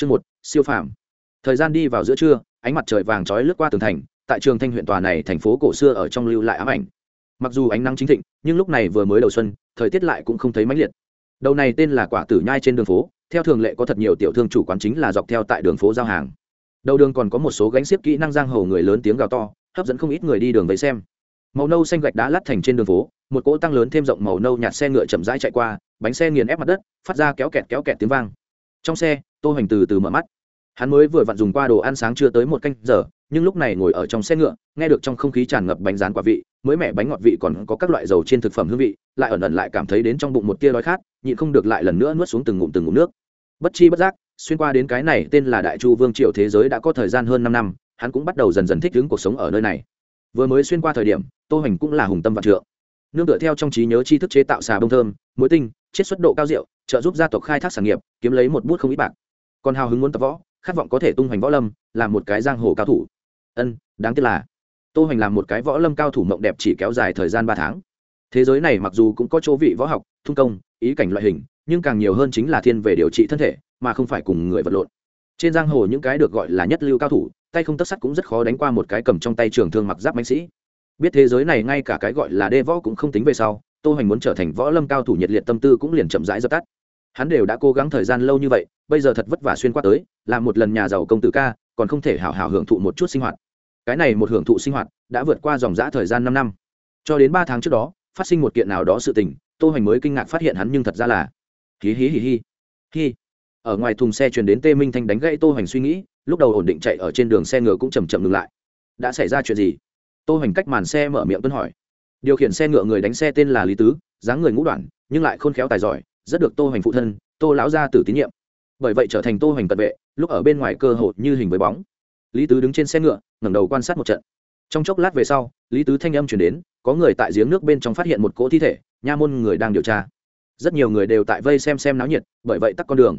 chương một, siêu phàm. Thời gian đi vào giữa trưa, ánh mặt trời vàng trói lướt qua tường thành, tại trường thanh huyện tòa này thành phố cổ xưa ở trong lưu lại ám ảnh. Mặc dù ánh nắng chính thịnh, nhưng lúc này vừa mới đầu xuân, thời tiết lại cũng không thấy mãnh liệt. Đầu này tên là quả tử nhai trên đường phố, theo thường lệ có thật nhiều tiểu thương chủ quán chính là dọc theo tại đường phố giao hàng. Đầu đường còn có một số gánh xiếp kỹ năng giang hầu người lớn tiếng gào to, hấp dẫn không ít người đi đường vẫy xem. Màu nâu xanh gạch đá lát thành trên đường phố, một cỗ tăng lớn thêm rộng màu nâu nhạt xe ngựa chậm rãi chạy qua, bánh xe nghiền ép mặt đất, phát ra kéo kẹt kéo kẹt tiếng vang trong xe, tô hoành từ từ mở mắt. Hắn mới vừa vặn dùng qua đồ ăn sáng chưa tới một canh giờ, nhưng lúc này ngồi ở trong xe ngựa, nghe được trong không khí tràn ngập bánh rán quả vị, mới mẻ bánh ngọt vị còn có các loại dầu trên thực phẩm hương vị, lại ẩn ẩn lại cảm thấy đến trong bụng một tia đói khát, nhịn không được lại lần nữa nuốt xuống từng ngụm từng ngụm nước. Bất chi bất giác, xuyên qua đến cái này tên là đại chu vương triệu thế giới đã có thời gian hơn năm năm, hắn cũng bắt đầu dần dần thích ứng cuộc sống ở nơi này. Vừa mới xuyên qua thời điểm, tô hành cũng là hùng tâm vạn trượng nương tựa theo trong trí nhớ tri thức chế tạo xà bông thơm, muối tinh, chiết xuất độ cao rượu, trợ giúp gia tộc khai thác sản nghiệp, kiếm lấy một bút không ít bạc. Còn hào hứng muốn tập võ, khát vọng có thể tung hoành võ lâm, làm một cái giang hồ cao thủ. Ân, đáng tiếc là, tô hoành làm một cái võ lâm cao thủ mộng đẹp chỉ kéo dài thời gian ba tháng. Thế giới này mặc dù cũng có chỗ vị võ học thung công, ý cảnh loại hình, nhưng càng nhiều hơn chính là thiên về điều trị thân thể, mà không phải cùng người vật lộn. Trên giang hồ những cái được gọi là nhất lưu cao thủ, tay không tất sắt cũng rất khó đánh qua một cái cầm trong tay trường thương mặc giáp bánh sĩ biết thế giới này ngay cả cái gọi là đê võ cũng không tính về sau, tô hoành muốn trở thành võ lâm cao thủ nhiệt liệt tâm tư cũng liền chậm rãi dập tắt. Hắn đều đã cố gắng thời gian lâu như vậy, bây giờ thật vất vả xuyên qua tới làm một lần nhà giàu công tử ca, còn không thể hảo hảo hưởng thụ một chút sinh hoạt. Cái này một hưởng thụ sinh hoạt, đã vượt qua dòng dã thời gian năm năm. Cho đến ba tháng trước đó, phát sinh một kiện nào đó sự tình, tô hoành mới kinh ngạc phát hiện hắn nhưng thật ra là hí hí hí hí. Hí ở ngoài thùng xe truyền đến tê minh thanh đánh gãy tô hoành suy nghĩ, lúc đầu ổn định chạy ở trên đường xe ngựa cũng chầm chậm ngừng lại. Đã xảy ra chuyện gì? tô Hành cách màn xe mở miệng tuân hỏi. Điều khiển xe ngựa người đánh xe tên là lý tứ, dáng người ngũ đoạn, nhưng lại khôn khéo tài giỏi, rất được tô Hành phụ thân, tô lão gia tử tín nhiệm. Bởi vậy trở thành tô Hành cận vệ, lúc ở bên ngoài cơ hội như hình với bóng. Lý tứ đứng trên xe ngựa, ngẩng đầu quan sát một trận. Trong chốc lát về sau, lý tứ thanh âm chuyển đến, có người tại giếng nước bên trong phát hiện một cỗ thi thể, nha môn người đang điều tra. Rất nhiều người đều tại vây xem xem náo nhiệt, bởi vậy tắt con đường.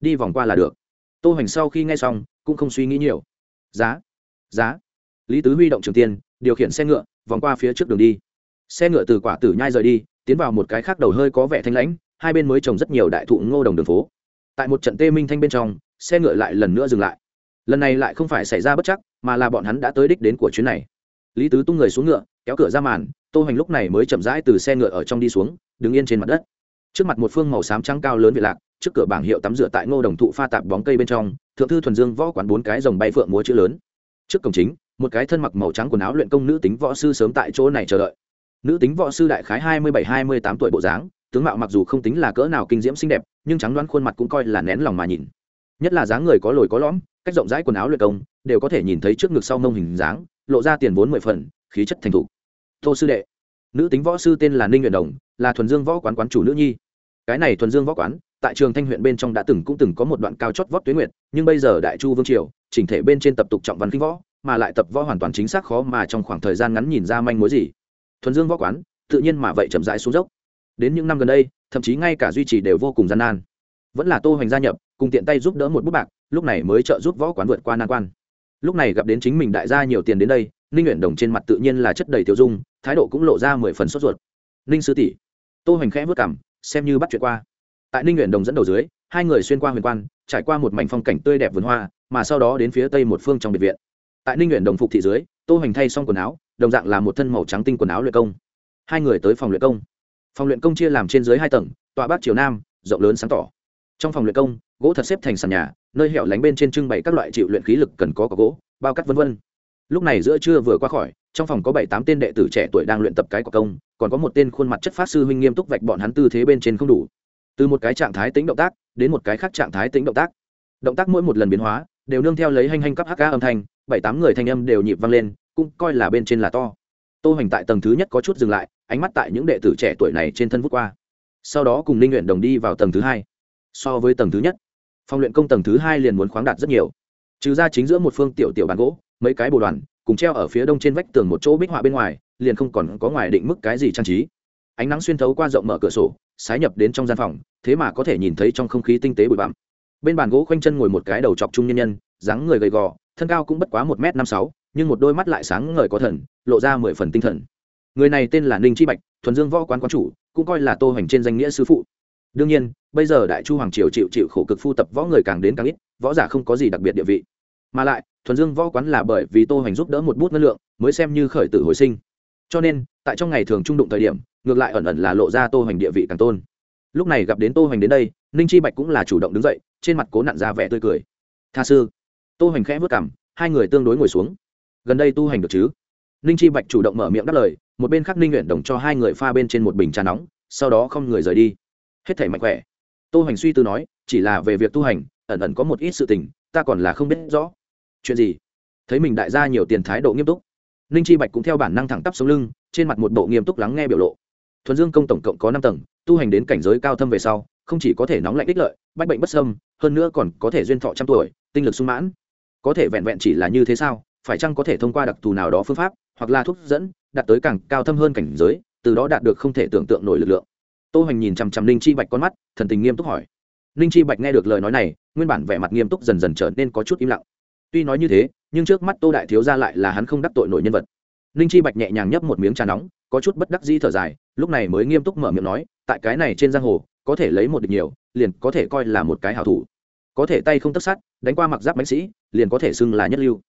Đi vòng qua là được. Tô Hành sau khi nghe xong, cũng không suy nghĩ nhiều. Giá. Giá. Lý tứ huy động trường tiên điều khiển xe ngựa, vòng qua phía trước đường đi. Xe ngựa từ quả tử nhai rời đi, tiến vào một cái khác đầu hơi có vẻ thanh lãnh, hai bên mới trồng rất nhiều đại thụ ngô đồng đường phố. Tại một trận tê minh thanh bên trong, xe ngựa lại lần nữa dừng lại. Lần này lại không phải xảy ra bất chắc, mà là bọn hắn đã tới đích đến của chuyến này. Lý tứ tung người xuống ngựa, kéo cửa ra màn, tô hoành lúc này mới chậm rãi từ xe ngựa ở trong đi xuống, đứng yên trên mặt đất. Trước mặt một phương màu xám trắng cao lớn vị lạc, trước cửa bảng hiệu tắm rửa tại ngô đồng thụ pha tạp bóng cây bên trong, thượng thư thuần dương võ quán bốn cái dòng bay phượng múa chữ lớn. Trước cổng chính một cái thân mặc màu trắng quần áo luyện công nữ tính võ sư sớm tại chỗ này chờ đợi. Nữ tính võ sư đại khái hai mươi bảy, hai mươi tám tuổi bộ dáng, tướng mạo mặc dù không tính là cỡ nào kinh diễm xinh đẹp, nhưng trắng đoán khuôn mặt cũng coi là nén lòng mà nhìn. Nhất là dáng người có lồi có lõm, cách rộng rãi quần áo luyện công, đều có thể nhìn thấy trước ngực sau mông hình dáng, lộ ra tiền vốn mười phần, khí chất thành thục. Tô sư đệ, nữ tính võ sư tên là ninh nguyện đồng, là thuần dương võ quán quán chủ nữ nhi. Cái này thuần dương võ quán, tại trường thanh huyện bên trong đã từng cũng từng có một đoạn cao chót vót tuyết nguyệt, nhưng bây giờ đại chu vương triều, chỉnh thể bên trên tập tục trọng văn kinh võ mà lại tập võ hoàn toàn chính xác khó mà trong khoảng thời gian ngắn nhìn ra manh mối gì. Thuần dương võ quán tự nhiên mà vậy chậm rãi xuống dốc. Đến những năm gần đây thậm chí ngay cả duy trì đều vô cùng gian nan. Vẫn là tô hoành gia nhập cùng tiện tay giúp đỡ một bút bạc lúc này mới trợ giúp võ quán vượt qua nan quan. Lúc này gặp đến chính mình đại gia nhiều tiền đến đây ninh Uyển đồng trên mặt tự nhiên là chất đầy tiêu dung thái độ cũng lộ ra mười phần sốt ruột. Ninh sư tỷ. Tô hoành khẽ vất cằm, xem như bắt chuyện qua. Tại ninh Uyển đồng dẫn đầu dưới hai người xuyên qua huyền quan trải qua một mảnh phong cảnh tươi đẹp vườn hoa mà sau đó đến phía tây một phương trong biệt viện tại ninh nguyện đồng phục thị dưới, tô hoành thay xong quần áo, đồng dạng là một thân màu trắng tinh quần áo luyện công. Hai người tới phòng luyện công. Phòng luyện công chia làm trên dưới hai tầng, tọa bắc chiều nam, rộng lớn sáng tỏ. Trong phòng luyện công, gỗ thật xếp thành sàn nhà, nơi hẻo lánh bên trên trưng bày các loại chịu luyện khí lực cần có có gỗ, bao cắt v v lúc này giữa trưa vừa qua khỏi, trong phòng có bảy tám tên đệ tử trẻ tuổi đang luyện tập cái cọc công, còn có một tên khuôn mặt chất pháp sư huynh nghiêm túc vạch bọn hắn tư thế bên trên không đủ. Từ một cái trạng thái tính động tác, đến một cái khác trạng thái tính động tác. Động tác mỗi một lần biến hóa, đều nương theo lấy hành hành cắp hk âm thanh bảy tám người thanh âm đều nhịp vang lên, cũng coi là bên trên là to. Tô hoành tại tầng thứ nhất có chút dừng lại, ánh mắt tại những đệ tử trẻ tuổi này trên thân vút qua. Sau đó cùng ninh nguyện đồng đi vào tầng thứ hai. So với tầng thứ nhất, phòng luyện công tầng thứ hai liền muốn khoáng đạt rất nhiều. Trừ ra chính giữa một phương tiểu tiểu bàn gỗ, mấy cái bồ đoàn, cùng treo ở phía đông trên vách tường một chỗ bích họa bên ngoài, liền không còn có ngoài định mức cái gì trang trí. Ánh nắng xuyên thấu qua rộng mở cửa sổ, sái nhập đến trong gian phòng, thế mà có thể nhìn thấy trong không khí tinh tế bụi bặm. Bên bàn gỗ khoanh chân ngồi một cái đầu chọc trung nhân nhân, dáng người gầy gò thân cao cũng bất quá một m năm sáu, nhưng một đôi mắt lại sáng ngời có thần, lộ ra mười phần tinh thần. Người này tên là ninh chi bạch, thuần dương võ quán quán chủ, cũng coi là tô hoành trên danh nghĩa sư phụ. Đương nhiên, bây giờ đại chu hoàng triều chịu chịu khổ cực phu tập võ người càng đến càng ít, võ giả không có gì đặc biệt địa vị. Mà lại, thuần dương võ quán là bởi vì tô hoành giúp đỡ một bút năng lượng, mới xem như khởi tử hồi sinh. Cho nên, tại trong ngày thường trung đụng thời điểm, ngược lại ẩn ẩn là lộ ra tô hoành địa vị càng tôn. Lúc này gặp đến tô hoành đến đây, ninh chi bạch cũng là chủ động đứng dậy, trên mặt cố nặn ra vẻ tươi cười. Tha sư tô hành khẽ vất cảm hai người tương đối ngồi xuống. Gần đây tu hành được chứ? Ninh chi bạch chủ động mở miệng đáp lời, một bên khác ninh nguyện đồng cho hai người pha bên trên một bình trà nóng, sau đó không người rời đi. Hết thể mạnh khỏe. Tô hành suy tư nói, chỉ là về việc tu hành, ẩn ẩn có một ít sự tình, ta còn là không biết rõ. Chuyện gì? Thấy mình đại gia nhiều tiền thái độ nghiêm túc. Ninh chi bạch cũng theo bản năng thẳng tắp xuống lưng, trên mặt một bộ nghiêm túc lắng nghe biểu lộ. Thuần dương công tổng cộng có năm tầng, tu hành đến cảnh giới cao thâm về sau, không chỉ có thể nóng lạnh ích lợi, bách bệnh bất sâm hơn nữa còn có thể duyên thọ trăm tuổi, tinh lực sung mãn có thể vẹn vẹn chỉ là như thế sao? Phải chăng có thể thông qua đặc thù nào đó phương pháp, hoặc là thuốc dẫn, đạt tới càng cao thâm hơn cảnh giới, từ đó đạt được không thể tưởng tượng nổi lực lượng? Tô hoành nhìn chằm chằm linh chi bạch con mắt, thần tình nghiêm túc hỏi. Linh chi bạch nghe được lời nói này, nguyên bản vẻ mặt nghiêm túc dần dần trở nên có chút im lặng. Tuy nói như thế, nhưng trước mắt tô đại thiếu ra lại là hắn không đắc tội nổi nhân vật. Linh chi bạch nhẹ nhàng nhấp một miếng trà nóng, có chút bất đắc dĩ thở dài, lúc này mới nghiêm túc mở miệng nói, tại cái này trên giang hồ, có thể lấy một địch nhiều, liền có thể coi là một cái hảo thủ có thể tay không tất sát, đánh qua mặc giáp bánh sĩ, liền có thể xưng là nhất lưu.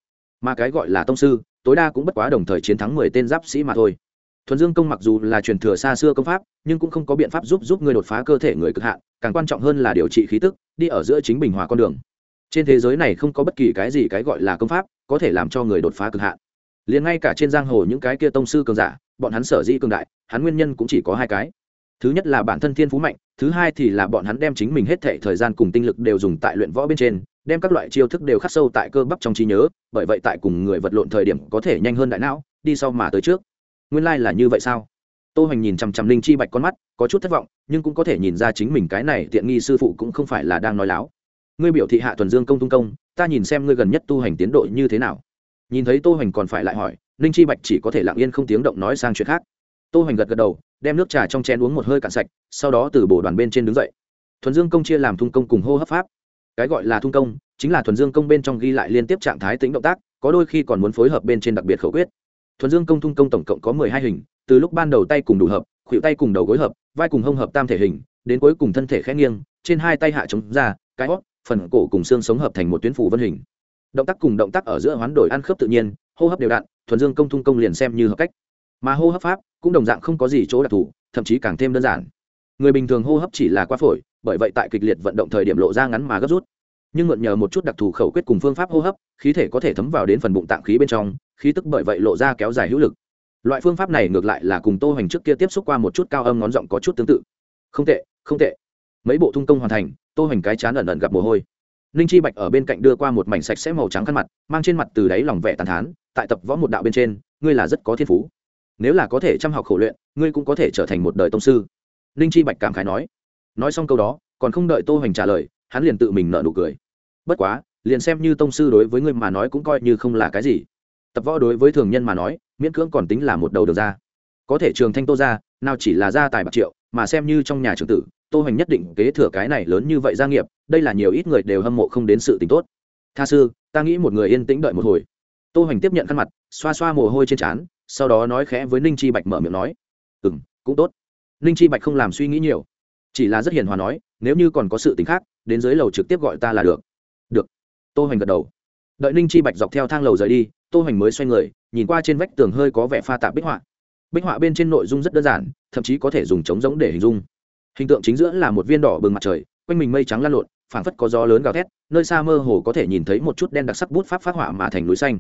Mà cái gọi là tông sư, tối đa cũng bất quá đồng thời chiến thắng mười tên giáp sĩ mà thôi. Thuần dương công mặc dù là truyền thừa xa xưa công pháp, nhưng cũng không có biện pháp giúp giúp người đột phá cơ thể người cực hạn, càng quan trọng hơn là điều trị khí tức, đi ở giữa chính bình hòa con đường. Trên thế giới này không có bất kỳ cái gì cái gọi là công pháp có thể làm cho người đột phá cực hạn. Liền ngay cả trên giang hồ những cái kia tông sư cường giả, bọn hắn sở dĩ cường đại, hắn nguyên nhân cũng chỉ có hai cái thứ nhất là bản thân thiên phú mạnh, thứ hai thì là bọn hắn đem chính mình hết thệ thời gian cùng tinh lực đều dùng tại luyện võ bên trên, đem các loại chiêu thức đều khắc sâu tại cơ bắp trong trí nhớ, bởi vậy tại cùng người vật lộn thời điểm có thể nhanh hơn đại não, đi sau mà tới trước. Nguyên lai、like、là như vậy sao? Tô hoành nhìn chằm chằm linh chi bạch con mắt, có chút thất vọng, nhưng cũng có thể nhìn ra chính mình cái này tiện nghi sư phụ cũng không phải là đang nói láo. Ngươi biểu thị hạ thuần dương công tung công, ta nhìn xem ngươi gần nhất tu hành tiến độ như thế nào. Nhìn thấy tô hoành còn phải lại hỏi, linh chi bạch chỉ có thể lặng yên không tiếng động nói sang chuyện khác tô hoành gật gật đầu, đem nước trà trong chén uống một hơi cạn sạch, sau đó từ bổ đoàn bên trên đứng dậy. Thuần dương công chia làm thung công cùng hô hấp pháp. Cái gọi là thung công, chính là thuần dương công bên trong ghi lại liên tiếp trạng thái tính động tác, có đôi khi còn muốn phối hợp bên trên đặc biệt khẩu quyết. Thuần dương công thung công tổng cộng có mười hai hình, từ lúc ban đầu tay cùng đủ hợp, khuỷu tay cùng đầu gối hợp, vai cùng hông hợp tam thể hình, đến cuối cùng thân thể khẽ nghiêng, trên hai tay hạ chống ra, cái hót, phần cổ cùng xương sống hợp thành một tuyến phủ vân hình. Động tác cùng động tác ở giữa hoán đổi ăn khớp tự nhiên, hô hấp đều đặn, thuần dương công thung công liền xem như hợp cách mà hô hấp pháp cũng đồng dạng không có gì chỗ đặc thù, thậm chí càng thêm đơn giản. Người bình thường hô hấp chỉ là qua phổi, bởi vậy tại kịch liệt vận động thời điểm lộ ra ngắn mà gấp rút. Nhưng mượn nhờ một chút đặc thù khẩu quyết cùng phương pháp hô hấp, khí thể có thể thấm vào đến phần bụng tạng khí bên trong, khí tức bởi vậy lộ ra kéo dài hữu lực. Loại phương pháp này ngược lại là cùng tô hoành trước kia tiếp xúc qua một chút cao âm ngón giọng có chút tương tự. Không tệ không tệ. Mấy bộ thung công hoàn thành, tô hoành cái chán ẩn ẩn gặp mồ hôi. Ninh chi bạch ở bên cạnh đưa qua một mảnh sạch sẽ màu trắng khăn mặt, mang trên mặt từ đáy lòng vẻ tàn thán, tại tập võ một đạo bên trên, ngươi là rất có thiên phú nếu là có thể chăm học khổ luyện, ngươi cũng có thể trở thành một đời tông sư. Ninh chi bạch cảm khái nói. Nói xong câu đó, còn không đợi tô hoành trả lời, hắn liền tự mình nợ nụ cười. Bất quá, liền xem như tông sư đối với ngươi mà nói cũng coi như không là cái gì. Tập võ đối với thường nhân mà nói, miễn cưỡng còn tính là một đầu được ra. Có thể trường thanh tô ra, nào chỉ là gia tài bạc triệu, mà xem như trong nhà trường tử, tô hoành nhất định kế thừa cái này lớn như vậy gia nghiệp, đây là nhiều ít người đều hâm mộ không đến sự tình tốt. Tha sư, ta nghĩ một người yên tĩnh đợi một hồi. Tô hoành tiếp nhận khăn mặt, xoa xoa mồ hôi trên trán sau đó nói khẽ với ninh chi bạch mở miệng nói ừ m cũng tốt. Ninh chi bạch không làm suy nghĩ nhiều, chỉ là rất hiền hòa nói, nếu như còn có sự t ì n h khác, đến dưới lầu trực tiếp gọi ta là được. Được. Tô hoành gật đầu. Đợi ninh chi bạch dọc theo thang lầu rời đi, tô hoành mới xoay người, nhìn qua trên vách tường hơi có vẻ pha tạp bích họa. Bích họa bên trên nội dung rất đơn giản, thậm chí có thể dùng trống giống để hình dung. Hình tượng chính giữa là một viên đỏ bừng mặt trời, quanh mình mây trắng lan lộn, phảng phất có gió lớn gào thét, nơi xa mơ hồ có thể nhìn thấy một chút đen đặc sắc bút pháp phát họa mà thành núi xanh.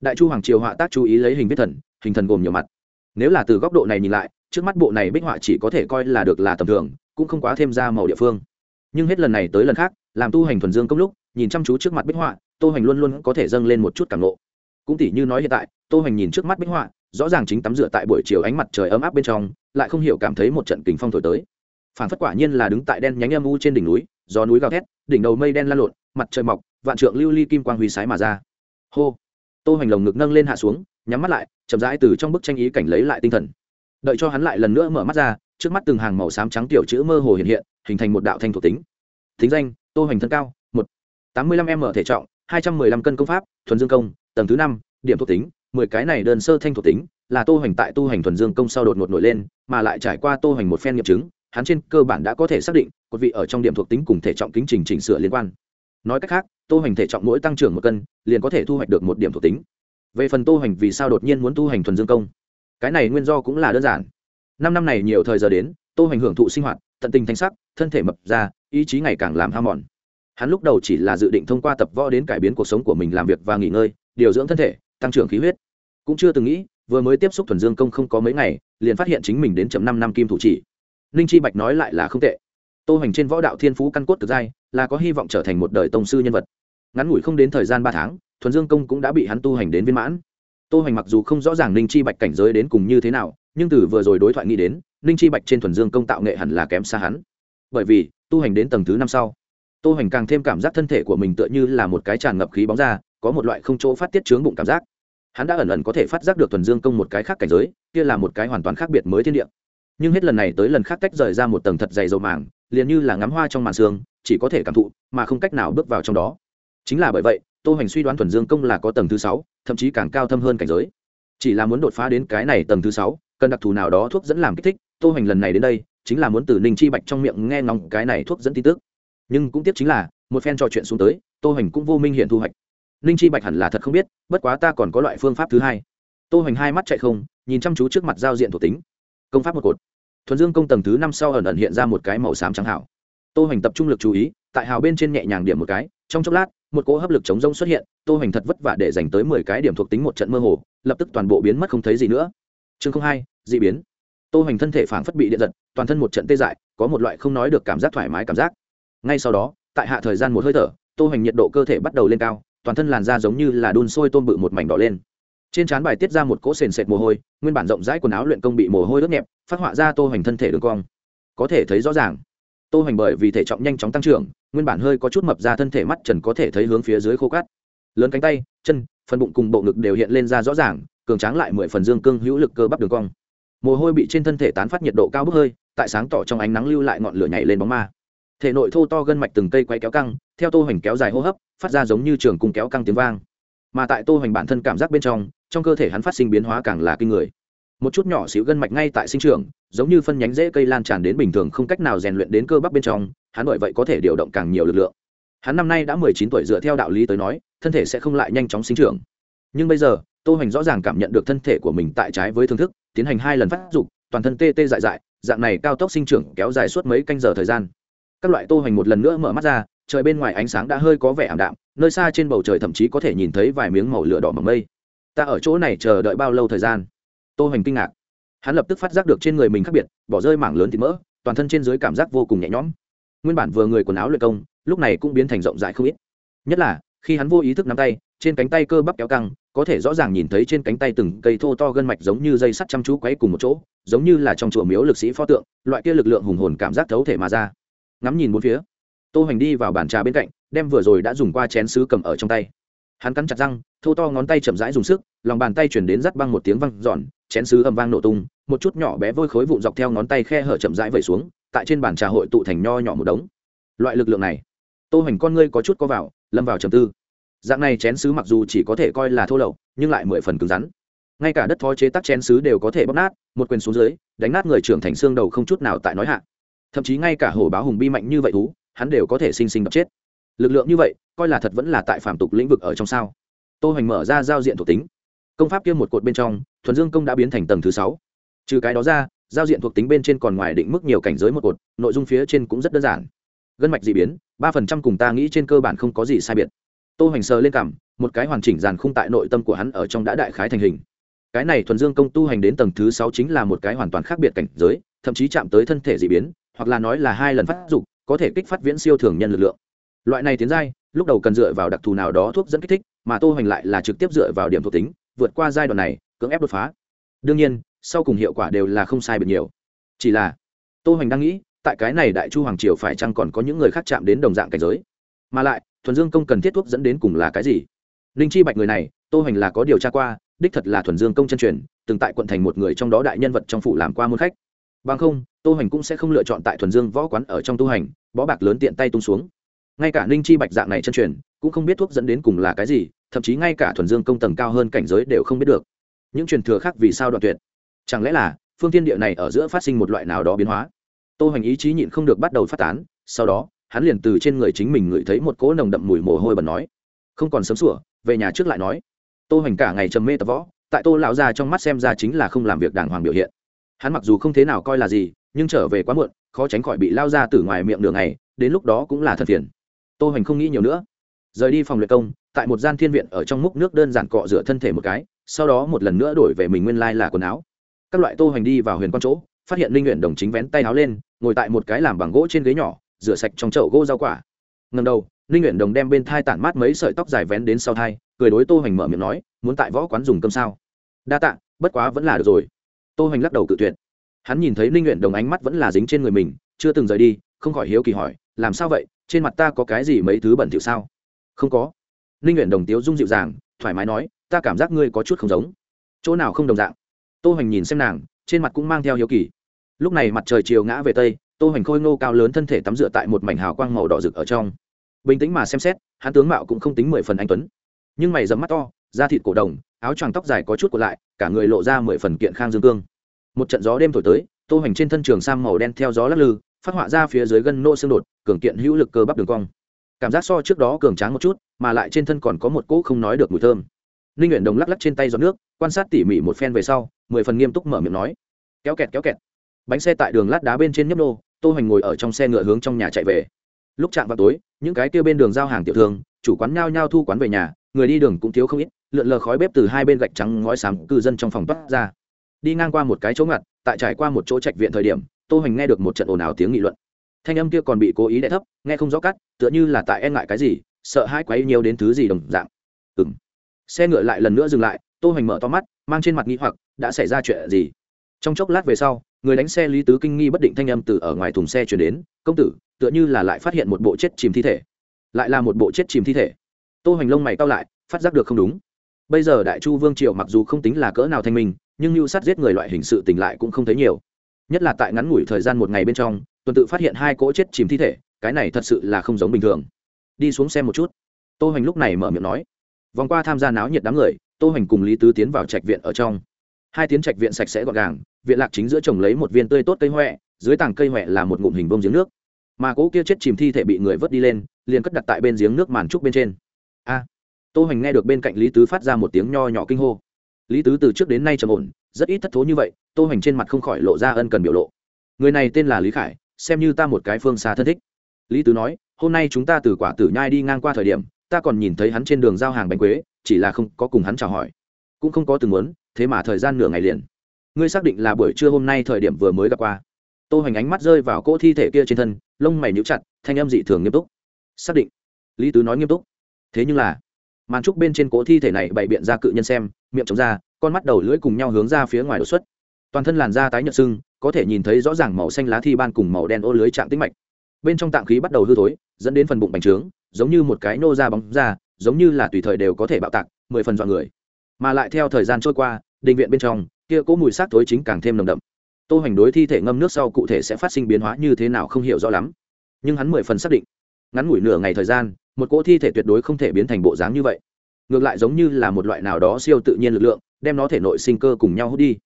Đại chu hoàng triều họa tác chú ý lấy hình viết thần hình thần gồm nhiều mặt. Nếu là từ góc độ này nhìn lại, trước mắt bộ này bích họa chỉ có thể coi là được là tầm thường, cũng không quá thêm ra màu địa phương. Nhưng hết lần này tới lần khác, làm tu hành thuần dương công lúc, nhìn chăm chú trước mặt bích họa tu hành luôn luôn có thể dâng lên một chút cảm ngộ. cũng tỉ như nói hiện tại tu hành nhìn trước mắt bích họa, rõ ràng chính tắm rửa tại buổi chiều ánh mặt trời ấm áp bên trong, lại không hiểu cảm thấy một trận kính phong thổi tới. Phản phất quả nhiên là đứng tại đen nhánh âm u trên đỉnh núi, gió núi gào thét, đỉnh đầu mây đen lan lộn, mặt trời mọc, vạn trượng lưu ly kim quang huy sái mà ra. Hô! Tu hành lồng ngực nâng lên hạ xuống nhắm mắt lại, chậm rãi từ trong bức tranh ý cảnh lấy lại tinh thần. Đợi cho hắn lại lần nữa mở mắt ra, trước mắt từng hàng màu xám trắng tiểu chữ mơ hồ hiện hiện, hình thành một đạo thanh thuộc tính. Thính danh, tô hoành thân cao, một. tám mươi lăm m thể trọng, hai trăm mười lăm cân công pháp, thuần dương công, tầng thứ năm, điểm thuộc tính, mười cái này đơn sơ thanh thuộc tính, là tô hoành tại tu hành thuần dương công sau đột ngột nổi lên, mà lại trải qua tô hoành một phen nghiệm chứng, hắn trên cơ bản đã có thể xác định, cột vị ở trong điểm thuộc tính cùng thể trọng kính trình chỉnh sửa liên quan. Nói cách khác, tô hoành thể trọng mỗi tăng trưởng một cân, liền có thể thu hoạch được một điểm thuộc tính về phần tô hành vì sao đột nhiên muốn tu hành thuần dương công, cái này nguyên do cũng là đơn giản. Năm năm này nhiều thời giờ đến tô hành hưởng thụ sinh hoạt, tận tình thanh sắc, thân thể mập ra, ý chí ngày càng làm ham mòn. Hắn lúc đầu chỉ là dự định thông qua tập võ đến cải biến cuộc sống của mình làm việc và nghỉ ngơi, điều dưỡng thân thể, tăng trưởng khí huyết. Cũng chưa từng nghĩ, vừa mới tiếp xúc thuần dương công không có mấy ngày, liền phát hiện chính mình đến chậm năm năm kim thủ chỉ. Ninh chi bạch nói lại là không tệ. Tô hành trên võ đạo thiên phú căn cốt cực giai, là có hy vọng trở thành một đời tông sư nhân vật. Ngắn ngủi không đến thời gian ba tháng thuần dương công cũng đã bị hắn tu hành đến viên mãn. Tô hành mặc dù không rõ ràng ninh chi bạch cảnh giới đến cùng như thế nào, nhưng từ vừa rồi đối thoại nghĩ đến, ninh chi bạch trên thuần dương công tạo nghệ hẳn là kém xa hắn. Bởi vì, tu hành đến tầng thứ năm sau, tô hành càng thêm cảm giác thân thể của mình tựa như là một cái tràn ngập khí bóng ra, có một loại không chỗ phát tiết chướng bụng cảm giác. Hắn đã ẩn ẩn có thể phát giác được thuần dương công một cái khác cảnh giới, kia là một cái hoàn toàn khác biệt mới thiên địa. Nhưng hết lần này tới lần khác tách rời ra một tầng thật dày dầu màng, liền như là ngắm hoa trong màn sương, chỉ có thể cảm thụ, mà không cách nào bước vào trong đó. Chính là bởi vậy tô hoành suy đoán thuần dương công là có tầng thứ sáu, thậm chí càng cao thâm hơn cảnh giới. Chỉ là muốn đột phá đến cái này tầng thứ sáu, cần đặc thù nào đó thuốc dẫn làm kích thích, tô hoành lần này đến đây, chính là muốn từ ninh chi bạch trong miệng nghe ngóng cái này thuốc dẫn tin tức. Nhưng cũng tiếc chính là, một phen trò chuyện xuống tới, tô hoành cũng vô minh hiện thu hoạch. Ninh chi bạch hẳn là thật không biết, bất quá ta còn có loại phương pháp thứ hai. Tô hoành hai mắt chạy không, nhìn chăm chú trước mặt giao diện thuộc tính. Công pháp một cột. Thuần dương công tầng thứ năm sau ẩn ẩn hiện ra một cái màu xám trắng hảo tô hoành tập trung lực chú ý, tại hào bên trên nhẹ nhàng điểm một cái, trong chốc lát một cỗ hấp lực chống rông xuất hiện, tô hoành thật vất vả để dành tới mười cái điểm thuộc tính một trận mơ hồ, lập tức toàn bộ biến mất không thấy gì nữa. Chương hai d ị biến. Tô hoành thân thể phảng phất bị điện giật, toàn thân một trận tê dại, có một loại không nói được cảm giác thoải mái cảm giác. Ngay sau đó, tại hạ thời gian một hơi thở, tô hoành nhiệt độ cơ thể bắt đầu lên cao, toàn thân làn da giống như là đun sôi tôm bự một mảnh đỏ lên. Trên trán bài tiết ra một cỗ sền sệt mồ hôi, nguyên bản rộng rãi quần áo luyện công bị mồ hôi ướt nhẹp, phát họa ra tô hoành thân thể đường cong. Có thể thấy rõ ràng tô hoành bởi vì thể trọng nhanh chóng tăng trưởng, nguyên bản hơi có chút mập ra thân thể mắt trần có thể thấy hướng phía dưới khô cát. Lớn cánh tay, chân, phần bụng cùng bộ ngực đều hiện lên ra rõ ràng, cường tráng lại mười phần dương cương hữu lực cơ bắp đường cong. Mồ hôi bị trên thân thể tán phát nhiệt độ cao bốc hơi, tại sáng tỏ trong ánh nắng lưu lại ngọn lửa nhảy lên bóng ma. Thể nội thô to gân mạch từng cây quay kéo căng, theo tô hoành kéo dài hô hấp, phát ra giống như trường cung kéo căng tiếng vang. Mà tại tô hoành bản thân cảm giác bên trong trong cơ thể hắn phát sinh biến hóa càng là kinh người một chút nhỏ xíu gân mạch ngay tại sinh trường, giống như phân nhánh rễ cây lan tràn đến bình thường không cách nào rèn luyện đến cơ bắp bên trong, hắn bởi vậy có thể điều động càng nhiều lực lượng. Hắn năm nay đã mười chín tuổi dựa theo đạo lý tới nói, thân thể sẽ không lại nhanh chóng sinh trưởng. Nhưng bây giờ, tô hành rõ ràng cảm nhận được thân thể của mình tại trái với thương thức, tiến hành hai lần phát dục, toàn thân tê tê dại dại, dạng này cao tốc sinh trưởng kéo dài suốt mấy canh giờ thời gian. Các loại tô hành một lần nữa mở mắt ra, trời bên ngoài ánh sáng đã hơi có vẻ ảm đạm, nơi xa trên bầu trời thậm chí có thể nhìn thấy vài miếng màu lửa đỏ mầm mây. Ta ở chỗ này chờ đợi bao lâu thời gian? tô hoành kinh ngạc. Hắn lập tức phát giác được trên người mình khác biệt, bỏ rơi mảng lớn thịt mỡ, toàn thân trên dưới cảm giác vô cùng nhẹ nhõm. Nguyên bản vừa người quần áo luyện công, lúc này cũng biến thành rộng rãi không ít. Nhất là, khi hắn vô ý thức nắm tay, trên cánh tay cơ bắp kéo căng, có thể rõ ràng nhìn thấy trên cánh tay từng cây thô to gân mạch giống như dây sắt chăm chú quấy cùng một chỗ, giống như là trong chùa miếu lực sĩ pho tượng, loại kia lực lượng hùng hồn cảm giác thấu thể mà ra. Ngắm nhìn bốn phía, tô hoành đi vào bàn trà bên cạnh, đem vừa rồi đã dùng qua chén sứ cầm ở trong tay hắn cắn chặt răng, thô to ngón tay chậm rãi dùng sức, lòng bàn tay chuyển đến rắt băng một tiếng văng giòn chén sứ ầm vang nổ tung, một chút nhỏ bé vôi khối vụn dọc theo ngón tay khe hở chậm rãi vẩy xuống, tại trên bàn trà hội tụ thành nho nhỏ một đống. Loại lực lượng này, tô hoành con ngươi có chút có vào, lâm vào trầm tư. Dạng này chén sứ mặc dù chỉ có thể coi là thô lậu, nhưng lại mười phần cứng rắn. Ngay cả đất thói chế tác chén sứ đều có thể bóp nát, một quyền xuống dưới, đánh nát người trưởng thành xương đầu không chút nào tại nói hạ. Thậm chí ngay cả hổ báo hùng bi mạnh như vậy thú, hắn đều có thể sinh sinh đập chết lực lượng như vậy, coi là thật vẫn là tại phạm tục lĩnh vực ở trong sao. Tô hoành mở ra giao diện thuộc tính. Công pháp kia một cột bên trong, thuần dương công đã biến thành tầng thứ sáu. Trừ cái đó ra, giao diện thuộc tính bên trên còn ngoài định mức nhiều cảnh giới một cột, nội dung phía trên cũng rất đơn giản. Gân mạch d ị biến, ba phần trăm cùng ta nghĩ trên cơ bản không có gì sai biệt. Tô hoành sờ lên cảm một cái hoàn chỉnh dàn khung tại nội tâm của hắn ở trong đã đại khái thành hình. Cái này thuần dương công tu hành đến tầng thứ sáu chính là một cái hoàn toàn khác biệt cảnh giới, thậm chí chạm tới thân thể d ị biến, hoặc là nói là hai lần phát dục, có thể kích phát viễn siêu thường nhân lực lượng loại này tiến giai, lúc đầu cần dựa vào đặc thù nào đó thuốc dẫn kích thích, mà tô hoành lại là trực tiếp dựa vào điểm thuộc tính, vượt qua giai đoạn này, cưỡng ép đột phá. Đương nhiên, sau cùng hiệu quả đều là không sai biệt nhiều. Chỉ là, tô hoành đang nghĩ, tại cái này đại chu hoàng triều phải chăng còn có những người khác chạm đến đồng dạng cảnh giới? Mà lại, thuần dương công cần thiết thuốc dẫn đến cùng là cái gì? Linh chi bạch người này, tô hoành là có điều tra qua, đích thật là thuần dương công chân truyền, từng tại quận thành một người trong đó đại nhân vật trong phủ làm qua môn khách. Bằng không, tô hoành cũng sẽ không lựa chọn tại thuần dương võ quán ở trong tu hành, bó bạc lớn tiện tay tung xuống ngay cả ninh chi bạch dạng này chân truyền, cũng không biết thuốc dẫn đến cùng là cái gì, thậm chí ngay cả thuần dương công tầng cao hơn cảnh giới đều không biết được. Những truyền thừa khác vì sao đoạn tuyệt? Chẳng lẽ là, phương tiên địa này ở giữa phát sinh một loại nào đó biến hóa? Tô hoành ý chí nhịn không được bắt đầu phát tán, sau đó, hắn liền từ trên người chính mình ngửi thấy một cỗ nồng đậm mùi mồ hôi bẩn nói. Không còn sớm sủa, về nhà trước lại nói. Tô hoành cả ngày trầm mê tập võ, tại tô lão già trong mắt xem ra chính là không làm việc đàng hoàng biểu hiện. Hắn mặc dù không thế nào coi là gì, nhưng trở về quá muộn, khó tránh khỏi bị lao ra từ ngoài miệng đường này đến lúc đó cũng là thật phiền tô hoành không nghĩ nhiều nữa. Rời đi phòng luyện công, tại một gian thiên viện ở trong múc nước đơn giản cọ rửa thân thể một cái, sau đó một lần nữa đổi về mình nguyên lai là quần áo. Các loại tô hoành đi vào huyền quan chỗ, phát hiện linh nguyện đồng chính vén tay áo lên, ngồi tại một cái làm bằng gỗ trên ghế nhỏ, rửa sạch trong chậu gỗ rau quả. Ngầm đầu, linh nguyện đồng đem bên thai tản mát mấy sợi tóc dài vén đến sau thai, cười đối tô hoành mở miệng nói, muốn tại võ quán dùng cơm sao? Đa tạ, bất quá vẫn là được rồi. Tô hoành lắc đầu cự tuyệt. Hắn nhìn thấy linh nguyện đồng ánh mắt vẫn là dính trên người mình, chưa từng rời đi, không khỏi hiếu kỳ hỏi, làm sao vậy? trên mặt ta có cái gì mấy thứ bẩn thỉu sao? Không có. Ninh nguyện đồng tiếu dung dịu dàng, thoải mái nói, ta cảm giác ngươi có chút không giống. Chỗ nào không đồng dạng? Tô hoành nhìn xem nàng, trên mặt cũng mang theo hiếu kỳ. Lúc này mặt trời chiều ngã về tây, tô hoành khôi ngô cao lớn thân thể tắm dựa tại một mảnh hào quang màu đỏ rực ở trong. Bình tĩnh mà xem xét, hắn tướng mạo cũng không tính mười phần anh tuấn. Nhưng mày dẫm mắt to, da thịt cổ đồng, áo choàng tóc dài có chút của lại, cả người lộ ra mười phần kiện khang dương cương. Một trận gió đêm thổi tới, tô hoành trên thân trường sam màu đen theo gió lắc lư phát họa ra phía dưới gân nô xương đột, cường kiện hữu lực cơ bắp đường cong. Cảm giác so trước đó cường tráng một chút, mà lại trên thân còn có một cỗ không nói được mùi thơm. Ninh nguyện đồng lắc lắc trên tay giọt nước, quan sát tỉ mỉ một phen về sau, mười phần nghiêm túc mở miệng nói. Kéo kẹt kéo kẹt. Bánh xe tại đường lát đá bên trên nhấp nô, tô hoành ngồi ở trong xe ngựa hướng trong nhà chạy về. Lúc chạm vào tối, những cái kia bên đường giao hàng tiểu thương, chủ quán nhao nhao thu quán về nhà, người đi đường cũng thiếu không ít, lượn lờ khói bếp từ hai bên gạch trắng ngói xám cư dân trong phòng toát ra. Đi ngang qua một cái chỗ ngặt, tại trải qua một chỗ trạch viện thời điểm tô hoành nghe được một trận ồn ào tiếng nghị luận. Thanh âm kia còn bị cố ý đẻ thấp, nghe không rõ cắt, tựa như là tại e ngại cái gì, sợ hai quấy nhiều đến thứ gì đồng dạng. Ừ m xe ngựa lại lần nữa dừng lại, tô hoành mở to mắt, mang trên mặt nghi hoặc, đã xảy ra chuyện gì? Trong chốc lát về sau, người đánh xe lý tứ kinh nghi bất định thanh âm từ ở ngoài thùng xe chuyển đến, công tử, tựa như là lại phát hiện một bộ chết chìm thi thể. Lại là một bộ chết chìm thi thể. Tô hoành lông mày cao lại, phát giác được không đúng. Bây giờ đại chu vương triều mặc dù không tính là cỡ nào thanh minh, nhưng mưu sát giết người loại hình sự tình lại cũng không thấy nhiều nhất là tại ngắn ngủi thời gian một ngày bên trong, tuần tự phát hiện hai cỗ chết chìm thi thể, cái này thật sự là không giống bình thường. Đi xuống xem một chút. Tô hoành lúc này mở miệng nói. Vòng qua tham gia náo nhiệt đám người, tô hoành cùng lý tứ tiến vào trạch viện ở trong. Hai tiến trạch viện sạch sẽ gọn gàng, viện lạc chính giữa trồng lấy một viên tươi tốt cây huệ dưới tảng cây huệ là một ngụm hình bông giếng nước. Mà cỗ kia chết chìm thi thể bị người vớt đi lên, liền cất đặt tại bên giếng nước màn trúc bên trên. A! Tô hoành nghe được bên cạnh lý tứ phát ra một tiếng nho nhỏ kinh hô lý tứ từ trước đến nay trầm ổn, rất ít thất thố như vậy, tô hoành trên mặt không khỏi lộ ra ân cần biểu lộ. Người này tên là lý khải, xem như ta một cái phương xa thân thích. Lý tứ nói, hôm nay chúng ta từ quả tử nhai đi ngang qua thời điểm, ta còn nhìn thấy hắn trên đường giao hàng bánh quế, chỉ là không có cùng hắn chào hỏi. Cũng không có từng muốn, thế mà thời gian nửa ngày liền. Ngươi xác định là buổi trưa hôm nay thời điểm vừa mới gặp qua. Tô hoành ánh mắt rơi vào cỗ thi thể kia trên thân, lông mày nhíu chặt, thanh âm dị thường nghiêm túc. Xác định. Lý tứ nói nghiêm túc. Thế nhưng là màn trúc bên trên cố thi thể này bày biện ra cự nhân xem miệng chống ra con mắt đầu lưỡi cùng nhau hướng ra phía ngoài đột xuất. Toàn thân làn da tái nhợt sưng có thể nhìn thấy rõ ràng màu xanh lá thi ban cùng màu đen ô lưới trạng tĩnh mạch. Bên trong tạng khí bắt đầu hư thối dẫn đến phần bụng bành trướng giống như một cái nô da bóng da, giống như là tùy thời đều có thể bạo tạc mười phần dọn người. Mà lại theo thời gian trôi qua định viện bên trong kia cỗ mùi xác thối chính càng thêm nồng đậm. Tô hoành đối thi thể ngâm nước sau cụ thể sẽ phát sinh biến hóa như thế nào không hiểu rõ lắm nhưng hắn mười phần xác định ngắn ngủi nửa ngày thời gian một cỗ thi thể tuyệt đối không thể biến thành bộ dáng như vậy. Ngược lại giống như là một loại nào đó siêu tự nhiên lực lượng, đem nó thể nội sinh cơ cùng nhau hút đi.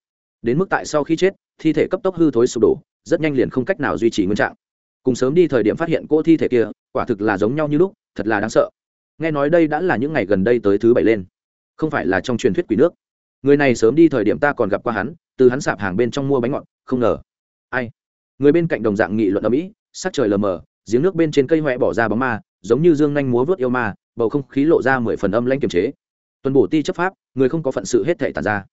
Đến mức tại sau khi chết, thi thể cấp tốc hư thối sụp đổ, rất nhanh liền không cách nào duy trì nguyên trạng. Cùng sớm đi thời điểm phát hiện cỗ thi thể kia, quả thực là giống nhau như lúc, thật là đáng sợ. Nghe nói đây đã là những ngày gần đây tới thứ bảy lên. Không phải là trong truyền thuyết quỷ nước. Người này sớm đi thời điểm ta còn gặp qua hắn, từ hắn sạp hàng bên trong mua bánh ngọt, không ngờ. Ai? Người bên cạnh đồng dạng nghị luận ở mỹ sắc trời lờ mờ, giếng nước bên trên cây huệ bỏ ra bóng ma giống như dương nhanh múa vớt yêu ma, bầu không khí lộ ra mười phần âm lanh kiềm chế. Tuần bổ ti chấp pháp, người không có phận sự hết thể tàn ra.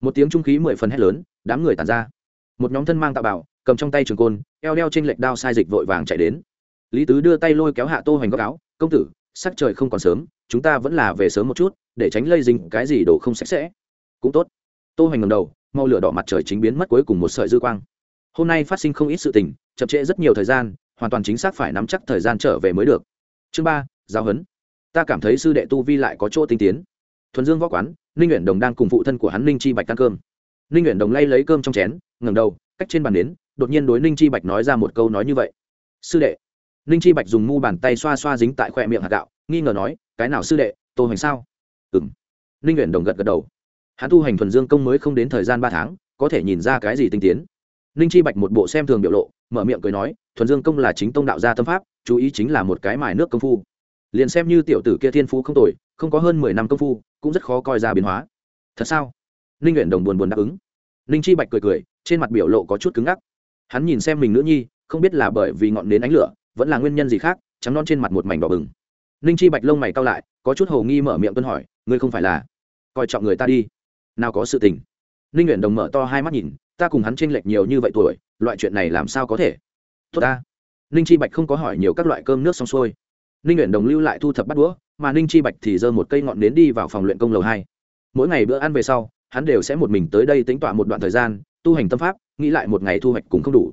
Một tiếng trung khí mười phần hét lớn, đám người tàn ra. Một nhóm thân mang tạo bảo, cầm trong tay trường côn, eo đeo trên lệch đao sai dịch vội vàng chạy đến. Lý tứ đưa tay lôi kéo hạ tô hoành góc áo, công tử, sắc trời không còn sớm, chúng ta vẫn là về sớm một chút, để tránh lây dính cái gì đổ không sạch sẽ. Cũng tốt. Tô hoành ngầm đầu, mau lửa đỏ mặt trời chính biến mất cuối cùng một sợi dư quang. Hôm nay phát sinh không ít sự tình, chậm trễ rất nhiều thời gian, hoàn toàn chính xác phải nắm chắc thời gian trở về mới được chương ba, giáo huấn. Ta cảm thấy sư đệ tu vi lại có chỗ tinh tiến. Thuần dương võ quán, ninh nguyện đồng đang cùng phụ thân của hắn ninh chi bạch ăn cơm. Ninh nguyện đồng lay lấy cơm trong chén, ngẩng đầu, cách trên bàn đến đột nhiên đối ninh chi bạch nói ra một câu nói như vậy. Sư đệ. Ninh chi bạch dùng mu bàn tay xoa xoa dính tại khoe miệng hạt gạo, nghi ngờ nói, cái nào sư đệ, tô hành sao? Ừ m ninh nguyện đồng gật gật đầu. Hắn tu hành thuần dương công mới không đến thời gian ba tháng, có thể nhìn ra cái gì tinh tiến. Ninh chi bạch một bộ xem thường biểu lộ mở miệng cười nói, thuần dương công là chính tông đạo gia tâm pháp, chú ý chính là một cái mài nước công phu. Liền xem như tiểu tử kia thiên phú không tồi, không có hơn mười năm công phu, cũng rất khó coi ra biến hóa. Thật sao? Ninh nguyện đồng buồn buồn đáp ứng. Ninh chi bạch cười cười, trên mặt biểu lộ có chút cứng ngắc. Hắn nhìn xem mình nữ nhi, không biết là bởi vì ngọn nến ánh lửa, vẫn là nguyên nhân gì khác, trắng non trên mặt một mảnh đỏ bừng. Ninh chi bạch lông mày cao lại, có chút hầu nghi mở miệng tuân hỏi, ngươi không phải là, coi trọng người ta đi. Nào có sự tình? Ninh nguyện đồng mở to hai mắt nhìn ta cùng hắn chênh lệch nhiều như vậy tuổi loại chuyện này làm sao có thể? Tốt ta. Ninh chi bạch không có hỏi nhiều các loại cơm nước xong xuôi. Ninh nguyện đồng lưu lại thu thập bắt đũa mà ninh chi bạch thì giơ một cây ngọn nến đi vào phòng luyện công lầu hai. Mỗi ngày bữa ăn về sau hắn đều sẽ một mình tới đây tính tọa một đoạn thời gian tu hành tâm pháp nghĩ lại một ngày thu hoạch cũng không đủ.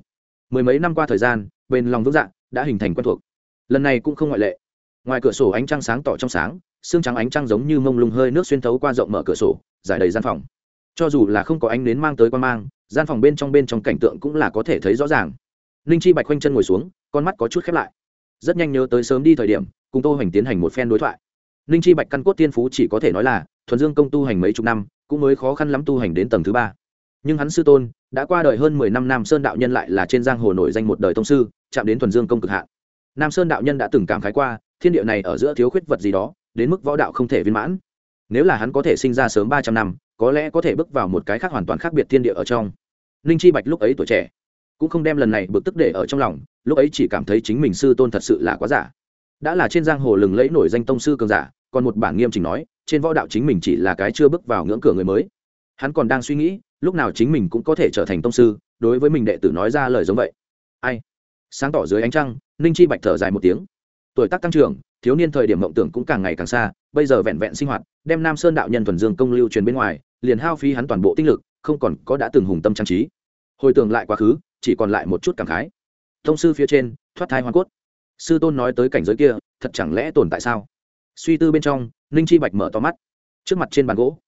Mười mấy năm qua thời gian bên lòng vững dạ, đã hình thành quen thuộc. Lần này cũng không ngoại lệ. Ngoài cửa sổ ánh trăng sáng tỏ trong sáng xương trắng ánh trăng giống như mông lung hơi nước xuyên thấu qua rộng mở cửa sổ giải đầy gian phòng. Cho dù là không có ánh nến mang tới quan mang gian phòng bên trong bên trong cảnh tượng cũng là có thể thấy rõ ràng. Ninh chi bạch khoanh chân ngồi xuống con mắt có chút khép lại. Rất nhanh nhớ tới sớm đi thời điểm cùng tô hoành tiến hành một phen đối thoại. Ninh chi bạch căn cốt tiên phú chỉ có thể nói là thuần dương công tu hành mấy chục năm cũng mới khó khăn lắm tu hành đến tầng thứ ba. Nhưng hắn sư tôn đã qua đời hơn mười năm nam sơn đạo nhân lại là trên giang hồ nổi danh một đời thông sư chạm đến thuần dương công cực hạ, nam sơn đạo nhân đã từng cảm khái qua thiên địa này ở giữa thiếu khuyết vật gì đó đến mức võ đạo không thể viên mãn. Nếu là hắn có thể sinh ra sớm ba trăm năm có lẽ có thể bước vào một cái khác hoàn toàn khác biệt thiên địa ở trong. Ninh chi bạch lúc ấy tuổi trẻ, cũng không đem lần này bực tức để ở trong lòng, lúc ấy chỉ cảm thấy chính mình sư tôn thật sự là quá giả. Đã là trên giang hồ lừng lẫy nổi danh tông sư cường giả, còn một bản nghiêm chỉnh nói, trên võ đạo chính mình chỉ là cái chưa bước vào ngưỡng cửa người mới. Hắn còn đang suy nghĩ, lúc nào chính mình cũng có thể trở thành tông sư, đối với mình đệ tử nói ra lời giống vậy. Ai? Sáng tỏ dưới ánh trăng, ninh chi bạch thở dài một tiếng. Tuổi tác tăng trưởng, thiếu niên thời điểm mộng tưởng cũng càng ngày càng xa, bây giờ vẹn vẹn sinh hoạt, đem nam sơn đạo nhân thuần dương công lưu truyền bên ngoài liền hao phí hắn toàn bộ tinh lực, không còn có đã từng hùng tâm trang trí. Hồi tưởng lại quá khứ, chỉ còn lại một chút cảm khái. Thông sư phía trên, thoát thai hoàn cốt. Sư tôn nói tới cảnh giới kia, thật chẳng lẽ tồn tại sao? Suy tư bên trong, ninh chi bạch mở to mắt. Trước mặt trên bàn gỗ,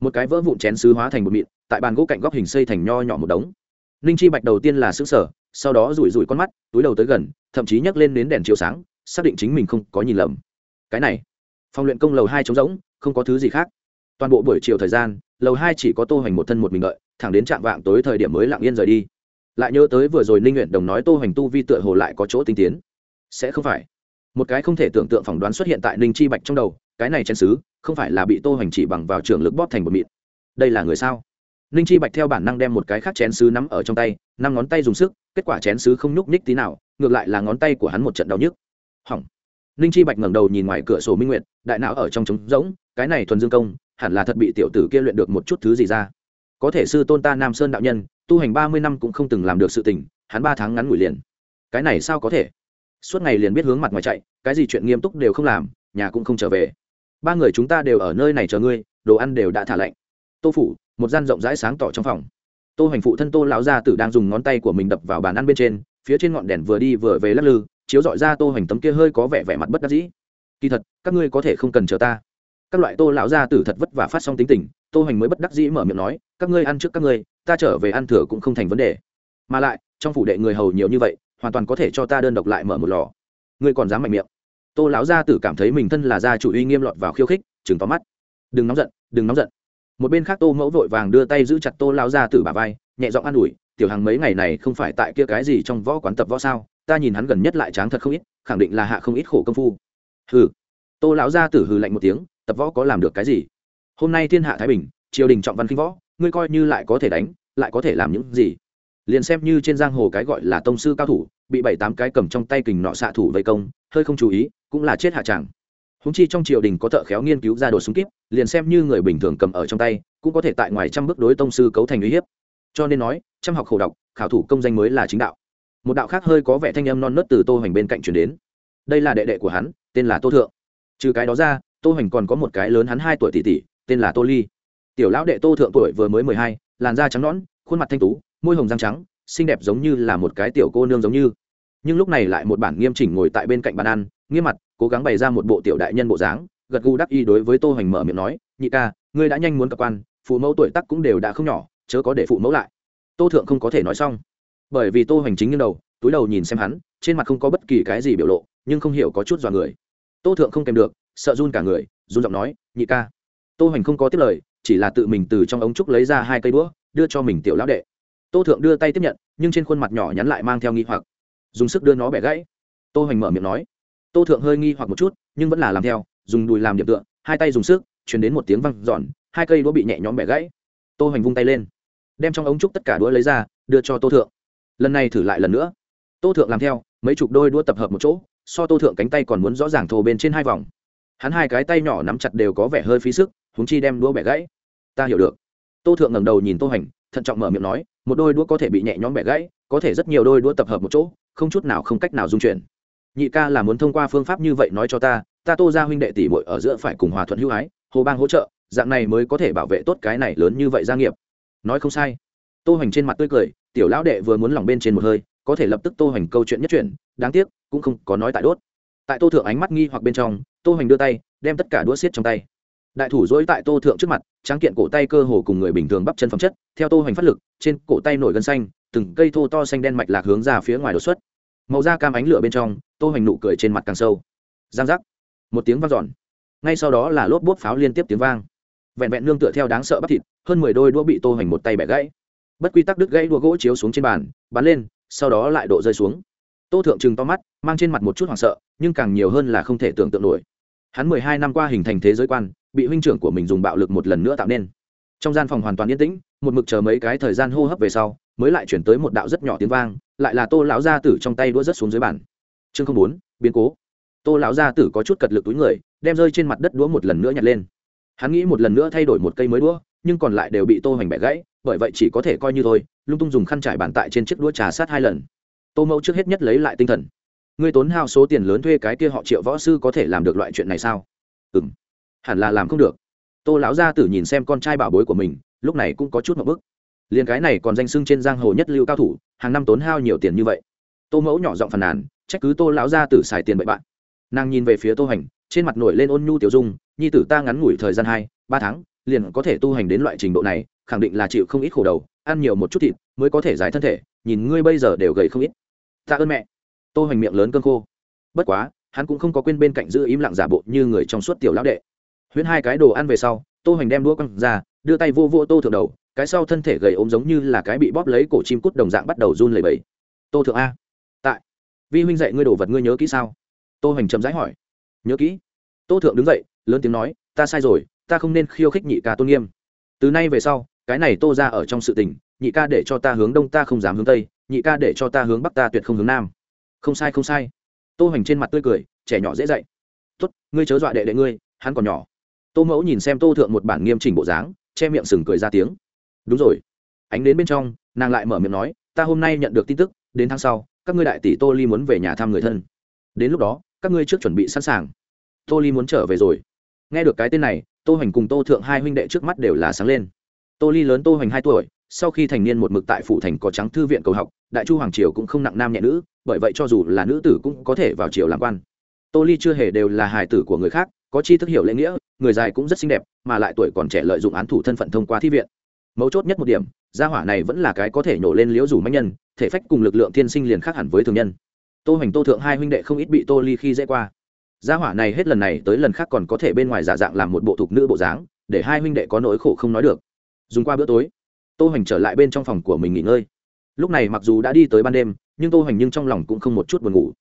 một cái vỡ vụn chén sứ hóa thành một miệng tại bàn gỗ cạnh góc hình xây thành nho nhỏ một đống. Ninh chi bạch đầu tiên là xứ sở sau đó rủi rủi con mắt, túi đầu tới gần, thậm chí nhấc lên đến đèn chiếu sáng, xác định chính mình không có nhìn lầm. Cái này, phòng luyện công lầu hai trống rỗng, không có thứ gì khác toàn bộ buổi chiều thời gian, lầu hai chỉ có tô hoành một thân một mình đợi, thẳng đến trạm vạng tối thời điểm mới lặng yên rời đi. Lại nhớ tới vừa rồi ninh nguyện đồng nói tô hoành tu vi tựa hồ lại có chỗ tinh tiến. Sẽ không phải. Một cái không thể tưởng tượng phỏng đoán xuất hiện tại ninh chi bạch trong đầu, cái này chén sứ, không phải là bị tô hoành chỉ bằng vào trường lực bóp thành một mịn. Đây là người sao? Ninh chi bạch theo bản năng đem một cái khác chén sứ nắm ở trong tay, năm ngón tay dùng sức, kết quả chén sứ không nhúc nhích tí nào, ngược lại là ngón tay của hắn một trận đau nhức. Hỏng. Ninh chi bạch ngẩng đầu nhìn ngoài cửa sổ minh nguyện đại não ở trong trống rỗng, cái này thuần dương công hẳn là thật bị tiểu tử kia luyện được một chút thứ gì ra. Có thể sư tôn ta nam sơn đạo nhân, tu hành ba mươi năm cũng không từng làm được sự tình, hắn ba tháng ngắn ngủi liền. Cái này sao có thể? Suốt ngày liền biết hướng mặt ngoài chạy, cái gì chuyện nghiêm túc đều không làm, nhà cũng không trở về. Ba người chúng ta đều ở nơi này chờ ngươi, đồ ăn đều đã thả lạnh. Tô phủ, một gian rộng rãi sáng tỏ trong phòng. Tô hoành phụ thân tô lão gia tử đang dùng ngón tay của mình đập vào bàn ăn bên trên, phía trên ngọn đèn vừa đi vừa về lắc lư, chiếu dọi ra tô hoành tấm kia hơi có vẻ vẻ mặt bất đắc dĩ. Kỳ thật, các ngươi có thể không cần chờ ta các loại tô lão gia tử thật vất vả phát xong tính tình, tô hoành mới bất đắc dĩ mở miệng nói, các ngươi ăn trước các ngươi, ta trở về ăn thừa cũng không thành vấn đề. Mà lại, trong phủ đệ người hầu nhiều như vậy, hoàn toàn có thể cho ta đơn độc lại mở một lò. Ngươi còn dám mạnh miệng. Tô lão gia tử cảm thấy mình thân là gia chủ uy nghiêm lọt vào khiêu khích chừng tóm mắt. Đừng nóng giận, đừng nóng giận. Một bên khác tô mẫu vội vàng đưa tay giữ chặt tô lão gia tử bà vai, nhẹ giọng an ủi, tiểu hàng mấy ngày này không phải tại kia cái gì trong võ quán tập võ sao? Ta nhìn hắn gần nhất lại tráng thật không ít, khẳng định là hạ không ít khổ công phu. Hừ. Tô lão gia tử hừ lạnh một tiếng tập võ có làm được cái gì? Hôm nay thiên hạ thái bình, triều đình trọng văn khinh võ, ngươi coi như lại có thể đánh, lại có thể làm những gì? Liền xem như trên giang hồ cái gọi là tông sư cao thủ, bị bảy tám cái cầm trong tay kình nọ xạ thủ vây công, hơi không chú ý, cũng là chết hạ tràng húng chi trong triều đình có thợ khéo nghiên cứu ra đồ súng kíp, liền xem như người bình thường cầm ở trong tay, cũng có thể tại ngoài trăm bước đối tông sư cấu thành uy hiếp. Cho nên nói, trăm học khổ đọc, khảo thủ công danh mới là chính đạo. Một đạo khác hơi có vẻ thanh âm non nớt từ tô hoành bên cạnh chuyển đến. Đây là đệ đệ của hắn, tên là tô thượng. Trừ cái đó ra tô hoành còn có một cái lớn hắn hai tuổi tỷ tỷ, tên là tô ly. Tiểu lão đệ tô thượng tuổi vừa mới mười hai, làn da trắng nõn, khuôn mặt thanh tú, môi hồng răng trắng, xinh đẹp giống như là một cái tiểu cô nương giống như. Nhưng lúc này lại một bản nghiêm chỉnh ngồi tại bên cạnh bàn ăn, nghiêm mặt, cố gắng bày ra một bộ tiểu đại nhân bộ dáng, gật gù đắc y đối với tô hoành mở miệng nói, nhị ca, ngươi đã nhanh muốn cập quan, phụ mẫu tuổi tác cũng đều đã không nhỏ, chớ có để phụ mẫu lại. Tô thượng không có thể nói xong. Bởi vì tô hoành chính như đầu, túi đầu nhìn xem hắn, trên mặt không có bất kỳ cái gì biểu lộ, nhưng không hiểu có chút dọa người. Tô thượng không kèm được sợ run cả người, run giọng nói, nhị ca. Tô hoành không có tiếp lời, chỉ là tự mình từ trong ống trúc lấy ra hai cây đũa, đưa cho mình tiểu lão đệ. Tô thượng đưa tay tiếp nhận, nhưng trên khuôn mặt nhỏ nhắn lại mang theo nghi hoặc. Dùng sức đưa nó bẻ gãy. Tô hoành mở miệng nói. Tô thượng hơi nghi hoặc một chút, nhưng vẫn là làm theo, dùng đùi làm điểm tựa, hai tay dùng sức chuyển đến một tiếng văng giòn hai cây đũa bị nhẹ nhõm bẻ gãy. Tô hoành vung tay lên, đem trong ống trúc tất cả đũa lấy ra, đưa cho tô thượng. Lần này thử lại lần nữa. Tô thượng làm theo, mấy chục đôi đũa tập hợp một chỗ, so tô thượng cánh tay còn muốn rõ ràng thô bên trên hai vòng hắn hai cái tay nhỏ nắm chặt đều có vẻ hơi phí sức húng chi đem đũa bẻ gãy. Ta hiểu được. Tô thượng ngẩng đầu nhìn tô hành, thận trọng mở miệng nói, một đôi đũa có thể bị nhẹ nhõm bẻ gãy, có thể rất nhiều đôi đũa tập hợp một chỗ, không chút nào không cách nào dung chuyển. Nhị ca là muốn thông qua phương pháp như vậy nói cho ta ta tô ra huynh đệ tỷ muội ở giữa phải cùng hòa thuận hữu ái, hồ bang hỗ trợ, dạng này mới có thể bảo vệ tốt cái này lớn như vậy gia nghiệp. Nói không sai. Tô Hành trên mặt tươi cười, tiểu lão đệ vừa muốn lòng bên trên một hơi, có thể lập tức tô Hành câu chuyện nhất chuyện đáng tiếc, cũng không có nói tại đốt tại tô thượng ánh mắt nghi hoặc bên trong, tô hoành đưa tay, đem tất cả đũa xiết trong tay. Đại thủ dối tại tô thượng trước mặt, tráng kiện cổ tay cơ hồ cùng người bình thường bắp chân phẩm chất, theo tô hoành phát lực, trên cổ tay nổi gân xanh, từng cây thô to xanh đen mạch lạc hướng ra phía ngoài đột xuất. Màu da cam ánh lửa bên trong, tô hoành nụ cười trên mặt càng sâu. Giang giác. Một tiếng vang dọn. Ngay sau đó là lốp bốp pháo liên tiếp tiếng vang. Vẹn vẹn nương tựa theo đáng sợ bắp thịt, hơn mười đôi đũa bị tô hoành một tay bẻ gãy. Bất quy tắc đứt gãy đũa gỗ chiếu xuống trên bàn, bắn lên, sau đó lại độ rơi xuống. Tô thượng trừng to mắt, mang trên mặt một chút hoảng sợ nhưng càng nhiều hơn là không thể tưởng tượng nổi. Hắn mười hai năm qua hình thành thế giới quan, bị huynh trưởng của mình dùng bạo lực một lần nữa tạo nên. Trong gian phòng hoàn toàn yên tĩnh, một mực chờ mấy cái thời gian hô hấp về sau, mới lại chuyển tới một đạo rất nhỏ tiếng vang, lại là tô lão gia tử trong tay đũa rất xuống dưới bàn. Chương không bốn, biến cố. Tô lão gia tử có chút cật lực túi người, đem rơi trên mặt đất đũa một lần nữa nhặt lên. Hắn nghĩ một lần nữa thay đổi một cây mới đũa, nhưng còn lại đều bị tô hoành bẻ gãy, bởi vậy chỉ có thể coi như thôi, lung tung dùng khăn trải bàn tại trên chiếc đũa trà sát hai lần. Tô mẫu trước hết nhất lấy lại tinh thần ngươi tốn hao số tiền lớn thuê cái kia họ triệu võ sư có thể làm được loại chuyện này sao? Ừ hẳn là làm không được. Tô lão gia tử nhìn xem con trai bảo bối của mình, lúc này cũng có chút một bức. Liền cái này còn danh sưng trên giang hồ nhất lưu cao thủ, hàng năm tốn hao nhiều tiền như vậy. Tô mẫu nhỏ giọng phàn nàn, trách cứ tô lão gia tử xài tiền bậy bạn. Nàng nhìn về phía tô hành, trên mặt nổi lên ôn nhu tiểu dung, nhi tử ta ngắn ngủi thời gian hai, ba tháng, liền có thể tu hành đến loại trình độ này, khẳng định là chịu không ít khổ đầu, ăn nhiều một chút thịt mới có thể giải thân thể, nhìn ngươi bây giờ đều gầy không ít. Ta ơn mẹ tô hoành miệng lớn cơn khô. Bất quá, hắn cũng không có quên bên cạnh giữ im lặng giả bộ như người trong suốt tiểu lão đệ. Huyễn hai cái đồ ăn về sau, tô hoành đem đũa quăng ra, đưa tay vô vô tô thượng đầu, cái sau thân thể gầy ốm giống như là cái bị bóp lấy cổ chim cút đồng dạng bắt đầu run lẩy bẩy. Tô thượng a, tại, vi huynh dạy ngươi đồ vật ngươi nhớ kỹ sao? Tô hoành chậm rãi hỏi. Nhớ kỹ. Tô thượng đứng dậy, lớn tiếng nói, ta sai rồi, ta không nên khiêu khích nhị ca tôn nghiêm. Từ nay về sau, cái này tô ra ở trong sự tình, nhị ca để cho ta hướng đông ta không dám hướng tây, nhị ca để cho ta hướng bắc ta tuyệt không hướng nam không sai không sai. Tô hoành trên mặt tươi cười, trẻ nhỏ dễ dạy. Tốt, ngươi chớ dọa đệ đệ ngươi, hắn còn nhỏ. Tô mẫu nhìn xem tô thượng một bản nghiêm chỉnh bộ dáng, che miệng sừng cười ra tiếng. Đúng rồi. Ánh đến bên trong, nàng lại mở miệng nói, ta hôm nay nhận được tin tức, đến tháng sau, các ngươi đại tỷ tô ly muốn về nhà thăm người thân. Đến lúc đó, các ngươi trước chuẩn bị sẵn sàng. Tô ly muốn trở về rồi. Nghe được cái tên này, tô hoành cùng tô thượng hai huynh đệ trước mắt đều là sáng lên. Tô ly lớn tô hoành hai tuổi sau khi thành niên một mực tại phủ thành có trắng thư viện cầu học, đại chu hoàng triều cũng không nặng nam nhẹ nữ, bởi vậy cho dù là nữ tử cũng có thể vào triều làm quan. Tô ly chưa hề đều là hài tử của người khác, có chi thức hiểu lễ nghĩa, người dài cũng rất xinh đẹp, mà lại tuổi còn trẻ lợi dụng án thủ thân phận thông qua thi viện. Mấu chốt nhất một điểm, gia hỏa này vẫn là cái có thể nhổ lên liễu rủ manh nhân, thể phách cùng lực lượng thiên sinh liền khác hẳn với thường nhân. Tô hoành, tô thượng hai huynh đệ không ít bị tô ly khi dễ qua. Gia hỏa này hết lần này tới lần khác còn có thể bên ngoài giả dạng làm một bộ thục nữ bộ dáng, để hai huynh đệ có nỗi khổ không nói được. Dùng qua bữa tối tô hoành trở lại bên trong phòng của mình nghỉ ngơi. Lúc này mặc dù đã đi tới ban đêm, nhưng tô hoành nhưng trong lòng cũng không một chút buồn ngủ.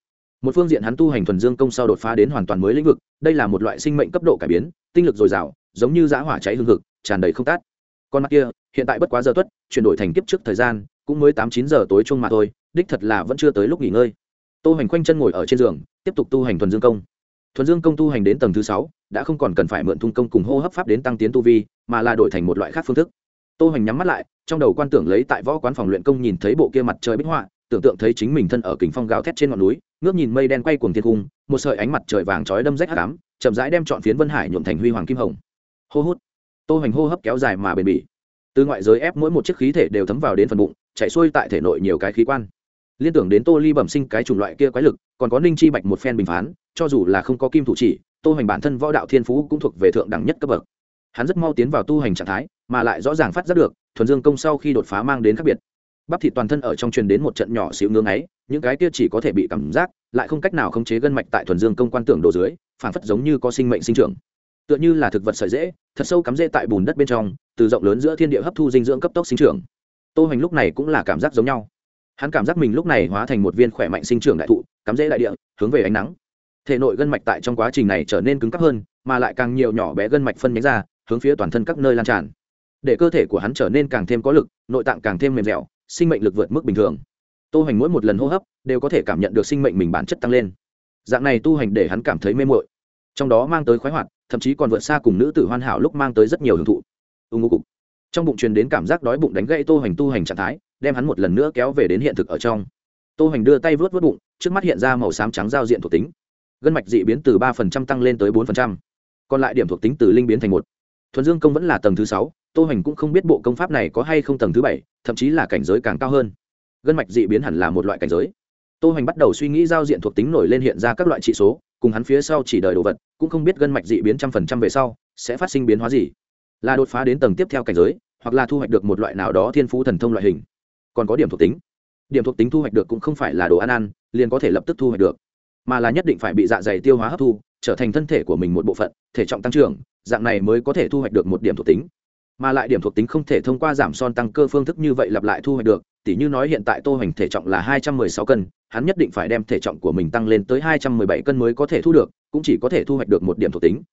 Một phương diện hắn tu hành thuần dương công sau đột phá đến hoàn toàn mới lĩnh vực, đây là một loại sinh mệnh cấp độ cải biến, tinh lực dồi dào, giống như giã hỏa cháy hương thực tràn đầy không tát. Con mắt kia, hiện tại bất quá giờ tuất, chuyển đổi thành kiếp trước thời gian, cũng mới tám chín giờ tối chung mà thôi, đích thật là vẫn chưa tới lúc nghỉ ngơi. Tô hoành khoanh chân ngồi ở trên giường, tiếp tục tu hành thuần dương công. Thuần dương công tu hành đến tầng thứ sáu, đã không còn cần phải mượn thung công cùng hô hấp pháp đến tăng tiến tu vi, mà là đổi thành một loại khác phương thức tô hoành nhắm mắt lại, trong đầu quan tưởng lấy tại võ quán phòng luyện công nhìn thấy bộ kia mặt trời bích họa, tưởng tượng thấy chính mình thân ở kính phong gào thét trên ngọn núi, ngước nhìn mây đen quay cuồng thiên cung một sợi ánh mặt trời vàng chói đâm rách hắc chậm rãi đem trọn phiến vân hải nhuộm thành huy hoàng kim hồng. Hô hút. Tô hoành hô hấp kéo dài mà bền bỉ. Từ ngoại giới ép mỗi một chiếc khí thể đều thấm vào đến phần bụng, chạy xuôi tại thể nội nhiều cái khí quan. Liên tưởng đến tô ly bẩm sinh cái chủng loại kia quái lực, còn có ninh chi bạch một phen bình phán, cho dù là không có kim thủ chỉ, tô hoành bản thân võ đạo thiên phú cũng thuộc về thượng đẳng nhất cấp bậc hắn rất mau tiến vào tu hành trạng thái, mà lại rõ ràng phát giác được, thuần dương công sau khi đột phá mang đến khác biệt. Bắp thịt toàn thân ở trong truyền đến một trận nhỏ xịu ngưng ấy những cái kia chỉ có thể bị cảm giác, lại không cách nào khống chế gân mạch tại thuần dương công quan tưởng đồ dưới, phản phất giống như có sinh mệnh sinh trưởng. Tựa như là thực vật sợi dễ, thật sâu cắm rễ tại bùn đất bên trong, từ rộng lớn giữa thiên địa hấp thu dinh dưỡng cấp tốc sinh trưởng. Tô hoành lúc này cũng là cảm giác giống nhau. Hắn cảm giác mình lúc này hóa thành một viên khỏe mạnh sinh trưởng đại thụ, cắm rễ đại địa, hướng về ánh nắng. Thể nội gân mạch tại trong quá trình này trở nên cứng cáp hơn, mà lại càng nhiều nhỏ bé gân mạch phân nhánh ra hướng phía toàn thân các nơi lan tràn. Để cơ thể của hắn trở nên càng thêm có lực, nội tạng càng thêm mềm dẻo, sinh mệnh lực vượt mức bình thường. Tu hành mỗi một lần hô hấp đều có thể cảm nhận được sinh mệnh mình bản chất tăng lên. Dạng này tu hành để hắn cảm thấy mê mội trong đó mang tới khoái hoạt, thậm chí còn vượt xa cùng nữ tử hoàn hảo lúc mang tới rất nhiều hưởng thụ. Ưng ngô cục. Trong bụng truyền đến cảm giác đói bụng đánh gãy Tu hành tu hành trạng thái, đem hắn một lần nữa kéo về đến hiện thực ở trong. Tu hành đưa tay vớt vớt bụng, trước mắt hiện ra màu xám trắng giao diện thuộc tính. Gân mạch dị biến từ ba phần trăm tăng lên tới bốn phần trăm. Còn lại điểm thuộc tính từ linh biến thành một thuần dương công vẫn là tầng thứ sáu, tô hoành cũng không biết bộ công pháp này có hay không tầng thứ bảy, thậm chí là cảnh giới càng cao hơn. Gân mạch dị biến hẳn là một loại cảnh giới. Tô hoành bắt đầu suy nghĩ giao diện thuộc tính nổi lên hiện ra các loại trị số, cùng hắn phía sau chỉ đợi đồ vật, cũng không biết gân mạch dị biến trăm phần trăm về sau, sẽ phát sinh biến hóa gì. Là đột phá đến tầng tiếp theo cảnh giới, hoặc là thu hoạch được một loại nào đó thiên phú thần thông loại hình. Còn có điểm thuộc tính. Điểm thuộc tính thu hoạch được cũng không phải là đồ ăn ăn, liền có thể lập tức thu hoạch được, mà là nhất định phải bị dạ dày tiêu hóa hấp thu trở thành thân thể của mình một bộ phận, thể trọng tăng trưởng, dạng này mới có thể thu hoạch được một điểm thuộc tính. Mà lại điểm thuộc tính không thể thông qua giảm son tăng cơ phương thức như vậy lặp lại thu hoạch được, tỉ như nói hiện tại tô hoành thể trọng là hai trăm mười sáu cân, hắn nhất định phải đem thể trọng của mình tăng lên tới hai trăm mười bảy cân mới có thể thu được, cũng chỉ có thể thu hoạch được một điểm thuộc tính.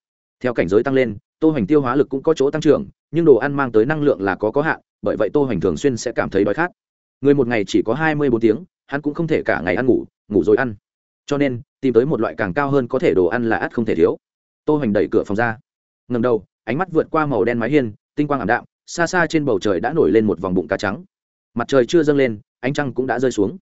Theo cảnh giới tăng lên, tô hoành tiêu hóa lực cũng có chỗ tăng trưởng, nhưng đồ ăn mang tới năng lượng là có có hạn, bởi vậy tô hoành thường xuyên sẽ cảm thấy đói khát. Người một ngày chỉ có hai mươi bốn tiếng, hắn cũng không thể cả ngày ăn ngủ ngủ rồi ăn. Cho nên tìm tới một loại càng cao hơn có thể đồ ăn là ắt không thể thiếu. Tô hoành đẩy cửa phòng ra. Ngẩng đầu, ánh mắt vượt qua màu đen mái hiên, tinh quang ảm đạm, xa xa trên bầu trời đã nổi lên một vòng bụng cá trắng. Mặt trời chưa dâng lên, ánh trăng cũng đã rơi xuống.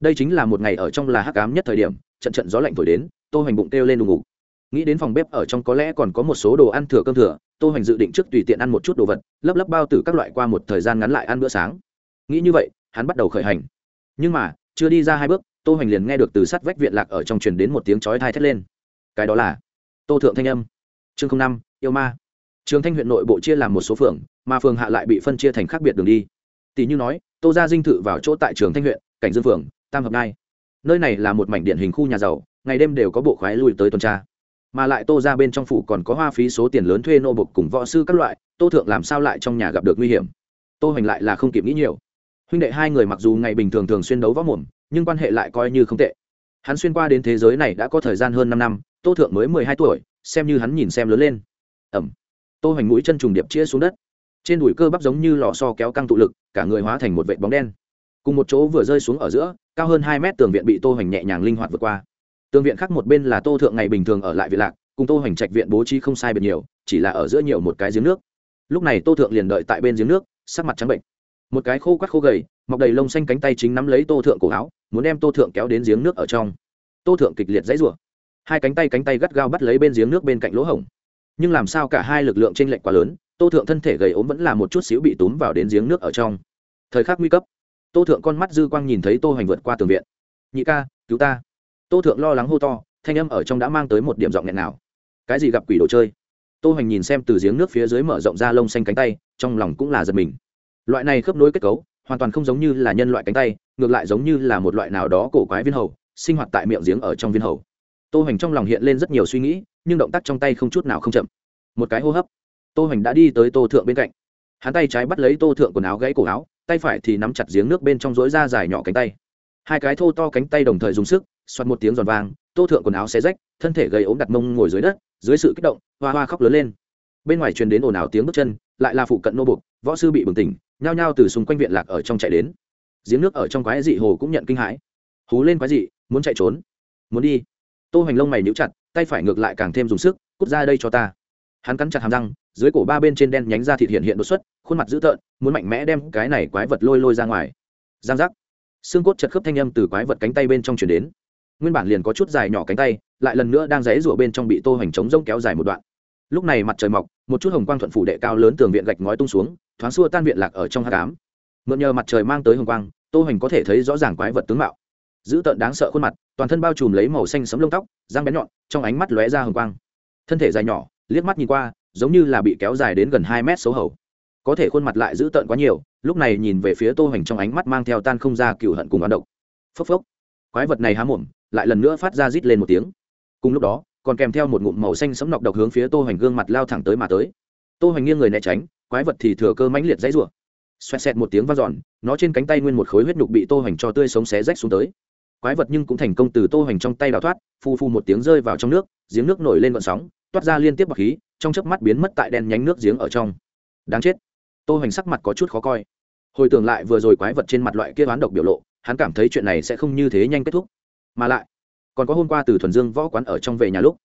Đây chính là một ngày ở trong là hắc ám nhất thời điểm, trận trận gió lạnh thổi đến, tô hoành bụng kêu lên đùng ngục. Nghĩ đến phòng bếp ở trong có lẽ còn có một số đồ ăn thừa cơm thừa, tô hoành dự định trước tùy tiện ăn một chút đồ vật, lấp lấp bao tử các loại qua một thời gian ngắn lại ăn bữa sáng. Nghĩ như vậy, hắn bắt đầu khởi hành. Nhưng mà, chưa đi ra hai bước tô hoành liền nghe được từ sát vách viện lạc ở trong truyền đến một tiếng chói thai thét lên. Cái đó là tô thượng thanh âm, chương năm, yêu ma. Trường thanh huyện nội bộ chia làm một số phường, mà phường hạ lại bị phân chia thành khác biệt đường đi. Tỷ như nói, tô ra dinh thự vào chỗ tại trường thanh huyện, cảnh dương phường, tam hợp nai nơi này là một mảnh điện hình khu nhà giàu, ngày đêm đều có bộ khoái lùi tới tuần tra. Mà lại tô ra bên trong phủ còn có hoa phí số tiền lớn thuê nô bục cùng võ sư các loại, tô thượng làm sao lại trong nhà gặp được nguy hiểm? Tô hoành lại là không kịp nghĩ nhiều. Huynh đệ hai người mặc dù ngày bình thường thường xuyên đấu võ mồm nhưng quan hệ lại coi như không tệ. Hắn xuyên qua đến thế giới này đã có thời gian hơn năm năm, tô thượng mới mười hai tuổi, xem như hắn nhìn xem lớn lên. Ẩm. Tô hoành mũi chân trùng điệp chia xuống đất. Trên đùi cơ bắp giống như lò so kéo căng tụ lực, cả người hóa thành một vệt bóng đen. Cùng một chỗ vừa rơi xuống ở giữa, cao hơn hai mét tường viện bị tô hoành nhẹ nhàng linh hoạt vượt qua. Tường viện khác một bên là tô thượng ngày bình thường ở lại viện lạc, cùng tô hoành trạch viện bố trí không sai biệt nhiều, chỉ là ở giữa nhiều một cái giếng nước. Lúc này tô thượng liền đợi tại bên giếng nước, sắc mặt trắng bệnh. Một cái khô quắt khô gầy, mọc đầy lông xanh cánh tay chính nắm lấy tô thượng cổ áo muốn đem tô thượng kéo đến giếng nước ở trong. Tô thượng kịch liệt dãy rủa. Hai cánh tay cánh tay gắt gao bắt lấy bên giếng nước bên cạnh lỗ hổng. Nhưng làm sao cả hai lực lượng chênh lệch quá lớn, tô thượng thân thể gầy ốm vẫn là một chút xíu bị túm vào đến giếng nước ở trong. Thời khắc nguy cấp, tô thượng con mắt dư quang nhìn thấy tô hoành vượt qua tường viện. Nhị ca, cứu ta. Tô thượng lo lắng hô to, thanh âm ở trong đã mang tới một điểm giọng nghẹn nào. Cái gì gặp quỷ đồ chơi? Tô hoành nhìn xem từ giếng nước phía dưới mở rộng ra lông xanh cánh tay, trong lòng cũng là giật mình. Loại này khớp nối kết cấu, hoàn toàn không giống như là nhân loại cánh tay ngược lại giống như là một loại nào đó cổ quái viên hầu sinh hoạt tại miệng giếng ở trong viên hầu. Tô hoành trong lòng hiện lên rất nhiều suy nghĩ nhưng động tác trong tay không chút nào không chậm. Một cái hô hấp. Tô hoành đã đi tới tô thượng bên cạnh. Hắn tay trái bắt lấy tô thượng quần áo gãy cổ áo tay phải thì nắm chặt giếng nước bên trong rối ra dài nhỏ cánh tay. Hai cái thô to cánh tay đồng thời dùng sức xoắt một tiếng giòn vàng, tô thượng quần áo xé rách thân thể gầy ốm đặt mông ngồi dưới đất dưới sự kích động hoa hoa khóc lớn lên. Bên ngoài truyền đến ồn ào tiếng bước chân lại là phụ cận nô bục võ sư bị bừng tỉnh nhao nhao từ xung quanh viện lạc ở trong chạy đến giếng nước ở trong quái dị hồ cũng nhận kinh hãi. Hú lên quái dị, muốn chạy trốn. Muốn đi. Tô hoành lông mày níu chặt, tay phải ngược lại càng thêm dùng sức, cút ra đây cho ta. Hắn cắn chặt hàm răng, dưới cổ ba bên trên đen nhánh ra thịt hiện hiện đột xuất, khuôn mặt dữ tợn, muốn mạnh mẽ đem cái này quái vật lôi lôi ra ngoài. Giang giác. Xương cốt chật khớp thanh âm từ quái vật cánh tay bên trong chuyển đến. Nguyên bản liền có chút dài nhỏ cánh tay, lại lần nữa đang rẽ rụa bên trong bị tô hoành trống rông kéo dài một đoạn. Lúc này mặt trời mọc, một chút hồng quang thuận phủ đệ cao lớn tường viện gạch ngói tung xuống, thoáng xua tan viện lạc ở trong hát cám mượn nhờ mặt trời mang tới hồng quang, tô hoành có thể thấy rõ ràng quái vật tướng mạo. Dữ tợn đáng sợ khuôn mặt, toàn thân bao trùm lấy màu xanh sấm lông tóc, răng bén nhọn, trong ánh mắt lóe ra hồng quang. Thân thể dài nhỏ, liếc mắt nhìn qua, giống như là bị kéo dài đến gần hai mét xấu hầu. Có thể khuôn mặt lại dữ tợn quá nhiều, lúc này nhìn về phía tô hoành trong ánh mắt mang theo tan không ra cựu hận cùng oán độc. Phốc phốc. Quái vật này há mồm, lại lần nữa phát ra rít lên một tiếng. Cùng lúc đó, còn kèm theo một ngụm màu xanh sẫm nọc độc hướng phía tô hoành gương mặt lao thẳng tới mà tới. Tô hoành nghiêng người né tránh, quái vật thì thừa cơ mãnh liệt dãy rủa xoẹt xẹt một tiếng v a n giòn nó trên cánh tay nguyên một khối huyết nhục bị tô hoành cho tươi sống xé rách xuống tới. Quái vật nhưng cũng thành công từ tô hoành trong tay đào thoát, phù phù một tiếng rơi vào trong nước, giếng nước nổi lên vận sóng, toát ra liên tiếp bọc khí, trong chớp mắt biến mất tại đen nhánh nước giếng ở trong. Đáng chết. Tô hoành sắc mặt có chút khó coi. Hồi tưởng lại vừa rồi quái vật trên mặt loại kia oán độc biểu lộ, hắn cảm thấy chuyện này sẽ không như thế nhanh kết thúc. Mà lại, còn có hôm qua từ thuần dương võ quán ở trong về nhà lúc,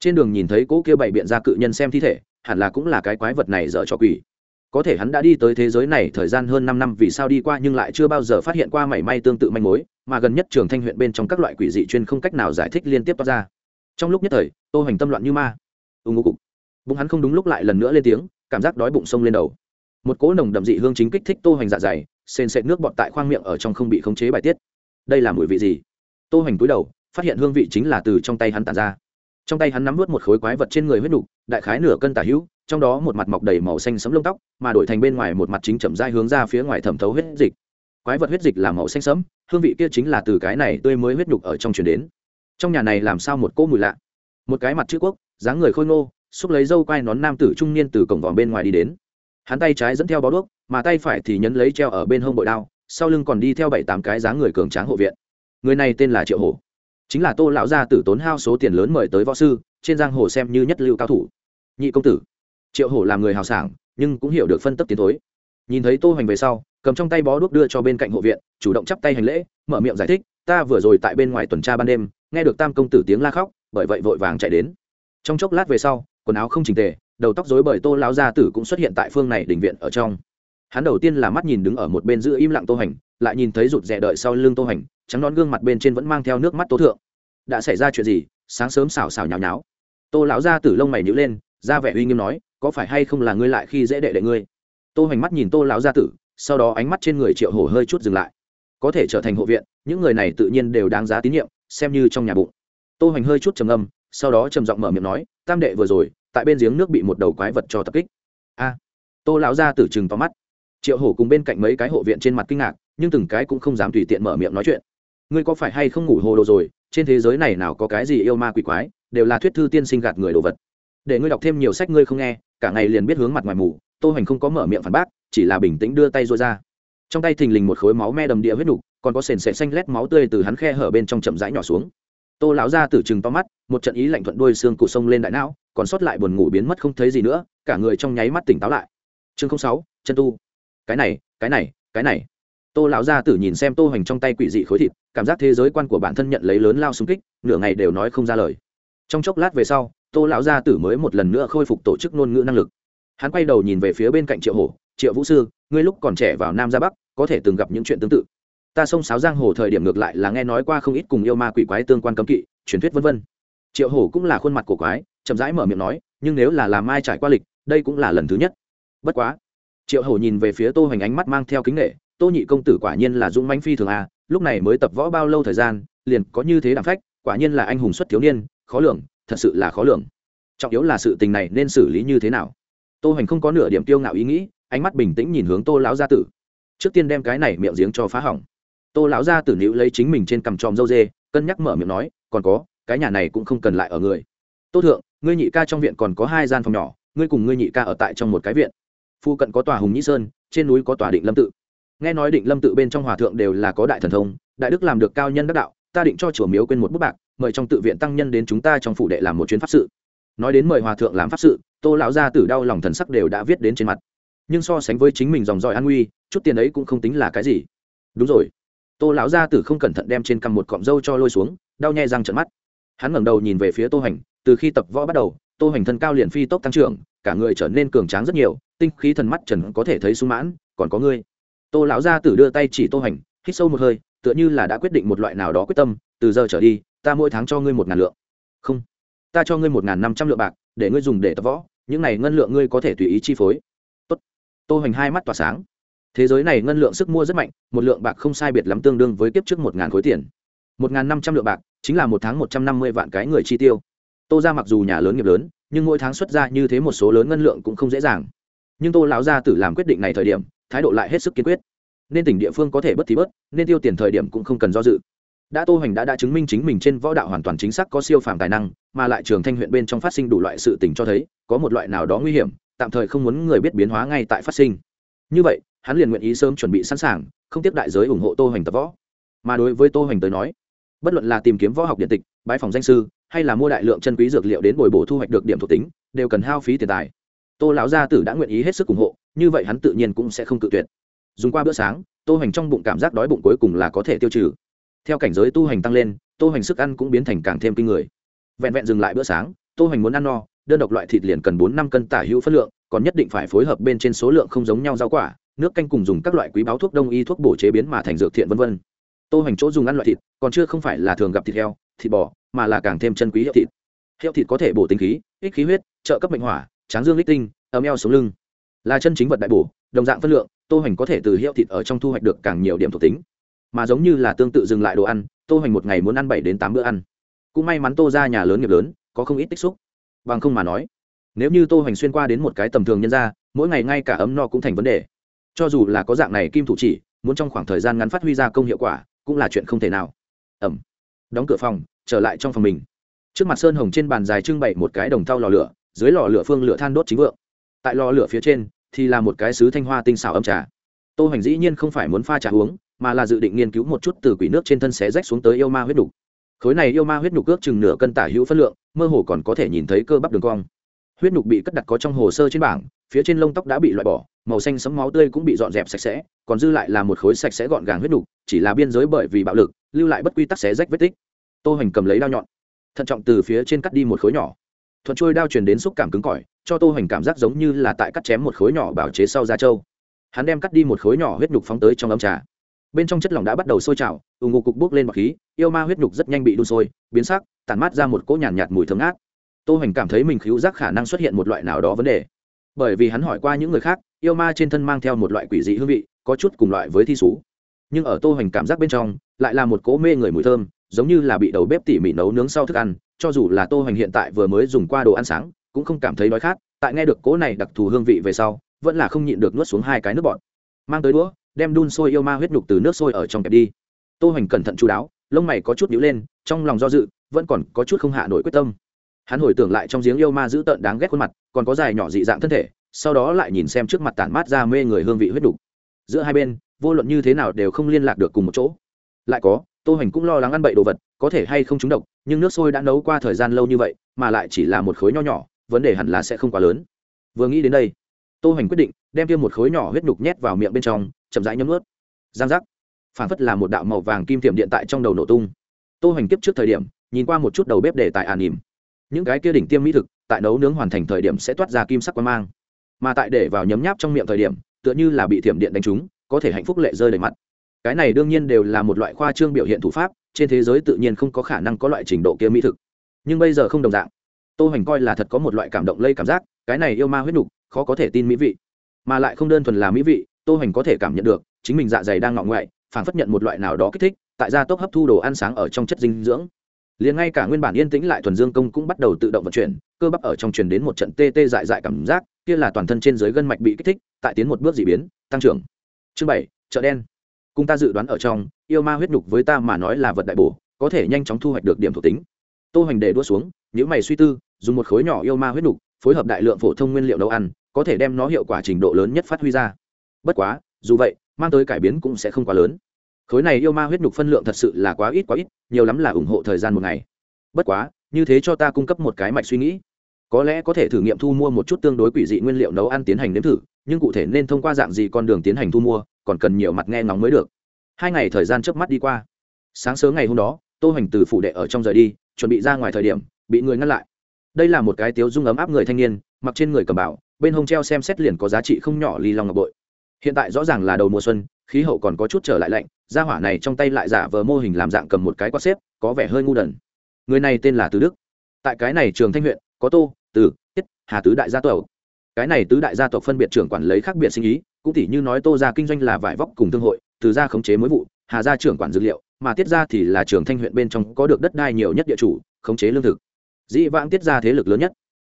trên đường nhìn thấy cỗ kia bày biện ra cự nhân xem thi thể, hẳn là cũng là cái quái vật này dở cho quỷ có thể hắn đã đi tới thế giới này thời gian hơn năm năm vì sao đi qua nhưng lại chưa bao giờ phát hiện qua mảy may tương tự manh mối, mà gần nhất trường thanh huyện bên trong các loại quỷ dị chuyên không cách nào giải thích liên tiếp toát ra. Trong lúc nhất thời, tô hoành tâm loạn như ma. Ưng ngô cục. Bụng hắn không đúng lúc lại lần nữa lên tiếng, cảm giác đói bụng sông lên đầu. Một cỗ nồng đậm dị hương chính kích thích tô hoành dạ dày, sền sệt nước bọt tại khoang miệng ở trong không bị khống chế bài tiết. Đây là mùi vị gì? Tô hoành túi đầu, phát hiện hương vị chính là từ trong tay hắn tản ra. Trong tay hắn nắm vớt một khối quái vật trên người huyết nục, đại khái nửa cân tả hữu trong đó một mặt mọc đầy màu xanh sẫm lông tóc, mà đổi thành bên ngoài một mặt chính chậm rãi hướng ra phía ngoài thẩm thấu huyết dịch. Quái vật huyết dịch là màu xanh sẫm, hương vị kia chính là từ cái này tươi mới huyết nhục ở trong truyền đến. Trong nhà này làm sao một cô mùi lạ? Một cái mặt chữ quốc, dáng người khôi ngô, xúc lấy dâu quai nón nam tử trung niên từ cổng vòm bên ngoài đi đến. Hắn tay trái dẫn theo bó đuốc, mà tay phải thì nhấn lấy treo ở bên hông bội đao, sau lưng còn đi theo bảy tám cái dáng người cường tráng hộ viện. Người này tên là Triệu Hổ, chính là Tô lão gia tử tốn hao số tiền lớn mời tới võ sư, trên giang hồ xem như nhất lưu cao thủ. Nhị công tử, triệu hổ làm người hào sảng, nhưng cũng hiểu được phân tấp tiến thối. Nhìn thấy tô hoành về sau, cầm trong tay bó đuốc đưa cho bên cạnh hộ viện, chủ động chắp tay hành lễ, mở miệng giải thích, ta vừa rồi tại bên ngoài tuần tra ban đêm, nghe được tam công tử tiếng la khóc, bởi vậy vội vàng chạy đến. Trong chốc lát về sau, quần áo không chỉnh tề, đầu tóc rối bởi tô Láo gia tử cũng xuất hiện tại phương này đình viện ở trong. Hắn đầu tiên là mắt nhìn đứng ở một bên giữa im lặng tô hành lại nhìn thấy rụt rè đợi sau lưng tô hành trắng nón gương mặt bên trên vẫn mang theo nước mắt tô thượng. Đã xảy ra chuyện gì? Sáng sớm xào xào nhào nháo. Tô Láo gia tử lông mày nhíu lên, ra vẻ uy nghiêm nói có phải hay không là ngươi lại khi dễ đệ đệ ngươi? Tô hoành mắt nhìn tô lão gia tử, sau đó ánh mắt trên người triệu hổ hơi chút dừng lại. Có thể trở thành hộ viện, những người này tự nhiên đều đáng giá tín nhiệm, xem như trong nhà bụng. Tô hoành hơi chút trầm âm sau đó trầm giọng mở miệng nói, tam đệ vừa rồi, tại bên giếng nước bị một đầu quái vật cho tập kích. A. Tô lão gia tử chừng to mắt. Triệu hổ cùng bên cạnh mấy cái hộ viện trên mặt kinh ngạc, nhưng từng cái cũng không dám tùy tiện mở miệng nói chuyện. Ngươi có phải hay không ngủ hồ đồ rồi? Trên thế giới này nào có cái gì yêu ma quỷ quái, đều là thuyết thư tiên sinh gạt người đồ vật để ngươi đọc thêm nhiều sách ngươi không nghe, cả ngày liền biết hướng mặt ngoài mù, tô hoành không có mở miệng phản bác, chỉ là bình tĩnh đưa tay rối ra. Trong tay thình lình một khối máu me đầm địa huyết nục, còn có sền sệt xanh lét máu tươi từ hắn khe hở bên trong chậm rãi nhỏ xuống. Tô lão ra từ chừng to mắt, một trận ý lạnh thuận đuôi xương cụ sông lên đại não, còn sót lại buồn ngủ biến mất không thấy gì nữa, cả người trong nháy mắt tỉnh táo lại. Chương sáu, chân tu. Cái này cái này cái này. Tô lão gia tử nhìn xem tô hoành trong tay quỷ dị khối thịt, cảm giác thế giới quan của bản thân nhận lấy lớn lao xung kích, nửa ngày đều nói không ra lời. Trong chốc lát về sau tô lão gia tử mới một lần nữa khôi phục tổ chức ngôn ngữ năng lực. Hắn quay đầu nhìn về phía bên cạnh triệu hổ, triệu vũ sư, ngươi lúc còn trẻ vào nam ra bắc, có thể từng gặp những chuyện tương tự. Ta xông sáo giang hồ thời điểm ngược lại là nghe nói qua không ít cùng yêu ma quỷ quái tương quan cấm kỵ, truyền thuyết vân vân. Triệu hổ cũng là khuôn mặt của quái, chậm rãi mở miệng nói, nhưng nếu là làm ai trải qua lịch, đây cũng là lần thứ nhất. Bất quá. Triệu hổ nhìn về phía tô hoành ánh mắt mang theo kính nghệ tô nhị công tử quả nhiên là dũng manh phi thường à lúc này mới tập võ bao lâu thời gian, liền có như thế đảm phách, quả nhiên là anh hùng xuất thiếu niên, khó lường thật sự là khó lường. Trọng yếu là sự tình này nên xử lý như thế nào? Tô hoành không có nửa điểm tiêu ngạo ý nghĩ, ánh mắt bình tĩnh nhìn hướng tô lão gia tử. Trước tiên đem cái này miệng giếng cho phá hỏng. Tô lão gia tử nữ lấy chính mình trên cằm tròm dâu dê, cân nhắc mở miệng nói, còn có, cái nhà này cũng không cần lại ở người. Tô thượng, ngươi nhị ca trong viện còn có hai gian phòng nhỏ, ngươi cùng ngươi nhị ca ở tại trong một cái viện. Phu cận có tòa hùng nhĩ sơn, trên núi có tòa định lâm tự. Nghe nói định lâm tự bên trong hòa thượng đều là có đại thần thông, đại đức làm được cao nhân đắc đạo, ta định cho chùa miếu quên một bút bạc mời trong tự viện tăng nhân đến chúng ta trong phủ đệ làm một chuyến pháp sự. Nói đến mời hòa thượng làm pháp sự, tô lão gia tử đau lòng thần sắc đều đã viết đến trên mặt. Nhưng so sánh với chính mình dòng dòi an nguy chút tiền ấy cũng không tính là cái gì. Đúng rồi. Tô lão gia tử không cẩn thận đem trên cằm một cọng râu cho lôi xuống, đau nhai răng trận mắt. Hắn ngẩng đầu nhìn về phía tô hành, từ khi tập võ bắt đầu, tô hành thân cao liền phi tốc tăng trưởng, cả người trở nên cường tráng rất nhiều, tinh khí thần mắt trần có thể thấy sung mãn, còn có ngươi. Tô lão gia tử đưa tay chỉ tô hành, hít sâu một hơi, tựa như là đã quyết định một loại nào đó quyết tâm, từ giờ trở đi ta mỗi tháng cho ngươi một ngàn lượng. Không, ta cho ngươi một ngàn năm trăm lượng bạc, để ngươi dùng để tập võ, những này ngân lượng ngươi có thể tùy ý chi phối. Tốt. Tô hoành hai mắt tỏa sáng. Thế giới này ngân lượng sức mua rất mạnh, một lượng bạc không sai biệt lắm tương đương với kiếp trước một ngàn khối tiền. Một ngàn năm trăm lượng bạc, chính là một tháng một trăm năm mươi vạn cái người chi tiêu. Tô ra mặc dù nhà lớn nghiệp lớn, nhưng mỗi tháng xuất ra như thế một số lớn ngân lượng cũng không dễ dàng. Nhưng tô lão gia tử làm quyết định này thời điểm, thái độ lại hết sức kiên quyết. Nên tỉnh địa phương có thể bất thì bớt, nên tiêu tiền thời điểm cũng không cần do dự đã tô hoành đã đã chứng minh chính mình trên võ đạo hoàn toàn chính xác có siêu phàm tài năng, mà lại trường thanh huyện bên trong phát sinh đủ loại sự tình cho thấy, có một loại nào đó nguy hiểm, tạm thời không muốn người biết biến hóa ngay tại phát sinh. Như vậy, hắn liền nguyện ý sớm chuẩn bị sẵn sàng, không tiếp đại giới ủng hộ tô hoành tập võ. Mà đối với tô hoành tới nói, bất luận là tìm kiếm võ học điện tịch bãi phòng danh sư, hay là mua đại lượng chân quý dược liệu đến bồi bổ thu hoạch được điểm thuộc tính, đều cần hao phí tiền tài. Tô lão gia tử đã nguyện ý hết sức ủng hộ, như vậy hắn tự nhiên cũng sẽ không cự tuyệt. Dùng qua bữa sáng, tô hoành trong bụng cảm giác đói bụng cuối cùng là có thể tiêu trừ theo cảnh giới tu hành tăng lên, tô hành sức ăn cũng biến thành càng thêm kinh người. Vẹn vẹn dừng lại bữa sáng, tô hành muốn ăn no, đơn độc loại thịt liền cần bốn năm cân tả hữu phất lượng, còn nhất định phải phối hợp bên trên số lượng không giống nhau rau quả, nước canh cùng dùng các loại quý báo thuốc đông y thuốc bổ chế biến mà thành dược thiện vân vân. Tô hành chỗ dùng ăn loại thịt, còn chưa không phải là thường gặp thịt heo, thịt bò, mà là càng thêm chân quý hiệu thịt. Hiệu thịt có thể bổ tinh khí ích khí huyết, trợ cấp mệnh hỏa, tráng dương lích tinh, ấm eo sống lưng. Là chân chính vật đại bổ, đồng dạng phân lượng, tô hành có thể từ hiệu thịt ở trong thu hoạch được càng nhiều điểm thuộc tính mà giống như là tương tự dừng lại đồ ăn, tô hoành một ngày muốn ăn bảy đến tám bữa ăn. Cũng may mắn tô ra nhà lớn nghiệp lớn, có không ít tích xúc. Bằng không mà nói, nếu như tô hoành xuyên qua đến một cái tầm thường nhân ra mỗi ngày ngay cả ấm no cũng thành vấn đề. Cho dù là có dạng này kim thủ chỉ, muốn trong khoảng thời gian ngắn phát huy ra công hiệu quả, cũng là chuyện không thể nào. Ẩm. Đóng cửa phòng, trở lại trong phòng mình. Trước mặt sơn hồng trên bàn dài trưng bày một cái đồng thau lò lửa, dưới lò lửa phương lửa than đốt chính vượng. Tại lò lửa phía trên, thì là một cái sứ thanh hoa tinh xảo âm trà. Tô hoành dĩ nhiên không phải muốn pha trà uống mà là dự định nghiên cứu một chút từ quỷ nước trên thân xé rách xuống tới yêu ma huyết đục khối này yêu ma huyết đục ước chừng nửa cân tả hữu phân lượng, mơ hồ còn có thể nhìn thấy cơ bắp đường cong. Huyết đục bị cất đặt có trong hồ sơ trên bảng, phía trên lông tóc đã bị loại bỏ, màu xanh sẫm máu tươi cũng bị dọn dẹp sạch sẽ, còn dư lại là một khối sạch sẽ gọn gàng huyết đục chỉ là biên giới bởi vì bạo lực, lưu lại bất quy tắc xé rách vết tích. Tô hành cầm lấy đao nhọn, thận trọng từ phía trên cắt đi một khối nhỏ. Thuận trôi đao truyền đến xúc cảm cứng cỏi, cho tô hành cảm giác giống như là tại cắt chém một khối nhỏ bảo chế sau da trâu. Hắn đem cắt đi một khối nhỏ huyết nhục phóng tới trong ấm trà bên trong chất lỏng đã bắt đầu sôi trào ù ngụ cục bốc lên bọc khí yêu ma huyết nhục rất nhanh bị đun sôi biến sắc tản mát ra một cỗ nhàn nhạt, nhạt mùi thơm ác. tô hoành cảm thấy mình khíu giác khả năng xuất hiện một loại nào đó vấn đề. Bởi vì hắn hỏi qua những người khác yêu ma trên thân mang theo một loại quỷ dị hương vị có chút cùng loại với thi sú nhưng ở tô hoành cảm giác bên trong lại là một cỗ mê người mùi thơm giống như là bị đầu bếp tỉ mỉ nấu nướng sau thức ăn cho dù là tô hoành hiện tại vừa mới dùng qua đồ ăn sáng cũng không cảm thấy đói khát tại nghe được cỗ này đặc thù hương vị về sau vẫn là không nhịn được nuốt xuống hai cái nước bọt. Mang tới đũa đem đun sôi yêu ma huyết nhục từ nước sôi ở trong kẹp đi. Tô hoành cẩn thận chú đáo, lông mày có chút nhíu lên, trong lòng do dự, vẫn còn có chút không hạ nổi quyết tâm. Hắn hồi tưởng lại trong giếng yêu ma dữ tợn đáng ghét khuôn mặt, còn có dài nhỏ dị dạng thân thể, sau đó lại nhìn xem trước mặt tản mát ra mê người hương vị huyết đục giữa hai bên, vô luận như thế nào đều không liên lạc được cùng một chỗ. Lại có, tô hoành cũng lo lắng ăn bậy đồ vật, có thể hay không trúng độc, nhưng nước sôi đã nấu qua thời gian lâu như vậy, mà lại chỉ là một khối nhỏ nhỏ, vấn đề hẳn là sẽ không quá lớn. Vừa nghĩ đến đây, tô hoành quyết định đem tiêm một khối nhỏ huyết đục nhét vào miệng bên trong chậm rãi nhấm ướt. Giang giác. Phản phất là một đạo màu vàng kim tiệm điện tại trong đầu nổ tung. Tô hành kiếp trước thời điểm, nhìn qua một chút đầu bếp để tại ả nỉm những cái kia đỉnh tiêm mỹ thực, tại nấu nướng hoàn thành thời điểm sẽ toát ra kim sắc quang mang. Mà tại để vào nhấm nháp trong miệng thời điểm, tựa như là bị thiểm điện đánh trúng, có thể hạnh phúc lệ rơi đầy mặt. Cái này đương nhiên đều là một loại khoa trương biểu hiện thủ pháp, trên thế giới tự nhiên không có khả năng có loại trình độ kia mỹ thực. Nhưng bây giờ không đồng dạng. Tô hành coi là thật có một loại cảm động lây cảm giác, cái này yêu ma huyết nhục khó có thể tin mỹ vị. Mà lại không đơn thuần là mỹ vị tô hoành có thể cảm nhận được, chính mình dạ dày đang ngọng ngoại, phảng phất nhận một loại nào đó kích thích, tại gia tốc hấp thu đồ ăn sáng ở trong chất dinh dưỡng. Liền ngay cả nguyên bản yên tĩnh lại thuần dương công cũng bắt đầu tự động vận chuyển, cơ bắp ở trong truyền đến một trận tê tê dại dại cảm giác, kia là toàn thân trên dưới gân mạch bị kích thích, tại tiến một bước d ị biến, tăng trưởng. Chương bảy, chợ đen. Cung ta dự đoán ở trong, yêu ma huyết nhục với ta mà nói là vật đại bổ, có thể nhanh chóng thu hoạch được điểm thuộc tính. Tô hoành để đua xuống những mày suy tư, dùng một khối nhỏ yêu ma huyết nhục, phối hợp đại lượng phổ thông nguyên liệu nấu ăn, có thể đem nó hiệu quả trình độ lớn nhất phát huy ra bất quá, dù vậy, mang tới cải biến cũng sẽ không quá lớn. Khối này yêu ma huyết nhục phân lượng thật sự là quá ít quá ít, nhiều lắm là ủng hộ thời gian một ngày. Bất quá, như thế cho ta cung cấp một cái mạch suy nghĩ. Có lẽ có thể thử nghiệm thu mua một chút tương đối quỷ dị nguyên liệu nấu ăn tiến hành nếm thử, nhưng cụ thể nên thông qua dạng gì con đường tiến hành thu mua, còn cần nhiều mặt nghe ngóng mới được. Hai ngày thời gian trước mắt đi qua. Sáng sớm ngày hôm đó, tô hoành từ phủ đệ ở trong rời đi, chuẩn bị ra ngoài thời điểm, bị người ngăn lại. Đây là một cái tiếu dung ấm áp người thanh niên, mặc trên người cầm bảo bên hông treo xem xét liền có giá trị không nhỏ ly long ngọc bội hiện tại rõ ràng là đầu mùa xuân, khí hậu còn có chút trở lại lạnh, gia hỏa này trong tay lại giả vờ mô hình làm dạng cầm một cái quạt xếp, có vẻ hơi ngu đần. Người này tên là từ đức. Tại cái này trường thanh huyện, có tô, từ, tiết, hà tứ đại gia tộc. Cái này tứ đại gia tộc phân biệt trưởng quản lấy khác biệt sinh ý, cũng tỉ như nói tô ra kinh doanh là vải vóc cùng thương hội, từ ra khống chế mối vụ, hà ra trưởng quản dược liệu, mà tiết ra thì là trường thanh huyện bên trong có được đất đai nhiều nhất địa chủ, khống chế lương thực. Dĩ vãng tiết ra thế lực lớn nhất.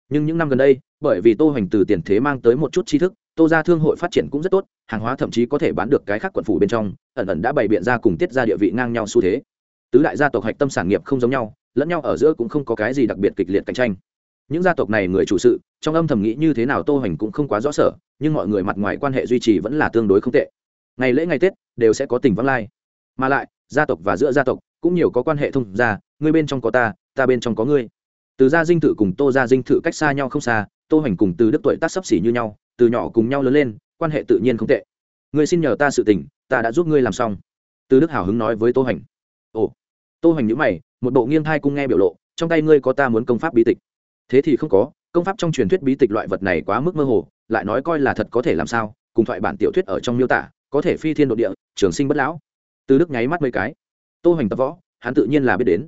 Nhưng những năm gần đây, bởi vì tô hoành từ tiền thế mang tới một chút tri thức tô gia thương hội phát triển cũng rất tốt, hàng hóa thậm chí có thể bán được cái khác quận phủ bên trong, ẩn ẩn đã bày biện ra cùng tiết ra địa vị ngang nhau xu thế. Tứ đại gia tộc hạch tâm sản nghiệp không giống nhau, lẫn nhau ở giữa cũng không có cái gì đặc biệt kịch liệt cạnh tranh. Những gia tộc này người chủ sự, trong âm thầm nghĩ như thế nào tô hoành cũng không quá rõ sở, nhưng mọi người mặt ngoài quan hệ duy trì vẫn là tương đối không tệ. Ngày lễ ngày tết, đều sẽ có tình vắng lai. Mà lại, gia tộc và giữa gia tộc cũng nhiều có quan hệ thông gia ngươi bên trong có ta ta bên trong có ngươi. Từ gia dinh thự cùng tô gia dinh thự cách xa nhau không xa, tô hoành cùng từ đức tuổi tác sấp xỉ như nhau từ nhỏ cùng nhau lớn lên, quan hệ tự nhiên không tệ. Người xin nhờ ta sự tình, ta đã giúp ngươi làm xong. Từ đức hào hứng nói với tô hành. Ồ. Tô hành nhữ mày, một bộ nghiêng thai cung nghe biểu lộ, trong tay ngươi có ta muốn công pháp bí tịch. Thế thì không có, công pháp trong truyền thuyết bí tịch loại vật này quá mức mơ hồ, lại nói coi là thật có thể làm sao, cùng thoại bản tiểu thuyết ở trong miêu tả, có thể phi thiên đ ộ địa, trường sinh bất lão. Từ đức nháy mắt mấy cái. Tô hành tập võ, hắn tự nhiên là biết đến.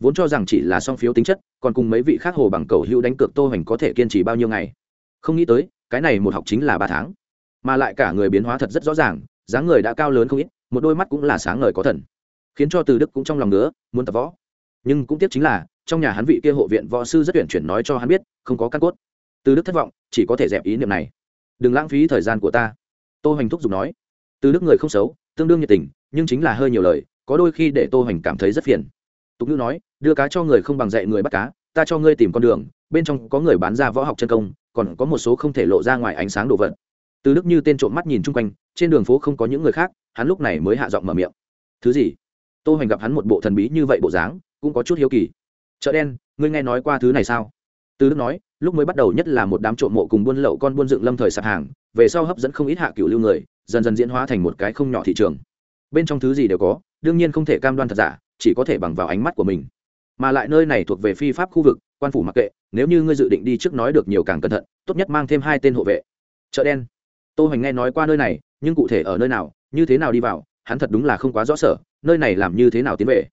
Vốn cho rằng chỉ là song phiếu tính chất, còn cùng mấy vị khác hồ bằng cầu hữu đánh cược tô hành có thể kiên trì bao nhiêu ngày. Không nghĩ tới cái này một học chính là ba tháng. Mà lại cả người biến hóa thật rất rõ ràng, dáng người đã cao lớn không ít, một đôi mắt cũng là sáng ngời có thần. Khiến cho từ đức cũng trong lòng nữa muốn tập võ. Nhưng cũng tiếc chính là, trong nhà hắn vị kia hộ viện võ sư rất tuyển chuyển nói cho hắn biết, không có căn cốt. Từ đức thất vọng, chỉ có thể dẹp ý niệm này. Đừng lãng phí thời gian của ta. Tô hoành thúc giục nói. Từ đức người không xấu, tương đương nhiệt tình, nhưng chính là hơi nhiều lời, có đôi khi để tô hoành cảm thấy rất phiền. Tục ngữ nói, đưa cá cho người không bằng dạy người bắt cá, ta cho ngươi tìm con đường, bên trong có người bán ra võ học chân công còn có một số không thể lộ ra ngoài ánh sáng đồ vật. Từ đức như tên trộm mắt nhìn chung quanh, trên đường phố không có những người khác, hắn lúc này mới hạ giọng mở miệng. Thứ gì? Tô hoành gặp hắn một bộ thần bí như vậy bộ dáng, cũng có chút hiếu kỳ. Chợ đen, ngươi nghe nói qua thứ này sao? Từ đức nói, lúc mới bắt đầu nhất là một đám trộm mộ cùng buôn lậu con buôn dựng lâm thời sạp hàng, về sau hấp dẫn không ít hạ cựu lưu người, dần dần diễn hóa thành một cái không nhỏ thị trường. Bên trong thứ gì đều có, đương nhiên không thể cam đoan thật giả, chỉ có thể bằng vào ánh mắt của mình. Mà lại nơi này thuộc về phi pháp khu vực, quan phủ mặc kệ nếu như ngươi dự định đi trước nói được nhiều càng cẩn thận, tốt nhất mang thêm hai tên hộ vệ. Chợ đen. Tô hoành nghe nói qua nơi này, nhưng cụ thể ở nơi nào, như thế nào đi vào, hắn thật đúng là không quá rõ sở, nơi này làm như thế nào tiến về.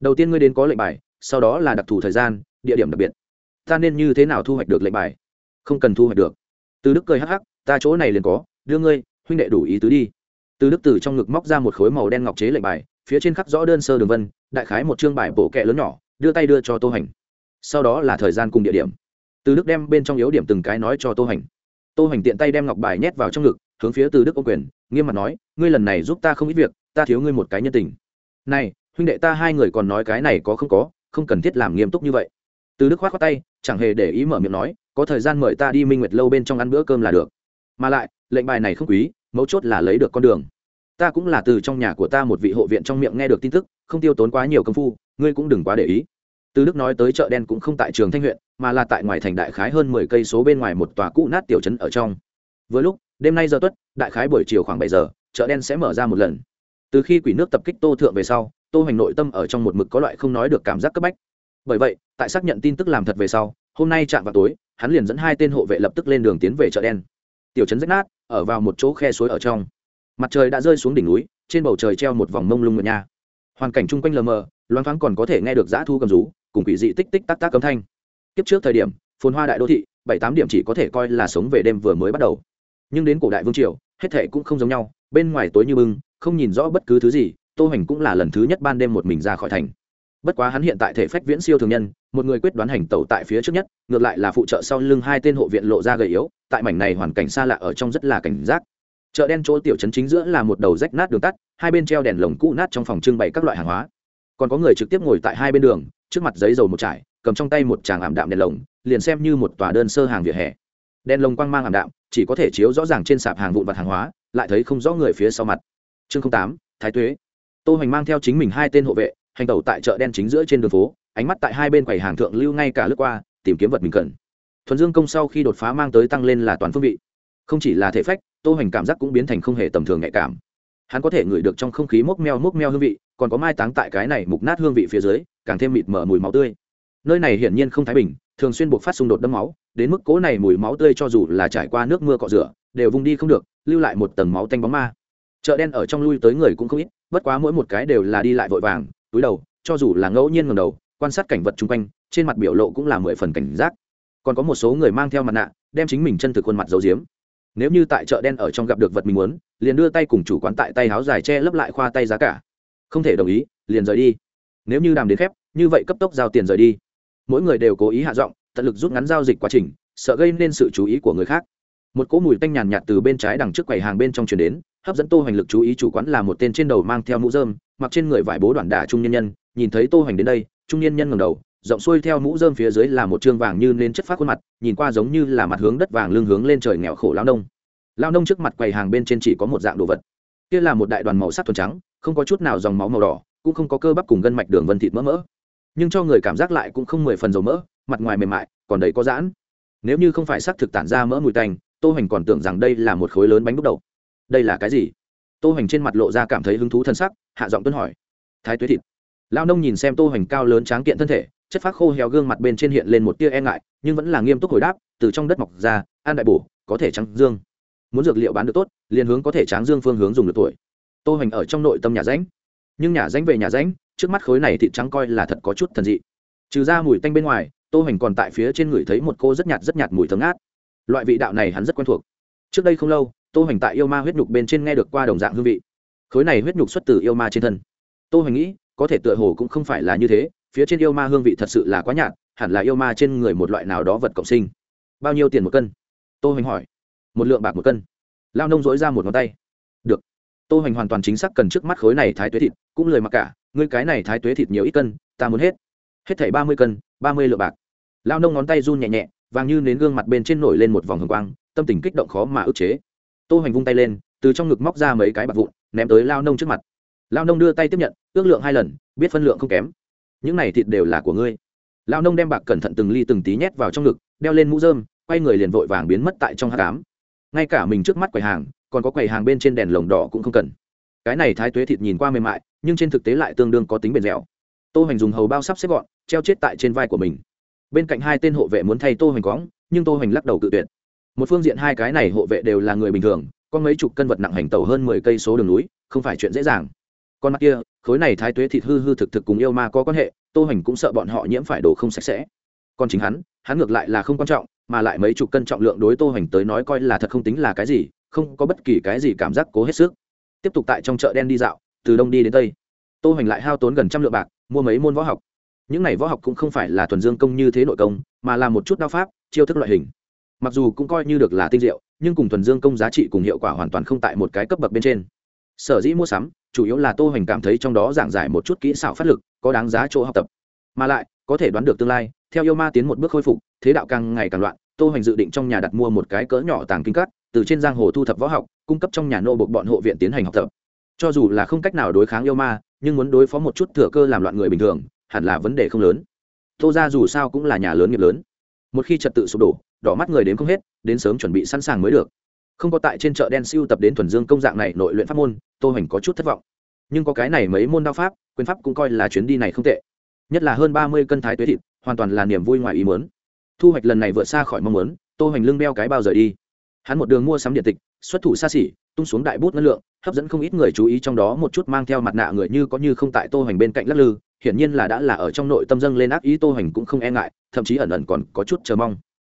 Đầu tiên ngươi đến có lệnh bài, sau đó là đặc thù thời gian, địa điểm đặc biệt. Ta nên như thế nào thu hoạch được lệnh bài? Không cần thu hoạch được. Từ đức cười hắc hắc, ta chỗ này liền có, đưa ngươi, huynh đệ đủ ý tứ đi. Từ đức từ trong ngực móc ra một khối màu đen ngọc chế lệnh bài, phía trên khắc rõ đơn sơ đường vân, đại khái một chương bài bổ kẹ lớn nhỏ, đưa tay đưa cho tô hành sau đó là thời gian cùng địa điểm. Từ đức đem bên trong yếu điểm từng cái nói cho tô hành. Tô hành tiện tay đem ngọc bài nhét vào trong ngực, hướng phía từ đức ô quyền, nghiêm mặt nói, ngươi lần này giúp ta không ít việc, ta thiếu ngươi một cái nhân tình. Này, huynh đệ ta hai người còn nói cái này có không có, không cần thiết làm nghiêm túc như vậy. Từ đức khoát khoát tay, chẳng hề để ý mở miệng nói, có thời gian mời ta đi minh nguyệt lâu bên trong ăn bữa cơm là được. Mà lại, lệnh bài này không quý, mấu chốt là lấy được con đường. Ta cũng là từ trong nhà của ta một vị hộ viện trong miệng nghe được tin tức, không tiêu tốn quá nhiều công phu, ngươi cũng đừng quá để ý từ đức nói tới chợ đen cũng không tại trường thanh huyện, mà là tại ngoài thành đại khái hơn mười cây số bên ngoài một tòa cũ nát tiểu trấn ở trong. Vừa lúc, đêm nay giờ tuất, đại khái buổi chiều khoảng bảy giờ, chợ đen sẽ mở ra một lần. Từ khi quỷ nước tập kích tô thượng về sau, tô hoành nội tâm ở trong một mực có loại không nói được cảm giác cấp bách. Bởi vậy, tại xác nhận tin tức làm thật về sau, hôm nay chạm vào tối, hắn liền dẫn hai tên hộ vệ lập tức lên đường tiến về chợ đen. Tiểu trấn rách nát, ở vào một chỗ khe suối ở trong. Mặt trời đã rơi xuống đỉnh núi, trên bầu trời treo một vòng mông lung ngựa nha hoàn cảnh chung quanh lờ mờ, loáng thoáng còn có thể nghe được dã thu cầm rú, cùng quỷ dị tích tích tắc tắc cấm thanh. Kiếp trước thời điểm, phồn hoa đại đô thị, bảy tám điểm chỉ có thể coi là sống về đêm vừa mới bắt đầu. Nhưng đến cổ đại vương triều, hết thệ cũng không giống nhau, bên ngoài tối như bưng, không nhìn rõ bất cứ thứ gì, tô Hành cũng là lần thứ nhất ban đêm một mình ra khỏi thành. Bất quá hắn hiện tại thể phách viễn siêu thường nhân, một người quyết đoán hành tẩu tại phía trước nhất, ngược lại là phụ trợ sau lưng hai tên hộ viện lộ ra gầy yếu, tại mảnh này hoàn cảnh xa lạ ở trong rất là cảnh giác chợ đen chỗ tiểu trấn chính giữa là một đầu rách nát đường tắt, hai bên treo đèn lồng cũ nát trong phòng trưng bày các loại hàng hóa. Còn có người trực tiếp ngồi tại hai bên đường, trước mặt giấy dầu một trải, cầm trong tay một tràng ảm đạm đèn lồng, liền xem như một tòa đơn sơ hàng vỉa hè. Đèn lồng quang mang ảm đạm, chỉ có thể chiếu rõ ràng trên sạp hàng vụn vặt hàng hóa, lại thấy không rõ người phía sau mặt. Chương tám, thái tuế. Tô hoành mang theo chính mình hai tên hộ vệ, hành tẩu tại chợ đen chính giữa trên đường phố, ánh mắt tại hai bên quầy hàng thượng lưu ngay cả lướt qua, tìm kiếm vật mình cần. Thuần dương công sau khi đột phá mang tới tăng lên là toàn phương vị không chỉ là thể phách, tô hoành cảm giác cũng biến thành không hề tầm thường nhạy cảm. Hắn có thể ngửi được trong không khí mốc meo mốc meo hương vị, còn có mai táng tại cái này mục nát hương vị phía dưới, càng thêm mịt mở mùi máu tươi. Nơi này hiển nhiên không thái bình, thường xuyên buộc phát xung đột đẫm máu, đến mức cố này mùi máu tươi cho dù là trải qua nước mưa cọ rửa, đều vung đi không được, lưu lại một tầng máu tanh bóng ma. Chợ đen ở trong lui tới người cũng không ít, bất quá mỗi một cái đều là đi lại vội vàng, túi đầu, cho dù là ngẫu nhiên ngầm đầu, quan sát cảnh vật chung quanh, trên mặt biểu lộ cũng là mười phần cảnh giác. Còn có một số người mang theo mặt nạ, đem chính mình chân thực khuôn mặt giấu giếm nếu như tại chợ đen ở trong gặp được vật mình muốn, liền đưa tay cùng chủ quán tại tay háo dài che lấp lại khoa tay giá cả. Không thể đồng ý, liền rời đi. Nếu như đàm đến khép, như vậy cấp tốc giao tiền rời đi. Mỗi người đều cố ý hạ giọng, tận lực rút ngắn giao dịch quá trình, sợ gây nên sự chú ý của người khác. Một cỗ mùi tanh nhàn nhạt từ bên trái đằng trước quầy hàng bên trong chuyển đến, hấp dẫn tô hoành lực chú ý chủ quán là một tên trên đầu mang theo mũ dơm mặc trên người vải bố đoạn đả trung nhân nhân, nhìn thấy tô hoành đến đây, trung nhân nhân ngẩng đầu rộng xuôi theo mũ rơm phía dưới là một trương vàng như nên chất phát khuôn mặt, nhìn qua giống như là mặt hướng đất vàng lưng hướng lên trời nghèo khổ lao nông. Lao nông trước mặt quầy hàng bên trên chỉ có một dạng đồ vật. Kia là một đại đoàn màu sắc thuần trắng, không có chút nào dòng máu màu đỏ, cũng không có cơ bắp cùng gân mạch đường vân thịt mỡ mỡ. Nhưng cho người cảm giác lại cũng không mười phần dầu mỡ, mặt ngoài mềm mại, còn đầy có giãn. Nếu như không phải xác thực tản ra mỡ mùi tanh, tô hoành còn tưởng rằng đây là một khối lớn bánh đúc đầu đây là cái gì? Tô hoành trên mặt lộ ra cảm thấy hứng thú thân sắc, hạ giọng tuấn hỏi. Thái tuế thịt. Lao nông nhìn xem tô hoành cao lớn tráng kiện thân thể chất phát khô héo gương mặt bên trên hiện lên một tia e ngại, nhưng vẫn là nghiêm túc hồi đáp, từ trong đất mọc ra an đại bổ, có thể trắng dương. Muốn dược liệu bán được tốt, liền hướng có thể tráng dương phương hướng dùng được tuổi. Tô hoành ở trong nội tâm nhà ránh nhưng nhà ránh về nhà ránh trước mắt khối này thịt trắng coi là thật có chút thần dị. Trừ ra mùi tanh bên ngoài, tô hoành còn tại phía trên người thấy một cô rất nhạt rất nhạt mùi thấm ngát. Loại vị đạo này hắn rất quen thuộc. Trước đây không lâu, tô hoành tại yêu ma huyết nhục bên trên nghe được qua đồng dạng hương vị. Khối này huyết nhục xuất từ yêu ma trên thân. Tô hoành nghĩ, có thể tựa hồ cũng không phải là như thế phía trên yêu ma hương vị thật sự là quá nhạt, hẳn là yêu ma trên người một loại nào đó vật cộng sinh. Bao nhiêu tiền một cân? Tô hoành hỏi. Một lượng bạc một cân. Lao nông dỗi ra một ngón tay. Được. Tô hoành hoàn toàn chính xác cần trước mắt khối này thái tuế thịt, cũng lời mặc cả, ngươi cái này thái tuế thịt nhiều ít cân, ta muốn hết. Hết thảy ba mươi cân, ba mươi lượng bạc. Lao nông ngón tay run nhẹ nhẹ, vàng như nến gương mặt bên trên nổi lên một vòng hồng quang, tâm tình kích động khó mà ức chế. Tô hoành vung tay lên, từ trong ngực móc ra mấy cái bạc vụn, ném tới lao nông trước mặt. Lao nông đưa tay tiếp nhận, ước lượng hai lần, biết phân lượng không kém những này thịt đều là của ngươi. Lão nông đem bạc cẩn thận từng ly từng tí nhét vào trong ngực, đeo lên mũ dơm quay người liền vội vàng biến mất tại trong hát cám ngay cả mình trước mắt quầy hàng, còn có quầy hàng bên trên đèn lồng đỏ cũng không cần. Cái này thái tuế thịt nhìn qua mềm mại, nhưng trên thực tế lại tương đương có tính bền dẻo. Tô hoành dùng hầu bao sắp xếp gọn, treo chết tại trên vai của mình. Bên cạnh hai tên hộ vệ muốn thay tô hoành cóng nhưng tô hoành lắc đầu cự tuyệt. Một phương diện hai cái này hộ vệ đều là người bình thường, có mấy chục cân vật nặng hành tàu hơn mười cây số đường núi, không phải chuyện dễ dàng con mắt kia, khối này thái tuế thịt hư hư thực thực cùng yêu ma có quan hệ, tô hoành cũng sợ bọn họ nhiễm phải đồ không sạch sẽ. Còn chính hắn hắn ngược lại là không quan trọng, mà lại mấy chục cân trọng lượng đối tô hoành tới nói coi là thật không tính là cái gì, không có bất kỳ cái gì cảm giác cố hết sức. Tiếp tục tại trong chợ đen đi dạo, từ đông đi đến tây. Tô hoành lại hao tốn gần trăm lượng bạc, mua mấy môn võ học. Những này võ học cũng không phải là thuần dương công như thế nội công, mà là một chút đao pháp, chiêu thức loại hình. Mặc dù cũng coi như được là tinh diệu, nhưng cùng thuần dương công giá trị cùng hiệu quả hoàn toàn không tại một cái cấp bậc bên trên. Sở dĩ mua sắm chủ yếu là tô hoành cảm thấy trong đó giảng giải một chút kỹ xảo phát lực, có đáng giá chỗ học tập. Mà lại, có thể đoán được tương lai, theo yêu ma tiến một bước khôi phục, thế đạo càng ngày càng loạn, tô hoành dự định trong nhà đặt mua một cái cỡ nhỏ tàng kinh cắt từ trên giang hồ thu thập võ học, cung cấp trong nhà nô bộc bọn hộ viện tiến hành học tập. Cho dù là không cách nào đối kháng yêu ma, nhưng muốn đối phó một chút thừa cơ làm loạn người bình thường, hẳn là vấn đề không lớn. Tô ra dù sao cũng là nhà lớn nghiệp lớn. Một khi trật tự sụp đổ, đỏ mắt người đến không hết, đến sớm chuẩn bị sẵn sàng mới được không có tại trên chợ đen siêu tập đến thuần dương công dạng này nội luyện pháp môn, tô hoành có chút thất vọng. Nhưng có cái này mấy môn đao pháp, quyền pháp cũng coi là chuyến đi này không tệ. Nhất là hơn ba mươi cân thái tuế thịt, hoàn toàn là niềm vui ngoài ý muốn. Thu hoạch lần này vượt xa khỏi mong muốn, tô hoành lưng beo cái bao rời đi. Hắn một đường mua sắm điện tịch, xuất thủ xa xỉ, tung xuống đại bút ngân lượng, hấp dẫn không ít người chú ý trong đó một chút mang theo mặt nạ người như có như không tại tô hoành bên cạnh lắc lư, hiển nhiên là đã là ở trong nội tâm dâng lên ác ý tô hoành cũng không e ngại, thậm chí ẩn ẩn còn có chút chờ mong.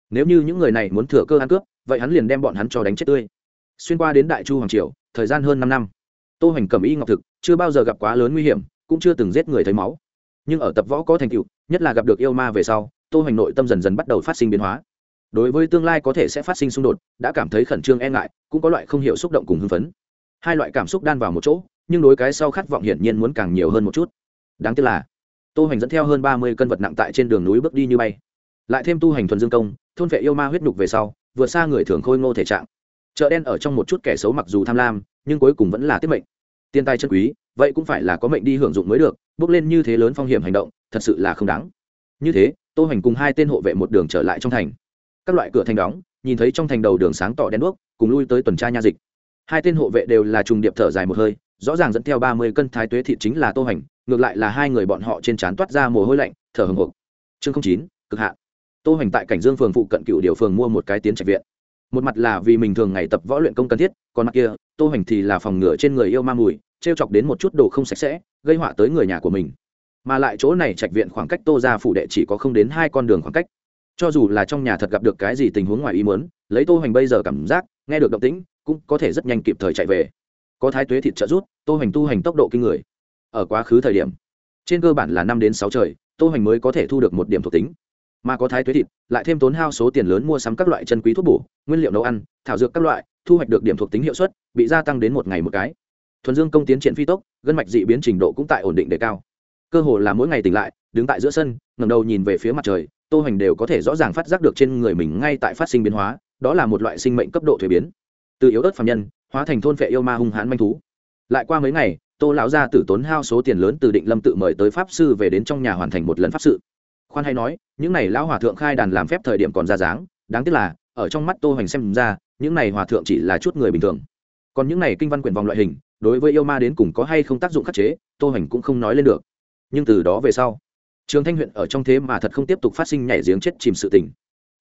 Nếu như những người này muốn thừa cơ ăn cướp vậy hắn liền đem bọn hắn cho đánh chết tươi. Xuyên qua đến đại chu hoàng triều, thời gian hơn năm năm. Tô hoành cầm y ngọc thực chưa bao giờ gặp quá lớn nguy hiểm, cũng chưa từng giết người thấy máu. Nhưng ở tập võ có thành tựu, nhất là gặp được yêu ma về sau, tô hoành nội tâm dần dần bắt đầu phát sinh biến hóa. Đối với tương lai có thể sẽ phát sinh xung đột, đã cảm thấy khẩn trương e ngại, cũng có loại không hiểu xúc động cùng hưng phấn. Hai loại cảm xúc đan vào một chỗ, nhưng đối cái sau khát vọng hiển nhiên muốn càng nhiều hơn một chút. Đáng tiếc là, tô hoành dẫn theo hơn ba mươi cân vật nặng tại trên đường núi bước đi như bay. Lại thêm tu hành thuần dương công, thôn vệ yêu ma huyết nhục về sau vượt xa người thường khôi ngô thể trạng. Chợ đen ở trong một chút kẻ xấu mặc dù tham lam, nhưng cuối cùng vẫn là tiết mệnh. Tiền tài chân quý, vậy cũng phải là có mệnh đi hưởng dụng mới được, bước lên như thế lớn phong hiểm hành động, thật sự là không đáng. Như thế, tô hành cùng hai tên hộ vệ một đường trở lại trong thành. Các loại cửa thành đóng, nhìn thấy trong thành đầu đường sáng tỏ đen đuốc, cùng lui tới tuần tra nha dịch. Hai tên hộ vệ đều là trùng điệp thở dài một hơi, rõ ràng dẫn theo ba mươi cân thái tuế thị chính là tô hành ngược lại là hai người bọn họ trên trán toát ra mồ hôi lạnh, thở hừng hực. Chương không chín, cực hạn tô hoành tại cảnh dương phường phụ cận cựu điều phường mua một cái tiến trạch viện. Một mặt là vì mình thường ngày tập võ luyện công cần thiết, còn mặt kia, tô hoành thì là phòng ngừa trên người yêu ma mùi t r e o chọc đến một chút đồ không sạch sẽ, gây họa tới người nhà của mình. Mà lại chỗ này trạch viện khoảng cách tô ra phủ đệ chỉ có không đến hai con đường khoảng cách. Cho dù là trong nhà thật gặp được cái gì tình huống ngoài ý muốn, lấy tô hoành bây giờ cảm giác, nghe được động tĩnh, cũng có thể rất nhanh kịp thời chạy về. Có thái tuế thịt trợ rút tô hoành tu hành tốc độ kinh người. Ở quá khứ thời điểm, trên cơ bản là năm đến sáu trời, tô hoành mới có thể thu được một điểm thuộc tính mà có thái tuế thịt, lại thêm tốn hao số tiền lớn mua sắm các loại chân quý thuốc bổ, nguyên liệu nấu ăn, thảo dược các loại, thu hoạch được điểm thuộc tính hiệu suất, bị gia tăng đến một ngày một cái. Thuần dương công tiến triển phi tốc, gân mạch dị biến trình độ cũng tại ổn định đề cao. Cơ hồ là mỗi ngày tỉnh lại, đứng tại giữa sân ngầm đầu nhìn về phía mặt trời, tô hoành đều có thể rõ ràng phát giác được trên người mình ngay tại phát sinh biến hóa, đó là một loại sinh mệnh cấp độ thuế biến. Từ yếu ớt phạm nhân, hóa thành thôn vệ yêu ma hung hãn manh thú. Lại qua mấy ngày, tô lão gia tử tốn hao số tiền lớn từ định lâm tự mời tới pháp sư về đến trong nhà hoàn thành một lần pháp sự khoan hay nói, những này lão hòa thượng khai đàn làm phép thời điểm còn ra dáng, đáng tiếc là, ở trong mắt tô hoành xem ra, những này hòa thượng chỉ là chút người bình thường. Còn những này kinh văn quyển vòng loại hình, đối với yêu ma đến cùng có hay không tác dụng khắc chế, tô hoành cũng không nói lên được. Nhưng từ đó về sau, trường thanh huyện ở trong thế mà thật không tiếp tục phát sinh nhảy giếng chết chìm sự tình.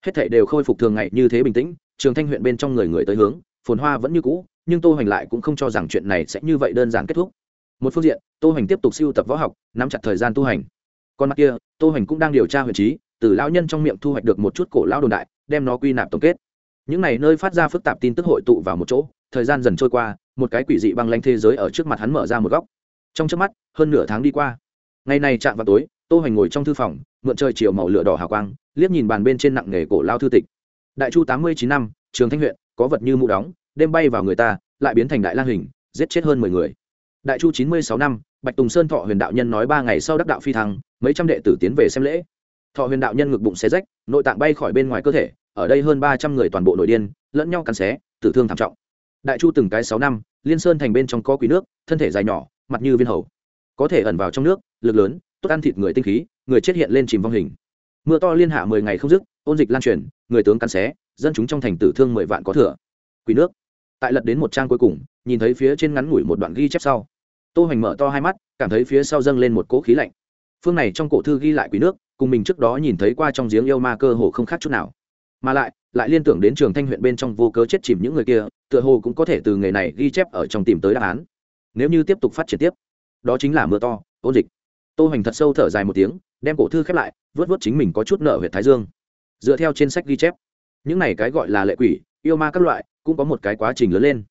Hết thảy đều khôi phục thường ngày như thế bình tĩnh, trường thanh huyện bên trong người người tới hướng, phồn hoa vẫn như cũ, nhưng tô hoành lại cũng không cho rằng chuyện này sẽ như vậy đơn giản kết thúc. Một phương diện, tô hoành tiếp tục siêu tập võ học, nắm chặt thời gian tu hành. Con mặt kia, tô hoành cũng đang điều tra huyện trí, từ lão nhân trong miệng thu hoạch được một chút cổ lao đồn đại, đem nó quy nạp tổng kết. Những này nơi phát ra phức tạp tin tức hội tụ vào một chỗ, thời gian dần trôi qua, một cái quỷ dị băng lanh thế giới ở trước mặt hắn mở ra một góc. Trong trước mắt, hơn nửa tháng đi qua. Ngày này chạm vào tối, tô hoành ngồi trong thư phòng, mượn trời chiều màu lửa đỏ hào quang, liếc nhìn bàn bên trên nặng nghề cổ lao thư tịch. Đại chu tám mươi chín năm, trường thanh huyện, có vật như mũ đóng đêm bay vào người ta, lại biến thành đại lang hình, giết chết hơn mười người. Đại chu chín mươi sáu năm, bạch tùng sơn thọ huyền đạo nhân nói ba ngày sau đắc đạo phi thăng mấy trăm đệ tử tiến về xem lễ. Thọ huyền đạo nhân ngực bụng xé rách, nội tạng bay khỏi bên ngoài cơ thể, ở đây hơn ba trăm người toàn bộ nội điên, lẫn nhau cắn xé, tử thương thảm trọng. Đại chu từng cái sáu năm, liên sơn thành bên trong có quý nước, thân thể dài nhỏ, mặt như viên hầu. Có thể ẩn vào trong nước, lực lớn, tốt ăn thịt người tinh khí, người chết hiện lên chìm vong hình. Mưa to liên hạ mười ngày không dứt, ôn dịch lan truyền, người tướng cắn xé, dân chúng trong thành tử thương mười vạn có thừa. Quý nước. Tại lật đến một trang cuối cùng, nhìn thấy phía trên ngắn ngủi một đoạn ghi chép sau. Tô hoành mở to hai mắt, cảm thấy phía sau dâng lên một cỗ khí lạnh phương này trong cổ thư ghi lại quý nước, cùng mình trước đó nhìn thấy qua trong giếng yêu ma cơ hồ không khác chút nào. Mà lại lại liên tưởng đến trường thanh huyện bên trong vô cớ chết chìm những người kia, tựa hồ cũng có thể từ nghề này ghi chép ở trong tìm tới đáp án. Nếu như tiếp tục phát triển tiếp, đó chính là mưa to ôn dịch. Tô hoành thật sâu thở dài một tiếng, đem cổ thư khép lại vớt vớt chính mình có chút nợ huyện thái dương. Dựa theo trên sách ghi chép, những này cái gọi là lệ quỷ, yêu ma các loại, cũng có một cái quá trình lớn lên.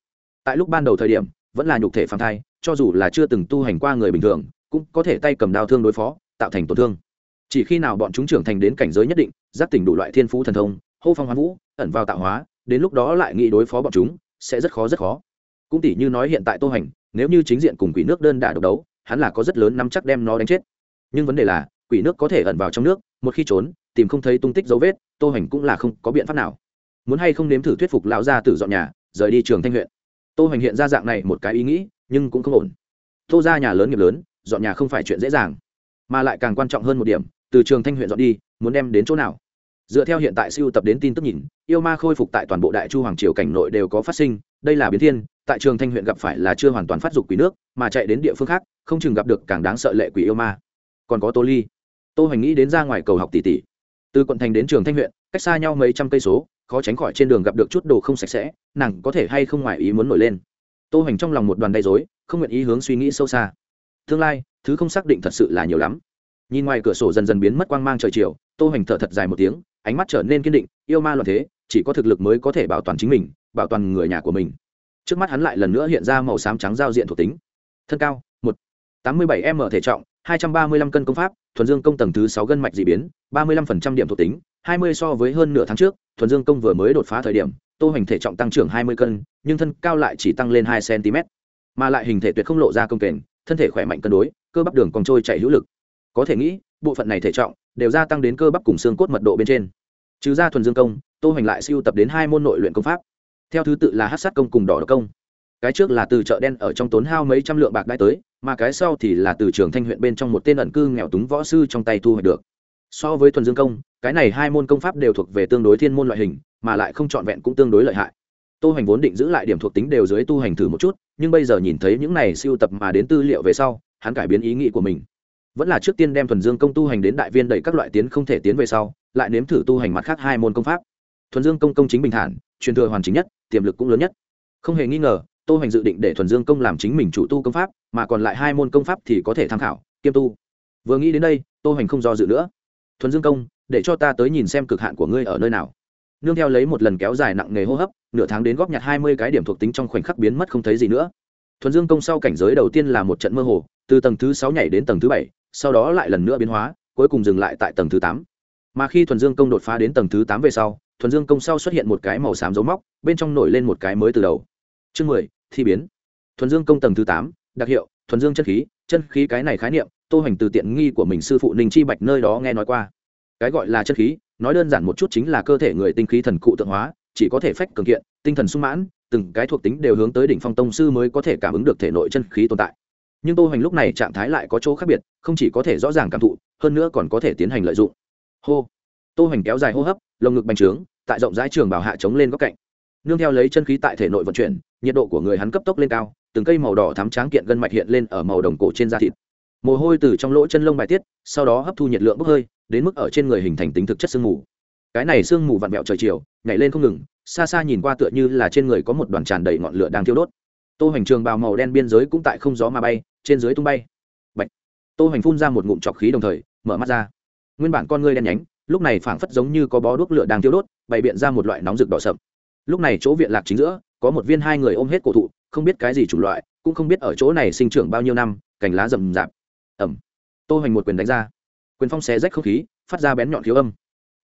Tại lúc ban đầu thời điểm, vẫn là nhục thể phàm thai, cho dù là chưa từng tu hành qua người bình thường, cũng có thể tay cầm đao thương đối phó tạo thành tổn thương. Chỉ khi nào bọn chúng trưởng thành đến cảnh giới nhất định giáp tỉnh đủ loại thiên phú thần thông, hô phong hoán vũ, ẩn vào tạo hóa, đến lúc đó lại nghĩ đối phó bọn chúng, sẽ rất khó rất khó. Cũng tỷ như nói hiện tại tô hành, nếu như chính diện cùng quỷ nước đơn đả độc đấu, hắn là có rất lớn nắm chắc đem nó đánh chết. Nhưng vấn đề là, quỷ nước có thể ẩn vào trong nước, một khi trốn, tìm không thấy tung tích dấu vết, tô hành cũng là không có biện pháp nào. Muốn hay không nếm thử thuyết phục lão gia tử dọn nhà, rời đi trường thanh huyện. Tô hành hiện ra dạng này một cái ý nghĩ, nhưng cũng không ổn. Tô ra nhà lớn nghiệp lớn, dọn nhà không phải chuyện dễ dàng mà lại càng quan trọng hơn một điểm, từ trường thanh huyện dọn đi, muốn đem đến chỗ nào. Dựa theo hiện tại siêu tập đến tin tức nhìn, yêu ma khôi phục tại toàn bộ đại chu hoàng triều cảnh nội đều có phát sinh, đây là biến thiên, tại trường thanh huyện gặp phải là chưa hoàn toàn phát dục quỷ nước, mà chạy đến địa phương khác, không chừng gặp được càng đáng sợ lệ quỷ yêu ma. Còn có tô ly. Tô hoành nghĩ đến ra ngoài cầu học tỷ tỷ. Từ quận thành đến trường thanh huyện, cách xa nhau mấy trăm cây số, khó tránh khỏi trên đường gặp được chút đồ không sạch sẽ, nàng có thể hay không ngoài ý muốn nổi lên. Tô hoành trong lòng một đoàn đầy dối không nguyện ý hướng suy nghĩ sâu xa. Tương lai thứ không xác định thật sự là nhiều lắm. Nhìn ngoài cửa sổ dần dần biến mất quang mang trời chiều, tô hoành thở thật dài một tiếng, ánh mắt trở nên kiên định, yêu ma loạn thế, chỉ có thực lực mới có thể bảo toàn chính mình, bảo toàn người nhà của mình. Trước mắt hắn lại lần nữa hiện ra màu xám trắng giao diện thuộc tính. Thân cao, một, tám mươi bảy m thể trọng, hai trăm ba mươi lăm cân công pháp, thuần dương công tầng thứ sáu gân mạch d ị biến, ba mươi lăm phần trăm điểm thuộc tính, hai mươi so với hơn nửa tháng trước, thuần dương công vừa mới đột phá thời điểm, tô hoành thể trọng tăng trưởng hai mươi cân, nhưng thân cao lại chỉ tăng lên hai cm mà lại hình thể tuyệt không lộ ra công kềnh thân thể khỏe mạnh cân đối, cơ bắp đường còn trôi chảy hữu lực. Có thể nghĩ, bộ phận này thể trọng đều gia tăng đến cơ bắp cùng xương cốt mật độ bên trên. Trừ ra thuần dương công, tô hoành lại siêu tập đến hai môn nội luyện công pháp. Theo thứ tự là hát sát công cùng đỏ độc công. Cái trước là từ chợ đen ở trong tốn hao mấy trăm lượng bạc đai tới, mà cái sau thì là từ trường thanh huyện bên trong một tên ẩn cư nghèo túng võ sư trong tay thu hoạch được. So với thuần dương công, cái này hai môn công pháp đều thuộc về tương đối thiên môn loại hình, mà lại không trọn vẹn cũng tương đối lợi hại tô hoành vốn định giữ lại điểm thuộc tính đều dưới tu hành thử một chút, nhưng bây giờ nhìn thấy những này siêu tập mà đến tư liệu về sau, hắn cải biến ý nghĩ của mình. Vẫn là trước tiên đem thuần dương công tu hành đến đại viên đầy các loại tiến không thể tiến về sau, lại nếm thử tu hành mặt khác hai môn công pháp. Thuần dương công công chính bình thản, truyền thừa hoàn chính nhất, tiềm lực cũng lớn nhất. Không hề nghi ngờ, tô hoành dự định để thuần dương công làm chính mình chủ tu công pháp, mà còn lại hai môn công pháp thì có thể tham khảo, kiêm tu. Vừa nghĩ đến đây, tô hoành không do dự nữa. Thuần dương công, để cho ta tới nhìn xem cực hạn của ngươi ở nơi nào nương theo lấy một lần kéo dài nặng nghề hô hấp, nửa tháng đến góp nhặt hai mươi cái điểm thuộc tính trong khoảnh khắc biến mất không thấy gì nữa. Thuần dương công sau cảnh giới đầu tiên là một trận mơ hồ, từ tầng thứ sáu nhảy đến tầng thứ bảy, sau đó lại lần nữa biến hóa, cuối cùng dừng lại tại tầng thứ tám. Mà khi thuần dương công đột phá đến tầng thứ tám về sau, thuần dương công sau xuất hiện một cái màu xám dấu móc, bên trong nổi lên một cái mới từ đầu. Chương mười, thi biến. Thuần dương công tầng thứ tám, đặc hiệu, thuần dương chân khí chân khí cái này khái niệm, tô hành từ tiện nghi của mình sư phụ ninh chi bạch nơi đó nghe nói qua. Cái gọi là chất khí nói đơn giản một chút chính là cơ thể người tinh khí thần cụ tượng hóa, chỉ có thể phách cường kiện, tinh thần sung mãn, từng cái thuộc tính đều hướng tới đỉnh phong tông sư mới có thể cảm ứng được thể nội chân khí tồn tại. Nhưng tô hoành lúc này trạng thái lại có chỗ khác biệt, không chỉ có thể rõ ràng cảm thụ, hơn nữa còn có thể tiến hành lợi dụng. Hô. Tô hoành kéo dài hô hấp, lồng ngực bành trướng, tại rộng rãi trường bảo hạ chống lên góc cạnh. Nương theo lấy chân khí tại thể nội vận chuyển, nhiệt độ của người hắn cấp tốc lên cao, từng cây màu đỏ thắm tráng kiện gân mạch hiện lên ở màu đồng cổ trên da thịt. Mồ hôi từ trong lỗ chân lông bài tiết, sau đó hấp thu nhiệt lượng bốc hơi đến mức ở trên người hình thành tính thực chất sương mù. Cái này sương mù vặn vẹo trời chiều, nhảy lên không ngừng, xa xa nhìn qua tựa như là trên người có một đoàn tràn đầy ngọn lửa đang thiêu đốt. Tô hoành trường bào màu đen biên giới cũng tại không gió mà bay, trên dưới tung bay. Bạch. tô hoành phun ra một ngụm chọc khí đồng thời, mở mắt ra. Nguyên bản con ngươi đen nhánh, lúc này phảng phất giống như có bó đuốc lửa đang thiêu đốt, bày biện ra một loại nóng rực đỏ sậm. Lúc này chỗ viện lạc chính giữa, có một viên hai người ôm hết cổ thụ, không biết cái gì chủng loại, cũng không biết ở chỗ này sinh trưởng bao nhiêu năm, cành lá rậm rạp. Ẩm tô hoành một quyền đánh ra quyền phong xé rách không khí, phát ra bén nhọn khiếu âm.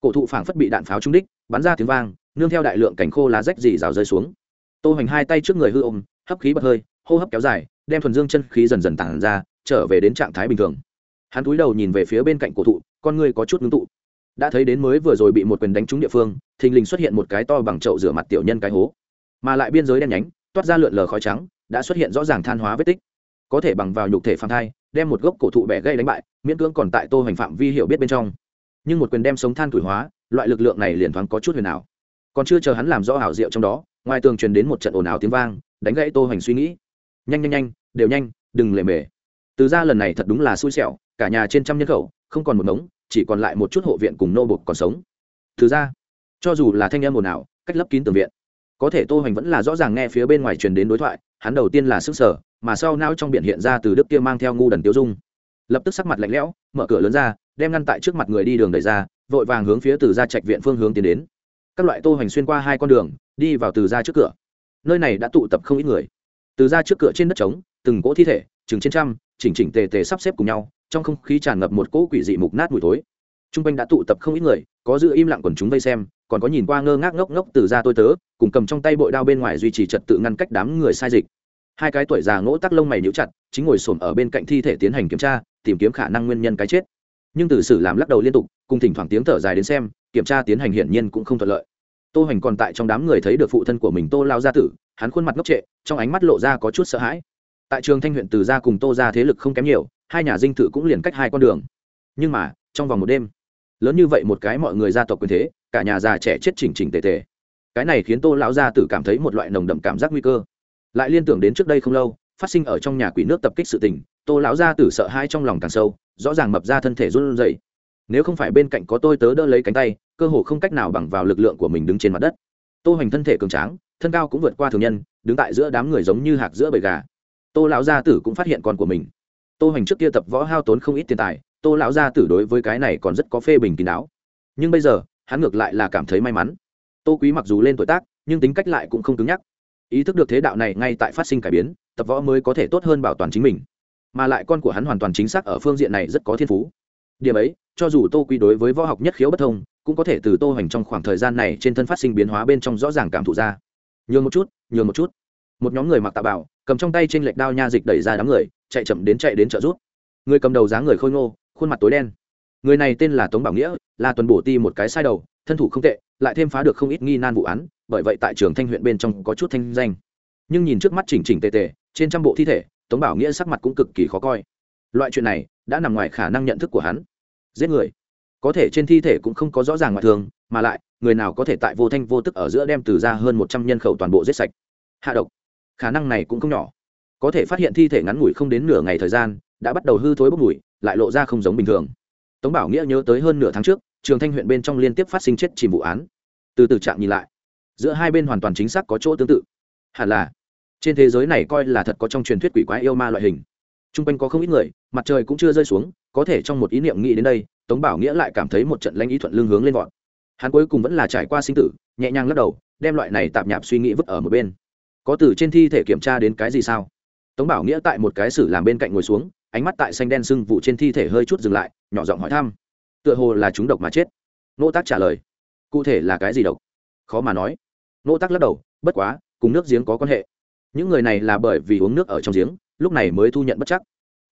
Cổ thụ phảng phất bị đạn pháo trúng đích, bắn ra tiếng vang, nương theo đại lượng cảnh khô lá rách dì rào rơi xuống. Tô hoành hai tay trước người hư ôm, hấp khí bật hơi, hô hấp kéo dài, đem thuần dương chân khí dần dần tản ra, trở về đến trạng thái bình thường. Hắn cúi đầu nhìn về phía bên cạnh cổ thụ, con người có chút ngưng tụ. Đã thấy đến mới vừa rồi bị một quyền đánh trúng địa phương, thình lình xuất hiện một cái to bằng chậu rửa mặt tiểu nhân cái hố. Mà lại biên giới đen nhánh, toát ra lượn lờ khói trắng, đã xuất hiện rõ ràng than hóa vết tích. Có thể bằng vào nhục thể phàm thai đem một gốc cổ thụ bẻ gây đánh bại, miễn cưỡng còn tại tô hành phạm vi hiểu biết bên trong. Nhưng một quyền đem sống than tuổi hóa, loại lực lượng này liền thoáng có chút huyền ảo. Còn chưa chờ hắn làm rõ ảo diệu trong đó, ngoài tường truyền đến một trận ồn ào tiếng vang, đánh gãy tô hành suy nghĩ. Nhanh nhanh nhanh, đều nhanh, đừng lề mề. Từ ra lần này thật đúng là xui xẻo, cả nhà trên trăm nhân khẩu, không còn một mống chỉ còn lại một chút hộ viện cùng nô bục còn sống. Từ ra, cho dù là thanh âm ồn ào, cách lấp kín tường viện, có thể tô hành vẫn là rõ ràng nghe phía bên ngoài truyền đến đối thoại, hắn đầu tiên là sức sở mà sau não trong biển hiện ra từ đức kia mang theo ngu đần tiêu dung. Lập tức sắc mặt lạnh lẽo, mở cửa lớn ra, đem ngăn tại trước mặt người đi đường đẩy ra, vội vàng hướng phía từ ra trạch viện phương hướng tiến đến. Các loại tô hoành xuyên qua hai con đường, đi vào từ ra trước cửa. Nơi này đã tụ tập không ít người. Từ ra trước cửa trên đất trống, từng cỗ thi thể, chừng trên trăm, chỉnh chỉnh tề tề sắp xếp cùng nhau, trong không khí tràn ngập một cỗ quỷ dị mục nát mùi thối. T r u n g quanh đã tụ tập không ít người, có giữ im lặng quần chúng vây xem, còn có nhìn qua ngơ ngác ngốc ngốc từ ra tôi tớ, cùng cầm trong tay bội đao bên ngoài duy trì trật tự ngăn cách đám người sai dịch hai cái tuổi già ngỗ tắc lông mày nhíu chặt, chính ngồi xổm ở bên cạnh thi thể tiến hành kiểm tra, tìm kiếm khả năng nguyên nhân cái chết. Nhưng từ sử làm lắc đầu liên tục, cùng thỉnh thoảng tiếng thở dài đến xem, kiểm tra tiến hành hiển nhiên cũng không thuận lợi. Tô hoành còn tại trong đám người thấy được phụ thân của mình tô lao gia tử, hắn khuôn mặt ngốc trệ, trong ánh mắt lộ ra có chút sợ hãi. Tại trường thanh huyện từ gia cùng tô ra thế lực không kém nhiều, hai nhà dinh thự cũng liền cách hai con đường. Nhưng mà, trong vòng một đêm, lớn như vậy một cái mọi người gia tộc quyền thế, cả nhà già trẻ chết chỉnh chỉnh tề tề. Cái này khiến tô lão gia tử cảm thấy một loại nồng đậm cảm giác nguy cơ lại liên tưởng đến trước đây không lâu, phát sinh ở trong nhà quỷ nước tập kích sự tình, tô lão gia tử sợ hai trong lòng càng sâu, rõ ràng mập ra thân thể run rẩy. Nếu không phải bên cạnh có tôi tớ đỡ lấy cánh tay, cơ hồ không cách nào bằng vào lực lượng của mình đứng trên mặt đất. Tô hoành thân thể cường tráng, thân cao cũng vượt qua thường nhân, đứng tại giữa đám người giống như hạc giữa bầy gà. Tô lão gia tử cũng phát hiện con của mình. Tô hoành trước kia tập võ hao tốn không ít tiền tài, tô lão gia tử đối với cái này còn rất có phê bình kín đáo. Nhưng bây giờ, hắn ngược lại là cảm thấy may mắn. Tô quý mặc dù lên tuổi tác, nhưng tính cách lại cũng không cứng nhắc ý thức được thế đạo này ngay tại phát sinh cải biến, tập võ mới có thể tốt hơn bảo toàn chính mình. Mà lại con của hắn hoàn toàn chính xác ở phương diện này rất có thiên phú. Điểm ấy, cho dù tô quy đối với võ học nhất khiếu bất thông, cũng có thể từ tô hoành trong khoảng thời gian này trên thân phát sinh biến hóa bên trong rõ ràng cảm thụ ra. Nhường một chút, nhường một chút. Một nhóm người mặc tạ bảo cầm trong tay trên lệch đao nha dịch đẩy ra đám người, chạy chậm đến chạy đến trợ rút người cầm đầu dáng người khôi ngô, khuôn mặt tối đen. Người này tên là tống bảo nghĩa, là tuần bổ ti một cái sai đầu thân thủ không tệ, lại thêm phá được không ít nghi nan vụ án, bởi vậy tại trường thanh huyện bên trong có chút thanh danh. Nhưng nhìn trước mắt chỉnh chỉnh tề tề, trên trăm bộ thi thể, tống bảo nghĩa sắc mặt cũng cực kỳ khó coi. Loại chuyện này đã nằm ngoài khả năng nhận thức của hắn. Giết người. Có thể trên thi thể cũng không có rõ ràng ngoại thường, mà lại, người nào có thể tại vô thanh vô tức ở giữa đem từ ra hơn một trăm nhân khẩu toàn bộ giết sạch. Hạ độc. Khả năng này cũng không nhỏ. Có thể phát hiện thi thể ngắn ngủi không đến nửa ngày thời gian, đã bắt đầu hư thối bốc mùi, lại lộ ra không giống bình thường. Tống bảo nghĩa nhớ tới hơn nửa tháng trước trường thanh huyện bên trong liên tiếp phát sinh chết chìm vụ án. Từ từ trạm nhìn lại, giữa hai bên hoàn toàn chính xác có chỗ tương tự. Hẳn là, trên thế giới này coi là thật có trong truyền thuyết quỷ quái yêu ma loại hình. T r u n g quanh có không ít người, mặt trời cũng chưa rơi xuống, có thể trong một ý niệm nghĩ đến đây, tống bảo nghĩa lại cảm thấy một trận lanh ý thuận lương hướng lên vọt. Hắn cuối cùng vẫn là trải qua sinh tử, nhẹ nhàng lắc đầu, đem loại này tạp nhạp suy nghĩ vứt ở một bên. Có từ trên thi thể kiểm tra đến cái gì sao? Tống bảo nghĩa tại một cái xử làm bên cạnh ngồi xuống, ánh mắt tại xanh đen sưng vụ trên thi thể hơi chút dừng lại, nhỏ giọng hỏi thăm tựa hồ là chúng độc mà chết. Nô tác trả lời, cụ thể là cái gì độc? Khó mà nói. Nô tác lắc đầu, bất quá, cùng nước giếng có quan hệ. Những người này là bởi vì uống nước ở trong giếng, lúc này mới thu nhận bất chắc.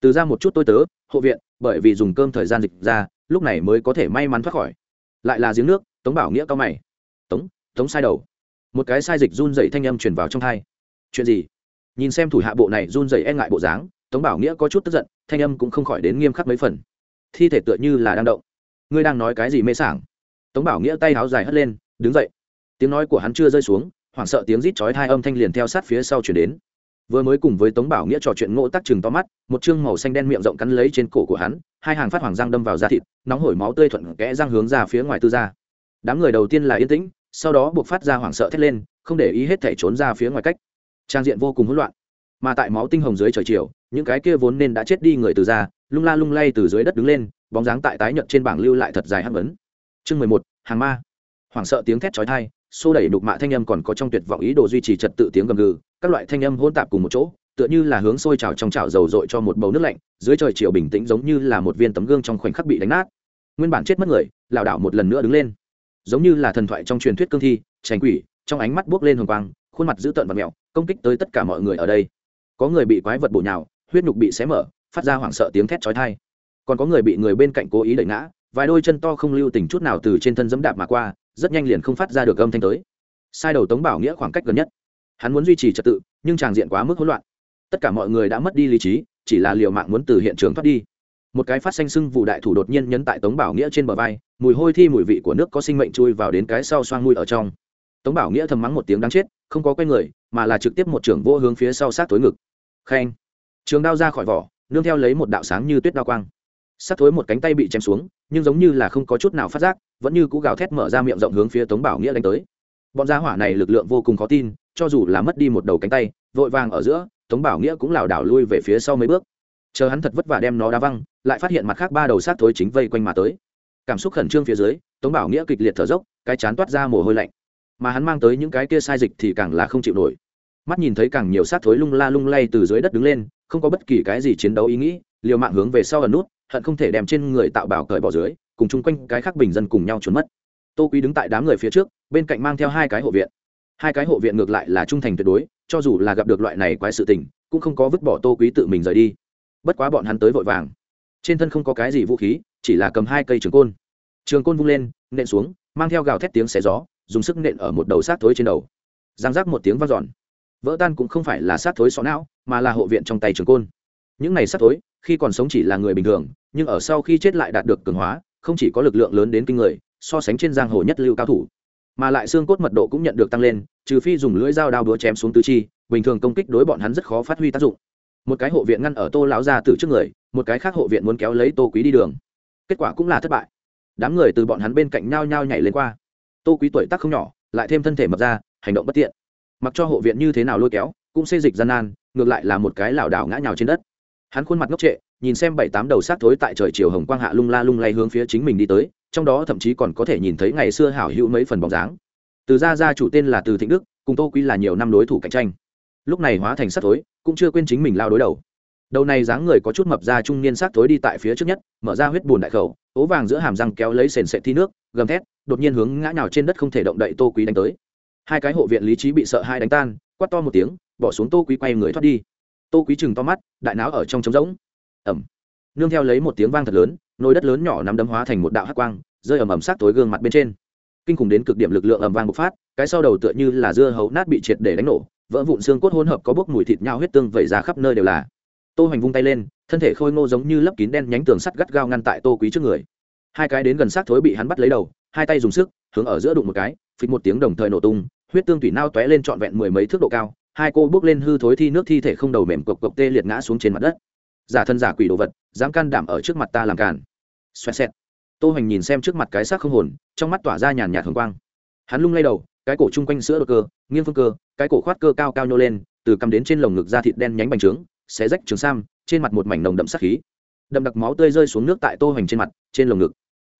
Từ ra một chút tôi tớ, hộ viện, bởi vì dùng cơm thời gian dịch ra, lúc này mới có thể may mắn thoát khỏi. Lại là giếng nước, tống bảo nghĩa cao mày. Tống tống sai đầu. Một cái sai dịch run dậy thanh âm truyền vào trong thai. Chuyện gì? Nhìn xem thủ hạ bộ này run dậy e ngại bộ dáng, tống bảo nghĩa có chút tức giận, thanh âm cũng không khỏi đến nghiêm khắc mấy phần. Thi thể tựa như là đang động ngươi đang nói cái gì mê sảng? Tống bảo nghĩa tay áo dài hất lên, đứng dậy. Tiếng nói của hắn chưa rơi xuống, hoảng sợ tiếng rít chói hai âm thanh liền theo sát phía sau chuyển đến. Vừa mới cùng với tống bảo nghĩa trò chuyện ngộ tắc chừng to mắt, một chương màu xanh đen miệng rộng cắn lấy trên cổ của hắn, hai hàng phát hoàng răng đâm vào da thịt, nóng hổi máu tươi thuận kẽ răng hướng ra phía ngoài tư ra. Đám người đầu tiên là yên tĩnh, sau đó buộc phát ra hoảng sợ thét lên, không để ý hết thể trốn ra phía ngoài cách. Trang diện vô cùng hỗn loạn, mà tại máu tinh hồng dưới trời chiều, những cái kia vốn nên đã chết đi người từ ra lung la lung lay từ dưới đất đứng lên, bóng dáng tại tái nhợt trên bảng lưu lại thật dài hắc vấn chương mười một, hàng ma. Hoảng sợ tiếng thét chói tai, xô đẩy đục mạ thanh âm còn có trong tuyệt vọng ý đồ duy trì trật tự tiếng gầm gừ, các loại thanh âm hỗn tạp cùng một chỗ, tựa như là hướng sôi trào trong chảo dầu dội cho một bầu nước lạnh, dưới trời chiều bình tĩnh giống như là một viên tấm gương trong khoảnh khắc bị đánh nát. Nguyên bản chết mất người, lảo đảo một lần nữa đứng lên. Giống như là thần thoại trong truyền thuyết cương thi tránh quỷ, trong ánh mắt buốc lên hồng quang, khuôn mặt dữ tợn và mẹo, công kích tới tất cả mọi người ở đây. Có người bị quái vật bổ nhào, huyết nhục bị xé mở phát ra hoảng sợ tiếng thét chói tai. Còn có người bị người bên cạnh cố ý đẩy ngã vài đôi chân to không lưu tình chút nào từ trên thân dẫm đạp mà qua rất nhanh liền không phát ra được âm thanh tới. Sai đầu tống bảo nghĩa khoảng cách gần nhất. Hắn muốn duy trì trật tự nhưng tràng diện quá mức hỗn loạn. Tất cả mọi người đã mất đi lý trí chỉ là liều mạng muốn từ hiện trường thoát đi. Một cái phát xanh sưng vụ đại thủ đột nhiên nhấn tại tống bảo nghĩa trên bờ vai mùi hôi thi mùi vị của nước có sinh mệnh chui vào đến cái sau xoang mũi ở trong. Tống bảo nghĩa thầm mắng một tiếng đáng chết không có quay người mà là trực tiếp một trưởng vô hướng phía sau sát tối ngực. Khen, trường đao ra khỏi vỏ nương theo lấy một đạo sáng như tuyết đao quang. Sắt thối một cánh tay bị chém xuống, nhưng giống như là không có chút nào phát giác, vẫn như cũ gào thét mở ra miệng rộng hướng phía tống bảo nghĩa đánh tới. Bọn gia hỏa này lực lượng vô cùng khó tin, cho dù là mất đi một đầu cánh tay, vội vàng ở giữa, tống bảo nghĩa cũng lảo đảo lui về phía sau mấy bước. Chờ hắn thật vất vả đem nó đá văng, lại phát hiện mặt khác ba đầu sát thối chính vây quanh mà tới. Cảm xúc khẩn trương phía dưới, tống bảo nghĩa kịch liệt thở dốc, cái chán toát ra mồ hôi lạnh. Mà hắn mang tới những cái kia sai dịch thì càng là không chịu nổi. Mắt nhìn thấy càng nhiều sát thối lung la lung lay từ dưới đất đứng lên không có bất kỳ cái gì chiến đấu ý nghĩ, liều mạng hướng về sau ẩn nút, hận không thể đem trên người tạo bảo cởi bỏ dưới, cùng chung quanh cái khác bình dân cùng nhau trốn mất. Tô quý đứng tại đám người phía trước, bên cạnh mang theo hai cái hộ viện. Hai cái hộ viện ngược lại là trung thành tuyệt đối, cho dù là gặp được loại này quái sự tình, cũng không có vứt bỏ tô quý tự mình rời đi. Bất quá bọn hắn tới vội vàng. Trên thân không có cái gì vũ khí, chỉ là cầm hai cây trường côn. Trường côn vung lên, nện xuống, mang theo gào thét tiếng xé gió, dùng sức nện ở một đầu sát thối trên đầu. Giang rác một tiếng vang a vỡ tan cũng không phải là sát thối xó não mà là hộ viện trong tay trường côn. Những ngày sắp tối, khi còn sống chỉ là người bình thường, nhưng ở sau khi chết lại đạt được cường hóa, không chỉ có lực lượng lớn đến kinh người, so sánh trên giang hồ nhất lưu cao thủ, mà lại xương cốt mật độ cũng nhận được tăng lên, trừ phi dùng lưỡi dao đao đúa chém xuống tứ chi, bình thường công kích đối bọn hắn rất khó phát huy tác dụng. Một cái hộ viện ngăn ở tô lão ra từ trước người, một cái khác hộ viện muốn kéo lấy tô quý đi đường. Kết quả cũng là thất bại. Đám người từ bọn hắn bên cạnh nhao nhao nhảy lên qua. Tô quý tuổi tác không nhỏ, lại thêm thân thể mập ra, hành động bất tiện. Mặc cho hộ viện như thế nào lôi kéo cũng xê dịch gian nan, ngược lại là một cái lảo đảo ngã nhào trên đất. Hắn khuôn mặt ngốc trệ, nhìn xem bảy tám đầu sát thối tại trời chiều hồng quang hạ lung la lung lay hướng phía chính mình đi tới, trong đó thậm chí còn có thể nhìn thấy ngày xưa hảo hữu mấy phần bóng dáng. Từ gia gia chủ tên là từ thịnh đức, cùng tô quý là nhiều năm đối thủ cạnh tranh. Lúc này hóa thành sát thối, cũng chưa quên chính mình lao đối đầu. Đầu này dáng người có chút mập ra trung niên sát thối đi tại phía trước nhất, mở ra huyết bùn đại khẩu, ố vàng giữa hàm răng kéo lấy sền sệt thi nước, gầm thét, đột nhiên hướng ngã nhào trên đất không thể động đậy tô quý đánh tới. Hai cái hộ viện lý trí bị sợ hai đánh tan, quát to một tiếng bỏ xuống tô quý quay người thoát đi. Tô quý chừng to mắt, đại não ở trong trống rỗng. Ẩm nương theo lấy một tiếng vang thật lớn, nồi đất lớn nhỏ nắm đấm hóa thành một đạo hắc quang, rơi ầm ầm sát tối gương mặt bên trên. Kinh khủng đến cực điểm lực lượng ầm vang bộc phát, cái sau đầu tựa như là dưa hấu nát bị triệt để đánh nổ, vỡ vụn xương cốt hỗn hợp có bốc mùi thịt nhau huyết tương vẩy ra khắp nơi đều là. Tô hoành vung tay lên, thân thể khôi ngô giống như lấp kín đen nhánh tường sắt gắt gao ngăn tại tô quý trước người. Hai cái đến gần xác thối bị hắn bắt lấy đầu, hai tay dùng sức, hướng ở giữa đụng một cái, phịch một tiếng đồng thời nổ tung, huyết tương tủy nao tóe lên trọn vẹn mười mấy thước độ cao hai cô bước lên hư thối thi nước thi thể không đầu mềm cộc cộc tê liệt ngã xuống trên mặt đất. Giả thân giả quỷ đồ vật, dám can đảm ở trước mặt ta làm càn. Xoẹt xẹt. Tô hoành nhìn xem trước mặt cái xác không hồn, trong mắt tỏa ra nhàn nhạt hồng quang. Hắn lung lay đầu, cái cổ chung quanh sữa đột cơ, nghiêng phương cơ, cái cổ khoát cơ cao cao nhô lên, từ cằm đến trên lồng ngực da thịt đen nhánh bành trướng, xé rách trường sam, trên mặt một mảnh nồng đậm sắc khí. Đậm đặc máu tươi rơi xuống nước tại tô hoành trên mặt, trên lồng ngực.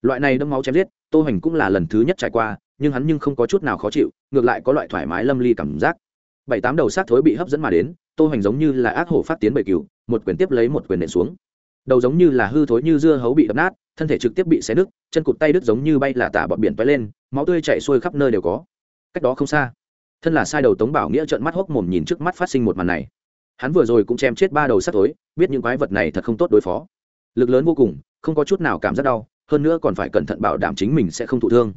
Loại này đâm máu chém giết, tô hoành cũng là lần thứ nhất trải qua, nhưng hắn nhưng không có chút nào khó chịu, ngược lại có loại thoải mái, lâm ly cảm giác bảy tám đầu xác thối bị hấp dẫn mà đến tô hoành giống như là ác hổ phát tiến bảy cừu một quyền tiếp lấy một quyền nện xuống. Đầu giống như là hư thối như dưa hấu bị đập nát thân thể trực tiếp bị xé nứt chân cụt tay đứt giống như bay là tả bọt biển bay lên máu tươi chảy xuôi khắp nơi đều có. Cách đó không xa thân là sai đầu tống bảo nghĩa trợn mắt hốc mồm nhìn trước mắt phát sinh một màn này. Hắn vừa rồi cũng chém chết ba đầu sắt thối, biết những quái vật này thật không tốt đối phó. Lực lớn vô cùng không có chút nào cảm giác đau hơn nữa còn phải cẩn thận bảo đảm chính mình sẽ không thụ thương.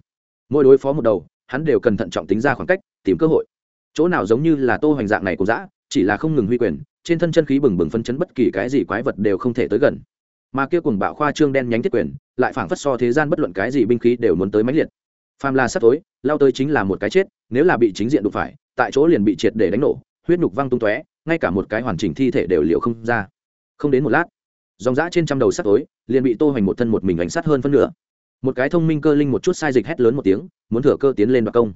Mỗi đối phó một đầu hắn đều cẩn thận trọng tính ra khoảng cách tìm cơ hội chỗ nào giống như là tô hoành dạng này cũng dã, chỉ là không ngừng huy quyền, trên thân chân khí bừng bừng phân chấn bất kỳ cái gì quái vật đều không thể tới gần. Mà kia cùng bạo khoa trương đen nhánh thiết quyền, lại phảng phất so thế gian bất luận cái gì binh khí đều muốn tới mãnh liệt. Phàm là sắp tối, lao tới chính là một cái chết, nếu là bị chính diện đụng phải, tại chỗ liền bị triệt để đánh nổ, huyết nhục văng tung tóe, ngay cả một cái hoàn chỉnh thi thể đều liệu không ra. Không đến một lát, dòng dã trên trăm đầu sắp tối, liền bị tô hoành một thân một mình đánh sát hơn phân nửa. Một cái thông minh cơ linh một chút sai dịch hét lớn một tiếng, muốn thừa cơ tiến lên đoạt công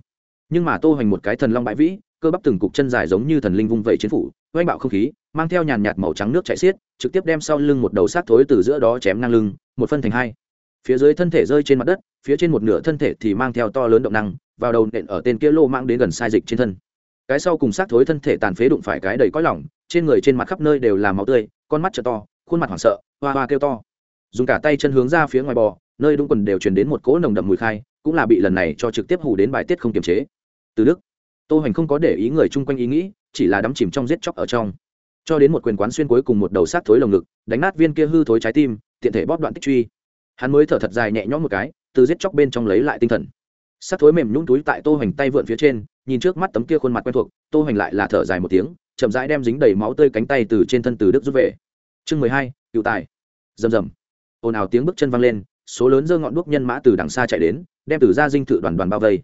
nhưng mà tô hoành một cái thần long bãi vĩ, cơ bắp từng cục chân dài giống như thần linh vung vẩy chiến phủ, oanh bạo không khí, mang theo nhàn nhạt màu trắng nước chảy xiết, trực tiếp đem sau lưng một đầu sát thối từ giữa đó chém ngang lưng, một phân thành hai. Phía dưới thân thể rơi trên mặt đất, phía trên một nửa thân thể thì mang theo to lớn động năng, vào đầu nện ở tên kia lô mang đến gần sai dịch trên thân. Cái sau cùng sát thối thân thể tàn phế đụng phải cái đầy cõi lỏng trên người trên mặt khắp nơi đều là máu tươi, con mắt trợ to, khuôn mặt hoảng sợ, hoa hoa kêu to. Dùng cả tay chân hướng ra phía ngoài bò, nơi đúng quần đều truyền đến một cỗ nồng đậm mùi khai, cũng là bị lần này cho trực tiếp hủ đến bài tiết không kiềm chế từ đức. Tô hoành không có để ý người chung quanh ý nghĩ, chỉ là đắm chìm trong giết chóc ở trong. Cho đến một quyền quán xuyên cuối cùng một đầu sát thối lồng ngực, đánh nát viên kia hư thối trái tim, tiện thể bóp đoạn tích truy. Hắn mới thở thật dài nhẹ nhõm một cái, từ giết chóc bên trong lấy lại tinh thần. Sát thối mềm nhũng túi tại tô hoành tay vượn phía trên, nhìn trước mắt tấm kia khuôn mặt quen thuộc, tô hoành lại là thở dài một tiếng, chậm rãi đem dính đầy máu tươi cánh tay từ trên thân từ đức rút về. Chương mười hai, cựu tài. Rầm rầm. Ồn ào tiếng bước chân văng lên, số lớn dơ ngọn đuốc nhân mã từ đằng xa chạy đến, đem từ ra dinh thự đoàn đoàn bao vây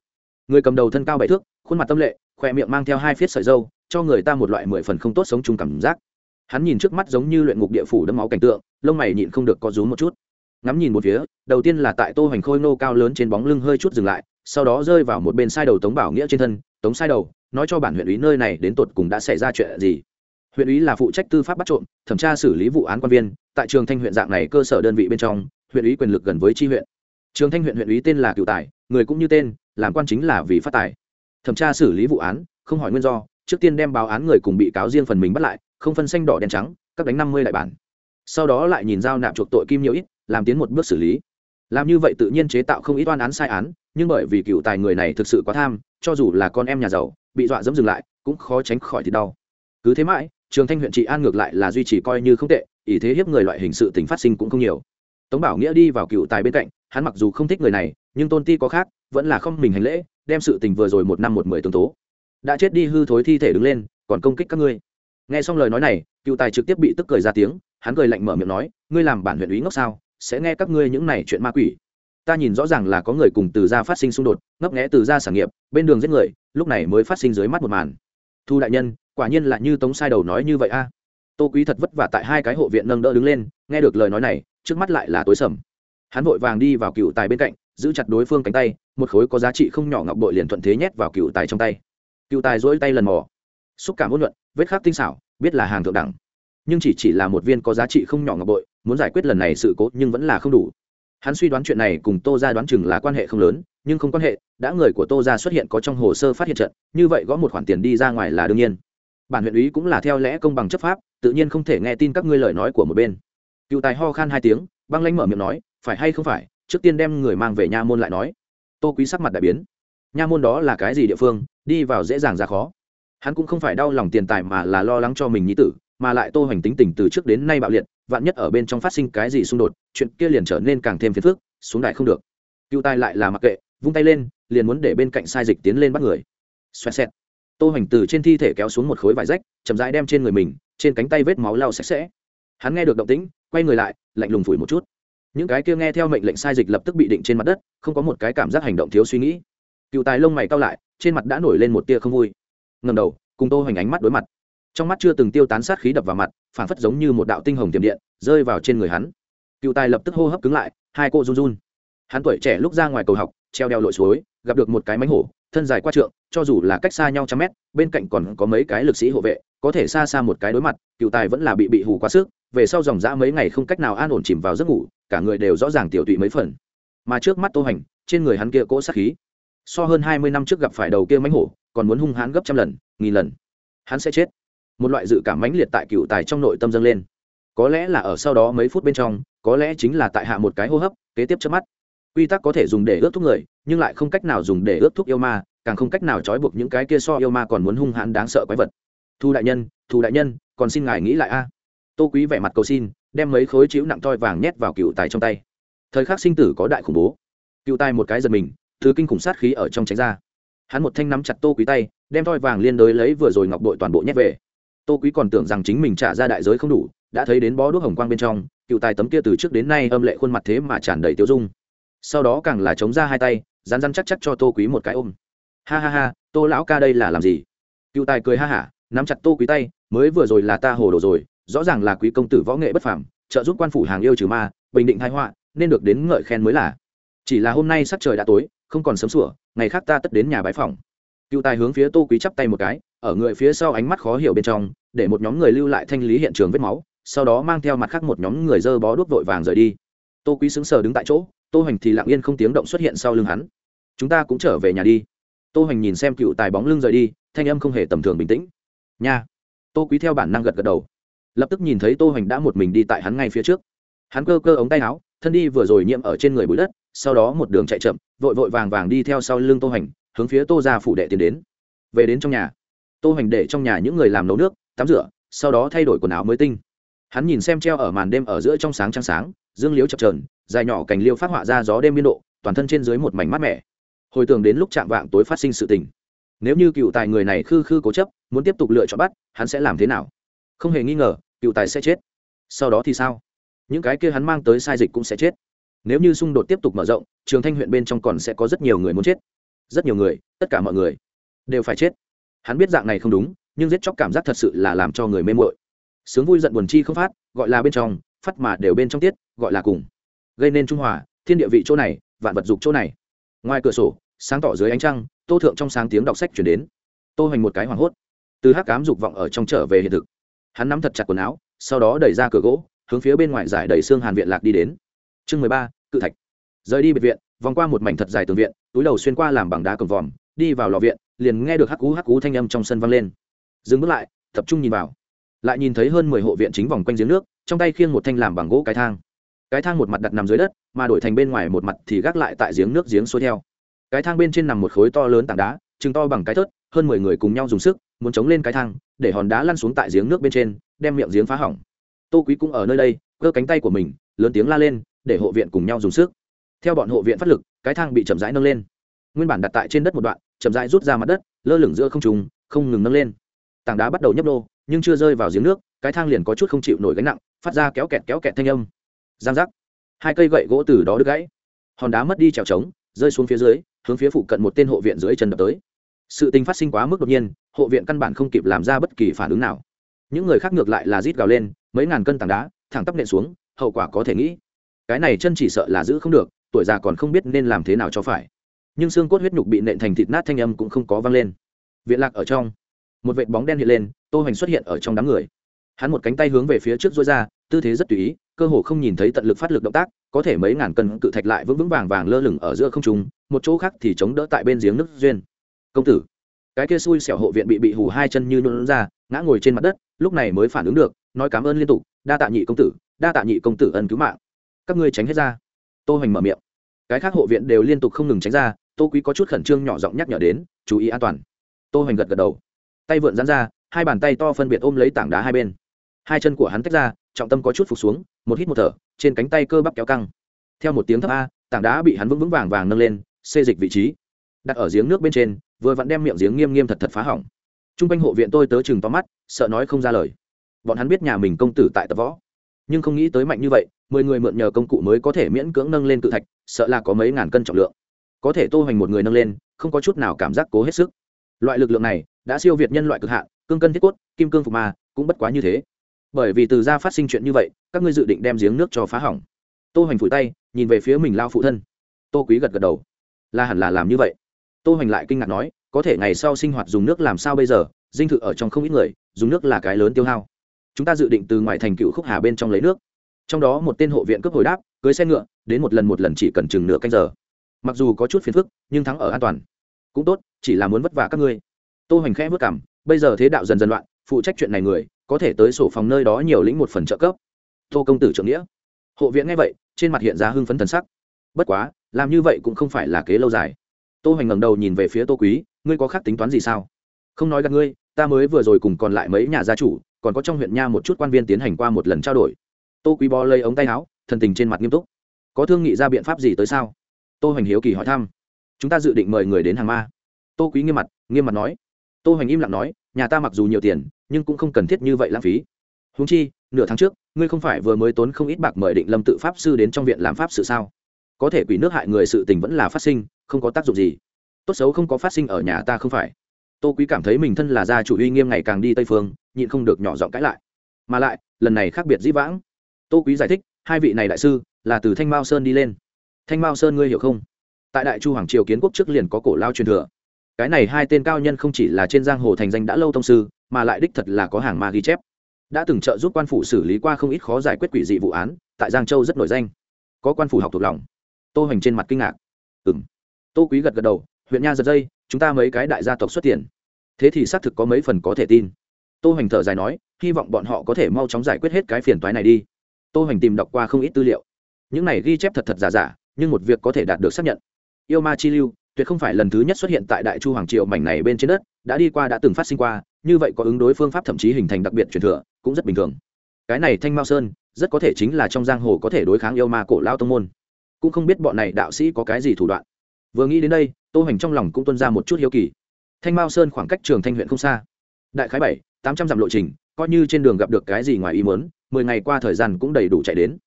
người cầm đầu thân cao bảy thước, khuôn mặt tâm lệ, khỏe miệng mang theo hai phiết sợi dâu cho người ta một loại mười phần không tốt sống chung cảm giác. Hắn nhìn trước mắt giống như luyện ngục địa phủ đẫm máu cảnh tượng, lông mày nhịn không được có rúm một chút. Ngắm nhìn một phía, đầu tiên là tại tô hoành khôi nô cao lớn trên bóng lưng hơi chút dừng lại, sau đó rơi vào một bên sai đầu tống bảo nghĩa trên thân, tống sai đầu, nói cho bản huyện ủy nơi này đến tột cùng đã xảy ra chuyện gì? Huyện ủy là phụ trách tư pháp bắt trộm, thẩm tra xử lý vụ án quan viên, tại trường thanh huyện dạng này cơ sở đơn vị bên trong, huyện ủy quyền lực gần với tri huyện trường thanh huyện huyện ủy tên là cựu tài, người cũng như tên, làm quan chính là vì phát tài. Thẩm tra xử lý vụ án, không hỏi nguyên do, trước tiên đem báo án người cùng bị cáo riêng phần mình bắt lại, không phân xanh đỏ đen trắng, các đánh năm mươi đại bản. Sau đó lại nhìn giao nạp chuộc tội kim nhiều ít, làm tiến một bước xử lý. Làm như vậy tự nhiên chế tạo không ít oan án sai án, nhưng bởi vì cựu tài người này thực sự quá tham, cho dù là con em nhà giàu, bị dọa dẫm dừng lại, cũng khó tránh khỏi thì đau. Cứ thế mãi, trường thanh huyện trị an ngược lại là duy trì coi như không tệ ý thế hiếp người loại hình sự tình phát sinh cũng không nhiều. Tống bảo nghĩa đi vào cựu tài bên cạnh hắn mặc dù không thích người này, nhưng tôn ti có khác, vẫn là không mình hành lễ, đem sự tình vừa rồi một năm một mười tương tố. Đã chết đi hư thối thi thể đứng lên, còn công kích các ngươi. Nghe xong lời nói này, cựu tài trực tiếp bị tức cười ra tiếng, hắn cười lạnh mở miệng nói, ngươi làm bản huyện ý ngốc sao? Sẽ nghe các ngươi những này chuyện ma quỷ. Ta nhìn rõ ràng là có người cùng từ gia phát sinh xung đột, ngấp nghẽ từ gia sản nghiệp, bên đường giết người, lúc này mới phát sinh dưới mắt một màn. Thu đại nhân, quả nhiên là như tống sai đầu nói như vậy a. À. tô quý thật vất vả tại hai cái hộ viện nâng đỡ đứng lên, nghe được lời nói này, trước mắt lại là tối sầm hắn vội vàng đi vào cựu tài bên cạnh, giữ chặt đối phương cánh tay, một khối có giá trị không nhỏ ngọc bội liền thuận thế nhét vào cựu tài trong tay. Cựu tài dỗi tay lần mò. Xúc cảm ôn luận vết khắc tinh xảo, biết là hàng thượng đẳng. Nhưng chỉ chỉ là một viên có giá trị không nhỏ ngọc bội, muốn giải quyết lần này sự cố nhưng vẫn là không đủ. Hắn suy đoán chuyện này cùng tô ra đoán chừng là quan hệ không lớn, nhưng không quan hệ, đã người của tô ra xuất hiện có trong hồ sơ phát hiện trận, như vậy gõ một khoản tiền đi ra ngoài là đương nhiên. Bản huyện ý cũng là theo lẽ công bằng chấp pháp, tự nhiên không thể nghe tin các ngươi lời nói của một bên. Cựu tài ho khan hai tiếng, băng lãnh mở miệng nói phải hay không phải, trước tiên đem người mang về nha môn lại nói. Tô quý sắc mặt đại biến. Nha môn đó là cái gì địa phương, đi vào dễ dàng ra khó. Hắn cũng không phải đau lòng tiền tài mà là lo lắng cho mình nhĩ tử, mà lại tô hoành tính tình từ trước đến nay bạo liệt, vạn nhất ở bên trong phát sinh cái gì xung đột, chuyện kia liền trở nên càng thêm phiền phức, xuống đại không được. Cựu tài lại là mặc kệ, vung tay lên, liền muốn để bên cạnh sai dịch tiến lên bắt người. Xoẹt xẹt. Tô hoành từ trên thi thể kéo xuống một khối vải rách, chậm rãi đem trên người mình, trên cánh tay vết máu lau sạch sẽ. Hắn nghe được động tĩnh, quay người lại, lạnh lùng phủi một chút những cái kia nghe theo mệnh lệnh sai dịch lập tức bị định trên mặt đất, không có một cái cảm giác hành động thiếu suy nghĩ. Cựu tài lông mày cao lại, trên mặt đã nổi lên một tia không vui. Ngầm đầu, cùng tô hoành ánh mắt đối mặt. Trong mắt chưa từng tiêu tán sát khí đập vào mặt phản phất giống như một đạo tinh hồng tiềm điện, rơi vào trên người hắn. Cựu tài lập tức hô hấp cứng lại, hai cô run run. Hắn tuổi trẻ lúc ra ngoài cầu học, treo đeo lội suối, gặp được một cái mánh hổ, thân dài qua trượng, cho dù là cách xa nhau trăm mét, bên cạnh còn có mấy cái lực sĩ hộ vệ, có thể xa xa một cái đối mặt, cựu tài vẫn là bị bị hù quá sức về sau dòng dã mấy ngày không cách nào an ổn chìm vào giấc ngủ, cả người đều rõ ràng tiểu tụy mấy phần. Mà trước mắt tô hành, trên người hắn kia cỗ sát khí, so hơn hai mươi năm trước gặp phải đầu kia mánh hổ, còn muốn hung hãn gấp trăm lần, nghìn lần. Hắn sẽ chết. Một loại dự cảm mãnh liệt tại cựu tài trong nội tâm dâng lên. Có lẽ là ở sau đó mấy phút bên trong, có lẽ chính là tại hạ một cái hô hấp, kế tiếp trước mắt. Quy tắc có thể dùng để ướt thuốc người, nhưng lại không cách nào dùng để ướt thuốc yêu ma, càng không cách nào trói buộc những cái kia so yêu ma còn muốn hung hãn đáng sợ quái vật. Thu đại nhân, thu đại nhân, còn xin ngài nghĩ lại a tô quý vẻ mặt cầu xin, đem mấy khối chiếu nặng toi vàng nhét vào cựu tài trong tay. Thời khắc sinh tử có đại khủng bố. Cựu tài một cái giật mình, thứ kinh khủng sát khí ở trong tránh ra. Hắn một thanh nắm chặt tô quý tay, đem toi vàng liên đới lấy vừa rồi ngọc đội toàn bộ nhét về. Tô quý còn tưởng rằng chính mình trả ra đại giới không đủ, đã thấy đến bó đuốc hồng quang bên trong, cựu tài tấm kia từ trước đến nay âm lệ khuôn mặt thế mà tràn đầy tiêu dung. Sau đó càng là chống ra hai tay rán rán chắc chắc cho tô quý một cái ôm. Ha ha ha, tô lão ca đây là làm gì? Cựu tài cười ha hả, nắm chặt tô quý tay, mới vừa rồi là ta hồ đồ rồi rõ ràng là quý công tử võ nghệ bất phàm, trợ giúp quan phủ hàng yêu trừ ma, bình định thái họa, nên được đến ngợi khen mới là. Chỉ là hôm nay sắp trời đã tối, không còn sớm sủa, ngày khác ta tất đến nhà bái phòng cựu tài hướng phía tô quý chắp tay một cái, ở người phía sau ánh mắt khó hiểu bên trong, để một nhóm người lưu lại thanh lý hiện trường vết máu, sau đó mang theo mặt khác một nhóm người dơ bó đuốc vội vàng rời đi. Tô quý sững sờ đứng tại chỗ, tô hoành thì lặng yên không tiếng động xuất hiện sau lưng hắn. Chúng ta cũng trở về nhà đi. Tô hoành nhìn xem cựu tài bóng lưng rời đi, thanh âm không hề tầm thường bình tĩnh. Nha. Tô quý theo bản năng gật gật đầu lập tức nhìn thấy tô hoành đã một mình đi tại hắn ngay phía trước. Hắn cơ cơ ống tay áo, thân đi vừa rồi nhiễm ở trên người bụi đất, sau đó một đường chạy chậm, vội vội vàng vàng đi theo sau lưng tô hoành, hướng phía tô ra phủ đệ tiến đến. Về đến trong nhà, tô hoành để trong nhà những người làm nấu nước, tắm rửa, sau đó thay đổi quần áo mới tinh. Hắn nhìn xem treo ở màn đêm ở giữa trong sáng trăng sáng, dương liếu chập trờn dài nhỏ cành liêu phát họa ra gió đêm biên độ, toàn thân trên dưới một mảnh mát mẻ. Hồi tưởng đến lúc chạm vạng tối phát sinh sự tình. Nếu như cựu tài người này khư khư cố chấp, muốn tiếp tục lựa chọn bắt, hắn sẽ làm thế nào? không hề nghi ngờ, cựu tài sẽ chết. Sau đó thì sao? Những cái kia hắn mang tới sai dịch cũng sẽ chết. Nếu như xung đột tiếp tục mở rộng, trường thanh huyện bên trong còn sẽ có rất nhiều người muốn chết. Rất nhiều người, tất cả mọi người đều phải chết. Hắn biết dạng này không đúng, nhưng giết chóc cảm giác thật sự là làm cho người mê mội sướng vui giận buồn chi không phát, gọi là bên trong, phát mà đều bên trong tiết, gọi là cùng. Gây nên trung hòa, thiên địa vị chỗ này, vạn vật dục chỗ này. Ngoài cửa sổ, sáng tỏ dưới ánh trăng, tô thượng trong sáng tiếng đọc sách chuyển đến. Tô hoành một cái hoảng hốt. Từ hát cám dục vọng ở trong trở về hiện thực hắn nắm thật chặt quần áo, sau đó đẩy ra cửa gỗ, hướng phía bên ngoài giải đầy xương hàn viện lạc đi đến. Chương mười ba, cự thạch. Rời đi biệt viện, vòng qua một mảnh thật dài tường viện, túi đầu xuyên qua làm bằng đá cầm vòm, đi vào lò viện, liền nghe được hắc cú hắc cú thanh âm trong sân vang lên. Dừng bước lại, tập trung nhìn vào. Lại nhìn thấy hơn mười hộ viện chính vòng quanh giếng nước, trong tay khiêng một thanh làm bằng gỗ cái thang. Cái thang một mặt đặt nằm dưới đất, mà đổi thành bên ngoài một mặt thì gác lại tại giếng nước giếng xuôi theo. Cái thang bên trên nằm một khối to lớn tảng đá, chừng to bằng cái thớt, hơn mười người cùng nhau dùng sức muốn chống lên cái thang, để hòn đá lăn xuống tại giếng nước bên trên, đem miệng giếng phá hỏng. Tô quý cũng ở nơi đây, cơ cánh tay của mình, lớn tiếng la lên, để hộ viện cùng nhau dùng sức. Theo bọn hộ viện phát lực, cái thang bị chậm rãi nâng lên. Nguyên bản đặt tại trên đất một đoạn, chậm rãi rút ra mặt đất, lơ lửng giữa không trùng không ngừng nâng lên. Tảng đá bắt đầu nhấp nô, nhưng chưa rơi vào giếng nước, cái thang liền có chút không chịu nổi gánh nặng, phát ra kéo kẹt kéo kẹt thanh âm. Giang giác. Hai cây gậy gỗ từ đó đứt gãy. Hòn đá mất đi trèo trống, rơi xuống phía dưới, hướng phía phụ cận một tên hộ viện dưới chân đập tới. Sự tình phát sinh quá mức đột nhiên hộ viện căn bản không kịp làm ra bất kỳ phản ứng nào. Những người khác ngược lại là rít gào lên, mấy ngàn cân tảng đá, thẳng tắp nện xuống, hậu quả có thể nghĩ. Cái này chân chỉ sợ là giữ không được, tuổi già còn không biết nên làm thế nào cho phải. Nhưng xương cốt huyết nhục bị nện thành thịt nát thanh âm cũng không có vang lên. Viện lạc ở trong. Một vệt bóng đen hiện lên, tô hoành xuất hiện ở trong đám người. Hắn một cánh tay hướng về phía trước dối ra, tư thế rất tùy ý, cơ hồ không nhìn thấy tận lực phát lực động tác, có thể mấy ngàn cân cự thạch lại vững vững vàng vàng lơ lửng ở giữa không trung, một chỗ khác thì chống đỡ tại bên giếng nước duyên. Công tử cái kia xui xẻo hộ viện bị bị hù hai chân như nhuộn ra, ngã ngồi trên mặt đất, lúc này mới phản ứng được, nói cảm ơn liên tục, đa tạ nhị công tử, đa tạ nhị công tử ân cứu mạng. Các ngươi tránh hết ra. Tô hoành mở miệng. Cái khác hộ viện đều liên tục không ngừng tránh ra, tô quý có chút khẩn trương nhỏ giọng nhắc nhở đến, chú ý an toàn. Tô hoành gật gật đầu. Tay vượn dán ra, hai bàn tay to phân biệt ôm lấy tảng đá hai bên. Hai chân của hắn tách ra, trọng tâm có chút phục xuống, một hít một thở, trên cánh tay cơ bắp kéo căng. Theo một tiếng thấp a, tảng đá bị hắn vững vững vàng vàng nâng lên, xê dịch vị trí. Đặt ở giếng nước bên trên vừa vặn đem miệng giếng nghiêm nghiêm thật thật phá hỏng. T r quanh hộ viện tôi tớ chừng to mắt, sợ nói không ra lời. Bọn hắn biết nhà mình công tử tại tập võ, nhưng không nghĩ tới mạnh như vậy, mười người mượn nhờ công cụ mới có thể miễn cưỡng nâng lên cự thạch, sợ là có mấy ngàn cân trọng lượng. Có thể tô hoành một người nâng lên, không có chút nào cảm giác cố hết sức. Loại lực lượng này, đã siêu việt nhân loại cực hạn, cương cân thiết cốt, kim cương phục mà cũng bất quá như thế. Bởi vì từ ra phát sinh chuyện như vậy, các ngươi dự định đem giếng nước cho phá hỏng. Tô hoành phủi tay, nhìn về phía mình lao phụ thân. Tô quý gật gật đầu. Là hẳn là làm như vậy tô hoành lại kinh ngạc nói, có thể ngày sau sinh hoạt dùng nước làm sao bây giờ? Dinh thự ở trong không ít người, dùng nước là cái lớn tiêu hao. Chúng ta dự định từ ngoài thành cựu khúc hà bên trong lấy nước. Trong đó một tên hộ viện cướp hồi đáp, cưới xe ngựa, đến một lần một lần chỉ cần chừng nửa canh giờ. Mặc dù có chút phiền phức, nhưng thắng ở an toàn. Cũng tốt, chỉ là muốn vất vả các ngươi. Tô hoành khẽ vất cảm, bây giờ thế đạo dần dần loạn, phụ trách chuyện này người, có thể tới sổ phòng nơi đó nhiều lĩnh một phần trợ cấp. Tô công tử trưởng nghĩa. Hộ viện nghe vậy, trên mặt hiện ra hưng phấn thần sắc. Bất quá, làm như vậy cũng không phải là kế lâu dài tô hoành ngẩng đầu nhìn về phía tô quý, ngươi có khác tính toán gì sao? Không nói gặp ngươi, ta mới vừa rồi cùng còn lại mấy nhà gia chủ, còn có trong huyện nha một chút quan viên tiến hành qua một lần trao đổi. Tô quý bó lấy ống tay áo, thần tình trên mặt nghiêm túc. Có thương nghị ra biện pháp gì tới sao? Tô hoành hiếu kỳ hỏi thăm. Chúng ta dự định mời người đến hàng ma. Tô quý nghiêm mặt nghiêm mặt nói. Tô hoành im lặng nói, nhà ta mặc dù nhiều tiền, nhưng cũng không cần thiết như vậy lãng phí. Húng chi, nửa tháng trước, ngươi không phải vừa mới tốn không ít bạc mời định lâm tự pháp sư đến trong viện làm pháp sự sao? Có thể quỷ nước hại người sự tình vẫn là phát sinh không có tác dụng gì. Tốt xấu không có phát sinh ở nhà ta không phải. Tô quý cảm thấy mình thân là gia chủ uy nghiêm ngày càng đi tây phương, nhịn không được nhỏ giọng cãi lại. Mà lại, lần này khác biệt dĩ vãng. Tô quý giải thích, hai vị này đại sư, là từ thanh mao sơn đi lên. Thanh mao sơn ngươi hiểu không? Tại đại chu hoàng triều kiến quốc trước liền có cổ lao truyền thừa. Cái này hai tên cao nhân không chỉ là trên giang hồ thành danh đã lâu thông sư, mà lại đích thật là có hàng ma ghi chép. Đã từng trợ giúp quan phủ xử lý qua không ít khó giải quyết quỷ dị vụ án, tại giang châu rất nổi danh. Có quan phủ học thuộc lòng. Tô hành trên mặt kinh ngạc. Ừng tô quý gật gật đầu, huyện nha giật dây, chúng ta mấy cái đại gia tộc xuất tiền. Thế thì xác thực có mấy phần có thể tin. Tô hoành thở dài nói, hy vọng bọn họ có thể mau chóng giải quyết hết cái phiền toái này đi. Tô hoành tìm đọc qua không ít tư liệu. Những này ghi chép thật thật giả giả, nhưng một việc có thể đạt được xác nhận. Yêu ma chi lưu, tuyệt không phải lần thứ nhất xuất hiện tại đại chu hoàng triệu mảnh này bên trên đất, đã đi qua đã từng phát sinh qua, như vậy có ứng đối phương pháp thậm chí hình thành đặc biệt truyền thừa, cũng rất bình thường. Cái này thanh mao sơn, rất có thể chính là trong giang hồ có thể đối kháng yêu ma cổ lao tông môn. Cũng không biết bọn này đạo sĩ có cái gì thủ đoạn vừa nghĩ đến đây, tô hành trong lòng cũng tuân ra một chút hiếu kỳ. Thanh mao sơn khoảng cách trường thanh huyện không xa. Đại khái bảy, tám trăm dặm lộ trình, coi như trên đường gặp được cái gì ngoài ý muốn, mười ngày qua thời gian cũng đầy đủ chạy đến.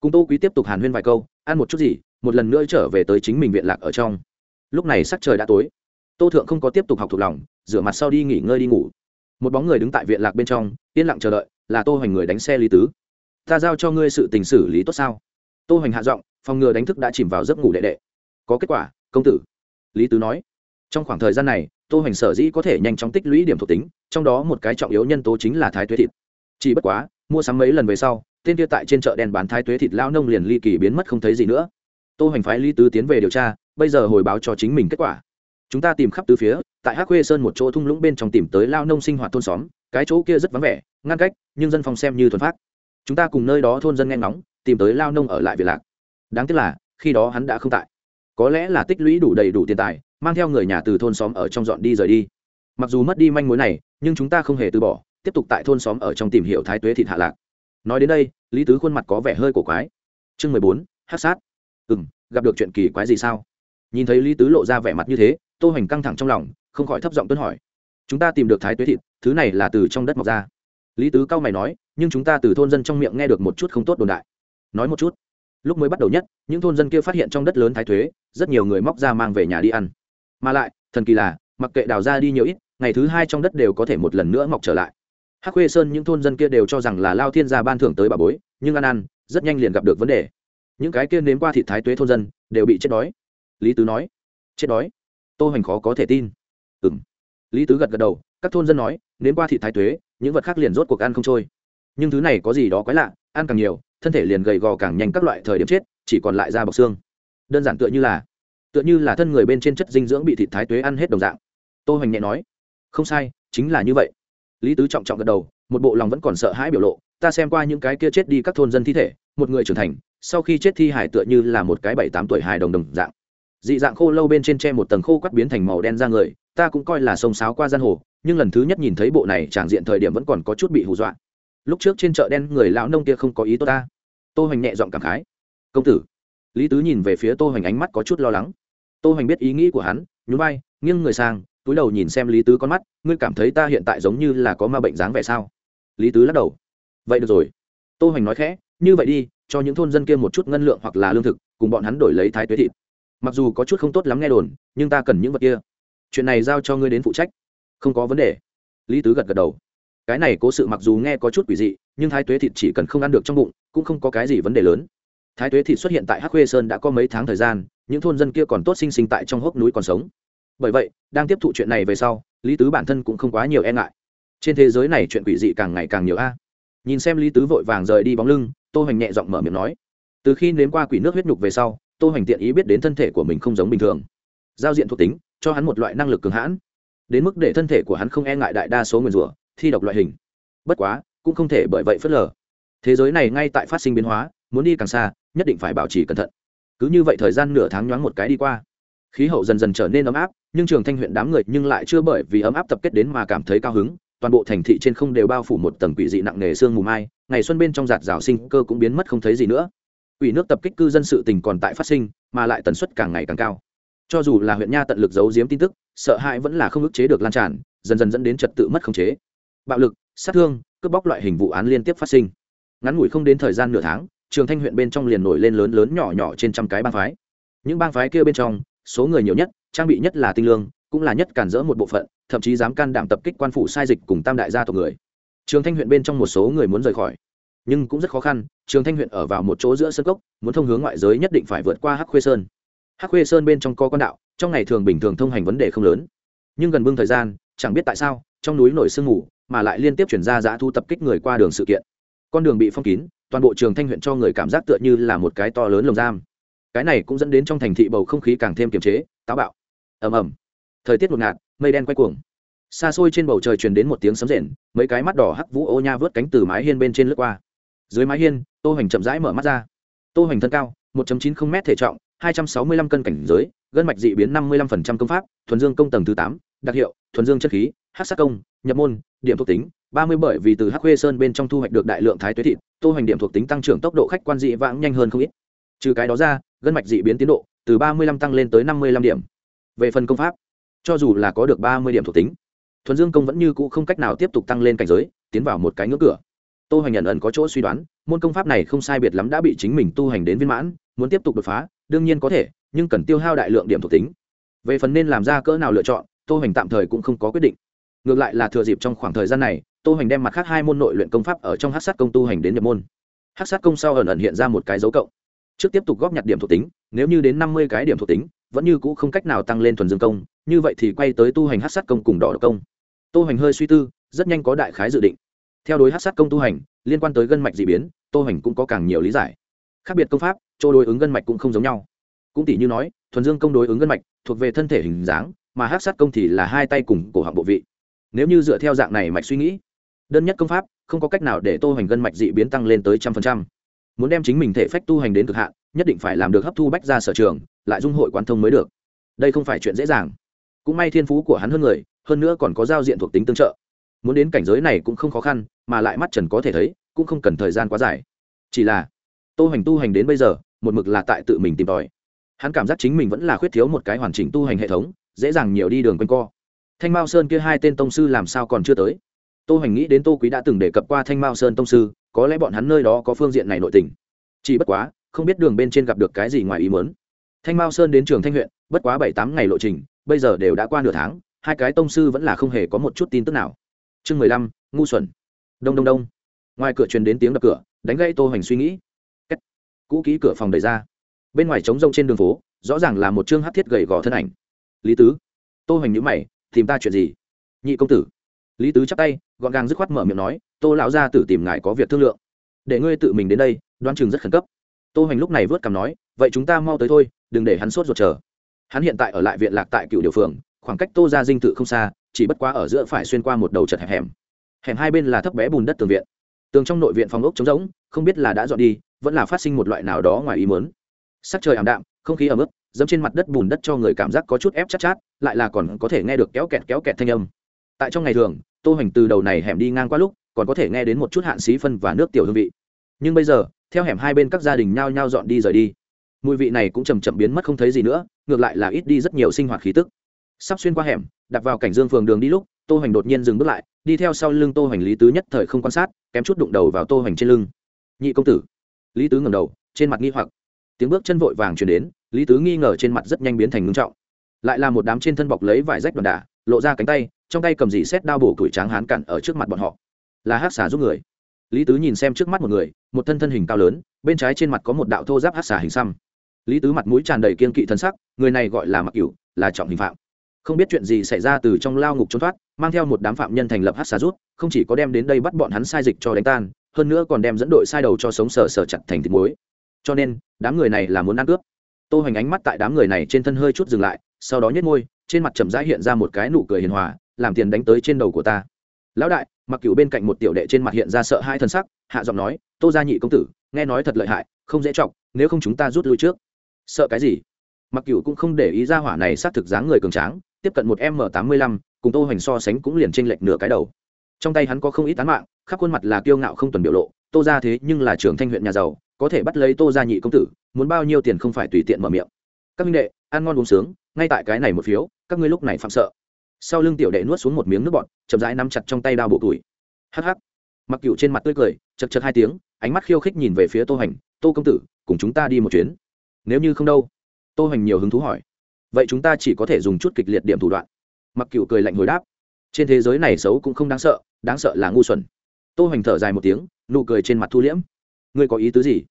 Cùng tô quý tiếp tục hàn huyên vài câu, ăn một chút gì, một lần nữa trở về tới chính mình viện lạc ở trong. Lúc này sắc trời đã tối. Tô thượng không có tiếp tục học thuộc lòng, rửa mặt sau đi nghỉ ngơi đi ngủ. Một bóng người đứng tại viện lạc bên trong, yên lặng chờ đợi, là tô hoành người đánh xe lý tứ. Ta giao cho ngươi sự tình xử lý tốt sao? Tô hoành hạ giọng, phòng ngừa đánh thức đã chìm vào giấc ngủ đệ đệ. Có kết quả công tử. Lý tứ nói. Trong khoảng thời gian này, tô hoành sở dĩ có thể nhanh chóng tích lũy điểm thuộc tính, trong đó một cái trọng yếu nhân tố chính là thái tuế thịt. Chỉ bất quá, mua sắm mấy lần về sau, tên kia tại trên chợ đen bán thái tuế thịt lao nông liền ly kỳ biến mất không thấy gì nữa. Tô hoành phái lý tứ tiến về điều tra, bây giờ hồi báo cho chính mình kết quả. Chúng ta tìm khắp tứ phía, tại hắc khuê sơn một chỗ thung lũng bên trong tìm tới lao nông sinh hoạt thôn xóm, cái chỗ kia rất vắng vẻ, ngăn cách, nhưng dân phòng xem như thuần phát. Chúng ta cùng nơi đó thôn dân nghe ngóng, tìm tới lao nông ở lại việc lạc. Đáng tiếc là, khi đó hắn đã không tại có lẽ là tích lũy đủ đầy đủ tiền tài, mang theo người nhà từ thôn xóm ở trong dọn đi rời đi. Mặc dù mất đi manh mối này, nhưng chúng ta không hề từ bỏ, tiếp tục tại thôn xóm ở trong tìm hiểu thái tuế thịt hạ lạc. Nói đến đây, lý tứ khuôn mặt có vẻ hơi cổ quái. Chương mười bốn, hát sát. Ừ m gặp được chuyện kỳ quái gì sao? Nhìn thấy lý tứ lộ ra vẻ mặt như thế, tô hoành căng thẳng trong lòng, không khỏi thấp giọng tuấn hỏi. Chúng ta tìm được thái tuế thịt, thứ này là từ trong đất mọc ra. Lý tứ cau mày nói, nhưng chúng ta từ thôn dân trong miệng nghe được một chút không tốt đồn đại. Nói một chút lúc mới bắt đầu nhất những thôn dân kia phát hiện trong đất lớn thái thuế rất nhiều người móc ra mang về nhà đi ăn. Mà lại thần kỳ là mặc kệ đào ra đi nhiều ít ngày thứ hai trong đất đều có thể một lần nữa mọc trở lại. Hắc khuê sơn những thôn dân kia đều cho rằng là lao thiên gia ban thưởng tới bà bối nhưng ăn ăn rất nhanh liền gặp được vấn đề. Những cái kia nếm qua thịt thái thuế thôn dân đều bị chết đói. Lý tứ nói chết đói? Tô hoành khó có thể tin. Ừ m lý tứ gật gật đầu các thôn dân nói nếm qua thịt thái thuế, những vật khác liền rốt cuộc ăn không trôi. Nhưng thứ này có gì đó quái lạ ăn càng nhiều thân thể liền gầy gò càng nhanh các loại thời điểm chết, chỉ còn lại da bọc xương. Đơn giản tựa như là, tựa như là thân người bên trên chất dinh dưỡng bị thịt thái tuế ăn hết đồng dạng. Tô hoành nhẹ nói, không sai, chính là như vậy. Lý tứ trọng trọng gật đầu, một bộ lòng vẫn còn sợ hãi biểu lộ, ta xem qua những cái kia chết đi các thôn dân thi thể, một người trưởng thành, sau khi chết thi hải tựa như là một cái bảy tám tuổi hài đồng đồng dạng. Dị dạng khô lâu bên trên tre một tầng khô quắt biến thành màu đen ra người, ta cũng coi là sông sáo qua gian hồ, nhưng lần thứ nhất nhìn thấy bộ này tràng diện thời điểm vẫn còn có chút bị hù dọa lúc trước trên chợ đen người lão nông kia không có ý tốt ta. Tô hoành nhẹ giọng cảm khái. Công tử. Lý tứ nhìn về phía tô hoành ánh mắt có chút lo lắng. Tô hoành biết ý nghĩ của hắn, nhún vai, nghiêng người sang, túi đầu nhìn xem lý tứ con mắt, ngươi cảm thấy ta hiện tại giống như là có ma bệnh dáng vẻ sao? Lý tứ lắc đầu. Vậy được rồi. Tô hoành nói khẽ, như vậy đi, cho những thôn dân kia một chút ngân lượng hoặc là lương thực, cùng bọn hắn đổi lấy thái tuế thịt. Mặc dù có chút không tốt lắm nghe đồn, nhưng ta cần những vật kia. Chuyện này giao cho ngươi đến phụ trách. Không có vấn đề. Lý tứ gật gật đầu cái này cố sự mặc dù nghe có chút quỷ dị, nhưng thái tuế thịt chỉ cần không ăn được trong bụng, cũng không có cái gì vấn đề lớn. Thái tuế thịt xuất hiện tại hắc khuê sơn đã có mấy tháng thời gian, những thôn dân kia còn tốt sinh sinh tại trong hốc núi còn sống. Bởi vậy, đang tiếp thụ chuyện này về sau, lý tứ bản thân cũng không quá nhiều e ngại. Trên thế giới này chuyện quỷ dị càng ngày càng nhiều a. Nhìn xem lý tứ vội vàng rời đi bóng lưng, tô hoành nhẹ giọng mở miệng nói. Từ khi nếm qua quỷ nước huyết nhục về sau, tô hoành tiện ý biết đến thân thể của mình không giống bình thường. Giao diện thuộc tính, cho hắn một loại năng lực cường hãn. Đến mức để thân thể của hắn không e ngại đại đa số nguyền rủa thi độc loại hình. Bất quá, cũng không thể bởi vậy phất lờ. Thế giới này ngay tại phát sinh biến hóa, muốn đi càng xa, nhất định phải bảo trì cẩn thận. Cứ như vậy thời gian nửa tháng nhoáng một cái đi qua. Khí hậu dần dần trở nên ấm áp, nhưng trường thanh huyện đám người nhưng lại chưa bởi vì ấm áp tập kết đến mà cảm thấy cao hứng. Toàn bộ thành thị trên không đều bao phủ một tầng quỷ dị nặng nề sương mù mai, ngày xuân bên trong giạt rào sinh cơ cũng biến mất không thấy gì nữa. Quỷ nước tập kích cư dân sự tình còn tại phát sinh, mà lại tần suất càng ngày càng cao. Cho dù là huyện nha tận lực giấu giếm tin tức, sợ hãi vẫn là không ức chế được lan tràn, dần dần dẫn đến trật tự mất khống chế bạo lực, sát thương, cướp bóc loại hình vụ án liên tiếp phát sinh. Ngắn ngủi không đến thời gian nửa tháng, trường thanh huyện bên trong liền nổi lên lớn lớn nhỏ nhỏ trên trăm cái bang phái. Những bang phái kia bên trong, số người nhiều nhất, trang bị nhất là tinh lương, cũng là nhất cản rỡ một bộ phận, thậm chí dám can đảm tập kích quan phủ sai dịch cùng tam đại gia tộc người. Trường thanh huyện bên trong một số người muốn rời khỏi. Nhưng cũng rất khó khăn, trường thanh huyện ở vào một chỗ giữa sân cốc, muốn thông hướng ngoại giới nhất định phải vượt qua hắc khuê sơn. Hắc khuê sơn bên trong có con đạo, trong ngày thường bình thường thông hành vấn đề không lớn. Nhưng gần bưng thời gian, chẳng biết tại sao, trong núi nổi sương ngủ mà lại liên tiếp chuyển ra giã thu tập kích người qua đường sự kiện. Con đường bị phong kín toàn bộ trường thanh huyện cho người cảm giác tựa như là một cái to lớn lồng giam. Cái này cũng dẫn đến trong thành thị bầu không khí càng thêm kiềm chế táo bạo. Ầm ầm. Thời tiết ngột ngạt mây đen quay cuồng. Xa xôi trên bầu trời truyền đến một tiếng sấm rền mấy cái mắt đỏ hắc vũ ô nha vớt cánh từ mái hiên bên trên lướt qua. Dưới mái hiên tô hoành chậm rãi mở mắt ra. Tô hoành thân cao 1.90 m thể trọng 265 cân cảnh giới gân mạch dị biến 55% công pháp thuần dương công tầng thứ tám, đặc hiệu thuần dương chất khí hát sát công, nhập môn, điểm thuộc tính, ba mươi bởi vì từ hắc khuê sơn bên trong thu hoạch được đại lượng thái tuế thịt, tô hoành điểm thuộc tính tăng trưởng tốc độ khách quan dị vãng nhanh hơn không ít. Trừ cái đó ra, gân mạch dị biến tiến độ, từ ba mươi lăm tăng lên tới năm mươi lăm điểm. Về phần công pháp, cho dù là có được ba mươi điểm thuộc tính, thuần dương công vẫn như cũ không cách nào tiếp tục tăng lên cảnh giới, tiến vào một cái ngưỡng cửa. Tô hoành nhận ẩn có chỗ suy đoán, môn công pháp này không sai biệt lắm đã bị chính mình tu hành đến viên mãn, muốn tiếp tục đột phá, đương nhiên có thể, nhưng cần tiêu hao đại lượng điểm thuộc tính. Về phần nên làm ra cỡ nào lựa chọn, tô hoành tạm thời cũng không có quyết định ngược lại là thừa dịp trong khoảng thời gian này, tô hành đem mặt khác hai môn nội luyện công pháp ở trong hát sát công tu hành đến nhập môn. Hát sát công sau ẩn ẩn hiện ra một cái dấu cộng. Trước tiếp tục góp nhặt điểm thuộc tính, nếu như đến năm mươi cái điểm thuộc tính, vẫn như cũ không cách nào tăng lên thuần dương công, như vậy thì quay tới tu hành hát sát công cùng đỏ độc công. Tô hành hơi suy tư, rất nhanh có đại khái dự định. Theo đối hát sát công tu hành, liên quan tới gân mạch d ị biến, tô hành cũng có càng nhiều lý giải. Khác biệt công pháp, chỗ đối ứng gân mạch cũng không giống nhau. Cũng tỷ như nói, thuần dương công đối ứng gân mạch thuộc về thân thể hình dáng, mà hát sát công thì là hai tay cùng cổ họng bộ vị nếu như dựa theo dạng này mạch suy nghĩ, đơn nhất công pháp, không có cách nào để tô hoành gân mạch dị biến tăng lên tới trăm phần trăm. Muốn đem chính mình thể phách tu hành đến cực hạn, nhất định phải làm được hấp thu bách ra sở trường, lại dung hội quan thông mới được. Đây không phải chuyện dễ dàng. Cũng may thiên phú của hắn hơn người, hơn nữa còn có giao diện thuộc tính tương trợ. Muốn đến cảnh giới này cũng không khó khăn, mà lại mắt trần có thể thấy, cũng không cần thời gian quá dài. Chỉ là, tô hành tu hành đến bây giờ, một mực là tại tự mình tìm tòi. Hắn cảm giác chính mình vẫn là khuyết thiếu một cái hoàn chỉnh tu hành hệ thống, dễ dàng nhiều đi đường quanh co thanh mao sơn kia hai tên tông sư làm sao còn chưa tới? Tô hoành nghĩ đến tô quý đã từng đề cập qua thanh mao sơn tông sư, có lẽ bọn hắn nơi đó có phương diện này nội tình. Chỉ bất quá, không biết đường bên trên gặp được cái gì ngoài ý muốn. Thanh mao sơn đến trường thanh huyện, bất quá bảy tám ngày lộ trình, bây giờ đều đã qua nửa tháng, hai cái tông sư vẫn là không hề có một chút tin tức nào. Chương mười lăm, ngu xuẩn. Đông đông đông. Ngoài cửa truyền đến tiếng đập cửa, đánh gây tô hoành suy nghĩ. Cách. cũ kỹ cửa phòng đầy ra. Bên ngoài trống rông trên đường phố, rõ ràng là một chương hát thiết gầy gò thân ảnh. Lý tứ. Tô hoành nhíu mày tìm ta chuyện gì? Nhị công tử. Lý tứ chắp tay, gọn gàng dứt khoát mở miệng nói, tô lão gia tử tìm ngài có việc thương lượng. Để ngươi tự mình đến đây đoan chừng rất khẩn cấp. Tô hành lúc này vớt cằm nói, vậy chúng ta mau tới thôi, đừng để hắn sốt ruột chờ. Hắn hiện tại ở lại viện lạc tại cựu điều phường, khoảng cách tô ra dinh tự không xa, chỉ bất quá ở giữa phải xuyên qua một đầu chật hẹp hẻm. Hẻm hai bên là thấp bé bùn đất tường viện. Tường trong nội viện phòng ốc trống rỗng, không biết là đã dọn đi, vẫn là phát sinh một loại nào đó ngoài ý mớn sắc trời ảm đạm, không khí ẩm ướt dẫm trên mặt đất bùn đất cho người cảm giác có chút ép chát chát, lại là còn có thể nghe được kéo kẹt kéo kẹt thanh âm. Tại trong ngày thường, tô hoành từ đầu này hẻm đi ngang qua lúc, còn có thể nghe đến một chút hạn xí phân và nước tiểu hương vị. Nhưng bây giờ, theo hẻm hai bên các gia đình nhao nhao dọn đi rời đi. Mùi vị này cũng chầm chậm biến mất không thấy gì nữa, ngược lại là ít đi rất nhiều sinh hoạt khí tức. Sắp xuyên qua hẻm, đặt vào cảnh dương phường đường đi lúc, tô hoành đột nhiên dừng bước lại, đi theo sau lưng tô hoành lý tứ nhất thời không quan sát, kém chút đụng đầu vào tô hoành trên lưng. Nhị công tử. Lý tứ ngẩng đầu, trên mặt nghi hoặc tiếng bước chân vội vàng chuyển đến, lý tứ nghi ngờ trên mặt rất nhanh biến thành ngưng trọng. Lại là một đám trên thân bọc lấy vải rách đòn đả, lộ ra cánh tay, trong tay cầm dì xét đao bổ tuổi tráng hán cản ở trước mặt bọn họ. Là hát xà giúp người. Lý tứ nhìn xem trước mắt một người, một thân thân hình cao lớn, bên trái trên mặt có một đạo thô giáp hát xà hình xăm. Lý tứ mặt mũi tràn đầy kiên kỵ thân sắc, người này gọi là mặc cửu, là trọng hình phạm. Không biết chuyện gì xảy ra từ trong lao ngục trốn thoát, mang theo một đám phạm nhân thành lập hát xà rút, không chỉ có đem đến đây bắt bọn hắn sai dịch cho đánh tan, hơn nữa còn đem dẫn đội sai đầu cho sống sờ sờ chặt thành thịt muối cho nên, đám người này là muốn ăn cướp. Tô hoành ánh mắt tại đám người này trên thân hơi chút dừng lại, sau đó nhếch môi, trên mặt trầm rãi hiện ra một cái nụ cười hiền hòa, làm tiền đánh tới trên đầu của ta. Lão đại, mặc cửu bên cạnh một tiểu đệ trên mặt hiện ra sợ hai thân sắc, hạ giọng nói, tô gia nhị công tử, nghe nói thật lợi hại, không dễ trọng nếu không chúng ta rút lui trước. Sợ cái gì? Mặc cửu cũng không để ý ra hỏa này xác thực dáng người cường tráng, tiếp cận một m tám mươi lăm, cùng tô hoành so sánh cũng liền t lệch nửa cái đầu. Trong tay hắn có không ít tán mạng, khắp khuôn mặt là kiêu ngạo không tuần biểu lộ, tô ra thế nhưng là trưởng thanh huyện nhà giàu có thể bắt lấy tô gia nhị công tử, muốn bao nhiêu tiền không phải tùy tiện mở miệng. Các minh đệ, ăn ngon uống sướng, ngay tại cái này một phiếu, các ngươi lúc này phạm sợ. Sau lưng tiểu đệ nuốt xuống một miếng nước bọt, chậm rãi nắm chặt trong tay đao bộ tuổi hắc hắc. Mặc cựu trên mặt tươi cười, chật chật hai tiếng, ánh mắt khiêu khích nhìn về phía tô hành, tô công tử, cùng chúng ta đi một chuyến. Nếu như không đâu. Tô hành nhiều hứng thú hỏi. Vậy chúng ta chỉ có thể dùng chút kịch liệt điểm thủ đoạn. Mặc cựu cười lạnh hồi đáp. Trên thế giới này xấu cũng không đáng sợ đáng sợ là ngu xuẩn. Tô hành thở dài một tiếng, nụ cười trên mặt thu liễm ngươi có ý tứ gì?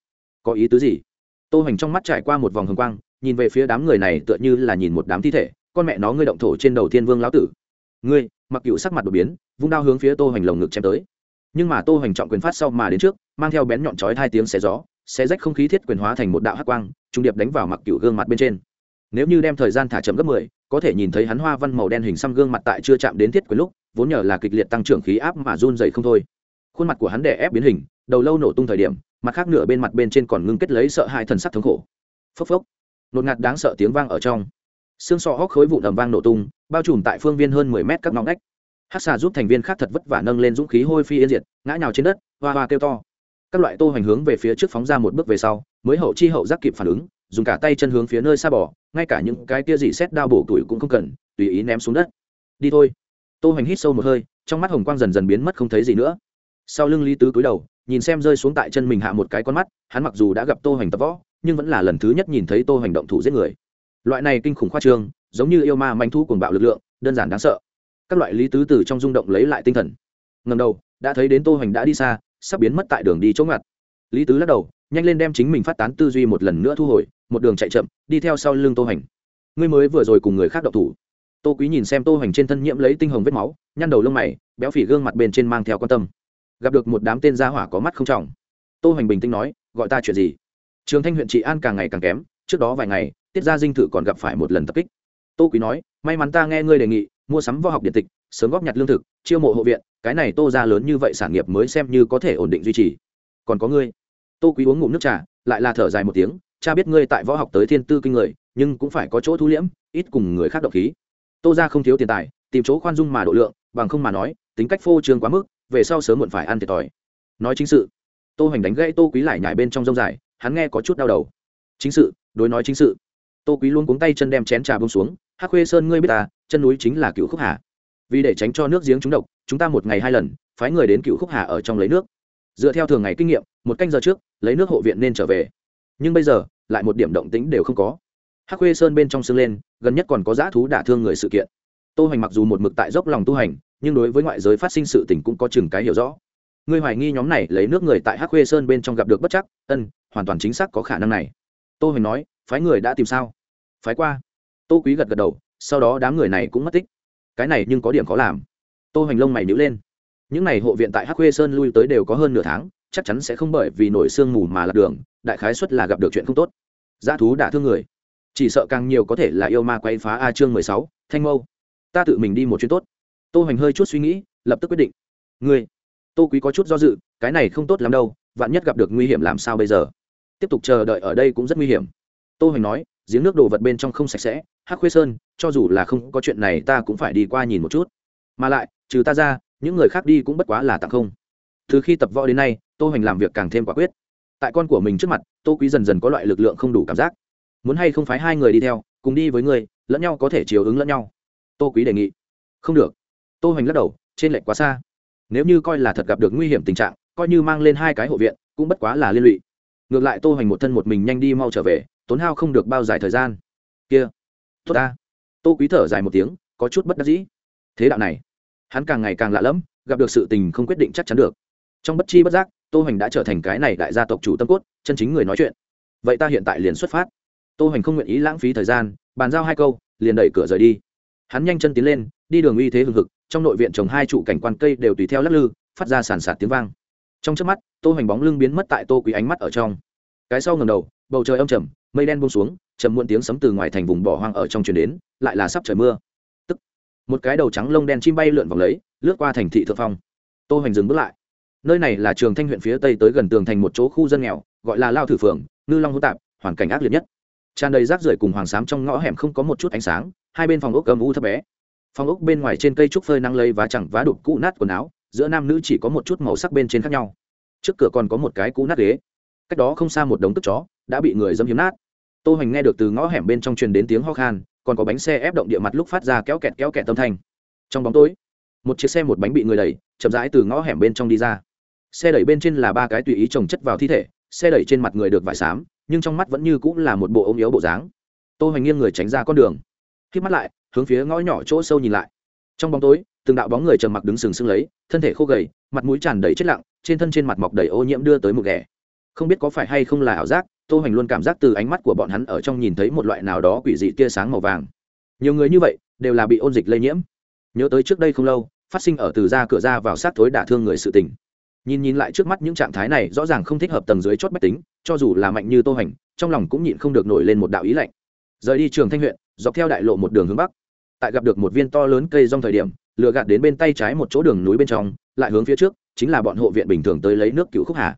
Có ý tứ gì? Tô hoành trong mắt trải qua một vòng hồng quang, nhìn về phía đám người này tựa như là nhìn một đám thi thể, con mẹ nó ngươi động thổ trên đầu thiên vương lão tử. Ngươi, mặc cựu sắc mặt đột biến, vung đao hướng phía tô hoành lồng ngực chém tới. Nhưng mà tô hoành trọng quyền phát sau mà đến trước, mang theo bén nhọn chói hai tiếng xé gió, xé rách không khí thiết quyền hóa thành một đạo hắc quang, trung điệp đánh vào mặc cựu gương mặt bên trên. Nếu như đem thời gian thả chậm gấp mười, có thể nhìn thấy hắn hoa văn màu đen hình xăm gương mặt tại chưa chạm đến thiết quyền lúc, vốn nhờ là kịch liệt tăng trưởng khí áp mà run dày không thôi. Khuôn mặt của hắn đè ép biến hình, đầu lâu nổ tung thời điểm mặt khác nửa bên mặt bên trên còn ngưng kết lấy sợ hãi thần sắc thống khổ. Phốc phốc. Nột ngạt đáng sợ tiếng vang ở trong. Xương sọ hóc khối vụ đầm vang nổ tung, bao trùm tại phương viên hơn mười mét các ngóng ngách. Hát xà giúp thành viên khác thật vất vả nâng lên dũng khí hôi phi yên diệt, ngã nhào trên đất, hoa hoa kêu to. Các loại tô hoành hướng về phía trước phóng ra một bước về sau, mới hậu chi hậu giác kịp phản ứng, dùng cả tay chân hướng phía nơi xa bỏ, ngay cả những cái tia dị xét đao bổ tuổi cũng không cần, tùy ý ném xuống đất. Đi thôi. Tô hoành hít sâu một hơi, trong mắt hồng quang dần dần biến mất không thấy gì nữa. Sau lưng lý tứ cúi đầu nhìn xem rơi xuống tại chân mình hạ một cái con mắt, hắn mặc dù đã gặp tô hoành tập võ, nhưng vẫn là lần thứ nhất nhìn thấy tô hoành động thủ giết người. Loại này kinh khủng khoa trương, giống như yêu ma manh thu cuồng bạo lực lượng, đơn giản đáng sợ. Các loại lý tứ từ trong rung động lấy lại tinh thần. Ngầm đầu, đã thấy đến tô hoành đã đi xa, sắp biến mất tại đường đi chỗ ngặt. Lý tứ lắc đầu, nhanh lên đem chính mình phát tán tư duy một lần nữa thu hồi, một đường chạy chậm, đi theo sau lưng tô hoành. Ngươi mới vừa rồi cùng người khác đậu thủ. Tô quý nhìn xem tô hoành trên thân nhiễm lấy tinh hồng vết máu, nhăn đầu lông mày, béo phì gương mặt bên trên mang theo quan tâm gặp được một đám tên gia hỏa có mắt không trọng. Tô hoành bình tĩnh nói, gọi ta chuyện gì? Trường thanh huyện trị an càng ngày càng kém, trước đó vài ngày, tiết gia dinh thự còn gặp phải một lần tập kích. Tô quý nói, may mắn ta nghe ngươi đề nghị, mua sắm võ học điện tịch, sớm góp nhặt lương thực, chiêu mộ hộ viện, cái này tô ra lớn như vậy sản nghiệp mới xem như có thể ổn định duy trì. Còn có ngươi. Tô quý uống ngụm nước trà, lại là thở dài một tiếng, cha biết ngươi tại võ học tới thiên tư kinh người, nhưng cũng phải có chỗ thu liễm, ít cùng người khác độc khí. Tô ra không thiếu tiền tài, tìm chỗ khoan dung mà độ lượng, bằng không mà nói, tính cách phô trương quá mức về sau sớm muộn phải ăn thiệt thòi. Nói chính sự, tô hoành đánh gãy tô quý lại nhải bên trong rông dài, hắn nghe có chút đau đầu. Chính sự, đối nói chính sự. Tô quý luôn cuống tay chân đem chén trà bông xuống, hắc khuê sơn ngươi biết ta, chân núi chính là cựu khúc hà. Vì để tránh cho nước giếng trúng độc, chúng ta một ngày hai lần, phái người đến cựu khúc hà ở trong lấy nước. Dựa theo thường ngày kinh nghiệm, một canh giờ trước, lấy nước hộ viện nên trở về. Nhưng bây giờ, lại một điểm động tĩnh đều không có. Hắc khuê sơn bên trong sương lên, gần nhất còn có dã thú đả thương người sự kiện. Tô hoành mặc dù một mực tại dốc lòng tu hành nhưng đối với ngoại giới phát sinh sự tình cũng có chừng cái hiểu rõ. Ngươi hoài nghi nhóm này lấy nước người tại hắc khuê sơn bên trong gặp được bất chắc, ân, hoàn toàn chính xác có khả năng này. Tô hoành nói, phái người đã tìm sao? Phái qua. Tô quý gật gật đầu, sau đó đám người này cũng mất tích. Cái này nhưng có điểm khó làm. Tô hoành lông mày nhíu lên. Những này hộ viện tại hắc khuê sơn lui tới đều có hơn nửa tháng, chắc chắn sẽ không bởi vì nổi sương mù mà lạc đường, đại khái suất là gặp được chuyện không tốt. Dã thú đã thương người. Chỉ sợ càng nhiều có thể là yêu ma quay phá a chương mười sáu, thanh mâu. Ta tự mình đi một chuyến tốt tô hoành hơi chút suy nghĩ, lập tức quyết định. Ngươi, tô quý có chút do dự, cái này không tốt lắm đâu, vạn nhất gặp được nguy hiểm làm sao bây giờ? Tiếp tục chờ đợi ở đây cũng rất nguy hiểm. Tô hoành nói, giếng nước đồ vật bên trong không sạch sẽ, hắc khuê sơn, cho dù là không có chuyện này ta cũng phải đi qua nhìn một chút. Mà lại, trừ ta ra, những người khác đi cũng bất quá là tặng không. Từ khi tập võ đến nay, tô hoành làm việc càng thêm quả quyết. Tại con của mình trước mặt, tô quý dần dần có loại lực lượng không đủ cảm giác. Muốn hay không phái hai người đi theo, cùng đi với người lẫn nhau có thể chiều ứng lẫn nhau. Tô quý đề nghị. Không được tô hoành lắc đầu, trên lệch quá xa. Nếu như coi là thật gặp được nguy hiểm tình trạng, coi như mang lên hai cái hộ viện, cũng bất quá là liên lụy. Ngược lại tô hoành một thân một mình nhanh đi mau trở về, tốn hao không được bao dài thời gian. Kia, tốt ta. Tô quý thở dài một tiếng, có chút bất đắc dĩ. Thế đạo này, hắn càng ngày càng lạ lẫm, gặp được sự tình không quyết định chắc chắn được. Trong bất chi bất giác, tô hoành đã trở thành cái này đại gia tộc chủ tâm cốt, chân chính người nói chuyện. Vậy ta hiện tại liền xuất phát. Tô hoành không nguyện ý lãng phí thời gian, bàn giao hai câu, liền đẩy cửa rời đi. Hắn nhanh chân tiến lên, đi đường uy thế hừng hực trong nội viện trồng hai trụ cảnh quan cây đều tùy theo lắc lư, phát ra sàn sạt tiếng vang. Trong trước mắt, tô hoành bóng lưng biến mất tại tô quý ánh mắt ở trong. Cái sau ngầm đầu, bầu trời âm trầm, mây đen buông xuống, trầm muộn tiếng sấm từ ngoài thành vùng bỏ hoang ở trong truyền đến, lại là sắp trời mưa. Tức, một cái đầu trắng lông đen chim bay lượn vòng lấy, lướt qua thành thị thượng phong. Tô hoành dừng bước lại. Nơi này là trường thanh huyện phía tây tới gần tường thành một chỗ khu dân nghèo, gọi là lao thử phường, ngư long hữu tạp, hoàn cảnh ác liệt nhất. Tràn đầy rác rưởi cùng hoàng sám trong ngõ hẻm không có một chút ánh sáng, hai bên phòng ốc âm u thấp bé phòng ốc bên ngoài trên cây trúc phơi nắng lấy và chẳng vá đục cũ nát quần áo, giữa nam nữ chỉ có một chút màu sắc bên trên khác nhau. Trước cửa còn có một cái cũ nát ghế. Cách đó không xa một đống tức chó đã bị người dâm hiếm nát. Tô hoành nghe được từ ngõ hẻm bên trong truyền đến tiếng ho khan, còn có bánh xe ép động địa mặt lúc phát ra kéo kẹt kéo kẹt tâm thanh. Trong bóng tối, một chiếc xe một bánh bị người đẩy, chậm rãi từ ngõ hẻm bên trong đi ra. Xe đẩy bên trên là ba cái tùy ý trồng chất vào thi thể, xe đẩy trên mặt người được vải xám, nhưng trong mắt vẫn như cũng là một bộ ống yếu bộ dáng. Tô hoành nghiêng người tránh ra con đường. Khi mắt lại hướng phía ngõ nhỏ chỗ sâu nhìn lại. Trong bóng tối, từng đạo bóng người trầm mặc đứng sừng sững lấy, thân thể khô gầy, mặt mũi tràn đầy chết lặng, trên thân trên mặt mọc đầy ô nhiễm đưa tới mực ghẻ. Không biết có phải hay không là ảo giác, tô hoành luôn cảm giác từ ánh mắt của bọn hắn ở trong nhìn thấy một loại nào đó quỷ dị tia sáng màu vàng. Nhiều người như vậy, đều là bị ôn dịch lây nhiễm. Nhớ tới trước đây không lâu, phát sinh ở từ ra cửa ra vào sát thối đả thương người sự tình. Nhìn nhìn lại trước mắt những trạng thái này, rõ ràng không thích hợp tầng dưới chót bách tính, cho dù là mạnh như tô hoành, trong lòng cũng nhịn không được nổi lên một đạo ý lạnh. Rời đi trường thanh huyện, dọc theo đại lộ một đường hướng bắc tại gặp được một viên to lớn cây rong thời điểm lựa gạt đến bên tay trái một chỗ đường núi bên trong, lại hướng phía trước, chính là bọn hộ viện bình thường tới lấy nước cựu khúc hà.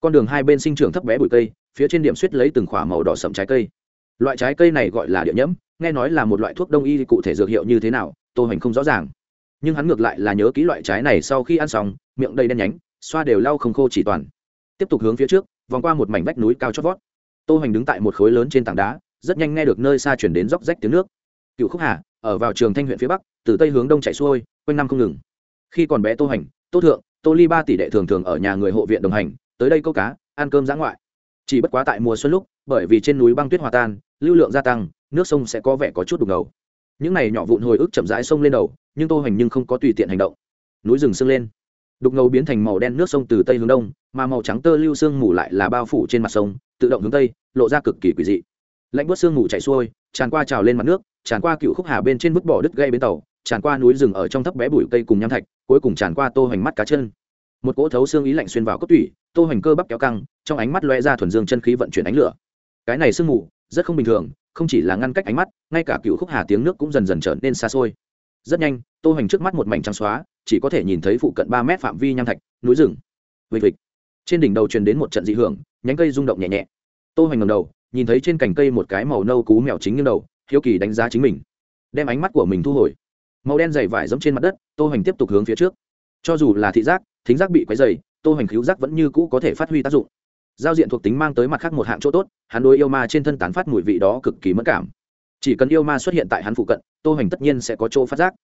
Con đường hai bên sinh trưởng thấp bé bụi cây, phía trên điểm suýt lấy từng khoả màu đỏ sậm trái cây. Loại trái cây này gọi là địa nhẫm, nghe nói là một loại thuốc đông y cụ thể dược hiệu như thế nào, tô hoành không rõ ràng. Nhưng hắn ngược lại là nhớ kỹ loại trái này sau khi ăn xong, miệng đầy đen nhánh, xoa đều lau không khô chỉ toàn. Tiếp tục hướng phía trước, vòng qua một mảnh vách núi cao chót vót. Tô hoành đứng tại một khối lớn trên tảng đá, rất nhanh nghe được nơi xa chuyển đến róc rách tiếng nước. Cựu khúc hà ở vào trường thanh huyện phía bắc, từ tây hướng đông chạy xuôi, quanh năm không ngừng. Khi còn bé tô hành, tô thượng, tô ly ba tỷ đệ thường thường ở nhà người hộ viện đồng hành, tới đây câu cá, ăn cơm giã ngoại. Chỉ bất quá tại mùa xuân lúc, bởi vì trên núi băng tuyết hòa tan, lưu lượng gia tăng, nước sông sẽ có vẻ có chút đục ngầu. Những này nhỏ vụn hồi ức chậm rãi sông lên đầu, nhưng tô hành nhưng không có tùy tiện hành động. Núi rừng sưng lên. Đục ngầu biến thành màu đen nước sông từ tây hướng đông, mà màu trắng tơ lưu sương mù lại là bao phủ trên mặt sông, tự động hướng tây, lộ ra cực kỳ quỷ dị. Lạnh bớt sương mù chảy xuôi, tràn qua trào lên mặt nước tràn qua cựu khúc hà bên trên vứt bỏ đứt gây bến tàu, tràn qua núi rừng ở trong thấp bé bụi cây cùng nham thạch, cuối cùng tràn qua tô hoành mắt cá chân. Một cỗ thấu xương ý lạnh xuyên vào cốc tủy, tô hoành cơ bắp kéo căng, trong ánh mắt loe ra thuần dương chân khí vận chuyển ánh lửa. Cái này sương mù, rất không bình thường, không chỉ là ngăn cách ánh mắt, ngay cả cựu khúc hà tiếng nước cũng dần dần trở nên xa xôi. Rất nhanh, tô hoành trước mắt một mảnh trắng xóa, chỉ có thể nhìn thấy phụ cận ba mét phạm vi nham thạch, núi rừng. Vịt vịt trên đỉnh đầu truyền đến một trận dị hưởng, nhánh cây rung động nhẹ nhẹ. Tô hoành ngầm đầu, nhìn thấy trên cành cây một cái màu nâu cú mèo chính nghiêng đầu hiếu kỳ đánh giá chính mình. Đem ánh mắt của mình thu hồi. Màu đen dày vải dẫm trên mặt đất, tô hoành tiếp tục hướng phía trước. Cho dù là thị giác, thính giác bị quấy dày tô hoành cứu giác vẫn như cũ có thể phát huy tác dụng. Giao diện thuộc tính mang tới mặt khác một hạng chỗ tốt, hắn đối yêu ma trên thân tán phát mùi vị đó cực kỳ mất cảm. Chỉ cần yêu ma xuất hiện tại hắn phụ cận, tô hoành tất nhiên sẽ có chỗ phát giác.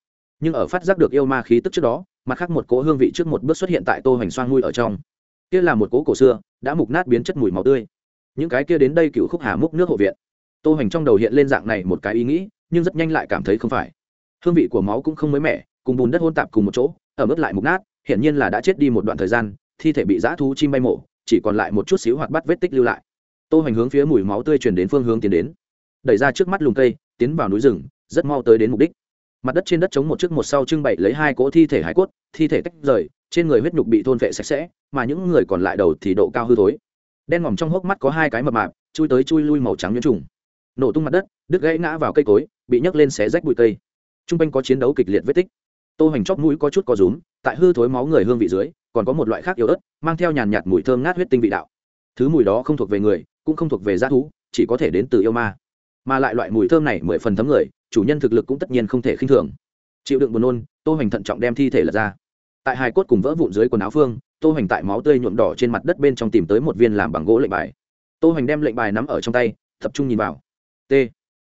Nhưng ở phát giác được yêu ma khí tức trước đó, mặt khác một cỗ hương vị trước một bước xuất hiện tại tô hoành xoang nuôi ở trong. Kia là một cỗ cổ xưa, đã mục nát biến chất mùi máu tươi. Những cái kia đến đây cựu khúc hà múc nước hộ viện tô hoành trong đầu hiện lên dạng này một cái ý nghĩ, nhưng rất nhanh lại cảm thấy không phải. Hương vị của máu cũng không mới mẻ, cùng bùn đất hôn tạp cùng một chỗ, ở mức lại mục nát, hiển nhiên là đã chết đi một đoạn thời gian, thi thể bị dã thú chim bay mổ, chỉ còn lại một chút xíu hoạt bắt vết tích lưu lại. Tô hoành hướng phía mùi máu tươi truyền đến phương hướng tiến đến. Đẩy ra trước mắt lùm cây, tiến vào núi rừng, rất mau tới đến mục đích. Mặt đất trên đất chống một chiếc một sau trưng bày lấy hai cỗ thi thể hải cốt, thi thể tách rời, trên người huyết nhục bị thôn vệ sạch sẽ, mà những người còn lại đầu thì độ cao hư thối. Đen ngòm trong hốc mắt có hai cái mập mạp, chui tới chui lui màu trắng nhiễm trùng nổ tung mặt đất, đứt gãy ngã vào cây cối, bị nhấc lên xé rách bụi cây. T r u n g quanh có chiến đấu kịch liệt vết tích. Tô hoành chóp mũi có chút có rúm, tại hư thối máu người hương vị dưới, còn có một loại khác yếu ớt, mang theo nhàn nhạt mùi thơm ngát huyết tinh vị đạo. Thứ mùi đó không thuộc về người, cũng không thuộc về g thú, chỉ có thể đến từ yêu ma. Mà lại loại mùi thơm này mười phần thấm người, chủ nhân thực lực cũng tất nhiên không thể khinh thường. Chịu đựng buồn nôn, tô hoành thận trọng đem thi thể lật ra. Tại hai cốt cùng vỡ vụn dưới quần áo phương, tô hoành tại máu tươi nhuộm đỏ trên mặt đất bên trong tìm tới một viên làm bằng gỗ lệnh bài. Tô hoành đem lệnh bài nắm ở trong tay, tập trung nhìn vào t.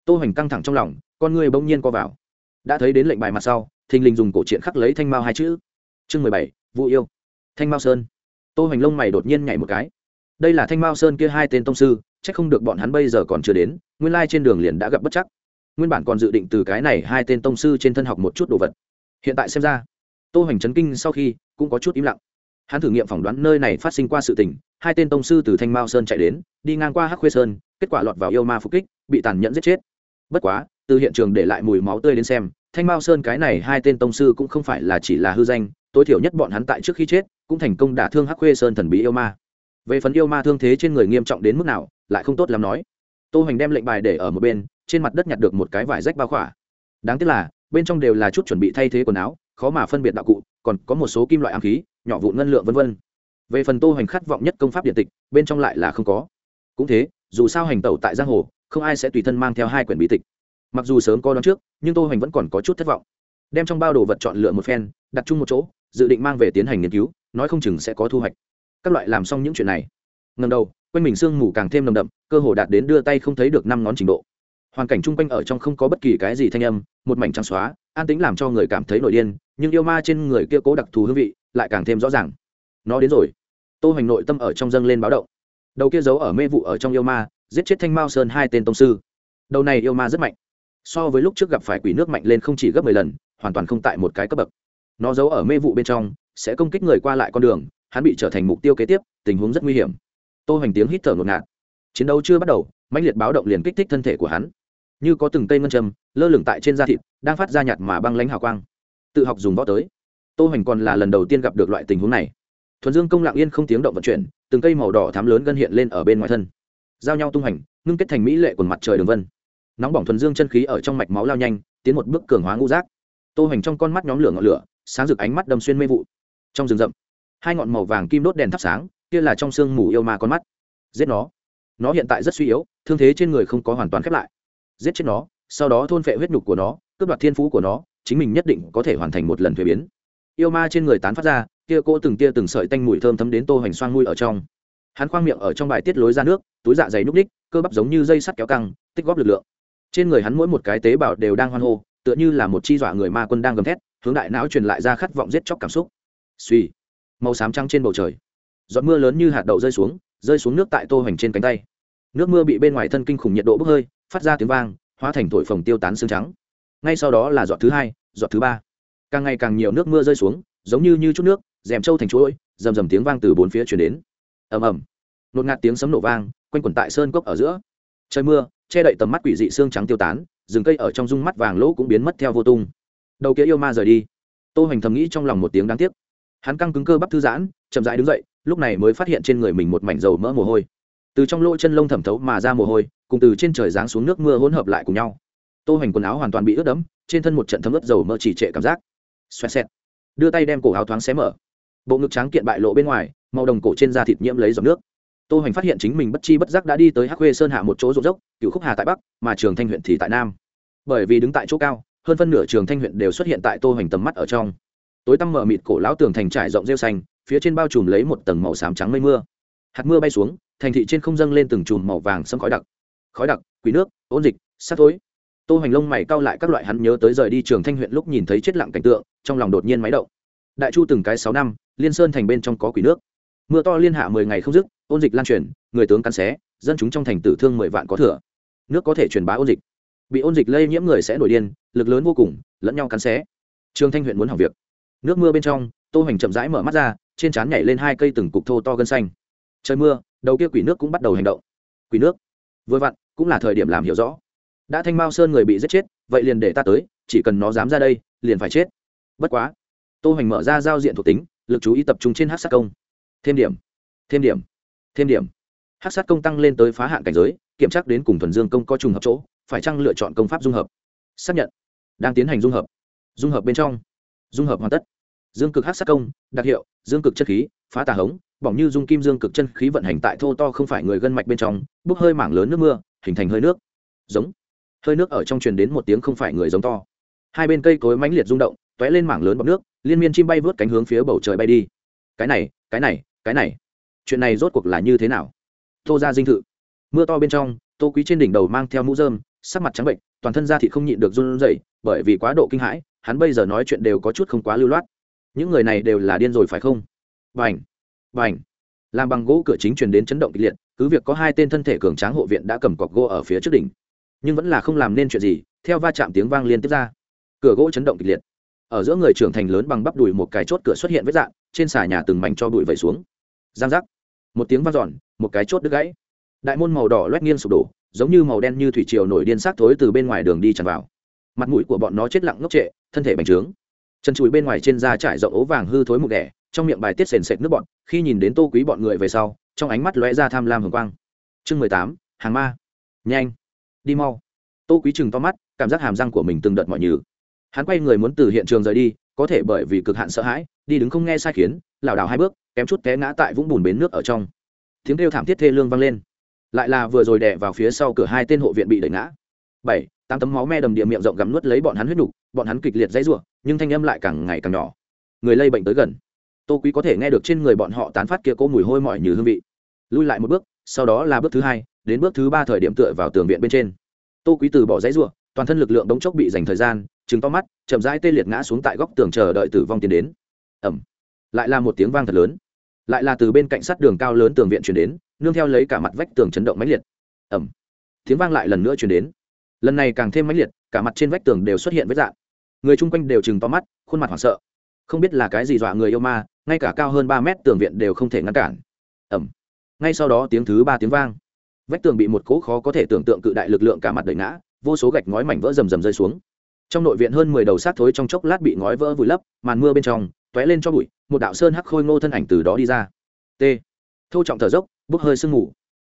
Tô hoành căng thẳng trong lòng, con người bỗng nhiên co vào. Đã thấy đến lệnh bài mặt sau, thình lình dùng cổ truyện khắc lấy thanh mao hai chữ. Chương mười bảy, vũ yêu. Thanh mao sơn. Tô hoành lông mày đột nhiên nhảy một cái. Đây là thanh mao sơn kia hai tên tông sư c h ắ c không được bọn hắn bây giờ còn chưa đến, nguyên lai trên đường liền đã gặp bất chắc. Nguyên bản còn dự định từ cái này hai tên tông sư trên thân học một chút đồ vật. Hiện tại xem ra, tô hoành chấn kinh sau khi cũng có chút im lặng. Hắn thử nghiệm phỏng đoán nơi này phát sinh qua sự tình hai tên tông sư từ thanh mao sơn chạy đến, đi ngang qua hắc khuê sơn, kết quả lọt vào yêu ma phục kích, bị tàn nhẫn giết chết. Bất quá, từ hiện trường để lại mùi máu tươi đến xem, thanh mao sơn cái này hai tên tông sư cũng không phải là chỉ là hư danh, tối thiểu nhất bọn hắn tại trước khi chết, cũng thành công đả thương hắc khuê sơn thần bí yêu ma. Về phần yêu ma thương thế trên người nghiêm trọng đến mức nào, lại không tốt làm nói. Tô hoành đem lệnh bài để ở một bên, trên mặt đất nhặt được một cái vải rách bao khỏa. Đáng tiếc là, bên trong đều là chút chuẩn bị thay thế quần áo, khó mà phân biệt đạo cụ, còn có một số kim loại ám khí, nhỏ vụn ngân lượng vân vân về phần tô hành khát vọng nhất công pháp điện tịch, bên trong lại là không có. Cũng thế, dù sao hành tẩu tại giang hồ, không ai sẽ tùy thân mang theo hai quyển bí tịch. Mặc dù sớm có đón trước, nhưng tô hành vẫn còn có chút thất vọng. Đem trong bao đồ vật chọn lựa một phen, đặt chung một chỗ, dự định mang về tiến hành nghiên cứu, nói không chừng sẽ có thu hoạch. Các loại làm xong những chuyện này. Ngầm đầu, quanh mình sương mù càng thêm nồng đậm, cơ hồ đạt đến đưa tay không thấy được năm ngón trình độ. Hoàn cảnh chung quanh ở trong không có bất kỳ cái gì thanh âm, một mảnh trắng xóa, an tĩnh làm cho người cảm thấy nội điên, nhưng yêu ma trên người kia cố đặc thù hương vị, lại càng thêm rõ ràng nó đến rồi. Tô hoành nội tâm ở trong dâng lên báo động. Đầu kia giấu ở mê vụ ở trong yêu ma, giết chết thanh mao sơn hai tên tông sư. Đầu này yêu ma rất mạnh. So với lúc trước gặp phải quỷ nước mạnh lên không chỉ gấp mười lần, hoàn toàn không tại một cái cấp bậc. Nó giấu ở mê vụ bên trong, sẽ công kích người qua lại con đường, hắn bị trở thành mục tiêu kế tiếp, tình huống rất nguy hiểm. Tô hoành tiếng hít thở ngột ngạt. Chiến đấu chưa bắt đầu, mãnh liệt báo động liền kích thích thân thể của hắn. Như có từng cây ngân châm, lơ lửng tại trên da thịt, đang phát ra nhạt mà băng lánh hào quang. Tự học dùng võ tới. Tô hoành còn là lần đầu tiên gặp được loại tình huống này thuần dương công lạng yên không tiếng động vận chuyển, từng cây màu đỏ thám lớn gân hiện lên ở bên ngoài thân. Giao nhau tung hành ngưng kết thành mỹ lệ quần mặt trời đường vân. Nóng bỏng thuần dương chân khí ở trong mạch máu lao nhanh, tiến một bước cường hóa ngũ rác tô hoành trong con mắt nhóm lửa ngọn lửa, sáng rực ánh mắt đâm xuyên mê vụ. Trong rừng rậm, hai ngọn màu vàng kim đốt đèn thắp sáng, kia là trong sương mù yêu ma con mắt. Giết nó. Nó hiện tại rất suy yếu, thương thế trên người không có hoàn toàn khép lại. Giết chết nó, sau đó thôn phệ huyết nhục của nó, cướp đoạt thiên phú của nó, chính mình nhất định có thể hoàn thành một lần thuế biến. Yêu ma trên người tán phát ra kia cỗ từng tia từng sợi tanh mùi thơm thấm đến tô hoành xoang mùi ở trong. Hắn khoang miệng ở trong bài tiết lối ra nước, túi dạ dày núc ních cơ bắp giống như dây sắt kéo căng, tích góp lực lượng. Trên người hắn mỗi một cái tế bào đều đang hoan hô, tựa như là một chi dọa người ma quân đang gầm thét, hướng đại não truyền lại ra khát vọng giết chóc cảm xúc. Suy màu xám trắng trên bầu trời. Giọt mưa lớn như hạt đậu rơi xuống rơi xuống nước tại tô hoành trên cánh tay. Nước mưa bị bên ngoài thân kinh khủng nhiệt độ bốc hơi, phát ra tiếng vang, hóa thành thổi phồng tiêu tán xương trắng. Ngay sau đó là giọt thứ hai, giọt thứ ba. Càng ngày càng nhiều nước mưa rơi xuống, giống như như chút nước rèm trâu thành chuỗi, rầm rầm tiếng vang từ bốn phía chuyển đến. Ầm ầm. Nột ngạt tiếng sấm nổ vang, quanh quẩn tại sơn cốc ở giữa. Trời mưa, che đậy tầm mắt quỷ dị xương trắng tiêu tán, rừng cây ở trong dung mắt vàng lỗ cũng biến mất theo vô tung. Đầu kia yêu ma rời đi. Tô hoành thầm nghĩ trong lòng một tiếng đáng tiếc. Hắn căng cứng cơ bắp thư giãn, chậm rãi đứng dậy, lúc này mới phát hiện trên người mình một mảnh dầu mỡ mồ hôi. Từ trong lỗ chân lông thẩm thấu mà ra mồ hôi, cùng từ trên trời giáng xuống nước mưa hỗn hợp lại cùng nhau. Tô hoành quần áo hoàn toàn bị ướt đẫm, trên thân một trận thấm ướt dầu mỡ chỉ trệ cảm giác. Xoẹt xẹt. Đưa tay đem cổ áo thoáng xé mở bộ ngực tráng kiện bại lộ bên ngoài, màu đồng cổ trên da thịt nhiễm lấy dòng nước. Tô hoành phát hiện chính mình bất chi bất giác đã đi tới hắc khuê sơn hạ một chỗ rộng dốc cựu khúc hà tại bắc, mà trường thanh huyện thì tại nam. Bởi vì đứng tại chỗ cao, hơn phân nửa trường thanh huyện đều xuất hiện tại tô hoành tầm mắt ở trong. Tối tăm mở mịt cổ lão tường thành trải rộng rêu xanh, phía trên bao trùm lấy một tầng màu xám trắng mây mưa. Hạt mưa bay xuống, thành thị trên không dâng lên từng chùm màu vàng sâm khói đặc. Khói đặc, quỷ nước, ôn dịch, sát thối. Tô hoành lông mày cau lại các loại hắn nhớ tới rời đi trường thanh huyện lúc nhìn thấy chết lặng cảnh tượng, trong lòng đột nhiên máy động. Đại chu từng cái sáu năm liên sơn thành bên trong có quỷ nước. Mưa to liên hạ mười ngày không dứt, ôn dịch lan truyền, người tướng cắn xé, dân chúng trong thành tử thương mười vạn có thừa. Nước có thể truyền bá ôn dịch. Bị ôn dịch lây nhiễm người sẽ nổi điên, lực lớn vô cùng, lẫn nhau cắn xé. Trương thanh huyện muốn hỏng việc. Nước mưa bên trong, tô hoành chậm rãi mở mắt ra, trên trán nhảy lên hai cây từng cục thô to gân xanh. Trời mưa, đầu kia quỷ nước cũng bắt đầu hành động. Quỷ nước. Vừa vặn, cũng là thời điểm làm hiểu rõ. Đã thanh mao sơn người bị giết chết, vậy liền để ta tới, chỉ cần nó dám ra đây, liền phải chết. Bất quá, tô hoành mở ra giao diện thuộc tính lực chú ý tập trung trên hát sát công. Thêm điểm thêm điểm thêm điểm. Hát sát công tăng lên tới phá hạn cảnh giới, kiểm tra đến cùng thuần dương công có trùng hợp chỗ, phải chăng lựa chọn công pháp dung hợp? Xác nhận. Đang tiến hành dung hợp. Dung hợp bên trong. Dung hợp hoàn tất. Dương cực hát sát công, đặc hiệu, dương cực chất khí, phá tà hống, bỏng như dung kim dương cực chân khí vận hành tại thô to không phải người gân mạch bên trong, bốc hơi mảng lớn nước mưa, hình thành hơi nước. Giống. Hơi nước ở trong truyền đến một tiếng không phải người giống to. Hai bên cây cối mãnh liệt rung động t ó é lên mảng lớn bọc nước liên miên chim bay vớt cánh hướng phía bầu trời bay đi. Cái này cái này cái này. Chuyện này rốt cuộc là như thế nào? Tô ra dinh thự. Mưa to bên trong, tô quý trên đỉnh đầu mang theo mũ dơm sắc mặt trắng bệnh, toàn thân da thị không nhịn được run rẩy, bởi vì quá độ kinh hãi, hắn bây giờ nói chuyện đều có chút không quá lưu loát. Những người này đều là điên rồi phải không? Bành bành. Làm bằng gỗ cửa chính truyền đến chấn động kịch liệt, cứ việc có hai tên thân thể cường tráng hộ viện đã cầm cọc gỗ ở phía trước đỉnh, nhưng vẫn là không làm nên chuyện gì, theo va chạm tiếng vang liên tiếp ra. Cửa gỗ chấn động kịch liệt ở giữa người trưởng thành lớn bằng bắp đùi một cái chốt cửa xuất hiện vết dạng, trên xà nhà từng mảnh cho bụi vẩy xuống. Giang giác. Một tiếng vang giòn một cái chốt đứt gãy. Đại môn màu đỏ loét nghiêng sụp đổ, giống như màu đen như thủy triều nổi điên xác thối từ bên ngoài đường đi tràn vào. Mặt mũi của bọn nó chết lặng ngốc trệ, thân thể bành trướng. Chân chùi bên ngoài trên da trải rộng ố vàng hư thối mục đẻ, trong miệng bài tiết sền sệt nước bọn khi nhìn đến tô quý bọn người về sau, trong ánh mắt lóe ra tham lam hồng quang. Chương mười tám, hàng ma. Nhanh. Đi mau. Tô quý chừng to mắt, cảm giác hàm răng của mình từng đợt mọi nhừ hắn quay người muốn từ hiện trường rời đi có thể bởi vì cực hạn sợ hãi đi đứng không nghe sai khiến lảo đảo hai bước kém chút té ngã tại vũng bùn bến nước ở trong. Tiếng kêu thảm thiết thê lương vang lên. Lại là vừa rồi đè vào phía sau cửa hai tên hộ viện bị đẩy ngã. Bảy tám tấm máu me đầm địa miệng rộng gặm nuốt lấy bọn hắn huyết đủ, bọn hắn kịch liệt dãy rủa nhưng thanh âm lại càng ngày càng nhỏ. Người lây bệnh tới gần. Tô quý có thể nghe được trên người bọn họ tán phát kia cỗ mùi hôi mỏi như hương vị. Lui lại một bước sau đó là bước thứ hai đến bước thứ ba thời điểm tựa vào tường viện bên trên. Tô quý từ bỏ dãy rủa toàn thân lực lượng đống chốc bị dành thời gian chừng to mắt, chậm rãi tê liệt ngã xuống tại góc tường chờ đợi tử vong tiến đến. Ẩm lại là một tiếng vang thật lớn. Lại là từ bên cạnh sát đường cao lớn tường viện chuyển đến, nương theo lấy cả mặt vách tường chấn động mãnh liệt. Ẩm tiếng vang lại lần nữa chuyển đến. Lần này càng thêm mãnh liệt, cả mặt trên vách tường đều xuất hiện vết dạng người chung quanh đều chừng to mắt, khuôn mặt hoảng sợ. Không biết là cái gì dọa người yêu ma, ngay cả cao hơn ba mét tường viện đều không thể ngăn cản. Ẩm ngay sau đó tiếng thứ ba tiếng vang. Vách tường bị một cỗ khó có thể tưởng tượng cự đại lực lượng cả mặt đời ngã vô số gạch ngói mảnh vỡ rầm rầm rơi xuống. Trong nội viện hơn mười đầu xác thối trong chốc lát bị ngói vỡ vùi lấp, màn mưa bên trong, tóe lên cho bụi, một đạo sơn hắc khôi ngô thân ảnh từ đó đi ra. T. Thô trọng thở dốc bước hơi sương mù.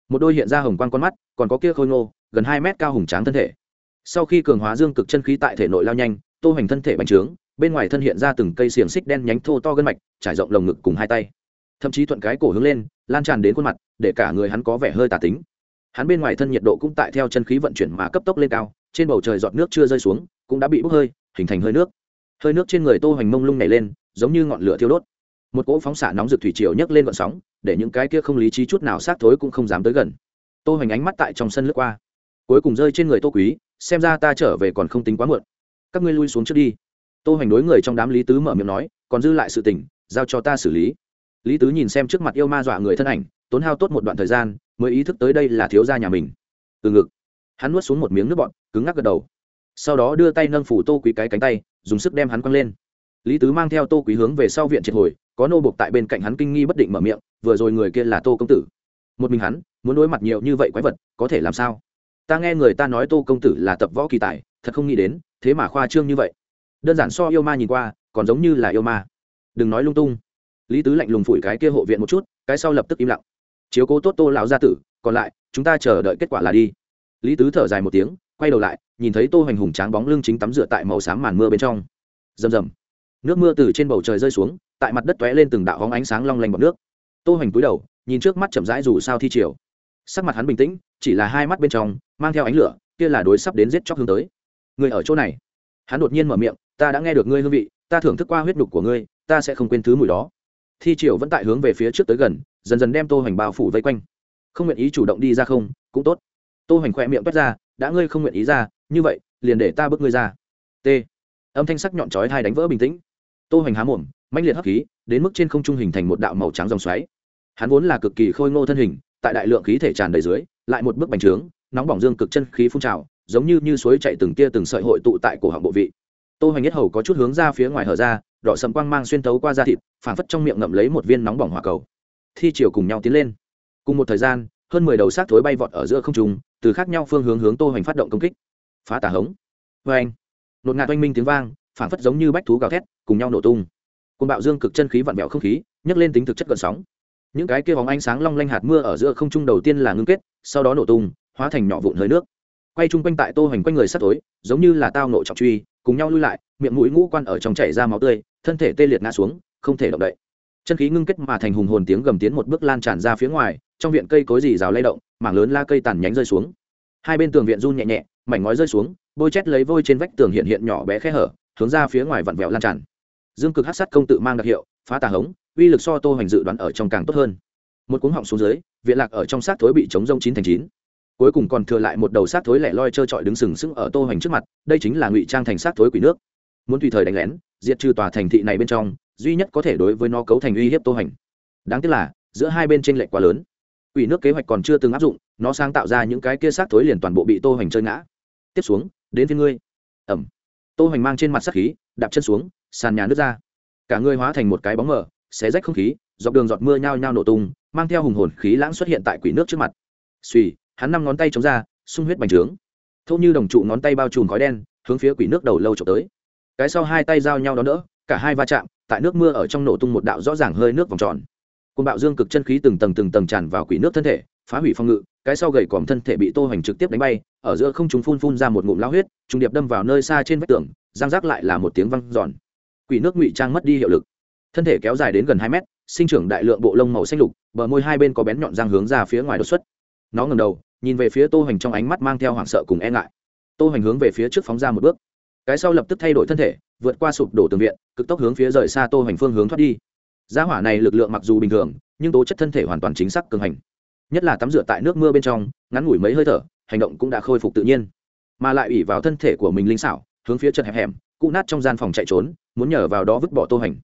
Một đôi hiện ra hồng quan con mắt, còn có kia khôi ngô, gần hai mét cao hùng tráng thân thể. Sau khi cường hóa dương cực chân khí tại thể nội lao nhanh, tô hoành thân thể bành trướng, bên ngoài thân hiện ra từng cây xiềng xích đen nhánh thô to gân mạch, trải rộng lồng ngực cùng hai tay. Thậm chí thuận cái cổ hướng lên, lan tràn đến khuôn mặt, để cả người hắn có vẻ hơi tà tính hắn bên ngoài thân nhiệt độ cũng tại theo chân khí vận chuyển mà cấp tốc lên cao trên bầu trời giọt nước chưa rơi xuống cũng đã bị bốc hơi hình thành hơi nước. Hơi nước trên người tô hoành mông lung nảy lên giống như ngọn lửa thiêu đốt. Một cỗ phóng xạ nóng rực thủy triều nhấc lên gọn sóng để những cái kia không lý trí chút nào xác thối cũng không dám tới gần. Tô hoành ánh mắt tại trong sân lướt qua. Cuối cùng rơi trên người tô quý xem ra ta trở về còn không tính quá muộn. Các ngươi lui xuống trước đi. Tô hoành đối người trong đám lý tứ mở miệng nói còn dư lại sự tỉnh, giao cho ta xử lý. Lý tứ nhìn xem trước mặt yêu ma dọa người thân ảnh tốn hao tốt một đoạn thời gian mới ý thức tới đây là thiếu gia nhà mình. Từ ngực, hắn nuốt xuống một miếng nước bọt, cứng ngắc gật đầu. Sau đó đưa tay nâng phủ tô quý cái cánh tay, dùng sức đem hắn quăng lên. Lý tứ mang theo tô quý hướng về sau viện triệt hồi, có nô bộc tại bên cạnh hắn kinh nghi bất định mở miệng, vừa rồi người kia là tô công tử. Một mình hắn, muốn đối mặt nhiều như vậy quái vật, có thể làm sao? Ta nghe người ta nói tô công tử là tập võ kỳ tài, thật không nghĩ đến, thế mà khoa trương như vậy. Đơn giản so yêu ma nhìn qua, còn giống như là yêu ma. Đừng nói lung tung. Lý tứ lạnh lùng phủi cái kia hộ viện một chút, cái sau lập tức im lặng chiếu cố tốt tô lão gia tử, còn lại, chúng ta chờ đợi kết quả là đi. Lý tứ thở dài một tiếng, quay đầu lại, nhìn thấy tô hoành hùng tráng bóng lưng chính tắm rửa tại màu xám màn mưa bên trong. Rầm rầm. Nước mưa từ trên bầu trời rơi xuống, tại mặt đất tóe lên từng đạo hóng ánh sáng long lanh bọc nước. Tô hoành cúi đầu, nhìn trước mắt chậm rãi dù sao thi triều. Sắc mặt hắn bình tĩnh, chỉ là hai mắt bên trong, mang theo ánh lửa, kia là đối sắp đến giết chóc hướng tới. Người ở chỗ này. Hắn đột nhiên mở miệng, ta đã nghe được ngươi hương vị, ta thưởng thức qua huyết nhục của ngươi, ta sẽ không quên thứ mùi đó thi triều vẫn tại hướng về phía trước tới gần, dần dần đem tô hoành bao phủ vây quanh. Không nguyện ý chủ động đi ra không, cũng tốt. Tô hoành khỏe miệng toát ra, đã ngươi không nguyện ý ra, như vậy, liền để ta bước ngươi ra. T. Âm thanh sắc nhọn chói hai đánh vỡ bình tĩnh. Tô hoành há mồm, mãnh liệt hấp khí, đến mức trên không trung hình thành một đạo màu trắng dòng xoáy. Hắn vốn là cực kỳ khôi ngô thân hình, tại đại lượng khí thể tràn đầy dưới, lại một bước bành trướng, nóng bỏng dương cực chân khí phun trào, giống như như suối chạy từng tia từng sợi hội tụ tại cổ họng bộ vị. Tô hoành nhất hầu có chút hướng ra phía ngoài hở ra đỏ sầm quang mang xuyên tấu qua da thịt, phảng phất trong miệng ngậm lấy một viên nóng bỏng hỏa cầu. Thi chiều cùng nhau tiến lên. Cùng một thời gian, hơn mười đầu xác thối bay vọt ở giữa không trung, từ khác nhau phương hướng hướng tô hoành phát động công kích. Phá tả hống. Vê anh, nột ngạt oanh minh tiếng vang, phảng phất giống như bách thú gào thét, cùng nhau nổ tung. Côn bạo dương cực chân khí vặn vẹo không khí, nhấc lên tính thực chất gần sóng. Những cái kia vòng ánh sáng long lanh hạt mưa ở giữa không trung đầu tiên là ngưng kết, sau đó nổ tung, hóa thành nhỏ vụn hơi nước. Quay chung quanh tại tô hoành quanh người sắt tối giống như là tao nộ trọng truy cùng nhau lui lại, miệng mũi ngũ quan ở trong chảy ra máu tươi, thân thể tê liệt ngã xuống, không thể động đậy. Chân khí ngưng kết mà thành hùng hồn tiếng gầm tiến một bước lan tràn ra phía ngoài, trong viện cây cối dì rào lay động, mảng lớn la cây tàn nhánh rơi xuống. Hai bên tường viện run nhẹ nhẹ, mảnh ngói rơi xuống, bôi chét lấy vôi trên vách tường hiện hiện nhỏ bé khe hở, hướng ra phía ngoài vặn vẹo lan tràn. Dương cực hát sắt công tự mang đặc hiệu, phá tà hống, uy lực so tô hoành dự đoán ở trong càng tốt hơn. Một cuống họng xuống dưới, viện lạc ở trong xác thối bị chống rông chín thành chín cuối cùng còn thừa lại một đầu sát thối lẻ loi trơ trọi đứng sừng sững ở tô hoành trước mặt, đây chính là ngụy trang thành sát thối quỷ nước. Muốn tùy thời đánh lén, diệt trừ tòa thành thị này bên trong, duy nhất có thể đối với nó cấu thành uy hiếp tô hoành. Đáng tiếc là, giữa hai bên tranh lệch quá lớn. Quỷ nước kế hoạch còn chưa từng áp dụng, nó sáng tạo ra những cái kia sát thối liền toàn bộ bị tô hoành chơi ngã. Tiếp xuống, đến phía ngươi. Ẩm. Tô hoành mang trên mặt sát khí, đạp chân xuống, sàn nhà nước ra. Cả người hóa thành một cái bóng mờ, xé rách không khí, dọc đường giọt mưa nhao nhao nổ tung, mang theo hùng hồn khí lãng xuất hiện tại quỷ nước trước mặt. Suy hắn năm ngón tay chống ra, sung huyết bành trướng. Thô như đồng trụ ngón tay bao trùm khói đen, hướng phía quỷ nước đầu lâu trộm tới. Cái sau hai tay giao nhau đó đỡ, cả hai va chạm, tại nước mưa ở trong nổ tung một đạo rõ ràng hơi nước vòng tròn. Côn bạo dương cực chân khí từng tầng từng tầng tràn vào quỷ nước thân thể, phá hủy phong ngự, cái sau gầy còm thân thể bị tô hoành trực tiếp đánh bay, ở giữa không chúng phun phun ra một ngụm lao huyết, trùng điệp đâm vào nơi xa trên vách tường giang rác lại là một tiếng văng giòn quỷ nước ngụy trang mất đi hiệu lực. Thân thể kéo dài đến gần hai mét, sinh trưởng đại lượng bộ lông màu xanh lục, bờ môi hai bên có bén nhọn răng hướng ra phía ngoài đột xuất. Nó ngầm đầu nhìn về phía tô hoành trong ánh mắt mang theo hoảng sợ cùng e ngại. Tô hoành hướng về phía trước phóng ra một bước. Cái sau lập tức thay đổi thân thể, vượt qua sụp đổ tường viện, cực tốc hướng phía rời xa tô hoành phương hướng thoát đi. Gia hỏa này lực lượng mặc dù bình thường, nhưng tố chất thân thể hoàn toàn chính xác cường hành. Nhất là tắm rửa tại nước mưa bên trong, ngắn ngủi mấy hơi thở, hành động cũng đã khôi phục tự nhiên. Mà lại ủy vào thân thể của mình linh xảo, hướng phía chật hẹp hẻm cụ nát trong gian phòng chạy trốn, muốn nhờ vào đó vứt bỏ tô hành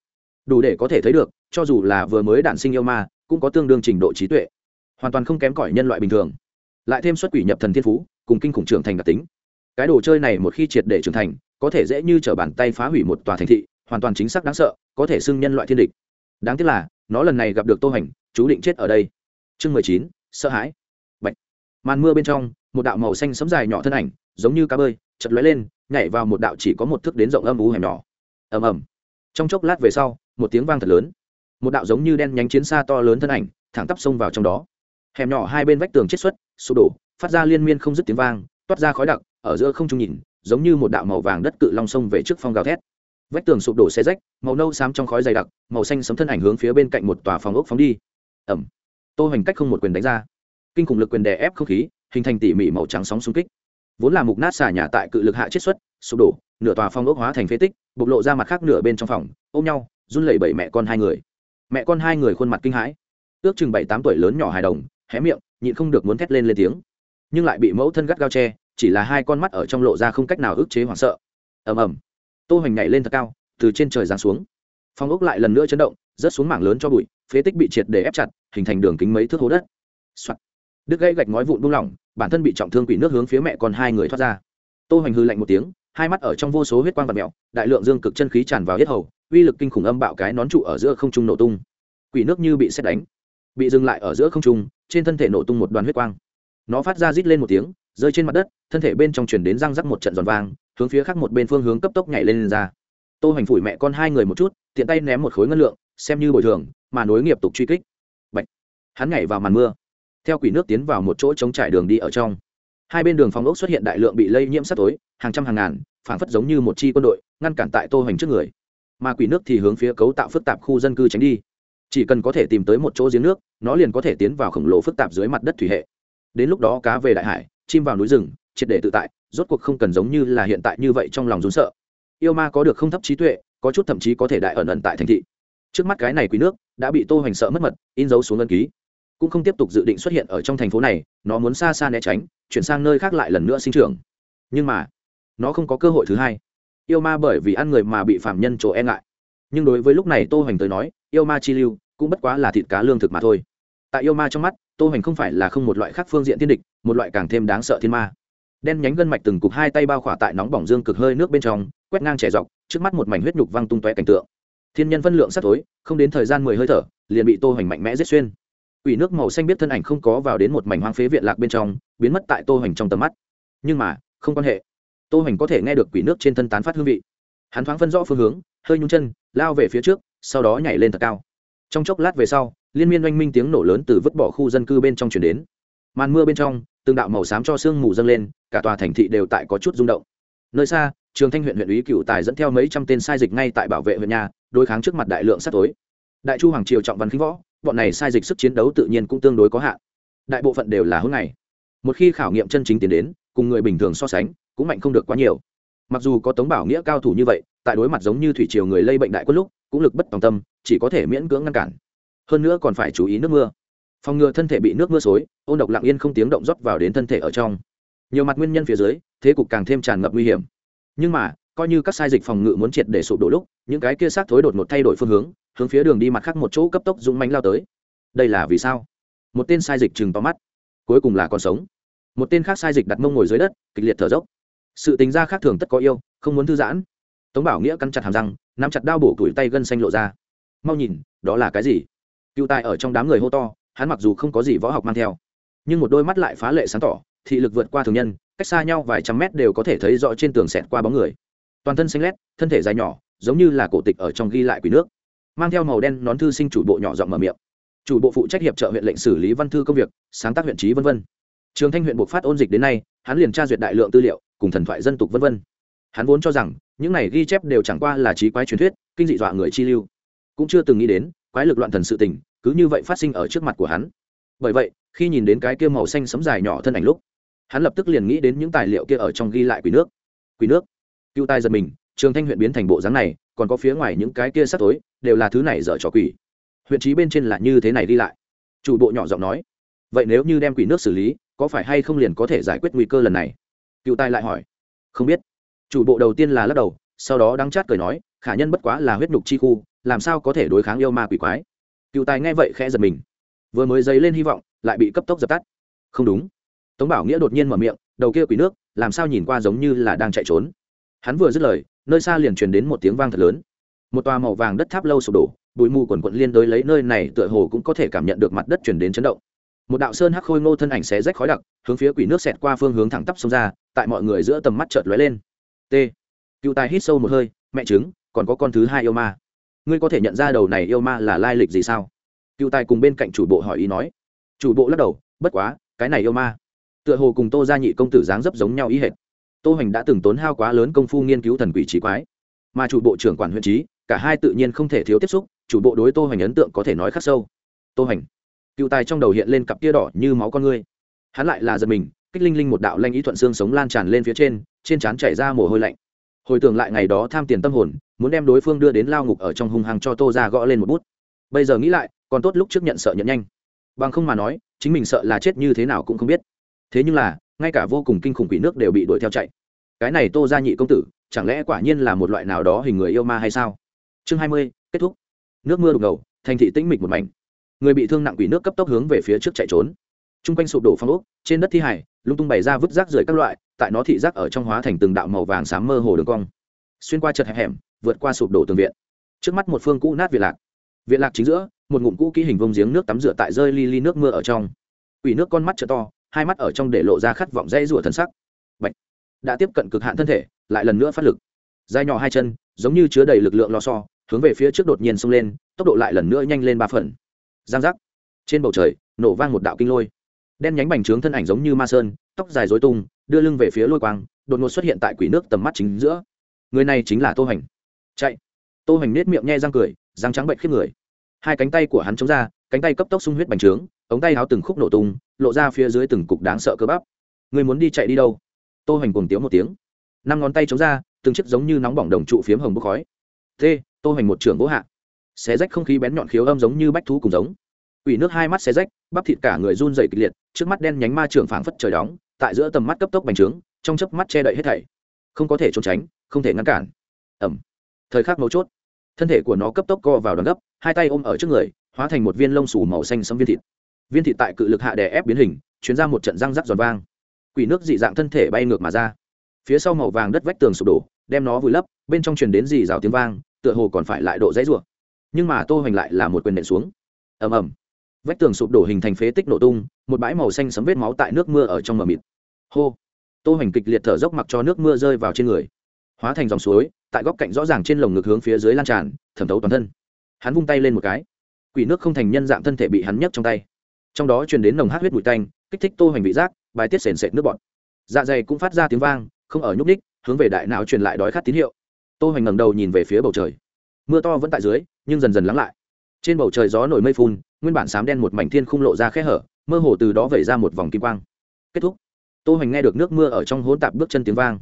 đủ để có thể thấy được, cho dù là vừa mới đản sinh yêu ma, cũng có tương đương trình độ trí tuệ. Hoàn toàn không kém cỏi nhân loại bình thường lại thêm xuất quỷ nhập thần thiên phú, cùng kinh khủng trưởng thành đặc tính. Cái đồ chơi này một khi triệt để trưởng thành, có thể dễ như t r ở bàn tay phá hủy một tòa thành thị, hoàn toàn chính xác đáng sợ, có thể xưng nhân loại thiên địch. Đáng tiếc là, nó lần này gặp được tô hành, chú định chết ở đây. Chương mười chín, sợ hãi. Bạch. màn mưa bên trong, một đạo màu xanh sấm dài nhỏ thân ảnh, giống như cá bơi chật lóe lên, nhảy vào một đạo chỉ có một thước đến rộng âm ú hẻm nhỏ. Ầm ầm. Trong chốc lát về sau, một tiếng vang thật lớn. Một đạo giống như đen nhánh chiến xa to lớn thân ảnh, thẳng tắp xông vào trong đó. Hẻm nhỏ hai bên vách tường chết xuất sụp đổ, phát ra liên miên không dứt tiếng vang, toát ra khói đặc, ở giữa không trung nhìn, giống như một đạo màu vàng đất cự long sông về trước phong gào thét. Vách tường sụp đổ xe rách, màu nâu xám trong khói dày đặc, màu xanh sấm thân ảnh hướng phía bên cạnh một tòa phòng ốc phóng đi. Ẩm tô hành cách không một quyền đánh ra. Kinh khủng lực quyền đè ép không khí, hình thành tỉ mỉ màu trắng sóng xung kích. Vốn là mục nát xả nhà tại cự lực hạ chiết xuất, sụp đổ, nửa tòa phong ốc hóa thành phế tích, bộc lộ ra mặt khác nửa bên trong phòng, ôm nhau, run lẩy bẩy mẹ con hai người. Mẹ con hai người khuôn mặt kinh hãi. Ước chừng bảy tám tuổi lớn nhỏ hài đồng, hé miệng nhịn không được muốn thét lên lên tiếng. Nhưng lại bị mẫu thân gắt gao che, chỉ là hai con mắt ở trong lộ ra không cách nào ức chế hoảng sợ. Ầm ầm. Tô hoành nhảy lên thật cao, từ trên trời giáng xuống. Phong ốc lại lần nữa chấn động, rớt xuống mảng lớn cho bụi, phế tích bị triệt để ép chặt, hình thành đường kính mấy thước hố đất. Soạn. đứt gãy gạch ngói vụn buông lỏng, bản thân bị trọng thương quỷ nước hướng phía mẹ còn hai người thoát ra. Tô hoành hư lạnh một tiếng, hai mắt ở trong vô số huyết quang và mẹo đại lượng dương cực chân khí tràn vào hết hầu, uy lực kinh khủng âm bạo cái nón trụ ở giữa không trung nổ tung. Quỷ nước như bị xét đánh, bị dừng lại ở giữa không trung trên thân thể nổ tung một đoàn huyết quang. Nó phát ra rít lên một tiếng rơi trên mặt đất thân thể bên trong chuyển đến răng rắc một trận giòn vang hướng phía khác một bên phương hướng cấp tốc nhảy lên, lên ra. Tô hoành phủi mẹ con hai người một chút tiện tay ném một khối ngân lượng xem như bồi thường mà nối nghiệp tục truy kích. Bạch. hắn nhảy vào màn mưa theo quỷ nước tiến vào một chỗ trống trải đường đi ở trong. Hai bên đường phòng ốc xuất hiện đại lượng bị lây nhiễm sắt tối hàng trăm hàng ngàn phảng phất giống như một chi quân đội ngăn cản tại tô hoành trước người. Mà quỷ nước thì hướng phía cấu tạo phức tạp khu dân cư tránh đi chỉ cần có thể tìm tới một chỗ giếng nước, nó liền có thể tiến vào khổng lồ phức tạp dưới mặt đất thủy hệ. Đến lúc đó cá về đại hải, chim vào núi rừng, triệt để tự tại, rốt cuộc không cần giống như là hiện tại như vậy trong lòng rốn sợ. Yêu ma có được không thấp trí tuệ, có chút thậm chí có thể đại ẩn ẩn tại thành thị. Trước mắt cái này quý nước, đã bị tô hoành sợ mất mật, in dấu xuống ngân ký. Cũng không tiếp tục dự định xuất hiện ở trong thành phố này, nó muốn xa xa né tránh, chuyển sang nơi khác lại lần nữa sinh trưởng. Nhưng mà, nó không có cơ hội thứ hai. Yêu ma bởi vì ăn người mà bị phạm nhân chỗ e ngại. Nhưng đối với lúc này tô hoành tới nói yêu ma chi lưu, cũng bất quá là thịt cá lương thực mà thôi. Tại yêu ma trong mắt, tô hoành không phải là không một loại khác phương diện thiên địch, một loại càng thêm đáng sợ thiên ma. Đen nhánh gân mạch từng cục hai tay bao khỏa tại nóng bỏng dương cực hơi nước bên trong, quét ngang trẻ dọc, trước mắt một mảnh huyết nhục văng tung tóe cảnh tượng. Thiên nhân phân lượng sắp tối, không đến thời gian mười hơi thở, liền bị tô hoành mạnh mẽ giết xuyên. Ủy nước màu xanh biết thân ảnh không có vào đến một mảnh hoang phế viện lạc bên trong, biến mất tại tô hoành trong tầm mắt. Nhưng mà, không quan hệ. Tô hoành có thể nghe được quỷ nước trên thân tán phát hương vị. Hắn thoáng phân rõ phương hướng, hơi nhung chân lao về phía trước, sau đó nhảy lên thật cao. Trong chốc lát về sau, liên miên oanh minh tiếng nổ lớn từ vứt bỏ khu dân cư bên trong chuyển đến. Màn mưa bên trong tương đạo màu xám cho sương mù dâng lên, cả tòa thành thị đều tại có chút rung động. Nơi xa, trường thanh huyện huyện ủy cựu tài dẫn theo mấy trăm tên sai dịch ngay tại bảo vệ huyện nhà, đối kháng trước mặt đại lượng sắp tối đại chu hoàng triều trọng văn khinh võ, bọn này sai dịch sức chiến đấu tự nhiên cũng tương đối có hạn. Đại bộ phận đều là hướng này một khi khảo nghiệm chân chính tiến đến, cùng người bình thường so sánh, cũng mạnh không được quá nhiều mặc dù có tống bảo nghĩa cao thủ như vậy, tại đối mặt giống như thủy triều người lây bệnh đại quân lúc, cũng lực bất tòng tâm, chỉ có thể miễn cưỡng ngăn cản. Hơn nữa còn phải chú ý nước mưa. Phòng ngừa thân thể bị nước mưa xối, ôn độc lặng yên không tiếng động rót vào đến thân thể ở trong. Nhiều mặt nguyên nhân phía dưới, thế cục càng thêm tràn ngập nguy hiểm. Nhưng mà, coi như các sai dịch phòng ngự muốn triệt để sụp đổ lúc, những cái kia sát thối đột một thay đổi phương hướng hướng phía đường đi mặt khác một chỗ cấp tốc dũng mánh lao tới. Đây là vì sao? Một tên sai dịch chừng to mắt, cuối cùng là còn sống. Một tên khác sai dịch đặt mông ngồi dưới đất, kịch liệt thở dốc sự tính ra khác thường tất có yêu, không muốn thư giãn. Tống bảo nghĩa cắn chặt hàm răng, nắm chặt đao bổ tuổi tay gân xanh lộ ra. Mau nhìn, đó là cái gì? Cựu tài ở trong đám người hô to, hắn mặc dù không có gì võ học mang theo, nhưng một đôi mắt lại phá lệ sáng tỏ, thị lực vượt qua thường nhân, cách xa nhau vài trăm mét đều có thể thấy rõ trên tường xẹt qua bóng người. Toàn thân xanh lét, thân thể dài nhỏ, giống như là cổ tịch ở trong ghi lại quỷ nước, mang theo màu đen nón thư sinh chủ bộ nhỏ giọng mở miệng. Chủ bộ phụ trách hiệp trợ huyện lệnh xử lý văn thư công việc, sáng tác huyện trí v v trường thanh huyện buộc phát ôn dịch đến nay, hắn liền tra duyệt đại lượng tư liệu cùng thần thoại dân tộc vân vân. Hắn vốn cho rằng, những này ghi chép đều chẳng qua là trí quái truyền thuyết, kinh dị dọa người chi lưu, cũng chưa từng nghĩ đến, quái lực loạn thần sự tình, cứ như vậy phát sinh ở trước mặt của hắn. Bởi vậy, khi nhìn đến cái kia màu xanh sẫm dài nhỏ thân ảnh lúc, hắn lập tức liền nghĩ đến những tài liệu kia ở trong ghi lại quỷ nước. Quỷ nước. Cưu tai giật mình, Trường Thanh huyện biến thành bộ dáng này, còn có phía ngoài những cái kia sát tối, đều là thứ này dở trò quỷ. Huyện trí bên trên là như thế này đi lại. Chủ bộ nhỏ giọng nói, vậy nếu như đem quỷ nước xử lý, có phải hay không liền có thể giải quyết nguy cơ lần này? cựu tài lại hỏi, không biết. Chủ bộ đầu tiên là lắc đầu, sau đó đắng chát cười nói, khả nhân bất quá là huyết nục chi khu, làm sao có thể đối kháng yêu ma quỷ quái? Cựu tài nghe vậy khẽ giật mình. Vừa mới dấy lên hy vọng, lại bị cấp tốc dập tắt. Không đúng. Tống bảo nghĩa đột nhiên mở miệng, đầu kia quỷ nước, làm sao nhìn qua giống như là đang chạy trốn? Hắn vừa dứt lời, nơi xa liền truyền đến một tiếng vang thật lớn. Một tòa màu vàng đất tháp lâu sụp đổ, bụi mù quần quận liên đối lấy nơi này tựa hồ cũng có thể cảm nhận được mặt đất chuyển đến chấn động một đạo sơn hắc khôi ngô thân ảnh xé rách khói đặc, hướng phía quỷ nước xẹt qua phương hướng thẳng tắp sông ra, tại mọi người giữa tầm mắt chợt lóe lên. T. Cựu tài hít sâu một hơi, mẹ chứng còn có con thứ hai yêu ma. Ngươi có thể nhận ra đầu này yêu ma là lai lịch gì sao? Cựu tài cùng bên cạnh chủ bộ hỏi ý nói. Chủ bộ lắc đầu, bất quá, cái này yêu ma. Tựa hồ cùng tô gia nhị công tử dáng dấp giống nhau ý hệt. Tô hoành đã từng tốn hao quá lớn công phu nghiên cứu thần quỷ trí quái. Mà chủ bộ trưởng quản huyện trí, cả hai tự nhiên không thể thiếu tiếp xúc, chủ bộ đối tô hoành ấn tượng có thể nói khắc sâu. Tô hoành cựu tài trong đầu hiện lên cặp tia đỏ như máu con ngươi. Hắn lại là giật mình, kích linh linh một đạo lanh ý thuận xương sống lan tràn lên phía trên trên trán chảy ra mồ hôi lạnh. Hồi tưởng lại ngày đó tham tiền tâm hồn, muốn đem đối phương đưa đến lao ngục ở trong hung hăng cho tô ra gõ lên một bút. Bây giờ nghĩ lại, còn tốt lúc trước nhận sợ nhận nhanh. Bằng không mà nói, chính mình sợ là chết như thế nào cũng không biết. Thế nhưng là, ngay cả vô cùng kinh khủng quỷ nước đều bị đuổi theo chạy. Cái này tô ra nhị công tử, chẳng lẽ quả nhiên là một loại nào đó hình người yêu ma hay sao? Chương hai mươi, kết thúc. Nước mưa đục ngầu, thành thị tĩnh mịch một mảnh người bị thương nặng quỷ nước cấp tốc hướng về phía trước chạy trốn. T r u n g quanh sụp đổ phong ốc, trên đất thi hải lung tung bày ra vứt rác rưởi các loại, tại nó thị rác ở trong hóa thành từng đạo màu vàng xám mơ hồ đường cong. Xuyên qua chật hẹp hẻm, vượt qua sụp đổ tường viện. Trước mắt một phương cũ nát viện lạc. Viện lạc chính giữa, một ngụm cũ kỹ hình vông giếng nước tắm rửa tại rơi ly ly nước mưa ở trong. Quỷ nước con mắt t to, hai mắt ở trong để lộ ra khát vọng dây rủa thần sắc. Bạch. đã tiếp cận cực hạn thân thể, lại lần nữa phát lực. Dài nhỏ hai chân, giống như chứa đầy lực lượng lò xo hướng về phía trước đột nhiên xông lên, tốc độ lại lần nữa nhanh lên ba phần giang giác. Trên bầu trời, nổ vang một đạo kinh lôi. Đen nhánh bành trướng thân ảnh giống như ma sơn, tóc dài dối tung, đưa lưng về phía lôi quang, đột ngột xuất hiện tại quỷ nước tầm mắt chính giữa. Người này chính là tô hành. Chạy. Tô hành nết miệng nhe răng cười, răng trắng bệnh khiếp người. Hai cánh tay của hắn chống ra, cánh tay cấp tốc sung huyết bành trướng, ống tay háo từng khúc nổ tung, lộ ra phía dưới từng cục đáng sợ cơ bắp. Người muốn đi chạy đi đâu? Tô hành cùng tiếng một tiếng. Năm ngón tay chống ra, từng chiếc giống như nóng bỏng đồng trụ phiếm hồng bốc khói. T tô hành một trưởng vỗ hạ xé rách không khí bén nhọn khiếu âm giống như bách thú cùng giống. Quỷ nước hai mắt xé rách, bắp thịt cả người run dày kịch liệt, trước mắt đen nhánh ma trường phảng phất trời đóng, tại giữa tầm mắt cấp tốc bành trướng, trong chớp mắt che đậy hết thảy. Không có thể trốn tránh, không thể ngăn cản. Ẩm thời khắc mấu chốt. Thân thể của nó cấp tốc co vào đòn gấp, hai tay ôm ở trước người, hóa thành một viên lông xù màu xanh xâm viên thịt. Viên thịt tại cự lực hạ đè ép biến hình, chuyến ra một trận răng rắc giòn vang. Quỷ nước dị dạng thân thể bay ngược mà ra. Phía sau màu vàng đất vách tường sụp đổ, đem nó vùi lấp, bên trong truyền đến dì rào tiếng vang, tựa hồ còn phải lại độ dãy ruộng nhưng mà tô hoành lại là một quyền nện xuống. Ầm ầm. Vách tường sụp đổ hình thành phế tích nổ tung, một bãi màu xanh sấm vết máu tại nước mưa ở trong mờ mịt. Hô. Tô hoành kịch liệt thở dốc mặc cho nước mưa rơi vào trên người. Hóa thành dòng suối, tại góc cạnh rõ ràng trên lồng ngực hướng phía dưới lan tràn, thẩm thấu toàn thân. Hắn vung tay lên một cái. Quỷ nước không thành nhân dạng thân thể bị hắn nhấc trong tay. Trong đó truyền đến nồng hát huyết bụi tanh, kích thích tô hoành vị giác, bài tiết sền sệt nước bọt. Dạ dày cũng phát ra tiếng vang, không ở nhúc ních hướng về đại não truyền lại đói khát tín hiệu. Tô hoành ngẩng đầu nhìn về phía bầu trời. Mưa to vẫn tại dưới nhưng dần dần lắng lại. Trên bầu trời gió nổi mây phun nguyên bản sám đen một mảnh thiên không lộ ra khẽ hở mơ hồ từ đó vẩy ra một vòng kim quang. Kết thúc. Tô hoành nghe được nước mưa ở trong hỗn tạp bước chân tiếng vang.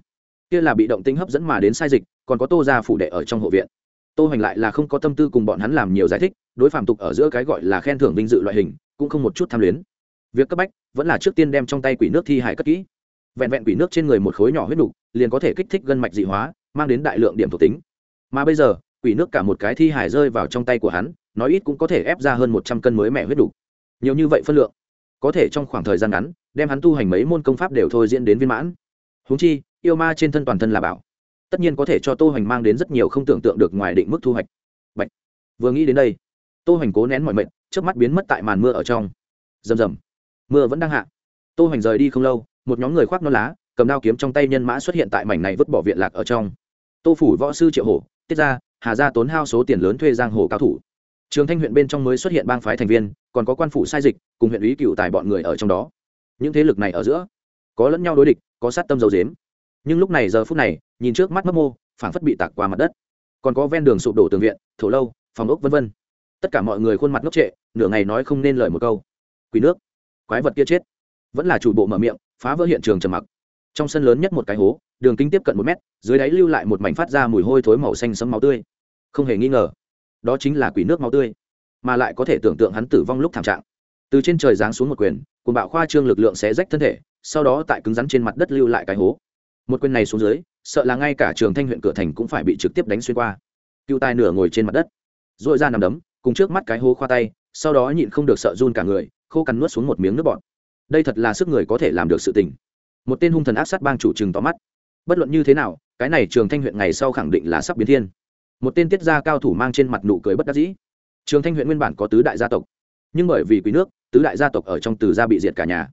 Kia là bị động tính hấp dẫn mà đến sai dịch còn có tô ra phủ đệ ở trong hộ viện. Tô hoành lại là không có tâm tư cùng bọn hắn làm nhiều giải thích đối phạm tục ở giữa cái gọi là khen thưởng vinh dự loại hình cũng không một chút tham luyến. Việc cấp bách vẫn là trước tiên đem trong tay quỷ nước thi hải cất kỹ. Vẹn vẹn quỷ nước trên người một khối nhỏ huyết đủ, liền có thể kích thích gân mạch dị hóa mang đến đại lượng điểm thuộc tính. Mà bây giờ quỷ nước cả một cái thi hải rơi vào trong tay của hắn, nói ít cũng có thể ép ra hơn một trăm cân mới mẹ huyết đủ. nhiều như vậy phân lượng. Có thể trong khoảng thời gian ngắn, đem hắn tu hành mấy môn công pháp đều thôi diễn đến viên mãn. Húng chi, yêu ma trên thân toàn thân là bảo. Tất nhiên có thể cho tô hoành mang đến rất nhiều không tưởng tượng được ngoài định mức thu hoạch. Bạch. vừa nghĩ đến đây tô hoành cố nén mọi mệnh trước mắt biến mất tại màn mưa ở trong. Rầm rầm. Mưa vẫn đang hạ. Tô hoành rời đi không lâu, một nhóm người khoác non lá, cầm đao kiếm trong tay nhân mã xuất hiện tại mảnh này vứt bỏ viện lạc ở trong. Tô phủ võ sư triệu hổ, tiết ra hà gia tốn hao số tiền lớn thuê giang hồ cao thủ. Trường thanh huyện bên trong mới xuất hiện bang phái thành viên, còn có quan phủ sai dịch, cùng huyện ý cựu tài bọn người ở trong đó. Những thế lực này ở giữa, có lẫn nhau đối địch, có sát tâm dầu dếm nhưng lúc này giờ phút này, nhìn trước mắt mấp mô, phảng phất bị tạc qua mặt đất. Còn có ven đường sụp đổ tường viện, thổ lâu, phòng ốc v v tất cả mọi người khuôn mặt ngốc trệ, nửa ngày nói không nên lời một câu. Quỷ nước, quái vật kia chết. Vẫn là chủ bộ mở miệng, phá vỡ hiện trường trầm mặc. Trong sân lớn nhất một cái hố, đường kính tiếp cận một mét, dưới đáy lưu lại một mảnh phát ra mùi hôi thối màu xanh sấm máu tươi không hề nghi ngờ. Đó chính là quỷ nước máu tươi, mà lại có thể tưởng tượng hắn tử vong lúc thảm trạng. Từ trên trời giáng xuống một quyền cùng bạo khoa trương lực lượng sẽ rách thân thể, sau đó tại cứng rắn trên mặt đất lưu lại cái hố. Một quyền này xuống dưới, sợ là ngay cả trường thanh huyện cửa thành cũng phải bị trực tiếp đánh xuyên qua. Cựu tài nửa ngồi trên mặt đất dội ra nằm đấm, cùng trước mắt cái hố khoa tay, sau đó nhịn không được sợ run cả người, khô cằn nuốt xuống một miếng nước bọt. Đây thật là sức người có thể làm được sự tình. Một tên hung thần áp sát bang chủ trừng tóm mắt. Bất luận như thế nào, cái này trường thanh huyện ngày sau khẳng định là sắp biến thiên một tên tiết gia cao thủ mang trên mặt nụ cười bất đắc dĩ. Trường thanh huyện nguyên bản có tứ đại gia tộc, nhưng bởi vì quý nước, tứ đại gia tộc ở trong từ gia bị diệt cả nhà.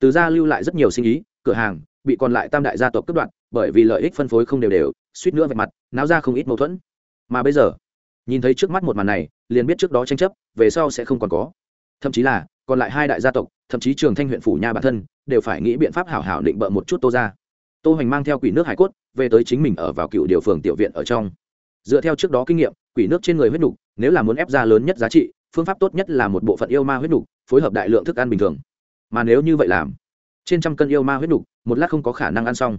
Từ gia lưu lại rất nhiều sinh ý, cửa hàng, bị còn lại tam đại gia tộc cướp đoạt, bởi vì lợi ích phân phối không đều đều, suýt nữa vạch mặt, náo ra không ít mâu thuẫn. Mà bây giờ, nhìn thấy trước mắt một màn này, liền biết trước đó tranh chấp, về sau sẽ không còn có. Thậm chí là, còn lại hai đại gia tộc, thậm chí trường thanh huyện phủ nhà bản thân, đều phải nghĩ biện pháp hảo hảo định bợ một chút tô ra tô hoành mang theo quỷ nước hải cốt, về tới chính mình ở vào cựu điều phường tiểu viện ở trong dựa theo trước đó kinh nghiệm, quỷ nước trên người huyết nục, nếu là muốn ép ra lớn nhất giá trị, phương pháp tốt nhất là một bộ phận yêu ma huyết nục, phối hợp đại lượng thức ăn bình thường. Mà nếu như vậy làm, trên trăm cân yêu ma huyết nục, một lát không có khả năng ăn xong.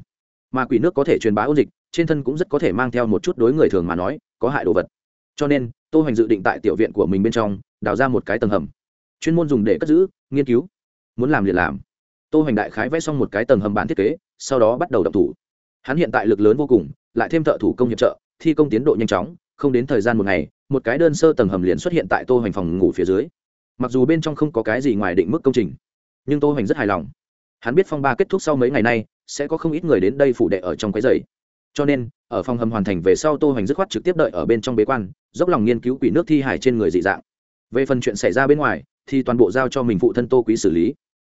Mà quỷ nước có thể truyền bá ôn dịch, trên thân cũng rất có thể mang theo một chút đối người thường mà nói, có hại đồ vật. Cho nên, tô hoành dự định tại tiểu viện của mình bên trong, đào ra một cái tầng hầm. Chuyên môn dùng để cất giữ, nghiên cứu. Muốn làm liền làm. Tô hoành đại khái vẽ xong một cái tầng hầm bản thiết kế, sau đó bắt đầu đập thủ. Hắn hiện tại lực lớn vô cùng, lại thêm thợ thủ công hiệp trợ thi công tiến độ nhanh chóng, không đến thời gian một ngày, một cái đơn sơ tầng hầm liền xuất hiện tại tô hoành phòng ngủ phía dưới. Mặc dù bên trong không có cái gì ngoài định mức công trình, nhưng tô hoành rất hài lòng. Hắn biết phong ba kết thúc sau mấy ngày nay, sẽ có không ít người đến đây phủ đệ ở trong quái dày cho nên, ở phòng hầm hoàn thành về sau tô hoành dứt khoát trực tiếp đợi ở bên trong bế quan, dốc lòng nghiên cứu quỷ nước thi hải trên người dị dạng. Về phần chuyện xảy ra bên ngoài, thì toàn bộ giao cho mình phụ thân tô quý xử lý.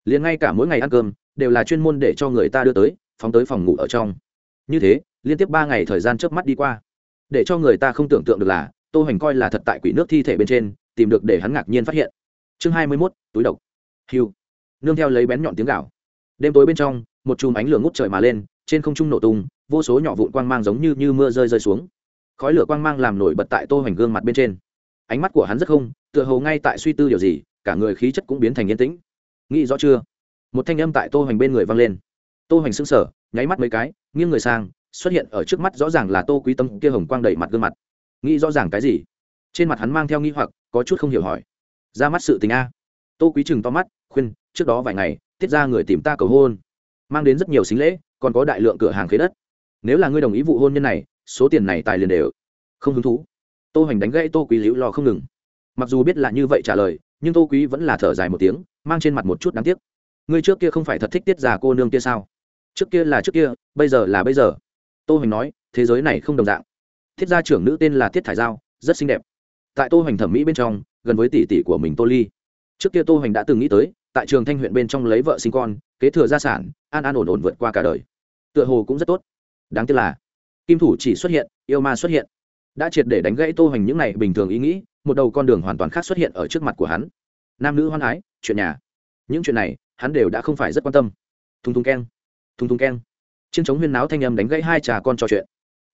Liền ngay cả mỗi ngày ăn cơm, đều là chuyên môn để cho người ta đưa tới, phóng tới phòng ngủ ở trong. Như thế, liên tiếp ba ngày thời gian trước mắt đi qua để cho người ta không tưởng tượng được là, tô hoành coi là thật tại quỷ nước thi thể bên trên, tìm được để hắn ngạc nhiên phát hiện. Chương hai mươi mốt, túi độc. Hiu. Nương theo lấy bén nhọn tiếng gạo đêm tối bên trong, một chùm ánh lửa ngút trời mà lên, trên không trung nổ tung, vô số nhỏ vụn quang mang giống như như mưa rơi rơi xuống. Khói lửa quang mang làm nổi bật tại tô hoành gương mặt bên trên. Ánh mắt của hắn rất không, tựa hồ ngay tại suy tư điều gì, cả người khí chất cũng biến thành yên tĩnh. Nghĩ rõ chưa? Một thanh âm tại tô hoành bên người vang lên. Tô hoành sững sờ, nháy mắt mấy cái, nghiêng người sang xuất hiện ở trước mắt rõ ràng là tô quý tâm kia hồng quang đầy mặt gương mặt. Nghĩ rõ ràng cái gì? Trên mặt hắn mang theo nghi hoặc, có chút không hiểu hỏi. Ra mắt sự tình a. Tô quý chừng to mắt, khuyên, trước đó vài ngày, tiết ra người tìm ta cầu hôn. Mang đến rất nhiều xính lễ, còn có đại lượng cửa hàng khế đất. Nếu là ngươi đồng ý vụ hôn nhân này, số tiền này tài liền đều. Không hứng thú. Tô hoành đánh gãy tô quý liễu lo không ngừng. Mặc dù biết là như vậy trả lời, nhưng tô quý vẫn là thở dài một tiếng, mang trên mặt một chút đáng tiếc. Ngươi trước kia không phải thật thích tiết già cô nương kia sao? Trước kia là trước kia, bây giờ là bây giờ tô hoành nói, thế giới này không đồng dạng. Thiết gia trưởng nữ tên là thiết thải giao, rất xinh đẹp. Tại tô hoành thẩm mỹ bên trong, gần với tỷ tỷ của mình tô ly. Trước kia tô hoành đã từng nghĩ tới, tại trường thanh huyện bên trong lấy vợ sinh con, kế thừa gia sản, an an ổn ổn vượt qua cả đời. Tựa hồ cũng rất tốt. Đáng tiếc là, kim thủ chỉ xuất hiện, yêu ma xuất hiện. Đã triệt để đánh gãy tô hoành những này bình thường ý nghĩ, một đầu con đường hoàn toàn khác xuất hiện ở trước mặt của hắn. Nam nữ hoan ái chuyện nhà. Những chuyện này, hắn đều đã không phải rất quan tâm. Thùng thùng keng, thùng thùng keng chiếc chống huyên náo thanh âm đánh gãy hai trà con trò chuyện.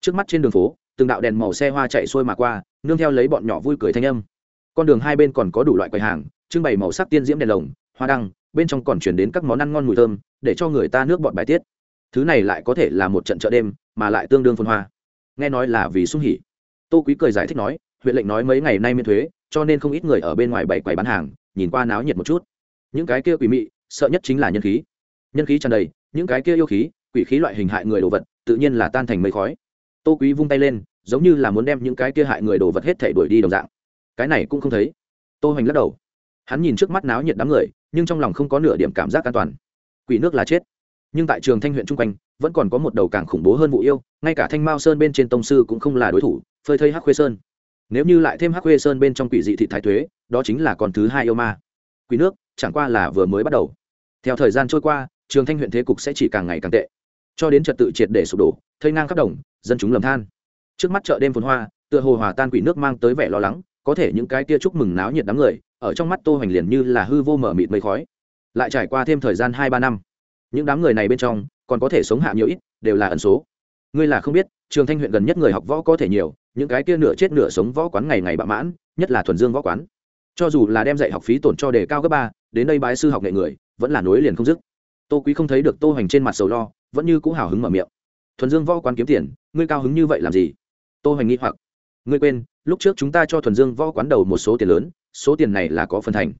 Trước mắt trên đường phố, từng đạo đèn màu xe hoa chạy xuôi mà qua, nương theo lấy bọn nhỏ vui cười thanh âm. Con đường hai bên còn có đủ loại quầy hàng, trưng bày màu sắc tiên diễm đèn lồng, hoa đăng, bên trong còn truyền đến các món ăn ngon mùi thơm, để cho người ta nước bọt bài tiết. Thứ này lại có thể là một trận chợ đêm, mà lại tương đương phân hoa. Nghe nói là vì sung hỉ. Tô quý cười giải thích nói, huyện lệnh nói mấy ngày nay miễn thuế, cho nên không ít người ở bên ngoài bày quầy bán hàng, nhìn qua náo nhiệt một chút. Những cái kia quỷ mị, sợ nhất chính là nhân khí. Nhân khí tràn đầy, những cái kia yêu khí quỷ khí loại hình hại người đồ vật, tự nhiên là tan thành mây khói. Tô quý vung tay lên, giống như là muốn đem những cái kia hại người đồ vật hết thể đuổi đi đồng dạng. Cái này cũng không thấy. Tô hoành lắc đầu. Hắn nhìn trước mắt náo nhiệt đám người, nhưng trong lòng không có nửa điểm cảm giác an toàn. Quỷ nước là chết. Nhưng tại trường thanh huyện chung quanh, vẫn còn có một đầu càng khủng bố hơn vụ yêu, ngay cả thanh mao sơn bên trên tông sư cũng không là đối thủ, phơi thây hắc khuê sơn. Nếu như lại thêm hắc khuê sơn bên trong quỷ dị thị thái thuế, đó chính là còn thứ hai yêu ma. Quỷ nước, chẳng qua là vừa mới bắt đầu. Theo thời gian trôi qua, trường thanh huyện thế cục sẽ chỉ càng ngày càng tệ cho đến trật tự triệt để sụp đổ, thây ngang khắp đồng, dân chúng lầm than. Trước mắt chợ đêm phồn hoa, tựa hồ hòa tan quỷ nước mang tới vẻ lo lắng, có thể những cái tia chúc mừng náo nhiệt đám người, ở trong mắt tô hoành liền như là hư vô mở mịt mây khói. Lại trải qua thêm thời gian hai ba năm, những đám người này bên trong, còn có thể sống hạ nhiều ít, đều là ẩn số. Ngươi là không biết, trường thanh huyện gần nhất người học võ có thể nhiều, những cái kia nửa chết nửa sống võ quán ngày ngày bạ mãn, nhất là thuần dương võ quán. Cho dù là đem dạy học phí tổn cho đề cao gấp ba, đến đây bái sư học nghệ người, vẫn là nối liền không dứt. Tô quý không thấy được tô hoành trên mặt sầu lo vẫn như cũng hào hứng mở miệng. Thuần dương võ quán kiếm tiền, ngươi cao hứng như vậy làm gì? Tô hoành nghĩ hoặc. Ngươi quên, lúc trước chúng ta cho thuần dương võ quán đầu một số tiền lớn, số tiền này là có phần thành.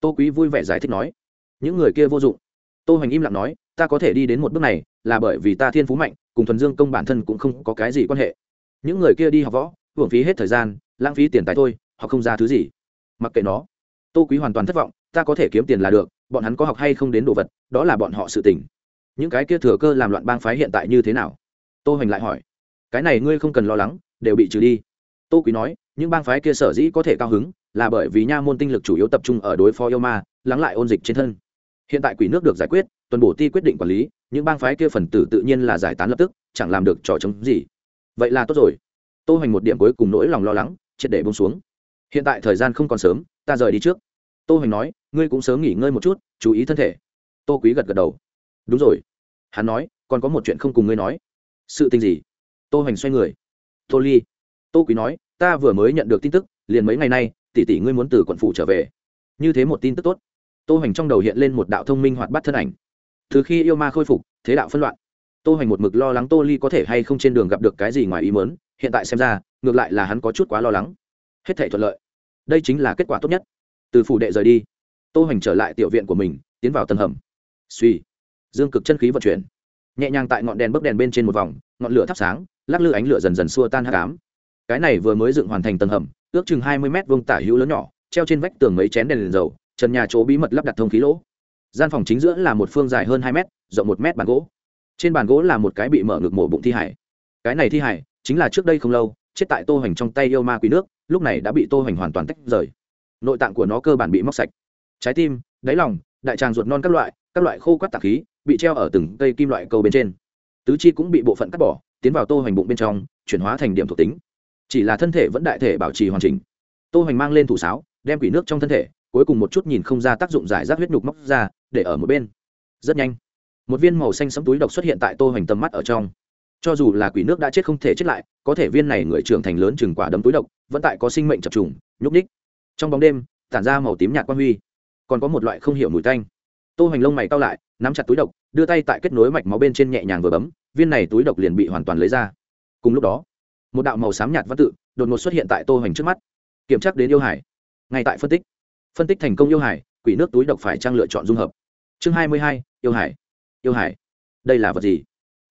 Tô quý vui vẻ giải thích nói. Những người kia vô dụng. Tô hoành im lặng nói, ta có thể đi đến một bước này, là bởi vì ta thiên phú mạnh, cùng thuần dương công bản thân cũng không có cái gì quan hệ. Những người kia đi học võ, hưởng phí hết thời gian, lãng phí tiền tài thôi họ không ra thứ gì. Mặc kệ nó. Tô quý hoàn toàn thất vọng, ta có thể kiếm tiền là được, bọn hắn có học hay không đến đồ vật, đó là bọn họ sự tình những cái kia thừa cơ làm loạn bang phái hiện tại như thế nào? Tô hoành lại hỏi. Cái này ngươi không cần lo lắng, đều bị trừ đi. Tô quý nói, những bang phái kia sở dĩ có thể cao hứng là bởi vì nha môn tinh lực chủ yếu tập trung ở đối phó yêu ma, lắng lại ôn dịch trên thân. Hiện tại quỷ nước được giải quyết, tuần bổ ti quyết định quản lý, những bang phái kia phần tử tự nhiên là giải tán lập tức, chẳng làm được trò chống gì. Vậy là tốt rồi. Tô hoành một điểm cuối cùng nỗi lòng lo lắng, triệt để bông xuống. Hiện tại thời gian không còn sớm, ta rời đi trước. Tô hoành nói, ngươi cũng sớm nghỉ ngơi một chút, chú ý thân thể. Tô quý gật gật đầu đúng rồi. Hắn nói, còn có một chuyện không cùng ngươi nói. Sự tình gì? Tô hoành xoay người. Tô ly. Tô quý nói, ta vừa mới nhận được tin tức, liền mấy ngày nay, tỷ tỷ ngươi muốn từ quận phủ trở về. Như thế một tin tức tốt. Tô hoành trong đầu hiện lên một đạo thông minh hoạt bát thân ảnh. Từ khi yêu ma khôi phục, thế đạo phân loạn. Tô hoành một mực lo lắng tô ly có thể hay không trên đường gặp được cái gì ngoài ý mớn hiện tại xem ra, ngược lại là hắn có chút quá lo lắng. Hết thể thuận lợi. Đây chính là kết quả tốt nhất. Từ phủ đệ rời đi. Tô hoành trở lại tiểu viện của mình, tiến vào tầng hầm. Suy dương cực chân khí vận chuyển. Nhẹ nhàng tại ngọn đèn bấc đèn bên trên một vòng ngọn lửa thắp sáng lắc lư ánh lửa dần dần xua tan hạ cám cái này vừa mới dựng hoàn thành tầng hầm ước chừng hai mươi m vông tả hữu lớn nhỏ treo trên vách tường mấy chén đèn, đèn dầu trần nhà chỗ bí mật lắp đặt thông khí lỗ. Gian phòng chính giữa là một phương dài hơn hai mét rộng một mét bàn gỗ. Trên bàn gỗ là một cái bị mở ngực mổ bụng thi hải cái này thi hải chính là trước đây không lâu chết tại tô hoành trong tay yêu ma quý nước lúc này đã bị tô hoành hoàn toàn tách rời. Nội tạng của nó cơ bản bị móc sạch. Trái tim đáy lòng đại tràng ruột non các loại các loại khô quát tạp khí, bị treo ở từng cây kim loại câu bên trên. Tứ chi cũng bị bộ phận cắt bỏ, tiến vào tô hoành bụng bên trong, chuyển hóa thành điểm thuộc tính. Chỉ là thân thể vẫn đại thể bảo trì hoàn chỉnh. Tô hoành mang lên thủ sáo, đem quỷ nước trong thân thể, cuối cùng một chút nhìn không ra tác dụng giải rác huyết nhục móc ra, để ở một bên. Rất nhanh, một viên màu xanh sẫm túi độc xuất hiện tại tô hoành tầm mắt ở trong. Cho dù là quỷ nước đã chết không thể chết lại, có thể viên này người trưởng thành lớn chừng quả đấm túi độc, vẫn tại có sinh mệnh chập trùng, nhúc ních trong bóng đêm, tản ra màu tím nhạt quan huy. Còn có một loại không hiểu mùi tanh tô hoành lông mày cao lại, nắm chặt túi độc, đưa tay tại kết nối mạch máu bên trên nhẹ nhàng vừa bấm, viên này túi độc liền bị hoàn toàn lấy ra. Cùng lúc đó, một đạo màu xám nhạt văn tự đột ngột xuất hiện tại tô hoành trước mắt. Kiểm tra đến yêu hải. Ngay tại phân tích. Phân tích thành công yêu hải, quỷ nước túi độc phải trang lựa chọn dung hợp? Chương hai mươi hai, yêu hải. Yêu hải. Đây là vật gì?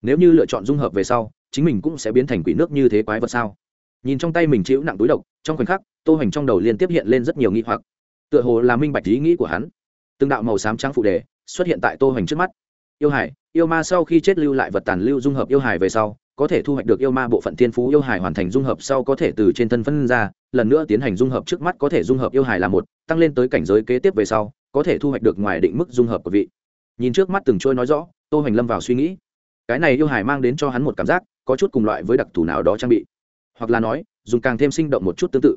Nếu như lựa chọn dung hợp về sau, chính mình cũng sẽ biến thành quỷ nước như thế quái vật sao? Nhìn trong tay mình chịu nặng túi độc, trong khoảnh khắc, tô hoành trong đầu liên tiếp hiện lên rất nhiều nghi hoặc. Tựa hồ là minh bạch ý nghĩ của hắn từng đạo màu xám trắng phụ đề xuất hiện tại tô hoành trước mắt. Yêu hải, yêu ma sau khi chết lưu lại vật tàn lưu dung hợp yêu hải về sau, có thể thu hoạch được yêu ma bộ phận thiên phú yêu hải hoàn thành dung hợp sau có thể từ trên thân phân ra, lần nữa tiến hành dung hợp trước mắt có thể dung hợp yêu hải là một, tăng lên tới cảnh giới kế tiếp về sau, có thể thu hoạch được ngoài định mức dung hợp của vị. Nhìn trước mắt từng trôi nói rõ, tô hoành lâm vào suy nghĩ. Cái này yêu hải mang đến cho hắn một cảm giác, có chút cùng loại với đặc thù nào đó trang bị. Hoặc là nói, dùng càng thêm sinh động một chút tương tự.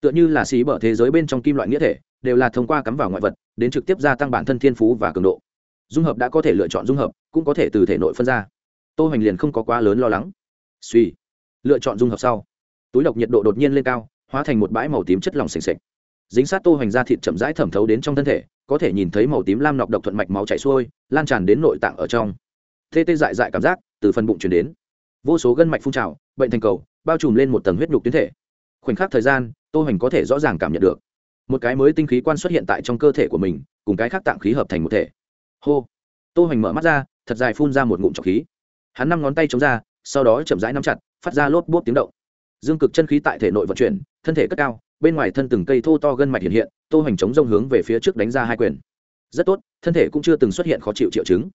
Tựa như là xí bở thế giới bên trong kim loại nghĩa thể đều là thông qua cắm vào ngoại vật, đến trực tiếp gia tăng bản thân thiên phú và cường độ. Dung hợp đã có thể lựa chọn dung hợp, cũng có thể từ thể nội phân ra. Tô hoành liền không có quá lớn lo lắng. Suy, lựa chọn dung hợp sau, túi độc nhiệt độ đột nhiên lên cao, hóa thành một bãi màu tím chất lỏng sền sệt. Dính sát tô hoành ra thịt chậm rãi thẩm thấu đến trong thân thể, có thể nhìn thấy màu tím lam nọc độc thuận mạch máu chảy xuôi, lan tràn đến nội tạng ở trong. Tê tê dại dại cảm giác từ phần bụng chuyển đến. Vô số gân mạch phun trào, bệnh thành cầu, bao trùm lên một tầng huyết nhục tuyến thể. Khoảnh khắc thời gian, tô hoành có thể rõ ràng cảm nhận được một cái mới tinh khí quan xuất hiện tại trong cơ thể của mình, cùng cái khác tạng khí hợp thành một thể. Hô. Tô hoành mở mắt ra, thật dài phun ra một ngụm trọc khí. Hắn năm ngón tay chống ra, sau đó chậm rãi nắm chặt, phát ra lốp bốp tiếng động. Dương cực chân khí tại thể nội vận chuyển, thân thể cất cao, bên ngoài thân từng cây thô to gân mạch hiện hiện, tô hoành chống rông hướng về phía trước đánh ra hai quyền. Rất tốt, thân thể cũng chưa từng xuất hiện khó chịu triệu chứng.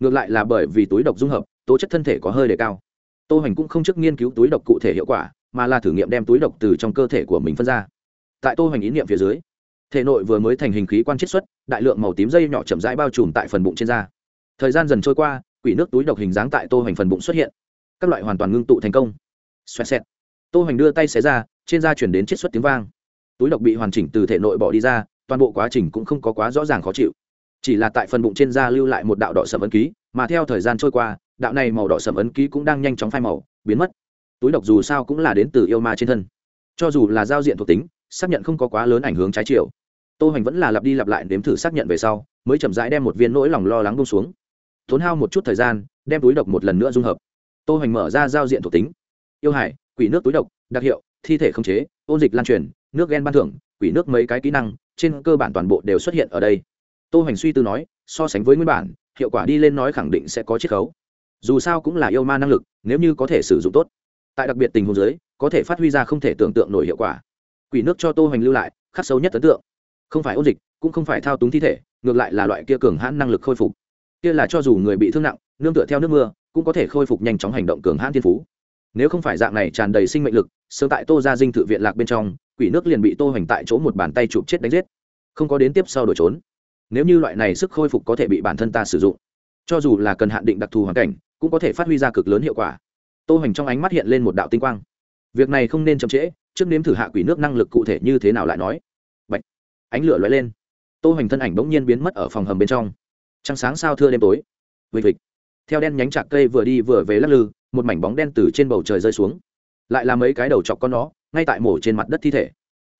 Ngược lại là bởi vì túi độc dung hợp, tố chất thân thể có hơi đề cao. Tô hoành cũng không trước nghiên cứu túi độc cụ thể hiệu quả, mà là thử nghiệm đem túi độc từ trong cơ thể của mình phân ra tại tô hoành ý niệm phía dưới, thể nội vừa mới thành hình khí quan chiết xuất, đại lượng màu tím dây nhỏ chậm rãi bao trùm tại phần bụng trên da. Thời gian dần trôi qua, quỷ nước túi độc hình dáng tại tô hoành phần bụng xuất hiện. Các loại hoàn toàn ngưng tụ thành công. Xoẹt xẹt. Tô hoành đưa tay xé ra, trên da chuyển đến chiết xuất tiếng vang. Túi độc bị hoàn chỉnh từ thể nội bỏ đi ra, toàn bộ quá trình cũng không có quá rõ ràng khó chịu. Chỉ là tại phần bụng trên da lưu lại một đạo đỏ sầm ấn ký, mà theo thời gian trôi qua, đạo này màu đỏ sầm ấn ký cũng đang nhanh chóng phai màu, biến mất. Túi độc dù sao cũng là đến từ yêu ma trên thân. Cho dù là giao diện thuộc tính xác nhận không có quá lớn ảnh hưởng trái chiều. Tô hoành vẫn là lặp đi lặp lại đếm thử xác nhận về sau mới chậm rãi đem một viên nỗi lòng lo lắng buông xuống. Tốn hao một chút thời gian đem túi độc một lần nữa dung hợp. Tô hoành mở ra giao diện thuộc tính. Yêu hải quỷ nước túi độc đặc hiệu thi thể không chế ôn dịch lan truyền nước gen ban thưởng quỷ nước mấy cái kỹ năng trên cơ bản toàn bộ đều xuất hiện ở đây. Tô hoành suy tư nói so sánh với nguyên bản hiệu quả đi lên nói khẳng định sẽ có chiết khấu. Dù sao cũng là yêu ma năng lực nếu như có thể sử dụng tốt tại đặc biệt tình huống dưới, có thể phát huy ra không thể tưởng tượng nổi hiệu quả quỷ nước cho tô hoành lưu lại, khắc sâu nhất ấn tượng. Không phải ôn dịch, cũng không phải thao túng thi thể, ngược lại là loại kia cường hãn năng lực khôi phục. Kia là cho dù người bị thương nặng, nương tựa theo nước mưa, cũng có thể khôi phục nhanh chóng hành động cường hãn thiên phú. Nếu không phải dạng này tràn đầy sinh mệnh lực, sớm tại tô ra dinh thự viện lạc bên trong, quỷ nước liền bị tô hoành tại chỗ một bàn tay chụp chết đánh giết. Không có đến tiếp sau đổi trốn. Nếu như loại này sức khôi phục có thể bị bản thân ta sử dụng, cho dù là cần hạn định đặc thù hoàn cảnh, cũng có thể phát huy ra cực lớn hiệu quả. Tô hoành trong ánh mắt hiện lên một đạo tinh quang. Việc này không nên chậm trễ trước nếm thử hạ quỷ nước năng lực cụ thể như thế nào lại nói. Bạch. ánh lửa lóe lên. Tô hoành thân ảnh bỗng nhiên biến mất ở phòng hầm bên trong. Trăng sáng sao thưa đêm tối. Vịt vịt theo đen nhánh chạc cây vừa đi vừa về lắc lư, một mảnh bóng đen từ trên bầu trời rơi xuống. Lại là mấy cái đầu chọc con nó, ngay tại mổ trên mặt đất thi thể.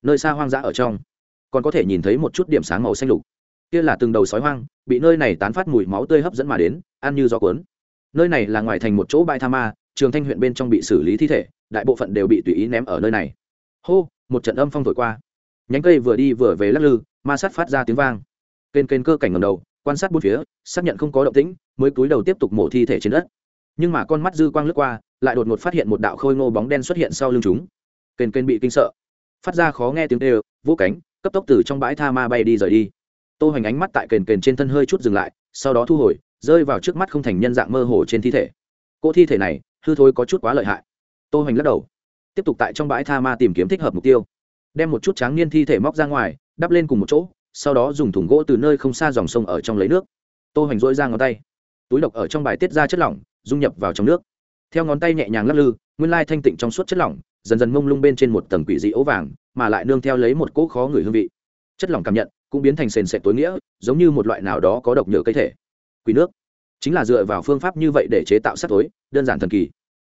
Nơi xa hoang dã ở trong, còn có thể nhìn thấy một chút điểm sáng màu xanh lục. Kia là từng đầu sói hoang, bị nơi này tán phát mùi máu tươi hấp dẫn mà đến, ăn như gió cuốn. Nơi này là ngoài thành một chỗ bãi tha ma, trường thanh huyện bên trong bị xử lý thi thể, đại bộ phận đều bị tùy ý ném ở nơi này hô, một trận âm phong thổi qua. Nhánh cây vừa đi vừa về lắc lư, ma sát phát ra tiếng vang. Kênh kênh cơ cảnh ngầm đầu, quan sát bốn phía, xác nhận không có động tĩnh, mới cúi đầu tiếp tục mổ thi thể trên đất. Nhưng mà con mắt dư quang lướt qua, lại đột ngột phát hiện một đạo khôi ngô bóng đen xuất hiện sau lưng chúng. Kênh kênh bị kinh sợ. Phát ra khó nghe tiếng tê vũ cánh, cấp tốc từ trong bãi tha ma bay đi rời đi. Tô hoành ánh mắt tại kền kền trên thân hơi chút dừng lại, sau đó thu hồi, rơi vào trước mắt không thành nhân dạng mơ hồ trên thi thể. Cỗ thi thể này, hư thối có chút quá lợi hại. Tô hoành lắc đầu tiếp tục tại trong bãi tha ma tìm kiếm thích hợp mục tiêu. Đem một chút tráng niên thi thể móc ra ngoài, đắp lên cùng một chỗ, sau đó dùng thùng gỗ từ nơi không xa dòng sông ở trong lấy nước. Tô hoành rỗi ra ngón tay. Túi độc ở trong bài tiết ra chất lỏng, dung nhập vào trong nước. Theo ngón tay nhẹ nhàng lắc lư, nguyên lai thanh tịnh trong suốt chất lỏng, dần dần mông lung bên trên một tầng quỷ dị ố vàng, mà lại nương theo lấy một cỗ khó người hương vị. Chất lỏng cảm nhận cũng biến thành sền sệt tối nghĩa, giống như một loại nào đó có độc nhựa cây thể. Quỷ nước. Chính là dựa vào phương pháp như vậy để chế tạo sắc tối, đơn giản thần kỳ.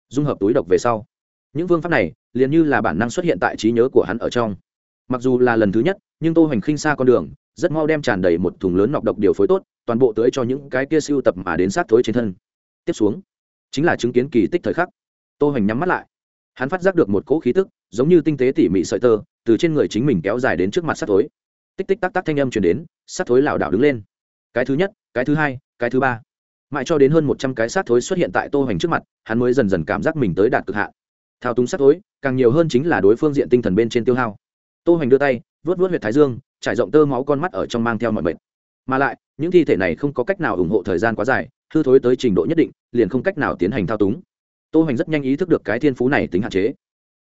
Dung hợp túi độc về sau những phương pháp này liền như là bản năng xuất hiện tại trí nhớ của hắn ở trong. Mặc dù là lần thứ nhất, nhưng tô hoành khinh xa con đường, rất mau đem tràn đầy một thùng lớn nọc độc điều phối tốt, toàn bộ tới cho những cái kia siêu tập mà đến sát thối trên thân. Tiếp xuống, chính là chứng kiến kỳ tích thời khắc. Tô hoành nhắm mắt lại. Hắn phát giác được một cỗ khí tức, giống như tinh tế tỉ mỉ sợi tơ, từ trên người chính mình kéo dài đến trước mặt sát thối. Tích tích tắc tắc thanh âm truyền đến sát thối lảo đảo đứng lên. Cái thứ nhất, cái thứ hai, cái thứ ba. Mãi cho đến hơn một trăm cái sát thối xuất hiện tại tô hoành trước mặt, hắn mới dần dần cảm giác mình tới đạt cực hạn thao túng sắc tối, càng nhiều hơn chính là đối phương diện tinh thần bên trên tiêu hao. Tô hoành đưa tay vớt vớt huyệt thái dương, trải rộng tơ máu con mắt ở trong mang theo mọi mệnh. mà lại, những thi thể này không có cách nào ủng hộ thời gian quá dài, hư thối tới trình độ nhất định, liền không cách nào tiến hành thao túng. Tô hoành rất nhanh ý thức được cái thiên phú này tính hạn chế.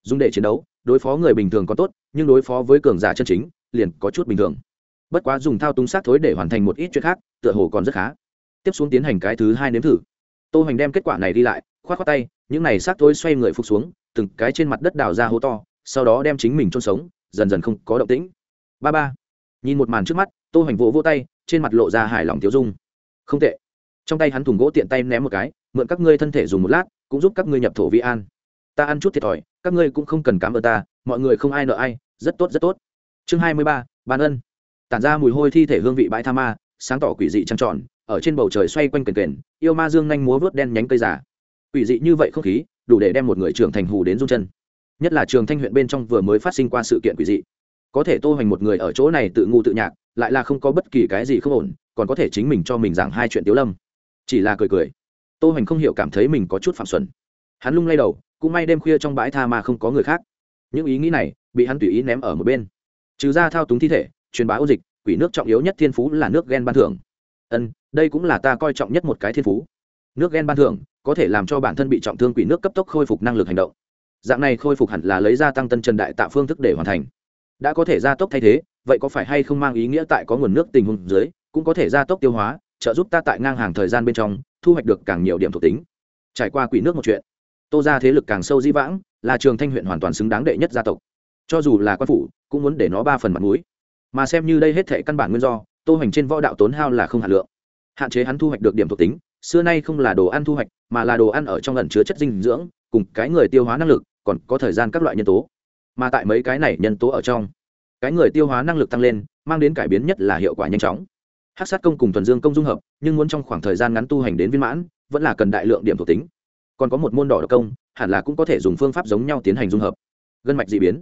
Dùng để chiến đấu, đối phó người bình thường có tốt, nhưng đối phó với cường giả chân chính, liền có chút bình thường. Bất quá dùng thao túng sát thối để hoàn thành một ít chuyện khác, tựa hồ còn rất khá. Tiếp xuống tiến hành cái thứ hai nếm thử. Tô hoành đem kết quả này đi lại k h o á t k h o á tay, những này sát thối xoay người phục xuống từng cái trên mặt đất đào ra hố to, sau đó đem chính mình chôn sống, dần dần không có động tĩnh. Ba ba, nhìn một màn trước mắt, tô hoành vỗ vỗ tay, trên mặt lộ ra hài lòng thiếu dung. Không tệ. Trong tay hắn thùng gỗ tiện tay ném một cái, mượn các ngươi thân thể dùng một lát, cũng giúp các ngươi nhập thổ vi an. Ta ăn chút thiệt thòi, các ngươi cũng không cần cảm ơn ta, mọi người không ai nợ ai, rất tốt rất tốt. Chương hai mươi ba, ban ân. Tản ra mùi hôi thi thể hương vị bãi tha ma, sáng tỏ quỷ dị trăng tròn, ở trên bầu trời xoay quanh kền kền yêu ma dương nhanh múa vớt đen nhánh cây giả quỷ dị như vậy không khí, đủ để đem một người trưởng thành hù đến rung chân. Nhất là trường thanh huyện bên trong vừa mới phát sinh qua sự kiện quỷ dị. Có thể tô hoành một người ở chỗ này tự ngu tự nhạc, lại là không có bất kỳ cái gì không ổn, còn có thể chính mình cho mình giảng hai chuyện tiếu lâm. Chỉ là cười cười. Tô hoành không hiểu cảm thấy mình có chút phạm xuẩn. Hắn lung lay đầu, cũng may đêm khuya trong bãi tha mà không có người khác. Những ý nghĩ này, bị hắn tùy ý ném ở một bên. Trừ ra thao túng thi thể, truyền bá ô dịch, quỷ nước trọng yếu nhất thiên phú là nước ghen ban thưởng. Ân, đây cũng là ta coi trọng nhất một cái thiên phú. Nước ghen ban thưởng có thể làm cho bản thân bị trọng thương quỷ nước cấp tốc khôi phục năng lực hành động. Dạng này khôi phục hẳn là lấy ra tăng tân trần đại tạo phương thức để hoàn thành. Đã có thể gia tốc thay thế, vậy có phải hay không mang ý nghĩa tại có nguồn nước tình huống dưới, cũng có thể gia tốc tiêu hóa, trợ giúp ta tại ngang hàng thời gian bên trong, thu hoạch được càng nhiều điểm thuộc tính. Trải qua quỷ nước một chuyện, tô ra thế lực càng sâu di vãng, là trường thanh huyện hoàn toàn xứng đáng đệ nhất gia tộc. Cho dù là quan phủ, cũng muốn để nó ba phần mặt mũi. Mà xem như đây hết thể căn bản nguyên do, tô hành trên võ đạo tốn hao là không hạt lượng. Hạn chế hắn thu hoạch được điểm thuộc tính xưa nay không là đồ ăn thu hoạch, mà là đồ ăn ở trong lần chứa chất dinh dưỡng, cùng cái người tiêu hóa năng lực, còn có thời gian các loại nhân tố. Mà tại mấy cái này nhân tố ở trong, cái người tiêu hóa năng lực tăng lên, mang đến cải biến nhất là hiệu quả nhanh chóng. Hát sát công cùng thuần dương công dung hợp, nhưng muốn trong khoảng thời gian ngắn tu hành đến viên mãn, vẫn là cần đại lượng điểm thuộc tính. Còn có một môn đỏ độc công, hẳn là cũng có thể dùng phương pháp giống nhau tiến hành dung hợp. Gân mạch d ị biến.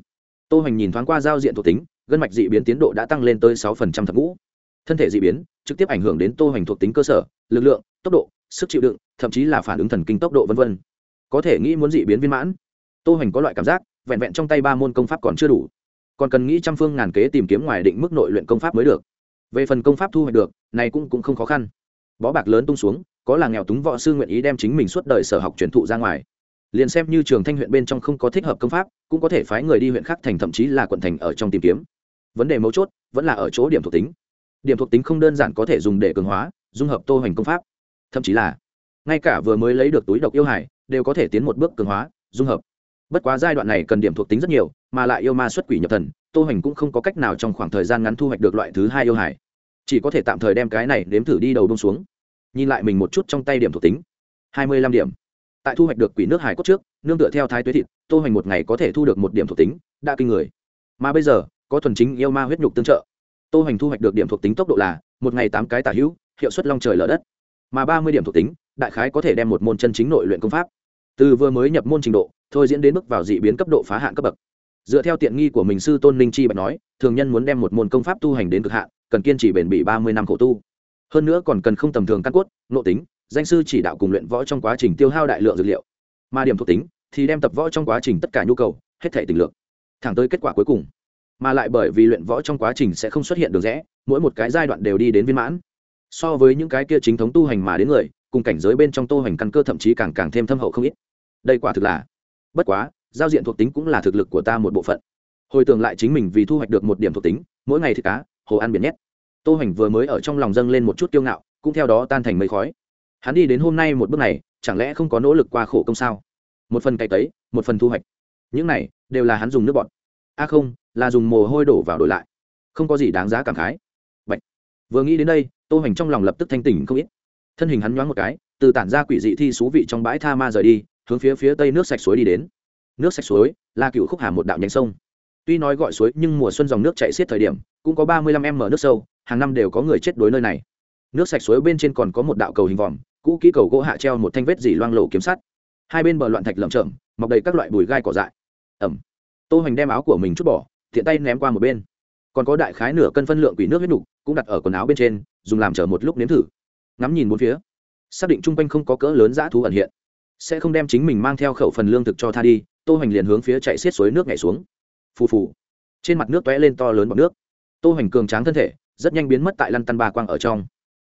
Tô hành nhìn thoáng qua giao diện thuộc tính, gân mạch d ị biến tiến độ đã tăng lên tới sáu phần trăm thập ngũ thân thể d ị biến trực tiếp ảnh hưởng đến tô hoành thuộc tính cơ sở lực lượng tốc độ sức chịu đựng thậm chí là phản ứng thần kinh tốc độ v v có thể nghĩ muốn d ị biến viên mãn tô hoành có loại cảm giác vẹn vẹn trong tay ba môn công pháp còn chưa đủ. Còn cần nghĩ trăm phương ngàn kế tìm kiếm ngoài định mức nội luyện công pháp mới được. Về phần công pháp thu hoạch được này cũng, cũng không khó khăn. Bó bạc lớn tung xuống có là nghèo túng võ sư nguyện ý đem chính mình suốt đời sở học truyền thụ ra ngoài. Liền xem như trường thanh huyện bên trong không có thích hợp công pháp cũng có thể phái người đi huyện khác thành thậm chí là quận thành ở trong tìm kiếm. Vấn đề mấu chốt vẫn là ở chỗ điểm thuộc tính điểm thuộc tính không đơn giản có thể dùng để cường hóa, dung hợp tô hoành công pháp. Thậm chí là, ngay cả vừa mới lấy được túi độc yêu hải, đều có thể tiến một bước cường hóa, dung hợp. Bất quá giai đoạn này cần điểm thuộc tính rất nhiều, mà lại yêu ma xuất quỷ nhập thần, tô hoành cũng không có cách nào trong khoảng thời gian ngắn thu hoạch được loại thứ hai yêu hải. Chỉ có thể tạm thời đem cái này đếm thử đi đầu đông xuống. Nhìn lại mình một chút trong tay điểm thuộc tính. Hai mươi lăm điểm. Tại thu hoạch được quỷ nước hải cốt trước, nương tựa theo thái tuế thịt, tô hoành một ngày có thể thu được một điểm thuộc tính, đã kinh người. Mà bây giờ, có thuần chính yêu ma huyết nhục tương trợ tô hoành thu hoạch được điểm thuộc tính tốc độ là một ngày tám cái tả hữu, hiệu suất long trời lở đất. Mà ba mươi điểm thuộc tính, đại khái có thể đem một môn chân chính nội luyện công pháp. Từ vừa mới nhập môn trình độ, thôi diễn đến mức vào dị biến cấp độ phá hạn cấp bậc. Dựa theo tiện nghi của mình sư tôn ninh chi bạch nói, thường nhân muốn đem một môn công pháp tu hành đến cực hạn, cần kiên trì bền bỉ ba mươi năm khổ tu. Hơn nữa còn cần không tầm thường căn cốt, nội tính, danh sư chỉ đạo cùng luyện võ trong quá trình tiêu hao đại lượng dược liệu. Mà điểm thuộc tính thì đem tập võ trong quá trình tất cả nhu cầu, hết thể tình lượng thẳng tới kết quả cuối cùng mà lại bởi vì luyện võ trong quá trình sẽ không xuất hiện được rẽ, mỗi một cái giai đoạn đều đi đến viên mãn. So với những cái kia chính thống tu hành mà đến người, cùng cảnh giới bên trong tu hành căn cơ thậm chí càng càng thêm thâm hậu không ít. Đây quả thực là, bất quá, giao diện thuộc tính cũng là thực lực của ta một bộ phận. Hồi tưởng lại chính mình vì thu hoạch được một điểm thuộc tính, mỗi ngày thì cá, hồ ăn biển nhét. Tu hành vừa mới ở trong lòng dâng lên một chút kiêu ngạo, cũng theo đó tan thành mây khói. Hắn đi đến hôm nay một bước này, chẳng lẽ không có nỗ lực qua khổ công sao? Một phần cày tấy, một phần thu hoạch. Những này đều là hắn dùng nước bọt a không, là dùng mồ hôi đổ vào đổi lại. Không có gì đáng giá cảm khái. Bạch. vừa nghĩ đến đây, tô hành trong lòng lập tức thanh tỉnh không ít. Thân hình hắn nhoáng một cái, từ tản ra quỷ dị thi xú vị trong bãi tha ma rời đi, hướng phía phía tây nước sạch suối đi đến. Nước sạch suối là cựu khúc hà một đạo nhánh sông. Tuy nói gọi suối nhưng mùa xuân dòng nước chạy xiết thời điểm, cũng có ba mươi lăm m nước sâu, hàng năm đều có người chết đuối nơi này. Nước sạch suối bên trên còn có một đạo cầu hình vòm, cũ kỹ cầu gỗ hạ treo một thanh vết dỉ loang lộ kiếm sắt. Hai bên bờ loạn thạch lởm chởm, mọc đầy các loại bùi gai cỏ dại. Ẩm tô hoành đem áo của mình chút bỏ thiện tay ném qua một bên. Còn có đại khái nửa cân phân lượng quỷ nước huyết nhục cũng đặt ở quần áo bên trên, dùng làm chở một lúc nếm thử. Ngắm nhìn bốn phía, xác định chung quanh không có cỡ lớn dã thú ẩn hiện. Sẽ không đem chính mình mang theo khẩu phần lương thực cho tha đi, tô hoành liền hướng phía chạy xiết suối nước nhảy xuống. Phù phù. Trên mặt nước tóe lên to lớn bọc nước. Tô hoành cường tráng thân thể, rất nhanh biến mất tại lăn tăn ba quang ở trong.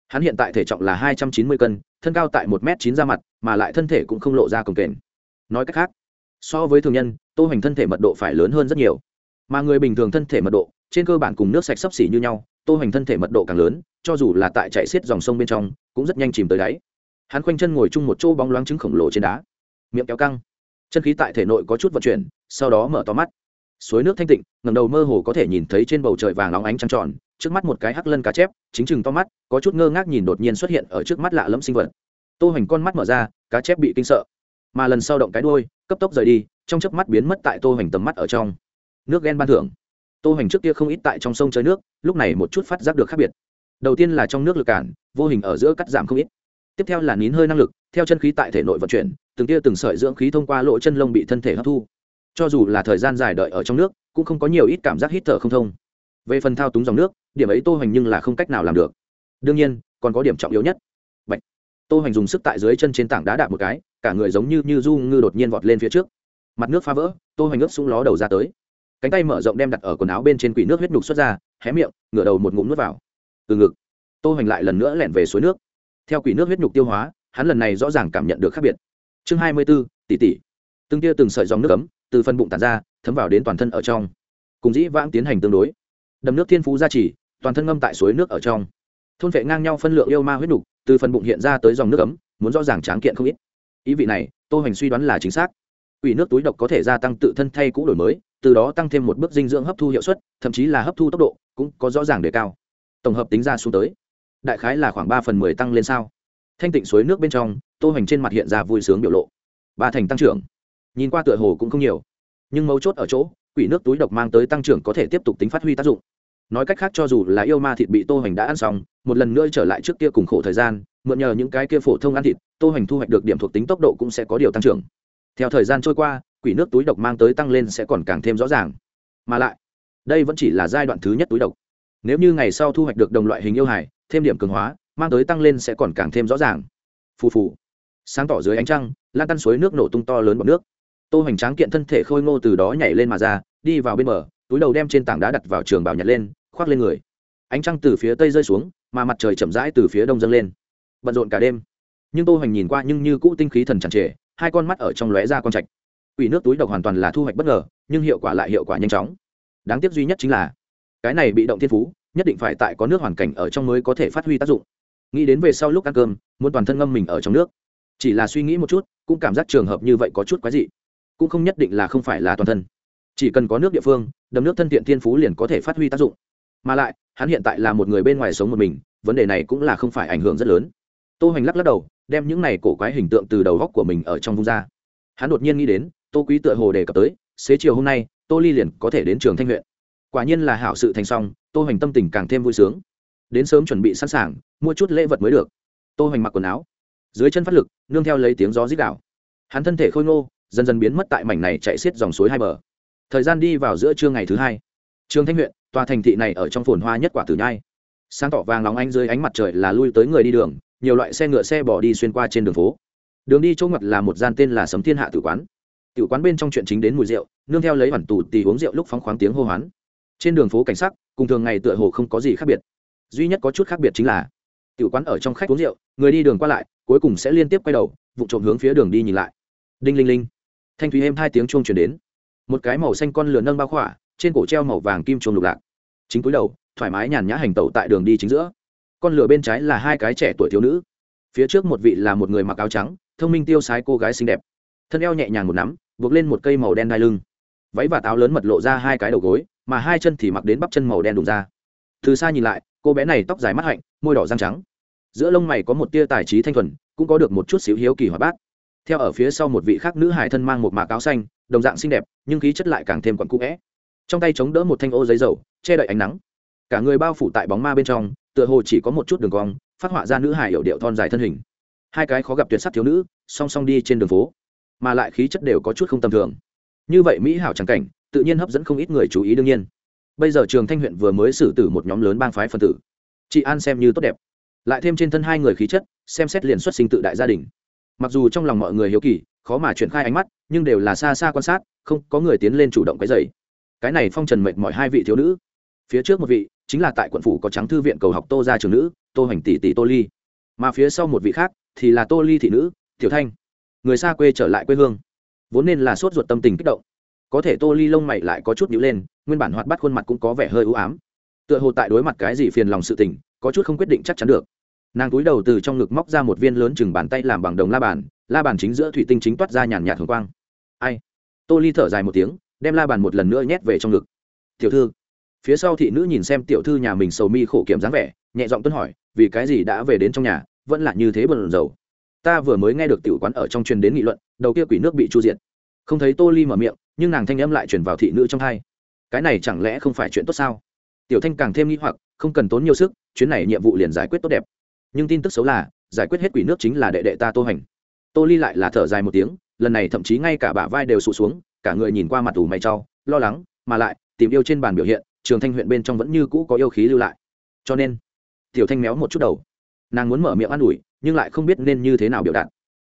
Hắn hiện tại thể trọng là hai trăm chín mươi cân, thân cao tại một m chín ra mặt, mà lại thân thể cũng không lộ ra cồng kềnh. Nói cách khác so với thường nhân, tô hoành thân thể mật độ phải lớn hơn rất nhiều. Mà người bình thường thân thể mật độ, trên cơ bản cùng nước sạch sấp xỉ như nhau, tô hoành thân thể mật độ càng lớn, cho dù là tại chạy xiết dòng sông bên trong, cũng rất nhanh chìm tới đáy. Hắn khoanh chân ngồi chung một chỗ bóng loáng trứng khổng lồ trên đá. Miệng kéo căng. Chân khí tại thể nội có chút vận chuyển, sau đó mở to mắt. Suối nước thanh tịnh ngầm đầu mơ hồ có thể nhìn thấy trên bầu trời vàng óng ánh trăng tròn, trước mắt một cái hắc lân cá chép, chính chừng to mắt, có chút ngơ ngác nhìn đột nhiên xuất hiện ở trước mắt lạ lẫm sinh vật. Tô hoành con mắt mở ra, cá chép bị kinh sợ mà lần sau động cái đuôi, cấp tốc rời đi, trong chớp mắt biến mất tại tô hoành tầm mắt ở trong. Nước ghen ban thưởng. Tô hoành trước kia không ít tại trong sông chơi nước, lúc này một chút phát giác được khác biệt. Đầu tiên là trong nước lực cản, vô hình ở giữa cắt giảm không ít. Tiếp theo là nín hơi năng lực, theo chân khí tại thể nội vận chuyển, từng tia từng sợi dưỡng khí thông qua lỗ chân lông bị thân thể hấp thu. Cho dù là thời gian dài đợi ở trong nước, cũng không có nhiều ít cảm giác hít thở không thông. Về phần thao túng dòng nước, điểm ấy tô hoành nhưng là không cách nào làm được. Đương nhiên, còn có điểm trọng yếu nhất. Bạch. tô hoành dùng sức tại dưới chân trên tảng đá đạp một cái cả người giống như như du ngư đột nhiên vọt lên phía trước. Mặt nước phá vỡ, tô hoành ướt sung ló đầu ra tới. Cánh tay mở rộng đem đặt ở quần áo bên trên quỷ nước huyết nhục xuất ra, hé miệng, ngửa đầu một ngụm nước vào. Từ ngực, tô hoành lại lần nữa lẻn về suối nước. Theo quỷ nước huyết nhục tiêu hóa, hắn lần này rõ ràng cảm nhận được khác biệt. Chương hai mươi b tỷ tỷ từng tia từng sợi dòng nước cấm từ phân bụng tàn ra, thấm vào đến toàn thân ở trong. Cùng dĩ vãng tiến hành tương đối. Đầm nước thiên phú ra chỉ toàn thân ngâm tại suối nước ở trong. Thôn vệ ngang nhau phân lượng yêu ma huyết nhục, từ phần bụng hiện ra tới dòng nước cấm muốn rõ ràng tráng kiện không ít ý vị này, tô hoành suy đoán là chính xác. Quỷ nước túi độc có thể gia tăng tự thân thay cũ đổi mới, từ đó tăng thêm một bước dinh dưỡng hấp thu hiệu suất, thậm chí là hấp thu tốc độ cũng có rõ ràng đề cao. Tổng hợp tính ra xuống tới, đại khái là khoảng ba phần mười tăng lên sao. Thanh tịnh suối nước bên trong, tô hoành trên mặt hiện ra vui sướng biểu lộ. Ba thành tăng trưởng. Nhìn qua tựa hồ cũng không nhiều. Nhưng mấu chốt ở chỗ, quỷ nước túi độc mang tới tăng trưởng có thể tiếp tục tính phát huy tác dụng. Nói cách khác cho dù là yêu ma thịt bị tô hoành đã ăn xong, một lần nữa trở lại trước kia cùng khổ thời gian mượn nhờ những cái kia phổ thông ăn thịt, tô hoành thu hoạch được điểm thuộc tính tốc độ cũng sẽ có điều tăng trưởng. Theo thời gian trôi qua, quỷ nước túi độc mang tới tăng lên sẽ còn càng thêm rõ ràng. Mà lại, đây vẫn chỉ là giai đoạn thứ nhất túi độc. Nếu như ngày sau thu hoạch được đồng loại hình yêu hải thêm điểm cường hóa, mang tới tăng lên sẽ còn càng thêm rõ ràng. Phù phù. Sáng tỏ dưới ánh trăng, lan tăn suối nước nổ tung to lớn bọc nước. Tô hoành tráng kiện thân thể khôi ngô từ đó nhảy lên mà ra, đi vào bên bờ, túi đầu đem trên tảng đá đặt vào trường bảo nhặt lên, khoác lên người. Ánh trăng từ phía tây rơi xuống, mà mặt trời chậm rãi từ phía đông dâng lên bận rộn cả đêm. Nhưng tô hoành nhìn qua nhưng như cũ tinh khí thần chẳng trề, hai con mắt ở trong lóe ra con trạch. Quỷ nước túi độc hoàn toàn là thu hoạch bất ngờ, nhưng hiệu quả lại hiệu quả nhanh chóng. Đáng tiếc duy nhất chính là, cái này bị động thiên phú, nhất định phải tại có nước hoàn cảnh ở trong mới có thể phát huy tác dụng. Nghĩ đến về sau lúc ăn cơm, muốn toàn thân ngâm mình ở trong nước. Chỉ là suy nghĩ một chút, cũng cảm giác trường hợp như vậy có chút quái dị. Cũng không nhất định là không phải là toàn thân. Chỉ cần có nước địa phương, đầm nước thân thiện thiên phú liền có thể phát huy tác dụng. Mà lại, hắn hiện tại là một người bên ngoài sống một mình, vấn đề này cũng là không phải ảnh hưởng rất lớn tô hoành lắc lắc đầu, đem những này cổ quái hình tượng từ đầu góc của mình ở trong vung ra. Hắn đột nhiên nghĩ đến, tô quý tựa hồ đề cập tới, xế chiều hôm nay, tô ly liền có thể đến trường thanh huyện. Quả nhiên là hảo sự thành xong, tô hoành tâm tình càng thêm vui sướng. Đến sớm chuẩn bị sẵn sàng, mua chút lễ vật mới được. Tô hoành mặc quần áo, dưới chân phát lực, nương theo lấy tiếng gió rít đảo hắn thân thể khôi ngô, dần dần biến mất tại mảnh này chạy xiết dòng suối hai bờ. Thời gian đi vào giữa trưa ngày thứ hai, trường thanh huyện, tòa thành thị này ở trong phồn hoa nhất quả tử nhai. Sáng tỏ vàng nóng anh dưới ánh mặt trời là lui tới người đi đường nhiều loại xe ngựa xe bỏ đi xuyên qua trên đường phố. Đường đi chỗ ngặt là một gian tên là sấm thiên hạ tử quán. Tử quán bên trong chuyện chính đến mùi rượu, nương theo lấy bản tù tì uống rượu lúc phóng khoáng tiếng hô hoán. Trên đường phố cảnh sắc, cùng thường ngày tựa hồ không có gì khác biệt. Duy nhất có chút khác biệt chính là, tử quán ở trong khách uống rượu, người đi đường qua lại, cuối cùng sẽ liên tiếp quay đầu, vụ trộm hướng phía đường đi nhìn lại. Đinh linh linh. Thanh thúy êm hai tiếng chuông chuyển đến. Một cái màu xanh con lửa nâng bao khỏa, trên cổ treo màu vàng kim chuông lục lạc. Chính cúi đầu, thoải mái nhàn nhã hành tẩu tại đường đi chính giữa con lửa bên trái là hai cái trẻ tuổi thiếu nữ. Phía trước một vị là một người mặc áo trắng, thông minh tiêu sái cô gái xinh đẹp. Thân eo nhẹ nhàng một nắm, buộc lên một cây màu đen đai lưng. Váy và táo lớn mật lộ ra hai cái đầu gối, mà hai chân thì mặc đến bắp chân màu đen đùng ra. Từ xa nhìn lại, cô bé này tóc dài mắt hạnh, môi đỏ răng trắng. Giữa lông mày có một tia tài trí thanh thuần, cũng có được một chút xíu hiếu kỳ hoạt bát. Theo ở phía sau một vị khác nữ hải thân mang một mạc áo xanh, đồng dạng xinh đẹp, nhưng khí chất lại càng thêm quặn cũ vẽ trong tay chống đỡ một thanh ô giấy dầu, che đậy ánh nắng. Cả người bao phủ tại bóng ma bên trong tựa hồ chỉ có một chút đường cong, phát họa ra nữ hải hiệu điệu thon dài thân hình. Hai cái khó gặp tuyệt sắc thiếu nữ, song song đi trên đường phố, mà lại khí chất đều có chút không tầm thường. Như vậy mỹ hảo trắng cảnh, tự nhiên hấp dẫn không ít người chú ý đương nhiên. Bây giờ trường thanh huyện vừa mới xử tử một nhóm lớn bang phái phân tử. Chị an xem như tốt đẹp. Lại thêm trên thân hai người khí chất, xem xét liền xuất sinh tự đại gia đình. Mặc dù trong lòng mọi người hiếu kỳ, khó mà triển khai ánh mắt, nhưng đều là xa xa quan sát, không có người tiến lên chủ động cái dày cái này phong trần mệt mọi hai vị thiếu nữ. Phía trước một vị chính là tại quận phủ có trắng thư viện cầu học tô gia trường nữ, tô hoành tỷ tỷ tô ly. Mà phía sau một vị khác thì là tô ly thị nữ, tiểu thanh. Người xa quê trở lại quê hương. Vốn nên là sốt ruột tâm tình kích động. Có thể tô ly lông mày lại có chút nhữ lên, nguyên bản hoạt bắt khuôn mặt cũng có vẻ hơi ưu ám. Tựa hồ tại đối mặt cái gì phiền lòng sự tình, có chút không quyết định chắc chắn được. Nàng cúi đầu từ trong ngực móc ra một viên lớn chừng bàn tay làm bằng đồng la bàn la bàn chính giữa thủy tinh chính toát ra nhàn nhạt thường quang. Ai? Tô ly thở dài một tiếng, đem la bàn một lần nữa nhét về trong ngực. Tiểu thư phía sau thị nữ nhìn xem tiểu thư nhà mình sầu mi khổ kiểm dáng vẻ, nhẹ giọng tuân hỏi, vì cái gì đã về đến trong nhà, vẫn là như thế bần dầu ta vừa mới nghe được tiểu quán ở trong truyền đến nghị luận, đầu kia quỷ nước bị chu diệt. Không thấy tô ly mở miệng, nhưng nàng thanh âm lại truyền vào thị nữ trong hai. Cái này chẳng lẽ không phải chuyện tốt sao? Tiểu thanh càng thêm nghi hoặc, không cần tốn nhiều sức, chuyến này nhiệm vụ liền giải quyết tốt đẹp. Nhưng tin tức xấu là, giải quyết hết quỷ nước chính là đệ đệ ta tô hành. Tô ly lại là thở dài một tiếng, lần này thậm chí ngay cả bả vai đều sụt xuống, cả người nhìn qua mặt tủ mày trao, lo lắng, mà lại tìm yêu trên bàn biểu hiện trường thanh huyện bên trong vẫn như cũ có yêu khí lưu lại. Cho nên, tiểu thanh méo một chút đầu. Nàng muốn mở miệng an ủi, nhưng lại không biết nên như thế nào biểu đạt.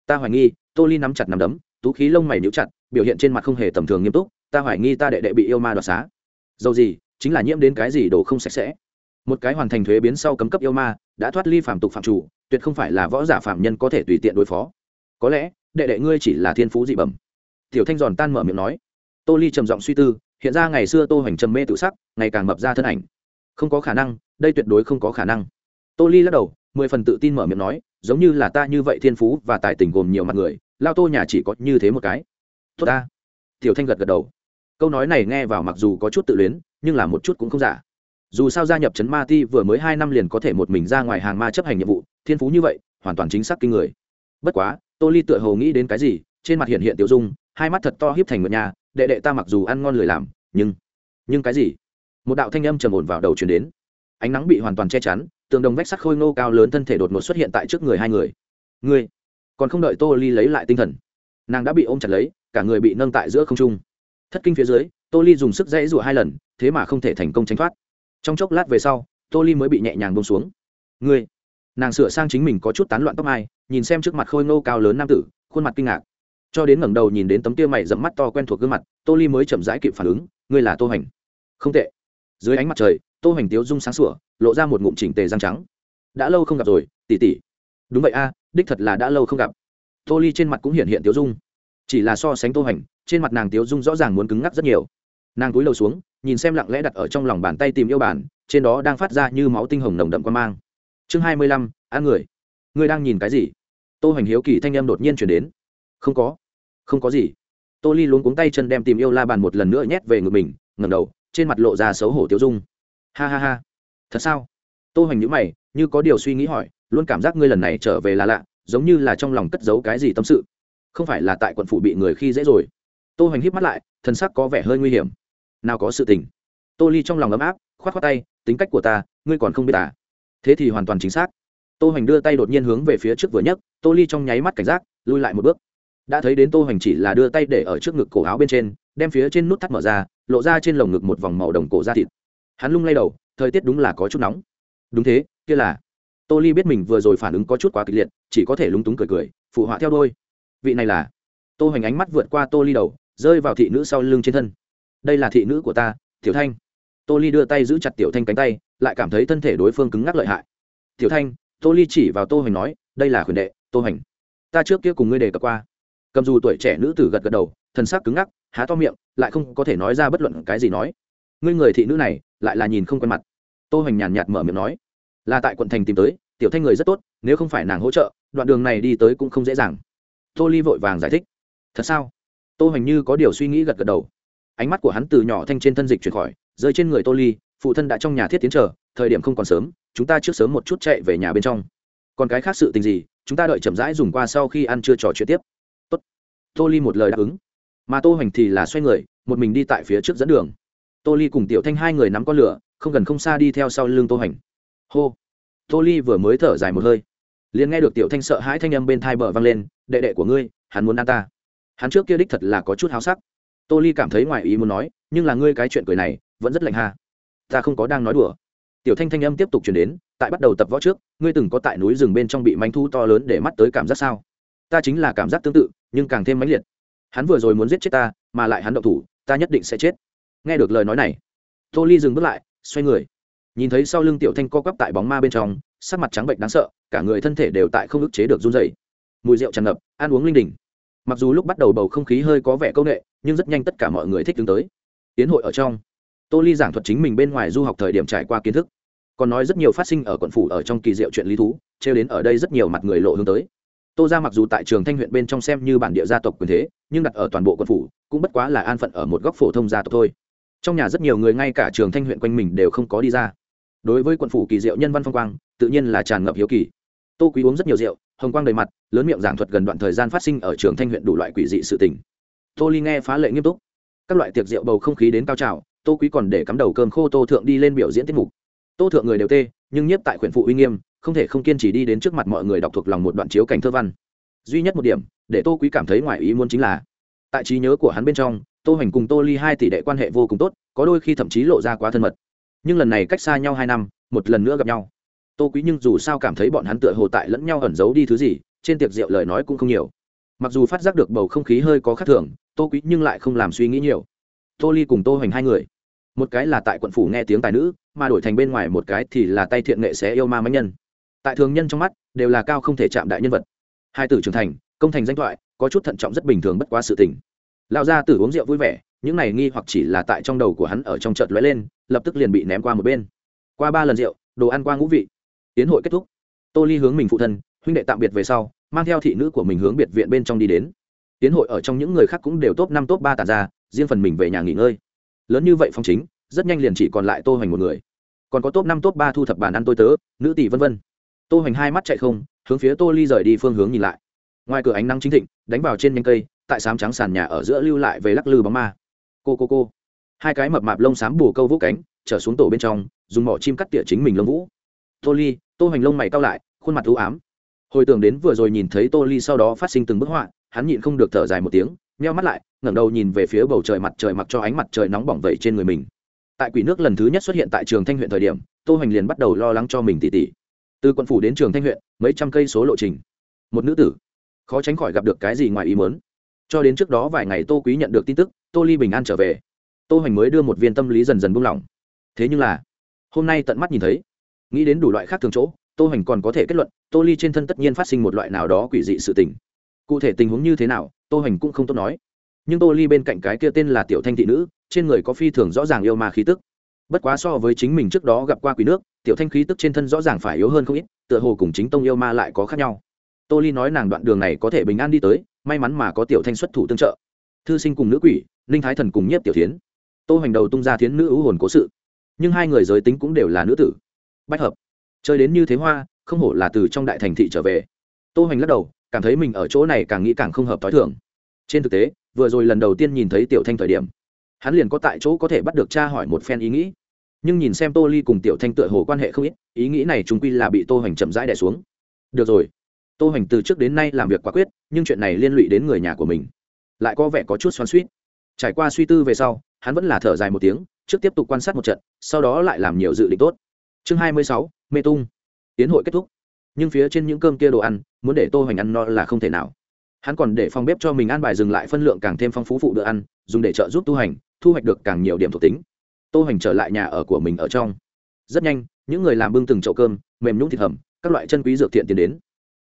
Ta hoài nghi, tô ly nắm chặt nằm đấm, tú khí lông mày níu chặt, biểu hiện trên mặt không hề tầm thường nghiêm túc. Ta hoài nghi ta đệ đệ bị yêu ma đoạt xá. Dầu gì, chính là nhiễm đến cái gì đồ không sạch sẽ. Một cái hoàn thành thuế biến sau cấm cấp yêu ma, đã thoát ly phạm tục phạm chủ, tuyệt không phải là võ giả phạm nhân có thể tùy tiện đối phó. Có lẽ, đệ đệ ngươi chỉ là thiên phú dị bẩm. Tiểu thanh giòn tan mở miệng nói. Tô ly trầm giọng suy tư hiện ra ngày xưa tô hoành trầm mê tự sắc, ngày càng mập ra thân ảnh. Không có khả năng, đây tuyệt đối không có khả năng. Tô ly lắc đầu, mười phần tự tin mở miệng nói, giống như là ta như vậy thiên phú và tài tình gồm nhiều mặt người, lao tô nhà chỉ có như thế một cái. Tốt ta. Tiểu thanh gật gật đầu. Câu nói này nghe vào mặc dù có chút tự luyến, nhưng là một chút cũng không giả. Dù sao gia nhập trấn ma ti vừa mới hai năm liền có thể một mình ra ngoài hàng ma chấp hành nhiệm vụ, thiên phú như vậy, hoàn toàn chính xác kinh người. Bất quá, tô ly tựa hồ nghĩ đến cái gì, trên mặt hiện hiện tiểu dung, hai mắt thật to hiếp thành một nhà đệ đệ ta mặc dù ăn ngon lười làm nhưng nhưng cái gì? Một đạo thanh âm trầm ổn vào đầu chuyển đến. Ánh nắng bị hoàn toàn che chắn tường đồng vách sắt khôi ngô cao lớn thân thể đột ngột xuất hiện tại trước người hai người. Ngươi còn không đợi tô ly lấy lại tinh thần nàng đã bị ôm chặt lấy cả người bị nâng tại giữa không trung. Thất kinh phía dưới tô ly dùng sức dãy rụa hai lần thế mà không thể thành công tránh thoát. Trong chốc lát về sau tô ly mới bị nhẹ nhàng bông xuống. Ngươi nàng sửa sang chính mình có chút tán loạn tóc ai, nhìn xem trước mặt khôi ngô cao lớn nam tử khuôn mặt kinh ngạc cho đến ngẩng đầu nhìn đến tấm kia mày dẫm mắt to quen thuộc gương mặt, tô ly mới chậm rãi kịp phản ứng, ngươi là tô hành. Không tệ. Dưới ánh mặt trời, tô hành tiếu rung sáng sủa, lộ ra một ngụm chỉnh tề răng trắng. Đã lâu không gặp rồi tỉ tỉ đúng vậy a, đích thật là đã lâu không gặp. Tô ly trên mặt cũng hiện hiện tiếu dung. Chỉ là so sánh tô hành, trên mặt nàng tiếu dung rõ ràng muốn cứng ngắc rất nhiều. Nàng cúi đầu xuống, nhìn xem lặng lẽ đặt ở trong lòng bàn tay tìm yêu bản, trên đó đang phát ra như máu tinh hồng nồng đậm quan mang. Chương hai mươi lăm, ăn người. Ngươi đang nhìn cái gì? Tô hành hiếu kỳ thanh em đột nhiên chuyển đến. Không có không có gì. Tô ly luống cuống tay chân đem tìm yêu la bàn một lần nữa nhét về ngực mình, ngẩng đầu, trên mặt lộ ra xấu hổ tiêu dung. Ha ha ha. Thật sao? Tô hoành nhữ mày, như có điều suy nghĩ hỏi, luôn cảm giác ngươi lần này trở về là lạ, giống như là trong lòng cất giấu cái gì tâm sự. Không phải là tại quận phụ bị người khi dễ rồi. Tô hoành hít mắt lại, thân sắc có vẻ hơi nguy hiểm. Nào có sự tình. Tô ly trong lòng ấm áp, khoát khoát tay, tính cách của ta, ngươi còn không biết à? Thế thì hoàn toàn chính xác. Tô hoành đưa tay đột nhiên hướng về phía trước vừa nhất. tô ly trong nháy mắt cảnh giác lui lại một bước đã thấy đến tô hoành chỉ là đưa tay để ở trước ngực cổ áo bên trên, đem phía trên nút thắt mở ra, lộ ra trên lồng ngực một vòng màu đồng cổ da thịt. Hắn lung lay đầu, thời tiết đúng là có chút nóng. Đúng thế, kia là. Tô ly biết mình vừa rồi phản ứng có chút quá kịch liệt, chỉ có thể lúng túng cười cười, phụ họa theo đôi. Vị này là. Tô hoành ánh mắt vượt qua tô ly đầu, rơi vào thị nữ sau lưng trên thân. Đây là thị nữ của ta, tiểu thanh. Tô ly đưa tay giữ chặt tiểu thanh cánh tay, lại cảm thấy thân thể đối phương cứng ngắc lợi hại. Tiểu thanh, tô ly chỉ vào tô hoành nói, đây là khuyển đệ, tô hoành. Ta trước kia cùng ngươi đề cập qua cầm dù tuổi trẻ nữ tử gật gật đầu, thần sắc cứng ngắc, há to miệng, lại không có thể nói ra bất luận cái gì nói. Ngươi người thị nữ này, lại là nhìn không quen mặt. Tô hoành nhàn nhạt mở miệng nói, là tại quận thành tìm tới, tiểu thanh người rất tốt, nếu không phải nàng hỗ trợ, đoạn đường này đi tới cũng không dễ dàng. Tô ly vội vàng giải thích, thật sao? Tô hoành như có điều suy nghĩ gật gật đầu. Ánh mắt của hắn từ nhỏ thanh trên thân dịch chuyển khỏi, rơi trên người tô ly, phụ thân đã trong nhà thiết tiến trở thời điểm không còn sớm, chúng ta trước sớm một chút chạy về nhà bên trong. Còn cái khác sự tình gì, chúng ta đợi chậm rãi dùng qua sau khi ăn chưa trò chuyện tiếp tô ly một lời đáp ứng. Mà tô hoành thì là xoay người, một mình đi tại phía trước dẫn đường. Tô ly cùng tiểu thanh hai người nắm con lửa, không gần không xa đi theo sau lưng tô hoành. Hô. Tô ly vừa mới thở dài một hơi, liền nghe được tiểu thanh sợ hãi thanh âm bên thai bờ vang lên, đệ đệ của ngươi, hắn muốn ăn ta. Hắn trước kia đích thật là có chút háo sắc. Tô ly cảm thấy ngoài ý muốn nói, nhưng là ngươi cái chuyện cười này, vẫn rất lạnh ha. Ta không có đang nói đùa. Tiểu thanh thanh âm tiếp tục chuyển đến, tại bắt đầu tập võ trước, ngươi từng có tại núi rừng bên trong bị manh thu to lớn để mắt tới cảm giác sao? Ta chính là cảm giác tương tự nhưng càng thêm mãnh liệt. Hắn vừa rồi muốn giết chết ta mà lại hắn động thủ ta nhất định sẽ chết. Nghe được lời nói này tô ly dừng bước lại xoay người. Nhìn thấy sau lưng tiểu thanh co quắp tại bóng ma bên trong sắc mặt trắng bệch đáng sợ cả người thân thể đều tại không ức chế được run rẩy, mùi rượu tràn ngập ăn uống linh đình. Mặc dù lúc bắt đầu bầu không khí hơi có vẻ câu nệ, nhưng rất nhanh tất cả mọi người thích đứng tới. Tiến hội ở trong. Tô ly giảng thuật chính mình bên ngoài du học thời điểm trải qua kiến thức. Còn nói rất nhiều phát sinh ở quận phủ ở trong kỳ diệu chuyện lý thú treo đến ở đây rất nhiều mặt người lộ hướng tới tô ra mặc dù tại trường thanh huyện bên trong xem như bản địa gia tộc quyền thế, nhưng đặt ở toàn bộ quân phủ, cũng bất quá là an phận ở một góc phổ thông gia tộc thôi. Trong nhà rất nhiều người ngay cả trường thanh huyện quanh mình đều không có đi ra. Đối với quận phủ kỳ diệu nhân văn phong quang, tự nhiên là tràn ngập hiếu kỳ. Tô quý uống rất nhiều rượu, hồng quang đầy mặt, lớn miệng giảng thuật gần đoạn thời gian phát sinh ở trường thanh huyện đủ loại quỷ dị sự tình. Tô ly nghe phá lệ nghiêm túc. Các loại tiệc rượu bầu không khí đến cao trào, tô quý còn để cắm đầu cơm khô tô thượng đi lên biểu diễn tiết mục. Tô thượng người đều tê, nhưng nhiếp tại khuyển phụ uy nghiêm không thể không kiên trì đi đến trước mặt mọi người đọc thuộc lòng một đoạn chiếu cảnh thơ văn. Duy nhất một điểm, để tô quý cảm thấy ngoài ý muốn chính là, tại trí nhớ của hắn bên trong, tô hành cùng tô ly hai tỷ đệ quan hệ vô cùng tốt, có đôi khi thậm chí lộ ra quá thân mật. Nhưng lần này cách xa nhau hai năm, một lần nữa gặp nhau. Tô quý nhưng dù sao cảm thấy bọn hắn tựa hồ tại lẫn nhau ẩn giấu đi thứ gì, trên tiệc rượu lời nói cũng không nhiều. Mặc dù phát giác được bầu không khí hơi có khác thường, tô quý nhưng lại không làm suy nghĩ nhiều. Tô ly cùng tô hành hai người, một cái là tại quận phủ nghe tiếng tài nữ, mà đổi thành bên ngoài một cái thì là tay thiện nghệ sẽ yêu ma mãnh nhân tại thường nhân trong mắt đều là cao không thể chạm đại nhân vật. Hai tử trưởng thành, công thành danh thoại, có chút thận trọng rất bình thường bất quá sự tình. Lão gia tử uống rượu vui vẻ, những này nghi hoặc chỉ là tại trong đầu của hắn ở trong chợt lóe lên, lập tức liền bị ném qua một bên. Qua ba lần rượu, đồ ăn qua ngũ vị. Tiến hội kết thúc. Tô ly hướng mình phụ thân, huynh đệ tạm biệt về sau, mang theo thị nữ của mình hướng biệt viện bên trong đi đến. Tiến hội ở trong những người khác cũng đều top năm, top ba tàn ra, riêng phần mình về nhà nghỉ ngơi. Lớn như vậy phong chính, rất nhanh liền chỉ còn lại tô hoành một người. Còn có top năm, top ba thu thập bàn ăn tôi tớ, nữ tỷ vân vân tô hoành hai mắt chạy không, hướng phía tô ly rời đi phương hướng nhìn lại. Ngoài cửa ánh nắng chính thịnh, đánh vào trên nhanh cây, tại sám trắng sàn nhà ở giữa lưu lại về lắc lư bóng ma. Cô cô cô. Hai cái mập mạp lông xám bù câu vũ cánh, trở xuống tổ bên trong, dùng mỏ chim cắt tỉa chính mình lông vũ. Tô ly, tô hoành lông mày cao lại, khuôn mặt u ám. Hồi tưởng đến vừa rồi nhìn thấy tô ly sau đó phát sinh từng bức họa, hắn nhịn không được thở dài một tiếng meo mắt lại, ngẩng đầu nhìn về phía bầu trời mặt trời mặc cho ánh mặt trời nóng bỏng vẩy trên người mình. Tại quỷ nước lần thứ nhất xuất hiện tại trường thanh huyện thời điểm, tô hoành liền bắt đầu lo lắng cho mình tỉ tỉ từ quận phủ đến trường thanh huyện, mấy trăm cây số lộ trình. Một nữ tử. Khó tránh khỏi gặp được cái gì ngoài ý mớn cho đến trước đó vài ngày tô quý nhận được tin tức, tô ly bình an trở về. Tô hoành mới đưa một viên tâm lý dần dần buông lỏng. Thế nhưng là, hôm nay tận mắt nhìn thấy, nghĩ đến đủ loại khác thường chỗ, tô hoành còn có thể kết luận, tô ly trên thân tất nhiên phát sinh một loại nào đó quỷ dị sự tình. Cụ thể tình huống như thế nào, tô hoành cũng không tốt nói. Nhưng tô ly bên cạnh cái kia tên là tiểu thanh thị nữ, trên người có phi thường rõ ràng yêu ma khí tức bất quá so với chính mình trước đó gặp qua quỷ nước, tiểu thanh khí tức trên thân rõ ràng phải yếu hơn không ít, tựa hồ cùng chính tông yêu ma lại có khác nhau. Tô ly nói nàng đoạn đường này có thể bình an đi tới, may mắn mà có tiểu thanh xuất thủ tương trợ. Thư sinh cùng nữ quỷ, ninh thái thần cùng nhiếp tiểu tiến h tô hoành đầu tung ra thiến nữ ưu hồn cố sự. Nhưng hai người giới tính cũng đều là nữ tử. Bách hợp. Chơi đến như thế hoa, không hổ là từ trong đại thành thị trở về. Tô hoành lắc đầu, cảm thấy mình ở chỗ này càng nghĩ càng không hợp t h i thường. Trên thực tế, vừa rồi lần đầu tiên nhìn thấy tiểu thanh thời điểm, hắn liền có tại chỗ có thể bắt được cha hỏi một phen ý nghĩ nhưng nhìn xem tô ly cùng tiểu thanh tựa hồ quan hệ không ít, ý nghĩ này chúng quy là bị tô hoành chậm rãi đẻ xuống. Được rồi, tô hoành từ trước đến nay làm việc quả quyết, nhưng chuyện này liên lụy đến người nhà của mình. Lại có vẻ có chút xoắn suýt trải qua suy tư về sau, hắn vẫn là thở dài một tiếng, trước tiếp tục quan sát một trận, sau đó lại làm nhiều dự định tốt. Chương hai mươi sáu, mê tung. Tiến hội kết thúc. Nhưng phía trên những cơm kia đồ ăn, muốn để tô hoành ăn no là không thể nào. Hắn còn để phòng bếp cho mình ăn bài dừng lại phân lượng càng thêm phong phú phụ bữa ăn, dùng để trợ giúp tu hành, thu hoạch được càng nhiều điểm thuộc tính tô hoành trở lại nhà ở của mình ở trong. Rất nhanh, những người làm bưng từng chậu cơm, mềm nhũng thịt hầm, các loại chân quý dược thiện tiến đến.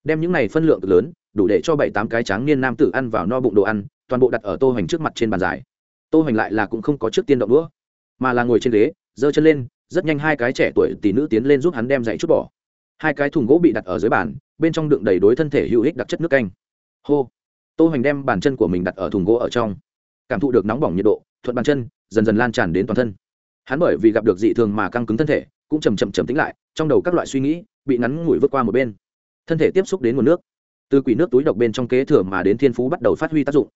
Đem những này phân lượng cực lớn, đủ để cho bảy tám cái tráng niên nam tử ăn vào no bụng đồ ăn, toàn bộ đặt ở tô hoành trước mặt trên bàn dài. Tô hoành lại là cũng không có trước tiên động đũa, mà là ngồi trên ghế, giơ chân lên, rất nhanh hai cái trẻ tuổi tỷ nữ tiến lên giúp hắn đem dậy chút bỏ. Hai cái thùng gỗ bị đặt ở dưới bàn, bên trong đựng đầy đối thân thể hữu ích đặc chất nước canh. Hô! Tô hoành đem bàn chân của mình đặt ở thùng gỗ ở trong. Cảm thụ được nóng bỏng nhiệt độ, thuận bàn chân, dần dần lan tràn đến toàn thân hắn bởi vì gặp được dị thường mà căng cứng thân thể, cũng chầm chậm chầm tính lại, trong đầu các loại suy nghĩ bị ngắn ngủi vượt qua một bên. Thân thể tiếp xúc đến nguồn nước. Từ quỷ nước túi độc bên trong kế thừa mà đến thiên phú bắt đầu phát huy tác dụng.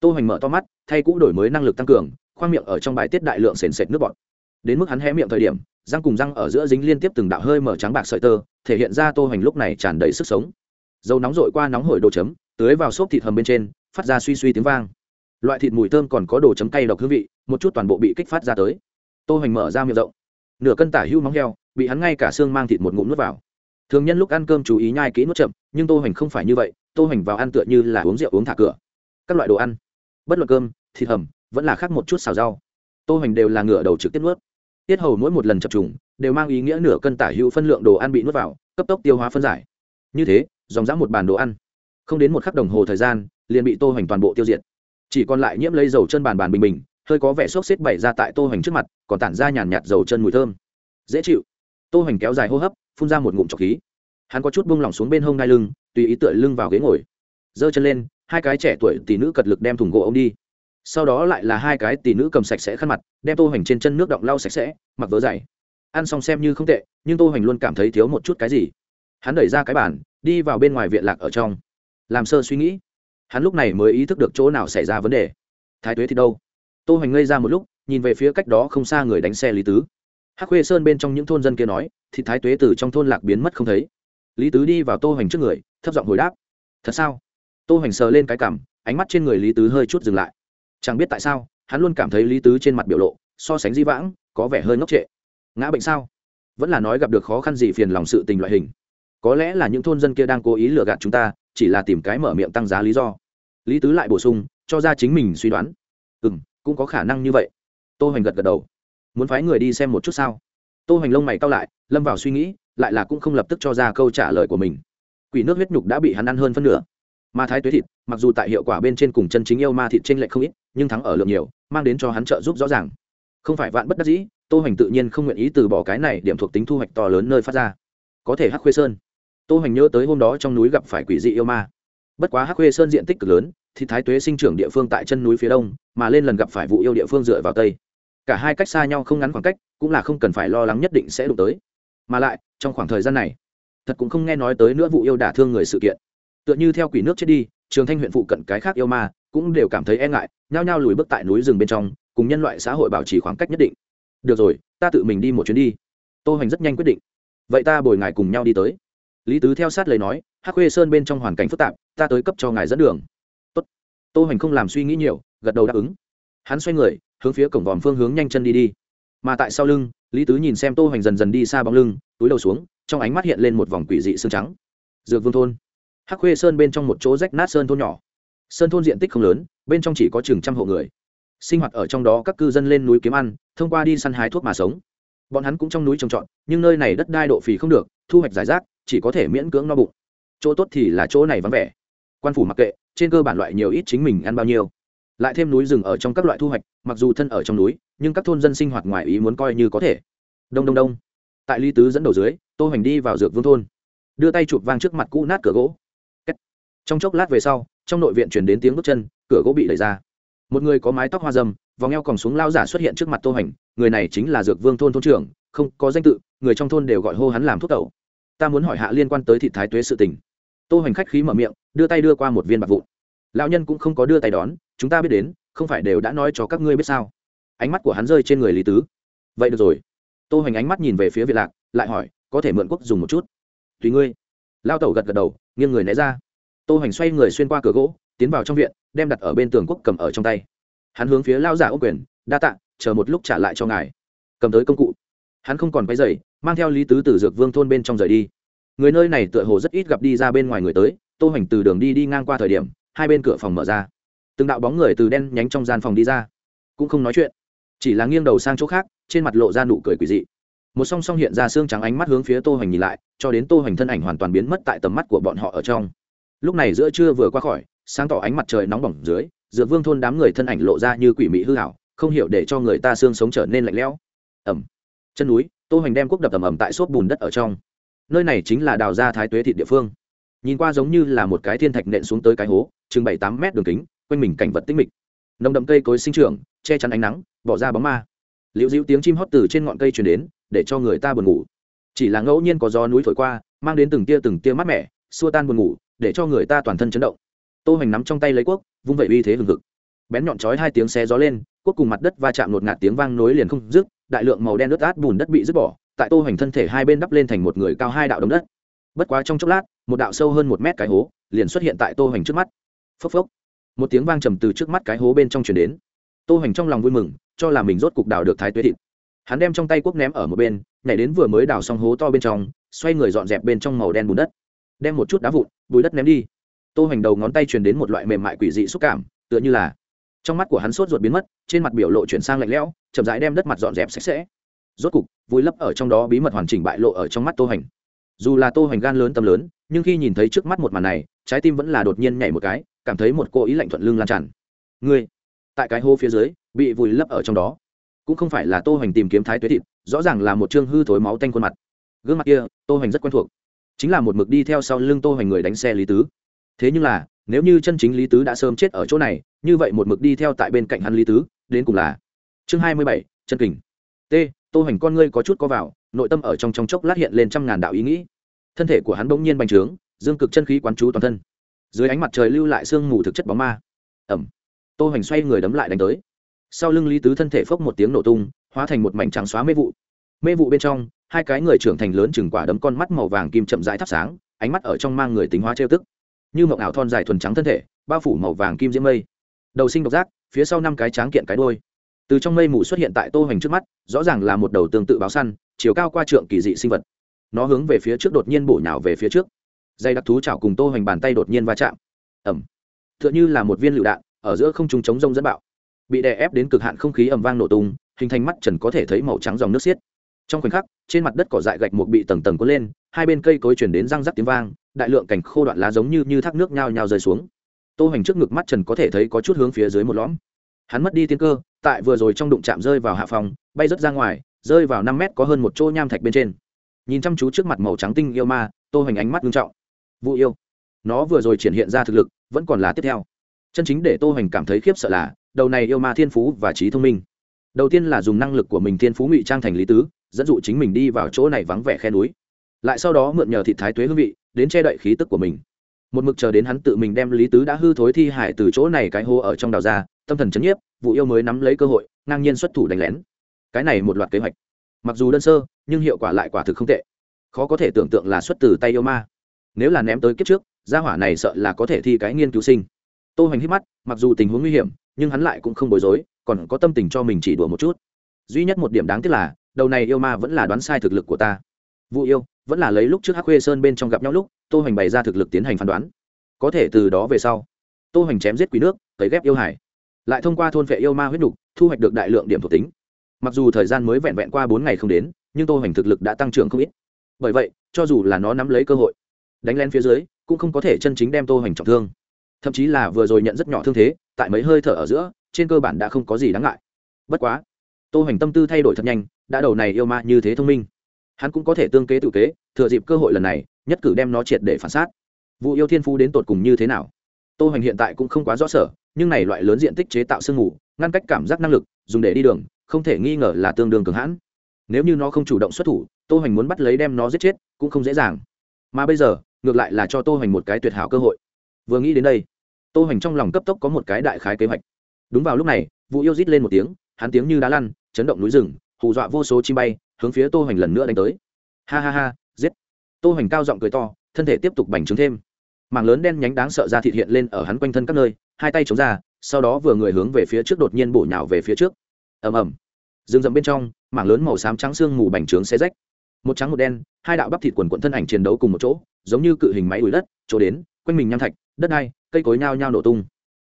Tô hoành mở to mắt, thay cũ đổi mới năng lực tăng cường, khoang miệng ở trong bài tiết đại lượng sền sệt nước bọt. Đến mức hắn hé miệng thời điểm, răng cùng răng ở giữa dính liên tiếp từng đạo hơi mở trắng bạc sợi tơ, thể hiện ra tô hoành lúc này tràn đầy sức sống. Dầu nóng rội qua nóng hổi đồ chấm, tưới vào xốp thịt hầm bên trên, phát ra suy suy tiếng vang. Loại thịt mùi thơm còn có đồ chấm cay độc hương vị, một chút toàn bộ bị kích phát ra tới tô hoành mở ra miệng rộng. Nửa cân tả hưu móng heo, bị hắn ngay cả xương mang thịt một ngụm nuốt vào. Thường nhân lúc ăn cơm chú ý nhai kỹ nuốt chậm, nhưng tô hoành không phải như vậy, tô hoành vào ăn tựa như là uống rượu uống thả cửa. Các loại đồ ăn, bất luận cơm, thịt hầm, vẫn là khác một chút xào rau. Tô hoành đều là ngửa đầu trực tiếp nuốt. Tiết hầu mỗi một lần chập trùng, đều mang ý nghĩa nửa cân tả hưu phân lượng đồ ăn bị nuốt vào, cấp tốc tiêu hóa phân giải. Như thế, dòng dã một bàn đồ ăn. Không đến một khắc đồng hồ thời gian, liền bị tô hoành toàn bộ tiêu diệt. Chỉ còn lại nhiễm lấy dầu chân bàn bàn bình bình hơi có vẻ xốc xếp bày ra tại tô hoành trước mặt, còn tản ra nhàn nhạt dầu chân mùi thơm. Dễ chịu. Tô hoành kéo dài hô hấp, phun ra một ngụm trọc khí. Hắn có chút buông lỏng xuống bên hông ngai lưng, tùy ý tựa lưng vào ghế ngồi. Giơ chân lên, hai cái trẻ tuổi tỷ nữ cật lực đem thùng gỗ ông đi. Sau đó lại là hai cái tỷ nữ cầm sạch sẽ khăn mặt, đem tô hoành trên chân nước động lau sạch sẽ, mặc vớ dày. Ăn xong xem như không tệ, nhưng tô hoành luôn cảm thấy thiếu một chút cái gì. Hắn đẩy ra cái bàn, đi vào bên ngoài viện lạc ở trong. Làm sơ suy nghĩ. Hắn lúc này mới ý thức được chỗ nào xảy ra vấn đề. Thái tuế thì đâu? tô hoành ngây ra một lúc, nhìn về phía cách đó không xa người đánh xe lý tứ. Hắc khuê sơn bên trong những thôn dân kia nói thì thái tuế từ trong thôn lạc biến mất không thấy. Lý tứ đi vào tô hoành trước người, thấp giọng hồi đáp, thật sao? Tô hoành sờ lên cái cằm ánh mắt trên người lý tứ hơi chút dừng lại. Chẳng biết tại sao, hắn luôn cảm thấy lý tứ trên mặt biểu lộ, so sánh di vãng, có vẻ hơi ngốc trệ. Ngã bệnh sao? Vẫn là nói gặp được khó khăn gì phiền lòng sự tình loại hình. Có lẽ là những thôn dân kia đang cố ý lừa gạt chúng ta, chỉ là tìm cái mở miệng tăng giá lý do. Lý tứ lại bổ sung, cho ra chính mình suy đoán. Ừ m cũng có khả năng như vậy. Tô hoành gật gật đầu. Muốn phái người đi xem một chút sao? Tô hoành lông mày cau lại, lâm vào suy nghĩ, lại là cũng không lập tức cho ra câu trả lời của mình. Quỷ nước huyết nhục đã bị hắn ăn hơn phân nửa. Ma thái tuế thịt, mặc dù tại hiệu quả bên trên cùng chân chính yêu ma thịt trên lệch không ít, nhưng thắng ở lượng nhiều, mang đến cho hắn trợ giúp rõ ràng. Không phải vạn bất đắc dĩ, tô hoành tự nhiên không nguyện ý từ bỏ cái này điểm thuộc tính thu hoạch to lớn nơi phát ra. Có thể hắc khuê sơn. Tô hoành nhớ tới hôm đó trong núi gặp phải quỷ dị yêu ma. Bất quá hắc khuê sơn diện tích cực lớn thì thái tuế sinh trưởng địa phương tại chân núi phía đông, mà lên lần gặp phải vụ yêu địa phương dựa vào tây. Cả hai cách xa nhau không ngắn khoảng cách, cũng là không cần phải lo lắng nhất định sẽ đụng tới. Mà lại, trong khoảng thời gian này, thật cũng không nghe nói tới nữa vụ yêu đả thương người sự kiện. Tựa như theo quỷ nước chết đi, trường thanh huyện phụ cận cái khác yêu ma cũng đều cảm thấy e ngại, nhao nhao lùi bước tại núi rừng bên trong, cùng nhân loại xã hội bảo trì khoảng cách nhất định. Được rồi, ta tự mình đi một chuyến đi. Tô hoành rất nhanh quyết định. Vậy ta bồi ngài cùng nhau đi tới. Lý tứ theo sát lời nói, hắc khuê sơn bên trong hoàn cảnh phức tạp, ta tới cấp cho ngài dẫn đường tô hoành không làm suy nghĩ nhiều, gật đầu đáp ứng. Hắn xoay người, hướng phía cổng vòm phương hướng nhanh chân đi đi. Mà tại sau lưng, lý tứ nhìn xem tô hoành dần dần đi xa bóng lưng, túi đầu xuống, trong ánh mắt hiện lên một vòng quỷ dị xương trắng. Dược vương thôn. Hắc khuê sơn bên trong một chỗ rách nát sơn thôn nhỏ. Sơn thôn diện tích không lớn, bên trong chỉ có chừng trăm hộ người. Sinh hoạt ở trong đó các cư dân lên núi kiếm ăn, thông qua đi săn hái thuốc mà sống. Bọn hắn cũng trong núi trồng trọt, nhưng nơi này đất đai độ phì không được, thu hoạch giải rác, chỉ có thể miễn cưỡng no bụng. Chỗ tốt thì là chỗ này vắng vẻ quan phủ mặc kệ, trên cơ bản loại nhiều ít chính mình ăn bao nhiêu. Lại thêm núi rừng ở trong các loại thu hoạch, mặc dù thân ở trong núi, nhưng các thôn dân sinh hoạt ngoài ý muốn coi như có thể. Đông đông đông. Tại ly tứ dẫn đầu dưới, tô hoành đi vào dược vương thôn. Đưa tay chụp vang trước mặt cũ nát cửa gỗ. Kết. trong chốc lát về sau, trong nội viện chuyển đến tiếng bước chân, cửa gỗ bị đẩy ra. Một người có mái tóc hoa dâm, vòng eo còng xuống lao giả xuất hiện trước mặt tô hoành, người này chính là dược vương thôn thôn trưởng, không có danh tự, người trong thôn đều gọi hô hắn làm thuốc tẩu. Ta muốn hỏi hạ liên quan tới thị thái tuế sự tình tô hoành khách khí mở miệng, đưa tay đưa qua một viên bạc vụn. Lão nhân cũng không có đưa tay đón, chúng ta biết đến, không phải đều đã nói cho các ngươi biết sao? Ánh mắt của hắn rơi trên người lý tứ. Vậy được rồi. Tô hoành ánh mắt nhìn về phía việt lạc, lại hỏi, có thể mượn quốc dùng một chút? Tùy ngươi. Lao tẩu gật gật đầu, nghiêng người né ra. Tô hoành xoay người xuyên qua cửa gỗ, tiến vào trong viện, đem đặt ở bên tường quốc cầm ở trong tay. Hắn hướng phía lao giả ô quyền, đa tạ, chờ một lúc trả lại cho ngài. Cầm tới công cụ. Hắn không còn quay dày mang theo lý tứ từ dược vương thôn bên trong rời đi người nơi này tựa hồ rất ít gặp đi ra bên ngoài người tới, tô hoành từ đường đi đi ngang qua thời điểm, hai bên cửa phòng mở ra. Từng đạo bóng người từ đen nhánh trong gian phòng đi ra. Cũng không nói chuyện, chỉ là nghiêng đầu sang chỗ khác, trên mặt lộ ra nụ cười quỷ dị. Một song song hiện ra xương trắng ánh mắt hướng phía tô hoành nhìn lại, cho đến tô hoành thân ảnh hoàn toàn biến mất tại tầm mắt của bọn họ ở trong. Lúc này giữa trưa vừa qua khỏi, sáng tỏ ánh mặt trời nóng bỏng dưới dược vương thôn đám người thân ảnh lộ ra như quỷ mị hư hảo không hiểu để cho người ta xương sống trở nên lạnh lẽo. Ẩm. Chân núi, tô hoành đem cuốc đập ẩm ẩm tại xốp bùn đất ở trong nơi này chính là đào ra thái tuế thị địa phương. Nhìn qua giống như là một cái thiên thạch nện xuống tới cái hố, chừng bảy tám mét đường kính, quanh mình cảnh vật tĩnh mịch. Nồng đậm cây cối sinh trưởng, che chắn ánh nắng, bỏ ra bóng ma. Liễu dịu tiếng chim hót từ trên ngọn cây truyền đến, để cho người ta buồn ngủ. Chỉ là ngẫu nhiên có gió núi thổi qua, mang đến từng tia từng tia mát mẻ, xua tan buồn ngủ, để cho người ta toàn thân chấn động. Tô hoành nắm trong tay lấy quốc vung vẩy uy thế hừng hực. Bén nhọn chói hai tiếng xé gió lên quốc cùng mặt đất va chạm ngột ngạt tiếng vang nối liền không dứt, đại lượng màu đen ướt át bùn đất bị dứt bỏ tại tô hoành thân thể hai bên đắp lên thành một người cao hai đạo đống đất. Bất quá trong chốc lát, một đạo sâu hơn một mét cái hố liền xuất hiện tại tô hoành trước mắt. Phốc phốc. Một tiếng vang trầm từ trước mắt cái hố bên trong truyền đến. Tô hoành trong lòng vui mừng, cho là mình rốt cục đào được thái tuế thịt. Hắn đem trong tay cuốc ném ở một bên, nhảy đến vừa mới đào xong hố to bên trong, xoay người dọn dẹp bên trong màu đen bùn đất. Đem một chút đá vụn, bùi đất ném đi. Tô hoành đầu ngón tay truyền đến một loại mềm mại quỷ dị xúc cảm, tựa như là trong mắt của hắn sốt ruột biến mất, trên mặt biểu lộ chuyển sang lạnh lẽo, chậm rãi đem đất mặt dọn dẹp sạch sẽ rốt cục vùi lấp ở trong đó bí mật hoàn chỉnh bại lộ ở trong mắt tô hành dù là tô hành gan lớn tâm lớn nhưng khi nhìn thấy trước mắt một màn này trái tim vẫn là đột nhiên nhảy một cái cảm thấy một cô ý lạnh thuận lưng lan tràn. Người, tại cái hô phía dưới bị vùi lấp ở trong đó. Cũng không phải là tô hành tìm kiếm thái tuế thịt rõ ràng là một chương hư thối máu tanh khuôn mặt. Gương mặt kia tô hành rất quen thuộc. Chính là một mực đi theo sau lưng tô hành người đánh xe lý tứ. Thế nhưng là nếu như chân chính lý tứ đã sớm chết ở chỗ này như vậy một mực đi theo tại bên cạnh hắn lý tứ đến cùng là chương hai mươi bảy chân kình. T tô hoành con ngươi có chút có vào, nội tâm ở trong trong chốc lát hiện lên trăm ngàn đạo ý nghĩ. Thân thể của hắn bỗng nhiên bành trướng, dương cực chân khí quán chú toàn thân. Dưới ánh mặt trời lưu lại sương mù thực chất bóng ma. Ẩm. Tô hoành xoay người đấm lại đánh tới. Sau lưng lý tứ thân thể phốc một tiếng nổ tung, hóa thành một mảnh trắng xóa mê vụ. Mê vụ bên trong, hai cái người trưởng thành lớn chừng quả đấm con mắt màu vàng kim chậm rãi thắp sáng, ánh mắt ở trong mang người tính hóa trêu tức. Như mộng ảo thon dài thuần trắng thân thể, bao phủ màu vàng kim diễm mây. Đầu sinh độc giác, phía sau năm cái tráng kiện cái đôi từ trong mây mù xuất hiện tại tô hoành trước mắt, rõ ràng là một đầu tương tự báo săn, chiều cao qua trượng kỳ dị sinh vật. Nó hướng về phía trước đột nhiên bổ nhào về phía trước. Dây đặc thú chảo cùng tô hoành bàn tay đột nhiên va chạm. Ẩm t h ư ợ n h ư là một viên lựu đạn, ở giữa không trung chống rông dẫn bạo. Bị đè ép đến cực hạn không khí ẩm vang nổ tung, hình thành mắt trần có thể thấy màu trắng dòng nước xiết. Trong khoảnh khắc, trên mặt đất cỏ dại gạch một bị tầng tầng cuốn lên, hai bên cây cối chuyển đến răng rắc tiếng vang, đại lượng cảnh khô đoạn lá giống như như thác nước nhao nhao rơi xuống. Tô hoành trước ngực mắt trần có thể thấy có chút hướng phía dưới một lõm hắn mất đi tiên cơ, tại vừa rồi trong đụng chạm rơi vào hạ phòng, bay rớt ra ngoài, rơi vào năm mét có hơn một chỗ nham thạch bên trên. Nhìn chăm chú trước mặt màu trắng tinh yêu ma, tô hoành ánh mắt nghiêm trọng. Vụ yêu. Nó vừa rồi triển hiện ra thực lực, vẫn còn là tiếp theo. Chân chính để tô hoành cảm thấy khiếp sợ là, đầu này yêu ma thiên phú và trí thông minh. Đầu tiên là dùng năng lực của mình thiên phú ngụy trang thành lý tứ, dẫn dụ chính mình đi vào chỗ này vắng vẻ khe núi. Lại sau đó mượn nhờ thị thái tuế hương vị, đến che đậy khí tức của mình. Một mực chờ đến hắn tự mình đem lý tứ đã hư thối thi hải từ chỗ này cái hô ở trong đào ra tâm thần chấn nhiếp vũ yêu mới nắm lấy cơ hội, ngang nhiên xuất thủ đánh lén. Cái này một loạt kế hoạch. Mặc dù đơn sơ, nhưng hiệu quả lại quả thực không tệ. Khó có thể tưởng tượng là xuất từ tay yêu ma. Nếu là ném tới kiếp trước, gia hỏa này sợ là có thể thi cái nghiên cứu sinh. Tô hoành hít mắt, mặc dù tình huống nguy hiểm, nhưng hắn lại cũng không bối rối, còn có tâm tình cho mình chỉ đùa một chút. Duy nhất một điểm đáng tiếc là, đầu này yêu ma vẫn là đoán sai thực lực của ta. Vũ yêu, vẫn là lấy lúc trước hắc khuê sơn bên trong gặp nhau lúc, tô hoành bày ra thực lực tiến hành phán đoán. Có thể từ đó về sau, tô hoành chém giết quý nước, cấy ghép yêu hải lại thông qua thôn vệ yêu ma huyết nục thu hoạch được đại lượng điểm thuộc tính. Mặc dù thời gian mới vẹn vẹn qua bốn ngày không đến, nhưng tô hoành thực lực đã tăng trưởng không ít. Bởi vậy, cho dù là nó nắm lấy cơ hội, đánh len phía dưới, cũng không có thể chân chính đem tô hoành trọng thương. Thậm chí là vừa rồi nhận rất nhỏ thương thế, tại mấy hơi thở ở giữa, trên cơ bản đã không có gì đáng ngại. Bất quá, tô hoành tâm tư thay đổi thật nhanh, đã đầu này yêu ma như thế thông minh. Hắn cũng có thể tương kế tự kế, thừa dịp cơ hội lần này, nhất cử đem nó triệt để phản sát. Vụ yêu thiên phú đến tột cùng như thế nào? Tô hoành hiện tại cũng không quá rõ sở nhưng này loại lớn diện tích chế tạo sương mù, ngăn cách cảm giác năng lực, dùng để đi đường, không thể nghi ngờ là tương đương cường hãn. Nếu như nó không chủ động xuất thủ, tô hoành muốn bắt lấy đem nó giết chết cũng không dễ dàng. Mà bây giờ, ngược lại là cho tô hoành một cái tuyệt hảo cơ hội. Vừa nghĩ đến đây, tô hoành trong lòng cấp tốc có một cái đại khái kế hoạch. Đúng vào lúc này vụ yêu rít lên một tiếng, hắn tiếng như đá lăn, chấn động núi rừng, hù dọa vô số chim bay, hướng phía tô hoành lần nữa đánh tới. Ha ha ha, giết. Tô hoành cao giọng cười to, thân thể tiếp tục bành trướng thêm. Mảng lớn đen nhánh đáng sợ ra thịt hiện lên ở hắn quanh thân các nơi hai tay chống ra, sau đó vừa người hướng về phía trước đột nhiên bổ nhào về phía trước. Ầm ầm. Rừng rậm bên trong, mảng lớn màu xám trắng xương mù bành trướng xe rách. Một trắng một đen, hai đạo bắp thịt quần quận thân ảnh chiến đấu cùng một chỗ, giống như cự hình máy đuổi đất, chỗ đến, quanh mình nham thạch, đất đai cây cối nhao nhao nổ tung.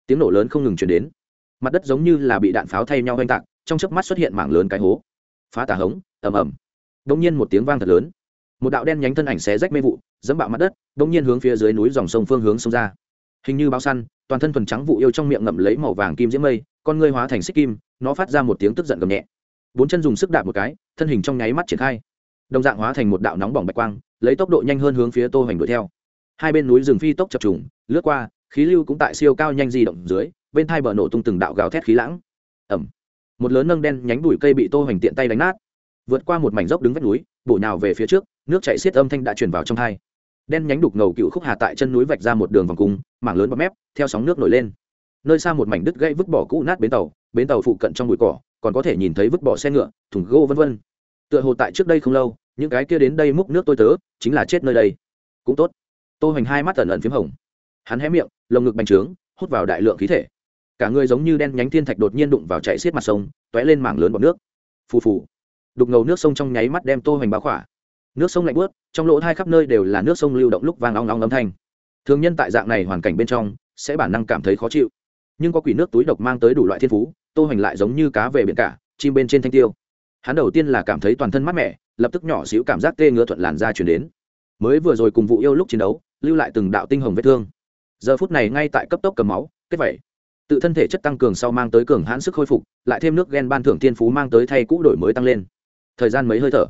Tiếng nổ lớn không ngừng chuyển đến. Mặt đất giống như là bị đạn pháo thay nhau oanh tạc, trong chớp mắt xuất hiện mảng lớn cái hố. Phá tà hống, ầm ầm. Đông nhiên một tiếng vang thật lớn. Một đạo đen nhánh thân ảnh xé rách mê vụ, dẫm bạo mặt đất đông nhiên hướng phía dưới núi dòng sông phương hướng sông ra hình như báo săn, toàn thân thuần trắng vụ yêu trong miệng ngậm lấy màu vàng kim diễm mây, con ngươi hóa thành xích kim, nó phát ra một tiếng tức giận gầm nhẹ. Bốn chân dùng sức đạp một cái, thân hình trong nháy mắt triển khai. Đồng dạng hóa thành một đạo nóng bỏng bạch quang, lấy tốc độ nhanh hơn hướng phía tô hoành đuổi theo. Hai bên núi rừng phi tốc chập trùng, lướt qua, khí lưu cũng tại siêu cao nhanh di động dưới, bên thai bờ nổ tung từng đạo gào thét khí lãng. Ẩm một lớn nâng đen nhánh bụi cây bị tô hoành tiện tay đánh nát. Vượt qua một mảnh dốc đứng vách núi, bổ nhào về phía trước, nước chảy xiết âm thanh đã truyền vào trong thai đen nhánh đục ngầu cựu khúc hà tại chân núi vạch ra một đường vòng cung, mảng lớn bọt mép, theo sóng nước nổi lên. Nơi xa một mảnh đứt gãy vứt bỏ cũ nát bến tàu bến tàu phụ cận trong bụi cỏ, còn có thể nhìn thấy vứt bỏ xe ngựa, thùng gỗ vân vân. Tựa hồ tại trước đây không lâu, những cái kia đến đây múc nước tôi tớ, chính là chết nơi đây. Cũng tốt. Tô hoành hai mắt tần ẩn p h í m hồng. Hắn hé miệng, lồng ngực bành trướng, hút vào đại lượng khí thể. Cả người giống như đen nhánh thiên thạch đột nhiên đụng vào chạy xiết mặt sông t ó é lên mảng lớn bọt nước. Phù phù. Đục ngầu nước sông trong nháy mắt đem tô hoành báo khỏa nước sông lạnh bướt trong lỗ hai khắp nơi đều là nước sông lưu động lúc vàng long long âm thanh. Thường nhân tại dạng này hoàn cảnh bên trong, sẽ bản năng cảm thấy khó chịu. Nhưng có quỷ nước túi độc mang tới đủ loại thiên phú, tô hoành lại giống như cá về biển cả, chim bên trên thanh tiêu. Hắn đầu tiên là cảm thấy toàn thân mát mẻ, lập tức nhỏ xíu cảm giác tê ngứa thuận làn da chuyển đến. Mới vừa rồi cùng vụ yêu lúc chiến đấu, lưu lại từng đạo tinh hồng vết thương. Giờ phút này ngay tại cấp tốc cầm máu, kết vẩy tự thân thể chất tăng cường sau mang tới cường hãn sức khôi phục, lại thêm nước ghen ban thưởng thiên phú mang tới thay cũ đổi mới tăng lên. Thời gian mấy hơi thở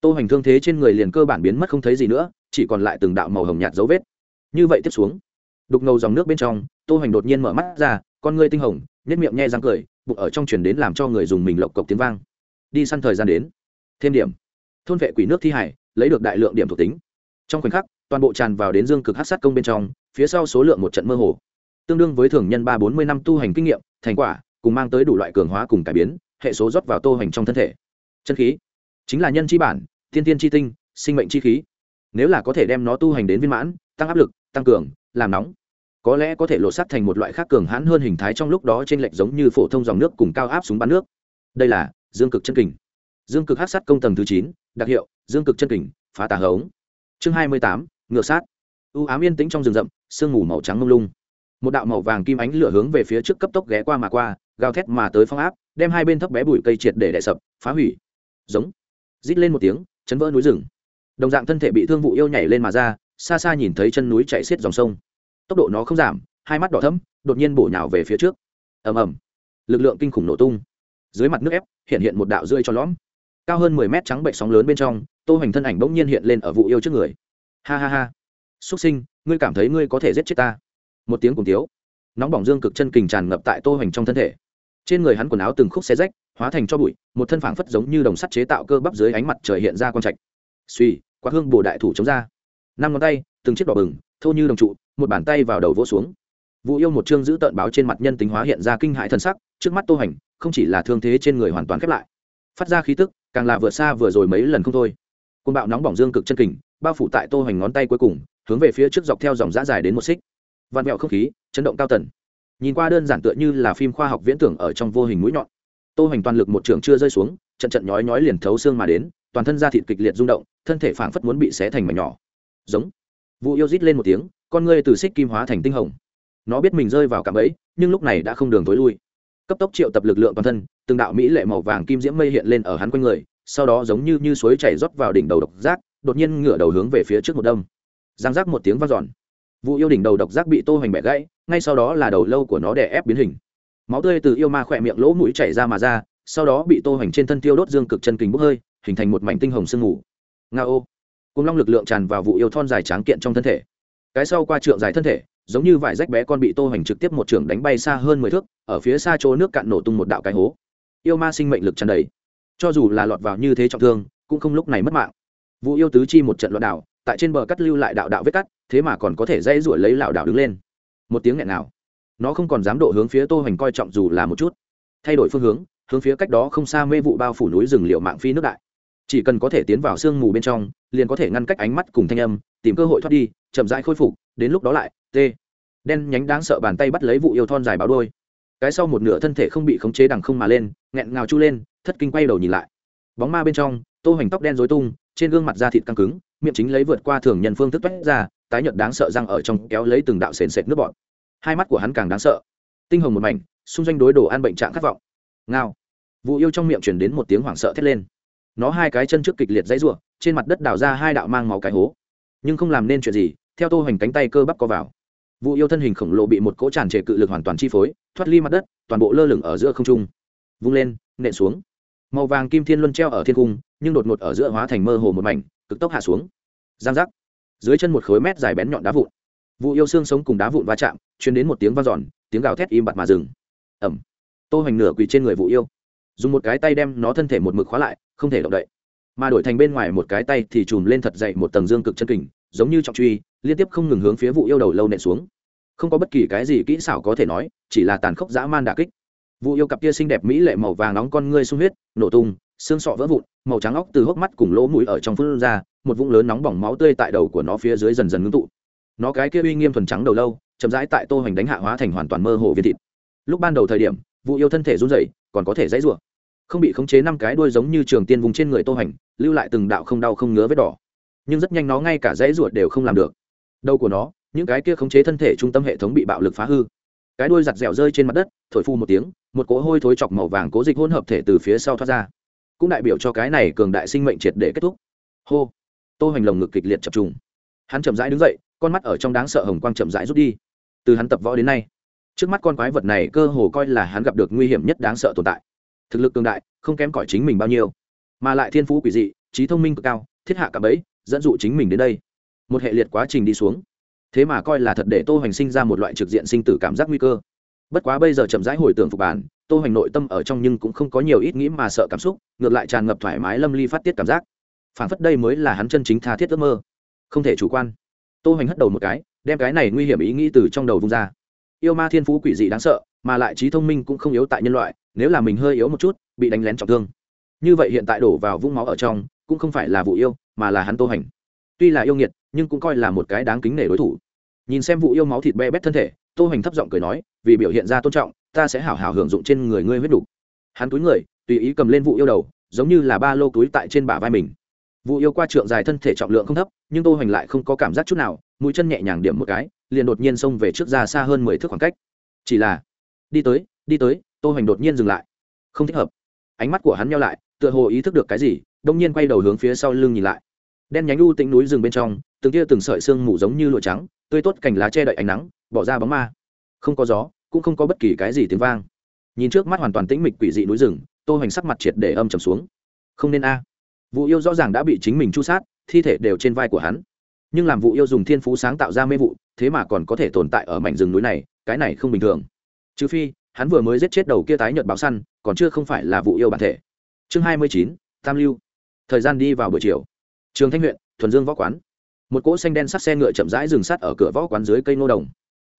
tô hoành thương thế trên người liền cơ bản biến mất không thấy gì nữa, chỉ còn lại từng đạo màu hồng nhạt dấu vết. Như vậy tiếp xuống, đục ngầu dòng nước bên trong, tô hoành đột nhiên mở mắt ra, con ngươi tinh hồng, nhếch miệng nhe răng cười, bụng ở trong truyền đến làm cho người dùng mình lộc cộc tiếng vang. Đi săn thời gian đến. Thêm điểm. Thôn vệ quỷ nước thi hải, lấy được đại lượng điểm thuộc tính. Trong khoảnh khắc, toàn bộ tràn vào đến dương cực hát sát công bên trong, phía sau số lượng một trận mơ hồ. Tương đương với thường nhân ba bốn mươi năm tu hành kinh nghiệm, thành quả, cùng mang tới đủ loại cường hóa cùng cải biến, hệ số rót vào tô hoành trong thân thể. Chân khí chính là nhân chi bản thiên tiên chi tinh, sinh mệnh chi khí. Nếu là có thể đem nó tu hành đến viên mãn, tăng áp lực, tăng cường, làm nóng, có lẽ có thể lộ sắt thành một loại khác cường hãn hơn hình thái trong lúc đó trên lệch giống như phổ thông dòng nước cùng cao áp súng bắn nước. Đây là dương cực chân kình. Dương cực hát sát công tầng thứ chín, đặc hiệu, dương cực chân kình, phá tà hống. Chương hai mươi tám, ngựa sát. Ưu ám yên tĩnh trong rừng rậm, sương mù màu trắng ngông lung. Một đạo màu vàng kim ánh lửa hướng về phía trước cấp tốc ghé qua mà qua, gào thét mà tới phong áp, đem hai bên thấp bé bụi cây triệt để đè sập, phá hủy. Giống rít lên một tiếng, chấn vỡ núi rừng. Đồng dạng thân thể bị thương vụ yêu nhảy lên mà ra, xa xa nhìn thấy chân núi chạy xiết dòng sông. Tốc độ nó không giảm, hai mắt đỏ thấm đột nhiên bổ nhào về phía trước. Ầm ầm. Lực lượng kinh khủng nổ tung. Dưới mặt nước ép, hiện hiện một đạo rơi cho lõm. Cao hơn mười mét trắng bệnh sóng lớn bên trong, tô hoành thân ảnh bỗng nhiên hiện lên ở vụ yêu trước người. Ha ha ha. Xuất sinh, ngươi cảm thấy ngươi có thể giết chết ta? Một tiếng cùng tiếu nóng bỏng dương cực chân kình tràn ngập tại tô hoành trong thân thể. Trên người hắn quần áo từng khúc xé rách hóa thành cho bụi, một thân phảng phất giống như đồng sắt chế tạo cơ bắp dưới ánh mặt trời hiện ra con trạch. Suy qua hương bồ đại thủ chống ra. Năm ngón tay, từng chiếc đỏ bừng, thô như đồng trụ, một bàn tay vào đầu vỗ xuống. Vụ yêu một chương giữ tợn báo trên mặt nhân tính hóa hiện ra kinh hãi thân sắc, trước mắt tô hành, không chỉ là thương thế trên người hoàn toàn khép lại. Phát ra khí tức, càng là vượt xa vừa rồi mấy lần không thôi. Côn bạo nóng bỏng dương cực chân kình, bao phủ tại tô hành ngón tay cuối cùng, hướng về phía trước dọc theo dòng giã dài đến một xích. Vạn vẹo không khí, chấn động cao tần. Nhìn qua đơn giản tựa như là phim khoa học viễn tưởng ở trong vô hình mũi nhọn tô hoành toàn lực một trường chưa rơi xuống, trận trận nhói nhói liền thấu xương mà đến, toàn thân da thịt kịch liệt rung động, thân thể phảng phất muốn bị xé thành mảnh nhỏ. Giống. Vũ yêu rít lên một tiếng, con ngươi từ xích kim hóa thành tinh hồng. Nó biết mình rơi vào cạm bẫy, nhưng lúc này đã không đường tối lui. Cấp tốc triệu tập lực lượng toàn thân, từng đạo mỹ lệ màu vàng kim diễm mây hiện lên ở hắn quanh người, sau đó giống như như suối chảy rót vào đỉnh đầu độc giác, đột nhiên ngửa đầu hướng về phía trước một đâm. Giang giác một tiếng vang dọn. Vụ yêu đỉnh đầu độc giác bị tô hoành bẻ gãy, ngay sau đó là đầu lâu của nó đè ép biến hình máu tươi từ yêu ma khỏe miệng lỗ mũi chảy ra mà ra, sau đó bị tô hoành trên thân tiêu đốt dương cực chân kình bốc hơi, hình thành một mảnh tinh hồng sương ngủ. nga ô. Cùng long lực lượng tràn vào vụ yêu thon dài tráng kiện trong thân thể. Cái sau qua trượng dài thân thể, giống như vải rách bé con bị tô hoành trực tiếp một trưởng đánh bay xa hơn mười thước, ở phía xa chỗ nước cạn nổ tung một đạo cái hố. Yêu ma sinh mệnh lực tràn đầy. Cho dù là lọt vào như thế trọng thương, cũng không lúc này mất mạng. Vụ yêu tứ chi một trận loạn đảo, tại trên bờ cắt lưu lại đạo đạo vết cắt, thế mà còn có thể dây ruổi lấy lảo đảo đứng lên. Một tiếng nghẹn nào nó không còn dám độ hướng phía tô hoành coi trọng dù là một chút. Thay đổi phương hướng hướng phía cách đó không xa mê vụ bao phủ núi rừng liệu mạng phi nước đại. Chỉ cần có thể tiến vào sương mù bên trong, liền có thể ngăn cách ánh mắt cùng thanh âm, tìm cơ hội thoát đi, chậm rãi khôi phục, đến lúc đó lại, t. Đen nhánh đáng sợ bàn tay bắt lấy vụ yêu thon dài báo đôi cái sau một nửa thân thể không bị khống chế đằng không mà lên, nghẹn ngào chu lên, thất kinh quay đầu nhìn lại. Bóng ma bên trong, tô hoành tóc đen rối tung, trên gương mặt da thịt căng cứng, miệng chính lấy vượt qua thường nhân phương thức toét ra, tái nhợt đáng sợ răng ở trong kéo lấy từng đạo sền sệt nước bọt hai mắt của hắn càng đáng sợ. Tinh hồng một mảnh, xung doanh đối đồ ăn bệnh trạng khát vọng. Ngao. Vụ yêu trong miệng chuyển đến một tiếng hoảng sợ thét lên. Nó hai cái chân trước kịch liệt dãy r trên mặt đất đào ra hai đạo mang máu cái hố. Nhưng không làm nên chuyện gì, theo tô hoành cánh tay cơ bắp co vào. Vụ yêu thân hình khổng lồ bị một cỗ tràn trề cự lực hoàn toàn chi phối, thoát ly mặt đất, toàn bộ lơ lửng ở giữa không trung. Vung lên, nện xuống. Màu vàng kim thiên luân treo ở thiên cung, nhưng đột ngột ở giữa hóa thành mơ hồ một mảnh, cực tốc hạ xuống. Giang giác. Dưới chân một khối mét dài bén nhọn đá vụn vụ yêu xương sống cùng đá vụn va chạm chuyến đến một tiếng vang giòn tiếng gào thét im bặt mà dừng. Ẩm tô hoành nửa quỳ trên người vụ yêu, dùng một cái tay đem nó thân thể một mực khóa lại, không thể động đậy. Mà đổi thành bên ngoài một cái tay thì chùm lên thật dậy một tầng dương cực chân kình, giống như trọng truy, liên tiếp không ngừng hướng phía vụ yêu đầu lâu nện xuống. Không có bất kỳ cái gì kỹ xảo có thể nói, chỉ là tàn khốc dã man đả kích. Vụ yêu cặp kia xinh đẹp mỹ lệ màu vàng nóng con ngươi sung huyết, nổ tung, xương sọ vỡ vụn, màu trắng óc từ hốc mắt cùng lỗ mũi ở trong phun ra, một vũng lớn nóng bỏng máu tươi tại đầu của nó phía dưới dần dần ngưng tụ nó cái kia uy nghiêm thuần trắng đầu lâu, chậm rãi tại tô hoành đánh hạ hóa thành hoàn toàn mơ hồ viên thịt. Lúc ban đầu thời điểm, vụ yêu thân thể run rẩy, còn có thể dãy rủa. Không bị khống chế năm cái đuôi giống như trường tiên vùng trên người tô hoành, lưu lại từng đạo không đau không ngứa vết đỏ. Nhưng rất nhanh nó ngay cả dãy rủa đều không làm được. Đầu của nó, những cái kia khống chế thân thể trung tâm hệ thống bị bạo lực phá hư. Cái đuôi giặt dẻo rơi trên mặt đất, thổi phu một tiếng, một cỗ hôi thối chọc màu vàng cố dịch hôn hợp thể từ phía sau thoát ra. Cũng đại biểu cho cái này cường đại sinh mệnh triệt để kết thúc. Hô. Tô hoành lồng ngực kịch liệt chập trùng. Hắn chậm rãi đứng dậy con mắt ở trong đáng sợ hồng quang chậm rãi rút đi. Từ hắn tập võ đến nay, trước mắt con quái vật này cơ hồ coi là hắn gặp được nguy hiểm nhất đáng sợ tồn tại. Thực lực cường đại, không kém cỏi chính mình bao nhiêu. Mà lại thiên phú quỷ dị, trí thông minh cực cao, thiết hạ cả bẫy, dẫn dụ chính mình đến đây. Một hệ liệt quá trình đi xuống. Thế mà coi là thật để tô hoành sinh ra một loại trực diện sinh tử cảm giác nguy cơ. Bất quá bây giờ chậm rãi hồi tưởng phục bản, tô hoành nội tâm ở trong nhưng cũng không có nhiều ít nghĩ mà sợ cảm xúc, ngược lại tràn ngập thoải mái, lâm ly phát tiết cảm giác. Phản phất đây mới là hắn chân chính tha thiết ước mơ. Không thể chủ quan tô hoành hất đầu một cái, đem cái này nguy hiểm ý nghĩ từ trong đầu vung ra. Yêu ma thiên phú quỷ dị đáng sợ, mà lại trí thông minh cũng không yếu tại nhân loại, nếu là mình hơi yếu một chút, bị đánh lén trọng thương. Như vậy hiện tại đổ vào vũng máu ở trong, cũng không phải là vụ yêu, mà là hắn tô hành tuy là yêu nghiệt, nhưng cũng coi là một cái đáng kính nể đối thủ. Nhìn xem vụ yêu máu thịt be bét thân thể, tô hành thấp giọng cười nói, vì biểu hiện ra tôn trọng, ta sẽ hảo hảo hưởng dụng trên người ngươi huyết đủ. hắn túi người, tùy ý cầm lên vụ yêu đầu, giống như là ba lô túi tại trên bả vai mình vụ yêu qua trượng dài thân thể trọng lượng không thấp, nhưng tô hoành lại không có cảm giác chút nào, mũi chân nhẹ nhàng điểm một cái, liền đột nhiên xông về trước ra xa hơn mười thước khoảng cách. Chỉ là, đi tới đi tới, tô hoành đột nhiên dừng lại. Không thích hợp. Ánh mắt của hắn nheo lại, tựa hồ ý thức được cái gì, đông nhiên quay đầu hướng phía sau lưng nhìn lại. Đen nhánh u tĩnh núi rừng bên trong, từng tia từng sợi sương mù giống như lụa trắng, tươi tốt cành lá che đậy ánh nắng, bỏ ra bóng ma. Không có gió, cũng không có bất kỳ cái gì tiếng vang. Nhìn trước mắt hoàn toàn tĩnh mịch quỷ dị núi rừng, tô hoành sắc mặt triệt để âm trầm xuống. Không nên a vụ yêu rõ ràng đã bị chính mình chu sát, thi thể đều trên vai của hắn. Nhưng làm vụ yêu dùng thiên phú sáng tạo ra mê vụ, thế mà còn có thể tồn tại ở mảnh rừng núi này, cái này không bình thường. Trừ phi, hắn vừa mới giết chết đầu kia tái nhợt báo săn, còn chưa không phải là vụ yêu bản thể. Chương hai mươi chín, tam lưu. Thời gian đi vào buổi chiều. Trường thanh huyện, thuần dương võ quán. Một cỗ xanh đen sắt xe ngựa chậm rãi dừng sắt ở cửa võ quán dưới cây ngô đồng.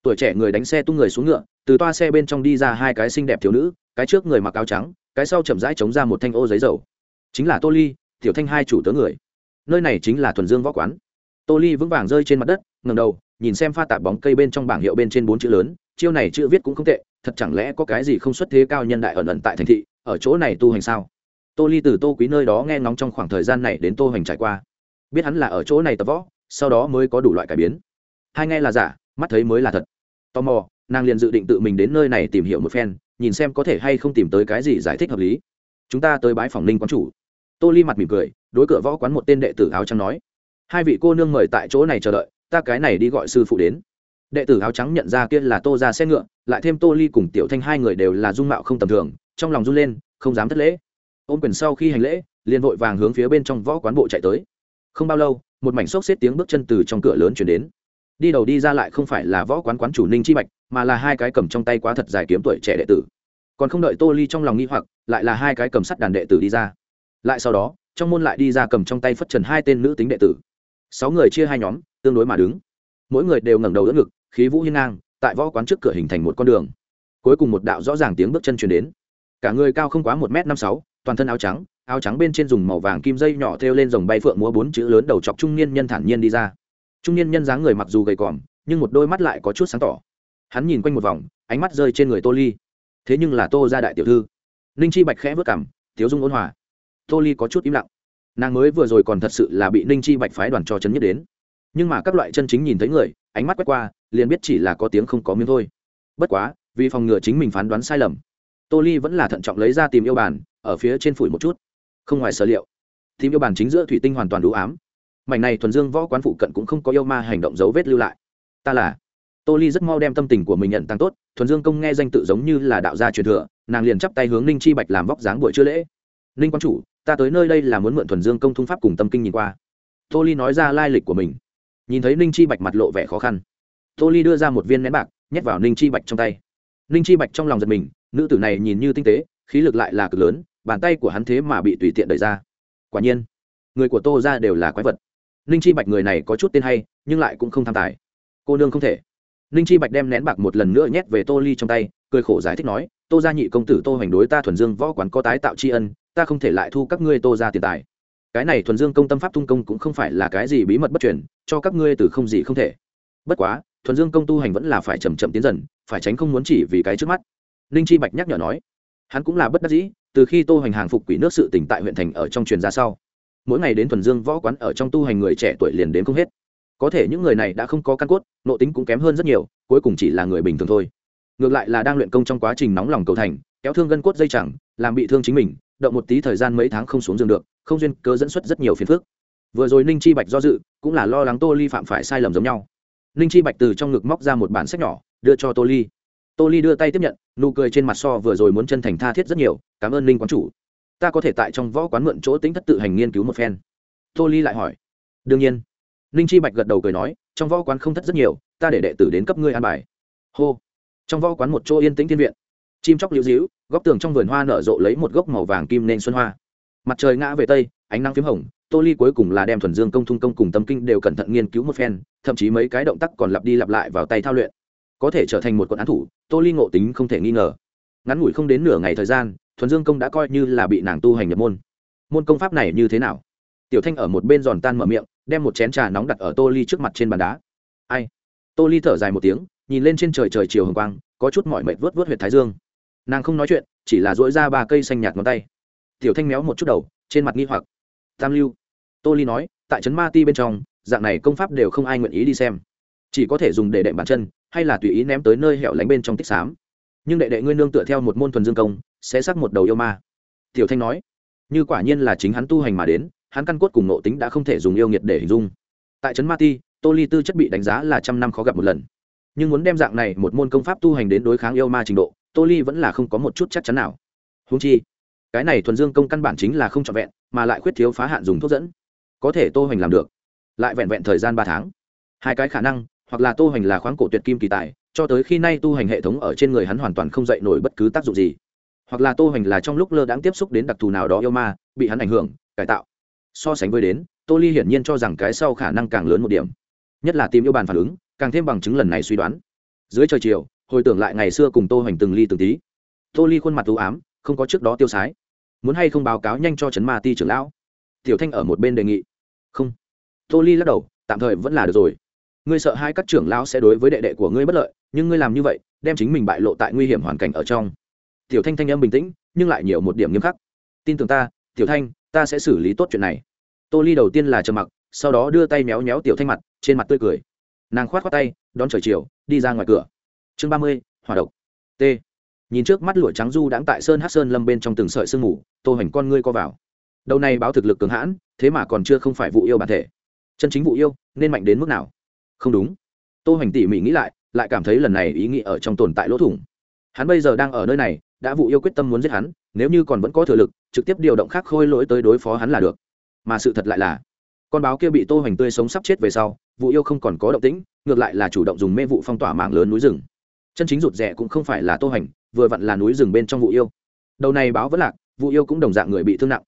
Tuổi trẻ người đánh xe tung người xuống ngựa, từ toa xe bên trong đi ra hai cái xinh đẹp thiếu nữ, cái trước người mặc áo trắng, cái sau chậm rãi chống ra một thanh ô giấy dầu. Chính là tô ly tiểu thanh hai chủ tớ người. Nơi này chính là thuần dương võ quán. Tô ly vững vàng rơi trên mặt đất ngầm đầu, nhìn xem pha tạ bóng cây bên trong bảng hiệu bên trên bốn chữ lớn, chiêu này chữ viết cũng không tệ, thật chẳng lẽ có cái gì không xuất thế cao nhân đại ẩn ẩn tại thành thị, ở chỗ này tu hành sao? Tô ly từ tô quý nơi đó nghe ngóng trong khoảng thời gian này đến tô hành trải qua. Biết hắn là ở chỗ này tập võ, sau đó mới có đủ loại cải biến. Hai nghe là giả, mắt thấy mới là thật. Tò mò, nàng liền dự định tự mình đến nơi này tìm hiểu một phen, nhìn xem có thể hay không tìm tới cái gì giải thích hợp lý. Chúng ta tới bái phòng ninh quán chủ tô ly mặt mỉm cười, đối cửa võ quán một tên đệ tử áo trắng nói, hai vị cô nương mời tại chỗ này chờ đợi, ta cái này đi gọi sư phụ đến. Đệ tử áo trắng nhận ra kia là tô ra xe ngựa, lại thêm tô ly cùng tiểu thanh hai người đều là dung mạo không tầm thường, trong lòng run lên, không dám thất lễ. Ôm quyền sau khi hành lễ, liền vội vàng hướng phía bên trong võ quán bộ chạy tới. Không bao lâu, một mảnh xốc xếp tiếng bước chân từ trong cửa lớn chuyển đến. Đi đầu đi ra lại không phải là võ quán quán chủ ninh chi bạch, mà là hai cái cầm trong tay quá thật dài kiếm tuổi trẻ đệ tử. Còn không đợi tô ly trong lòng nghi hoặc, lại là hai cái cầm sắt đàn đệ tử đi ra lại sau đó, trong môn lại đi ra cầm trong tay phất trần hai tên nữ tính đệ tử. Sáu người chia hai nhóm, tương đối mà đứng. Mỗi người đều ngẩng đầu đỡ ngực, khí vũ hiên ngang, tại võ quán trước cửa hình thành một con đường. Cuối cùng một đạo rõ ràng tiếng bước chân truyền đến. Cả người cao không quá một m năm sáu, toàn thân áo trắng áo trắng bên trên dùng màu vàng kim dây nhỏ thêu lên dòng bay phượng múa bốn chữ lớn đầu chọc trung niên nhân thản nhiên đi ra. Trung niên nhân dáng người mặc dù gầy còm, nhưng một đôi mắt lại có chút sáng tỏ. Hắn nhìn quanh một vòng, ánh mắt rơi trên người tô ly. Thế nhưng là tô ra đại tiểu thư. Ninh chi bạch khẽ vớt cảm tiếu dung ôn hòa tô ly có chút im lặng. Nàng mới vừa rồi còn thật sự là bị ninh chi bạch phái đoàn cho chấn nhất đến. Nhưng mà các loại chân chính nhìn thấy người, ánh mắt quét qua, liền biết chỉ là có tiếng không có miếng thôi. Bất quá, vì phòng ngừa chính mình phán đoán sai lầm, tô ly vẫn là thận trọng lấy ra tìm yêu bàn ở phía trên phủi một chút. Không ngoài sở liệu, tìm yêu bàn chính giữa thủy tinh hoàn toàn đủ ám. Mảnh này thuần dương võ quán phụ cận cũng không có yêu ma hành động dấu vết lưu lại. Ta là, tô ly rất mau đem tâm tình của mình nhận tăng tốt, thuần dương công nghe danh tự giống như là đạo gia truyền thừa, nàng liền chắp tay hướng ninh chi bạch làm vóc dáng buổi chưa lễ. Ninh quan chủ ta tới nơi đây là muốn mượn thuần dương công thung pháp cùng tâm kinh nhìn qua. Tô ly nói ra lai lịch của mình. Nhìn thấy ninh chi bạch mặt lộ vẻ khó khăn. Tô ly đưa ra một viên nén bạc, nhét vào ninh chi bạch trong tay. Ninh chi bạch trong lòng giật mình, nữ tử này nhìn như tinh tế, khí lực lại là cực lớn, bàn tay của hắn thế mà bị tùy tiện đẩy ra. Quả nhiên, người của tô ra đều là quái vật. Ninh chi bạch người này có chút tên hay, nhưng lại cũng không tham tài. Cô nương không thể. Ninh chi bạch đem nén bạc một lần nữa nhét về tô ly trong tay, cười khổ giải thích nói, tô gia nhị công tử tô hoành đối ta thuần dương võ quán có tái tạo tri ân ta không thể lại thu các ngươi tô ra tiền tài. Cái này thuần dương công tâm pháp tung công cũng không phải là cái gì bí mật bất truyền, cho các ngươi từ không gì không thể. Bất quá, thuần dương công tu hành vẫn là phải chầm chậm tiến dần, phải tránh không muốn chỉ vì cái trước mắt. Ninh chi bạch nhắc nhở nói, hắn cũng là bất đắc dĩ, từ khi tô hành hàng phục quỷ nước sự tỉnh tại huyện thành ở trong truyền ra sau, mỗi ngày đến thuần dương võ quán ở trong tu hành người trẻ tuổi liền đến không hết. Có thể những người này đã không có căn cốt, nội tính cũng kém hơn rất nhiều, cuối cùng chỉ là người bình thường thôi. Ngược lại là đang luyện công trong quá trình nóng lòng cầu thành, kéo thương gân cốt dây chẳng, làm bị thương chính mình động một tí thời gian mấy tháng không xuống giường được, không duyên cơ dẫn xuất rất nhiều phiền phức. Vừa rồi ninh chi bạch do dự, cũng là lo lắng tô ly phạm phải sai lầm giống nhau. Ninh chi bạch từ trong ngực móc ra một bản sách nhỏ, đưa cho tô ly. Tô ly đưa tay tiếp nhận, nụ cười trên mặt so vừa rồi muốn chân thành tha thiết rất nhiều, cảm ơn ninh quán chủ. Ta có thể tại trong võ quán mượn chỗ tính thất tự hành nghiên cứu một phen. Tô ly lại hỏi. Đương nhiên. Ninh chi bạch gật đầu cười nói, trong võ quán không thất rất nhiều, ta để đệ tử đến cấp ngươi an bài. Hô. Trong võ quán một chỗ yên tĩnh thiên viện chim chóc liễu díu góc tường trong vườn hoa nở rộ lấy một gốc màu vàng kim nên xuân hoa. Mặt trời ngã về tây, ánh nắng p h í m hồng, tô ly cuối cùng là đem thuần dương công thung công cùng tâm kinh đều cẩn thận nghiên cứu một phen, thậm chí mấy cái động tác còn lặp đi lặp lại vào tay thao luyện. Có thể trở thành một quận án thủ, tô ly ngộ tính không thể nghi ngờ. Ngắn ngủi không đến nửa ngày thời gian, thuần dương công đã coi như là bị nàng tu hành nhập môn. Môn công pháp này như thế nào? Tiểu thanh ở một bên giòn tan mở miệng, đem một chén trà nóng đặt ở tô ly trước mặt trên bàn đá. Ai? Tô ly thở dài một tiếng, nhìn lên trên trời trời chiều hồng quang, có chút mọi mệt vớt vớt huyệt thái dương nàng không nói chuyện, chỉ là dỗi ra ba cây xanh nhạt ngón tay. Tiểu thanh méo một chút đầu, trên mặt nghi hoặc. Tam lưu, tô ly nói, tại trấn ma ti bên trong, dạng này công pháp đều không ai nguyện ý đi xem. Chỉ có thể dùng để đệm bàn chân, hay là tùy ý ném tới nơi hẻo lánh bên trong tích xám. Nhưng đệ đệ ngươi nương tựa theo một môn thuần dương công, sẽ sắc một đầu yêu ma. Tiểu thanh nói, như quả nhiên là chính hắn tu hành mà đến, hắn căn cốt cùng nộ tính đã không thể dùng yêu nghiệt để hình dung. Tại trấn ma ti, tô ly tư chất bị đánh giá là trăm năm khó gặp một lần. Nhưng muốn đem dạng này một môn công pháp tu hành đến đối kháng yêu ma trình độ tô ly vẫn là không có một chút chắc chắn nào. Húng chi, cái này thuần dương công căn bản chính là không trọn vẹn, mà lại khuyết thiếu phá hạn dùng thuốc dẫn. Có thể tô hoành làm được, lại vẹn vẹn thời gian ba tháng. Hai cái khả năng, hoặc là tô hoành là khoáng cổ tuyệt kim kỳ tài, cho tới khi nay tu hành hệ thống ở trên người hắn hoàn toàn không dậy nổi bất cứ tác dụng gì. Hoặc là tô hoành là trong lúc lơ đãng tiếp xúc đến đặc thù nào đó yêu ma, bị hắn ảnh hưởng, cải tạo. So sánh với đến, tô ly hiển nhiên cho rằng cái sau khả năng càng lớn một điểm. Nhất là tìm yêu bàn phản ứng, càng thêm bằng chứng lần này suy đoán. Dưới trời chiều hồi tưởng lại ngày xưa cùng tô hoành từng ly từng tí. Tô ly khuôn mặt u ám, không có trước đó tiêu sái. Muốn hay không báo cáo nhanh cho trấn ma ti trưởng lão? Tiểu thanh ở một bên đề nghị. Không. Tô ly lắc đầu, tạm thời vẫn là được rồi. Ngươi sợ hai các trưởng lão sẽ đối với đệ đệ của ngươi bất lợi, nhưng ngươi làm như vậy, đem chính mình bại lộ tại nguy hiểm hoàn cảnh ở trong. Tiểu thanh thanh âm bình tĩnh, nhưng lại nhiều một điểm nghiêm khắc. Tin tưởng ta, tiểu thanh, ta sẽ xử lý tốt chuyện này. Tô ly đầu tiên là trầm mặc, sau đó đưa tay méo méo tiểu thanh mặt, trên mặt tươi cười. Nàng khoát khoát tay, đón trời chiều, đi ra ngoài cửa chương ba mươi hòa độc. T. Nhìn trước mắt lụa trắng du đãng tại sơn hát sơn lâm bên trong từng sợi sương mù, tô Hành con ngươi co vào. Đầu này báo thực lực cường hãn, thế mà còn chưa không phải vụ yêu bản thể. Chân chính vụ yêu, nên mạnh đến mức nào? Không đúng. Tô Hành tỉ mỉ nghĩ lại lại cảm thấy lần này ý nghĩ ở trong tồn tại lỗ thủng. Hắn bây giờ đang ở nơi này, đã vụ yêu quyết tâm muốn giết hắn, nếu như còn vẫn có thừa lực, trực tiếp điều động khác khôi lỗi tới đối phó hắn là được. Mà sự thật lại là, con báo kia bị tô hoành tươi sống sắp chết về sau, vụ yêu không còn có động tĩnh, ngược lại là chủ động dùng mê vụ phong tỏa mạng lớn núi rừng chân chính rụt rẻ cũng không phải là tô hành, vừa vặn là núi rừng bên trong vụ yêu. Đầu này báo vẫn lạc vụ yêu cũng đồng dạng người bị thương nặng.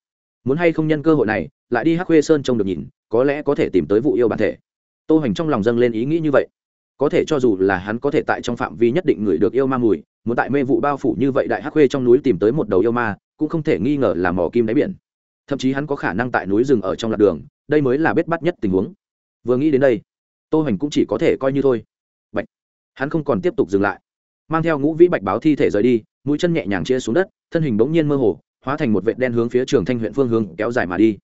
Muốn hay không nhân cơ hội này, lại đi hắc khuê sơn trông được nhìn, có lẽ có thể tìm tới vụ yêu bản thể. Tô hành trong lòng dâng lên ý nghĩ như vậy. Có thể cho dù là hắn có thể tại trong phạm vi nhất định người được yêu ma mùi, muốn tại mê vụ bao phủ như vậy đại hắc khuê trong núi tìm tới một đầu yêu ma, cũng không thể nghi ngờ là mỏ kim đáy biển. Thậm chí hắn có khả năng tại núi rừng ở trong lạc đường, đây mới là bết bắt nhất tình huống. Vừa nghĩ đến đây, tô hành cũng chỉ có thể coi như thôi hắn không còn tiếp tục dừng lại. Mang theo ngũ vĩ bạch báo thi thể rời đi, mũi chân nhẹ nhàng chia xuống đất, thân hình bỗng nhiên mơ hồ, hóa thành một vệ đen hướng phía trường thanh huyện phương hướng kéo dài mà đi.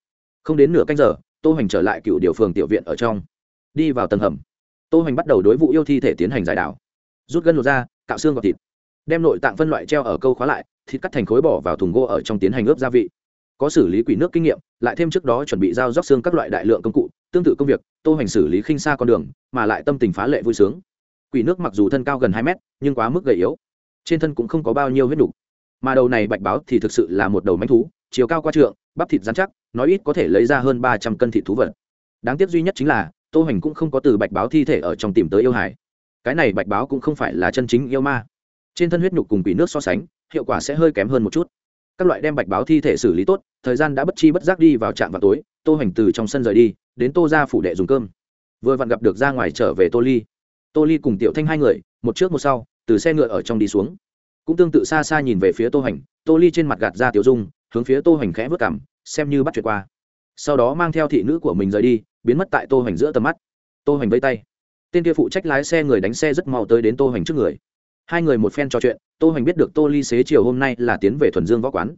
Không đến nửa canh giờ, tô hoành trở lại cựu điều phường tiểu viện ở trong. Đi vào tầng hầm. Tô hoành bắt đầu đối vụ yêu thi thể tiến hành giải đảo. Rút gân lột da, cạo xương gọt thịt. Đem nội tạng phân loại treo ở câu khóa lại, thịt cắt thành khối bỏ vào thùng gỗ ở trong tiến hành ướp gia vị. Có xử lý quỷ nước kinh nghiệm, lại thêm trước đó chuẩn bị dao róc xương các loại đại lượng công cụ, tương tự công việc, tô hoành xử lý khinh xa con đường, mà lại tâm tình phá lệ vui sướng quỷ nước mặc dù thân cao gần hai mét, nhưng quá mức gầy yếu. Trên thân cũng không có bao nhiêu huyết đủ. mà đầu này bạch báo thì thực sự là một đầu mánh thú, chiều cao qua trượng, bắp thịt rắn chắc, nói ít có thể lấy ra hơn ba trăm cân thịt thú vật. Đáng tiếc duy nhất chính là, tô Hành cũng không có từ bạch báo thi thể ở trong tìm tới yêu hải cái này bạch báo cũng không phải là chân chính yêu ma. Trên thân huyết nhục cùng quỷ nước so sánh, hiệu quả sẽ hơi kém hơn một chút. Các loại đem bạch báo thi thể xử lý tốt, thời gian đã bất chi bất giác đi vào trạm vào tối, tô Hành từ trong sân rời đi, đến tô ra phủ đệ dùng cơm. Vừa vặn gặp được ra ngoài trở về tô ly tô ly cùng tiểu thanh hai người, một trước một sau, từ xe ngựa ở trong đi xuống. Cũng tương tự xa xa nhìn về phía tô hành, tô ly trên mặt gạt ra tiểu dung, hướng phía tô hành khẽ vớt cảm, xem như bắt chuyện qua. Sau đó mang theo thị nữ của mình rời đi, biến mất tại tô hành giữa tầm mắt. Tô hành vây tay. Tên kia phụ trách lái xe người đánh xe rất mau tới đến tô hành trước người. Hai người một phen trò chuyện, tô hành biết được tô ly xế chiều hôm nay là tiến về thuần dương võ quán.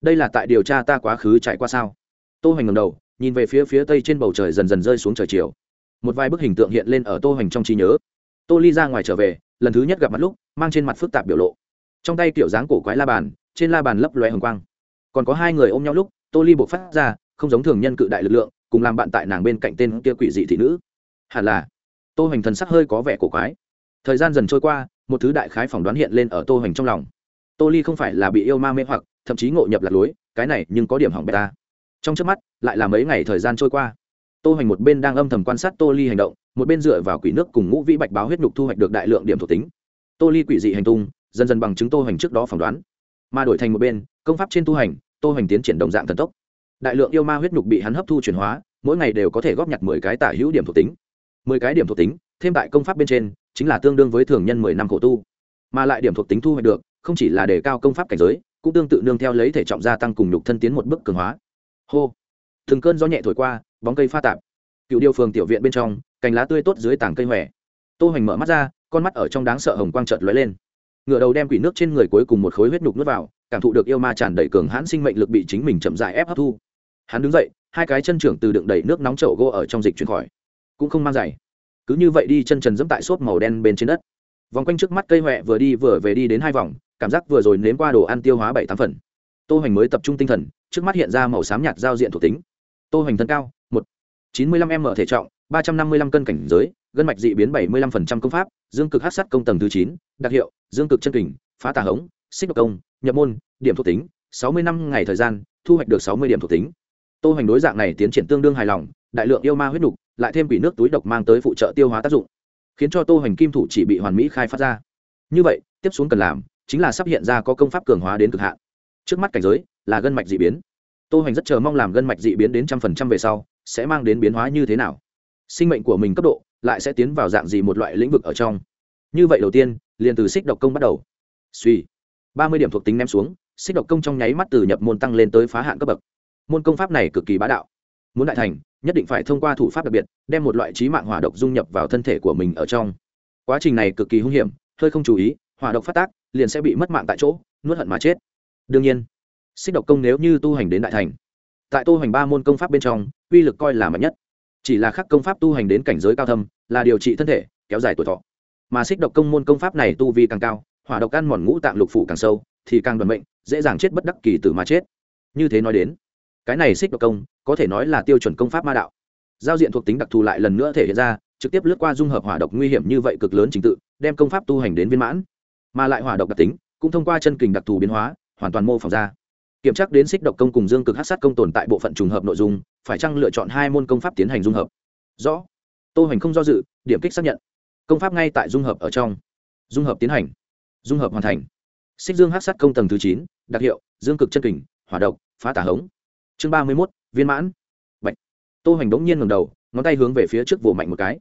Đây là tại điều tra ta quá khứ trải qua sao? Tô hành ngầm đầu, nhìn về phía phía tây trên bầu trời dần dần rơi xuống trời chiều. Một vài bức hình tượng hiện lên ở tô hành trong trí nhớ tô ly ra ngoài trở về, lần thứ nhất gặp mặt lúc, mang trên mặt phức tạp biểu lộ. Trong tay kiểu dáng cổ quái la bàn, trên la bàn lấp loe hồng quang. Còn có hai người ôm nhau lúc, tô ly buộc phát ra, không giống thường nhân cự đại lực lượng, cùng làm bạn tại nàng bên cạnh tên kia quỷ dị thị nữ. Hẳn là, tô hoành thần sắc hơi có vẻ cổ quái. Thời gian dần trôi qua, một thứ đại khái phỏng đoán hiện lên ở tô hoành trong lòng. Tô ly không phải là bị yêu ma mê hoặc, thậm chí ngộ nhập lạc lối, cái này nhưng có điểm hỏng bê ta. Trong trước mắt, lại là mấy ngày thời gian trôi qua tô hoành một bên đang âm thầm quan sát tô ly hành động, một bên dựa vào quỷ nước cùng ngũ vĩ bạch báo huyết nhục thu hoạch được đại lượng điểm thuộc tính. Tô ly quỷ dị hành tung, dần dần bằng chứng tô hoành trước đó phỏng đoán. Mà đổi thành một bên, công pháp trên tu hành, tô hoành tiến triển đồng dạng thần tốc. Đại lượng yêu ma huyết nhục bị hắn hấp thu chuyển hóa, mỗi ngày đều có thể góp nhặt mười cái tả hữu điểm thuộc tính. Mười cái điểm thuộc tính, thêm tại công pháp bên trên, chính là tương đương với thường nhân mười năm khổ tu. Mà lại điểm thuộc tính thu hoạch được, không chỉ là đề cao công pháp cảnh giới, cũng tương tự nương theo lấy thể trọng gia tăng cùng nhục thân tiến một bước cường hóa. Hô! Thường cơn gió nhẹ thổi qua bóng cây pha tạp. Cựu điêu phường tiểu viện bên trong, cành lá tươi tốt dưới tảng cây hòe. Tô hoành mở mắt ra, con mắt ở trong đáng sợ hồng quang trợt lóe lên. Ngựa đầu đem quỷ nước trên người cuối cùng một khối huyết nhục nuốt vào, cảm thụ được yêu ma tràn đầy cường hãn sinh mệnh lực bị chính mình chậm dại ép hấp thu. Hắn đứng dậy, hai cái chân trưởng từ đựng đầy nước nóng chậu gỗ ở trong dịch chuyển khỏi. Cũng không mang giày. Cứ như vậy đi chân trần dẫm tại xốp màu đen bên trên đất. Vòng quanh trước mắt cây huệ vừa đi vừa về đi đến hai vòng, cảm giác vừa rồi nếm qua đồ ăn tiêu hóa bảy tám phần. Tô hoành mới tập trung tinh thần, trước mắt hiện ra màu xám nhạt giao diện thuộc tính. Tô hoành thân cao 95m thể trọng, 355 cân cảnh giới, gân mạch dị biến 75% công pháp, dương cực hắc sát công tầng thứ 9, đặc hiệu, dương cực chân kình, phá tà hống, xích độc công, nhập môn, điểm thuộc tính, 60 năm ngày thời gian, thu hoạch được 60 điểm thuộc tính. Tô Hoành đối dạng này tiến triển tương đương hài lòng, đại lượng yêu ma huyết nục, lại thêm bị nước túi độc mang tới phụ trợ tiêu hóa tác dụng, khiến cho Tô Hoành kim thủ chỉ bị hoàn mỹ khai phát ra. Như vậy, tiếp xuống cần làm chính là sắp hiện ra có công pháp cường hóa đến cực hạn. Trước mắt cảnh giới là gân mạch dị biến. Tô Hoành rất chờ mong làm gân mạch dị biến đến trăm phần trăm về sau, sẽ mang đến biến hóa như thế nào? Sinh mệnh của mình cấp độ lại sẽ tiến vào dạng gì một loại lĩnh vực ở trong? Như vậy đầu tiên, liền từ xích độc công bắt đầu. Suy. Ba mươi điểm thuộc tính ném xuống, xích độc công trong nháy mắt từ nhập môn tăng lên tới phá hạn cấp bậc. Môn công pháp này cực kỳ bá đạo. Muốn đại thành, nhất định phải thông qua thủ pháp đặc biệt, đem một loại trí mạng hỏa độc dung nhập vào thân thể của mình ở trong. Quá trình này cực kỳ hung hiểm, hơi không chú ý, hỏa độc phát tác, liền sẽ bị mất mạng tại chỗ, nuốt hận mà chết. Đương nhiên, xích độc công nếu như tu hành đến đại thành tại tu hành ba môn công pháp bên trong, uy lực coi là mạnh nhất. Chỉ là khắc công pháp tu hành đến cảnh giới cao thâm, là điều trị thân thể, kéo dài tuổi thọ. Mà xích độc công môn công pháp này tu vi càng cao, hỏa độc ăn mòn ngũ tạng lục phủ càng sâu, thì càng đoàn mệnh, dễ dàng chết bất đắc kỳ tử mà chết. Như thế nói đến, cái này xích độc công, có thể nói là tiêu chuẩn công pháp ma đạo. Giao diện thuộc tính đặc thù lại lần nữa thể hiện ra, trực tiếp lướt qua dung hợp hỏa độc nguy hiểm như vậy cực lớn chính tự, đem công pháp tu hành đến viên mãn. Mà lại hỏa độc đặc tính, cũng thông qua chân kình đặc thù biến hóa, hoàn toàn mô phỏng ra kiểm tra đến xích độc công cùng dương cực hát sát công tồn tại bộ phận trùng hợp nội dung, phải chăng lựa chọn hai môn công pháp tiến hành dung hợp? Rõ. Tô hoành không do dự, điểm kích xác nhận. Công pháp ngay tại dung hợp ở trong. Dung hợp tiến hành. Dung hợp hoàn thành. Xích dương hát sát công tầng thứ chín, đặc hiệu, dương cực chân kình, hỏa độc, phá tà hống. Chương ba mươi mốt, viên mãn. Bạch. tô hoành bỗng nhiên ngầm đầu, ngón tay hướng về phía trước vỗ mạnh một cái.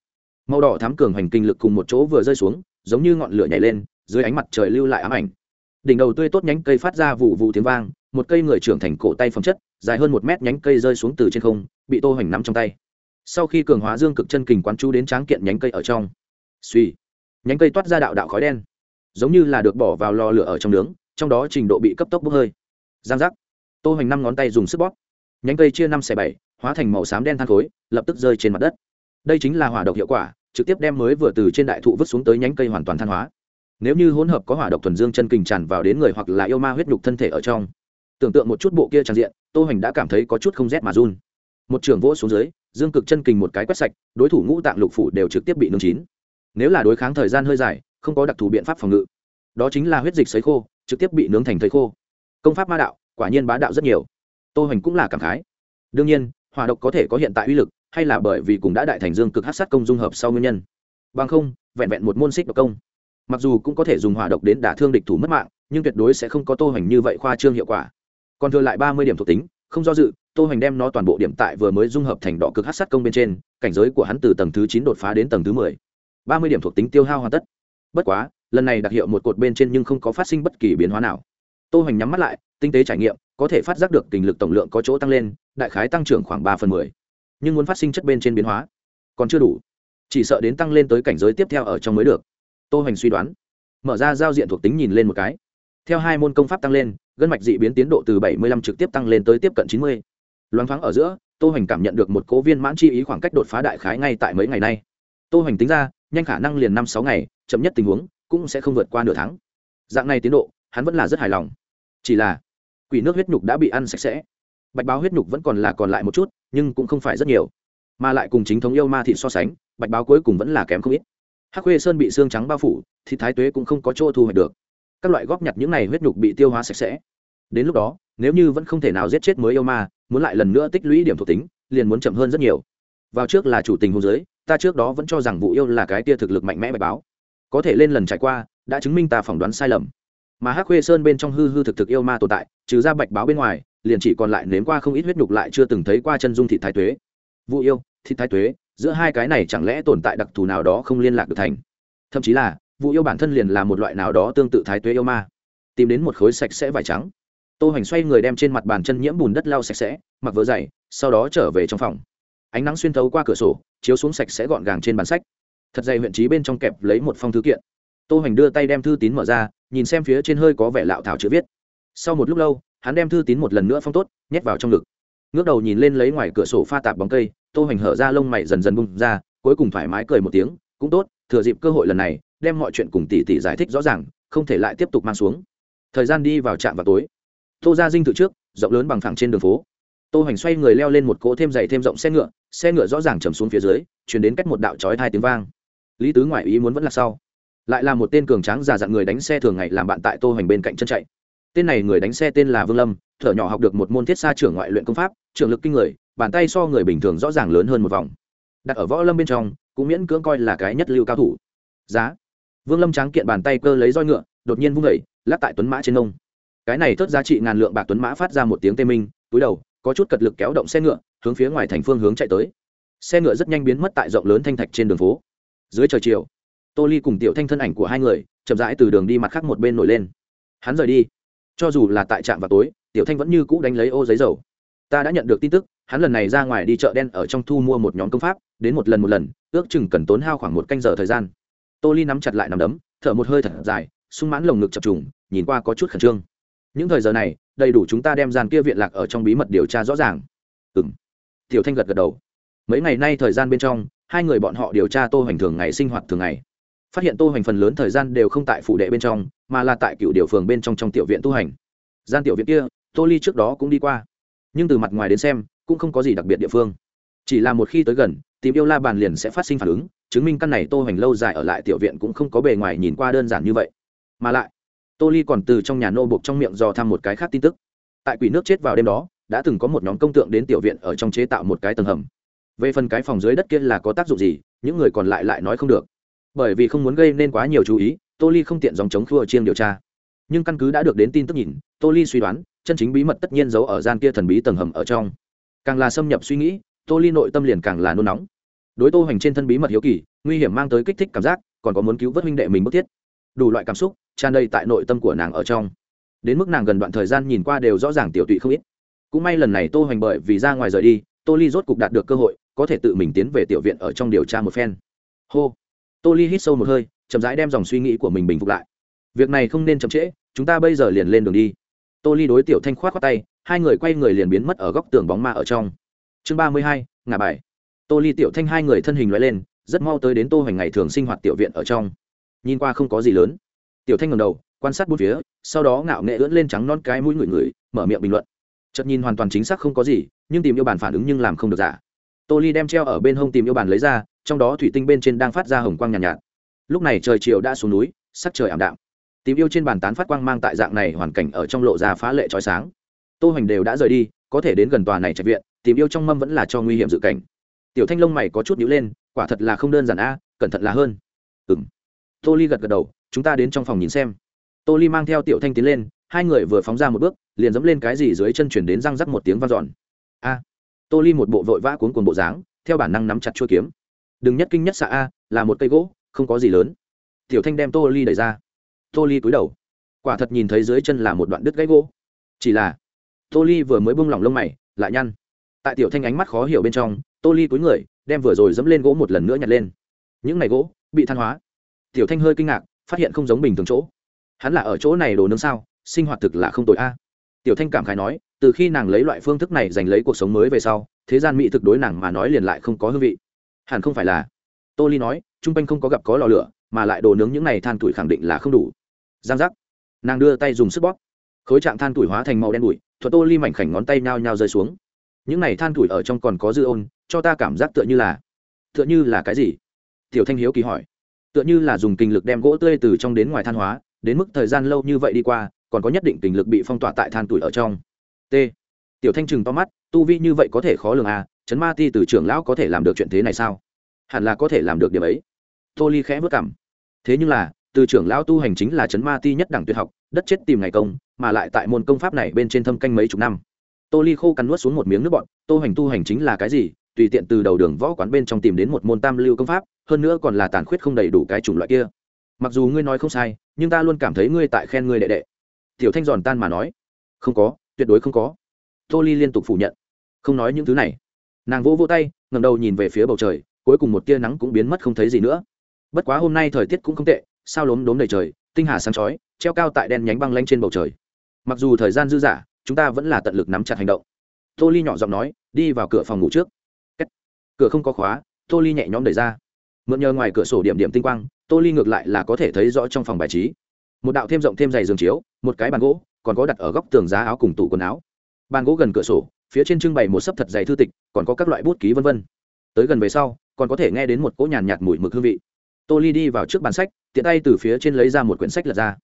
Màu đỏ thám cường hành kinh lực cùng một chỗ vừa rơi xuống, giống như ngọn lửa nhảy lên, dưới ánh mặt trời lưu lại ám ảnh đỉnh đầu tươi tốt nhánh cây phát ra vụ vụ tiếng vang, một cây người trưởng thành cổ tay phẩm chất, dài hơn một mét nhánh cây rơi xuống từ trên không, bị tô hoành nắm trong tay. Sau khi cường hóa dương cực chân kình quán chú đến tráng kiện nhánh cây ở trong, suy, nhánh cây toát ra đạo đạo khói đen, giống như là được bỏ vào lò lửa ở trong nướng, trong đó trình độ bị cấp tốc bốc hơi. Giang giác, tô hoành năm ngón tay dùng sức bóp, nhánh cây chia năm xẻ bảy, hóa thành màu xám đen than khối, lập tức rơi trên mặt đất. Đây chính là hỏa độc hiệu quả, trực tiếp đem mới vừa từ trên đại thụ vứt xuống tới nhánh cây hoàn toàn than hóa nếu như hỗn hợp có hỏa độc thuần dương chân kình tràn vào đến người hoặc là yêu ma huyết nhục thân thể ở trong, tưởng tượng một chút bộ kia tràn diện, tô hành đã cảm thấy có chút không rét mà run. Một trường vỗ xuống dưới, dương cực chân kình một cái quét sạch, đối thủ ngũ tạng lục phủ đều trực tiếp bị nương chín. Nếu là đối kháng thời gian hơi dài, không có đặc thù biện pháp phòng ngự, đó chính là huyết dịch sấy khô, trực tiếp bị nướng thành thầy khô. Công pháp ma đạo, quả nhiên bá đạo rất nhiều. Tô hành cũng là cảm khái. Đương nhiên, hỏa độc có thể có hiện tại uy lực, hay là bởi vì cùng đã đại thành dương cực hát sát công dung hợp sau nguyên nhân. Bằng không, vẹn vẹn một môn xích độc công mặc dù cũng có thể dùng hỏa độc đến đả thương địch thủ mất mạng, nhưng tuyệt đối sẽ không có tô hoành như vậy khoa trương hiệu quả. Còn thừa lại ba mươi điểm thuộc tính, không do dự, tô hoành đem nó toàn bộ điểm tại vừa mới dung hợp thành đỏ cực hát sát công bên trên, cảnh giới của hắn từ tầng thứ chín đột phá đến tầng thứ mười. Ba mươi điểm thuộc tính tiêu hao hoàn tất. Bất quá, lần này đặc hiệu một cột bên trên nhưng không có phát sinh bất kỳ biến hóa nào. Tô hoành nhắm mắt lại, tinh tế trải nghiệm, có thể phát giác được tình lực tổng lượng có chỗ tăng lên, đại khái tăng trưởng khoảng ba phần mười. Nhưng muốn phát sinh chất bên trên biến hóa, còn chưa đủ. Chỉ sợ đến tăng lên tới cảnh giới tiếp theo ở trong mới được tô hoành suy đoán. Mở ra giao diện thuộc tính nhìn lên một cái. Theo hai môn công pháp tăng lên, gân mạch dị biến tiến độ từ bảy mươi lăm trực tiếp tăng lên tới tiếp cận chín mươi. Loáng thoáng ở giữa, tô hoành cảm nhận được một cố viên mãn chi ý khoảng cách đột phá đại khái ngay tại mấy ngày nay. Tô hoành tính ra, nhanh khả năng liền năm sáu ngày, chậm nhất tình huống cũng sẽ không vượt qua nửa tháng. Dạng này tiến độ, hắn vẫn là rất hài lòng. Chỉ là, quỷ nước huyết nhục đã bị ăn sạch sẽ. Bạch báo huyết nhục vẫn còn là còn lại một chút, nhưng cũng không phải rất nhiều. Mà lại cùng chính thống yêu ma thị so sánh, bạch báo cuối cùng vẫn là kém không ít hắc khuê sơn bị xương trắng bao phủ, thì thái tuế cũng không có chỗ thu hoạch được. Các loại góp nhặt những này huyết nhục bị tiêu hóa sạch sẽ. Đến lúc đó, nếu như vẫn không thể nào giết chết mới yêu ma, muốn lại lần nữa tích lũy điểm thuộc tính, liền muốn chậm hơn rất nhiều. Vào trước là chủ tình hồ giới, ta trước đó vẫn cho rằng vụ yêu là cái tia thực lực mạnh mẽ bài báo. Có thể lên lần trải qua, đã chứng minh ta phỏng đoán sai lầm. Mà hắc khuê sơn bên trong hư hư thực thực yêu ma tồn tại, trừ ra bạch báo bên ngoài, liền chỉ còn lại nếm qua không ít huyết nhục lại chưa từng thấy qua chân dung thị thái tuế. Vụ yêu thịt thái tuế, giữa hai cái này chẳng lẽ tồn tại đặc thù nào đó không liên lạc được thành? Thậm chí là, vụ yêu bản thân liền là một loại nào đó tương tự thái tuế yêu ma. Tìm đến một khối sạch sẽ vải trắng. Tô hoành xoay người đem trên mặt bàn chân nhiễm bùn đất lau sạch sẽ, mặc vớ dày, sau đó trở về trong phòng. Ánh nắng xuyên thấu qua cửa sổ, chiếu xuống sạch sẽ gọn gàng trên bàn sách. Thật dày huyện trí bên trong kẹp lấy một phong thư kiện. Tô hoành đưa tay đem thư tín mở ra, nhìn xem phía trên hơi có vẻ lạo thảo chữ viết. Sau một lúc lâu, hắn đem thư tín một lần nữa phong tốt, nhét vào trong ngực ngước đầu nhìn lên lấy ngoài cửa sổ pha tạp bóng cây, tô hoành hở ra lông mày dần dần bung ra, cuối cùng thoải mái cười một tiếng, cũng tốt, thừa dịp cơ hội lần này, đem mọi chuyện cùng tỷ tỷ giải thích rõ ràng, không thể lại tiếp tục mang xuống. Thời gian đi vào trạm vào tối. Tô ra dinh thự trước, rộng lớn bằng thẳng trên đường phố. Tô hoành xoay người leo lên một cỗ thêm dày thêm rộng xe ngựa xe ngựa rõ ràng chầm xuống phía dưới, chuyển đến cách một đạo chói hai tiếng vang. Lý tứ ngoại ý muốn vẫn là sau. Lại là một tên cường tráng già dặn người đánh xe thường ngày làm bạn tại tô hoành bên cạnh chân chạy. Tên này người đánh xe tên là vương lâm thở nhỏ học được một môn thiết xa trưởng ngoại luyện công pháp, trưởng lực kinh người, bàn tay so người bình thường rõ ràng lớn hơn một vòng. Đặt ở võ lâm bên trong, cũng miễn cưỡng coi là cái nhất lưu cao thủ. Giá. Vương lâm tráng kiện bàn tay cơ lấy roi ngựa, đột nhiên vung vẩy lắc tại tuấn mã trên nông cái này thớt giá trị ngàn lượng bạc tuấn mã phát ra một tiếng tê minh, túi đầu, có chút cật lực kéo động xe ngựa, hướng phía ngoài thành phương hướng chạy tới. Xe ngựa rất nhanh biến mất tại rộng lớn thanh thạch trên đường phố. Dưới trời chiều, tô ly cùng tiểu thanh thân ảnh của hai người, chậm rãi từ đường đi mặt khác một bên nổi lên. Hắn rời đi. Cho dù là tại trạm vào tối tiểu thanh vẫn như cũ đánh lấy ô giấy dầu. Ta đã nhận được tin tức, hắn lần này ra ngoài đi chợ đen ở trong thu mua một nhóm công pháp, đến một lần một lần, ước chừng cần tốn hao khoảng một canh giờ thời gian. Tô ly nắm chặt lại nằm đấm, thở một hơi thật dài, sung mãn lồng ngực chập trùng, nhìn qua có chút khẩn trương. Những thời giờ này, đầy đủ chúng ta đem gian kia viện lạc ở trong bí mật điều tra rõ ràng. Ừ tiểu thanh gật gật đầu. Mấy ngày nay thời gian bên trong, hai người bọn họ điều tra tô hoành thường ngày sinh hoạt thường ngày. Phát hiện tô hoành phần lớn thời gian đều không tại phủ đệ bên trong, mà là tại cựu điều phường bên trong trong tiểu viện tu hành. Gian tiểu viện kia tô ly trước đó cũng đi qua. Nhưng từ mặt ngoài đến xem, cũng không có gì đặc biệt địa phương. Chỉ là một khi tới gần, tìm yêu la bàn liền sẽ phát sinh phản ứng, chứng minh căn này tô hoành lâu dài ở lại tiểu viện cũng không có bề ngoài nhìn qua đơn giản như vậy. Mà lại, tô ly còn từ trong nhà nô buộc trong miệng dò thăm một cái khác tin tức. Tại quỷ nước chết vào đêm đó, đã từng có một nhóm công tượng đến tiểu viện ở trong chế tạo một cái tầng hầm. Về phần cái phòng dưới đất kia là có tác dụng gì, những người còn lại lại nói không được. Bởi vì không muốn gây nên quá nhiều chú ý, tô ly không tiện dòng chống khua chiêng điều tra. Nhưng căn cứ đã được đến tin tức nhìn, tô ly suy đoán chân chính bí mật tất nhiên giấu ở gian kia thần bí tầng hầm ở trong. Càng là xâm nhập suy nghĩ, tô ly nội tâm liền càng là nôn nóng. Đối tô hoành trên thân bí mật hiếu kỳ, nguy hiểm mang tới kích thích cảm giác, còn có muốn cứu vớt huynh đệ mình bức thiết. Đủ loại cảm xúc tràn đầy tại nội tâm của nàng ở trong. Đến mức nàng gần đoạn thời gian nhìn qua đều rõ ràng tiểu tụy không ít. Cũng may lần này tô hoành bởi vì ra ngoài rời đi, tô ly rốt cục đạt được cơ hội, có thể tự mình tiến về tiểu viện ở trong điều tra một phen. Hô. Tô ly hít sâu một hơi, chậm rãi đem dòng suy nghĩ của mình bình phục lại. Việc này không nên chậm trễ, chúng ta bây giờ liền lên đường đi tô ly đối tiểu thanh khoát khoát tay hai người quay người liền biến mất ở góc tường bóng ma ở trong. Chương 32, Ngả hai bài. Tô ly tiểu thanh hai người thân hình loại lên rất mau tới đến tô hoành ngày thường sinh hoạt tiểu viện ở trong. Nhìn qua không có gì lớn. Tiểu thanh ngẩng đầu quan sát bốn phía sau đó ngạo nghễ ưỡn lên trắng non cái mũi người người mở miệng bình luận. Chợt nhìn hoàn toàn chính xác không có gì nhưng tìm yêu bản phản ứng nhưng làm không được giả tô ly đem treo ở bên hông tìm yêu bản lấy ra trong đó thủy tinh bên trên đang phát ra hồng quang nhàn nhạt, nhạt. Lúc này trời chiều đã xuống núi sắc trời ảm đạm tìm yêu trên bàn tán phát quang mang tại dạng này hoàn cảnh ở trong lộ ra phá lệ trói sáng. Tô hoành đều đã rời đi, có thể đến gần tòa này trạch viện, tìm yêu trong mâm vẫn là cho nguy hiểm dự cảnh. Tiểu thanh lông mày có chút nhíu lên, quả thật là không đơn giản a, cẩn thận là hơn. Ừng tô ly gật gật đầu, chúng ta đến trong phòng nhìn xem. Tô ly mang theo tiểu thanh tiến lên, hai người vừa phóng ra một bước, liền dẫm lên cái gì dưới chân chuyển đến răng rắc một tiếng vang dọn. A. Tô ly một bộ vội vã cuốn cuồng bộ dáng, theo bản năng nắm chặt chuôi kiếm. Đừng nhất kinh nhất xạ a, là một cây gỗ, không có gì lớn. Tiểu thanh đem tô ly đẩy ra tô ly cúi đầu. Quả thật nhìn thấy dưới chân là một đoạn đứt gãy gỗ. Chỉ là, tô ly vừa mới bông lỏng lông mày, lại nhăn. Tại tiểu thanh ánh mắt khó hiểu bên trong, tô ly cúi người, đem vừa rồi dẫm lên gỗ một lần nữa nhặt lên. Những ngày gỗ bị than hóa. Tiểu thanh hơi kinh ngạc, phát hiện không giống bình thường chỗ. Hắn là ở chỗ này đồ nướng sao, sinh hoạt thực là không tội a. Tiểu thanh cảm khái nói, từ khi nàng lấy loại phương thức này giành lấy cuộc sống mới về sau, thế gian mỹ thực đối nàng mà nói liền lại không có hương vị. Hẳn không phải là. Tô ly nói t r u n g quanh không có gặp có lò lửa, mà lại đồ nướng những này than tuổi khẳng định là không đủ giang giác. Nàng đưa tay dùng sức bóp. Khối trạng than tuổi hóa thành màu đen bụi, thuật ô ly mảnh khảnh ngón tay nhao nhao rơi xuống. Những này than tuổi ở trong còn có dư ôn, cho ta cảm giác tựa như là, tựa như là cái gì? Tiểu thanh hiếu kỳ hỏi. Tựa như là dùng kinh lực đem gỗ tươi từ trong đến ngoài than hóa, đến mức thời gian lâu như vậy đi qua, còn có nhất định kinh lực bị phong tỏa tại than tuổi ở trong. T. Tiểu thanh trừng to mắt, tu vi như vậy có thể khó lường à chấn ma ti từ trưởng lão có thể làm được chuyện thế này sao? Hẳn là có thể làm được điểm ấy. Tô ly khẽ vất cảm. Thế nhưng là từ trưởng lão tu hành chính là chấn ma ti nhất đẳng tuyệt học, đất chết tìm ngày công, mà lại tại môn công pháp này bên trên thâm canh mấy chục năm. Tô ly khô cắn nuốt xuống một miếng nước bọt. Tu hành tu hành chính là cái gì? Tùy tiện từ đầu đường võ quán bên trong tìm đến một môn tam lưu công pháp, hơn nữa còn là tàn khuyết không đầy đủ cái chủng loại kia. Mặc dù ngươi nói không sai, nhưng ta luôn cảm thấy ngươi tại khen ngươi đệ đệ. Tiểu thanh giòn tan mà nói. Không có, tuyệt đối không có. Tô ly liên tục phủ nhận. Không nói những thứ này. Nàng vỗ vỗ tay, ngẩng đầu nhìn về phía bầu trời, cuối cùng một tia nắng cũng biến mất không thấy gì nữa. Bất quá hôm nay thời tiết cũng không tệ sao lốm đốm đầy trời, tinh hà sáng chói, treo cao tại đen nhánh băng lanh trên bầu trời. Mặc dù thời gian dư dả, chúng ta vẫn là tận lực nắm chặt hành động. Tô ly nhỏ giọng nói, đi vào cửa phòng ngủ trước. Cửa không có khóa, tô ly nhẹ nhõm đẩy ra. Mượn nhờ ngoài cửa sổ điểm điểm tinh quang, tô ly ngược lại là có thể thấy rõ trong phòng bài trí. Một đạo thêm rộng thêm dày giường chiếu, một cái bàn gỗ, còn có đặt ở góc tường giá áo cùng tủ quần áo. Bàn gỗ gần cửa sổ, phía trên trưng bày một sấp thật dày thư tịch, còn có các loại bút ký vân vân. Tới gần về sau, còn có thể nghe đến một cỗ nhàn nhạt mùi mực hương vị. Tô ly đi vào trước bàn sách tiện tay từ phía trên lấy ra một quyển sách lật ra.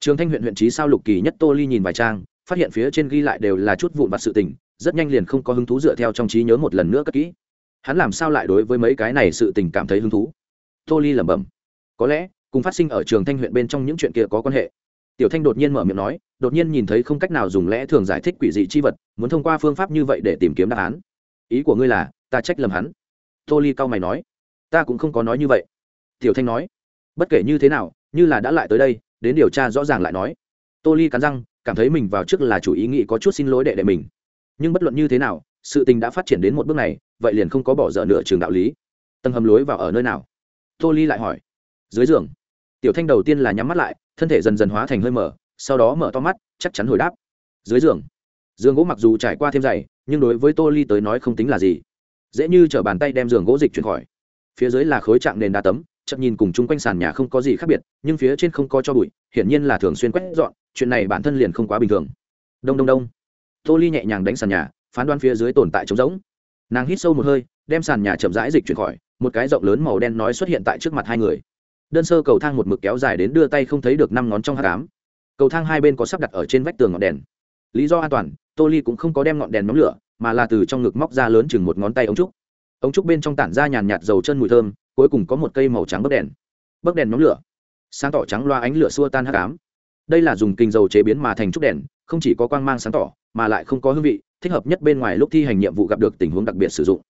Trường thanh huyện huyện trí sao lục kỳ nhất tô ly nhìn vài trang, phát hiện phía trên ghi lại đều là chút vụn vặt sự tình, rất nhanh liền không có hứng thú dựa theo trong trí nhớ một lần nữa cất kỹ. Hắn làm sao lại đối với mấy cái này sự tình cảm thấy hứng thú? Tô ly lẩm bẩm. Có lẽ, cùng phát sinh ở trường thanh huyện bên trong những chuyện kia có quan hệ. Tiểu thanh đột nhiên mở miệng nói, đột nhiên nhìn thấy không cách nào dùng lẽ thường giải thích quỷ dị chi vật, muốn thông qua phương pháp như vậy để tìm kiếm đáp án. Ý của ngươi là, ta trách lầm hắn. Tô ly cau mày nói, ta cũng không có nói như vậy. Tiểu thanh nói bất kể như thế nào, như là đã lại tới đây, đến điều tra rõ ràng lại nói. Tô ly cắn răng, cảm thấy mình vào trước là chủ ý nghĩ có chút xin lỗi đệ đệ mình. Nhưng bất luận như thế nào, sự tình đã phát triển đến một bước này, vậy liền không có bỏ dở nửa trường đạo lý. Tầng hầm lối vào ở nơi nào? Tô ly lại hỏi. Dưới giường. Tiểu thanh đầu tiên là nhắm mắt lại, thân thể dần dần hóa thành hơi mở, sau đó mở to mắt, chắc chắn hồi đáp. Dưới giường. Giường gỗ mặc dù trải qua thêm dày, nhưng đối với tô ly tới nói không tính là gì. Dễ như t bàn tay đem giường gỗ dịch chuyển khỏi. Phía dưới là khối trạng nền đá tấm chậm nhìn cùng chung quanh sàn nhà không có gì khác biệt, nhưng phía trên không có cho bụi, hiển nhiên là thường xuyên quét dọn, chuyện này bản thân liền không quá bình thường. Đông đông đông. Tô ly nhẹ nhàng đánh sàn nhà, phán đoán phía dưới tồn tại trống rỗng. Nàng hít sâu một hơi, đem sàn nhà chậm rãi dịch chuyển khỏi, một cái rộng lớn màu đen nói xuất hiện tại trước mặt hai người. Đơn sơ cầu thang một mực kéo dài đến đưa tay không thấy được năm ngón trong h tám cầu thang hai bên có sắp đặt ở trên vách tường ngọn đèn. Lý do an toàn, tô ly cũng không có đem ngọn đèn nóng lửa, mà là từ trong ngực móc ra lớn chừng một ngón tay ống trúc. Ống trúc bên trong tản ra nhàn nhạt dầu chân mùi thơm cuối cùng có một cây màu trắng bấc đèn. Bấc đèn nhóm lửa. Sáng tỏ trắng loa ánh lửa xua tan hắc ám. Đây là dùng kinh dầu chế biến mà thành trúc đèn, không chỉ có quang mang sáng tỏ, mà lại không có hương vị, thích hợp nhất bên ngoài lúc thi hành nhiệm vụ gặp được tình huống đặc biệt sử dụng.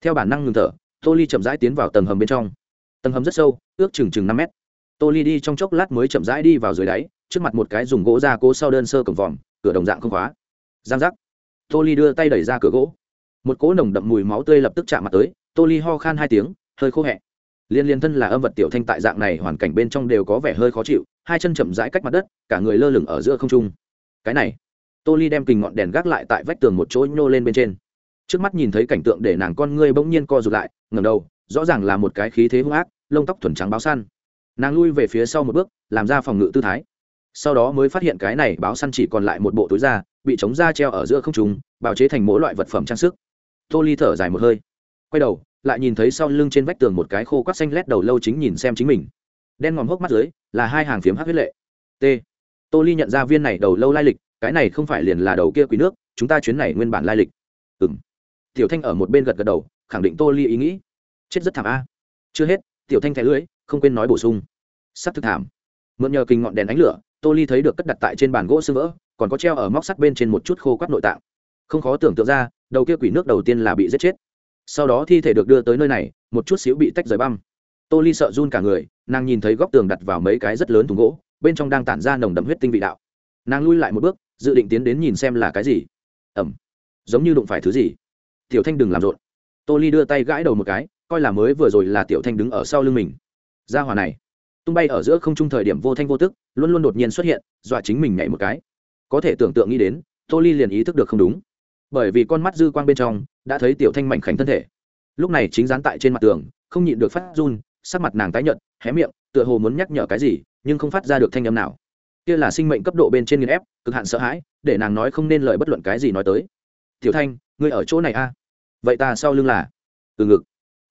Theo bản năng ngừng thở, tô ly chậm rãi tiến vào tầng hầm bên trong. Tầng hầm rất sâu, ước chừng chừng năm mét. Tô ly đi trong chốc lát mới chậm rãi đi vào dưới đáy, trước mặt một cái dùng gỗ ra cố sau đơn sơ cổng vòm, cửa đồng dạng không khóa. Giang giác. Tô ly đưa tay đẩy ra cửa gỗ. Một cỗ nồng đậm mùi máu tươi lập tức chạm mặt tới, tô ly ho khan hai tiếng, hơi khô hẹ liên liên thân là âm vật tiểu thanh tại dạng này hoàn cảnh bên trong đều có vẻ hơi khó chịu, hai chân chậm rãi cách mặt đất, cả người lơ lửng ở giữa không trung. Cái này, tô ly đem kình ngọn đèn gác lại tại vách tường một chỗ nhô lên bên trên. Trước mắt nhìn thấy cảnh tượng để nàng con ngươi bỗng nhiên co rụt lại ngầm đầu, rõ ràng là một cái khí thế hung ác, lông tóc thuần trắng báo săn. Nàng lui về phía sau một bước, làm ra phòng ngự tư thái. Sau đó mới phát hiện cái này báo săn chỉ còn lại một bộ túi da, bị chống da treo ở giữa không t bào chế thành mỗi loại vật phẩm trang sức. Tô ly thở dài một hơi, quay đầu lại nhìn thấy sau lưng trên vách tường một cái khô quắt xanh lét đầu lâu chính nhìn xem chính mình. Đen ngòm hốc mắt dưới, là hai hàng phiếm hát huyết lệ. T. Tô ly nhận ra viên này đầu lâu lai lịch, cái này không phải liền là đầu kia quý nước, chúng ta chuyến này nguyên bản lai lịch. Ừng tiểu thanh ở một bên gật gật đầu, khẳng định tô ly ý nghĩ. Chết rất thảm a. Chưa hết, tiểu thanh thẻ lưới không quên nói bổ sung. Sắp thực thảm. Mượn nhờ kinh ngọn đèn ánh lửa, tô ly thấy được cất đặt tại trên bàn gỗ sơ vỡ, còn có treo ở móc sắt bên trên một chút khô quắt nội tạng. Không khó tưởng tượng ra, đầu kia quỷ nước đầu tiên là bị giết chết sau đó thi thể được đưa tới nơi này, một chút xíu bị tách rời băm. Tô ly sợ run cả người, nàng nhìn thấy góc tường đặt vào mấy cái rất lớn thùng gỗ, bên trong đang tản ra nồng đậm huyết tinh vị đạo. Nàng lui lại một bước, dự định tiến đến nhìn xem là cái gì. Ẩm. Giống như đụng phải thứ gì. Tiểu thanh đừng làm rộn. Tô ly đưa tay gãi đầu một cái, coi là mới vừa rồi là tiểu thanh đứng ở sau lưng mình. Ra hòa này. Tung bay ở giữa không trung thời điểm vô thanh vô tức, luôn luôn đột nhiên xuất hiện, dọa chính mình nhảy một cái. Có thể tưởng tượng nghĩ đến, tô ly liền ý thức được không đúng bởi vì con mắt dư quang bên trong đã thấy tiểu thanh mạnh khảnh thân thể. Lúc này chính dán tại trên mặt tường, không nhịn được phát run, sắc mặt nàng tái nhợt, hé miệng, tựa hồ muốn nhắc nhở cái gì, nhưng không phát ra được thanh âm nào. Kia là sinh mệnh cấp độ bên trên nghiền ép, cực hạn sợ hãi, để nàng nói không nên lời bất luận cái gì nói tới. Tiểu thanh, ngươi ở chỗ này a? Vậy ta sau lưng là? Từ ngực.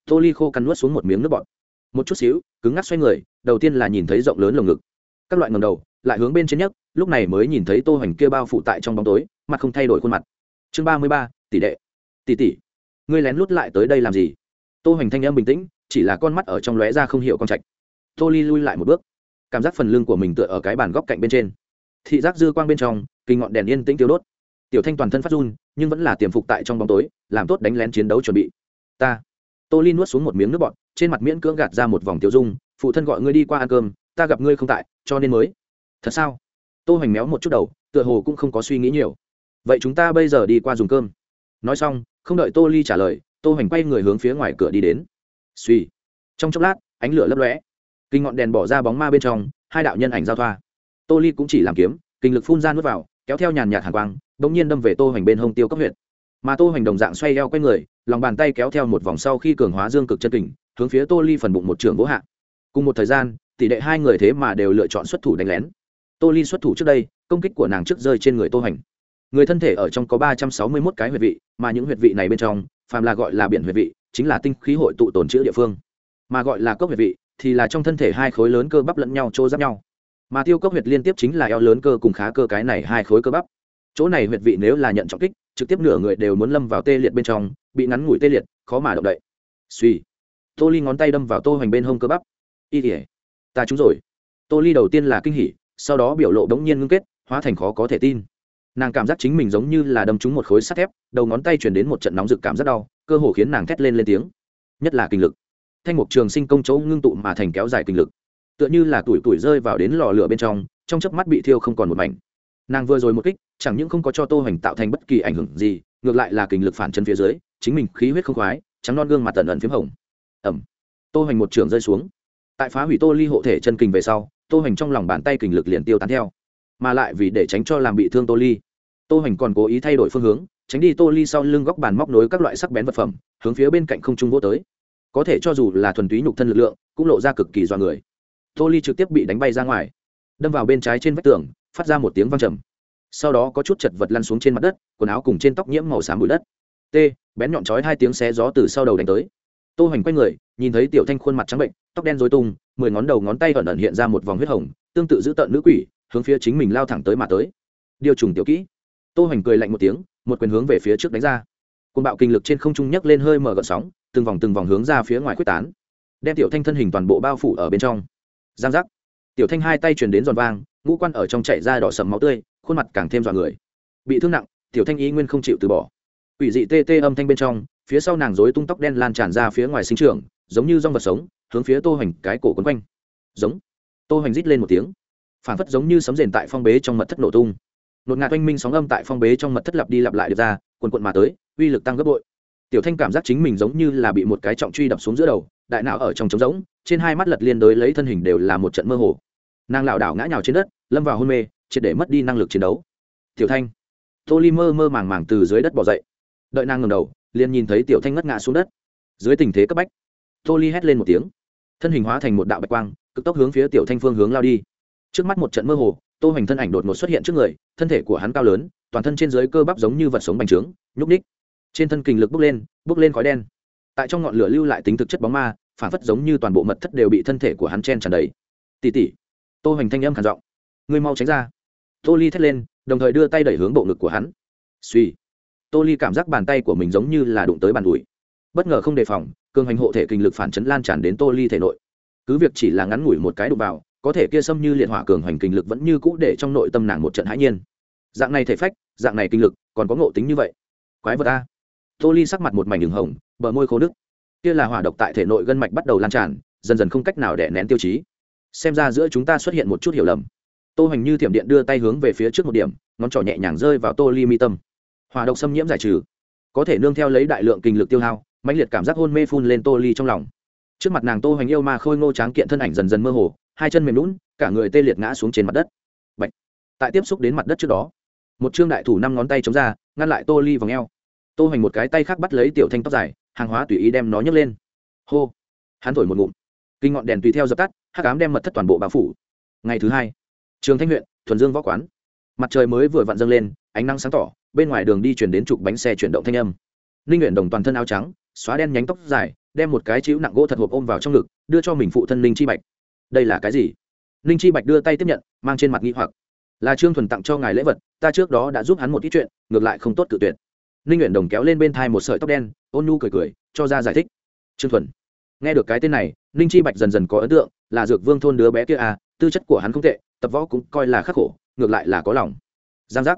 Tô ly khô cắn nuốt xuống một miếng nước bọt. Một chút xíu, cứng ngắc xoay người, đầu tiên là nhìn thấy rộng lớn lồng ngực. Các loại ngầm đầu, lại hướng bên trên nhất lúc này mới nhìn thấy tô hoành kia bao phủ tại trong bóng tối, mặt không thay đổi khuôn mặt chương ba mươi ba, tỷ đệ. Tỷ tỷ, ngươi lén lút lại tới đây làm gì? Tô hoành thanh âm bình tĩnh, chỉ là con mắt ở trong lóe ra không hiểu con trạch. Tô ly lui lại một bước. Cảm giác phần lưng của mình tựa ở cái bàn góc cạnh bên trên. Thị giác dư quang bên trong, kinh ngọn đèn yên tĩnh tiêu đốt. Tiểu thanh toàn thân phát run, nhưng vẫn là tiềm phục tại trong bóng tối, làm tốt đánh lén chiến đấu chuẩn bị. Ta. Tô ly nuốt xuống một miếng nước bọt, trên mặt miễn cưỡng gạt ra một vòng tiêu dung, phụ thân gọi ngươi đi qua ăn cơm, ta gặp ngươi không tại, cho nên mới. Thật sao? Tô hoành méo một chút đầu, tựa hồ cũng không có suy nghĩ nhiều vậy chúng ta bây giờ đi qua dùng cơm. Nói xong, không đợi tô ly trả lời, tô hoành quay người hướng phía ngoài cửa đi đến. Suy trong chốc lát, ánh lửa lấp lóe. Kinh ngọn đèn bỏ ra bóng ma bên trong, hai đạo nhân ảnh giao thoa. Tô ly cũng chỉ làm kiếm, kinh lực phun ra nuốt vào, kéo theo nhàn nhạt hàng quang đ ỗ n g nhiên đâm về tô hoành bên hông tiêu cấp huyện mà tô hoành đồng dạng xoay eo quay người, lòng bàn tay kéo theo một vòng sau khi cường hóa dương cực chân kình, hướng phía tô ly phần bụng một trường vỗ hạ. Cùng một thời gian, tỷ lệ hai người thế mà đều lựa chọn xuất thủ đánh lén. Tô ly xuất thủ trước đây, công kích của nàng trước rơi trên người tô hoành người thân thể ở trong có ba trăm sáu mươi mốt cái huyệt vị, mà những huyệt vị này bên trong, phàm là gọi là biển huyệt vị, chính là tinh khí hội tụ tồn chữ địa phương. Mà gọi là cốc huyệt vị, thì là trong thân thể hai khối lớn cơ bắp lẫn nhau trô giáp nhau. Mà tiêu cốc huyệt liên tiếp chính là eo lớn cơ cùng khá cơ cái này hai khối cơ bắp. Chỗ này huyệt vị nếu là nhận trọng kích, trực tiếp nửa người đều muốn lâm vào tê liệt bên trong, bị ngắn ngủi tê liệt, khó mà động đậy. Suy tô ly ngón tay đâm vào tô hoành bên hông cơ bắp. Y tỉa ta chúng rồi. Tô ly đầu tiên là kinh hỉ, sau đó biểu lộ đ nhiên ngưng kết, hóa thành khó có thể tin nàng cảm giác chính mình giống như là đâm trúng một khối sắt thép, đầu ngón tay chuyển đến một trận nóng rực cảm rất đau, cơ hồ khiến nàng thét lên lên tiếng. Nhất là kinh lực. Thanh mục trường sinh công chỗ ngưng tụ mà thành kéo dài kinh lực. Tựa như là tuổi tuổi rơi vào đến lò lửa bên trong trong chớp mắt bị thiêu không còn một mảnh. Nàng vừa rồi một kích, chẳng những không có cho tô hoành tạo thành bất kỳ ảnh hưởng gì, ngược lại là kinh lực phản chân phía dưới, chính mình khí huyết không khoái, trắng non gương mặt tần ẩn p h í m hồng. Ẩm. Tô hoành một trường rơi xuống. Tại phá hủy tô ly hộ thể chân kình về sau, tô hoành trong lòng bàn tay kình lực liền tiêu tán theo. Mà lại vì để tránh cho làm bị thương tô ly tô hoành còn cố ý thay đổi phương hướng, tránh đi tô ly sau lưng góc bàn móc nối các loại sắc bén vật phẩm, hướng phía bên cạnh không trung vô tới. Có thể cho dù là thuần túy nhục thân lực lượng, cũng lộ ra cực kỳ dọa người. Tô ly trực tiếp bị đánh bay ra ngoài. Đâm vào bên trái trên vách tường, phát ra một tiếng văng trầm. Sau đó có chút chật vật lăn xuống trên mặt đất, quần áo cùng trên tóc nhiễm màu xám bụi đất. T, bén nhọn chói hai tiếng xé gió từ sau đầu đánh tới. Tô hoành quay người, nhìn thấy tiểu thanh khuôn mặt trắng bệnh, tóc đen rối tung, mười ngón đầu ngón tay ẩn ẩn hiện ra một vòng huyết hồng, tương tự giữ tợn nữ quỷ, hướng phía chính mình lao thẳng tới mà tới. Điều trùng tiểu kỹ tô hoành cười lạnh một tiếng, một quyền hướng về phía trước đánh ra. Côn bạo kinh lực trên không trung nhấc lên hơi mở gợn sóng, từng vòng từng vòng hướng ra phía ngoài quyết tán, đem tiểu thanh thân hình toàn bộ bao phủ ở bên trong. Giang giác. Tiểu thanh hai tay truyền đến giòn vang, ngũ quan ở trong chạy ra đỏ sầm máu tươi, khuôn mặt càng thêm dọa người. Bị thương nặng, tiểu thanh ý nguyên không chịu từ bỏ. Quỷ dị tê tê âm thanh bên trong, phía sau nàng rối tung tóc đen lan tràn ra phía ngoài sinh trường giống như rong vật sống, hướng phía tô hoành cái cổ quấn quanh. Giống. Tô hoành rít lên một tiếng. Phản phất giống như sấm rền tại phong bế trong mật thất nổ tung nột ngạt oanh minh sóng âm tại phong bế trong mật thất lặp đi lặp lại được ra quần quận mà tới, uy lực tăng gấp bội. Tiểu thanh cảm giác chính mình giống như là bị một cái trọng truy đập xuống giữa đầu, đại não ở trong trống rỗng, trên hai mắt lật liên đối lấy thân hình đều là một trận mơ hồ. Nàng lảo đảo ngã nhào trên đất, lâm vào hôn mê, triệt để mất đi năng lực chiến đấu. Tiểu thanh, tô ly mơ mơ màng màng từ dưới đất bỏ dậy. Đợi nàng ngầm đầu, liền nhìn thấy tiểu thanh ngất ngã xuống đất. Dưới tình thế cấp bách, tô ly hét lên một tiếng. Thân hình hóa thành một đạo bạch quang, cực tốc hướng phía tiểu thanh phương hướng lao đi. Trước mắt một trận mơ hồ tô hoành thân ảnh đột ngột xuất hiện trước người, thân thể của hắn cao lớn, toàn thân trên dưới cơ bắp giống như vật sống bành trướng, nhúc ních trên thân kình lực bốc lên bốc lên khói đen. Tại trong ngọn lửa lưu lại tính thực chất bóng ma, phản phất giống như toàn bộ mật thất đều bị thân thể của hắn chen tràn đầy. Tỉ tỉ tô hoành thanh âm khản giọng. Ngươi mau tránh ra. Tô ly thét lên, đồng thời đưa tay đẩy hướng bộ ngực của hắn. Suy tô ly cảm giác bàn tay của mình giống như là đụng tới bàn đùi bất ngờ không đề phòng, cường hành hộ thể kinh lực phản chấn lan tràn đến tô ly thể nội. Cứ việc chỉ là ngắn ngủi một cái đụng vào có thể kia xâm như liệt hỏa cường hoành kinh lực vẫn như cũ để trong nội tâm nàng một trận hãi nhiên. Dạng này thể phách, dạng này kinh lực, còn có ngộ tính như vậy. Quái vật ta tô ly sắc mặt một mảnh đường hồng, bờ môi khô nước kia là hỏa độc tại thể nội gân mạch bắt đầu lan tràn, dần dần không cách nào đè nén tiêu chí. Xem ra giữa chúng ta xuất hiện một chút hiểu lầm. Tô hoành như thiểm điện đưa tay hướng về phía trước một điểm, ngón trỏ nhẹ nhàng rơi vào tô ly mi tâm. Hỏa độc xâm nhiễm giải trừ. Có thể nương theo lấy đại lượng kinh lực tiêu hao, mãnh liệt cảm giác hôn mê phun lên tô ly trong lòng. Trước mặt nàng tô hoành yêu ma khôi ngô tráng kiện thân ảnh dần dần mơ hồ hai chân mềm lún, cả người tê liệt ngã xuống trên mặt đất. Bạch. tại tiếp xúc đến mặt đất trước đó, một trương đại thủ năm ngón tay chống ra, ngăn lại tô ly vòng eo. Tô hoành một cái tay khác bắt lấy tiểu thanh tóc dài, hàng hóa tùy ý đem nó nhấc lên. Hô. Hắn thổi một ngụm. Kinh ngọn đèn tùy theo dập tắt, hắc ám đem mật thất toàn bộ bao phủ. Ngày thứ hai, trường thanh huyện, thuần dương võ quán. Mặt trời mới vừa vặn dâng lên, ánh nắng sáng tỏ, bên ngoài đường đi chuyển đến trục bánh xe chuyển động thanh âm. Ninh nguyện đồng toàn thân áo trắng, xóa đen nhánh tóc dài, đem một cái chữ nặng gỗ thật hộp ôm vào trong ngực, đưa cho mình phụ thân linh chi bạch đây là cái gì? Ninh chi bạch đưa tay tiếp nhận, mang trên mặt nghi hoặc. Là trương thuần tặng cho ngài lễ vật, ta trước đó đã giúp hắn một ít chuyện, ngược lại không tốt cự tuyệt. Ninh nguyện đồng kéo lên bên thai một sợi tóc đen, ôn nhu cười cười, cho ra giải thích. Trương thuần. Nghe được cái tên này, ninh chi bạch dần dần có ấn tượng, là dược vương thôn đứa bé kia à tư chất của hắn không tệ, tập võ cũng coi là khắc khổ, ngược lại là có lòng. Giang giác.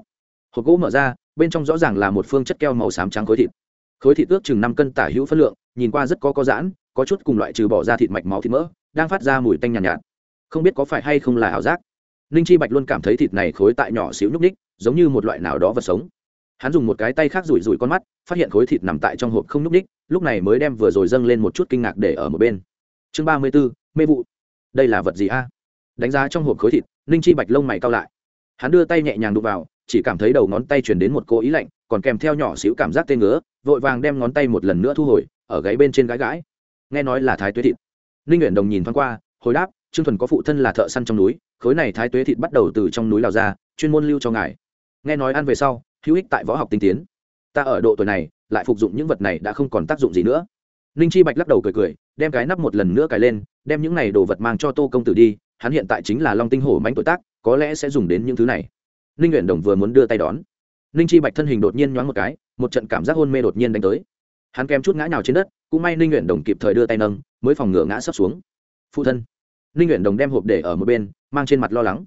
Hộp gỗ mở ra, bên trong rõ ràng là một phương chất keo màu xám trắng khối thịt. Khối thịt ước chừng năm cân tả hữu phân lượng, nhìn qua rất có có giãn, có chút cùng loại trừ bỏ ra thịt mạch máu thịt mỡ đang phát ra mùi tanh nhàn nhạt, nhạt. Không biết có phải hay không là ảo giác. Ninh chi bạch luôn cảm thấy thịt này khối tại nhỏ xíu nhúc ních giống như một loại nào đó vật sống. Hắn dùng một cái tay khác rủi rủi con mắt phát hiện khối thịt nằm tại trong hộp không nhúc ních lúc này mới đem vừa rồi dâng lên một chút kinh ngạc để ở một bên. Chương ba mươi b ố mê vụ. Đây là vật gì a? Đánh giá trong hộp khối thịt ninh chi bạch lông mày cao lại. Hắn đưa tay nhẹ nhàng đụng vào chỉ cảm thấy đầu ngón tay chuyển đến một cô ý lạnh còn kèm theo nhỏ xíu cảm giác tê ngứa vội vàng đem ngón tay một lần nữa thu hồi ở gáy bên trên gãi gãi. Nghe nói là thái tuế thịt ninh nguyện đồng nhìn thoáng qua, hồi đáp, trương thuần có phụ thân là thợ săn trong núi, khối này thái tuế thịt bắt đầu từ trong núi lào ra, chuyên môn lưu cho ngài. Nghe nói ăn về sau, hữu ích tại võ học tinh tiến. Ta ở độ tuổi này, lại phục dụng những vật này đã không còn tác dụng gì nữa. Ninh chi bạch lắc đầu cười cười, đem cái nắp một lần nữa cài lên, đem những này đồ vật mang cho tô công tử đi, hắn hiện tại chính là long tinh hổ mánh tuổi tác, có lẽ sẽ dùng đến những thứ này. Ninh nguyện đồng vừa muốn đưa tay đón. Ninh chi bạch thân hình đột nhiên nhoáng một cái, một trận cảm giác hôn mê đột nhiên đánh tới. Hắn kém chút ngã nào trên đất cũng may ninh nguyện đồng kịp thời đưa tay nâng, mới phòng ngựa ngã sấp xuống. Phụ thân. Ninh nguyện đồng đem hộp để ở một bên, mang trên mặt lo lắng.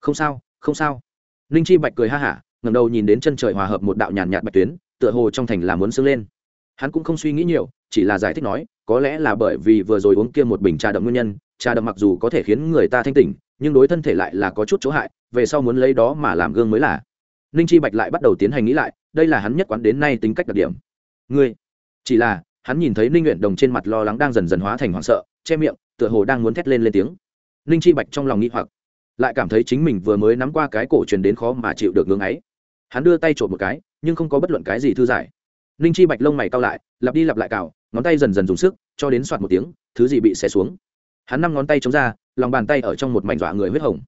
Không sao không sao. Ninh chi bạch cười ha hả ngầm đầu nhìn đến chân trời hòa hợp một đạo nhàn nhạt bạch tuyến, tựa hồ trong thành là muốn sưng lên. Hắn cũng không suy nghĩ nhiều, chỉ là giải thích nói, có lẽ là bởi vì vừa rồi uống kia một bình trà đậm nguyên nhân, trà đậm mặc dù có thể khiến người ta thanh tỉnh, nhưng đối thân thể lại là có chút chỗ hại, về sau muốn lấy đó mà làm gương mới là. Ninh chi bạch lại bắt đầu tiến hành nghĩ lại, đây là hắn nhất quán đến nay tính cách đặc điểm. Ngươi, chỉ là hắn nhìn thấy ninh nguyện đồng trên mặt lo lắng đang dần dần hóa thành hoảng sợ, che miệng, tựa hồ đang muốn thét lên lên tiếng. Ninh chi bạch trong lòng nghĩ hoặc, lại cảm thấy chính mình vừa mới nắm qua cái cổ truyền đến khó mà chịu được ngưng ấy. Hắn đưa tay trộm một cái, nhưng không có bất luận cái gì thư giải. Ninh chi bạch lông mày cao lại, lặp đi lặp lại cào, ngón tay dần dần dùng sức, cho đến soạt một tiếng, thứ gì bị xé xuống. Hắn năm ngón tay chống ra, lòng bàn tay ở trong một mảnh dọa người huyết hồng.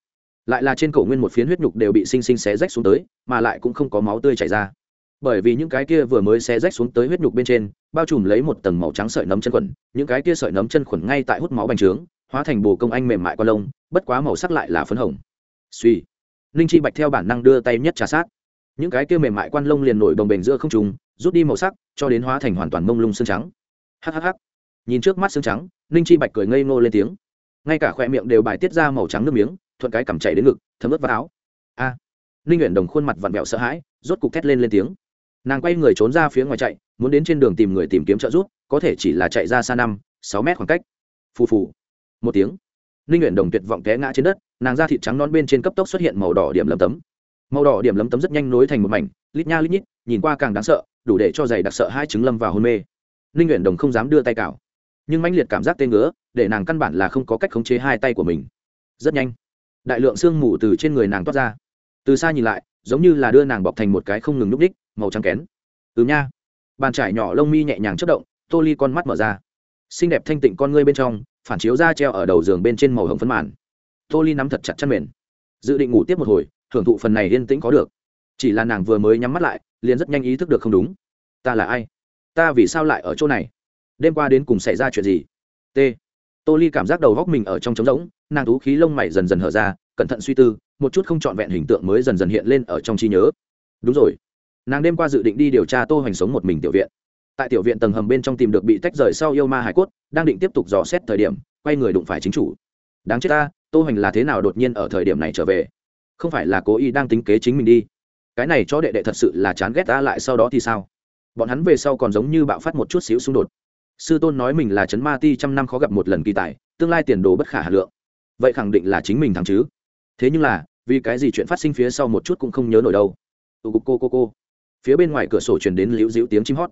Lại là trên cổ nguyên một phiến huyết nhục đều bị xinh xinh xé rách xuống tới, mà lại cũng không có máu tươi chảy ra bởi vì những cái kia vừa mới xé rách xuống tới huyết nhục bên trên, bao trùm lấy một tầng màu trắng sợi nấm chân khuẩn, những cái kia sợi nấm chân khuẩn ngay tại hút máu bành trướng, hóa thành bồ công anh mềm mại con lông, bất quá màu sắc lại là phấn hồng. Suy. Ninh chi bạch theo bản năng đưa tay nhất trà sát. Những cái kia mềm mại quan lông liền nổi đồng bềnh giữa không trùng rút đi màu sắc, cho đến hóa thành hoàn toàn mông lung xương trắng. Hhh nhìn trước mắt xương trắng ninh chi bạch cười ngây ngô lên tiếng. Ngay cả khoe miệng đều bài tiết ra màu trắng nước miếng, thuận cái cằm chảy đến ngực, thấm ướt vào áo. A. À. ninh nguyện đồng khuôn mặt vặn vẹo sợ hãi, rốt cục thét lên lên tiếng nàng quay người trốn ra phía ngoài chạy, muốn đến trên đường tìm người tìm kiếm trợ giúp, có thể chỉ là chạy ra xa năm, sáu mét khoảng cách. Phù phù. Một tiếng. Ninh nguyện đồng tuyệt vọng té ngã trên đất, nàng da thịt trắng non bên trên cấp tốc xuất hiện màu đỏ điểm lấm tấm. Màu đỏ điểm lấm tấm rất nhanh nối thành một mảnh, lít nha lít nhít, nhìn qua càng đáng sợ, đủ để cho giày đặc sợ hai trứng lâm vào hôn mê. Ninh nguyện đồng không dám đưa tay cào. Nhưng mãnh liệt cảm giác tên ngứa, để nàng căn bản là không có cách khống chế hai tay của mình. Rất nhanh, đại lượng sương mù từ trên người nàng toát ra. Từ xa nhìn lại, giống như là đưa nàng bọc thành một cái không ngừng núp đích màu trắng kén. Ừ nha. Bàn trải nhỏ lông mi nhẹ nhàng chất động, tô ly con mắt mở ra. Xinh đẹp thanh tịnh con ngươi bên trong, phản chiếu ra treo ở đầu giường bên trên màu hồng phấn màn. Tô ly nắm thật chặt chăn mền. Dự định ngủ tiếp một hồi, thưởng thụ phần này yên tĩnh có được. Chỉ là nàng vừa mới nhắm mắt lại, liền rất nhanh ý thức được không đúng. Ta là ai? Ta vì sao lại ở chỗ này? Đêm qua đến cùng xảy ra chuyện gì? T. Tô ly cảm giác đầu góc mình ở trong trống rỗng, nàng thú khí lông mày dần dần hở ra, cẩn thận suy tư, một chút không trọn vẹn hình tượng mới dần dần hiện lên ở trong trí nhớ. Đúng rồi nàng đêm qua dự định đi điều tra tô hoành sống một mình tiểu viện. Tại tiểu viện tầng hầm bên trong tìm được bị tách rời sau yêu ma hải cốt, đang định tiếp tục dò xét thời điểm, quay người đụng phải chính chủ. Đáng chết ta, tô hoành là thế nào đột nhiên ở thời điểm này trở về? Không phải là cố ý đang tính kế chính mình đi. Cái này cho đệ đệ thật sự là chán ghét ta lại sau đó thì sao? Bọn hắn về sau còn giống như bạo phát một chút xíu xung đột. Sư tôn nói mình là chấn ma ti trăm năm khó gặp một lần kỳ tài, tương lai tiền đồ bất khả hà lượng. Vậy khẳng định là chính mình thắng chứ. Thế nhưng là, vì cái gì chuyện phát sinh phía sau một chút cũng không nhớ nổi đâu. Tụ cô cô cô phía bên ngoài cửa sổ chuyển đến liễu dĩu tiếng chim hót.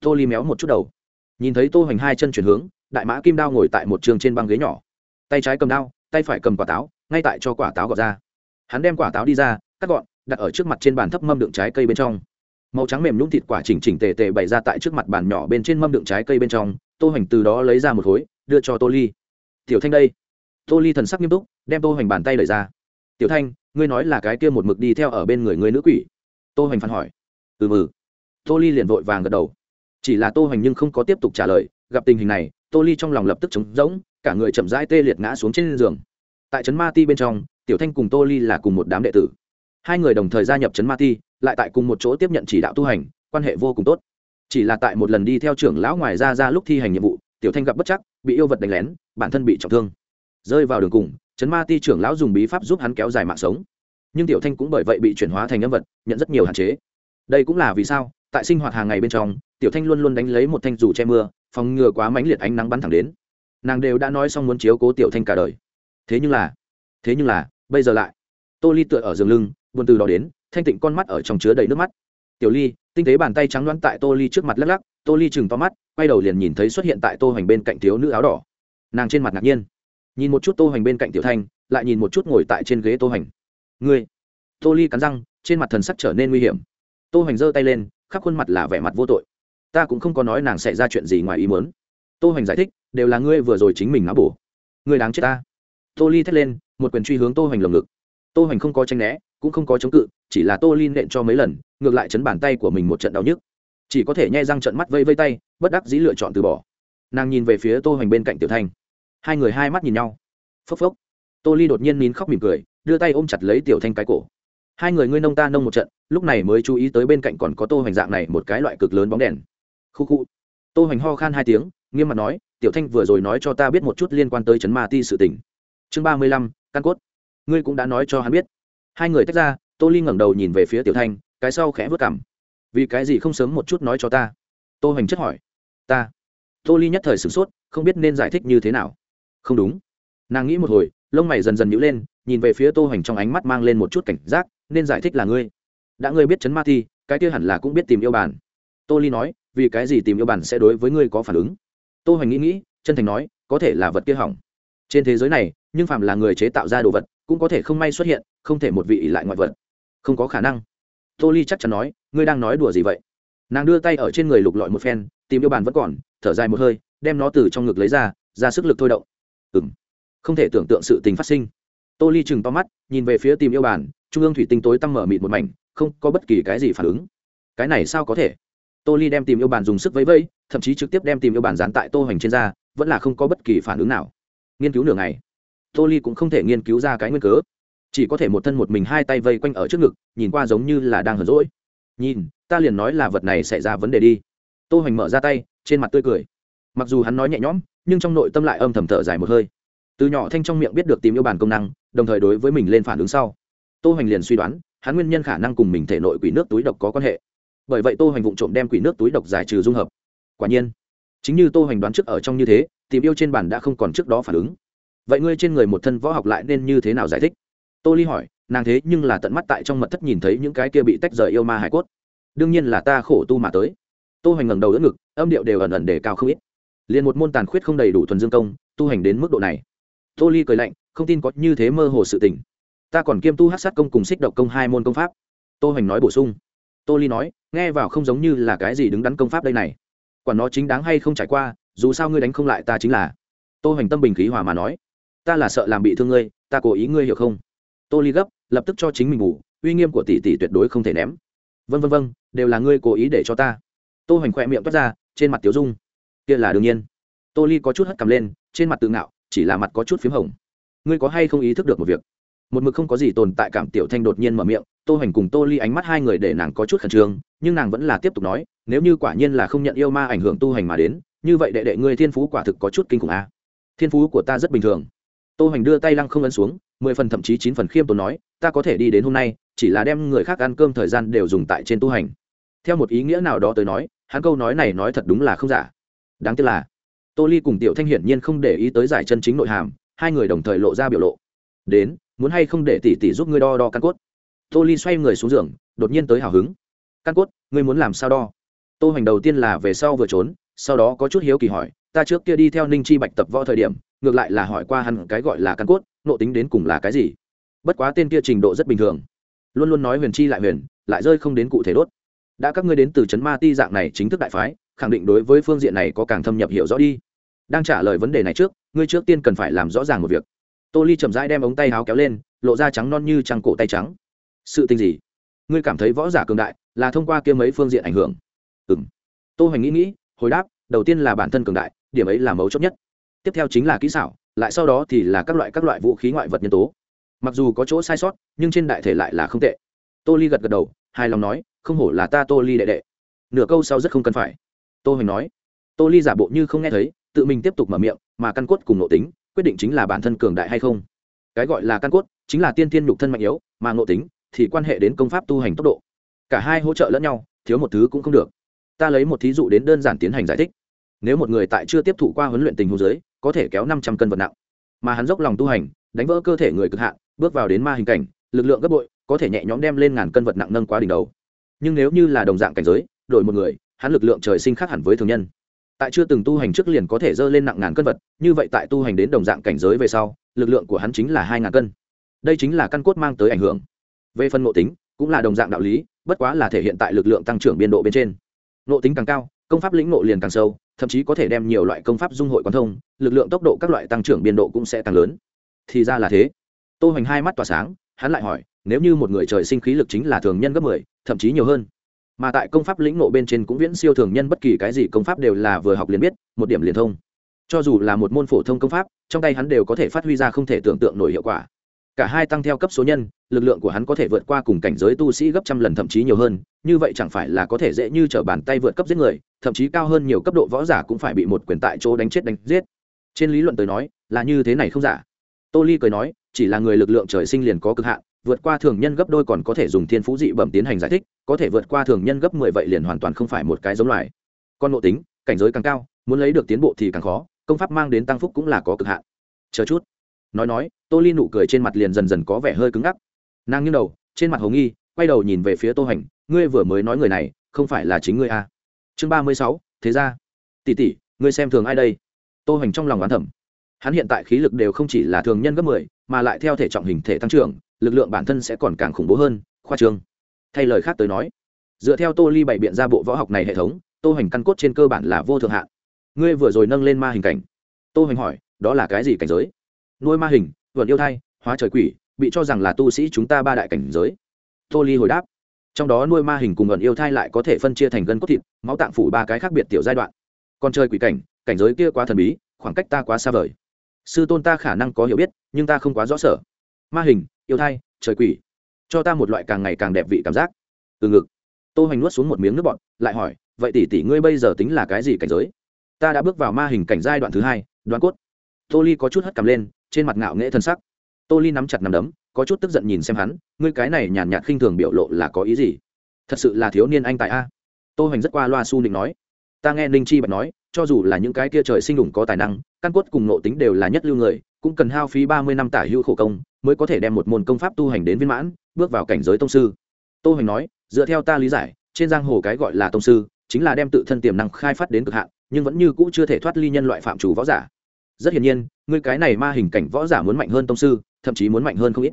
Tô ly méo một chút đầu. Nhìn thấy tô hoành hai chân chuyển hướng, đại mã kim đao ngồi tại một trường trên băng ghế nhỏ. Tay trái cầm đao, tay phải cầm quả táo, ngay tại cho quả táo gọt ra. Hắn đem quả táo đi ra, cắt gọn, đặt ở trước mặt trên bàn thấp mâm đựng trái cây bên trong. Màu trắng mềm nhũng thịt quả chỉnh chỉnh tề tề bày ra tại trước mặt bàn nhỏ bên trên mâm đựng trái cây bên trong. Tô hoành từ đó lấy ra một khối, đưa cho tô ly. Tiểu thanh đây. Tô ly thần sắc nghiêm túc, đem tô hoành bàn tay đẩy ra. Tiểu thanh, ngươi nói là cái kia một mực đi theo ở bên người ngươi nữ quỷ? Tô hoành phản hỏi ừ ừ. Tô ly liền vội vàng gật đầu. Chỉ là tô hoành nhưng không có tiếp tục trả lời, gặp tình hình này, tô ly trong lòng lập tức trống rỗng, cả người chậm rãi tê liệt ngã xuống trên giường. Tại trấn ma ti bên trong, tiểu thanh cùng tô ly là cùng một đám đệ tử. Hai người đồng thời gia nhập trấn ma ti, lại tại cùng một chỗ tiếp nhận chỉ đạo tu hành, quan hệ vô cùng tốt. Chỉ là tại một lần đi theo trưởng lão ngoài ra ra lúc thi hành nhiệm vụ, tiểu thanh gặp bất chắc, bị yêu vật đánh lén, bản thân bị trọng thương. Rơi vào đường cùng, trấn ma ti trưởng lão dùng bí pháp giúp hắn kéo dài mạng sống. Nhưng tiểu thanh cũng bởi vậy bị chuyển hóa thành âm vật, nhận rất nhiều hạn chế đây cũng là vì sao, tại sinh hoạt hàng ngày bên trong, tiểu thanh luôn luôn đánh lấy một thanh dù che mưa, phòng ngừa quá mãnh liệt ánh nắng bắn thẳng đến. Nàng đều đã nói xong muốn chiếu cố tiểu thanh cả đời. Thế nhưng là, thế nhưng là, bây giờ lại. Tô ly tựa ở giường lưng, buồn từ đó đến, thanh tịnh con mắt ở trong chứa đầy nước mắt. Tiểu ly, tinh tế bàn tay trắng loãng tại tô ly trước mặt lắc lắc, tô ly chừng to mắt, quay đầu liền nhìn thấy xuất hiện tại tô hoành bên cạnh thiếu nữ áo đỏ. Nàng trên mặt ngạc nhiên. Nhìn một chút tô hoành bên cạnh tiểu thanh, lại nhìn một chút ngồi tại trên ghế tô hoành. Ngươi? Tô ly cắn răng, trên mặt thần sắc trở nên nguy hiểm tô hoành giơ tay lên, khắp khuôn mặt là vẻ mặt vô tội. Ta cũng không có nói nàng sẽ ra chuyện gì ngoài ý muốn. Tô hoành giải thích, đều là ngươi vừa rồi chính mình ngã bổ. Ngươi đáng chết ta. Tô ly thét lên, một quyền truy hướng tô hoành lồng ngực. Tô hoành không có tranh né, cũng không có chống cự, chỉ là tô ly nện cho mấy lần, ngược lại chấn bàn tay của mình một trận đau nhức. Chỉ có thể nhai răng trận mắt vây vây tay, bất đắc dĩ lựa chọn từ bỏ. Nàng nhìn về phía tô hoành bên cạnh tiểu thanh. Hai người hai mắt nhìn nhau. Phốc phốc. Tô ly đột nhiên nín khóc mỉm cười, đưa tay ôm chặt lấy tiểu thanh cái cổ. Hai người ngươi nông ta nông một trận lúc này mới chú ý tới bên cạnh còn có tô hoành dạng này một cái loại cực lớn bóng đèn. Khu khu. Tô hoành ho khan hai tiếng, nghiêm mặt nói, tiểu thanh vừa rồi nói cho ta biết một chút liên quan tới chấn ma ti sự tình. Chương ba mươi lăm, căn cốt. Ngươi cũng đã nói cho hắn biết. Hai người tách ra, tô ly ngẩng đầu nhìn về phía tiểu thanh, cái sau khẽ vớt cảm vì cái gì không sớm một chút nói cho ta? Tô hoành chất hỏi. Ta. Tô ly nhất thời sửng sốt, không biết nên giải thích như thế nào. Không đúng. Nàng nghĩ một hồi, lông mày dần dần nhữ lên, nhìn về phía tô hoành trong ánh mắt mang lên một chút cảnh giác, nên giải thích là ngươi đã ngươi biết chấn ma thi cái kia hẳn là cũng biết tìm yêu bản. Tô ly nói vì cái gì tìm yêu bản sẽ đối với ngươi có phản ứng? Tô hoành nghĩ nghĩ chân thành nói có thể là vật kia hỏng. Trên thế giới này nhưng phạm là người chế tạo ra đồ vật cũng có thể không may xuất hiện không thể một vị lại ngoại vật. Không có khả năng. Tô ly chắc chắn nói ngươi đang nói đùa gì vậy? Nàng đưa tay ở trên người lục lọi một phen tìm yêu bản vẫn còn thở dài một hơi đem nó từ trong ngực lấy ra ra sức lực thôi động. Ừng không thể tưởng tượng sự tình phát sinh. Tô ly chừng to mắt nhìn về phía tìm yêu bản, trung ương thủy tinh tối tăm mở mịt một mảnh không có bất kỳ cái gì phản ứng. Cái này sao có thể? Tô ly đem tìm yêu bàn dùng sức vẫy vẫy, thậm chí trực tiếp đem tìm yêu bàn dán tại tô hoành trên da, vẫn là không có bất kỳ phản ứng nào. Nghiên cứu nửa ngày, tô ly cũng không thể nghiên cứu ra cái nguyên cớ. Chỉ có thể một thân một mình hai tay vây quanh ở trước ngực, nhìn qua giống như là đang hờn rỗi nhìn, ta liền nói là vật này xảy ra vấn đề đi. Tô hoành mở ra tay, trên mặt tươi cười. Mặc dù hắn nói nhẹ nhõm, nhưng trong nội tâm lại âm thầm thở dài một hơi. Từ nhỏ thanh trong miệng biết được tìm yêu bản công năng, đồng thời đối với mình lên phản ứng sau, tô hoành liền suy đoán hắn nguyên nhân khả năng cùng mình thể nội quỷ nước túi độc có quan hệ. Bởi vậy tô hoành vụng trộm đem quỷ nước túi độc giải trừ dung hợp. Quả nhiên, chính như tô hoành đoán trước ở trong như thế, tìm yêu trên bản đã không còn trước đó phản ứng. Vậy ngươi trên người một thân võ học lại nên như thế nào giải thích? Tô ly hỏi, nàng thế nhưng là tận mắt tại trong mật thất nhìn thấy những cái kia bị tách rời yêu ma hải cốt. Đương nhiên là ta khổ tu mà tới. Tô hoành ngẩng đầu đỡ ngực, âm điệu đều ẩn ẩn để cao không ít. Liền một môn tàn khuyết không đầy đủ thuần dương công, tu hành đến mức độ này. Tô ly cười lạnh, không tin có như thế mơ hồ sự tình ta còn kiêm tu hát sát công cùng xích độc công hai môn công pháp. Tô hoành nói bổ sung. Tô ly nói, nghe vào không giống như là cái gì đứng đắn công pháp đây này. Quản nó chính đáng hay không trải qua, dù sao ngươi đánh không lại ta chính là. Tô hoành tâm bình khí hòa mà nói, ta là sợ làm bị thương ngươi, ta cố ý ngươi hiểu không? Tô ly gấp, lập tức cho chính mình ngủ uy nghiêm của tỷ tỷ tuyệt đối không thể ném. Vân vân vân đều là ngươi cố ý để cho ta. Tô hoành khoe miệng toát ra, trên mặt tiểu dung. Kia là đương nhiên. Tô ly có chút hất cằm lên, trên mặt tự ngạo, chỉ là mặt có chút p hồng. Ngươi có hay không ý thức được một việc? một mực không có gì tồn tại cảm tiểu thanh đột nhiên mở miệng, tô Hành cùng tô ly ánh mắt hai người để nàng có chút khẩn trương, nhưng nàng vẫn là tiếp tục nói, nếu như quả nhiên là không nhận yêu ma ảnh hưởng tu hành mà đến, như vậy đệ đệ người thiên phú quả thực có chút kinh khủng a. À? thiên phú của ta rất bình thường. Tô Hành đưa tay lăng không ấn xuống, mười phần thậm chí chín phần khiêm tốn nói, ta có thể đi đến hôm nay, chỉ là đem người khác ăn cơm thời gian đều dùng tại trên tu hành. Theo một ý nghĩa nào đó tới nói, hắn câu nói này nói thật đúng là không giả. Đáng tiếc là, tô ly cùng tiểu thanh hiển nhiên không để ý tới giải chân chính nội hàm, hai người đồng thời lộ ra biểu lộ. Đến muốn hay không để tỷ tỷ giúp ngươi đo đo căn cốt? Tô ly xoay người xuống giường, đột nhiên tới hào hứng. Căn cốt, ngươi muốn làm sao đo? Tô hoành đầu tiên là về sau vừa trốn, sau đó có chút hiếu kỳ hỏi, ta trước kia đi theo ninh chi bạch tập võ thời điểm, ngược lại là hỏi qua hẳn cái gọi là căn cốt nộ tính đến cùng là cái gì? Bất quá tên kia trình độ rất bình thường. Luôn luôn nói huyền chi lại huyền, lại rơi không đến cụ thể đốt. Đã các ngươi đến từ trấn ma ti dạng này chính thức đại phái, khẳng định đối với phương diện này có càng thâm nhập hiểu rõ đi. Đang trả lời vấn đề này trước, ngươi trước tiên cần phải làm rõ ràng một việc tô ly chậm rãi đem ống tay áo kéo lên lộ ra trắng non như trăng cổ tay trắng sự tình gì ngươi cảm thấy võ giả cường đại là thông qua kia mấy phương diện ảnh hưởng ừ m tô hoành nghĩ nghĩ hồi đáp đầu tiên là bản thân cường đại điểm ấy là mấu chốt nhất tiếp theo chính là kỹ xảo lại sau đó thì là các loại các loại vũ khí ngoại vật nhân tố mặc dù có chỗ sai sót nhưng trên đại thể lại là không tệ tô ly gật gật đầu hài lòng nói không hổ là ta tô ly đệ đệ nửa câu sau rất không cần phải tô hoành nói tô ly giả bộ như không nghe thấy tự mình tiếp tục mở miệng mà căn cốt cùng nội tính quyết định chính là bản thân cường đại hay không. Cái gọi là căn cốt chính là tiên tiên nhục thân mạnh yếu mà ngộ tính thì quan hệ đến công pháp tu hành tốc độ. Cả hai hỗ trợ lẫn nhau thiếu một thứ cũng không được. Ta lấy một thí dụ đến đơn giản tiến hành giải thích. Nếu một người tại chưa tiếp thụ qua huấn luyện tình hồ giới, có thể kéo năm trăm cân vật nặng mà hắn dốc lòng tu hành đánh vỡ cơ thể người cực hạn bước vào đến ma hình cảnh lực lượng gấp bội có thể nhẹ nhõm đem lên ngàn cân vật nặng nâng qua đỉnh đầu. Nhưng nếu như là đồng dạng cảnh giới đổi một người hắn lực lượng trời sinh khác hẳn với thường nhân tại chưa từng tu hành trước liền có thể dơ lên nặng ngàn cân vật, như vậy tại tu hành đến đồng dạng cảnh giới về sau, lực lượng của hắn chính là hai ngàn cân. Đây chính là căn cốt mang tới ảnh hưởng. Về phần ngộ tính, cũng là đồng dạng đạo lý, bất quá là thể hiện tại lực lượng tăng trưởng biên độ bên trên. Ngộ tính càng cao, công pháp lĩnh ngộ liền càng sâu, thậm chí có thể đem nhiều loại công pháp dung hội quán thông, lực lượng tốc độ các loại tăng trưởng biên độ cũng sẽ càng lớn. Thì ra là thế. Tô hoành hai mắt tỏa sáng, hắn lại hỏi, nếu như một người trời sinh khí lực chính là thường nhân gấp mười, thậm chí nhiều hơn mà tại công pháp lĩnh ngộ bên trên cũng viễn siêu thường nhân bất kỳ cái gì công pháp đều là vừa học liền biết, một điểm liền thông. Cho dù là một môn phổ thông công pháp, trong tay hắn đều có thể phát huy ra không thể tưởng tượng nổi hiệu quả. Cả hai tăng theo cấp số nhân, lực lượng của hắn có thể vượt qua cùng cảnh giới tu sĩ gấp trăm lần thậm chí nhiều hơn, như vậy chẳng phải là có thể dễ như t r ở bàn tay vượt cấp giết người, thậm chí cao hơn nhiều cấp độ võ giả cũng phải bị một quyền tại chỗ đánh chết đánh giết. Trên lý luận tới nói, là như thế này không giả. Tô ly cười nói, chỉ là người lực lượng trời sinh liền có cực hạn vượt qua thường nhân gấp đôi còn có thể dùng thiên phú dị bẩm tiến hành giải thích, có thể vượt qua thường nhân gấp mười vậy liền hoàn toàn không phải một cái giống loài. Con ngộ tính, cảnh giới càng cao, muốn lấy được tiến bộ thì càng khó, công pháp mang đến tăng phúc cũng là có cực hạn. Chờ chút. Nói nói, tô ly nụ cười trên mặt liền dần dần có vẻ hơi cứng ngắc. Nàng nghiêng đầu, trên mặt hồ nghi, quay đầu nhìn về phía tô hành, ngươi vừa mới nói người này, không phải là chính ngươi à. chương ba mươi sáu, thế ra tỉ tỉ ngươi xem thường ai đây? Tô hành trong lòng oán thẩm hắn hiện tại khí lực đều không chỉ là thường nhân gấp mười, mà lại theo thể trọng hình thể tăng trưởng lực lượng bản thân sẽ còn càng khủng bố hơn, khoa trương. Thay lời khác tới nói, dựa theo tô ly bày biện ra bộ võ học này hệ thống, tô Hành căn cốt trên cơ bản là vô thượng hạn. Ngươi vừa rồi nâng lên ma hình cảnh. Tô Hành hỏi, đó là cái gì cảnh giới? Nuôi ma hình, vượn yêu thai, hóa trời quỷ, bị cho rằng là tu sĩ chúng ta ba đại cảnh giới. Tô ly hồi đáp, trong đó nuôi ma hình cùng vượn yêu thai lại có thể phân chia thành gân cốt thịt, máu tạng phủ ba cái khác biệt tiểu giai đoạn. Còn chơi quỷ cảnh cảnh giới kia quá thần bí, khoảng cách ta quá xa vời. Sư tôn ta khả năng có hiểu biết, nhưng ta không quá rõ sở ma hình yêu thai trời quỷ. Cho ta một loại càng ngày càng đẹp vị cảm giác. Từ ngực. Tô hoành nuốt xuống một miếng nước bọt lại hỏi vậy tỷ tỷ ngươi bây giờ tính là cái gì cảnh giới? Ta đã bước vào ma hình cảnh giai đoạn thứ hai đoán cốt. Tô ly có chút hất cằm lên trên mặt ngạo nghễ thân sắc. Tô ly nắm chặt nằm đấm có chút tức giận nhìn xem hắn ngươi cái này nhàn nhạt, khinh thường biểu lộ là có ý gì? Thật sự là thiếu niên anh tài a. Tô hoành rất qua loa su nịnh nói. Ta nghe ninh chi bạch nói cho dù là những cái kia trời sinh đủng có tài năng căn cốt cùng nộ tính đều là nhất lưu người cũng cần hao phí ba mươi năm tả hưu khổ công mới có thể đem một môn công pháp tu hành đến viên mãn, bước vào cảnh giới tông sư. Tô hoành nói, dựa theo ta lý giải, trên giang hồ cái gọi là tông sư, chính là đem tự thân tiềm năng khai phát đến cực hạn, nhưng vẫn như cũ chưa thể thoát ly nhân loại phạm chủ võ giả. Rất hiển nhiên, ngươi cái này ma hình cảnh võ giả muốn mạnh hơn tông sư, thậm chí muốn mạnh hơn không ít.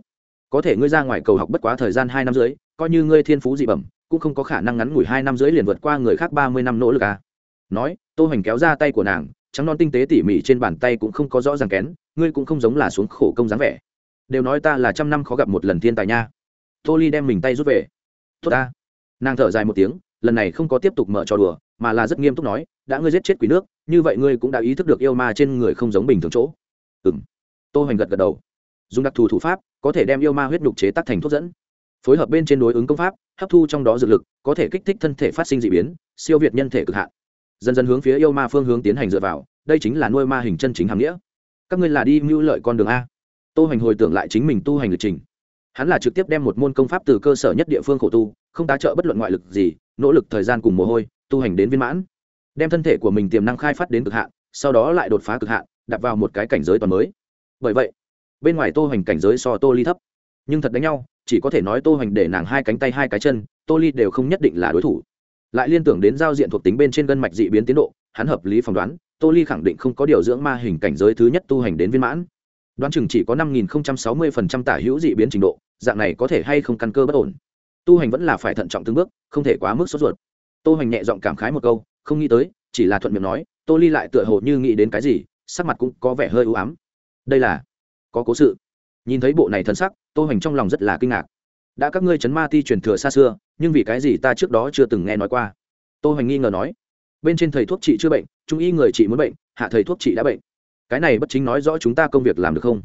Có thể ngươi ra ngoài cầu học bất quá thời gian hai năm dưới coi như ngươi thiên phú dị bẩm, cũng không có khả năng ngắn ngủi hai năm dưới liền vượt qua người khác ba mươi năm nỗ lực à. nói, tô hoành kéo ra tay của nàng, trắng non tinh tế tỉ mỉ trên bàn tay cũng không có rõ ràng kén, ngươi cũng không giống là xuống khổ công dáng vẻ đều nói ta là trăm năm khó gặp một lần thiên tài nha. Tô ly đem mình tay rút về. Tốt ta. Nàng thở dài một tiếng, lần này không có tiếp tục mở trò đùa, mà là rất nghiêm túc nói, đã ngươi giết chết quỷ nước, như vậy ngươi cũng đã ý thức được yêu ma trên người không giống bình thường chỗ. Ừ tô hoành gật gật đầu. Dùng đặc thù thủ pháp, có thể đem yêu ma huyết đục chế tác thành thuốc dẫn. Phối hợp bên trên đối ứng công pháp, hấp thu trong đó dược lực, có thể kích thích thân thể phát sinh d ị biến, siêu việt nhân thể cực hạn. Dần dần hướng phía yêu ma phương hướng tiến hành dựa vào, đây chính là nuôi ma hình chân chính hàm nghĩa. Các ngươi là đi mưu lợi con đường a tô Hành hồi tưởng lại chính mình tu hành lịch trình. Hắn là trực tiếp đem một môn công pháp từ cơ sở nhất địa phương khổ tu, không tá trợ bất luận ngoại lực gì, nỗ lực thời gian cùng mồ hôi, tu hành đến viên mãn. Đem thân thể của mình tiềm năng khai phát đến cực hạn, sau đó lại đột phá cực hạn đặt vào một cái cảnh giới toàn mới. Bởi vậy, bên ngoài tô Hành cảnh giới so tô ly thấp. Nhưng thật đánh nhau, chỉ có thể nói tô Hành để nàng hai cánh tay hai cái chân, tô ly đều không nhất định là đối thủ. Lại liên tưởng đến giao diện thuộc tính bên trên gân mạch dị biến tiến độ, hắn hợp lý phỏng đoán, tô ly khẳng định không có điều dưỡng ma hình cảnh giới thứ nhất tu hành đến viên mãn đoán chừng chỉ có năm nghìn sáu mươi phần trăm tả hữu dị biến trình độ, dạng này có thể hay không căn cơ bất ổn. Tu hành vẫn là phải thận trọng từng bước, không thể quá mức sốt ruột. Tô hành nhẹ giọng cảm khái một câu, không nghĩ tới, chỉ là thuận miệng nói, tô ly lại tựa hồ như nghĩ đến cái gì, sắc mặt cũng có vẻ hơi ưu ám. Đây là có cố sự. Nhìn thấy bộ này thân sắc, tô hành trong lòng rất là kinh ngạc. Đã các ngươi chấn ma ti truyền thừa xa xưa, nhưng vì cái gì ta trước đó chưa từng nghe nói qua? Tô hành nghi ngờ nói, bên trên thầy thuốc trị chưa bệnh, trung y người trị muốn bệnh, hạ thầy thuốc trị đã bệnh cái này bất chính nói rõ chúng ta công việc làm được không?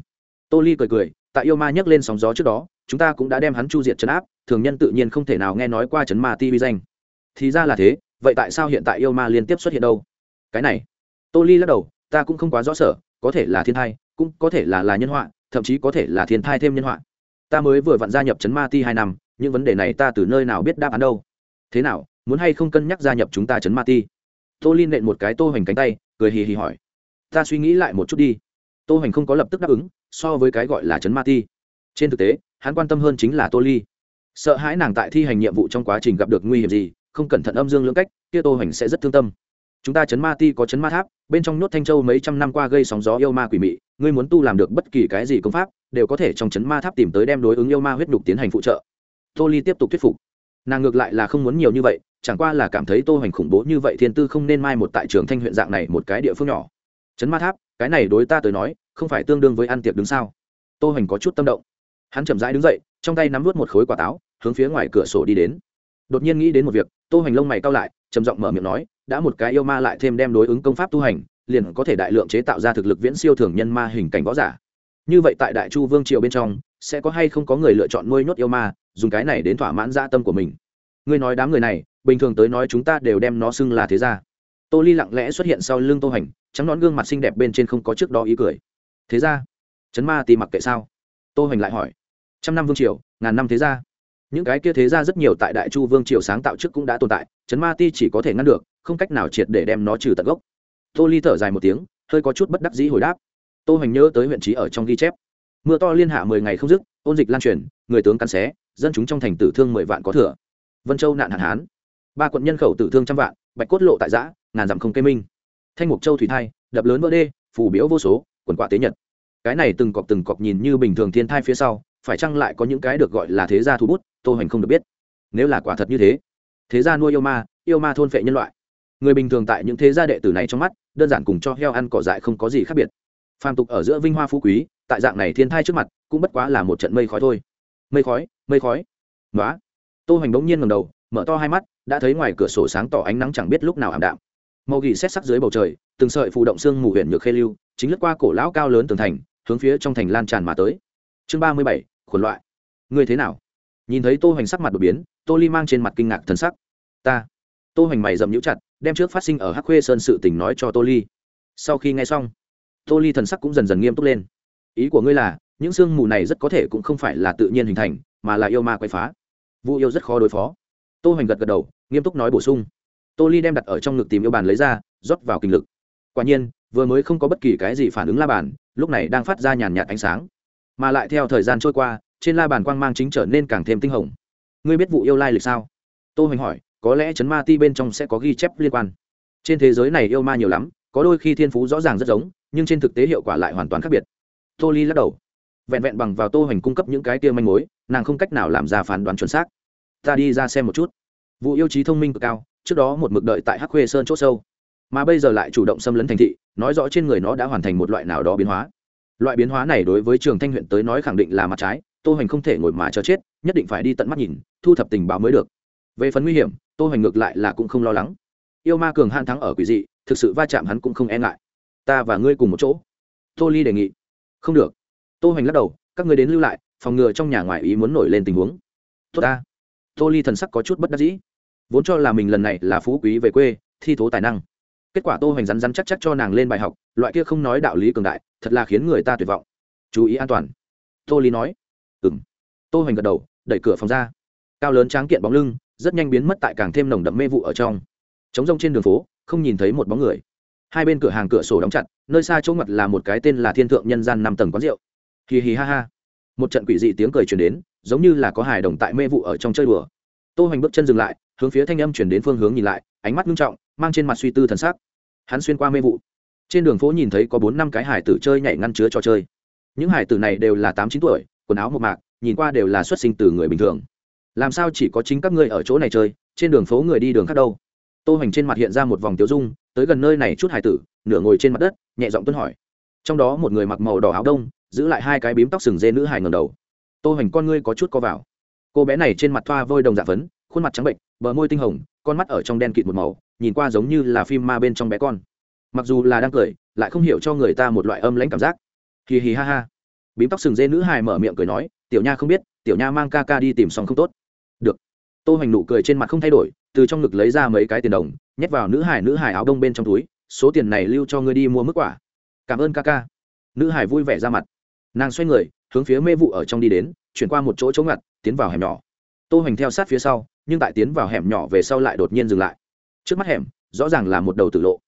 Tô ly cười cười, tại yêu ma nhấc lên sóng gió trước đó, chúng ta cũng đã đem hắn chu diệt chấn áp, thường nhân tự nhiên không thể nào nghe nói qua chấn ma ti vi danh. Thì ra là thế, vậy tại sao hiện tại yêu ma liên tiếp xuất hiện đâu? Cái này, tô ly lắc đầu, ta cũng không quá rõ sở, có thể là thiên thai, cũng có thể là là nhân họa, thậm chí có thể là thiên thai thêm nhân họa. Ta mới vừa vặn gia nhập chấn ma ti hai năm, những vấn đề này ta từ nơi nào biết đáp án đâu? Thế nào, muốn hay không cân nhắc gia nhập chúng ta chấn ma ti? Tô ly nện một cái tô hoành cánh tay, cười hì hì hỏi ta suy nghĩ lại một chút đi. Tô hành không có lập tức đáp ứng, so với cái gọi là chấn ma ti. Trên thực tế, hắn quan tâm hơn chính là tô ly. Sợ hãi nàng tại thi hành nhiệm vụ trong quá trình gặp được nguy hiểm gì, không cẩn thận âm dương lưỡng cách, kia tô hành sẽ rất thương tâm. Chúng ta chấn ma ti có chấn ma tháp, bên trong nhốt thanh châu mấy trăm năm qua gây sóng gió yêu ma quỷ mị, ngươi muốn tu làm được bất kỳ cái gì công pháp, đều có thể trong chấn ma tháp tìm tới đem đối ứng yêu ma huyết đục tiến hành phụ trợ. Tô ly tiếp tục thuyết phục. Nàng ngược lại là không muốn nhiều như vậy, chẳng qua là cảm thấy tô hành khủng bố như vậy thiên tư không nên mai một tại trường thanh huyện dạng này một cái địa phương nhỏ chấn ma tháp, cái này đối ta tới nói, không phải tương đương với ăn tiệc đứng sao? Tô hoành có chút tâm động. Hắn chậm rãi đứng dậy, trong tay nắm vút một khối quả táo, hướng phía ngoài cửa sổ đi đến. Đột nhiên nghĩ đến một việc, tô hoành lông mày cao lại, trầm giọng mở miệng nói, đã một cái yêu ma lại thêm đem đối ứng công pháp tu hành, liền có thể đại lượng chế tạo ra thực lực viễn siêu thường nhân ma hình cảnh võ giả. Như vậy tại đại chu vương triều bên trong, sẽ có hay không có người lựa chọn nuôi nhốt yêu ma, dùng cái này đến thỏa mãn dã tâm của mình? Ngươi nói đám người này, bình thường tới nói chúng ta đều đem nó xưng là thế gia. Tô ly lặng lẽ xuất hiện sau lưng tô hành trắng nón gương mặt xinh đẹp bên trên không có trước đó ý cười. Thế ra chấn ma tì mặc kệ sao? Tô hoành lại hỏi. Trăm năm vương triều, ngàn năm thế ra những cái kia thế ra rất nhiều tại đại chu vương triều sáng tạo trước cũng đã tồn tại chấn ma ti chỉ có thể ngăn được, không cách nào triệt để đem nó trừ tận gốc. Tô ly thở dài một tiếng, hơi có chút bất đắc dĩ hồi đáp. Tô hoành nhớ tới huyện trí ở trong ghi chép. Mưa to liên hạ mười ngày không dứt, ôn dịch lan truyền, người tướng cắn xé, dân chúng trong thành tử thương mười vạn có thừa. Vân châu nạn hạn hán. Ba quận nhân khẩu tử thương trăm vạn, bạch cốt lộ tại giã, ngàn dặm không cây minh thanh mục châu thủy thai, đập lớn vỡ đê phủ biếu vô số, quần quạ tế nhật. Cái này từng cọc từng cọc nhìn như bình thường thiên thai phía sau, phải chăng lại có những cái được gọi là thế gia thu bút, tô hoành không được biết. Nếu là quả thật như thế thế gia nuôi yêu ma yêu ma thôn phệ nhân loại. Người bình thường tại những thế gia đệ tử này trong mắt, đơn giản cùng cho heo ăn cỏ dại không có gì khác biệt. Phàm tục ở giữa vinh hoa phú quý, tại dạng này thiên thai trước mặt, cũng bất quá là một trận mây khói thôi. Mây khói mây khói. Nói tô hoành bỗng nhiên ngầm đầu, mở to hai mắt, đã thấy ngoài cửa sổ sáng tỏ ánh nắng chẳng biết lúc nào ảm đạm màu gỉ xét sắc dưới bầu trời, từng sợi phụ động xương mù huyện nhược khê lưu, chính lướt qua cổ lão cao lớn tường thành, hướng phía trong thành lan tràn mà tới. Chương ba mươi bảy, khuẩn loại. Người thế nào? Nhìn thấy tô hoành sắc mặt đột biến, tô ly mang trên mặt kinh ngạc thần sắc. Ta. Tô hoành mày dậm nhũ chặt, đem trước phát sinh ở hắc khuê sơn sự tình nói cho tô ly. Sau khi nghe xong, tô ly thần sắc cũng dần dần nghiêm túc lên. Ý của ngươi là, những sương mù này rất có thể cũng không phải là tự nhiên hình thành, mà là yêu ma quay phá. Vụ yêu rất khó đối phó. Tô hoành gật gật đầu, nghiêm túc nói bổ sung tô ly đem đặt ở trong ngực tìm yêu bàn lấy ra, rót vào kinh lực. Quả nhiên, vừa mới không có bất kỳ cái gì phản ứng la bàn, lúc này đang phát ra nhàn nhạt ánh sáng. Mà lại theo thời gian trôi qua, trên la bàn quang mang chính trở nên càng thêm tinh hồng. Ngươi biết vụ yêu lai lịch sao? Tô hoành hỏi, có lẽ chấn ma ti bên trong sẽ có ghi chép liên quan. Trên thế giới này yêu ma nhiều lắm, có đôi khi thiên phú rõ ràng rất giống, nhưng trên thực tế hiệu quả lại hoàn toàn khác biệt. Tô ly lắc đầu. Vẹn vẹn bằng vào tô hoành cung cấp những cái tia manh mối, nàng không cách nào làm ra phán đoán chuẩn xác. Ta đi ra xem một chút. Vụ yêu trí thông minh cực cao trước đó một mực đợi tại hắc khuê sơn c h ỗ sâu. Mà bây giờ lại chủ động xâm lấn thành thị, nói rõ trên người nó đã hoàn thành một loại nào đó biến hóa. Loại biến hóa này đối với trường thanh huyện tới nói khẳng định là mặt trái, tô hoành không thể ngồi mà cho chết, nhất định phải đi tận mắt nhìn, thu thập tình báo mới được. Về phần nguy hiểm, tô hoành ngược lại là cũng không lo lắng. Yêu ma cường han thắng ở quỷ dị, thực sự va chạm hắn cũng không e ngại. Ta và ngươi cùng một chỗ. Tô ly đề nghị. Không được. Tô hoành lắc đầu, các ngươi đến lưu lại, phòng ngừa trong nhà ngoài ý muốn nổi lên tình huống. Tốt ta. Tô ly thần sắc có chút bất đắc dĩ vốn cho là mình lần này là phú quý về quê, thi thố tài năng. Kết quả tô hoành rắn rắn chắc chắc cho nàng lên bài học, loại kia không nói đạo lý cường đại, thật là khiến người ta tuyệt vọng. Chú ý an toàn. Tô lý nói. Ừ m tô hoành gật đầu, đẩy cửa phòng ra. Cao lớn tráng kiện bóng lưng, rất nhanh biến mất tại càng thêm nồng đậm mê vụ ở trong. Trống rông trên đường phố, không nhìn thấy một bóng người. Hai bên cửa hàng cửa sổ đóng chặt, nơi xa chỗ ngặt là một cái tên là thiên thượng nhân gian năm tầng quán rượu. Hì hì ha ha. Một trận quỷ dị tiếng cười truyền đến, giống như là có hài đồng tại mê vụ ở trong chơi đùa. Tô hoành bước chân dừng lại hướng phía thanh âm chuyển đến phương hướng nhìn lại, ánh mắt nghiêm trọng, mang trên mặt suy tư thần sắc. Hắn xuyên qua mê vụ. Trên đường phố nhìn thấy có bốn năm cái hải tử chơi nhảy ngăn chứa trò chơi. Những hải tử này đều là tám chín tuổi, quần áo một mạc, nhìn qua đều là xuất sinh từ người bình thường. Làm sao chỉ có chính các ngươi ở chỗ này chơi, trên đường phố người đi đường khác đâu? Tô hoành trên mặt hiện ra một vòng tiêu dung, tới gần nơi này chút hải tử, nửa ngồi trên mặt đất, nhẹ giọng tuân hỏi. Trong đó một người mặc màu đỏ áo đông, giữ lại hai cái bím tóc sừng dê nữ hải ngầm đầu. Tô hoành con ngươi có chút co vào. Cô bé này trên mặt thoa vôi đồng dạ phấn khuôn mặt trắng bệnh, bờ môi tinh hồng, con mắt ở trong đen kịt một màu, nhìn qua giống như là phim ma bên trong bé con. Mặc dù là đang cười, lại không hiểu cho người ta một loại âm lãnh cảm giác. Hì hì ha ha. Bím tóc sừng dê nữ hài mở miệng cười nói, tiểu nha không biết, tiểu nha mang ca ca đi tìm xong không tốt. Được. Tô hoành nụ cười trên mặt không thay đổi, từ trong ngực lấy ra mấy cái tiền đồng, nhét vào nữ hải nữ hải áo đông bên trong túi, số tiền này lưu cho ngươi đi mua mức quả. Cảm ơn ca ca. Nữ hải vui vẻ ra mặt. Nàng xoay người, hướng phía mê vụ ở trong đi đến, chuyển qua một chỗ chống ngặt, tiến vào hẻm nhỏ tô hoành theo sát phía sau, nhưng tại tiến vào hẻm nhỏ về sau lại đột nhiên dừng lại. Trước mắt hẻm, rõ ràng là một đầu tử lộ.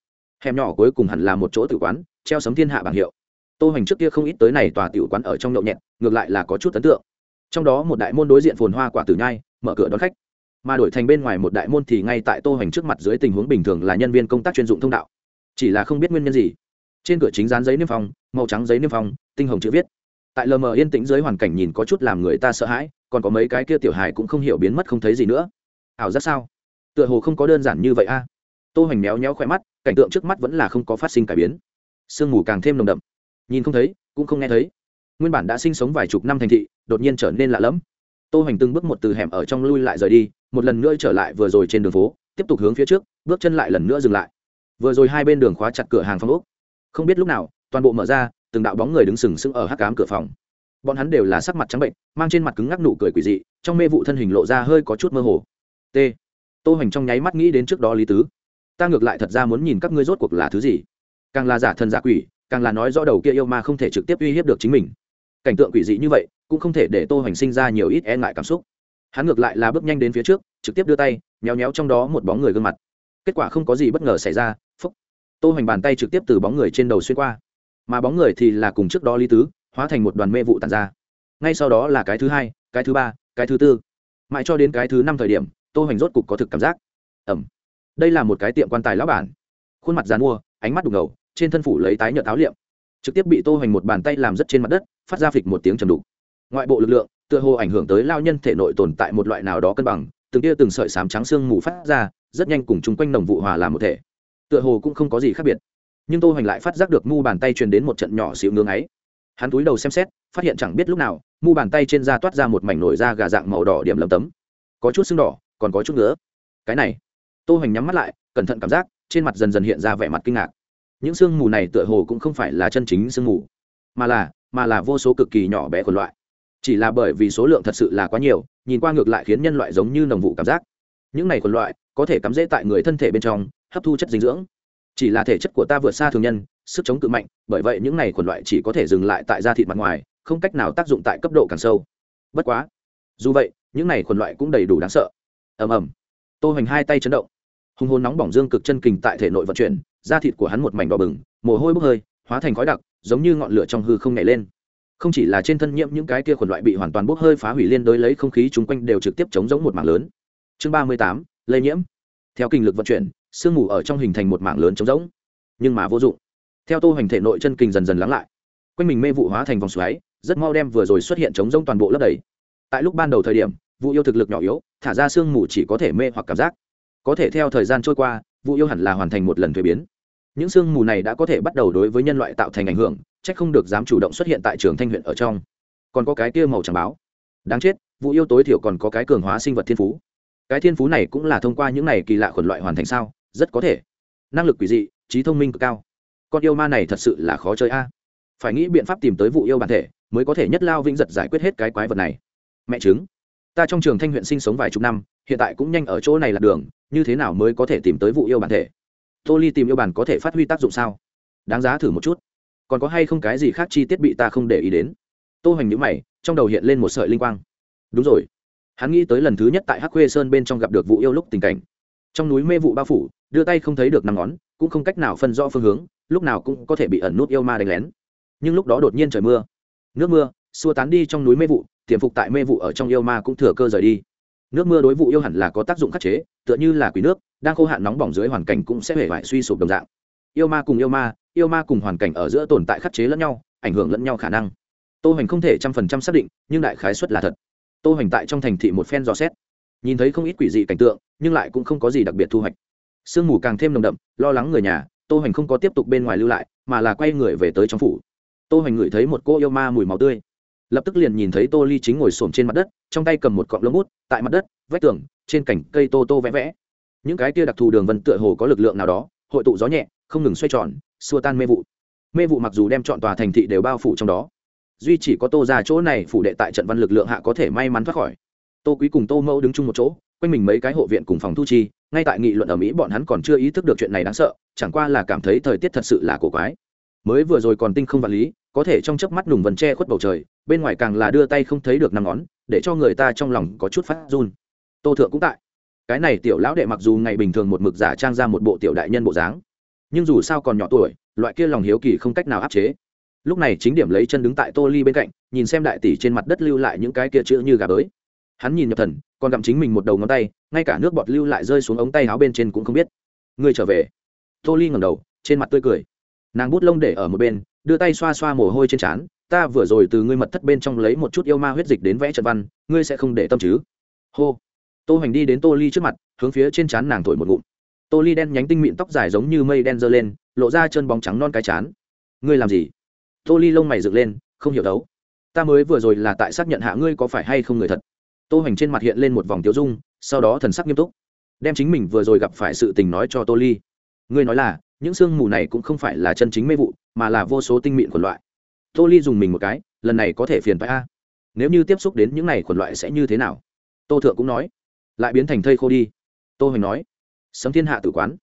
Hẻm nhỏ cuối cùng hẳn là một chỗ tử quán, treo sấm thiên hạ bảng hiệu. Tô hoành trước kia không ít tới này tòa tử quán ở trong nhậu nhẹt, ngược lại là có chút ấn tượng. Trong đó một đại môn đối diện phồn hoa quả tử nhai, mở cửa đón khách. Mà đổi thành bên ngoài một đại môn thì ngay tại tô hoành trước mặt dưới tình huống bình thường là nhân viên công tác chuyên dụng thông đạo. Chỉ là không biết nguyên nhân gì. Trên cửa chính dán giấy niêm phong, màu trắng giấy niêm phong, tinh hồng chữ viết tại lờ mờ yên tĩnh dưới hoàn cảnh nhìn có chút làm người ta sợ hãi, còn có mấy cái kia tiểu hài cũng không hiểu biến mất không thấy gì nữa. Ảo giác sao? Tựa hồ không có đơn giản như vậy a. À? tô hoành méo nhéo khỏe mắt, cảnh tượng trước mắt vẫn là không có phát sinh cải biến. Sương mù càng thêm nồng đậm. Nhìn không thấy, cũng không nghe thấy. Nguyên bản đã sinh sống vài chục năm thành thị, đột nhiên trở nên lạ lẫm. Tô hoành từng bước một từ hẻm ở trong lui lại rời đi, một lần nữa trở lại vừa rồi trên đường phố, tiếp tục hướng phía trước, bước chân lại lần nữa dừng lại. Vừa rồi hai bên đường khóa chặt cửa hàng phong ốc. Không biết lúc nào, toàn bộ mở ra từng đạo bóng người đứng sừng sững ở hắc cám cửa phòng. Bọn hắn đều là sắc mặt trắng bệnh, mang trên mặt cứng ngắc nụ cười quỷ dị, trong mê vụ thân hình lộ ra hơi có chút mơ hồ. T. Tô hoành trong nháy mắt nghĩ đến trước đó lý tứ. Ta ngược lại thật ra muốn nhìn các ngươi rốt cuộc là thứ gì. Càng là giả thần giả quỷ, càng là nói rõ đầu kia yêu ma không thể trực tiếp uy hiếp được chính mình. Cảnh tượng quỷ dị như vậy, cũng không thể để tô hoành sinh ra nhiều ít e ngại cảm xúc. Hắn ngược lại là bước nhanh đến phía trước, trực tiếp đưa tay nhéo nhéo trong đó một bóng người gương mặt. Kết quả không có gì bất ngờ xảy ra, phúc. Tô hoành bàn tay trực tiếp từ bóng người trên đầu xuyên qua mà bóng người thì là cùng trước đó lý tứ, hóa thành một đoàn mê vụ tàn ra. Ngay sau đó là cái thứ hai, cái thứ ba, cái thứ tư. Mãi cho đến cái thứ năm thời điểm, tô hoành rốt cục có thực cảm giác. Ẩm. Đây là một cái tiệm quan tài lão bản. Khuôn mặt dàn mua, ánh mắt đục ngầu, trên thân phủ lấy tái nhợt áo liệm. Trực tiếp bị tô hoành một bàn tay làm rất trên mặt đất, phát ra phịch một tiếng trầm đục. Ngoại bộ lực lượng, tựa hồ ảnh hưởng tới lao nhân thể nội tồn tại một loại nào đó cân bằng, từng tia từng sợi sám trắng xương mù phát ra, rất nhanh cùng chung quanh nồng vụ hòa làm một thể. Tựa hồ cũng không có gì khác biệt nhưng tô hoành lại phát giác được mu bàn tay truyền đến một trận nhỏ xịu ngưng ấy. Hắn túi đầu xem xét, phát hiện chẳng biết lúc nào, mu bàn tay trên da toát ra một mảnh nổi da gà dạng màu đỏ điểm lấm tấm. Có chút sưng đỏ, còn có chút nữa cái này, tô hoành nhắm mắt lại, cẩn thận cảm giác, trên mặt dần dần hiện ra vẻ mặt kinh ngạc. Những sương mù này tựa hồ cũng không phải là chân chính sương mù, mà là mà là vô số cực kỳ nhỏ bé của loại. Chỉ là bởi vì số lượng thật sự là quá nhiều, nhìn qua ngược lại khiến nhân loại giống như nồng vụ cảm giác. Những này quần loại, có thể cắm rễ tại người thân thể bên trong, hấp thu chất dinh dưỡng chỉ là thể chất của ta vượt xa thường nhân, sức chống cự mạnh, bởi vậy những này khuẩn loại chỉ có thể dừng lại tại da thịt mặt ngoài, không cách nào tác dụng tại cấp độ càng sâu. Bất quá, dù vậy, những này khuẩn loại cũng đầy đủ đáng sợ. Ầm ầm. Tô hoành hai tay chấn động. Hùng hồn nóng bỏng dương cực chân kình tại thể nội vận chuyển, da thịt của hắn một mảnh đỏ bừng, mồ hôi bốc hơi, hóa thành khói đặc, giống như ngọn lửa trong hư không nhảy lên. Không chỉ là trên thân nhiễm những cái kia khuẩn loại bị hoàn toàn bốc hơi phá hủy liên đối lấy không khí chung quanh đều trực tiếp chống giống một mảng lớn. Chương ba mươi tám, lây nhiễm. Theo kinh lực vận chuyển sương mù ở trong hình thành một mảng lớn trống rỗng, nhưng mà vô dụng. Theo tô hoành thể nội chân kinh dần dần lắng lại, quanh mình mê vụ hóa thành vòng xoáy, rất mau đem vừa rồi xuất hiện trống rỗng toàn bộ lấp đầy. Tại lúc ban đầu thời điểm, vụ yêu thực lực nhỏ yếu, thả ra sương mù chỉ có thể mê hoặc cảm giác. Có thể theo thời gian trôi qua, vụ yêu hẳn là hoàn thành một lần thuế biến. Những sương mù này đã có thể bắt đầu đối với nhân loại tạo thành ảnh hưởng trách không được dám chủ động xuất hiện tại trường thanh huyện ở trong. Còn có cái kia màu trắng báo. Đáng chết, vụ yêu tối thiểu còn có cái cường hóa sinh vật thiên phú. Cái thiên phú này cũng là thông qua những này kỳ lạ khuẩn loại hoàn thành sao? rất có thể. Năng lực quỷ dị, trí thông minh cực cao. Con yêu ma này thật sự là khó chơi a. Phải nghĩ biện pháp tìm tới vụ yêu bản thể, mới có thể nhất lao vĩnh giật giải quyết hết cái quái vật này. Mẹ chứng ta trong trường thanh huyện sinh sống vài chục năm, hiện tại cũng nhanh ở chỗ này là đường, như thế nào mới có thể tìm tới vụ yêu bản thể? Tô ly tìm yêu bản có thể phát huy tác dụng sao? Đáng giá thử một chút. Còn có hay không cái gì khác chi tiết bị ta không để ý đến? Tô hoành nhữ mày, trong đầu hiện lên một sợi linh quang. Đúng rồi. Hắn nghĩ tới lần thứ nhất tại hắc khuê sơn bên trong gặp được vụ yêu lúc tình cảnh trong núi mê vụ bao phủ, đưa tay không thấy được năm ngón, cũng không cách nào phân rõ phương hướng, lúc nào cũng có thể bị ẩn nút yêu ma đánh lén. Nhưng lúc đó đột nhiên trời mưa, nước mưa, xua tán đi trong núi mê vụ, tiềm phục tại mê vụ ở trong yêu ma cũng thừa cơ rời đi. Nước mưa đối vụ yêu hẳn là có tác dụng khắc chế, tựa như là quý nước, đang khô hạn nóng bỏng dưới hoàn cảnh cũng sẽ hề vải suy sụp đồng dạng. Yêu ma cùng yêu ma yêu ma cùng hoàn cảnh ở giữa tồn tại khắc chế lẫn nhau, ảnh hưởng lẫn nhau khả năng. Tô hoành không thể trăm phần trăm xác định, nhưng đại khái xuất là thật. Tô hoành tại trong thành thị một phen dò xét nhìn thấy không ít quỷ dị cảnh tượng, nhưng lại cũng không có gì đặc biệt thu hoạch. Sương mù càng thêm nồng đậm, lo lắng người nhà, tô hoành không có tiếp tục bên ngoài lưu lại, mà là quay người về tới trong phủ. Tô hoành ngửi thấy một cô yêu ma mùi máu tươi. Lập tức liền nhìn thấy tô ly chính ngồi xổm trên mặt đất, trong tay cầm một cọng lông bút, tại mặt đất, vách tường, trên cành cây tô tô vẽ vẽ. Những cái kia đặc thù đường vân tựa hồ có lực lượng nào đó, hội tụ gió nhẹ, không ngừng xoay tròn, xua tan mê vụ. Mê vụ mặc dù đem chọn tòa thành thị đều bao phủ trong đó, duy chỉ có tô ra chỗ này phủ đệ tại trận văn lực lượng hạ có thể may mắn thoát khỏi tô quý cùng tô mẫu đứng chung một chỗ, quanh mình mấy cái hộ viện cùng phòng thu chi, ngay tại nghị luận ở mỹ bọn hắn còn chưa ý thức được chuyện này đáng sợ, chẳng qua là cảm thấy thời tiết thật sự là cổ quái. Mới vừa rồi còn tinh không vật lý, có thể trong chớp mắt nùng vần tre khuất bầu trời, bên ngoài càng là đưa tay không thấy được năm ngón, để cho người ta trong lòng có chút phát run. Tô thượng cũng tại. Cái này tiểu lão đệ mặc dù ngày bình thường một mực giả trang ra một bộ tiểu đại nhân bộ dáng, nhưng dù sao còn nhỏ tuổi, loại kia lòng hiếu kỳ không cách nào áp chế. Lúc này chính điểm lấy chân đứng tại tô ly bên cạnh, nhìn xem đại tỷ trên mặt đất lưu lại những cái kia chữ như gà bới hắn nhìn nhập thần, còn gặm chính mình một đầu ngón tay, ngay cả nước bọt lưu lại rơi xuống ống tay áo bên trên cũng không biết. Người trở về. Tô ly ngầm đầu, trên mặt tươi cười. Nàng bút lông để ở một bên, đưa tay xoa xoa mồ hôi trên trán. Ta vừa rồi từ ngươi mật thất bên trong lấy một chút yêu ma huyết dịch đến vẽ trận văn, ngươi sẽ không để tâm chứ? Hô. Tô hoành đi đến tô ly trước mặt, hướng phía trên trán nàng thổi một ngụm. Tô ly đen nhánh tinh mịn tóc dài giống như mây đen dơ lên, lộ ra chân bóng trắng non cái chán ngươi làm gì? Tô ly lông mày dựng lên, không hiểu đấu. Ta mới vừa rồi là tại xác nhận hạ ngươi có phải hay không người thật tô Hành trên mặt hiện lên một vòng tiêu dung, sau đó thần sắc nghiêm túc. Đem chính mình vừa rồi gặp phải sự tình nói cho tô ly. Ngươi nói là, những sương mù này cũng không phải là chân chính mê vụ, mà là vô số tinh mịn quần loại. Tô ly dùng mình một cái, lần này có thể phiền phải a. Nếu như tiếp xúc đến những này quần loại sẽ như thế nào? Tô thượng cũng nói. Lại biến thành thây khô đi. Tô Hành nói. Sấm thiên hạ tử quán.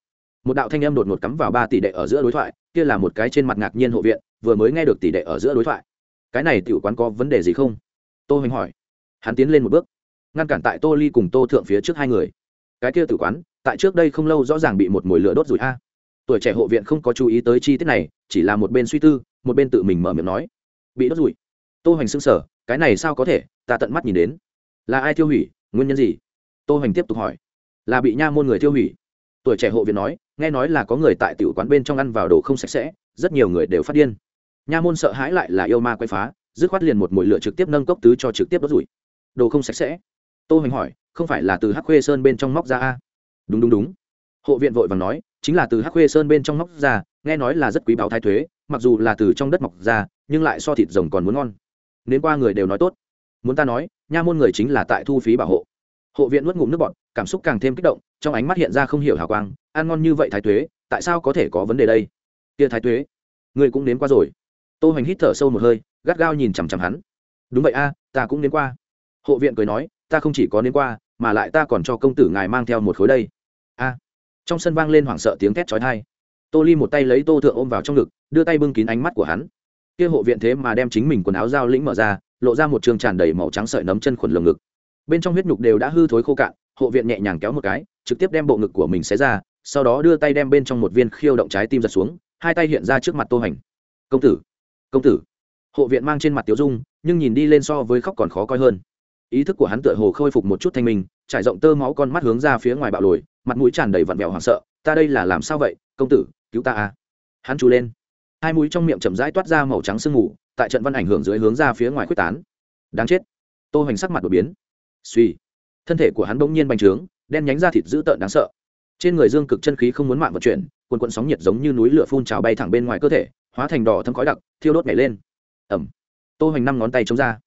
Một đạo thanh âm đột ngột cắm vào ba tỷ đệ ở giữa đối thoại, kia là một cái trên mặt ngạc nhiên hộ viện, vừa mới nghe được tỷ đệ ở giữa đối thoại. Cái này tử quán có vấn đề gì không? Tô Hành hỏi. Hắn tiến lên một bước ngăn cản tại tô ly cùng tô thượng phía trước hai người. Cái kia tử quán, tại trước đây không lâu rõ ràng bị một mồi lửa đốt rụi a. Tuổi trẻ hộ viện không có chú ý tới chi tiết này, chỉ là một bên suy tư, một bên tự mình mở miệng nói. Bị đốt rụi. tô hoành xưng sở cái này sao có thể, ta tận mắt nhìn đến. Là ai tiêu hủy, nguyên nhân gì? Tô hoành tiếp tục hỏi. Là bị nha môn người tiêu hủy. Tuổi trẻ hộ viện nói, nghe nói là có người tại tiểu quán bên trong ăn vào đồ không sạch sẽ, rất nhiều người đều phát điên. Nha môn sợ hãi lại là yêu ma quay phá, dứt khoát liền một mũi lửa trực tiếp nâng cốc tứ cho trực tiếp đốt rủi. Đồ không sạch sẽ tô hoành hỏi không phải là từ hắc khuê sơn bên trong móc ra a? Đúng đúng đúng. Hộ viện vội vàng nói chính là từ hắc khuê sơn bên trong móc ra nghe nói là rất quý báo thái thuế mặc dù là từ trong đất mọc ra nhưng lại so thịt rồng còn muốn ngon. Nên qua người đều nói tốt. Muốn ta nói nha môn người chính là tại thu phí bảo hộ. Hộ viện nuốt ngụm nước bọt cảm xúc càng thêm kích động trong ánh mắt hiện ra không hiểu hào quang ăn ngon như vậy thái thuế tại sao có thể có vấn đề đây? Kia thái thuế người cũng nếm qua rồi. Tô hoành hít thở sâu một hơi gắt gao nhìn chằm chằm hắn. Đúng vậy a à, ta cũng nếm qua. Hộ viện cười nói ta không chỉ có nên qua, mà lại ta còn cho công tử ngài mang theo một khối đây. A. Trong sân vang lên hoảng sợ tiếng thét trói thai tô ly một tay lấy tô thượng ôm vào trong ngực, đưa tay bưng kín ánh mắt của hắn. Kia hộ viện thế mà đem chính mình quần áo dao lĩnh mở ra, lộ ra một trường tràn đầy màu trắng sợi nấm chân khuẩn lồng ngực. Bên trong huyết nhục đều đã hư thối khô cạn, hộ viện nhẹ nhàng kéo một cái, trực tiếp đem bộ ngực của mình xé ra, sau đó đưa tay đem bên trong một viên khiêu động trái tim giật xuống, hai tay hiện ra trước mặt tô hành. Công tử công tử. Hộ viện mang trên mặt tiểu dung, nhưng nhìn đi lên so với khóc còn khó coi hơn ý thức của hắn tựa hồ khôi phục một chút thanh minh, trải rộng tơ máu con mắt hướng ra phía ngoài bạo lồi, mặt mũi tràn đầy vặn vẹo hoảng sợ, ta đây là làm sao vậy, công tử, cứu ta à? Hắn trú lên. Hai mũi trong miệng chậm rãi toát ra màu trắng sương mù, tại trận văn ảnh hưởng dưới hướng ra phía ngoài quyết tán. Đáng chết. Tô hoành sắc mặt đột biến. Suy. Thân thể của hắn bỗng nhiên bành trướng, đen nhánh ra thịt dữ tợn đáng sợ. Trên người dương cực chân khí không muốn mạng vận chuyển quần quần sóng nhiệt giống như núi lửa phun trào bay thẳng bên ngoài cơ thể, hóa thành đỏ thâm khói đặc, thiêu đốt nhảy lên. Ẩm tô hoành năm ngón tay chống ra.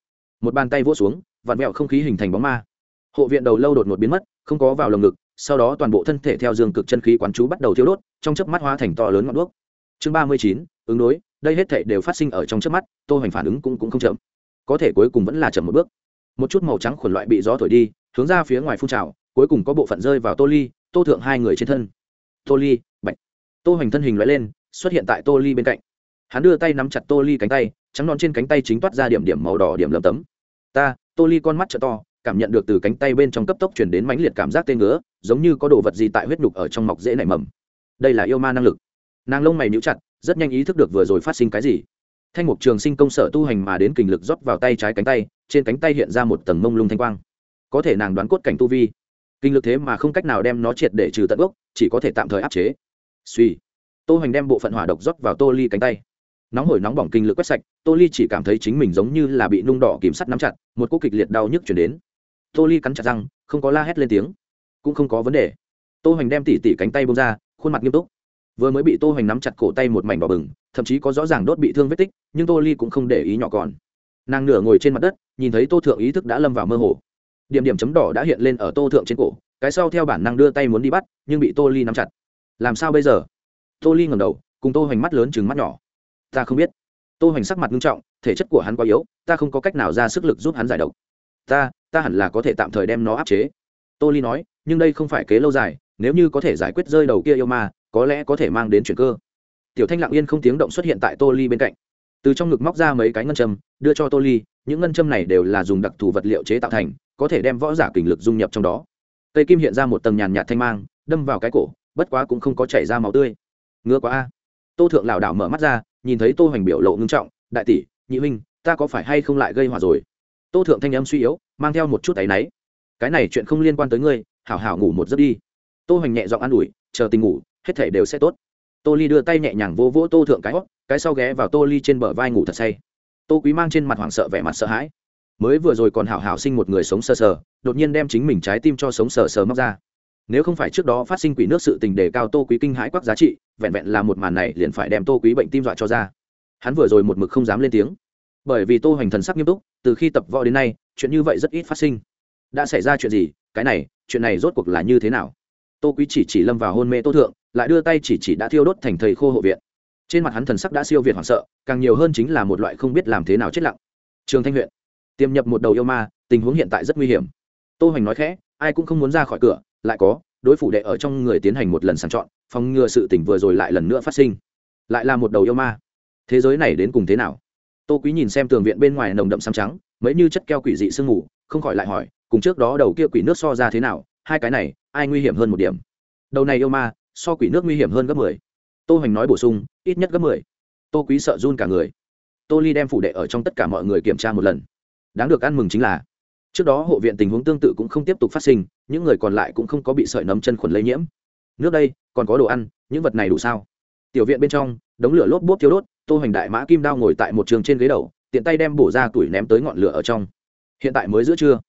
Một bàn tay vỗ xuống vặn vẹo không khí hình thành bóng ma. Hộ viện đầu lâu đột ngột biến mất, không có vào lồng ngực, sau đó toàn bộ thân thể theo dương cực chân khí quán chú bắt đầu thiêu đốt, trong chớp mắt hóa thành to lớn ngọn đuốc. Chương ba mươi chín, ứng đối, đây hết thảy đều phát sinh ở trong chớp mắt, tô hoành phản ứng cũng cũng không chậm. Có thể cuối cùng vẫn là chậm một bước. Một chút màu trắng khuẩn loại bị gió thổi đi, hướng ra phía ngoài phun trào, cuối cùng có bộ phận rơi vào tô ly, tô thượng hai người trên thân. Tô ly, bạch. Tô hoành thân hình lóe lên, xuất hiện tại tô ly bên cạnh. Hắn đưa tay nắm chặt tô ly cánh tay, trắng non trên cánh tay chính toát ra điểm điểm màu đỏ điểm lấm tấm. Ta tô ly con mắt t to, cảm nhận được từ cánh tay bên trong cấp tốc chuyển đến mãnh liệt cảm giác tê ngứa, giống như có đồ vật gì tại huyết nhục ở trong mọc dễ nảy mầm. Đây là yêu ma năng lực. Nàng lông mày níu chặt, rất nhanh ý thức được vừa rồi phát sinh cái gì. Thanh mục trường sinh công sở tu hành mà đến kình lực rót vào tay trái cánh tay, trên cánh tay hiện ra một tầng mông lung thanh quang. Có thể nàng đoán cốt cảnh tu vi. Kinh lực thế mà không cách nào đem nó triệt để trừ tận gốc, chỉ có thể tạm thời áp chế. Suy tô hoành đem bộ phận hỏa độc rót vào tô ly cánh tay nóng hổi nóng bỏng kinh lực quét sạch, tô ly chỉ cảm thấy chính mình giống như là bị nung đỏ kìm sắt nắm chặt, một cỗ kịch liệt đau nhức chuyển đến. Tô ly cắn chặt răng, không có la hét lên tiếng. Cũng không có vấn đề. Tô hoành đem tỉ tỉ cánh tay bông ra, khuôn mặt nghiêm túc. Vừa mới bị tô hoành nắm chặt cổ tay một mảnh đỏ bừng, thậm chí có rõ ràng đốt bị thương vết tích, nhưng tô ly cũng không để ý nhỏ còn. Nàng nửa ngồi trên mặt đất, nhìn thấy tô thượng ý thức đã lâm vào mơ hồ. Điểm điểm chấm đỏ đã hiện lên ở tô thượng trên cổ, cái sau theo bản năng đưa tay muốn đi bắt, nhưng bị tô ly nắm chặt. Làm sao bây giờ? Tô ly ngẩng đầu, cùng tô hoành mắt lớn chừng mắt nhỏ ta không biết. Tô hoành sắc mặt nghiêm trọng, thể chất của hắn quá yếu, ta không có cách nào ra sức lực giúp hắn giải độc. Ta ta hẳn là có thể tạm thời đem nó áp chế. Tô ly nói, nhưng đây không phải kế lâu dài, nếu như có thể giải quyết rơi đầu kia yêu ma, có lẽ có thể mang đến chuyển cơ. Tiểu thanh lặng yên không tiếng động xuất hiện tại tô ly bên cạnh. Từ trong ngực móc ra mấy cái ngân châm, đưa cho tô ly, những ngân châm này đều là dùng đặc thù vật liệu chế tạo thành, có thể đem võ giả kình lực dung nhập trong đó. Cây kim hiện ra một tầng nhàn nhạt thanh mang, đâm vào cái cổ, bất quá cũng không có chảy ra máu tươi. Ngứa quá a tô thượng lảo đảo mở mắt ra, nhìn thấy tô hoành biểu lộ ngưng trọng, đại tỷ, nhị huynh, ta có phải hay không lại gây hòa rồi? Tô thượng thanh âm suy yếu, mang theo một chút tay náy. Cái này chuyện không liên quan tới ngươi, hảo hảo ngủ một giấc đi. Tô hoành nhẹ giọng an ủi, chờ tình ngủ, hết thể đều sẽ tốt. Tô ly đưa tay nhẹ nhàng vỗ vỗ tô thượng cái hót, cái sau ghé vào tô ly trên bờ vai ngủ thật say. Tô quý mang trên mặt hoảng sợ vẻ mặt sợ hãi. Mới vừa rồi còn hảo hảo sinh một người sống sờ sờ, đột nhiên đem chính mình trái tim cho sống sờ sờ móc ra nếu không phải trước đó phát sinh quỷ nước sự tình đề cao tô quý kinh hãi quắc giá trị, vẹn vẹn là một màn này liền phải đem tô quý bệnh tim dọa cho ra. Hắn vừa rồi một mực không dám lên tiếng. Bởi vì tô hoành thần sắc nghiêm túc, từ khi tập võ đến nay, chuyện như vậy rất ít phát sinh. Đã xảy ra chuyện gì? Cái này, chuyện này rốt cuộc là như thế nào? Tô quý chỉ chỉ lâm vào hôn mê tô thượng, lại đưa tay chỉ chỉ đã thiêu đốt thành thầy khô hộ viện. Trên mặt hắn thần sắc đã siêu việt hoảng sợ, càng nhiều hơn chính là một loại không biết làm thế nào chết lặng. Trường thanh huyện tiêm nhập một đầu yêu ma, tình huống hiện tại rất nguy hiểm. Tô hoành nói khẽ ai cũng không muốn ra khỏi cửa, lại có, đối phủ đệ ở trong người tiến hành một lần sàng chọn, phòng ngừa sự tỉnh vừa rồi lại lần nữa phát sinh. Lại là một đầu yêu ma. Thế giới này đến cùng thế nào? Tô quý nhìn xem tường viện bên ngoài nồng đậm xám trắng, mấy như chất keo quỷ dị sương mù, không khỏi lại hỏi, cùng trước đó đầu kia quỷ nước so ra thế nào? Hai cái này, ai nguy hiểm hơn một điểm? Đầu này yêu ma, so quỷ nước nguy hiểm hơn gấp mười. Tô hoành nói bổ sung, ít nhất gấp mười. Tô quý sợ run cả người. Tô ly đem phủ đệ ở trong tất cả mọi người kiểm tra một lần. Đáng được ăn mừng chính là trước đó hộ viện tình huống tương tự cũng không tiếp tục phát sinh, những người còn lại cũng không có bị sợi nấm chân khuẩn lây nhiễm. Nước đây, còn có đồ ăn, những vật này đủ sao? Tiểu viện bên trong, đống lửa lốp bốp thiếu đốt, tô hoành đại mã kim đao ngồi tại một trường trên ghế đầu, tiện tay đem bổ ra tuổi ném tới ngọn lửa ở trong. Hiện tại mới giữa trưa.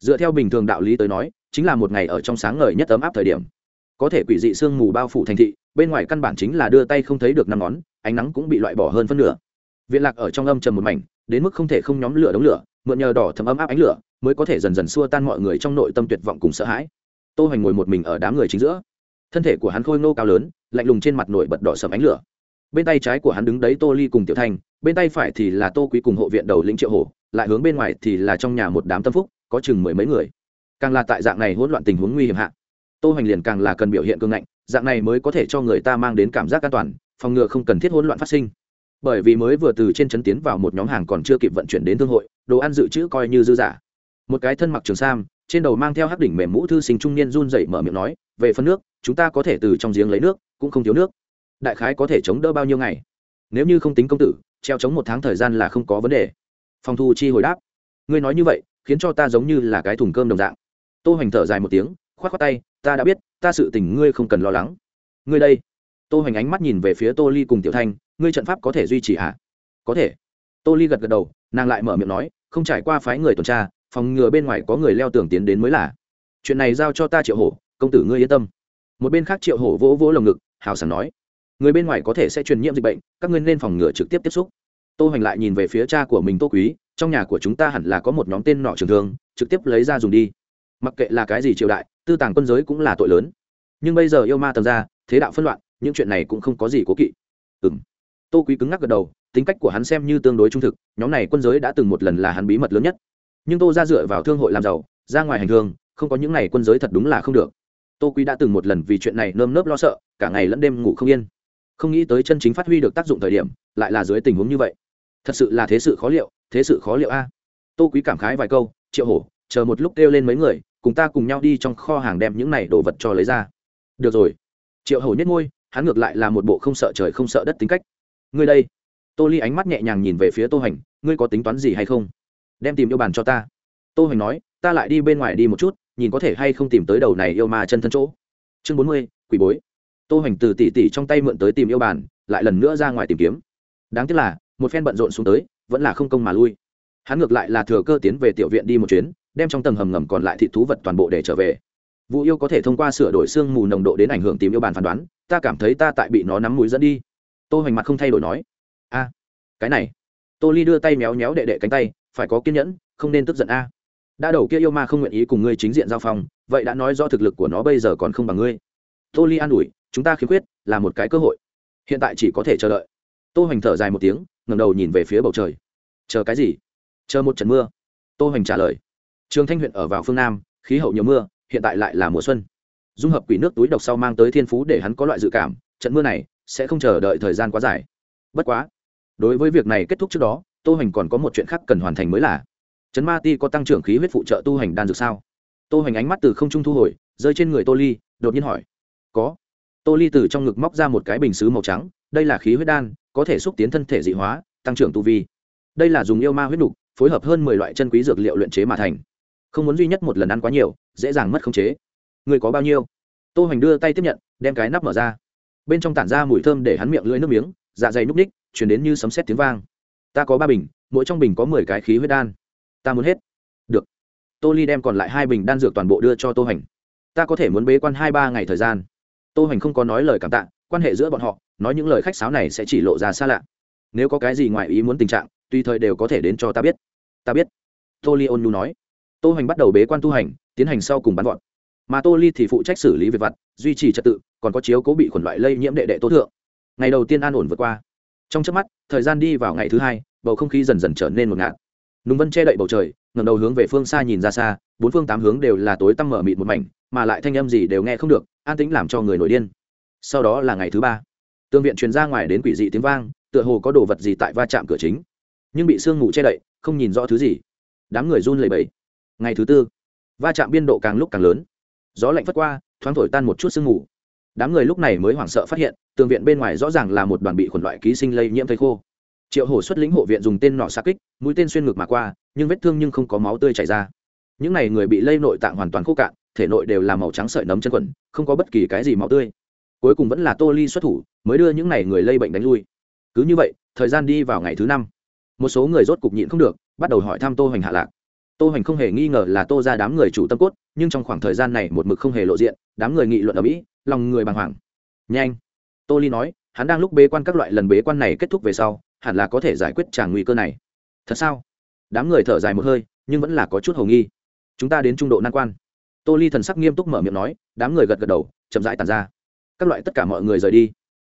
Dựa theo bình thường đạo lý tới nói, chính là một ngày ở trong sáng ngời nhất ấm áp thời điểm. Có thể quỷ dị sương mù bao phủ thành thị, bên ngoài căn bản chính là đưa tay không thấy được năm ngón, ánh nắng cũng bị loại bỏ hơn phân nửa. Viện lạc ở trong âm trầm một mảnh, đến mức không thể không nhóm lửa đống lửa, mượn nhờ đỏ thấm ấm áp ánh lửa mới có thể dần dần xua tan mọi người trong nội tâm tuyệt vọng cùng sợ hãi. Tô hoành ngồi một mình ở đám người chính giữa. Thân thể của hắn khôi nô cao lớn, lạnh lùng trên mặt nổi bật đỏ sầm ánh lửa. Bên tay trái của hắn đứng đấy tô ly cùng tiểu thanh bên tay phải thì là tô quý cùng hộ viện đầu lĩnh triệu hổ, lại hướng bên ngoài thì là trong nhà một đám tâm phúc, có chừng mười mấy người. Càng là tại dạng này hỗn loạn tình huống nguy hiểm hạ, tô hoành liền càng là cần biểu hiện cương ngạnh, dạng này mới có thể cho người ta mang đến cảm giác an toàn, phòng ngừa không cần thiết hỗn loạn phát sinh. Bởi vì mới vừa từ trên trấn tiến vào một nhóm hàng còn chưa kịp vận chuyển đến thương hội, đồ ăn dự trữ coi như dư giả một cái thân mặc trường sam, trên đầu mang theo hắc đỉnh mềm mũ thư sinh trung niên run dậy mở miệng nói, về phân nước, chúng ta có thể từ trong giếng lấy nước, cũng không thiếu nước. Đại khái có thể chống đỡ bao nhiêu ngày? Nếu như không tính công tử, treo chống một tháng thời gian là không có vấn đề. Phòng thu chi hồi đáp, ngươi nói như vậy, khiến cho ta giống như là cái thùng cơm đồng dạng. Tô hoành thở dài một tiếng k h o á t k h o á tay, ta đã biết, ta sự tình ngươi không cần lo lắng. Ngươi đây. Tô hoành ánh mắt nhìn về phía tô ly cùng tiểu thanh, ngươi trận pháp có thể duy trì hả? Có thể. Tô ly gật gật đầu, nàng lại mở miệng nói, không trải qua phái người tuần tra phòng ngừa bên ngoài có người leo tường tiến đến mới là. Chuyện này giao cho ta triệu hổ, công tử ngươi yên tâm. Một bên khác triệu hổ vỗ vỗ lồng ngực, hào sảng nói. Người bên ngoài có thể sẽ truyền nhiễm dịch bệnh, các ngươi nên phòng ngừa trực tiếp tiếp xúc. Tô hoành lại nhìn về phía cha của mình tô quý, trong nhà của chúng ta hẳn là có một nhóm tên nọ trường thương, trực tiếp lấy ra dùng đi. Mặc kệ là cái gì triều đại, tư tàng quân giới cũng là tội lớn. Nhưng bây giờ yêu ma tầm ra, thế đạo phân loạn, những chuyện này cũng không có gì cố kỵ. Ừ m tô quý cứng ngắc gật đầu, tính cách của hắn xem như tương đối trung thực, nhóm này quân giới đã từng một lần là hắn bí mật lớn nhất nhưng tô ra dựa vào thương hội làm giàu, ra ngoài hành hương, không có những ngày quân giới thật đúng là không được. Tô quý đã từng một lần vì chuyện này nơm nớp lo sợ, cả ngày lẫn đêm ngủ không yên. Không nghĩ tới chân chính phát huy được tác dụng thời điểm, lại là dưới tình huống như vậy. Thật sự là thế sự khó liệu, thế sự khó liệu a. Tô quý cảm khái vài câu, triệu hổ, chờ một lúc kêu lên mấy người, cùng ta cùng nhau đi trong kho hàng đem những này đồ vật cho lấy ra. Được rồi. Triệu hổ nhất ngôi hắn ngược lại là một bộ không sợ trời không sợ đất tính cách. Ngươi đây. Tô ly ánh mắt nhẹ nhàng nhìn về phía tô hành, ngươi có tính toán gì hay không? đem tìm yêu bàn cho ta. Tô hoành nói, ta lại đi bên ngoài đi một chút, nhìn có thể hay không tìm tới đầu này yêu ma chân thân chỗ. Chương bốn mươi, quỷ bối. Tô hoành từ tỉ tỉ trong tay mượn tới tìm yêu bàn, lại lần nữa ra ngoài tìm kiếm. Đáng tiếc là, một phen bận rộn xuống tới, vẫn là không công mà lui. Hắn ngược lại là thừa cơ tiến về tiểu viện đi một chuyến, đem trong tầng hầm ngầm còn lại thị thú vật toàn bộ để trở về. Vụ yêu có thể thông qua sửa đổi sương mù nồng độ đến ảnh hưởng tìm yêu bàn phán đoán, ta cảm thấy ta tại bị nó nắm mũi dẫn đi. Tô hoành mặt không thay đổi nói, a, cái này. Tô ly đưa tay méo méo đệ đệ cánh tay phải có kiên nhẫn, không nên tức giận a. Đã đầu kia yêu ma không nguyện ý cùng ngươi chính diện giao phong, vậy đã nói do thực lực của nó bây giờ còn không bằng ngươi. Tô ly an ủi, chúng ta khiếm khuyết, là một cái cơ hội. Hiện tại chỉ có thể chờ đợi. Tô hoành thở dài một tiếng, ngẩng đầu nhìn về phía bầu trời. Chờ cái gì? Chờ một trận mưa. Tô hoành trả lời. Trường thanh huyện ở vào phương nam, khí hậu nhiều mưa, hiện tại lại là mùa xuân. Dung hợp quỷ nước túi độc sau mang tới thiên phú để hắn có loại dự cảm, trận mưa này sẽ không chờ đợi thời gian quá dài. Bất quá, đối với việc này kết thúc trước đó tô hành còn có một chuyện khác cần hoàn thành mới là chấn ma ti có tăng trưởng khí huyết phụ trợ tu hành đan dược sao? Tô hành ánh mắt từ không trung thu hồi, rơi trên người tô ly, đột nhiên hỏi. Có. Tô ly từ trong ngực móc ra một cái bình xứ màu trắng, đây là khí huyết đan, có thể xúc tiến thân thể dị hóa, tăng trưởng tu vi. Đây là dùng yêu ma huyết đục phối hợp hơn mười loại chân quý dược liệu luyện chế mà thành. Không muốn duy nhất một lần ăn quá nhiều, dễ dàng mất khống chế. Người có bao nhiêu? Tô hành đưa tay tiếp nhận, đem cái nắp mở ra. Bên trong tản ra mùi thơm để hắn miệng lưỡi nước miếng dạ dày núp ních, chuyển đến như sấm sét tiếng vang ta có ba bình, mỗi trong bình có mười cái khí huyết đan. Ta muốn hết. Được. Tô ly đem còn lại hai bình đan dược toàn bộ đưa cho tô hành ta có thể muốn bế quan hai ba ngày thời gian. Tô hành không có nói lời cảm tạ, quan hệ giữa bọn họ, nói những lời khách sáo này sẽ chỉ lộ ra xa lạ. Nếu có cái gì ngoài ý muốn tình trạng, tùy thời đều có thể đến cho ta biết. Ta biết. Tô ly ôn nhu nói. Tô hành bắt đầu bế quan tu hành, tiến hành sau cùng bắn vọt. Mà tô ly thì phụ trách xử lý việc vặt, duy trì trật tự, còn có chiếu cố bị khuẩn loại lây nhiễm đệ đệ tố thượng. Ngày đầu tiên an ổn vượt qua trong trước mắt, thời gian đi vào ngày thứ hai, bầu không khí dần dần trở nên một ngạt. Nùng vân che đậy bầu trời ngầm đầu hướng về phương xa nhìn ra xa, bốn phương tám hướng đều là tối tăm mở mịt một mảnh, mà lại thanh âm gì đều nghe không được, an tĩnh làm cho người nổi điên. Sau đó là ngày thứ ba. Tương viện truyền ra ngoài đến quỷ dị tiếng vang, tựa hồ có đồ vật gì tại va chạm cửa chính. Nhưng bị sương mù che đậy, không nhìn rõ thứ gì. Đám người run lẩy bẩy. Ngày thứ tư, va chạm biên độ càng lúc càng lớn. Gió lạnh phất qua, thoáng thổi tan một chút sương mù đám người lúc này mới hoảng sợ phát hiện, tường viện bên ngoài rõ ràng là một đoàn bị khuẩn loại ký sinh lây nhiễm thây khô. Triệu hổ xuất lĩnh hộ viện dùng tên nỏ xa kích, mũi tên xuyên ngực mà qua, nhưng vết thương nhưng không có máu tươi chảy ra. Những n à y người bị lây nội tạng hoàn toàn khô cạn, thể nội đều là màu trắng sợi nấm chân quần không có bất kỳ cái gì máu tươi. Cuối cùng vẫn là tô ly xuất thủ, mới đưa những n à y người lây bệnh đánh lui. Cứ như vậy, thời gian đi vào ngày thứ năm. Một số người rốt cục nhịn không được, bắt đầu hỏi thăm tô hoành hạ lạc. Tô hoành không hề nghi ngờ là tô ra đám người chủ tâm cốt, nhưng trong khoảng thời gian này một mực không hề lộ diện, đám người nghị luận ở mỹ lòng người bàng hoàng. Nhanh. Tô ly nói, hắn đang lúc bế quan các loại lần bế quan này kết thúc về sau, hẳn là có thể giải quyết tràng nguy cơ này. Thật sao? Đám người thở dài một hơi, nhưng vẫn là có chút h ầ nghi. Chúng ta đến trung độ nan quan. Tô ly thần sắc nghiêm túc mở miệng nói, đám người gật gật đầu, chậm rãi tàn ra. Các loại tất cả mọi người rời đi.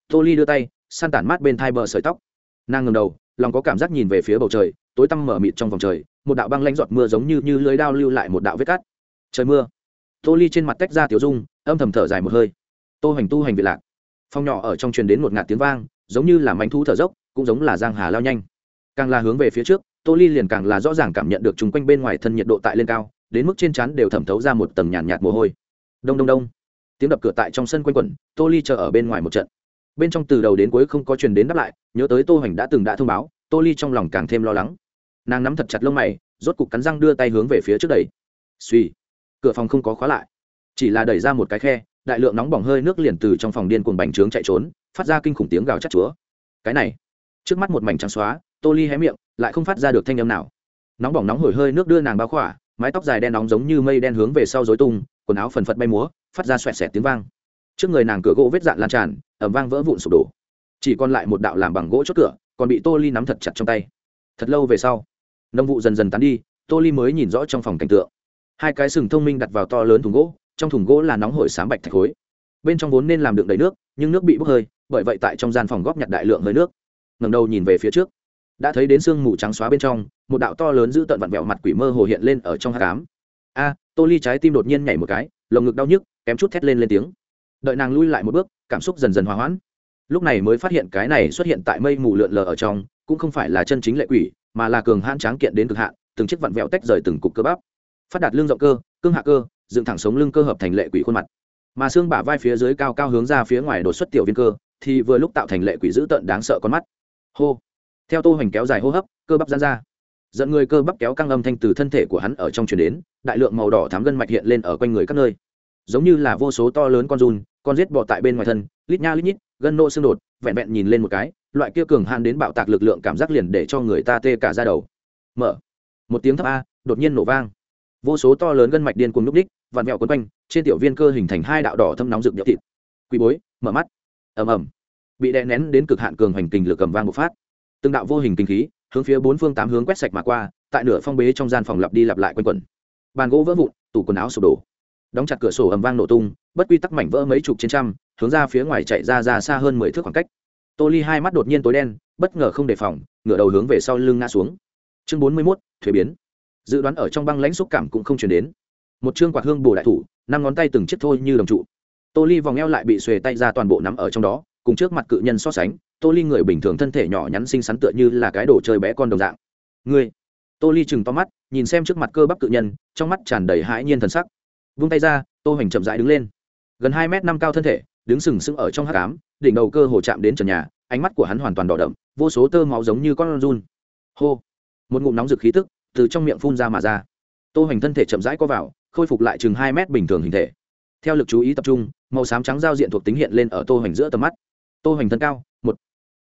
Tô ly đưa tay, san tản mát bên thai bờ sợi tóc. Nàng ngầm đầu, lòng có cảm giác nhìn về phía bầu trời, tối tăm mở mịt trong vòng trời, một đạo băng lãnh giọt mưa giống như như lưới đao lưu lại một đạo vết cắt trời mưa. Tô ly trên mặt tách ra tiểu dung, âm thầm thở dài một hơi tô Hành tu hành vị lạc. Phong nhỏ ở trong truyền đến một ngạt tiếng vang giống như là mánh thu thở dốc cũng giống là giang hà lao nhanh. Càng là hướng về phía trước tô ly liền càng là rõ ràng cảm nhận được chúng quanh bên ngoài thân nhiệt độ tại lên cao đến mức trên chắn đều thẩm thấu ra một tầng nhàn nhạt, nhạt mồ hôi. Đông đông đông. Tiếng đập cửa tại trong sân quanh quẩn tô ly chờ ở bên ngoài một trận. Bên trong từ đầu đến cuối không có truyền đến đáp lại nhớ tới tô Hành đã từng đã thông báo tô ly trong lòng càng thêm lo lắng. Nàng nắm thật chặt lông mày rốt cục cắn răng đưa tay hướng về phía trước đẩy. Suy cửa phòng không có khóa lại chỉ là đẩy ra một cái khe đại lượng nóng bỏng hơi nước liền từ trong phòng điên cuồng bành trướng chạy trốn, phát ra kinh khủng tiếng gào chắc chúa. Cái này, trước mắt một mảnh trắng xóa, tô ly hé miệng, lại không phát ra được thanh âm nào. Nóng bỏng nóng hổi hơi nước đưa nàng bao khỏa, mái tóc dài đen nóng giống như mây đen hướng về sau dối tung, quần áo phần phật bay múa, phát ra xoẹt xẹt tiếng vang. Trước người nàng cửa gỗ vết dạn lan tràn ẩm vang vỡ vụn sụp đổ. Chỉ còn lại một đạo làm bằng gỗ chốt cửa, còn bị tô ly nắm thật chặt trong tay. Thật lâu về sau, nông vụ dần dần tán đi, tô ly mới nhìn rõ trong phòng cảnh tượng. Hai cái sừng thông minh đặt vào to lớn thùng gỗ trong thùng gỗ là nóng hổi sáng bạch thạch khối. Bên trong vốn nên làm đựng đầy nước, nhưng nước bị bốc hơi, bởi vậy tại trong gian phòng góp nhặt đại lượng hơi nước. Ngầm đầu nhìn về phía trước, đã thấy đến sương mù trắng xóa bên trong, một đạo to lớn giữ tận vặn vẹo mặt quỷ mơ hồ hiện lên ở trong hát cám a, tô ly trái tim đột nhiên nhảy một cái, lồng ngực đau nhức, kém chút thét lên lên tiếng. Đợi nàng lui lại một bước, cảm xúc dần dần hòa hoãn. Lúc này mới phát hiện cái này xuất hiện tại mây mù lượn lờ ở trong, cũng không phải là chân chính lệ quỷ, mà là cường hãn tráng kiện đến cực hạn, từng chiếc vặn vẹo tách rời từng cục cơ bắp. Phát đạt lương rộng cơ, cương hạ cơ dựng thẳng sống lưng cơ hợp thành lệ quỷ khuôn mặt. Mà xương bả vai phía dưới cao cao hướng ra phía ngoài đột xuất tiểu viên cơ, thì vừa lúc tạo thành lệ quỷ dữ tợn đáng sợ con mắt. Hô. Theo tô hoành kéo dài hô hấp, cơ bắp giãn ra. Dẫn người cơ bắp kéo căng âm thanh từ thân thể của hắn ở trong truyền đến, đại lượng màu đỏ thám gân mạch hiện lên ở quanh người các nơi. Giống như là vô số to lớn con run, con rết bọ tại bên ngoài thân, lít nha lít nhít, gân nô xương đột, vẹn vẹn nhìn lên một cái, loại kia cường han đến bạo tạc lực lượng cảm giác liền để cho người ta tê cả ra đầu. Mở. Một tiếng thấp a, đột nhiên nổ vang. Vô số to lớn gân mạch điên cuồng núp đích vặn vẹo quấn quanh, trên tiểu viên cơ hình thành hai đạo đỏ thâm nóng rực nhựa thịt. Quỳ bối, mở mắt. Ầm ầm. Bị đè nén đến cực hạn cường hành kình lực cầm vang bộc phát. Từng đạo vô hình kinh khí, hướng phía bốn phương tám hướng quét sạch mà qua, tại nửa phong bế trong gian phòng lặp đi lặp lại quanh quẩn. Bàn gỗ vỡ vụn, tủ quần áo sụp đổ. Đóng chặt cửa sổ ầm vang nổ tung, bất quy tắc mảnh vỡ mấy chục trên trăm, hướng ra phía ngoài chạy ra ra xa hơn mười thước khoảng cách. Tô ly hai mắt đột nhiên tối đen, bất ngờ không đề phòng, ngửa đầu hướng về sau lưng ngã xuống. Chương bốn mươi mốt, thuế biến. Dự đoán ở trong băng lãnh xúc cảm cũng không chuyển đến một chương quạt hương bổ đại thủ năm ngón tay từng chiếc thôi như đồng trụ. Tô ly vòng eo lại bị xuề tay ra toàn bộ nắm ở trong đó cùng trước mặt cự nhân so sánh tô ly người bình thường thân thể nhỏ nhắn xinh xắn tựa như là cái đồ chơi bé con đồng dạng. Người, tô ly chừng to mắt nhìn xem trước mặt cơ bắp cự nhân trong mắt tràn đầy hãi nhiên thần sắc. Vung tay ra tô hoành chậm rãi đứng lên. Gần hai m năm cao thân thể đứng sừng sững ở trong hát cám đỉnh đầu cơ hồ chạm đến trần nhà ánh mắt của hắn hoàn toàn đỏ đậm vô số tơ máu giống như con run. Hô! Một ngụm nóng rực khí tức từ trong miệng phun ra mà ra. Tô hoành thân thể chậm rãi co vào khôi phục lại chừng hai mét bình thường hình thể. Theo lực chú ý tập trung, màu xám trắng giao diện thuộc tính hiện lên ở tô hoành giữa tầm mắt. Tô hoành thân cao, một,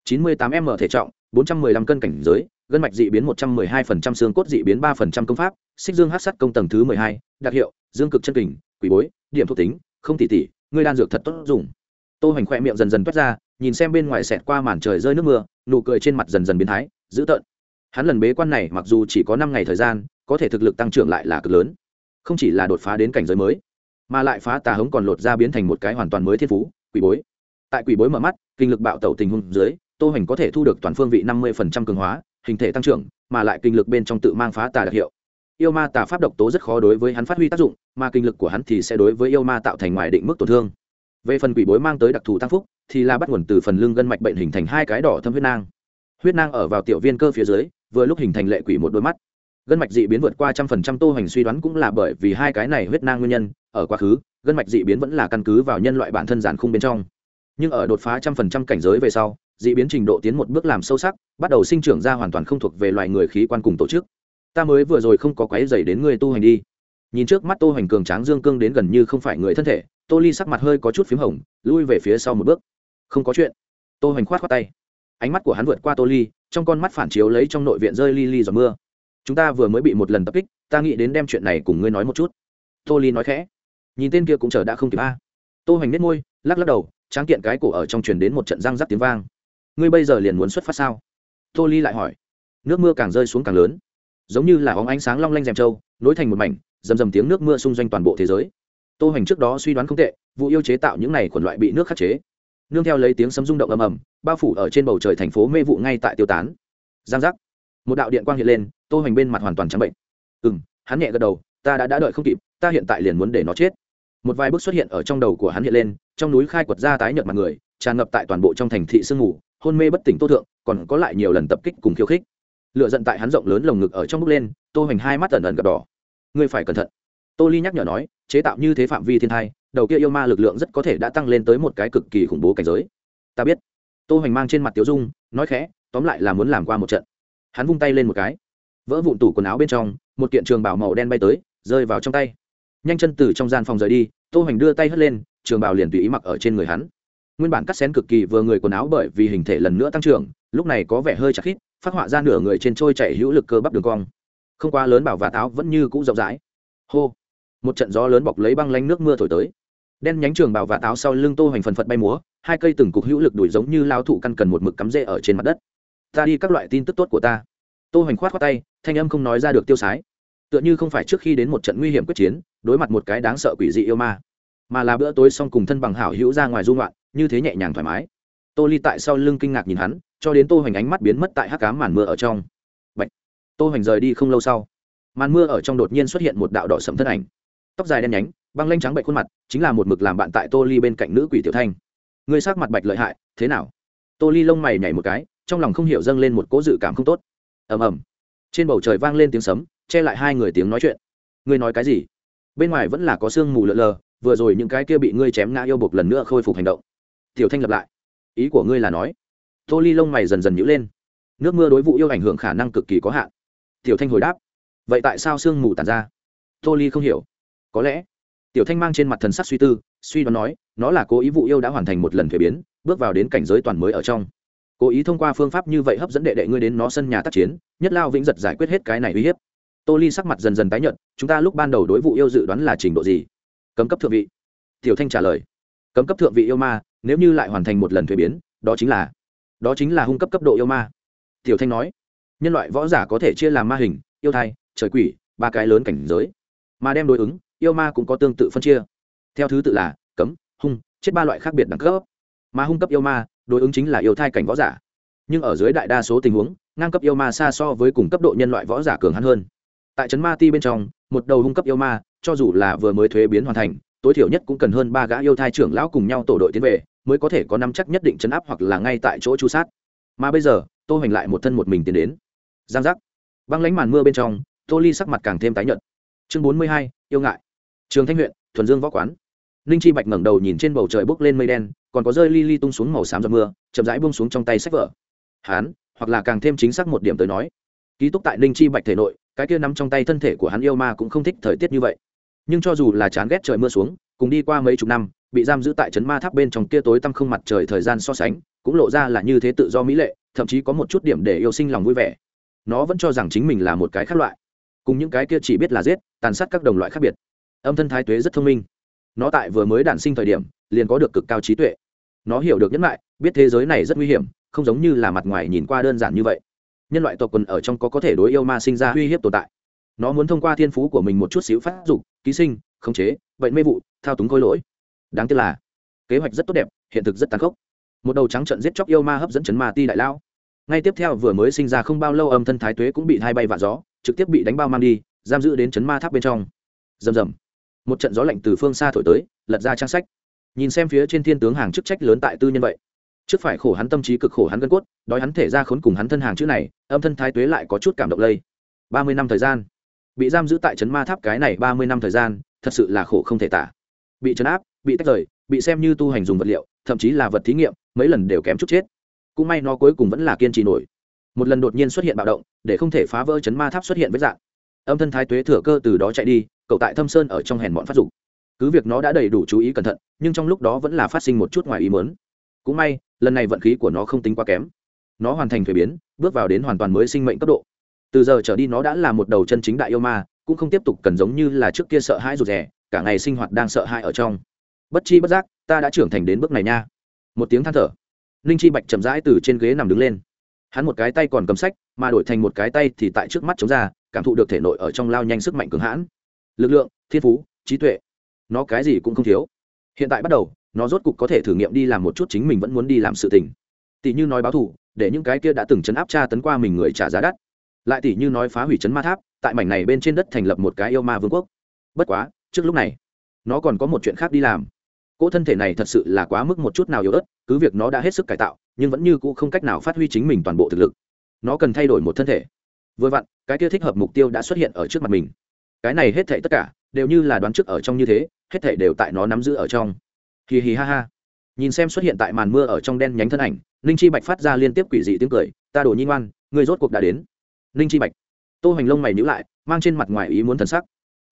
chín mươi tám m thể trọng, bốn trăm mười lăm cân cảnh giới, gân mạch dị biến một trăm mười hai phần trăm, xương cốt dị biến ba phần trăm công pháp, xích dương hắc sắt công tầng thứ mười hai, đặc hiệu, dương cực chân kình, quỷ bối, điểm thuộc tính, không tỉ tỉ người đan dược thật tốt dùng. Tô hoành khoe miệng dần dần toát ra, nhìn xem bên ngoài xẹt qua màn trời rơi nước mưa, nụ cười trên mặt dần dần biến thái, dữ tợn. Hắn lần bế quan này mặc dù chỉ có năm ngày thời gian, có thể thực lực tăng trưởng lại là cực lớn không chỉ là đột phá đến cảnh giới mới, mà lại phá tà hống còn lột ra biến thành một cái hoàn toàn mới thiên phú, quỷ bối. Tại quỷ bối mở mắt, kinh lực bạo tẩu tình huống dưới, tô hoành có thể thu được toàn phương vị năm mươi cường hóa, hình thể tăng trưởng, mà lại kinh lực bên trong tự mang phá tà đặc hiệu. Yêu ma tà pháp độc tố rất khó đối với hắn phát huy tác dụng, mà kinh lực của hắn thì sẽ đối với yêu ma tạo thành ngoài định mức tổn thương. Về phần quỷ bối mang tới đặc thù tăng phúc, thì là bắt nguồn từ phần lưng gân mạch bệnh hình thành hai cái đỏ thâm huyết nang. Huyết nang ở vào tiểu viên cơ phía dưới, vừa lúc hình thành lệ quỷ một đôi mắt gân mạch dị biến vượt qua trăm phần trăm tô hoành suy đoán cũng là bởi vì hai cái này huyết nang nguyên nhân, ở quá khứ, gân mạch dị biến vẫn là căn cứ vào nhân loại bản thân giản khung bên trong. Nhưng ở đột phá trăm phần trăm cảnh giới về sau, dị biến trình độ tiến một bước làm sâu sắc, bắt đầu sinh trưởng ra hoàn toàn không thuộc về loài người khí quan cùng tổ chức. Ta mới vừa rồi không có quái dày đến người tu hành đi. Nhìn trước mắt tô hoành cường tráng dương cương đến gần như không phải người thân thể, tô ly sắc mặt hơi có chút p h í m hồng, lui về phía sau một bước. Không có chuyện. Tô hoành khoát khoát tay. Ánh mắt của hắn vượt qua tô ly, trong con mắt phản chiếu lấy trong nội viện rơi li li giọt mưa chúng ta vừa mới bị một lần tập kích ta nghĩ đến đem chuyện này cùng ngươi nói một chút. Tô ly nói khẽ. Nhìn tên kia cũng chờ đã không kịp a. À. tô hoành nết môi, lắc lắc đầu tráng kiện cái cổ ở trong truyền đến một trận răng rắc tiếng vang. Ngươi bây giờ liền muốn xuất phát sao? Tô ly lại hỏi. Nước mưa càng rơi xuống càng lớn. Giống như là óng ánh sáng long lanh rèm trâu nối thành một mảnh rầm rầm tiếng nước mưa xung doanh toàn bộ thế giới. Tô hoành trước đó suy đoán không tệ vụ yêu chế tạo những này khuẩn loại bị nước khắc chế. Nương theo lấy tiếng sấm rung động ầm ầm bao phủ ở trên bầu trời thành phố mê vụ ngay tại tiêu tán. Giang giác. Một đạo điện quang hiện lên tô hoành bên mặt hoàn toàn trắng bệnh. Ừ m hắn nhẹ gật đầu ta đã, đã đợi không kịp ta hiện tại liền muốn để nó chết. Một vài bước xuất hiện ở trong đầu của hắn hiện lên trong núi khai quật ra tái nhợt mặt người tràn ngập tại toàn bộ trong thành thị sương ngủ hôn mê bất tỉnh tô thượng còn có lại nhiều lần tập kích cùng khiêu khích. Lựa giận tại hắn rộng lớn lồng ngực ở trong bước lên tô hoành hai mắt ẩn ẩn gặp đỏ. Ngươi phải cẩn thận. Tô ly nhắc nhở nói chế tạo như thế phạm vi thiên thai đầu kia yêu ma lực lượng rất có thể đã tăng lên tới một cái cực kỳ khủng bố cảnh giới. Ta biết. Tô hoành mang trên mặt tiểu dung nói khẽ tóm lại là muốn làm qua một trận. Hắn vung tay lên một cái vỡ vụn tủ quần áo bên trong, một kiện trường bảo màu đen bay tới, rơi vào trong tay. Nhanh chân từ trong gian phòng rời đi, tô hoành đưa tay hất lên, trường bảo liền tùy ý mặc ở trên người hắn. Nguyên bản cắt xén cực kỳ vừa người quần áo bởi vì hình thể lần nữa tăng trưởng, lúc này có vẻ hơi chặt khít, phát họa ra nửa người trên trôi chạy hữu lực cơ bắp đường cong. Không quá lớn bảo và táo vẫn như cũ rộng rãi. Hô! Một trận gió lớn bọc lấy băng lanh nước mưa thổi tới. Đen nhánh trường bảo và táo sau lưng tô hoành phần phật bay múa, hai cây từng cục hữu lực đuổi giống như lao thụ căn cần một mực cắm rễ ở trên mặt đất. Ta đi các loại tin tức tốt của ta tô hoành khoát khoát tay, thanh âm không nói ra được tiêu sái. Tựa như không phải trước khi đến một trận nguy hiểm quyết chiến, đối mặt một cái đáng sợ quỷ dị yêu ma, mà là bữa tối xong cùng thân bằng hảo hữu ra ngoài dung loạn như thế nhẹ nhàng thoải mái. Tô ly tại sau lưng kinh ngạc nhìn hắn, cho đến tô hoành ánh mắt biến mất tại hắc cám màn mưa ở trong. Bạch. tô hoành rời đi không lâu sau, màn mưa ở trong đột nhiên xuất hiện một đạo đỏ sẫm thân ảnh. Tóc dài đen nhánh, băng lanh trắng bệnh khuôn mặt, chính là một mực làm bạn tại tô ly bên cạnh nữ quỷ tiểu thanh. Người sắc mặt bạch lợi hại, thế nào? Tô ly lông mày nhảy một cái, trong lòng không hiểu dâng lên một cố dự cảm không tốt ầm ầm. Trên bầu trời vang lên tiếng sấm, che lại hai người tiếng nói chuyện. Ngươi nói cái gì? Bên ngoài vẫn là có sương mù lợn lờ, vừa rồi những cái kia bị ngươi chém ngã yêu buộc lần nữa khôi phục hành động. Tiểu thanh lập lại. Ý của ngươi là nói, tô ly lông mày dần dần nhữ lên. Nước mưa đối vụ yêu ảnh hưởng khả năng cực kỳ có hạn. Tiểu thanh hồi đáp. Vậy tại sao sương mù tàn ra? Tô ly không hiểu. Có lẽ, tiểu thanh mang trên mặt thần sắc suy tư, suy đoán nói, nó là cố ý vụ yêu đã hoàn thành một lần thể biến, bước vào đến cảnh giới toàn mới ở trong cố ý thông qua phương pháp như vậy hấp dẫn đệ đệ ngươi đến nó sân nhà tác chiến, nhất lao vĩnh giật giải quyết hết cái này uy hiếp. Tô ly sắc mặt dần dần tái nhận chúng ta lúc ban đầu đối vụ yêu dự đoán là trình độ gì? Cấm cấp thượng vị. Tiểu thanh trả lời. Cấm cấp thượng vị yêu ma, nếu như lại hoàn thành một lần thuế biến, đó chính là, đó chính là hung cấp cấp độ yêu ma. Tiểu thanh nói. Nhân loại võ giả có thể chia làm ma hình, yêu thai, trời quỷ, ba cái lớn cảnh giới. Mà đem đối ứng, yêu ma cũng có tương tự phân chia. Theo thứ tự là, cấm, hung, chết ba loại khác biệt đẳng cấp. Mà hung cấp yêu ma đối ứng chính là yêu thai cảnh võ giả. Nhưng ở dưới đại đa số tình huống, ngang cấp yêu ma xa so với cùng cấp độ nhân loại võ giả cường hắn hơn. Tại trấn ma ti bên trong, một đầu hung cấp yêu ma, cho dù là vừa mới thuế biến hoàn thành, tối thiểu nhất cũng cần hơn ba gã yêu thai trưởng lão cùng nhau tổ đội tiến về, mới có thể có năm chắc nhất định chấn áp hoặc là ngay tại chỗ chu sát. Mà bây giờ, tô hoành lại một thân một mình tiến đến. Giang giác. Băng lánh màn mưa bên trong, tô ly sắc mặt càng thêm tái nhợt. Chương bốn mươi hai, yêu ngại. Trường thanh huyện, thuần dương võ quán ninh chi bạch ngẩng đầu nhìn trên bầu trời bốc lên mây đen, còn có rơi li li tung xuống màu xám giọt mưa, chậm rãi bông xuống trong tay sách vở. Hán, hoặc là càng thêm chính xác một điểm tới nói, ký túc tại ninh chi bạch thể nội, cái kia nắm trong tay thân thể của hắn yêu ma cũng không thích thời tiết như vậy. Nhưng cho dù là chán ghét trời mưa xuống, cùng đi qua mấy chục năm, bị giam giữ tại trấn ma tháp bên trong kia tối tăm không mặt trời thời gian so sánh, cũng lộ ra là như thế tự do mỹ lệ, thậm chí có một chút điểm để yêu sinh lòng vui vẻ. Nó vẫn cho rằng chính mình là một cái khác loại, cùng những cái kia chỉ biết là giết, tàn sát các đồng loại khác biệt. Âm thân thái tuế rất thông minh nó tại vừa mới đản sinh thời điểm, liền có được cực cao trí tuệ. Nó hiểu được nhẫn lại, biết thế giới này rất nguy hiểm, không giống như là mặt ngoài nhìn qua đơn giản như vậy. Nhân loại tộc quần ở trong có có thể đối yêu ma sinh ra uy hiếp tồn tại. Nó muốn thông qua thiên phú của mình một chút xíu phát dục, ký sinh, khống chế, bệnh mê vụ, thao túng khôi lỗi. Đáng tiếc là, kế hoạch rất tốt đẹp, hiện thực rất tàn khốc. Một đầu trắng trận giết chóc yêu ma hấp dẫn chấn ma ti đại lao ngay tiếp theo vừa mới sinh ra không bao lâu âm thân thái tuế cũng bị hai bay vạ gió, trực tiếp bị đánh bao mang đi, giam giữ đến chấn ma tháp bên trong. Rầm rầm một trận gió lạnh từ phương xa thổi tới, lật ra trang sách. Nhìn xem phía trên thiên tướng hàng chức trách lớn tại tư nhân vậy. Trước phải khổ hắn tâm trí cực khổ hắn gân cốt, đói hắn thể ra khốn cùng hắn thân hàng chữ này, âm thân thái tuế lại có chút cảm động lây. Ba mươi năm thời gian. Bị giam giữ tại trấn ma tháp cái này ba mươi năm thời gian, thật sự là khổ không thể tả. Bị trấn áp, bị tách rời, bị xem như tu hành dùng vật liệu, thậm chí là vật thí nghiệm, mấy lần đều kém chút chết. Cũng may nó cuối cùng vẫn là kiên trì nổi. Một lần đột nhiên xuất hiện bạo động, để không thể phá vỡ chấn ma tháp xuất hiện với dạng âm thân thái tuế thừa cơ từ đó chạy đi, cậu tại thâm sơn ở trong hèn bọn phát dục. Cứ việc nó đã đầy đủ chú ý cẩn thận, nhưng trong lúc đó vẫn là phát sinh một chút ngoài ý mớn cũng may, lần này vận khí của nó không tính quá kém. Nó hoàn thành thuế biến, bước vào đến hoàn toàn mới sinh mệnh cấp độ. Từ giờ trở đi nó đã là một đầu chân chính đại yêu ma, cũng không tiếp tục cần giống như là trước kia sợ hãi rụt rè, cả ngày sinh hoạt đang sợ hãi ở trong. Bất chi bất giác, ta đã trưởng thành đến bước này nha. Một tiếng than thở. Ninh chi bạch chậm rãi từ trên ghế nằm đứng lên. Hắn một cái tay còn cầm sách, mà đổi thành một cái tay thì tại trước mắt chống ra cảm thụ được thể nội ở trong lao nhanh sức mạnh cường hãn. Lực lượng, thiên phú, trí tuệ, nó cái gì cũng không thiếu. Hiện tại bắt đầu, nó rốt cục có thể thử nghiệm đi làm một chút chính mình vẫn muốn đi làm sự tình. Tỷ như nói báo thù, để những cái kia đã từng chấn áp cha tấn qua mình người trả giá đắt. Lại tỷ như nói phá hủy chấn ma tháp, tại mảnh này bên trên đất thành lập một cái yêu ma vương quốc. Bất quá, trước lúc này, nó còn có một chuyện khác đi làm. Cỗ thân thể này thật sự là quá mức một chút nào yếu ớt, cứ việc nó đã hết sức cải tạo, nhưng vẫn như cũ không cách nào phát huy chính mình toàn bộ thực lực. Nó cần thay đổi một thân thể vừa vặn, cái kia thích hợp mục tiêu đã xuất hiện ở trước mặt mình. Cái này hết thảy tất cả, đều như là đoán trước ở trong như thế, hết thảy đều tại nó nắm giữ ở trong. Hì hì ha ha. Nhìn xem xuất hiện tại màn mưa ở trong đen nhánh thân ảnh, ninh chi bạch phát ra liên tiếp quỷ dị tiếng cười, ta đổ nhi ngoan người rốt cuộc đã đến. Ninh chi bạch. Tô hoành lông mày nhữ lại, mang trên mặt ngoài ý muốn thần sắc.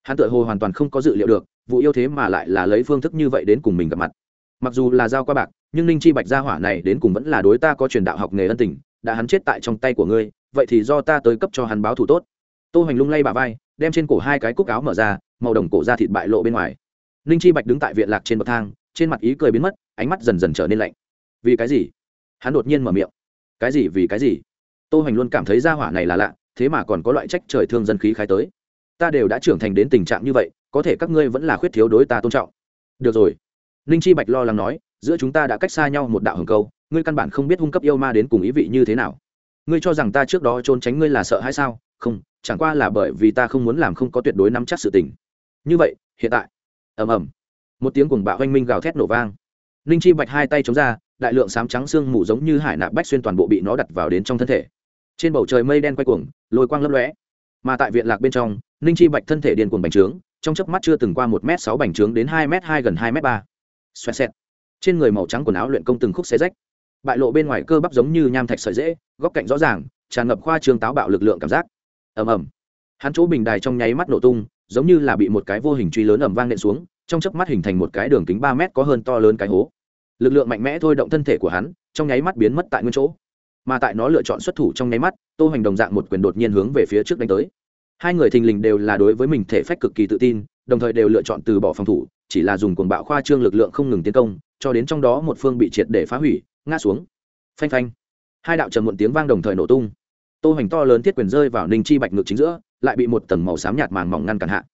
Hắn tự hồ hoàn toàn không có dự liệu được, vụ yêu thế mà lại là lấy phương thức như vậy đến cùng mình gặp mặt. Mặc dù là giao qua bạc, nhưng ninh chi bạch gia hỏa này đến cùng vẫn là đối ta có truyền đạo học nghề ân tình đã hắn chết tại trong tay của ngươi, vậy thì do ta tới cấp cho hắn báo thù tốt. Tô hoành lung lay bà vai, đem trên cổ hai cái cúc áo mở ra, màu đồng cổ ra thịt bại lộ bên ngoài. Ninh chi bạch đứng tại viện lạc trên bậc thang, trên mặt ý cười biến mất, ánh mắt dần dần trở nên lạnh. Vì cái gì? Hắn đột nhiên mở miệng. Cái gì vì cái gì? Tô hoành luôn cảm thấy gia hỏa này là lạ, thế mà còn có loại trách trời thương dân khí khái tới. Ta đều đã trưởng thành đến tình trạng như vậy, có thể các ngươi vẫn là khuyết thiếu đối ta tôn trọng. Được rồi. Ninh chi bạch lo lắng nói, giữa chúng ta đã cách xa nhau một đạo hồng câu ngươi căn bản không biết hung cấp yêu ma đến cùng ý vị như thế nào. Ngươi cho rằng ta trước đó trốn tránh ngươi là sợ hay sao? Không, chẳng qua là bởi vì ta không muốn làm không có tuyệt đối nắm chắc sự tình. Như vậy, hiện tại. Ầm ầm. Một tiếng cuồng bạo oanh minh gào thét nổ vang. Ninh chi bạch hai tay chống ra, đại lượng sám trắng xương mù giống như hải nạp bách xuyên toàn bộ bị nó đặt vào đến trong thân thể. Trên bầu trời mây đen quay cuồng, lôi quang lấp lóe. Mà tại viện lạc bên trong ninh chi bạch thân thể điên cuồng bành trướng, trong chớp mắt chưa từng qua một m sáu bành trướng đến hai m hai gần hai m ba. Xoẹt xẹt. Trên người màu trắng quần áo luyện công từng khúc xé rách bại lộ bên ngoài cơ bắp giống như nham thạch sợi dễ góc cạnh rõ ràng, tràn ngập khoa trương táo bạo lực lượng cảm giác. Ầm ầm. Hắn chỗ bình đài trong nháy mắt nổ tung, giống như là bị một cái vô hình truy lớn ầm vang nện xuống, trong chớp mắt hình thành một cái đường kính ba mét có hơn to lớn cái hố. Lực lượng mạnh mẽ thôi động thân thể của hắn, trong nháy mắt biến mất tại nguyên chỗ. Mà tại nó lựa chọn xuất thủ trong nháy mắt, tô hành đồng dạng một quyền đột nhiên hướng về phía trước đánh tới. Hai người thình lình đều là đối với mình thể phách cực kỳ tự tin, đồng thời đều lựa chọn từ bỏ phòng thủ, chỉ là dùng cuồng bạo khoa trương lực lượng không ngừng tiến công, cho đến trong đó một phương bị triệt để phá hủy ngã xuống. Phanh phanh. Hai đạo trầm muộn tiếng vang đồng thời nổ tung. Tô hoành to lớn thiết quyền rơi vào ninh chi bạch ngực chính giữa, lại bị một tầng màu xám nhạt màng mỏng ngăn cản hạ.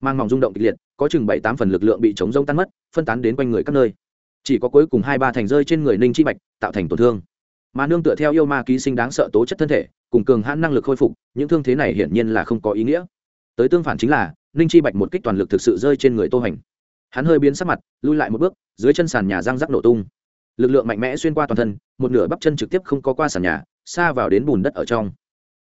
Mang mỏng rung động kịch liệt, có chừng bảy tám phần lực lượng bị chống rông tan mất, phân tán đến quanh người các nơi. Chỉ có cuối cùng hai ba thành rơi trên người ninh chi bạch, tạo thành tổn thương. Mà nương tựa theo yêu ma ký sinh đáng sợ tố chất thân thể, cùng cường hãn năng lực khôi phục, những thương thế này hiển nhiên là không có ý nghĩa. Tới tương phản chính là, ninh chi bạch một kích toàn lực thực sự rơi trên người tô hành hắn hơi biến sắc mặt, lui lại một bước, dưới chân sàn nhà răng rắc nổ tung lực lượng mạnh mẽ xuyên qua toàn thân, một nửa bắp chân trực tiếp không có qua sàn nhà, xa vào đến bùn đất ở trong.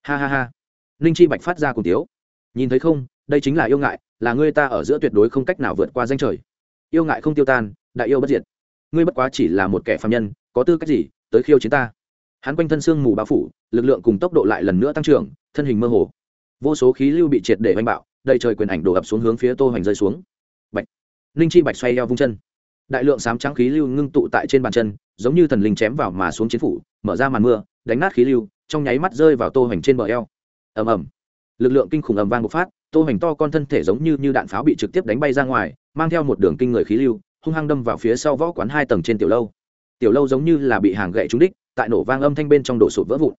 Ha ha ha. Ninh chi bạch phát ra cùng tiếu. Nhìn thấy không, đây chính là yêu ngại, là ngươi ta ở giữa tuyệt đối không cách nào vượt qua danh trời. Yêu ngại không tiêu tan, đại yêu bất diệt. Ngươi bất quá chỉ là một kẻ phạm nhân, có tư cách gì tới khiêu chiến ta? Hắn quanh thân xương mù bao phủ, lực lượng cùng tốc độ lại lần nữa tăng trưởng, thân hình mơ hồ. Vô số khí lưu bị triệt để oanh bạo, đầy trời quyền ảnh đổ ập xuống hướng phía tô hoành rơi xuống. Bạch. Ninh chi bạch xoay eo vung chân đại lượng sám trắng khí lưu ngưng tụ tại trên bàn chân, giống như thần linh chém vào mà xuống chiến phủ, mở ra màn mưa, đánh nát khí lưu, trong nháy mắt rơi vào tô hoành trên bờ eo. Ầm ầm. Lực lượng kinh khủng ầm vang bộc phát, tô hoành to con thân thể giống như như đạn pháo bị trực tiếp đánh bay ra ngoài, mang theo một đường kinh người khí lưu, hung hăng đâm vào phía sau võ quán hai tầng trên tiểu lâu. Tiểu lâu giống như là bị hàng gậy trúng đích, tại nổ vang âm thanh bên trong đổ sụp vỡ vụn.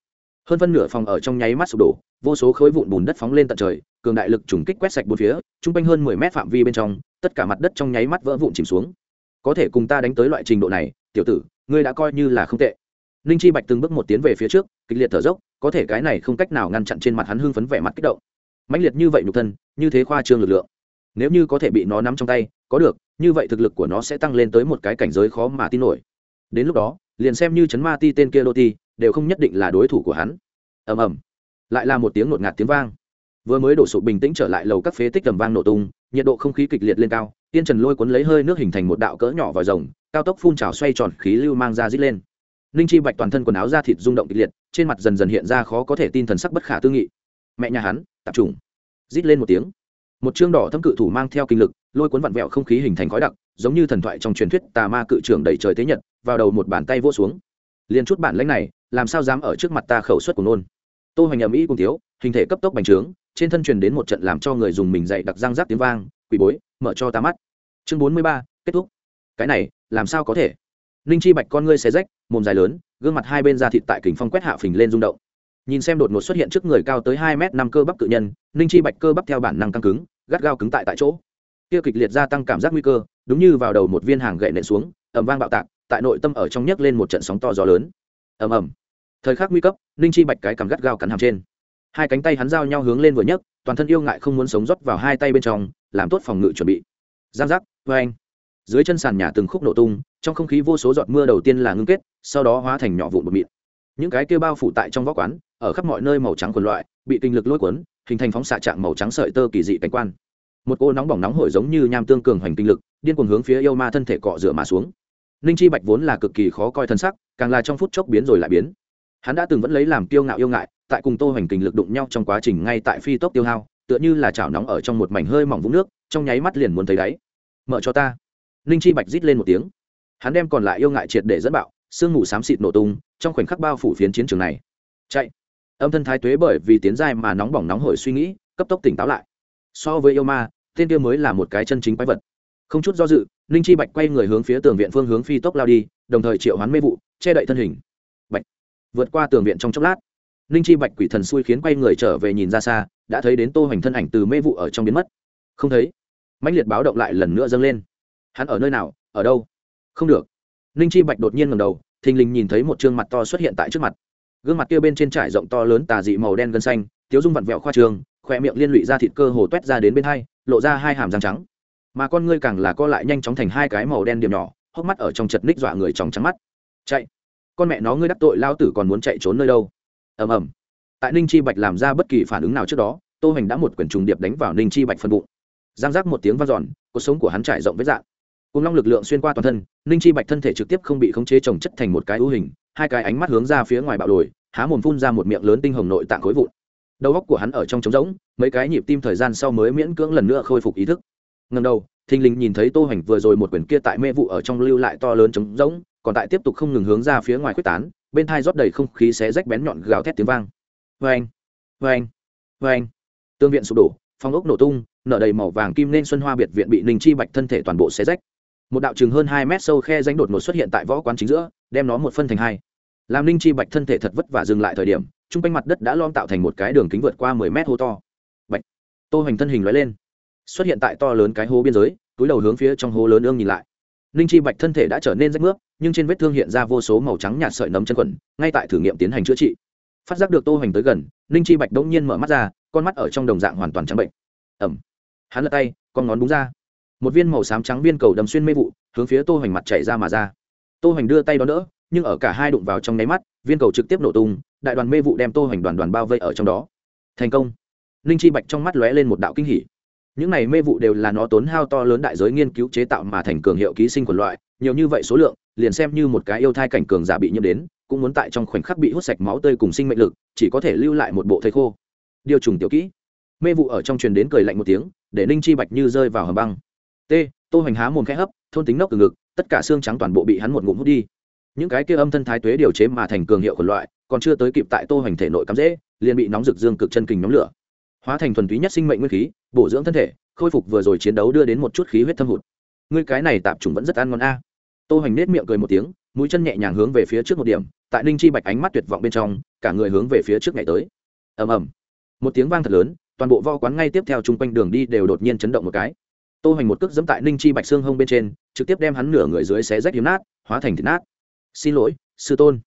Hơn phân nửa phòng ở trong nháy mắt sụp đổ, vô số khối vụn bùn đất phóng lên tận trời, cường đại lực trùng kích quét sạch bốn phía, trung r quanh hơn mười mét phạm vi bên trong, tất cả mặt đất trong nháy mắt vỡ vụn chìm xuống có thể cùng ta đánh tới loại trình độ này, tiểu tử, ngươi đã coi như là không tệ. Ninh chi bạch từng bước một tiến về phía trước, kịch liệt thở dốc, có thể cái này không cách nào ngăn chặn trên mặt hắn hưng phấn vẻ mặt kích động. Mãnh liệt như vậy nhục thân, như thế khoa trương lực lượng, nếu như có thể bị nó nắm trong tay, có được, như vậy thực lực của nó sẽ tăng lên tới một cái cảnh giới khó mà tin nổi. Đến lúc đó, liền xem như chấn ma ti tên kia lô ti, đều không nhất định là đối thủ của hắn. Ầm ầm. Lại là một tiếng ngột ngạt tiếng vang. Vừa mới đổ sụp bình tĩnh trở lại lầu các phế tích tầm vang nổ tung, nhiệt độ không khí kịch liệt lên cao tiên trần lôi cuốn lấy hơi nước hình thành một đạo cỡ nhỏ vòi rồng, cao tốc phun trào xoay tròn khí lưu mang ra rít lên. Ninh chi bạch toàn thân quần áo da thịt rung động kịch liệt, trên mặt dần dần hiện ra khó có thể tin thần sắc bất khả tư nghị. Mẹ nhà hắn tạp trùng. Rít lên một tiếng. Một chương đỏ thâm cự thủ mang theo kinh lực, lôi cuốn vặn vẹo không khí hình thành khói đặc, giống như thần thoại trong truyền thuyết tà ma cự trưởng đầy trời thế nhật, vào đầu một bàn tay vỗ xuống. Liền chút bản lãnh này, làm sao dám ở trước mặt ta khẩu suất của nôn? Tô hoành ầm ĩ cùng thiếu, hình thể cấp tốc bành trướng, trên thân truyền đến một trận làm cho người dùng mình dậy đặc răng rác tiếng vang quỷ bối, mở cho ta mắt. Chương bốn mươi ba, kết thúc. Cái này, làm sao có thể? Ninh chi bạch con ngươi xé rách, mồm dài lớn, gương mặt hai bên da thịt tại kình phong quét hạ phình lên rung động. Nhìn xem đột ngột xuất hiện trước người cao tới hai m năm cơ bắp cự nhân ninh chi bạch cơ bắp theo bản năng căng cứng, gắt gao cứng tại tại chỗ. Kia kịch liệt gia tăng cảm giác nguy cơ, đúng như vào đầu một viên hàng gậy nện xuống ẩm vang bạo tạc, tại nội tâm ở trong nhấc lên một trận sóng to gió lớn. Ầm ầm. Thời khắc nguy cấp ninh chi bạch cái cảm gắt gao cắn hàm trên. Hai cánh tay hắn giao nhau hướng lên vừa nhấc, toàn thân yêu ngại không muốn sống rót vào hai tay bên trong làm tốt phòng ngự chuẩn bị. Giang giác, vê anh. Dưới chân sàn nhà từng khúc nổ tung, trong không khí vô số giọt mưa đầu tiên là ngưng kết, sau đó hóa thành nhỏ vụn bột mịn. Những cái kia bao phủ tại trong v õ quán, ở khắp mọi nơi màu trắng quần loại, bị tinh lực lôi cuốn, hình thành phóng xạ trạng màu trắng sợi tơ kỳ dị cảnh quan. Một cô nóng bỏng nóng hổi giống như nham tương cường hoành tinh lực, điên cuồng hướng phía yêu ma thân thể cọ rửa mà xuống. Ninh chi bạch vốn là cực kỳ khó coi thân sắc, càng là trong phút chốc biến rồi lại biến. Hắn đã từng vẫn lấy làm kiêu ngạo yêu ngại, tại cùng tô hoành kinh lực đụng nhau trong quá trình ngay tại phi tốc tiêu hao tựa như là chảo nóng ở trong một mảnh hơi mỏng vũng nước, trong nháy mắt liền muốn thấy đáy. Mở cho ta. Ninh chi bạch rít lên một tiếng. Hắn đem còn lại yêu ngại triệt để dẫn bạo, sương mù xám xịt nổ tung, trong khoảnh khắc bao phủ phiến chiến trường này. Chạy. Âm thân thái tuế bởi vì tiến dài mà nóng bỏng nóng hổi suy nghĩ, cấp tốc tỉnh táo lại. So với yêu ma, tên kia mới là một cái chân chính quái vật. Không chút do dự ninh chi bạch quay người hướng phía tường viện phương hướng phi tốc lao đi, đồng thời triệu hoán mê vụ, che đậy thân hình. Bạch. Vượt qua tường viện trong chốc lát ninh chi bạch quỷ thần xui khiến quay người trở về nhìn ra xa, đã thấy đến tô hoành thân ảnh từ mê vụ ở trong biến mất. Không thấy. Mạnh liệt báo động lại lần nữa dâng lên. Hắn ở nơi nào? Ở đâu? Không được. Ninh chi bạch đột nhiên ngầm đầu, thình lình nhìn thấy một t mặt to xuất hiện tại trước mặt. Gương mặt kia bên trên trải rộng to lớn tà dị màu đen gân xanh, tiếu dung vặn vẹo khoa trường khoe miệng liên lụy ra thịt cơ hồ t u é t ra đến bên hai, lộ ra hai hàm răng trắng. Mà con ngươi càng là co lại nhanh chóng thành hai cái màu đen điểm nhỏ, hốc mắt ở trong chật ních dọa người chóng trắng mắt. Chạy. Con mẹ nó ngươi đắc tội lao tử còn muốn chạy trốn nơi đâu? ầm ầm. Tại ninh chi bạch làm ra bất kỳ phản ứng nào trước đó, tô hoành đã một quyển trùng điệp đánh vào ninh chi bạch phân bụng. Giang giác một tiếng vang giòn cuộc sống của hắn trải rộng với dạng. Cùng long lực lượng xuyên qua toàn thân, ninh chi bạch thân thể trực tiếp không bị khống chế trồng chất thành một cái ưu hình, hai cái ánh mắt hướng ra phía ngoài bạo đồi há mồm phun ra một miệng lớn tinh hồng nội tạng khối vụn. Đầu óc của hắn ở trong trống rỗng, mấy cái nhịp tim thời gian sau mới miễn cưỡng lần nữa khôi phục ý thức. Ngần đầu, thình lình nhìn thấy tô hoành vừa rồi một quyển kia tại mê vụ ở trong lưu lại to lớn trống rỗng, còn tại tiếp tục không ngừng hướng ra phía ngoài quyết tán bên thai rót đầy không khí xé rách bén nhọn gào thét tiếng vang. Vang vang vang tương viện sụp đổ phong ốc nổ tung, nở đầy màu vàng kim nên xuân hoa biệt viện bị ninh chi bạch thân thể toàn bộ xé rách. Một đạo chừng hơn hai mét sâu khe ránh đột ngột xuất hiện tại võ quán chính giữa, đem nó một phân thành hai. Làm ninh chi bạch thân thể thật vất vả dừng lại thời điểm t r u n g quanh mặt đất đã lom tạo thành một cái đường kính vượt qua mười mét hố to. Bạch. Tô hoành thân hình l ó i lên. Xuất hiện tại to lớn cái hố biên giới, túi đầu hướng phía trong hố lớn ương nhìn lại ninh chi bạch thân thể đã trở nên rách nước, nhưng trên vết thương hiện ra vô số màu trắng nhạt sợi nấm chân quần, ngay tại thử nghiệm tiến hành chữa trị. Phát giác được tô hoành tới gần ninh chi bạch đỗng nhiên mở mắt ra, con mắt ở trong đồng dạng hoàn toàn trắng bệnh. Ẩm hắn lật tay, con ngón đúng ra. Một viên màu xám trắng viên cầu đầm xuyên mê vụ, hướng phía tô hoành mặt chảy ra mà ra. Tô hoành đưa tay đó đỡ, nhưng ở cả hai đụng vào trong nháy mắt, viên cầu trực tiếp nổ tung, đại đoàn mê vụ đem tô hoành đoàn đoàn bao vây ở trong đó. Thành công. Ninh chi bạch trong mắt lóe lên một đạo kinh hỉ những này mê vụ đều là nó tốn hao to lớn đại giới nghiên cứu chế tạo mà thành cường hiệu ký sinh quần loại, nhiều như vậy số lượng, liền xem như một cái yêu thai cảnh cường giả bị nhiễm đến, cũng muốn tại trong khoảnh khắc bị hút sạch máu tươi cùng sinh mệnh lực, chỉ có thể lưu lại một bộ thầy khô. Điều trùng tiểu kỹ. Mê vụ ở trong truyền đến cười lạnh một tiếng, để ninh chi bạch như rơi vào hầm băng. T, tô hoành há mồm khẽ hấp, thôn tính nóc từ ngực, tất cả xương trắng toàn bộ bị hắn một ngụm hút đi. Những cái kia âm thân thái tuế điều chế mà thành cường hiệu quần loại, còn chưa tới kịp tại tô hoành thể nội cắm dễ liền bị nóng rực dương cực chân kình nhóm lửa. Hóa thành thuần túy nhất sinh mệnh nguyên khí bổ dưỡng thân thể, khôi phục vừa rồi chiến đấu đưa đến một chút khí huyết thâm hụt. Ngươi cái này tạp trùng vẫn rất ăn ngon a. Tô hoành nết miệng cười một tiếng, mũi chân nhẹ nhàng hướng về phía trước một điểm, tại ninh chi bạch ánh mắt tuyệt vọng bên trong, cả người hướng về phía trước ngày tới. Ầm ầm. Một tiếng vang thật lớn, toàn bộ vo quán ngay tiếp theo chung quanh đường đi đều đột nhiên chấn động một cái. Tô hoành một cước dẫm tại ninh chi bạch xương hông bên trên, trực tiếp đem hắn nửa người dưới xé rách hiếm nát, hóa thành thịt nát. Xin lỗi, sư tôn.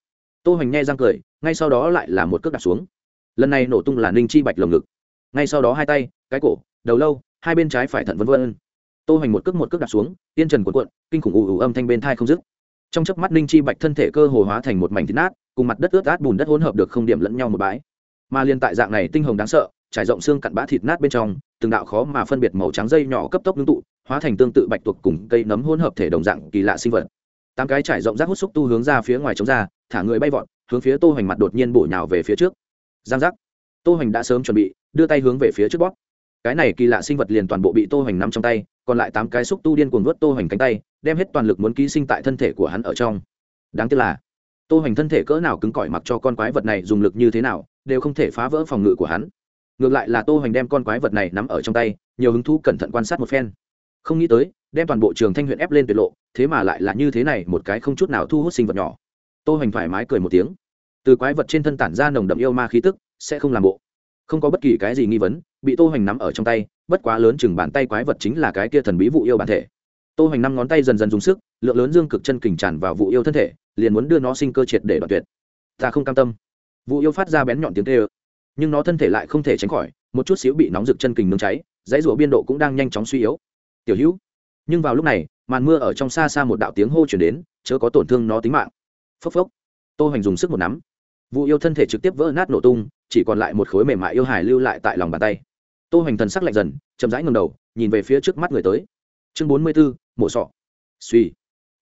Tô hoành nghe răng cười, ngay sau đó lại là một cước đặt xuống. Lần này nổ tung là ninh chi bạch lồng ngực. Ngay sau đó hai tay, cái cổ đầu lâu, hai bên trái phải thận vân vân. Tô hoành một cước một cước đặt xuống, tiên trần cuộn cuộn, kinh khủng ù ù âm thanh bên thai không dứt. Trong chớp mắt ninh chi bạch thân thể cơ hồ hóa thành một mảnh thịt nát, cùng mặt đất ướt át bùn đất hỗn hợp được không điểm lẫn nhau một bãi. Mà liên tại dạng này tinh hồng đáng sợ, trải rộng xương cặn bã thịt nát bên trong, từng đạo khó mà phân biệt màu trắng dây nhỏ cấp tốc ngưng tụ, hóa thành tương tự bạch tuộc cùng cây nấm hỗn hợp thể đồng dạng kỳ lạ sinh vật. Tám cái trải rộng rác hút xúc tu hướng ra phía ngoài chống ra, thả người bay vọt, hướng phía tô hoành mặt đột nhiên bổ nhào về phía trước. Giang giác. Tô hoành đã sớm chuẩn bị, đưa tay hướng về phía trước bóp cái này kỳ lạ sinh vật liền toàn bộ bị tô hoành nắm trong tay, còn lại tám cái xúc tu điên cuồng vớt tô hoành cánh tay, đem hết toàn lực muốn ký sinh tại thân thể của hắn ở trong. Đáng tiếc là, tô hoành thân thể cỡ nào cứng cỏi mặc cho con quái vật này dùng lực như thế nào, đều không thể phá vỡ phòng ngự của hắn. Ngược lại là tô hoành đem con quái vật này nắm ở trong tay, nhiều hứng thú cẩn thận quan sát một phen. Không nghĩ tới, đem toàn bộ trường thanh huyện ép lên tuyệt lộ, thế mà lại là như thế này một cái không chút nào thu hút sinh vật nhỏ. Tô hoành thoải mái cười một tiếng. Từ quái vật trên thân tản ra nồng đậm yêu ma khí tức, sẽ không làm bộ không có bất kỳ cái gì nghi vấn, bị tô hoành nắm ở trong tay, bất quá lớn chừng bàn tay quái vật chính là cái kia thần bí vụ yêu bản thể. Tô hoành năm ngón tay dần dần dùng sức, lượng lớn dương cực chân kình tràn vào vụ yêu thân thể, liền muốn đưa nó sinh cơ triệt để đoạt tuyệt. Ta không cam tâm. Vụ yêu phát ra bén nhọn tiếng tê ơ nhưng nó thân thể lại không thể tránh khỏi, một chút xíu bị nóng rực chân kình nướng cháy, dãy rủa biên độ cũng đang nhanh chóng suy yếu. Tiểu hữu, nhưng vào lúc này, màn mưa ở trong xa xa một đạo tiếng hô chuyển đến, chớ có tổn thương nó tính mạng. Phốc phốc. Tô hoành dùng sức một nắm. Vụ yêu thân thể trực tiếp vỡ nát nổ tung chỉ còn lại một khối mềm mại yêu hài lưu lại tại lòng bàn tay. Tô hoành thần sắc lạnh dần, chậm rãi ngầm đầu, nhìn về phía trước mắt người tới. Chương bốn mươi b ố mổ sọ. Suy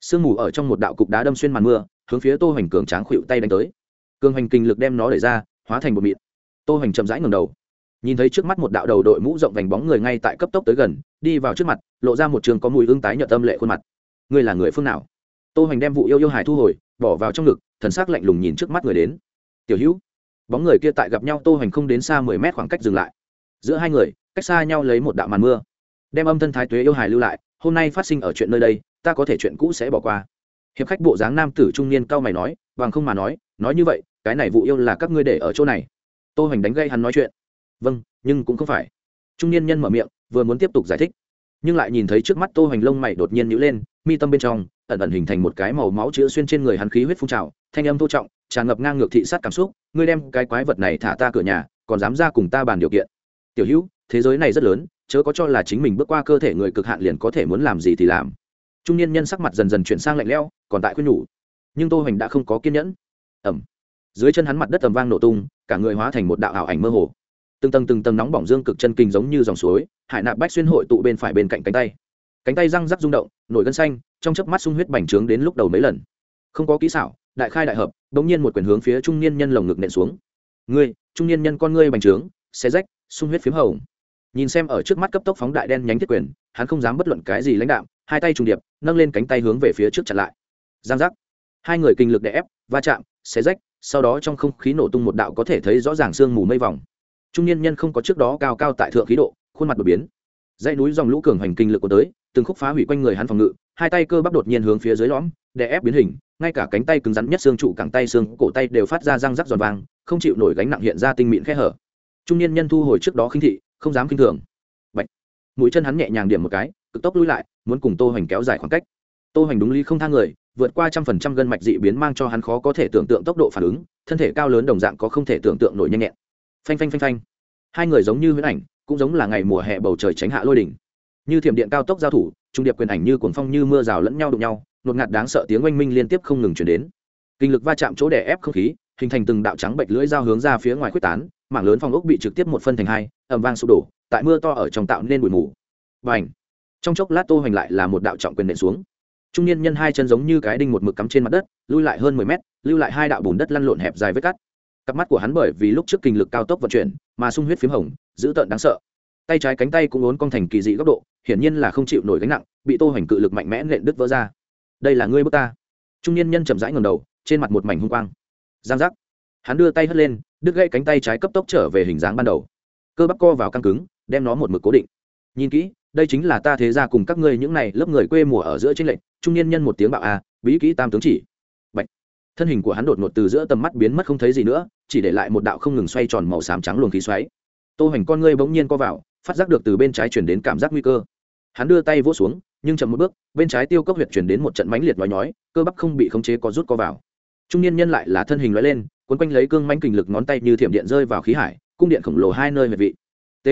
sương mù ở trong một đạo cục đá đâm xuyên màn mưa, hướng phía tô hoành cường tráng khuỵu tay đánh tới. Cường hoành kinh lực đem nó đẩy ra, hóa thành bột mịt. tô hoành chậm rãi ngầm đầu. Nhìn thấy trước mắt một đạo đầu đội mũ rộng vành bóng người ngay tại cấp tốc tới gần, đi vào trước mặt, lộ ra một trường có mùi hương tái nhợt âm lệ khuôn mặt. Ngươi là người phương nào? Tô hoành đem vụ yêu yêu hải thu hồi, bỏ vào trong ngực, thần sắc lạnh lùng nhìn trước mắt người đến. Tiểu hữu bóng người kia tại gặp nhau tô hoành không đến xa mười mét khoảng cách dừng lại. Giữa hai người, cách xa nhau lấy một đạo màn mưa. Đem âm thân thái tuế yêu hài lưu lại, hôm nay phát sinh ở chuyện nơi đây, ta có thể chuyện cũ sẽ bỏ qua. Hiệp khách bộ dáng nam tử trung niên cao mày nói, bằng không mà nói nói như vậy, cái này vụ yêu là các ngươi để ở chỗ này. Tô hoành đánh gây hắn nói chuyện. Vâng nhưng cũng không phải. Trung niên nhân mở miệng, vừa muốn tiếp tục giải thích. Nhưng lại nhìn thấy trước mắt tô hoành lông mày đột nhiên nhíu lên, mi tâm bên trong, ẩn ẩn hình thành một cái màu máu chữ xuyên trên người hắn khí huyết phun trào, thanh âm thô trọng tràn ngập ngang ngược thị sát cảm xúc, ngươi đem cái quái vật này thả ta cửa nhà, còn dám ra cùng ta bàn điều kiện? Tiểu hữu, thế giới này rất lớn, chớ có cho là chính mình bước qua cơ thể người cực hạn liền có thể muốn làm gì thì làm. Trung niên nhân sắc mặt dần dần chuyển sang lạnh lẽo, còn tại khuyên nhủ. Nhưng tô hoành đã không có kiên nhẫn. Ẩm dưới chân hắn mặt đất tầm vang nổ tung, cả người hóa thành một đạo ảo ảnh mơ hồ. Từng tầng từng tầng nóng bỏng dương cực chân kinh giống như dòng suối, hải nạp bách xuyên hội tụ bên phải bên cạnh cánh tay. Cánh tay răng rắc rung động, nổi gân xanh, trong chớp mắt sung huyết bành trướng đến lúc đầu mấy lần. Không có kỹ xảo đại khai đại hợp bỗng nhiên một quyền hướng phía trung niên nhân lồng ngực nện xuống. Ngươi, trung niên nhân con ngươi bành trướng xe rách, sung huyết p h í m hồng. Nhìn xem ở trước mắt cấp tốc phóng đại đen nhánh thiết quyền, hắn không dám bất luận cái gì lãnh đạm, hai tay trùng điệp, nâng lên cánh tay hướng về phía trước chặn lại. Giang giác. Hai người kinh lực đè ép, va chạm, xé rách, sau đó trong không khí nổ tung một đạo có thể thấy rõ ràng sương mù mây vòng. Trung niên nhân không có trước đó cao cao tại thượng khí độ, khuôn mặt đột biến. Dãy núi dòng lũ cường hành kinh lực có tới, từng khúc phá hủy quanh người hắn phòng ngự, hai tay cơ bắp đột nhiên hướng phía dưới lõm, đè ép biến hình ngay cả cánh tay cứng rắn nhất xương trụ cẳng tay xương cổ tay đều phát ra răng rắc giòn vàng, không chịu nổi gánh nặng hiện ra tinh mịn khe hở. Trung niên nhân thu hồi trước đó khinh thị, không dám khinh thường. Bạch. mũi chân hắn nhẹ nhàng điểm một cái, cực tốc lui lại, muốn cùng tô hoành kéo dài khoảng cách. Tô hoành đúng lý không thang người, vượt qua trăm phần trăm gân mạch dị biến mang cho hắn khó có thể tưởng tượng tốc độ phản ứng, thân thể cao lớn đồng dạng có không thể tưởng tượng nổi nhanh nhẹn. Phanh phanh phanh phanh. Hai người giống như huyễn ảnh, cũng giống là ngày mùa hè bầu trời tránh hạ lôi đỉnh. Như thiểm điện cao tốc giao thủ, trung điệp quyền ảnh như cuồng phong như mưa rào lẫn nhau đụng nhau ngột ngạt đáng sợ tiếng oanh minh liên tiếp không ngừng chuyển đến. Kinh lực va chạm chỗ đè ép không khí, hình thành từng đạo trắng bệnh lưỡi dao hướng ra phía ngoài quyết tán, mảng lớn phòng ốc bị trực tiếp một phân thành hai ẩm vang sụp đổ, tại mưa to ở trong tạo nên bụi mù. Và ảnh trong chốc lát tô hoành lại là một đạo trọng quyền nện xuống. Trung niên nhân hai chân giống như cái đinh một mực cắm trên mặt đất, lui lại hơn mười mét, lưu lại hai đạo bùn đất lăn lộn hẹp dài với cắt. Cặp mắt của hắn bởi vì lúc trước kinh lực cao tốc vận chuyển, mà sung huyết p h í m hồng, dữ tợn đáng sợ. Tay trái cánh tay cũng ốn cong thành kỳ dị góc độ, hiển nhiên là không chịu nổi gánh nặng, bị tô hoành cự lực mạnh mẽ nện đứt vỡ ra đây là ngươi bước ta trung niên nhân chậm rãi ngầm đầu trên mặt một mảnh hung quang giang giác hắn đưa tay hất lên đứt gãy cánh tay trái cấp tốc trở về hình dáng ban đầu cơ bắp co vào căng cứng đem nó một mực cố định nhìn kỹ đây chính là ta thế ra cùng các ngươi những này lớp người quê mùa ở giữa tranh lệnh trung niên nhân một tiếng bạo a bí kỹ tam tướng chỉ Bạch. thân hình của hắn đột ngột từ giữa tầm mắt biến mất không thấy gì nữa chỉ để lại một đạo không ngừng xoay tròn màu xám trắng luồng khí xoáy tô hoành con ngươi bỗng nhiên co vào phát giác được từ bên trái chuyển đến cảm giác nguy cơ hắn đưa tay vỗ xuống nhưng chậm một bước, bên trái tiêu cốc huyệt chuyển đến một trận mãnh liệt nói nhói, cơ bắp không bị khống chế có rút co vào. Trung niên nhân lại là thân hình nói lên quấn quanh lấy cương mánh kình lực ngón tay như thiểm điện rơi vào khí hải, cung điện khổng lồ hai nơi huyệt vị. T.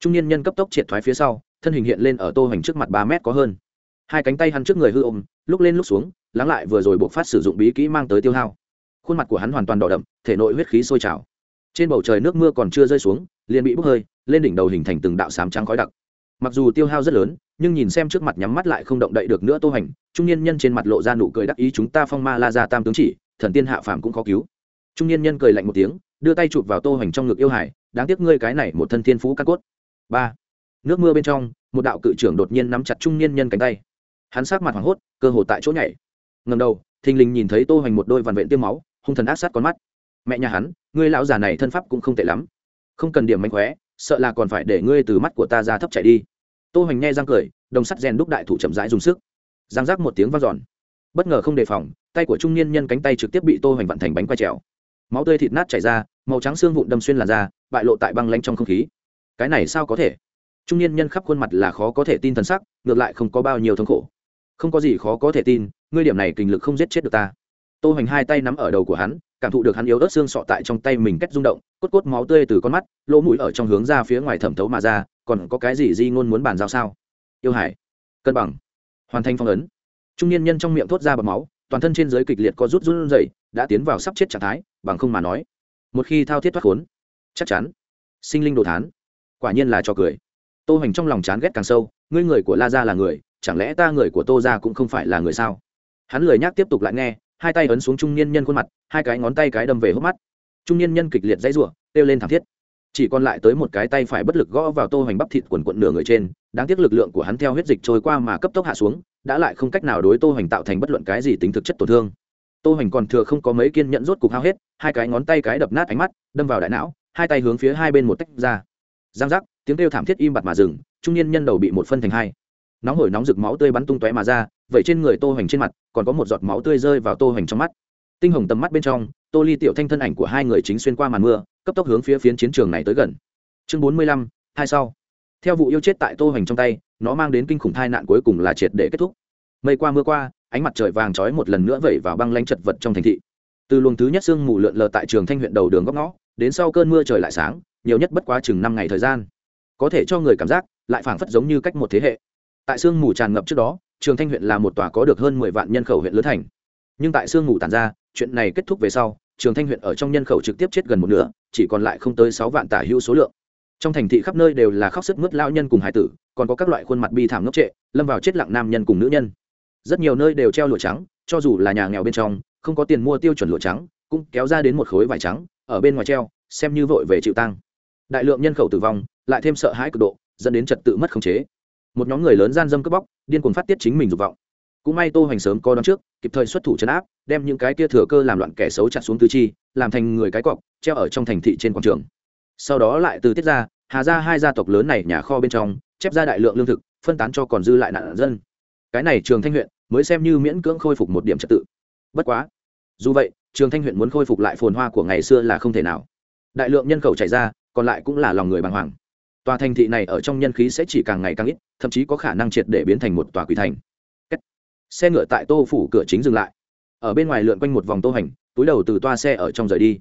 Trung niên nhân cấp tốc triệt thoái phía sau, thân hình hiện lên ở tô hoành trước mặt ba mét có hơn. Hai cánh tay hắn trước người hư ôm, lúc lên lúc xuống, lắng lại vừa rồi buộc phát sử dụng bí kỹ mang tới tiêu hao. Khuôn mặt của hắn hoàn toàn đỏ đậm, thể nội huyết khí sôi trào. Trên bầu trời nước mưa còn chưa rơi xuống, liền bị bốc hơi, lên đỉnh đầu hình thành từng đạo sám trắng khói đặc mặc dù tiêu hao rất lớn, nhưng nhìn xem trước mặt nhắm mắt lại không động đậy được nữa tô hành, trung niên nhân trên mặt lộ ra nụ cười đắc ý chúng ta phong ma la ra tam tướng chỉ, thần tiên hạ phàm cũng khó cứu. Trung niên nhân cười lạnh một tiếng, đưa tay chụp vào tô hành trong ngực yêu hải, đáng tiếc ngươi cái này một thân thiên phú căn cốt. Ba. Nước mưa bên trong, một đạo cự trưởng đột nhiên nắm chặt trung niên nhân cánh tay. Hắn sát mặt hoảng hốt, cơ hồ tại chỗ nhảy. Ngầm đầu, thình lình nhìn thấy tô hành một đôi vằn vện tiêm máu, hung thần ác sát con mắt. Mẹ nhà hắn, ngươi lão già này thân pháp cũng không tệ lắm. Không cần điểm mánh khóe, sợ là còn phải để ngươi từ mắt của ta ra thấp chạy đi tô hoành nghe răng cười, đồng sắt rèn đúc đại thủ chậm rãi dùng sức. Giang rác một tiếng v a n giòn bất ngờ không đề phòng, tay của trung niên nhân cánh tay trực tiếp bị tô hoành vặn thành bánh quay trèo. Máu tươi thịt nát chảy ra, màu trắng xương vụn đâm xuyên làn da, bại lộ tại băng lanh trong không khí. Cái này sao có thể? Trung niên nhân khắp khuôn mặt là khó có thể tin thần sắc, ngược lại không có bao nhiêu thống khổ. Không có gì khó có thể tin, ngươi điểm này kình lực không giết chết được ta. Tô hoành hai tay nắm ở đầu của hắn, cảm thụ được hắn yếu ớt xương sọ tại trong tay mình cách rung động, cốt cốt máu tươi từ con mắt, lỗ mũi ở trong hướng ra phía ngoài thẩm thấu mà ra còn có cái gì di ngôn muốn bàn giao sao? Yêu hải, cân bằng. Hoàn thành phong ấn. Trung niên nhân trong miệng thốt ra bọc máu, toàn thân trên giới kịch liệt có rút rút dậy đã tiến vào sắp chết trạng thái, bằng không mà nói, một khi thao thiết thoát khốn, chắc chắn, sinh linh đồ thán, quả nhiên là cho cười. Tô hoành trong lòng chán ghét càng sâu, ngươi người của la gia là người, chẳng lẽ ta người của tô gia cũng không phải là người sao? Hắn lười nhác tiếp tục lại nghe, hai tay ấn xuống trung niên nhân khuôn mặt, hai cái ngón tay cái đâm về hốc mắt. Trung niên nhân kịch liệt dãy rủa, kêu lên thảm thiết chỉ còn lại tới một cái tay phải bất lực gõ vào tô hoành bắp thịt quần quận nửa người trên, đáng tiếc lực lượng của hắn theo huyết dịch trôi qua mà cấp tốc hạ xuống, đã lại không cách nào đối tô hoành tạo thành bất luận cái gì tính thực chất tổn thương. Tô hoành còn thừa không có mấy kiên nhẫn rốt cục hao hết, hai cái ngón tay cái đập nát ánh mắt, đâm vào đại não, hai tay hướng phía hai bên một tách ra. Giang giác, tiếng kêu thảm thiết im bặt mà dừng, trung niên nhân đầu bị một phân thành hai. Nóng hổi nóng rực máu tươi bắn tung tóe mà ra, vậy trên người tô hoành trên mặt, còn có một giọt máu tươi rơi vào tô hoành trong mắt. Tinh hồng tầm mắt bên trong, tô ly tiểu thanh thân ảnh của hai người chính xuyên qua màn mưa cấp tốc hướng phía phiến chiến trường này tới gần. Chương bốn mươi lăm, hai sau. Theo vụ yêu chết tại tô hoành trong tay, nó mang đến kinh khủng tai nạn cuối cùng là triệt để kết thúc. Mây qua mưa qua, ánh mặt trời vàng trói một lần nữa vẩy vào băng lanh chật vật trong thành thị. Từ luồng thứ nhất sương mù lượn lờ tại trường thanh huyện đầu đường góc ngõ, đến sau cơn mưa trời lại sáng, nhiều nhất bất quá chừng năm ngày thời gian. Có thể cho người cảm giác, lại phảng phất giống như cách một thế hệ. Tại sương mù tràn ngập trước đó, trường thanh huyện là một tòa có được hơn mười vạn nhân khẩu huyện lứa thành. Nhưng tại sương mù tàn ra chuyện này kết thúc về sau, trường thanh huyện ở trong nhân khẩu trực tiếp chết gần một nửa, chỉ còn lại không tới sáu vạn tả hữu số lượng. Trong thành thị khắp nơi đều là khóc sức mướt lao nhân cùng hải tử, còn có các loại khuôn mặt bi thảm ngốc trệ, lâm vào chết lặng nam nhân cùng nữ nhân. Rất nhiều nơi đều treo lụa trắng, cho dù là nhà nghèo bên trong, không có tiền mua tiêu chuẩn lụa trắng, cũng kéo ra đến một khối vải trắng, ở bên ngoài treo, xem như vội về chịu tăng đại lượng nhân khẩu tử vong, lại thêm sợ hãi cực độ, dẫn đến trật tự mất khống chế. Một nhóm người lớn gian dâm cướp bóc, điên cuồng phát tiết chính mình dục vọng cũng may tô hoành sớm có đón trước, kịp thời xuất thủ chấn áp, đem những cái kia thừa cơ làm loạn kẻ xấu chặt xuống tứ chi, làm thành người cái cọc, treo ở trong thành thị trên quảng trường. Sau đó lại từ tiết ra, hà ra hai gia tộc lớn này nhà kho bên trong, chép ra đại lượng lương thực, phân tán cho còn dư lại nạn dân. Cái này trường thanh huyện mới xem như miễn cưỡng khôi phục một điểm trật tự. Bất quá, dù vậy, trường thanh huyện muốn khôi phục lại phồn hoa của ngày xưa là không thể nào. Đại lượng nhân khẩu chảy ra, còn lại cũng là lòng người bàng hoàng. Tòa thành thị này ở trong nhân khí sẽ chỉ càng ngày càng ít, thậm chí có khả năng triệt để biến thành một tòa quỷ thành xe ngựa tại tô phủ cửa chính dừng lại. Ở bên ngoài lượn quanh một vòng tô hành, túi đầu từ toa xe ở trong rời đi.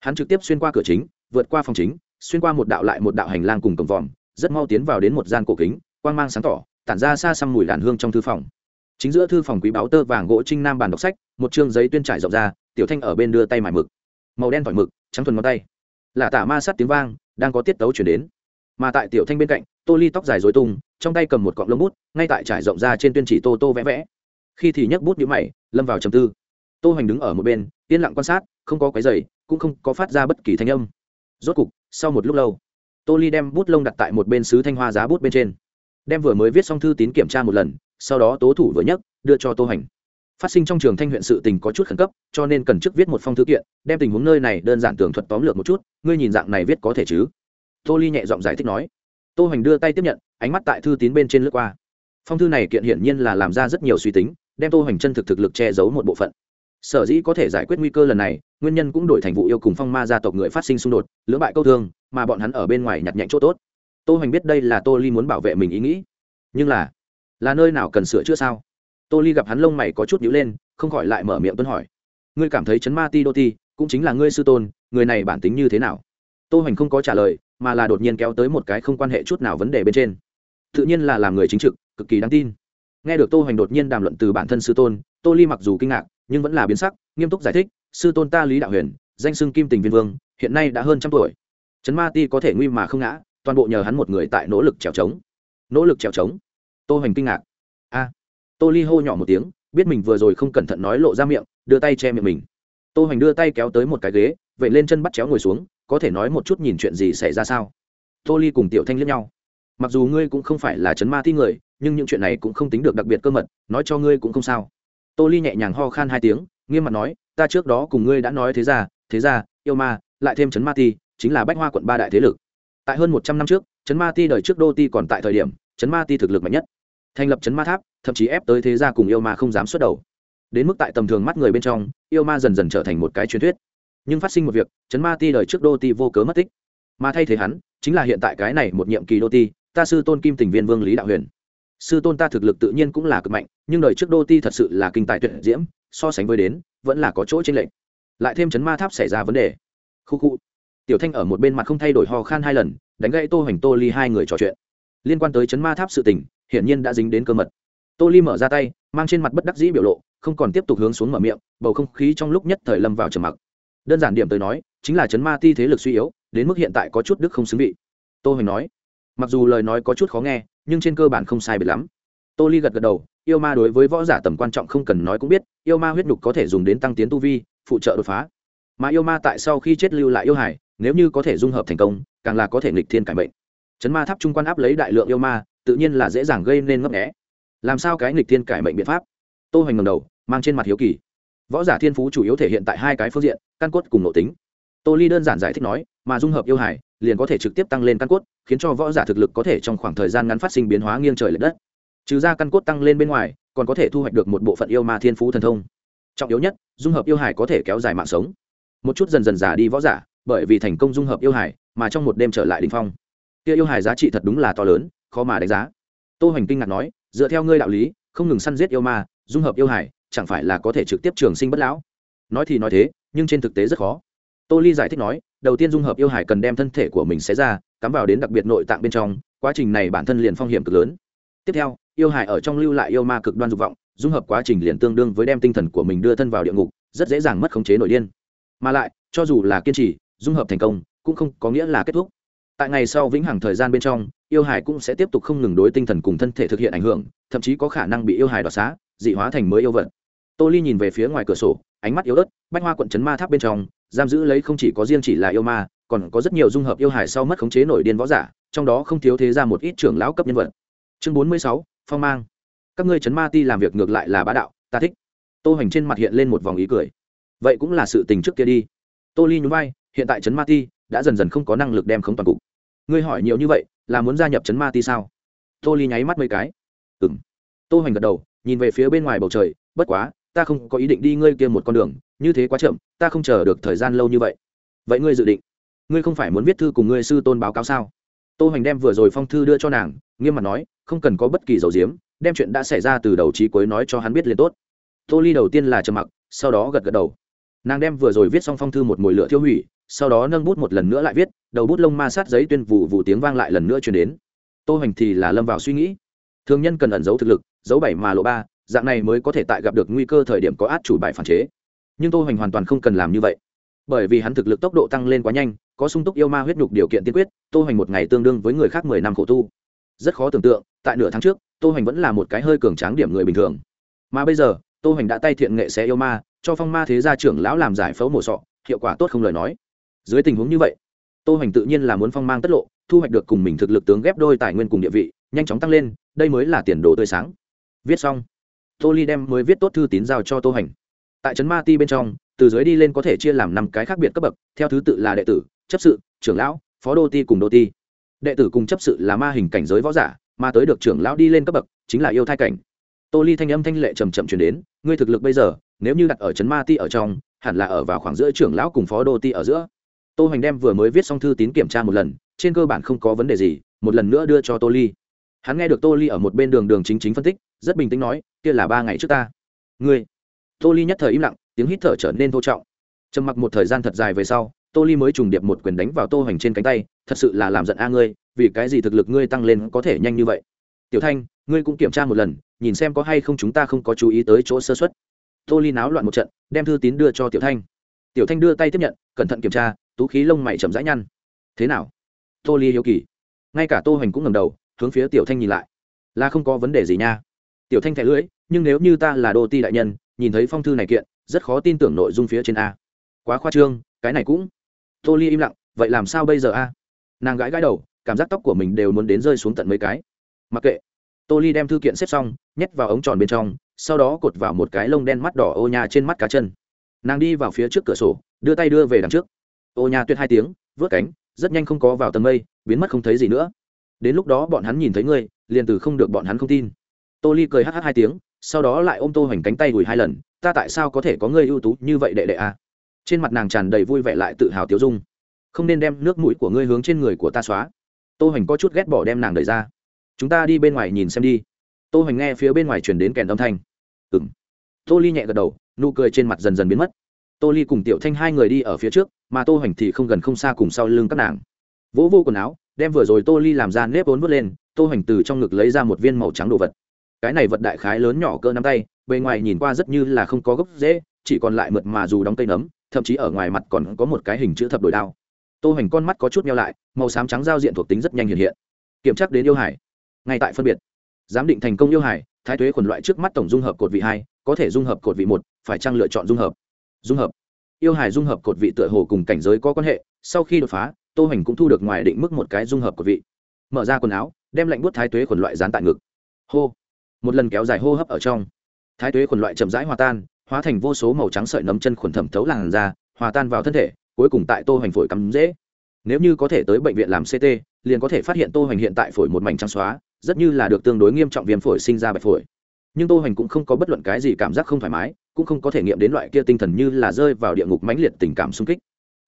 Hắn trực tiếp xuyên qua cửa chính, vượt qua phòng chính, xuyên qua một đạo lại một đạo hành lang cùng cổng vòm, rất mau tiến vào đến một gian cổ kính, quang mang sáng tỏ, tản ra xa xăm mùi đàn hương trong thư phòng. Chính giữa thư phòng quý báo tơ vàng gỗ trinh nam bàn đọc sách, một chương giấy tuyên trải rộng ra, tiểu thanh ở bên đưa tay mải mực. Màu đen thỏi mực, trắng thuần ngón tay. Là tả ma sát tiếng vang, đang có tiết tấu chuyển đến. Mà tại tiểu thanh bên cạnh, tô ly tóc dài dối tung, trong tay cầm một cọng lông bút, ngay tại trải rộng ra trên tuyên chỉ tô tô vẽ vẽ khi thì nhấc bút nhũ mày, lâm vào trầm tư. Tô hoành đứng ở một bên, yên lặng quan sát, không có quái dày cũng không có phát ra bất kỳ thanh âm. Rốt cục, sau một lúc lâu, tô ly đem bút lông đặt tại một bên sứ thanh hoa giá bút bên trên. Đem vừa mới viết xong thư tín kiểm tra một lần, sau đó tố thủ vừa nhấc, đưa cho tô hoành. Phát sinh trong trường thanh huyện sự tình có chút khẩn cấp, cho nên cần trước viết một phong thư kiện, đem tình huống nơi này đơn giản tường thuật tóm lược một chút, ngươi nhìn dạng này viết có thể chứ? Tô ly nhẹ giọng giải thích nói. Tô hoành đưa tay tiếp nhận, ánh mắt tại thư tín bên trên lướt qua. Phong thư này kiện hiển nhiên là làm ra rất nhiều suy tính đem tô hoành chân thực thực lực che giấu một bộ phận. Sở dĩ có thể giải quyết nguy cơ lần này, nguyên nhân cũng đổi thành vụ yêu cùng phong ma gia tộc người phát sinh xung đột, lưỡng bại câu thương, mà bọn hắn ở bên ngoài nhặt nhạnh chỗ tốt. Tô hoành biết đây là tô ly muốn bảo vệ mình ý nghĩ. Nhưng là là nơi nào cần sửa chữa sao? Tô ly gặp hắn lông mày có chút nhíu lên, không khỏi lại mở miệng tuấn hỏi. Ngươi cảm thấy chấn ma ti đô ti, cũng chính là ngươi sư tôn, người này bản tính như thế nào? Tô hoành không có trả lời, mà là đột nhiên kéo tới một cái không quan hệ chút nào vấn đề bên trên. Tự nhiên là làm người chính trực, cực kỳ đáng tin nghe được tô hoành đột nhiên đàm luận từ bản thân sư tôn, tô ly mặc dù kinh ngạc, nhưng vẫn là biến sắc, nghiêm túc giải thích, sư tôn ta lý đạo huyền, danh xưng kim tình viên vương, hiện nay đã hơn trăm tuổi. Trấn ma ti có thể nguy mà không ngã, toàn bộ nhờ hắn một người tại nỗ lực trèo trống. Nỗ lực trèo trống? Tô hoành kinh ngạc. A. Tô ly hô nhỏ một tiếng, biết mình vừa rồi không cẩn thận nói lộ ra miệng, đưa tay che miệng mình. Tô hoành đưa tay kéo tới một cái ghế, vậy lên chân bắt chéo ngồi xuống, có thể nói một chút nhìn chuyện gì xảy ra sao? Tô ly cùng tiểu thanh liếc nhau mặc dù ngươi cũng không phải là chấn ma thi người, nhưng những chuyện này cũng không tính được đặc biệt cơ mật, nói cho ngươi cũng không sao. Tô ly nhẹ nhàng ho khan hai tiếng, nghiêm mặt nói, ta trước đó cùng ngươi đã nói thế ra thế ra, yêu ma, lại thêm chấn ma ti chính là bách hoa quận ba đại thế lực. Tại hơn một trăm năm trước, chấn ma ti đời trước đô ti còn tại thời điểm, chấn ma ti thực lực mạnh nhất. Thành lập chấn ma tháp, thậm chí ép tới thế gia cùng yêu ma không dám xuất đầu. Đến mức tại tầm thường mắt người bên trong, yêu ma dần dần trở thành một cái truyền thuyết. Nhưng phát sinh một việc, chấn ma ti đời trước đô ti vô cớ mất tích. Mà thay thế hắn, chính là hiện tại cái này một nhiệm kỳ đô ti ta sư tôn kim tình viên vương lý đạo huyền. Sư tôn ta thực lực tự nhiên cũng là cực mạnh, nhưng đời trước đô ti thật sự là kinh tài tuyệt diễm, so sánh với đến, vẫn là có chỗ trên lệnh lại thêm chấn ma tháp xảy ra vấn đề. Khu khu. Tiểu thanh ở một bên mặt không thay đổi ho khan hai lần, đánh gãy tô hoành tô ly hai người trò chuyện. Liên quan tới chấn ma tháp sự tình, hiển nhiên đã dính đến cơ mật. Tô ly mở ra tay, mang trên mặt bất đắc dĩ biểu lộ, không còn tiếp tục hướng xuống mở miệng, bầu không khí trong lúc nhất thời lâm vào trầm mặc. Đơn giản điểm tới nói, chính là chấn ma ti thế lực suy yếu, đến mức hiện tại có chút đức không xứng vị. Tô hoành nói mặc dù lời nói có chút khó nghe, nhưng trên cơ bản không sai biệt lắm. Tô ly gật gật đầu, yêu ma đối với võ giả tầm quan trọng không cần nói cũng biết, yêu ma huyết nhục có thể dùng đến tăng tiến tu vi, phụ trợ đột phá. Mà yêu ma tại sau khi chết lưu lại yêu hải, nếu như có thể dung hợp thành công, càng là có thể nghịch thiên cải mệnh. Chấn ma tháp trung quan áp lấy đại lượng yêu ma, tự nhiên là dễ dàng gây nên ngấp nghẽ làm sao cái nghịch thiên cải mệnh biện pháp? Tô hoành ngầm đầu, mang trên mặt hiếu kỳ. Võ giả thiên phú chủ yếu thể hiện tại hai cái phương diện, căn cốt cùng nội tính. Tô ly đơn giản giải thích nói mà dung hợp yêu hải liền có thể trực tiếp tăng lên căn cốt, khiến cho võ giả thực lực có thể trong khoảng thời gian ngắn phát sinh biến hóa nghiêng trời l ệ đất. Trừ ra căn cốt tăng lên bên ngoài, còn có thể thu hoạch được một bộ phận yêu ma thiên phú thần thông. Trọng yếu nhất, dung hợp yêu hải có thể kéo dài mạng sống. Một chút dần dần giả đi võ giả, bởi vì thành công dung hợp yêu hải mà trong một đêm trở lại đ phong. Kia yêu hải giá trị thật đúng là to lớn, khó mà đánh giá. Tô hoành kinh ngạc nói, dựa theo ngươi đạo lý, không ngừng săn giết yêu ma, dung hợp yêu hải, chẳng phải là có thể trực tiếp trường sinh bất lão? Nói thì nói thế, nhưng trên thực tế rất khó tô ly giải thích nói, đầu tiên dung hợp yêu hải cần đem thân thể của mình xé ra, cắm vào đến đặc biệt nội tạng bên trong, quá trình này bản thân liền phong hiểm cực lớn. Tiếp theo, yêu hải ở trong lưu lại yêu ma cực đoan dục vọng, dung hợp quá trình liền tương đương với đem tinh thần của mình đưa thân vào địa ngục, rất dễ dàng mất khống chế nội điên. Mà lại, cho dù là kiên trì, dung hợp thành công, cũng không có nghĩa là kết thúc. Tại ngày sau vĩnh hằng thời gian bên trong, yêu hải cũng sẽ tiếp tục không ngừng đối tinh thần cùng thân thể thực hiện ảnh hưởng, thậm chí có khả năng bị yêu hải đoạt xá, dị hóa thành mới yêu vật. Tô ly nhìn về phía ngoài cửa sổ, ánh mắt yếu ớt, bách hoa quận trấn ma tháp bên trong giam giữ lấy không chỉ có riêng chỉ là yêu ma, còn có rất nhiều dung hợp yêu hải sau mất khống chế nổi điên võ giả, trong đó không thiếu thế ra một ít trưởng lão cấp nhân vật. Chương bốn mươi sáu, phong mang. Các ngươi chấn ma ti làm việc ngược lại là bá đạo, ta thích. Tô hành trên mặt hiện lên một vòng ý cười. Vậy cũng là sự tình trước kia đi. Tô ly nhún vai, hiện tại chấn ma ti đã dần dần không có năng lực đem khống toàn cục. Ngươi hỏi nhiều như vậy, là muốn gia nhập chấn ma ti sao? Tô ly nháy mắt mấy cái. Ừng tô hành gật đầu, nhìn về phía bên ngoài bầu trời, bất quá ta không có ý định đi ngươi kia một con đường, như thế quá chậm, ta không chờ được thời gian lâu như vậy. Vậy ngươi dự định, ngươi không phải muốn viết thư cùng ngươi sư tôn báo cáo sao? Tô hoành đem vừa rồi phong thư đưa cho nàng, nghiêm mặt nói, không cần có bất kỳ dầu diếm đem chuyện đã xảy ra từ đầu trí cuối nói cho hắn biết liền tốt. Tô ly đầu tiên là trầm mặc, sau đó gật gật đầu. Nàng đem vừa rồi viết xong phong thư một mồi lửa thiêu hủy, sau đó nâng bút một lần nữa lại viết, đầu bút lông ma sát giấy tuyên vụ vụ tiếng vang lại lần nữa truyền đến. Tô hoành thì là lâm vào suy nghĩ. Thường nhân cần ẩn giấu thực lực, giấu bảy mà lộ ba dạng này mới có thể tại gặp được nguy cơ thời điểm có át chủ bài phản chế. Nhưng tô hoành hoàn toàn không cần làm như vậy. Bởi vì hắn thực lực tốc độ tăng lên quá nhanh, có sung túc yêu ma huyết nhục điều kiện tiên quyết, tô hoành một ngày tương đương với người khác mười năm khổ tu. Rất khó tưởng tượng, tại nửa tháng trước, tô hoành vẫn là một cái hơi cường tráng điểm người bình thường. Mà bây giờ, tô hoành đã tay thiện nghệ xé yêu ma, cho phong ma thế gia trưởng lão làm giải phẫu mổ sọ, hiệu quả tốt không lời nói. Dưới tình huống như vậy, tô hoành tự nhiên là muốn phong mang tất lộ, thu hoạch được cùng mình thực lực tướng ghép đôi tài nguyên cùng địa vị, nhanh chóng tăng lên, đây mới là tiền đồ tươi sáng. Viết xong tô ly đem mới viết tốt thư tín giao cho tô hành. Tại trấn ma ti bên trong, từ dưới đi lên có thể chia làm năm cái khác biệt cấp bậc, theo thứ tự là đệ tử, chấp sự, trưởng lão, phó đô ti cùng đô ti. Đệ tử cùng chấp sự là ma hình cảnh giới võ giả, mà tới được trưởng lão đi lên cấp bậc, chính là yêu thai cảnh. Tô ly thanh âm thanh lệ trầm chậm chuyển đến, ngươi thực lực bây giờ, nếu như đặt ở trấn ma ti ở trong, hẳn là ở vào khoảng giữa trưởng lão cùng phó đô ti ở giữa. Tô Hành đem vừa mới viết xong thư tín kiểm tra một lần, trên cơ bản không có vấn đề gì, một lần nữa đưa cho tô ly. Hắn nghe được tô ly ở một bên đường đường chính chính phân tích rất bình tĩnh nói, kia là ba ngày trước ta. Ngươi? Tô ly nhất thời im lặng, tiếng hít thở trở nên thô trọng. Trầm mặc một thời gian thật dài về sau, tô ly mới trùng điệp một quyền đánh vào tô hoành trên cánh tay, thật sự là làm giận a ngươi, vì cái gì thực lực ngươi tăng lên có thể nhanh như vậy? Tiểu thanh, ngươi cũng kiểm tra một lần, nhìn xem có hay không chúng ta không có chú ý tới chỗ sơ xuất tô ly náo loạn một trận, đem thư tín đưa cho tiểu thanh. Tiểu thanh đưa tay tiếp nhận, cẩn thận kiểm tra, tú khí lông mày chậm rãi nhăn. Thế nào? Tô ly hiếu kỳ. Ngay cả tô hoành cũng ngầm đầu, hướng phía tiểu thanh nhìn lại. Là không có vấn đề gì nha tiểu thanh thẻ lưỡi nhưng nếu như ta là đô ti đại nhân, nhìn thấy phong thư này kiện, rất khó tin tưởng nội dung phía trên a. Quá khoa trương, cái này cũng. Tô ly im lặng, vậy làm sao bây giờ a? Nàng gãi gãi đầu, cảm giác tóc của mình đều muốn đến rơi xuống tận mấy cái. Mặc kệ. Tô ly đem thư kiện xếp xong, nhét vào ống tròn bên trong, sau đó cột vào một cái lông đen mắt đỏ ô nhà trên mắt cá chân. Nàng đi vào phía trước cửa sổ, đưa tay đưa về đằng trước. Ô nhà tuyệt hai tiếng, vớt cánh, rất nhanh không có vào tầng mây, biến mất không thấy gì nữa. Đến lúc đó bọn hắn nhìn thấy ngươi, liền từ không được bọn hắn không tin tô ly cười hh hai tiếng, sau đó lại ôm tô hoành cánh tay đùi hai lần, ta tại sao có thể có người ưu tú như vậy đệ đệ à? trên mặt nàng tràn đầy vui vẻ lại tự hào tiêu dung. Không nên đem nước mũi của ngươi hướng trên người của ta xóa. Tô hoành có chút ghét bỏ đem nàng đẩy ra. Chúng ta đi bên ngoài nhìn xem đi. Tô hoành nghe phía bên ngoài truyền đến kèn âm thanh. Ừng tô ly nhẹ gật đầu, nụ cười trên mặt dần dần biến mất. Tô ly cùng tiểu thanh hai người đi ở phía trước, mà tô hoành thì không gần không xa cùng sau lưng các nàng. Vỗ vô quần áo, đem vừa rồi tô ly làm ra nếp vốn vớt lên, tô hoành từ trong ngực lấy ra một viên màu trắng đồ vật cái này vật đại khái lớn nhỏ cỡ nắm tay, bề ngoài nhìn qua rất như là không có gốc dễ chỉ còn lại mượt mà dù đóng cây nấm, thậm chí ở ngoài mặt còn có một cái hình chữ thập đổi đao. Tô Hành con mắt có chút nhau lại, màu xám trắng giao diện thuộc tính rất nhanh hiện hiện. Kiểm tra đến yêu hải. Ngay tại phân biệt. Giám định thành công yêu hải, thái thuế khuẩn loại trước mắt tổng dung hợp cột vị hai, có thể dung hợp cột vị một, phải chăng lựa chọn dung hợp? Dung hợp. Yêu hải dung hợp cột vị tựa hồ cùng cảnh giới có quan hệ, sau khi đột phá, tô Hành cũng thu được ngoài định mức một cái dung hợp cột vị. Mở ra quần áo, đem lạnh buốt thái tuế khuẩn loại dán tại ngực. Hô một lần kéo dài hô hấp ở trong. Thái tuế khuẩn loại chậm rãi hòa tan, hóa thành vô số màu trắng sợi nấm chân khuẩn thẩm thấu làn da, hòa tan vào thân thể, cuối cùng tại tô hoành phổi cắm dễ. Nếu như có thể tới bệnh viện làm ct liền có thể phát hiện tô hoành hiện tại phổi một mảnh trắng xóa, rất như là được tương đối nghiêm trọng viêm phổi sinh ra bạch phổi. Nhưng tô hoành cũng không có bất luận cái gì cảm giác không thoải mái, cũng không có thể nghiệm đến loại kia tinh thần như là rơi vào địa ngục mãnh liệt tình cảm sung kích.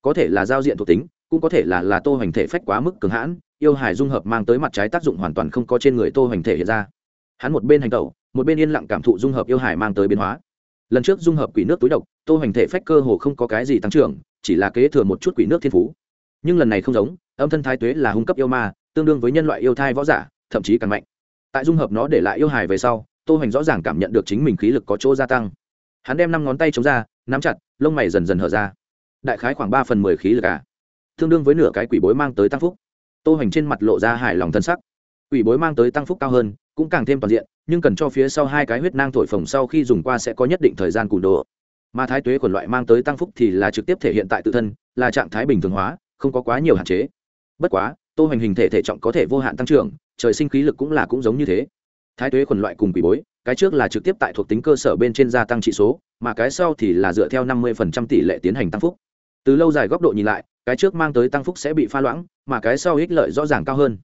Có thể là giao diện thuộc tính, cũng có thể là là tô hoành thể phách quá mức cường hãn, yêu hài dung hợp mang tới mặt trái tác dụng hoàn toàn không có trên người tô hoành thể hiện ra hắn một bên hành tẩu một bên yên lặng cảm thụ dung hợp yêu hải mang tới biến hóa. Lần trước dung hợp quỷ nước túi độc tô hoành thể phách cơ hồ không có cái gì tăng trưởng chỉ là kế thừa một chút quỷ nước thiên phú. Nhưng lần này không giống âm thân thái tuế là hung cấp yêu ma tương đương với nhân loại yêu thai võ giả thậm chí càng mạnh. Tại dung hợp nó để lại yêu hài về sau tô hoành rõ ràng cảm nhận được chính mình khí lực có chỗ gia tăng. Hắn đem năm ngón tay chống ra nắm chặt lông mày dần dần hở ra. Đại khái khoảng ba phần mười khí lực à, tương đương với nửa cái quỷ bối mang tới tăng phúc. Tô hoành trên mặt lộ ra hài lòng thân sắc. Quỷ bối mang tới tăng phúc cao hơn cũng càng thêm toàn diện, nhưng cần cho phía sau hai cái huyết nang thổi phồng sau khi dùng qua sẽ có nhất định thời gian cùn đồ. Mà thái tuế quần loại mang tới tăng phúc thì là trực tiếp thể hiện tại tự thân, là trạng thái bình thường hóa, không có quá nhiều hạn chế. Bất quá, tô hoành hình thể thể trọng có thể vô hạn tăng trưởng, trời sinh khí lực cũng là cũng giống như thế. Thái tuế quần loại cùng quỷ bối, cái trước là trực tiếp tại thuộc tính cơ sở bên trên gia tăng trị số, mà cái sau thì là dựa theo năm mươi phần trăm tỷ lệ tiến hành tăng phúc. Từ lâu dài góc độ nhìn lại, cái trước mang tới tăng phúc sẽ bị pha loãng, mà cái sau ích lợi rõ ràng cao hơn.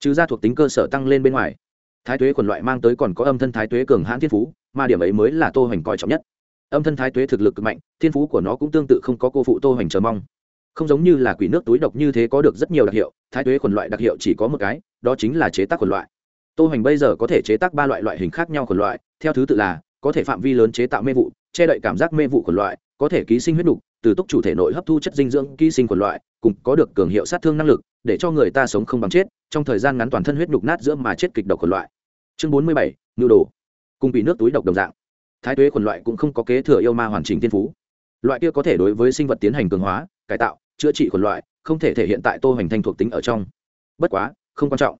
Chứ ra thuộc tính cơ sở tăng lên bên ngoài thái tuế quần loại mang tới còn có âm thân thái tuế cường hãn thiên phú, mà điểm ấy mới là tô hoành coi trọng nhất. Âm thân thái tuế thực lực mạnh, thiên phú của nó cũng tương tự không có cô phụ tô hoành chờ mong. Không giống như là quỷ nước túi độc như thế có được rất nhiều đặc hiệu, thái tuế quần loại đặc hiệu chỉ có một cái, đó chính là chế tác quần loại. Tô hoành bây giờ có thể chế tác ba loại loại hình khác nhau quần loại, theo thứ tự là, có thể phạm vi lớn chế tạo mê vụ, che đậy cảm giác mê vụ quần loại, có thể ký sinh huyết đục, từ túc chủ thể nội hấp thu chất dinh dưỡng ký sinh quần loại, cùng có được cường hiệu sát thương năng lực, để cho người ta sống không bằng chết, trong thời gian ngắn toàn thân huyết đục nát giữa mà chết kịch độc quần loại chương bốn mươi bảy ngư đồ. Cùng bị nước túi độc đồng dạng. Thái tuế quần loại cũng không có kế thừa yêu ma hoàn chỉnh tiên phú. Loại kia có thể đối với sinh vật tiến hành cường hóa, cải tạo, chữa trị quần loại, không thể thể hiện tại tô hoành thanh thuộc tính ở trong. Bất quá, không quan trọng.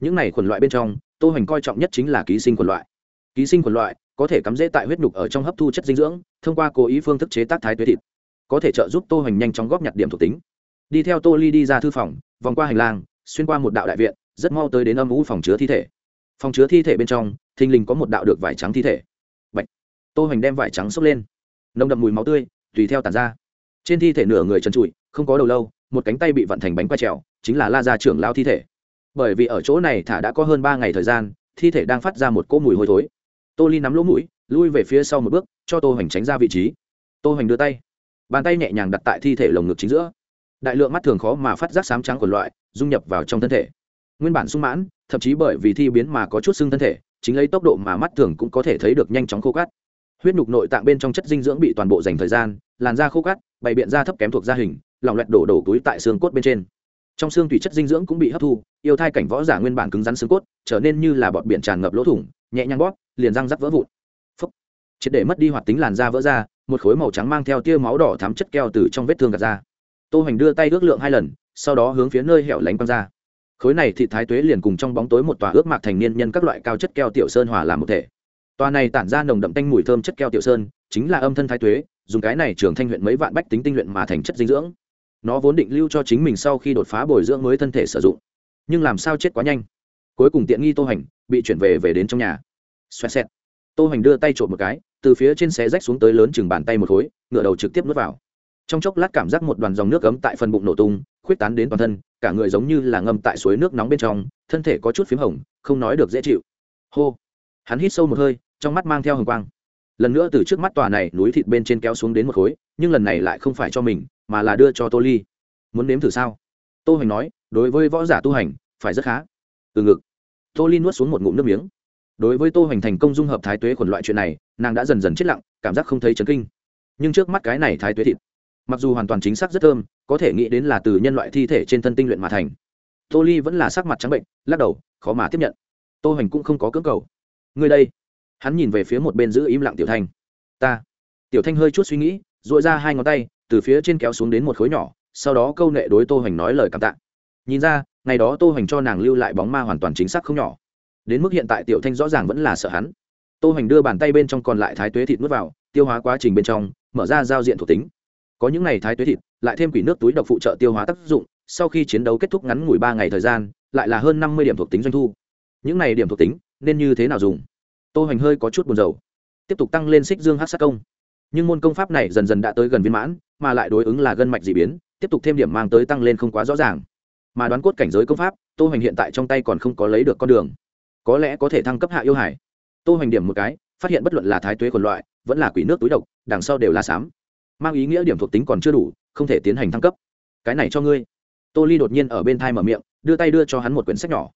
Những này quần loại bên trong, tô hoành coi trọng nhất chính là ký sinh quần loại. Ký sinh quần loại có thể cắm rễ tại huyết nhục ở trong hấp thu chất dinh dưỡng, thông qua cố ý phương thức chế tác thái tuế thịt. Có thể trợ giúp tô hoành nhanh chóng góp nhặt điểm thuộc tính. Đi theo tô ly đi ra thư phòng, vòng qua hành lang, xuyên qua một đạo đại viện, rất mau tới đến âm u phòng chứa thi thể phòng chứa thi thể bên trong, thình lình có một đạo được vải trắng thi thể. Bạch. tô hoành đem vải trắng xốc lên. Nồng đậm mùi máu tươi, tùy theo tàn ra. Trên thi thể nửa người trần trụi, không có đầu lâu, một cánh tay bị vặn thành bánh quay trèo, chính là la gia trưởng lao thi thể. Bởi vì ở chỗ này thả đã có hơn ba ngày thời gian, thi thể đang phát ra một cỗ mùi hôi thối. Tô ly nắm lỗ mũi, lui về phía sau một bước, cho tô hoành tránh ra vị trí. Tô hoành đưa tay. Bàn tay nhẹ nhàng đặt tại thi thể lồng ngực chính giữa. Đại lượng mắt thường khó mà phát giác sám trắng của loại, dung nhập vào trong thân thể nguyên bản sung mãn, thậm chí bởi vì thi biến mà có chút xương thân thể, chính lấy tốc độ mà mắt thường cũng có thể thấy được nhanh chóng khô cắt huyết nhục nội tạng bên trong chất dinh dưỡng bị toàn bộ dành thời gian, làn da khô cắt bày biện da thấp kém thuộc da hình, lỏng loẹt đổ đổ túi tại xương cốt bên trên. Trong xương thủy chất dinh dưỡng cũng bị hấp thu, yêu thai cảnh võ giả nguyên bản cứng rắn xương cốt, trở nên như là bọt biển tràn ngập lỗ thủng, nhẹ nhàng bóp, liền răng rắc vỡ vụn. Phấp triệt để mất đi hoạt tính làn da vỡ ra, một khối màu trắng mang theo tia máu đỏ thắm chất keo từ trong vết thương gạt ra. Tô hoành đưa tay ước lượng hai lần, sau đó hướng phía nơi hẻo lánh quăng ra khối này thị thái tuế liền cùng trong bóng tối một tòa ước mạc thành niên nhân các loại cao chất keo tiểu sơn hòa làm một thể. Tòa này tản ra nồng đậm tanh mùi thơm chất keo tiểu sơn, chính là âm thân thái tuế, dùng cái này trường thanh huyện mấy vạn bách tính tinh luyện mà thành chất dinh dưỡng. Nó vốn định lưu cho chính mình sau khi đột phá bồi dưỡng mới thân thể sử dụng. Nhưng làm sao chết quá nhanh? Cuối cùng tiện nghi tô hành, bị chuyển về về đến trong nhà. Xoẹt xẹt. Tô hành đưa tay trộm một cái, từ phía trên xé rách xuống tới lớn chừng bàn tay một khối ngựa đầu trực tiếp nuốt vào. Trong chốc lát cảm giác một đoàn dòng nước ấm tại phần bụng nổ tung khuyết tán đến toàn thân, cả người giống như là ngâm tại suối nước nóng bên trong, thân thể có chút p h í m hồng, không nói được dễ chịu. Hô. Hắn hít sâu một hơi, trong mắt mang theo hồng quang. Lần nữa từ trước mắt tòa này núi thịt bên trên kéo xuống đến một khối, nhưng lần này lại không phải cho mình, mà là đưa cho tô ly. Muốn nếm thử sao? Tô hoành nói, đối với võ giả tu hành, phải rất khá. Từ ngực. Tô ly nuốt xuống một ngụm nước miếng. Đối với tô hoành thành công dung hợp thái tuế khuẩn loại chuyện này, nàng đã dần dần chết lặng, cảm giác không thấy chấn kinh. Nhưng trước mắt cái này thái tuế thịt, mặc dù hoàn toàn chính xác rất thơm có thể nghĩ đến là từ nhân loại thi thể trên thân tinh luyện mà thành. Tô ly vẫn là sắc mặt trắng bệnh, lắc đầu, khó mà tiếp nhận. Tô Hành cũng không có cưỡng cầu. Người đây. Hắn nhìn về phía một bên giữ im lặng tiểu thanh. Ta. Tiểu thanh hơi chút suy nghĩ dội ra hai ngón tay, từ phía trên kéo xuống đến một khối nhỏ, sau đó câu nệ đối tô Hành nói lời cảm tạ. Nhìn ra, ngày đó tô Hành cho nàng lưu lại bóng ma hoàn toàn chính xác không nhỏ. Đến mức hiện tại tiểu thanh rõ ràng vẫn là sợ hắn. Tô Hành đưa bàn tay bên trong còn lại thái tuế thịt nuốt vào, tiêu hóa quá trình bên trong, mở ra giao diện thuộc tính. Có những n à y thái tuế thịt lại thêm quỷ nước túi độc phụ trợ tiêu hóa tác dụng, sau khi chiến đấu kết thúc ngắn ngủi ba ngày thời gian, lại là hơn năm mươi điểm thuộc tính doanh thu. Những này điểm thuộc tính, nên như thế nào dùng? Tô hoành hơi có chút buồn rầu. Tiếp tục tăng lên xích dương hát sát công. Nhưng môn công pháp này dần dần đã tới gần viên mãn, mà lại đối ứng là gân mạch d ị biến, tiếp tục thêm điểm mang tới tăng lên không quá rõ ràng. Mà đoán cốt cảnh giới công pháp, tô hoành hiện tại trong tay còn không có lấy được con đường. Có lẽ có thể thăng cấp hạ yêu hải. Tô hoành điểm một cái, phát hiện bất luận là thái tuế còn loại, vẫn là quỷ nước túi độc, đằng sau đều là xám mang ý nghĩa điểm thuộc tính còn chưa đủ không thể tiến hành thăng cấp. Cái này cho ngươi. Tô ly đột nhiên ở bên thai mở miệng, đưa tay đưa cho hắn một quyển sách nhỏ.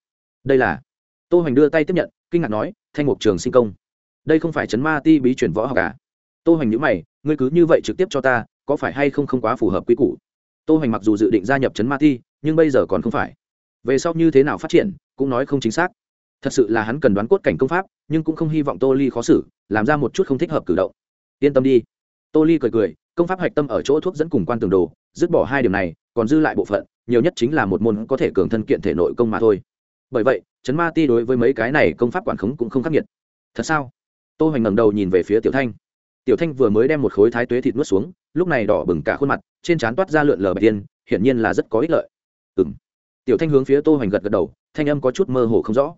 Đây là. Tô hoành đưa tay tiếp nhận, kinh ngạc nói, thanh mục trường sinh công. Đây không phải chấn ma ti bí chuyển võ học cả tô hoành nhữ mày, ngươi cứ như vậy trực tiếp cho ta, có phải hay không không quá phù hợp quy củ? Tô hoành mặc dù dự định gia nhập chấn ma ti, nhưng bây giờ còn không phải. Về sau như thế nào phát triển, cũng nói không chính xác. Thật sự là hắn cần đoán cốt cảnh công pháp, nhưng cũng không hy vọng tô ly khó xử, làm ra một chút không thích hợp cử động. Yên tâm đi. Tô ly cười cười công pháp hạch tâm ở chỗ thuốc dẫn cùng quan tường đồ, dứt bỏ hai điểm này, còn dư lại bộ phận, nhiều nhất chính là một môn có thể cường thân kiện thể nội công mà thôi. Bởi vậy chấn ma ti đối với mấy cái này công pháp quản khống cũng không khắc nghiệt. Thật sao? Tô hoành ngẩng đầu nhìn về phía tiểu thanh. Tiểu thanh vừa mới đem một khối thái tuế thịt nuốt xuống, lúc này đỏ bừng cả khuôn mặt, trên trán toát ra lượn lờ bạch tiên hiển nhiên là rất có ích lợi. Ừ m tiểu thanh hướng phía tô hoành gật gật đầu, thanh âm có chút mơ hồ không rõ.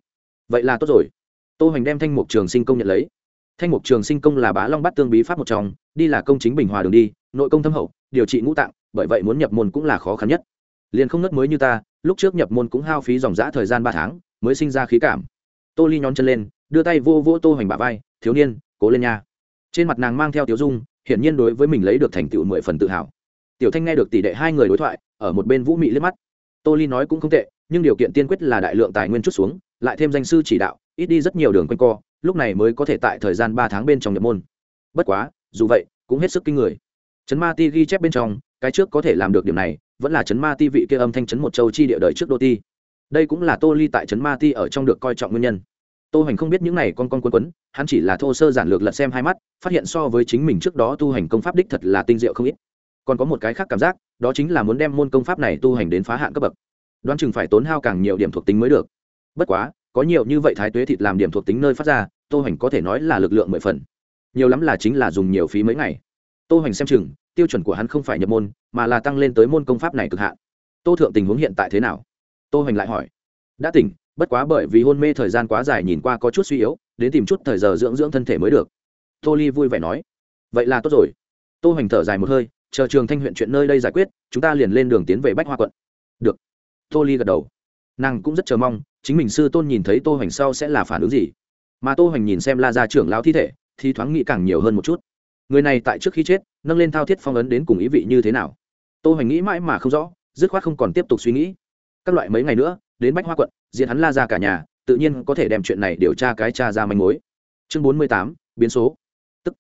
Vậy là tốt rồi. Tô hoành đem thanh mục trường sinh công nhận lấy. Thanh mục trường sinh công là bá long bắt tương bí pháp một trong đi là công chính bình hòa đường đi, nội công thâm hậu, điều trị ngũ tạng, bởi vậy muốn nhập môn cũng là khó khăn nhất. Liền không nớt mới như ta, lúc trước nhập môn cũng hao phí dòng g ã thời gian ba tháng, mới sinh ra khí cảm. Tô ly nhón chân lên, đưa tay vô vô tô hoành bà vai, thiếu niên, cố lên nha. Trên mặt nàng mang theo tiếu dung, hiển nhiên đối với mình lấy được thành tựu mười phần tự hào. Tiểu thanh nghe được tỷ đệ hai người đối thoại, ở một bên vũ mị liếc mắt. Tô ly nói cũng không tệ, nhưng điều kiện tiên quyết là đại lượng tài nguyên chút xuống, lại thêm danh sư chỉ đạo, ít đi rất nhiều đường quanh co, lúc này mới có thể tại thời gian ba tháng bên trong nhập môn. Bất quá dù vậy, cũng hết sức kinh người. Chấn ma ti ghi chép bên trong, cái trước có thể làm được điểm này, vẫn là chấn ma ti vị kia âm thanh chấn một châu chi địa đời trước đô ti. Đây cũng là tô ly tại chấn ma ti ở trong được coi trọng nguyên nhân. Tô Hành không biết những này con con quấn quấn, hắn chỉ là thô sơ giản lược lật xem hai mắt, phát hiện so với chính mình trước đó tu hành công pháp đích thật là tinh diệu không ít. Còn có một cái khác cảm giác, đó chính là muốn đem môn công pháp này tu hành đến phá hạn cấp bậc. Đoán chừng phải tốn hao càng nhiều điểm thuộc tính mới được. Bất quá, có nhiều như vậy thái tuế thịt làm điểm thuộc tính nơi phát ra, tô Hành có thể nói là lực lượng mười phần nhiều lắm là chính là dùng nhiều phí mấy ngày. Tô hoành xem chừng, tiêu chuẩn của hắn không phải nhập môn, mà là tăng lên tới môn công pháp này cực hạn. Tô thượng tình huống hiện tại thế nào? Tô hoành lại hỏi. Đã tỉnh, bất quá bởi vì hôn mê thời gian quá dài nhìn qua có chút suy yếu, đến tìm chút thời giờ dưỡng dưỡng thân thể mới được. Tô ly vui vẻ nói. Vậy là tốt rồi. Tô hoành thở dài một hơi, chờ trường thanh huyện chuyện nơi đây giải quyết, chúng ta liền lên đường tiến về bách hoa quận. Được. Tô ly gật đầu. Nàng cũng rất chờ mong, chính mình sư tôn nhìn thấy tô hoành sau sẽ là phản ứng gì? Mà tô hoành nhìn xem la gia trưởng lão thi thể thì thoáng nghĩ càng nhiều hơn một chút. Người này tại trước khi chết, nâng lên thao thiết phong ấn đến cùng ý vị như thế nào? Tô hoành nghĩ mãi mà không rõ, dứt khoát không còn tiếp tục suy nghĩ. Các loại mấy ngày nữa, đến bách hoa quận, diện hắn la ra cả nhà, tự nhiên có thể đem chuyện này điều tra cái tra ra manh mối. Chương bốn mươi tám, biến số. Tức.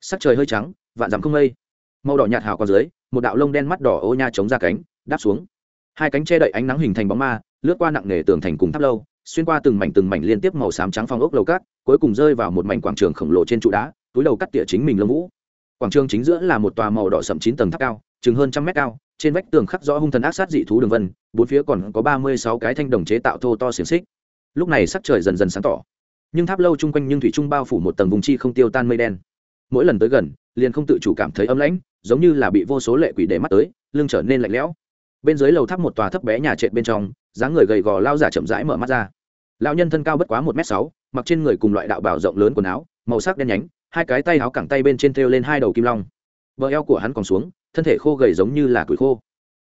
Sắc trời hơi trắng, vạn dặm không mây. Màu đỏ nhạt hào còn dưới, một đạo lông đen mắt đỏ ô nha chống ra cánh, đáp xuống. Hai cánh che đậy ánh nắng hình thành bóng ma, lướt qua nặng nề tường thành cùng tháp lâu xuyên qua từng mảnh từng mảnh liên tiếp màu xám trắng phong ốc lầu cát, cuối cùng rơi vào một mảnh quảng trường khổng lồ trên trụ đá, túi đầu cắt tỉa chính mình lông vũ. Quảng trường chính giữa là một tòa màu đỏ sậm chín tầng tháp cao, chừng hơn trăm mét cao, trên vách tường khắc rõ hung thần ác sát dị thú đường vân, bốn phía còn có ba mươi sáu cái thanh đồng chế tạo thô to xiềng xích. Lúc này sắc trời dần dần sáng tỏ, nhưng tháp lâu chung quanh nhưng thủy trung bao phủ một tầng vùng chi không tiêu tan mây đen. Mỗi lần tới gần, liền không tự chủ cảm thấy ấm lãnh, giống như là bị vô số lệ quỷ để mắt tới, lưng trở nên lạnh lẽo bên dưới lầu tháp một tòa thấp bé nhà trệt bên trong, dáng người gầy gò lao giả chậm rãi mở mắt ra. Lao nhân thân cao bất quá một m sáu, mặc trên người cùng loại đạo bảo rộng lớn quần áo, màu sắc đen nhánh, hai cái tay áo cẳng tay bên trên thêu lên hai đầu kim long. Vợ eo của hắn còn xuống, thân thể khô gầy giống như là củi khô.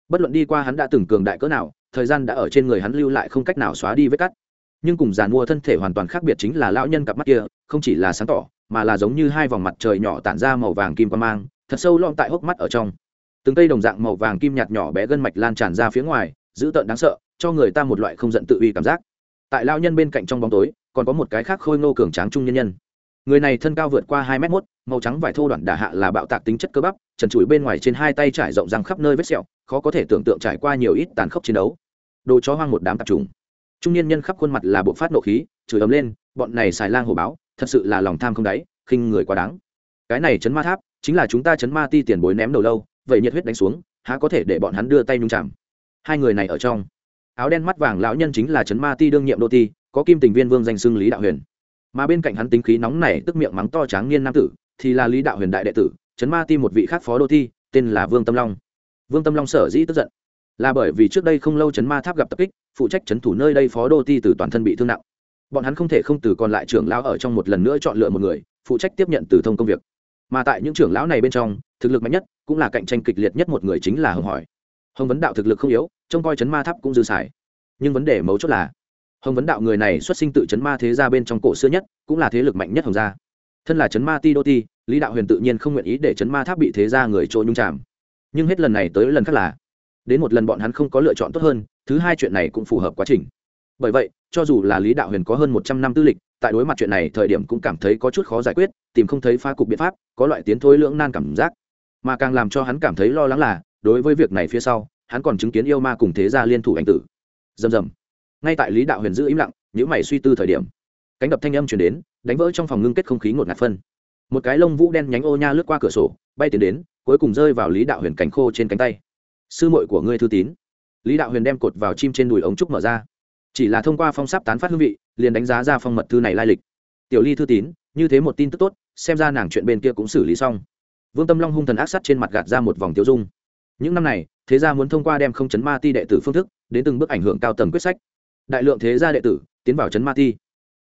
Bất luận đi qua hắn đã từng cường đại cỡ nào, thời gian đã ở trên người hắn lưu lại không cách nào xóa đi vết cắt. Nhưng cùng giàn mua thân thể hoàn toàn khác biệt chính là lão nhân cặp mắt kia, không chỉ là sáng tỏ, mà là giống như hai vòng mặt trời nhỏ tản ra màu vàng kim qua mang, thật sâu lom tại hốc mắt ở trong từng cây đồng dạng màu vàng kim nhạt nhỏ bé gân mạch lan tràn ra phía ngoài, dữ tợn đáng sợ, cho người ta một loại không giận tự uy cảm giác. Tại lao nhân bên cạnh trong bóng tối, còn có một cái khác khôi ngô cường tráng trung nhân nhân. Người này thân cao vượt qua hai m một màu trắng vải thô đoạn đả hạ là bạo tạc tính chất cơ bắp, trần trụi bên ngoài trên hai tay trải rộng răng khắp nơi vết sẹo, khó có thể tưởng tượng trải qua nhiều ít tàn khốc chiến đấu. Đồ chó hoang một đám tạp trùng. Trung nhân nhân khắp khuôn mặt là bộ phát nộ khí, chửi ấm lên, bọn này xài lang hồ báo, thật sự là lòng tham không đáy, khinh người quá đáng. Cái này chấn ma tháp, chính là chúng ta chấn ma ti tiền bối ném đầu lâu vậy nhiệt huyết đánh xuống, há có thể để bọn hắn đưa tay nhung chạm hai người này ở trong. Áo đen mắt vàng lão nhân chính là trấn ma ti đương nhiệm đô ti, có kim tình viên vương danh xưng lý đạo huyền. Mà bên cạnh hắn tính khí nóng này tức miệng mắng to tráng niên nam tử, thì là lý đạo huyền đại đệ tử, trấn ma ti một vị khác phó đô ti, tên là vương tâm long. Vương tâm long sở dĩ tức giận, là bởi vì trước đây không lâu trấn ma tháp gặp tập kích, phụ trách trấn thủ nơi đây phó đô ti từ toàn thân bị thương nặng. Bọn hắn không thể không từ còn lại trưởng lão ở trong một lần nữa chọn lựa một người, phụ trách tiếp nhận từ thông công việc. Mà tại những trưởng lão này bên trong, thực lực mạnh nhất cũng là cạnh tranh kịch liệt nhất một người chính là hồng hỏi. Hồng vấn đạo thực lực không yếu, trông coi chấn ma tháp cũng dư xài. Nhưng vấn đề mấu chốt là, hồng vấn đạo người này xuất sinh tự chấn ma thế gia bên trong cổ xưa nhất, cũng là thế lực mạnh nhất hồng gia. Thân là chấn ma ti đô ti, lý đạo huyền tự nhiên không nguyện ý để chấn ma tháp bị thế gia người trộn nhung chạm. Nhưng hết lần này tới lần khác là, đến một lần bọn hắn không có lựa chọn tốt hơn, thứ hai chuyện này cũng phù hợp quá trình. Bởi vậy, cho dù là lý đạo huyền có hơn một trăm năm tư lịch, tại đối mặt chuyện này thời điểm cũng cảm thấy có chút khó giải quyết, tìm không thấy phá cục biện pháp, có loại tiến thối lưỡng nan cảm giác mà càng làm cho hắn cảm thấy lo lắng là, đối với việc này phía sau, hắn còn chứng kiến yêu ma cùng thế gia liên thủ ảnh tử. Dầm dầm ngay tại lý đạo huyền giữ im lặng những mày suy tư thời điểm, cánh đập thanh âm chuyển đến, đánh vỡ trong phòng ngưng kết không khí ngột ngạt phân. Một cái lông vũ đen nhánh ô nha lướt qua cửa sổ, bay tiến đến, cuối cùng rơi vào lý đạo huyền cánh khô trên cánh tay. Sư mội của ngươi thư tín. Lý đạo huyền đem cột vào chim trên đùi ống trúc mở ra. Chỉ là thông qua phong sáp tán phát hương vị, liền đánh giá ra phong mật thư này lai lịch. Tiểu ly thư tín, như thế một tin tức tốt, xem ra nàng chuyện bên kia cũng xử lý xong vương tâm long hung thần ác sát trên mặt gạt ra một vòng tiêu dung. Những năm này, thế gia muốn thông qua đem không chấn ma ti đệ tử phương thức, đến từng bước ảnh hưởng cao tầng quyết sách. Đại lượng thế gia đệ tử tiến vào chấn ma ti.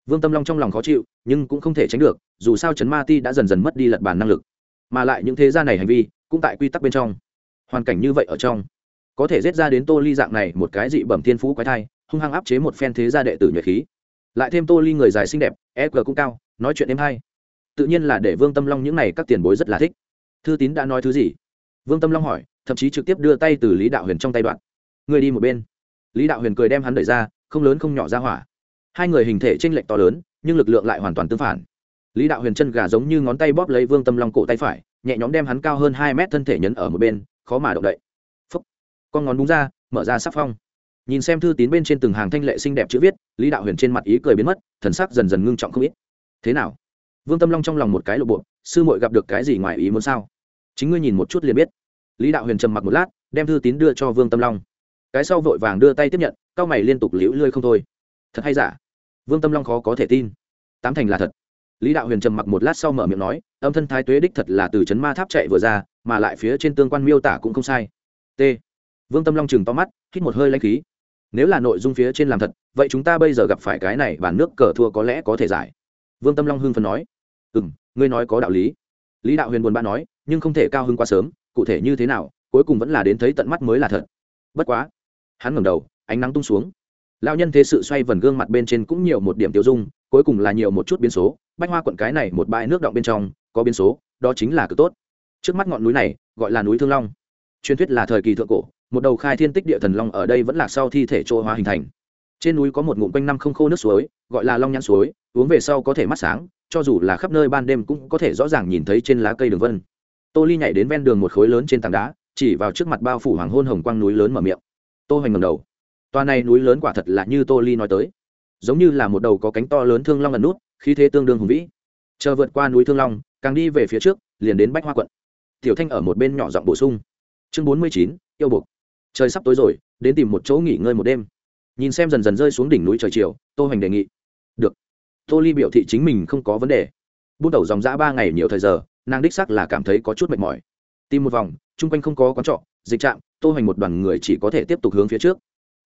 Vương tâm long trong lòng khó chịu, nhưng cũng không thể tránh được, dù sao chấn ma ti đã dần dần mất đi lật bàn năng lực. Mà lại những thế gia này hành vi, cũng tại quy tắc bên trong. Hoàn cảnh như vậy ở trong, có thể giết ra đến tô ly dạng này một cái dị bẩm thiên phú quái thai, hung hăng áp chế một phen thế gia đệ tử nhuệ khí. Lại thêm tô ly người dài xinh đẹp e g cũng cao, nói chuyện êm hay. Tự nhiên là để vương tâm long những n à các tiền bối rất là thích thư tín đã nói thứ gì? Vương tâm long hỏi, thậm chí trực tiếp đưa tay từ lý đạo huyền trong tay đoạn. Người đi một bên. Lý đạo huyền cười đem hắn đẩy ra, không lớn không nhỏ ra hỏa. Hai người hình thể t r ê n lệch to lớn, nhưng lực lượng lại hoàn toàn tương phản. Lý đạo huyền chân gà giống như ngón tay bóp lấy vương tâm long cổ tay phải, nhẹ nhóm đem hắn cao hơn hai mét thân thể nhấn ở một bên, khó mà động đậy. Phúc. con ngón búng ra, mở ra sắc phong. Nhìn xem thư tín bên trên từng hàng thanh lệ xinh đẹp chữ viết, lý đạo huyền trên mặt ý cười biến mất, thần sắc dần dần ngưng trọng không ít. Thế nào? vương tâm long trong lòng một cái lộ bộ, sư mội gặp được cái gì ngoài ý muốn sao? Chính ngươi nhìn một chút liền biết. Lý đạo huyền trầm mặc một lát, đem thư tín đưa cho vương tâm long. Cái sau vội vàng đưa tay tiếp nhận, cao mày liên tục liễu lươi không thôi. Thật hay giả? Vương tâm long khó có thể tin. Tám thành là thật. Lý đạo huyền trầm mặc một lát sau mở miệng nói, âm thân thái tuế đích thật là từ c h ấ n ma tháp chạy vừa ra, mà lại phía trên tương quan miêu tả cũng không sai. T. Vương tâm long chừng to mắt, hít một hơi lanh khí. Nếu là nội dung phía trên làm thật, vậy chúng ta bây giờ gặp phải cái này và nước cờ thua có lẽ có thể giải vương tâm long hưng phần nói. Ừ m ngươi nói có đạo lý. Lý đạo huyền buồn bã nói, nhưng không thể cao hưng quá sớm, cụ thể như thế nào, cuối cùng vẫn là đến thấy tận mắt mới là thật. Bất quá, hắn ngẩng đầu, ánh nắng tung xuống. Lão nhân thế sự xoay vần gương mặt bên trên cũng nhiều một điểm tiêu dung, cuối cùng là nhiều một chút biến số. Bách hoa quận cái này một bãi nước động bên trong, có biến số, đó chính là cực tốt. Trước mắt ngọn núi này, gọi là núi thương long. Truyền thuyết là thời kỳ thượng cổ, một đầu khai thiên tích địa thần long ở đây vẫn là sau thi thể trôi hoa hình thành trên núi có một ngụm quanh năm không khô nước suối, gọi là long nhãn suối, uống về sau có thể mắt sáng, cho dù là khắp nơi ban đêm cũng có thể rõ ràng nhìn thấy trên lá cây đường vân. Tô ly nhảy đến ven đường một khối lớn trên tảng đá, chỉ vào trước mặt bao phủ hoàng hôn hồng quang núi lớn mở miệng. Tô hoành ngầm đầu. Toa này núi lớn quả thật là như tô ly nói tới. Giống như là một đầu có cánh to lớn thương long ẩn nút, khí thế tương đương hùng vĩ. Chờ vượt qua núi thương long, càng đi về phía trước, liền đến bách hoa quận. Tiểu thanh ở một bên nhỏ giọng bổ sung. Chương bốn mươi chín, yêu buộc. trời sắp tối rồi, đến tìm một chỗ nghỉ ngơi một đêm nhìn xem dần dần rơi xuống đỉnh núi trời chiều, tô hoành đề nghị. Được. Tô ly biểu thị chính mình không có vấn đề. Bút đầu dòng dã ba ngày nhiều thời giờ, nàng đích sắc là cảm thấy có chút mệt mỏi. Tìm một vòng, chung quanh không có quán trọ, dịch trạm, tô hoành một đoàn người chỉ có thể tiếp tục hướng phía trước.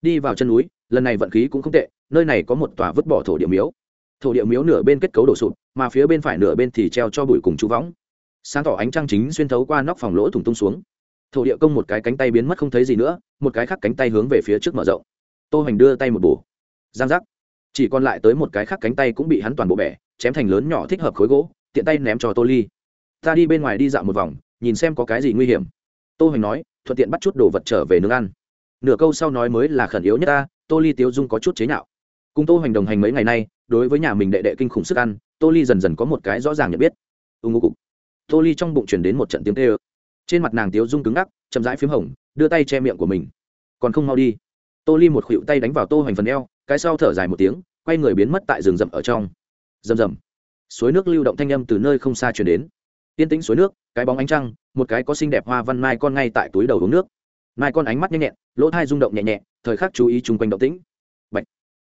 Đi vào chân núi, lần này vận khí cũng không tệ, nơi này có một tòa vứt bỏ thổ địa miếu. Thổ địa miếu nửa bên kết cấu đổ sụp, mà phía bên phải nửa bên thì treo cho bụi cùng chú võng. Sáng tỏ ánh trăng chính xuyên thấu qua nóc phòng lỗ thủng tung xuống. Thổ địa công một cái cánh tay biến mất không thấy gì nữa, một cái khác cánh tay hướng về phía trước mở rộng tô hoành đưa tay một bù, giang giác. Chỉ còn lại tới một cái khác cánh tay cũng bị hắn toàn bộ bẻ chém thành lớn nhỏ thích hợp khối gỗ tiện tay ném cho tô ly. Ta đi bên ngoài đi dạo một vòng nhìn xem có cái gì nguy hiểm. Tô hoành nói thuận tiện bắt chút đồ vật trở về nướng ăn. Nửa câu sau nói mới là khẩn yếu nhất ta tô ly tiêu dung có chút chế nhạo. Cùng tô hoành đồng hành mấy ngày nay đối với nhà mình đệ đệ kinh khủng sức ăn tô ly dần dần có một cái rõ ràng nhận biết. Ưng ngô cục. Tô ly trong bụng chuyển đến một trận tiếng tê ơ trên mặt nàng tiếu dung cứng ngắc chậm rãi p h í m hồng đưa tay che miệng của mình. Còn không mau đi tô ly một khuỵu tay đánh vào tô hoành phần eo, cái sau thở dài một tiếng, quay người biến mất tại rừng rậm ở trong. Rầm rầm. Suối nước lưu động thanh âm từ nơi không xa chuyển đến. Tiên tĩnh suối nước, cái bóng ánh trăng, một cái có xinh đẹp hoa văn mai con ngay tại túi đầu uống nước. Mai con ánh mắt nhanh nhẹn, lỗ thai rung động nhẹ nhẹ, thời khắc chú ý chung quanh động tĩnh. Bạch.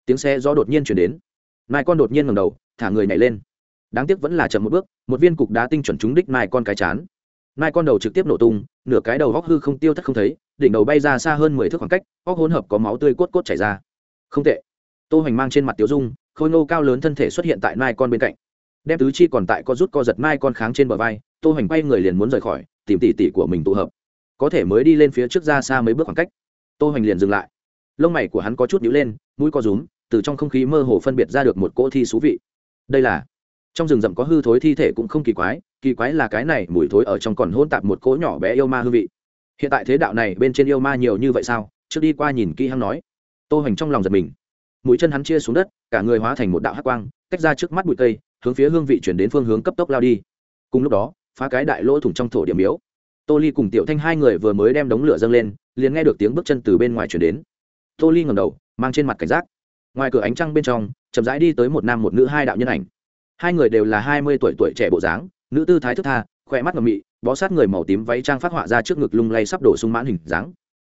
tiếng xe do đột nhiên chuyển đến. Mai con đột nhiên ngẩng đầu, thả người nhảy lên. Đáng tiếc vẫn là chậm một bước, một viên cục đá tinh chuẩn trúng đích mai con cái chán. Mai con đầu trực tiếp nổ tung, nửa cái đầu góc hư không tiêu thất không thấy đỉnh đầu bay ra xa hơn mười thước khoảng cách, óc hỗn hợp có máu tươi cốt cốt chảy ra. Không tệ. Tô hoành mang trên mặt tiểu dung, khôi ngô cao lớn thân thể xuất hiện tại mai con bên cạnh. Đem tứ chi còn tại có rút co giật mai con kháng trên bờ vai, tô hoành bay người liền muốn rời khỏi, tìm tỉ tỉ của mình tụ hợp. Có thể mới đi lên phía trước ra xa mấy bước khoảng cách. Tô hoành liền dừng lại. Lông mày của hắn có chút nhíu lên, mũi co rúm, từ trong không khí mơ hồ phân biệt ra được một cỗ thi thú vị. Đây là, trong rừng rậm có hư thối thi thể cũng không kỳ quái kỳ quái là cái này mùi thối ở trong còn hôn tạp một cỗ nhỏ bé yêu ma hương vị hiện tại thế đạo này bên trên yêu ma nhiều như vậy sao? Trước đi qua nhìn kỹ hắn nói. Tô hoành trong lòng giật mình. Mũi chân hắn chia xuống đất, cả người hóa thành một đạo hắc quang, tách ra trước mắt bụi cây, hướng phía hương vị chuyển đến phương hướng cấp tốc lao đi. Cùng lúc đó, phá cái đại lỗ thủng trong thổ điểm yếu tô ly cùng tiểu thanh hai người vừa mới đem đống lửa dâng lên, liền nghe được tiếng bước chân từ bên ngoài chuyển đến. Tô ly ngẩng đầu, mang trên mặt cảnh giác. Ngoài cửa ánh trăng bên trong, chậm rãi đi tới một nam một nữ hai đạo nhân ảnh. Hai người đều là hai mươi tuổi tuổi trẻ bộ dáng, nữ tư thái thức tha, khỏe mắt ngầm mị bó sát người màu tím váy trang phát họa ra trước ngực lung lay sắp đổ sung mãn hình dáng.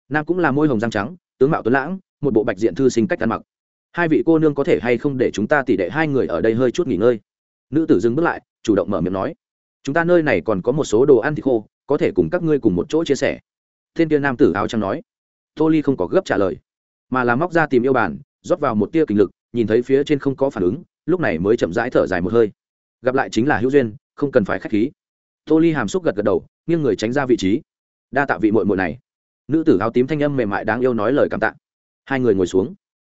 Nam cũng là môi hồng răng trắng, tướng mạo tuấn lãng, một bộ bạch diện thư sinh cách ăn mặc. Hai vị cô nương có thể hay không để chúng ta tỉ đệ hai người ở đây hơi chút nghỉ ngơi? Nữ tử dừng bước lại, chủ động mở miệng nói. Chúng ta nơi này còn có một số đồ ăn thì khô, có thể cùng các ngươi cùng một chỗ chia sẻ. Thiên tiên nam tử áo trắng nói. Tô ly không có gấp trả lời, mà là móc ra tìm yêu bản rót vào một tia kinh lực, nhìn thấy phía trên không có phản ứng, lúc này mới chậm rãi thở dài một hơi. Gặp lại chính là hữu duyên, không cần phải k h á c h khí tô ly hàm xúc gật gật đầu, nghiêng người tránh ra vị trí. Đa tạ vị mội mội này. Nữ tử áo tím thanh âm mềm mại đáng yêu nói lời cảm tạ. Hai người ngồi xuống.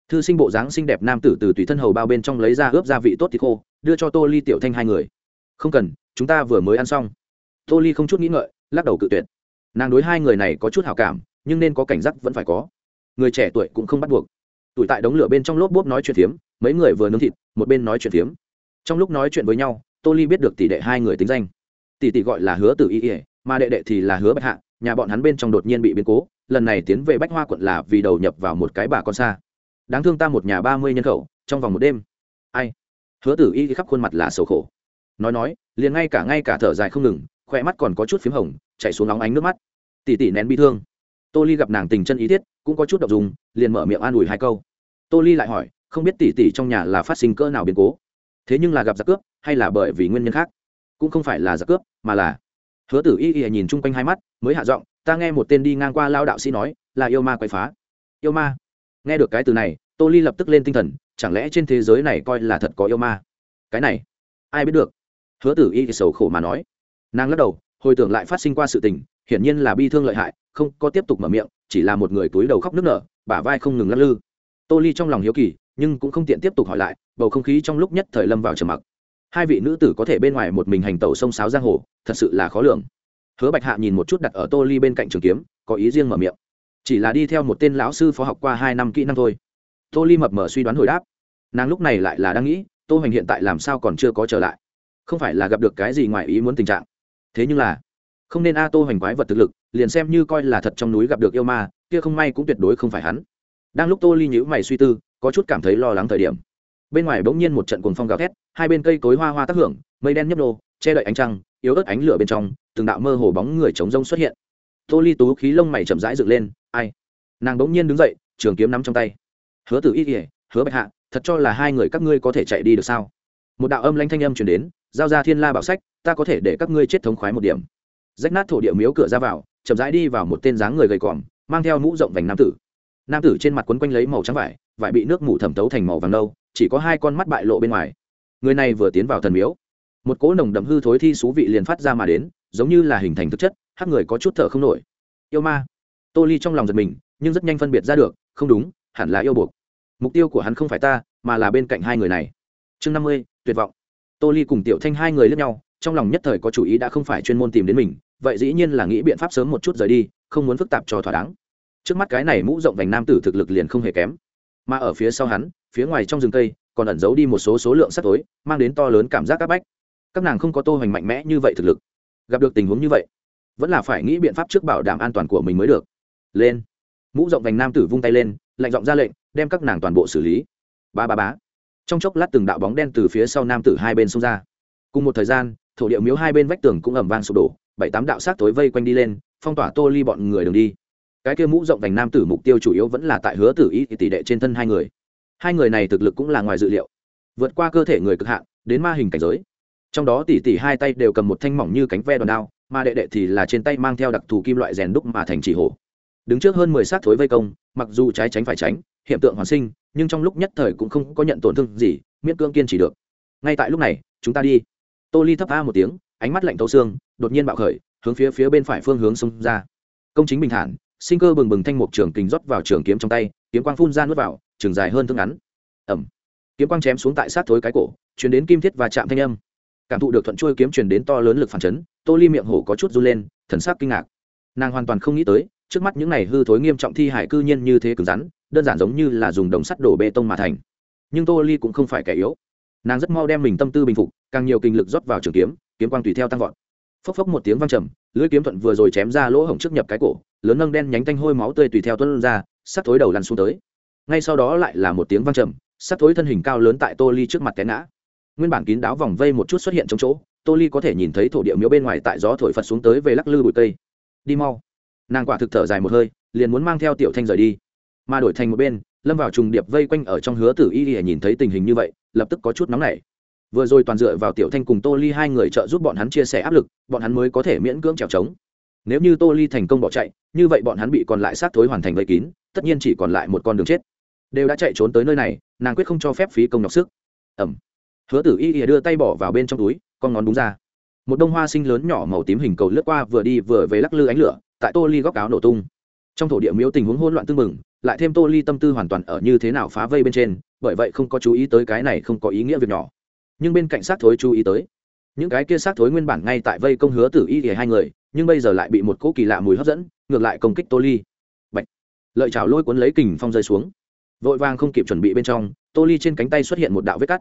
Thư sinh bộ dáng xinh đẹp nam tử từ tùy thân hầu bao bên trong lấy ra ướp gia vị tốt thì khô, đưa cho tô ly tiểu thanh hai người. Không cần, chúng ta vừa mới ăn xong. Tô ly không chút nghĩ ngợi, lắc đầu cự tuyệt. Nàng đối hai người này có chút hào cảm, nhưng nên có cảnh giác vẫn phải có. Người trẻ tuổi cũng không bắt buộc. Tuổi tại đống lửa bên trong lốp bốp nói chuyện phiếm, mấy người vừa nướng thịt, một bên nói chuyện phiếm. Trong lúc nói chuyện với nhau, tô ly biết được tỷ đ ệ hai người tính danh tỷ tỷ gọi là hứa tử y ỉa mà đệ đệ thì là hứa bạch hạ, nhà bọn hắn bên trong đột nhiên bị biến cố, lần này tiến về bách hoa quận là vì đầu nhập vào một cái bà con xa. Đáng thương ta một nhà ba mươi nhân khẩu, trong vòng một đêm. Ai? Hứa tử y khắp khuôn mặt là sầu khổ. Nói nói, liền ngay cả ngay cả thở dài không ngừng khoe mắt còn có chút p h í m hồng chạy xuống nóng ánh nước mắt. Tỉ tỉ nén bi thương. Tô ly gặp nàng tình chân ý thiết, cũng có chút đ ộ dùng liền mở miệng an ủi hai câu. Tô ly lại hỏi, không biết tỉ tỉ trong nhà là phát sinh cỡ nào biến cố? Thế nhưng là gặp giặc cướp, hay là bởi vì nguyên nhân khác? cũng không phải là giặc cướp, mà là hứa tử y y nhìn chung quanh hai mắt, mới hạ giọng, ta nghe một tên đi ngang qua lao đạo sĩ nói, là yêu ma quay phá. Yêu ma? Nghe được cái từ này, tô ly lập tức lên tinh thần, chẳng lẽ trên thế giới này coi là thật có yêu ma? Cái này, ai biết được? Hứa tử y sầu khổ mà nói. Nàng lắc đầu, hồi tưởng lại phát sinh qua sự tình, hiển nhiên là bi thương lợi hại, không có tiếp tục mở miệng, chỉ là một người túi đầu khóc nước nở, bả vai không ngừng lắc lư. Tô ly trong lòng hiếu kỳ, nhưng cũng không tiện tiếp tục hỏi lại, bầu không khí trong lúc nhất thời lâm vào trầm mặc hai vị nữ tử có thể bên ngoài một mình hành tẩu sông sáo giang hồ, thật sự là khó lường. Hứa bạch hạ nhìn một chút đặt ở tô ly bên cạnh trường kiếm, có ý riêng mở miệng. Chỉ là đi theo một tên lão sư phó học qua hai năm kỹ năng thôi. Tô ly mập mờ suy đoán hồi đáp. Nàng lúc này lại là đang nghĩ, tô hoành hiện tại làm sao còn chưa có trở lại? Không phải là gặp được cái gì ngoài ý muốn tình trạng. Thế nhưng là, không nên a à tô hoành quái vật thực lực, liền xem như coi là thật trong núi gặp được yêu ma, kia không may cũng tuyệt đối không phải hắn. Đang lúc tô ly nhữ mày suy tư, có chút cảm thấy lo lắng thời điểm bên ngoài bỗng nhiên một trận cuồng phong gào thét, hai bên cây cối hoa hoa tắc hưởng, mây đen nhấp nô, che đậy ánh trăng, yếu ớt ánh lửa bên trong, từng đạo mơ hồ bóng người chống rông xuất hiện. Tô ly tú khí lông mày chậm rãi dựng lên, ai? Nàng bỗng nhiên đứng dậy, trường kiếm nắm trong tay. Hứa tử y ỉa hứa bạch hạ, thật cho là hai người các ngươi có thể chạy đi được sao? Một đạo âm lanh thanh âm chuyển đến, giao ra thiên la bảo sách, ta có thể để các ngươi chết thống khoái một điểm. Rách nát thổ địa miếu cửa ra vào, chậm rãi đi vào một tên dáng người gầy còm, mang theo mũ rộng vành nam tử. Nam tử trên mặt quấn quanh lấy màu trắng vải vải bị nước mủ thẩm tấu thành màu vàng nâu, chỉ có hai con mắt bại lộ bên ngoài. Người này vừa tiến vào thần miếu, một cỗ nồng đậm hư thối thi xú vị liền phát ra mà đến, giống như là hình thành thực chất hát người có chút thở không nổi. Yêu ma. Tô ly trong lòng giật mình, nhưng rất nhanh phân biệt ra được, không đúng, hẳn là yêu buộc. Mục tiêu của hắn không phải ta, mà là bên cạnh hai người này. Chương năm mươi, tuyệt vọng. Tô ly cùng tiểu thanh hai người lướt nhau, trong lòng nhất thời có chủ ý đã không phải chuyên môn tìm đến mình, vậy dĩ nhiên là nghĩ biện pháp sớm một chút rời đi, không muốn phức tạp cho thỏa đáng. Trước mắt cái này mũ rộng vành nam tử thực lực liền không hề kém mà ở phía sau hắn, phía ngoài trong rừng cây, còn ẩn giấu đi một số số lượng sắt tối, mang đến to lớn cảm giác áp bách. Các nàng không có tô hoành mạnh mẽ như vậy thực lực. Gặp được tình huống như vậy, vẫn là phải nghĩ biện pháp trước bảo đảm an toàn của mình mới được. Lên. Mũ rộng vành nam tử vung tay lên, lạnh giọng ra lệnh, đem các nàng toàn bộ xử lý. Ba ba bá trong chốc lát từng đạo bóng đen từ phía sau nam tử hai bên xông ra. Cùng một thời gian, thổ địa miếu hai bên vách tường cũng ẩm vang sụp đổ, bảy tám đạo sát tối vây quanh đi lên, phong tỏa tô ly bọn người đường đi cái kia mũ rộng vành nam tử mục tiêu chủ yếu vẫn là tại hứa tử y tỷ đệ trên thân hai người. Hai người này thực lực cũng là ngoài dự liệu, vượt qua cơ thể người cực hạn, đến ma hình cảnh giới. Trong đó tỷ tỷ hai tay đều cầm một thanh mỏng như cánh ve đòn đao, mà đệ đệ thì là trên tay mang theo đặc thù kim loại rèn đúc mà thành chỉ hổ. Đứng trước hơn mười sát thối vây công, mặc dù trái tránh phải tránh, hiện tượng hoàn sinh, nhưng trong lúc nhất thời cũng không có nhận tổn thương gì, miễn cưỡng kiên trì được. Ngay tại lúc này, chúng ta đi. Tô ly thấp a một tiếng, ánh mắt lạnh thấu xương, đột nhiên bạo khởi, hướng phía phía bên phải phương hướng xông ra. Công chính bình thản sinh cơ bừng bừng thanh mục trường kình rót vào trường kiếm trong tay, kiếm quang phun ra nuốt vào, trường dài hơn thương ngắn. Ẩm kiếm quang chém xuống tại sát thối cái cổ chuyển đến kim thiết và chạm thanh âm. Cảm thụ được thuận trôi kiếm chuyển đến to lớn lực phản chấn, tô ly miệng hổ có chút run lên, thần sắc kinh ngạc. Nàng hoàn toàn không nghĩ tới, trước mắt những này hư thối nghiêm trọng thi hải cư nhiên như thế cứng rắn, đơn giản giống như là dùng đồng sắt đổ bê tông mà thành. Nhưng tô ly cũng không phải kẻ yếu. Nàng rất mau đem mình tâm tư bình phục, càng nhiều kinh lực rót vào trường kiếm kiếm quang tùy theo tăng vọt. Phốc phốc một tiếng vang trầm, lưỡi kiếm thuận vừa rồi chém ra lỗ hổng trước nhập cái cổ lớn nâng đen nhánh tanh hôi máu tươi tùy theo tuân ra, sắt thối đầu lăn xuống tới. Ngay sau đó lại là một tiếng văng trầm, sắt thối thân hình cao lớn tại tô ly trước mặt té ngã. Nguyên bản kín đáo vòng vây một chút xuất hiện trong chỗ, tô ly có thể nhìn thấy thổ địa miếu bên ngoài tại gió thổi phật xuống tới về lắc lư bụi tây đi mau. Nàng quả thực thở dài một hơi, liền muốn mang theo tiểu thanh rời đi. Mà đổi thành một bên, lâm vào trùng điệp vây quanh ở trong hứa tử y y nhìn thấy tình hình như vậy, lập tức có chút nóng nảy. Vừa rồi toàn dựa vào tiểu thanh cùng tô ly hai người trợ giúp bọn hắn chia sẻ áp lực, bọn hắn mới có thể miễn cưỡng trèo trống nếu như tô ly thành công bỏ chạy, như vậy bọn hắn bị còn lại sát thối hoàn thành vây kín, tất nhiên chỉ còn lại một con đường chết. Đều đã chạy trốn tới nơi này, nàng quyết không cho phép phí công nhọc sức. Ẩm. Hứa tử y ỉa đưa tay bỏ vào bên trong túi, con ngón đúng ra. Một đông hoa sinh lớn nhỏ màu tím hình cầu lướt qua, vừa đi vừa về lắc lư ánh lửa, tại tô ly góc áo nổ tung. Trong thổ địa miếu tình huống hỗn loạn tương mừng lại thêm tô ly tâm tư hoàn toàn ở như thế nào phá vây bên trên, bởi vậy không có chú ý tới cái này không có ý nghĩa việc nhỏ. Nhưng bên cạnh sát thối chú ý tới, những cái kia sát thối nguyên bản ngay tại vây công hứa tử y thì hai người nhưng bây giờ lại bị một cỗ kỳ lạ mùi hấp dẫn, ngược lại công kích tô ly. Bạch. lợi chảo lôi cuốn lấy kình phong rơi xuống. Vội vàng không kịp chuẩn bị bên trong, tô ly trên cánh tay xuất hiện một đạo vết cắt.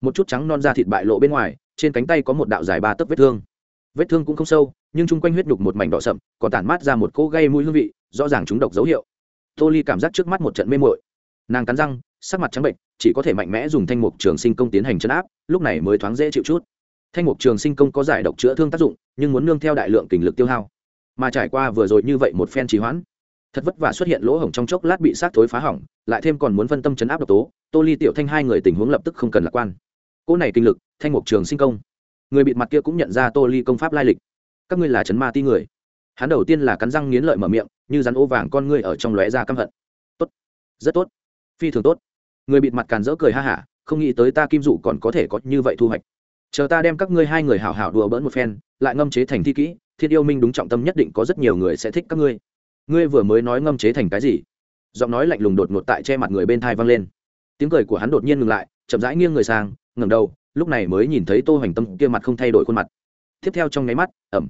Một chút trắng non da thịt bại lộ bên ngoài, trên cánh tay có một đạo dài ba tấc vết thương. Vết thương cũng không sâu, nhưng chung quanh huyết đục một mảnh đỏ sậm, còn tản mát ra một cỗ gây mũi hương vị, rõ ràng chúng độc dấu hiệu. Tô ly cảm giác trước mắt một trận mê mội nàng cắn răng, sắc mặt trắng bệnh chỉ có thể mạnh mẽ dùng thanh mục trường sinh công tiến hành chấn áp, lúc này mới thoáng dễ chịu chút thanh mục trường sinh công có giải độc chữa thương tác dụng, nhưng muốn nương theo đại lượng kình lực tiêu hao. Mà trải qua vừa rồi như vậy một phen trì hoãn, thật vất vả xuất hiện lỗ hổng trong chốc lát bị sát thối phá hỏng, lại thêm còn muốn phân tâm chấn áp độc tố, tô ly, tiểu thanh hai người tình huống lập tức không cần lạc quan. Cỗ này kinh lực, thanh mục trường sinh công. Người bị mặt kia cũng nhận ra tô ly công pháp lai lịch. Các ngươi là chấn ma ti người. Hắn đầu tiên là cắn răng nghiến lợi mở miệng, như rắn ô vàng con ngươi ở trong lóe ra căm hận. Tốt. Rất tốt. Phi thường tốt. Người bị mặt càn dỡ cười ha hả, không nghĩ tới ta kim dụ còn có thể có như vậy thu hoạch chờ ta đem các ngươi hai người hảo hảo đùa bỡn một phen, lại ngâm chế thành thi kỹ, thiên yêu minh đúng trọng tâm nhất định có rất nhiều người sẽ thích các ngươi. Ngươi vừa mới nói ngâm chế thành cái gì? Giọng nói lạnh lùng đột ngột tại che mặt người bên thai vang lên. Tiếng cười của hắn đột nhiên ngừng lại, chậm rãi nghiêng người sang, ngẩng đầu, lúc này mới nhìn thấy tô hoành tâm kia mặt không thay đổi khuôn mặt. Tiếp theo trong nháy mắt ẩm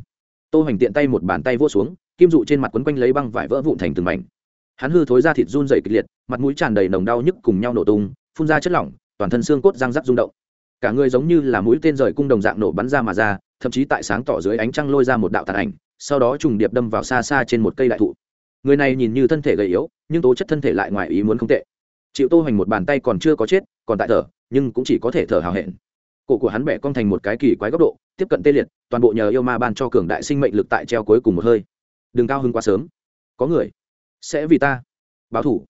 tô hoành tiện tay một bàn tay vỗ xuống, kim dụ trên mặt quấn quanh lấy băng vải vỡ vụn thành từng mảnh. Hắn hư thối ra thịt run rẩy kịch liệt, mặt mũi tràn đầy nồng đau nhức cùng nhau nổ tung, phun ra chất lỏng, toàn thân xương cốt răng rắc rung động cả người giống như là mũi tên rời cung đồng dạng nổ bắn ra mà ra, thậm chí tại sáng tỏ dưới ánh trăng lôi ra một đạo tàn ảnh, sau đó trùng điệp đâm vào xa xa trên một cây đại thụ. Người này nhìn như thân thể gầy yếu, nhưng tố chất thân thể lại ngoài ý muốn không tệ. Chịu tô hoành một bàn tay còn chưa có chết, còn tại thở, nhưng cũng chỉ có thể thở hào hẹn. Cổ của hắn bẻ cong thành một cái kỳ quái góc độ, tiếp cận tê liệt, toàn bộ nhờ yêu ma ban cho cường đại sinh mệnh lực tại treo cuối cùng một hơi. Đừng cao hứng quá sớm. Có người sẽ vì ta báo thủ.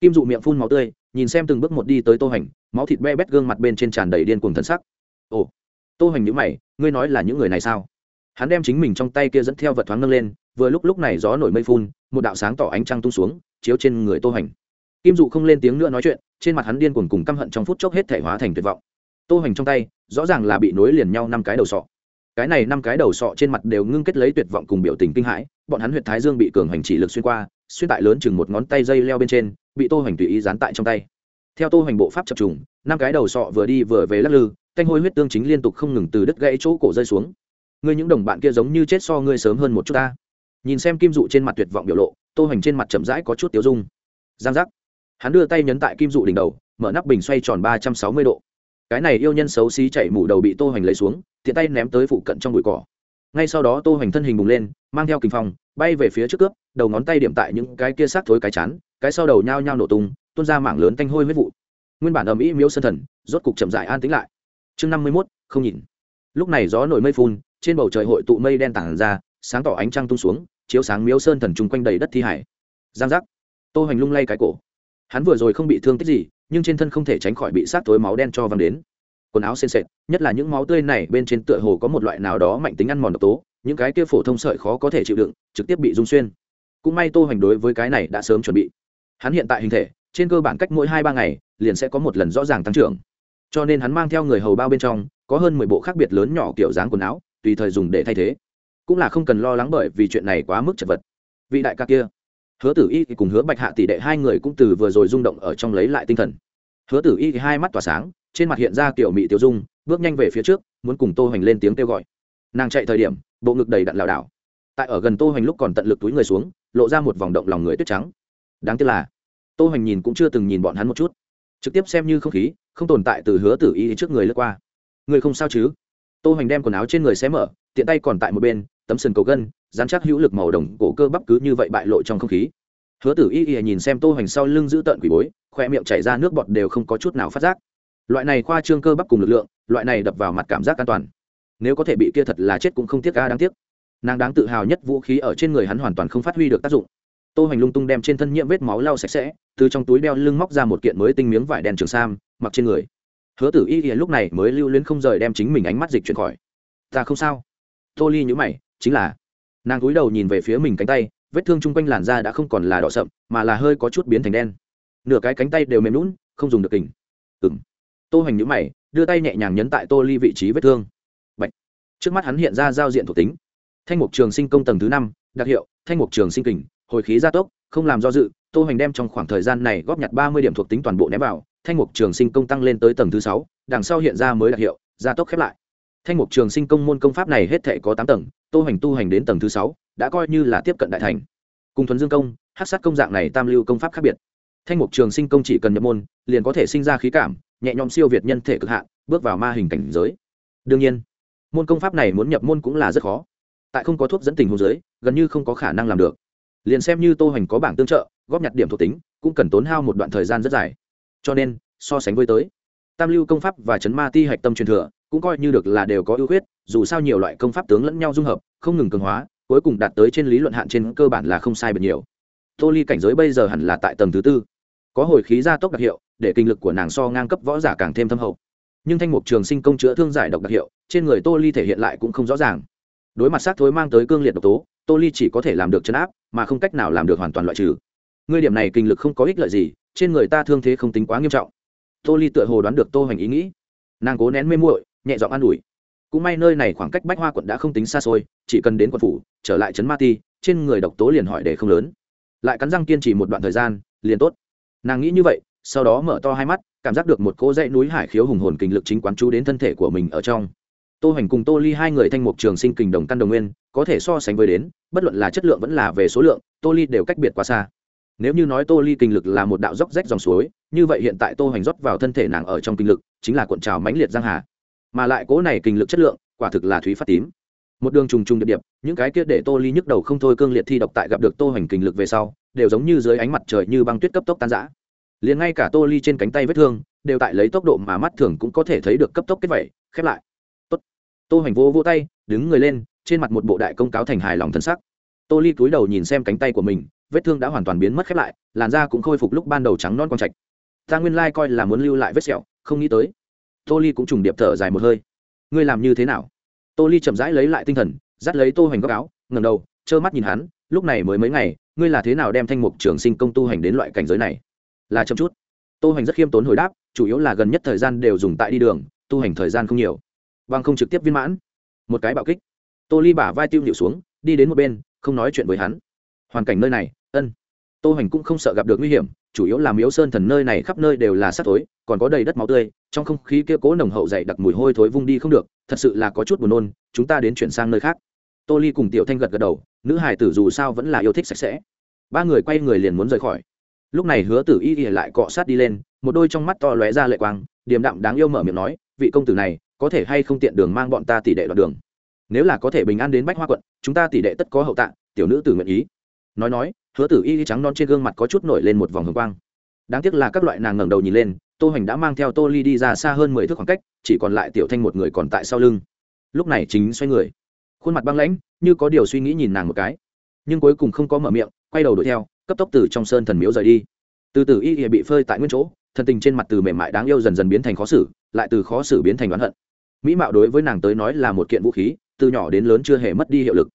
Kim dụ miệng phun máu tươi, nhìn xem từng bước một đi tới tô hành máu thịt be bét gương mặt bên trên tràn đầy điên cuồng thần sắc. Ồ, tô hoành nhữ mày, ngươi nói là những người này sao? Hắn đem chính mình trong tay kia dẫn theo vật thoáng nâng lên, vừa lúc lúc này gió nổi mây phun, một đạo sáng tỏ ánh trăng tung xuống, chiếu trên người tô hoành. Kim dụ không lên tiếng nữa nói chuyện, trên mặt hắn điên cuồng cùng căm hận trong phút chốc hết thể hóa thành tuyệt vọng. Tô hoành trong tay, rõ ràng là bị nối liền nhau năm cái đầu sọ. Cái này năm cái đầu sọ trên mặt đều ngưng kết lấy tuyệt vọng cùng biểu tình kinh hãi, bọn hắn huyệt thái dương bị cường hành chỉ lực xuyên qua, xuyên tại lớn chừng một ngón tay dây leo bên trên, bị tô hoành tùy ý dán tại trong tay theo tô hoành bộ pháp chập trùng, năm cái đầu sọ vừa đi vừa về lắc lư canh hôi huyết tương chính liên tục không ngừng từ đứt gãy chỗ cổ rơi xuống. Ngươi những đồng bạn kia giống như chết so ngươi sớm hơn một chút ta. Nhìn xem kim dụ trên mặt tuyệt vọng biểu lộ, tô hoành trên mặt chậm rãi có chút tiêu dung. Giang giác. Hắn đưa tay nhấn tại kim dụ đỉnh đầu, mở nắp bình xoay tròn ba trăm sáu mươi độ. Cái này yêu nhân xấu xí chạy mủ đầu bị tô hoành lấy xuống, tiện tay ném tới phụ cận trong bụi cỏ. Ngay sau đó tô hoành thân hình bùng lên, mang theo kình phong, bay về phía trước cướp, đầu ngón tay điểm tại những cái kia xác thối cái chán, cái sau đầu nhao nhao nổ tung tuôn ra mảng lớn tanh hôi huyết vụ. Nguyên bản ầm ĩ miếu sơn thần, rốt cục chậm rãi an tĩnh lại. Chương năm mươi mốt, không nhìn. Lúc này gió nổi mây phun, trên bầu trời hội tụ mây đen tản ra, sáng tỏ ánh trăng tung xuống, chiếu sáng miếu sơn thần chung quanh đầy đất thi hải. Giang giác. Tô hoành lung lay cái cổ. Hắn vừa rồi không bị thương tích gì, nhưng trên thân không thể tránh khỏi bị sát tối máu đen cho văng đến. Quần áo sên xệ nhất là những máu tươi này bên trên tựa hồ có một loại nào đó mạnh tính ăn mòn độc tố, những cái kia phổ thông sợi khó có thể chịu đựng, trực tiếp bị rung xuyên. Cũng may tô hoành đối với cái này đã sớm chuẩn bị. Hắn hiện tại hình thể trên cơ bản cách mỗi hai ba ngày, liền sẽ có một lần rõ ràng tăng trưởng. Cho nên hắn mang theo người hầu bao bên trong, có hơn mười bộ khác biệt lớn nhỏ kiểu dáng quần áo, tùy thời dùng để thay thế. Cũng là không cần lo lắng bởi vì chuyện này quá mức chật vật. Vị đại ca kia, hứa tử y cùng hứa bạch hạ tỷ đệ hai người cũng từ vừa rồi rung động ở trong lấy lại tinh thần. Hứa tử y hai mắt tỏa sáng, trên mặt hiện ra kiểu mị tiêu dung, bước nhanh về phía trước, muốn cùng tô hoành lên tiếng kêu gọi. Nàng chạy thời điểm, bộ ngực đầy đặn lảo đảo. Tại ở gần tô hoành lúc còn tận lực túi người xuống, lộ ra một vòng động lòng người tuyết trắng. Đáng tiếc là tô hoành nhìn cũng chưa từng nhìn bọn hắn một chút. Trực tiếp xem như không khí, không tồn tại từ hứa tử y trước người lướt qua. Người không sao chứ? Tô hoành đem quần áo trên người xé mở, tiện tay còn tại một bên, tấm sườn cầu gân, dán chắc hữu lực màu đồng cổ cơ bắp cứ như vậy bại lộ trong không khí. Hứa tử y y nhìn xem tô hoành sau lưng giữ tợn quỷ bối, khoe miệng chảy ra nước bọt đều không có chút nào phát giác. Loại này khoa trương cơ bắp cùng lực lượng, loại này đập vào mặt cảm giác an toàn. Nếu có thể bị kia thật là chết cũng không tiếc ga đáng tiếc. Nàng đáng tự hào nhất vũ khí ở trên người hắn hoàn toàn không phát huy được tác dụng tô Hành lung tung đem trên thân nhiễm vết máu lau sạch sẽ, từ trong túi đeo lưng móc ra một kiện mới tinh miếng vải đen trường sam, mặc trên người. Hứa tử y hiện lúc này mới lưu luyến không rời đem chính mình ánh mắt dịch chuyển khỏi. Ta không sao. Tô ly nhữ mày, chính là. Nàng cúi đầu nhìn về phía mình cánh tay, vết thương chung quanh làn da đã không còn là đỏ sậm, mà là hơi có chút biến thành đen. Nửa cái cánh tay đều mềm lún không dùng được kình. Ừng tô Hành nhữ mày, đưa tay nhẹ nhàng nhấn tại tô ly vị trí vết thương. Bạch. trước mắt hắn hiện ra giao diện thuộc tính. Thanh mục trường sinh công tầng thứ năm, đặc hiệu, thanh mục trường sinh kình hồi khí gia tốc, không làm do dự, tô hoành đem trong khoảng thời gian này góp nhặt ba mươi điểm thuộc tính toàn bộ ném vào, thanh mục trường sinh công tăng lên tới tầng thứ sáu, đằng sau hiện ra mới đạt hiệu, gia tốc khép lại. Thanh mục trường sinh công môn công pháp này hết thể có tám tầng, tô hoành tu hành đến tầng thứ sáu, đã coi như là tiếp cận đại thành. Cùng thuần dương công, hắc sát công dạng này tam lưu công pháp khác biệt. Thanh mục trường sinh công chỉ cần nhập môn, liền có thể sinh ra khí cảm, nhẹ nhõm siêu việt nhân thể cực hạn, bước vào ma hình cảnh giới. Đương nhiên, môn công pháp này muốn nhập môn cũng là rất khó. Tại không có thuốc dẫn tình hồ giới gần như không có khả năng làm được liền xem như tô hoành có bảng tương trợ, góp nhặt điểm thuộc tính, cũng cần tốn hao một đoạn thời gian rất dài. Cho nên, so sánh với tới, tam lưu công pháp và chấn ma ti hạch tâm truyền thừa, cũng coi như được là đều có ưu khuyết, dù sao nhiều loại công pháp tướng lẫn nhau dung hợp, không ngừng cường hóa, cuối cùng đạt tới trên lý luận hạn trên cơ bản là không sai biệt nhiều. Tô ly cảnh giới bây giờ hẳn là tại tầng thứ tư. Có hồi khí gia tốc đặc hiệu, để kinh lực của nàng so ngang cấp võ giả càng thêm thâm hậu. Nhưng thanh mục trường sinh công chữa thương giải độc đặc hiệu, trên người tô ly thể hiện lại cũng không rõ ràng. Đối mặt sát thối mang tới cương liệt độc tố, tô ly chỉ có thể làm được chấn áp mà không cách nào làm được hoàn toàn loại trừ. Ngươi điểm này kinh lực không có ích lợi gì, trên người ta thương thế không tính quá nghiêm trọng. Tô ly tựa hồ đoán được tô hoành ý nghĩ. Nàng cố nén mê muội, nhẹ giọng an ủi. Cũng may nơi này khoảng cách bách hoa quận đã không tính xa xôi, chỉ cần đến quận phủ, trở lại trấn ma ti, trên người độc tố liền hỏi để không lớn. Lại cắn răng kiên trì một đoạn thời gian, liền tốt. Nàng nghĩ như vậy, sau đó mở to hai mắt, cảm giác được một cỗ dãy núi hải khiếu hùng hồn kinh lực chính quán chú đến thân thể của mình ở trong tô hoành cùng tô ly hai người thanh mục trường sinh kình đồng căn đồng nguyên, có thể so sánh với đến, bất luận là chất lượng vẫn là về số lượng, tô ly đều cách biệt quá xa. Nếu như nói tô ly kinh lực là một đạo dốc rách dòng suối, như vậy hiện tại tô hoành rót vào thân thể nàng ở trong kinh lực, chính là cuộn trào mãnh liệt giang hà. Mà lại cố này kinh lực chất lượng, quả thực là thúy phát tím. Một đường trùng trùng điệp điệp, những cái kia để tô ly nhức đầu không thôi cương liệt thi độc tại gặp được tô hoành kinh lực về sau, đều giống như dưới ánh mặt trời như băng tuyết cấp tốc tan rã. Liền ngay cả tô ly trên cánh tay vết thương, đều tại lấy tốc độ mà mắt thường cũng có thể thấy được cấp tốc kết vẩy khép lại tô hoành vô vô tay, đứng người lên, trên mặt một bộ đại công cáo thành hài lòng thân sắc. Tô ly cúi đầu nhìn xem cánh tay của mình, vết thương đã hoàn toàn biến mất khép lại, làn da cũng khôi phục lúc ban đầu trắng non con trạch. Ta nguyên lai coi là muốn lưu lại vết sẹo, không nghĩ tới. Tô ly cũng trùng điệp thở dài một hơi. Ngươi làm như thế nào? Tô ly chậm rãi lấy lại tinh thần, dắt lấy tô hoành góc áo, ngẩng đầu, trơ mắt nhìn hắn, lúc này mới mấy ngày, ngươi là thế nào đem thanh mục trường sinh công tu hành đến loại cảnh giới này? Là chậm chút. Tô hoành rất khiêm tốn hồi đáp, chủ yếu là gần nhất thời gian đều dùng tại đi đường, tu hành thời gian không nhiều bằng không trực tiếp viên mãn. Một cái bạo kích. Tô ly bả vai tiêu nhịu xuống, đi đến một bên, không nói chuyện với hắn. Hoàn cảnh nơi này, ân. Tô hoành cũng không sợ gặp được nguy hiểm, chủ yếu là miếu sơn thần nơi này khắp nơi đều là sắc thối, còn có đầy đất máu tươi, trong không khí kia cố nồng hậu dày đặc mùi hôi thối vung đi không được, thật sự là có chút buồn nôn, chúng ta đến chuyển sang nơi khác. Tô ly cùng tiểu thanh gật gật đầu, nữ hải tử dù sao vẫn là yêu thích sạch sẽ. Ba người quay người liền muốn rời khỏi. Lúc này hứa tử y ỉa lại cọ sát đi lên, một đôi trong mắt to lóe ra lệ quang, điềm đạm đáng yêu mở miệng nói, vị công tử này có thể hay không tiện đường mang bọn ta tỷ đệ đoạn đường. Nếu là có thể bình an đến bách hoa quận, chúng ta tỷ đệ tất có hậu tạ, tiểu nữ tử nguyện ý. Nói nói, hứa tử y trắng non trên gương mặt có chút nổi lên một vòng hồng quang. Đáng tiếc là các loại nàng ngẩng đầu nhìn lên, tô hoành đã mang theo tô ly đi ra xa hơn mười thước khoảng cách, chỉ còn lại tiểu thanh một người còn tại sau lưng. Lúc này chính xoay người. Khuôn mặt băng lãnh, như có điều suy nghĩ nhìn nàng một cái. Nhưng cuối cùng không có mở miệng, quay đầu đuổi theo, cấp tốc từ trong sơn thần miếu rời đi. Từ từ y bị phơi tại nguyên chỗ, thần tình trên mặt từ mềm mại đáng yêu dần dần biến thành khó xử, lại từ khó xử biến thành oán hận mỹ mạo đối với nàng tới nói là một kiện vũ khí, từ nhỏ đến lớn chưa hề mất đi hiệu lực.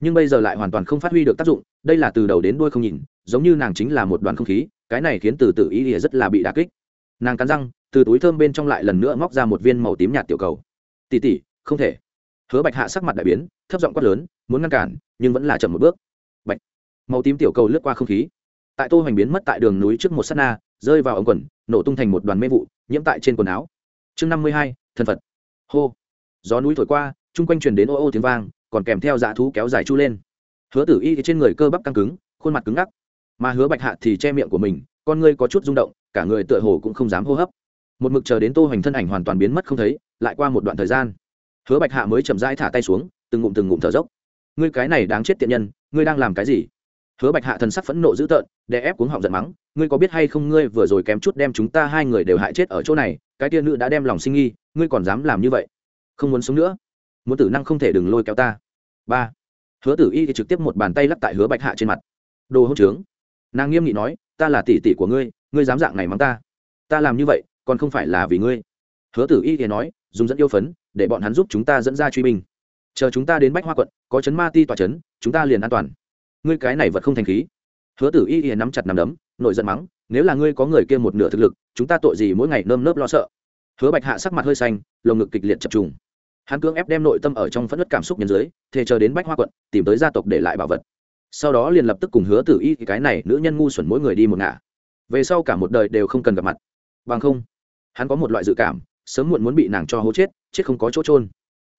Nhưng bây giờ lại hoàn toàn không phát huy được tác dụng, đây là từ đầu đến đuôi không nhìn, giống như nàng chính là một đoàn không khí, cái này khiến từ tử ý ỉa rất là bị đà kích. Nàng cắn răng, từ túi thơm bên trong lại lần nữa móc ra một viên màu tím nhạt tiểu cầu. Tỉ tỉ không thể. Hứa bạch hạ sắc mặt đại biến, thấp giọng quát lớn, muốn ngăn cản, nhưng vẫn là chậm một bước. Bạch. Màu tím tiểu cầu lướt qua không khí. Tại tô hoành biến mất tại đường núi trước một s á t na, rơi vào ống quần, nổ tung thành một đoàn mê vụ, nhiễm tại trên quần áo. Chương năm mươi hai, thân phật hô. Gió núi thổi qua, chung quanh truyền đến ô ô tiếng vang, còn kèm theo dạ thú kéo dài chu lên. Hứa tử y thì trên người cơ bắp căng cứng, khuôn mặt cứng ngắc. Mà hứa bạch hạ thì che miệng của mình, con ngươi có chút rung động, cả người tựa hồ cũng không dám hô hấp. Một mực chờ đến tô hoành thân ảnh hoàn toàn biến mất không thấy, lại qua một đoạn thời gian. Hứa bạch hạ mới chậm rãi thả tay xuống, từng ngụm từng ngụm thở dốc. Ngươi cái này đáng chết tiện nhân, ngươi đang làm cái gì? Hứa bạch hạ thần sắc phẫn nộ dữ tợn, đè ép cuống họng giận mắng, ngươi có biết hay không ngươi vừa rồi kém chút đem chúng ta hai người đều hại chết ở chỗ này cái tia nữ đã đem lòng sinh nghi, ngươi còn dám làm như vậy? Không muốn sống nữa. Muốn tử năng không thể đừng lôi kéo ta. Ba. Hứa tử y thì trực tiếp một bàn tay lắp tại hứa bạch hạ trên mặt. Đồ hỗn trướng. Nàng nghiêm nghị nói, ta là tỷ tỷ của ngươi ngươi dám dạng này mắng ta. Ta làm như vậy, còn không phải là vì ngươi. Hứa tử y thì nói, dùng dẫn yêu phấn, để bọn hắn giúp chúng ta dẫn ra truy binh. Chờ chúng ta đến bách hoa quận, có chấn ma ti tòa chấn, chúng ta liền an toàn. Ngươi cái này vật không thành khí. Hứa tử y thì nắm chặt nằm đấm nội giận mắng nếu là ngươi có người kia một nửa thực lực, chúng ta tội gì mỗi ngày nơm nớp lo sợ? Hứa bạch hạ sắc mặt hơi xanh, lồng ngực kịch liệt chập trùng. Hắn cưỡng ép đem nội tâm ở trong phẫn nứt cảm xúc nhân dưới, thề chờ đến bách hoa quận, tìm tới gia tộc để lại bảo vật. Sau đó liền lập tức cùng hứa tử y, cái này nữ nhân ngu xuẩn mỗi người đi một ngả. Về sau cả một đời đều không cần gặp mặt. Bằng không, hắn có một loại dự cảm, sớm muộn muốn bị nàng cho hố chết chết không có chỗ chôn.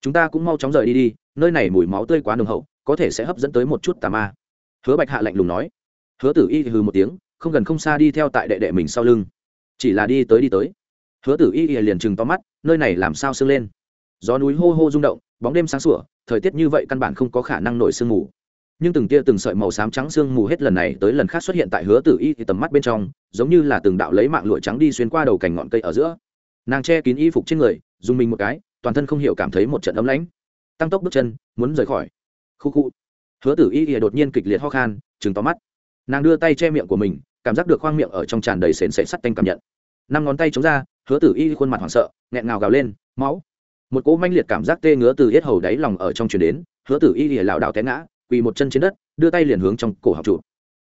chúng ta cũng mau chóng rời đi đi, nơi này mùi máu tươi quá nồng hậu, có thể sẽ hấp dẫn tới một chút tà ma. Hứa bạch hạ lạnh lùng nói. Hứa tử y hừ một tiếng không gần không xa đi theo tại đệ đệ mình sau lưng. Chỉ là đi tới đi tới. Hứa tử y ỉa liền chừng to mắt, nơi này làm sao sưng lên? Gió núi hô hô rung động, bóng đêm sáng sủa, thời tiết như vậy căn bản không có khả năng nổi sương mù. Nhưng từng tia từng sợi màu xám trắng sương mù hết lần này tới lần khác xuất hiện tại hứa tử y thì tầm mắt bên trong, giống như là từng đạo lấy mạng lụa trắng đi xuyên qua đầu cành ngọn cây ở giữa. Nàng che kín y phục trên người, dùng mình một cái, toàn thân không hiểu cảm thấy một trận ấm lãnh. Tăng tốc bước chân, muốn rời khỏi. Khu khu. Hứa tử y thì đột nhiên kịch liệt ho khan chừng to mắt nàng đưa tay che miệng của mình, cảm giác được khoang miệng ở trong tràn đầy sền sệ sắt tanh cảm nhận. Năm ngón tay chống ra, hứa tử y khuôn mặt hoảng sợ, nghẹn ngào gào lên, máu! Một cỗ manh liệt cảm giác tê ngứa từ yết hầu đáy lòng ở trong chuyển đến, hứa tử y lìa lảo đảo té ngã, quỳ một chân trên đất, đưa tay liền hướng trong cổ học trụ.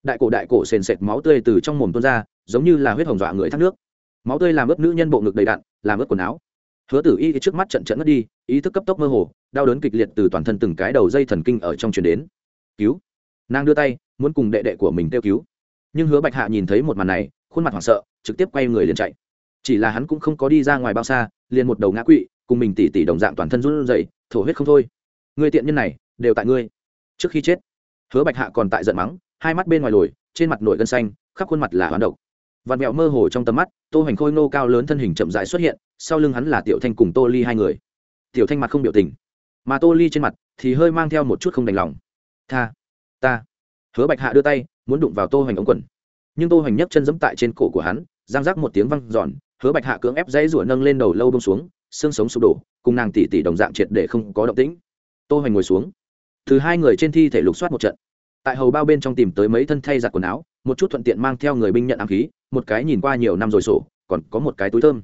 Đại cổ đại cổ sền sệt máu tươi từ trong mồm tuôn ra, giống như là huyết hồng dọa người thác nước. Máu tươi làm ướt nữ nhân bộ ngực đầy đặn, làm ướt quần áo. Hứa tử y trước mắt trận trận ngất đi, ý thức cấp tốc mơ hồ, đau đớn kịch liệt từ toàn thân từng cái đầu dây thần kinh ở trong chuyển đến. Cứu! Nàng đưa tay muốn cùng đệ đệ của mình kêu cứu. Nhưng hứa bạch hạ nhìn thấy một màn này, khuôn mặt hoảng sợ, trực tiếp quay người liền chạy. Chỉ là hắn cũng không có đi ra ngoài bao xa, liền một đầu ngã quỵ, cùng mình tỉ tỉ đồng dạng toàn thân run rẩy, thổ huyết không thôi. Người tiện nhân này, đều tại ngươi. Trước khi chết, hứa bạch hạ còn tại giận mắng, hai mắt bên ngoài lồi, trên mặt nổi gân xanh, khắp khuôn mặt là hoán độc. Vạt mẹo mơ hồ trong tầm mắt, tô hoành khôi nô cao lớn thân hình chậm rãi xuất hiện, sau lưng hắn là tiểu thanh cùng tô ly hai người. Tiểu thanh mặt không biểu tình, mà tô ly trên mặt thì hơi mang theo một chút không đành lòng. Tha, ta hứa bạch hạ đưa tay, muốn đụng vào tô hoành ống quần. Nhưng tô hoành nhấc chân giẫm tại trên cổ của hắn, giang rác một tiếng văng giòn hứa bạch hạ cưỡng ép dãy rủa nâng lên đầu lâu bông xuống, xương sống sụp đổ, cùng nàng tỉ tỉ đồng dạng triệt để không có động tĩnh. Tô hoành ngồi xuống. Từ hai người trên thi thể lục soát một trận. Tại hầu bao bên trong tìm tới mấy thân thay giặt quần áo, một chút thuận tiện mang theo người binh nhận ám khí, một cái nhìn qua nhiều năm rồi sổ, còn có một cái túi thơm.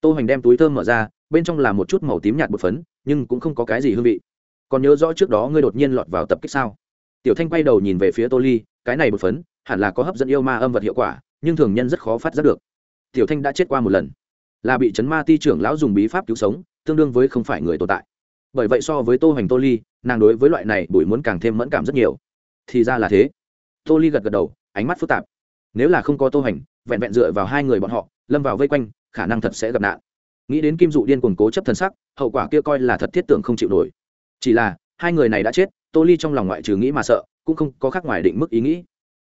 Tô hoành đem túi thơm mở ra, bên trong là một chút màu tím nhạt bột phấn, nhưng cũng không có cái gì hương vị. Còn nhớ rõ trước đó ngươi đột nhiên lọt vào tập kích sao? tiểu thanh quay đầu nhìn về phía tô ly, cái này một phấn, hẳn là có hấp dẫn yêu ma âm vật hiệu quả, nhưng thường nhân rất khó phát giác được. Tiểu thanh đã chết qua một lần, là bị chấn ma ti trưởng lão dùng bí pháp cứu sống, tương đương với không phải người tồn tại. Bởi vậy so với tô hoành tô ly, nàng đối với loại này bùi muốn càng thêm mẫn cảm rất nhiều. Thì ra là thế. Tô ly gật gật đầu, ánh mắt phức tạp. Nếu là không có tô hoành, vẹn vẹn dựa vào hai người bọn họ, lâm vào vây quanh, khả năng thật sẽ gặp nạn. Nghĩ đến kim dụ điên cuồng cố chấp thần sắc, hậu quả kia coi là thật thiết tưởng không chịu nổi. Chỉ là, hai người này đã chết tô ly trong lòng ngoại trừ nghĩ mà sợ, cũng không có khác ngoài định mức ý nghĩ.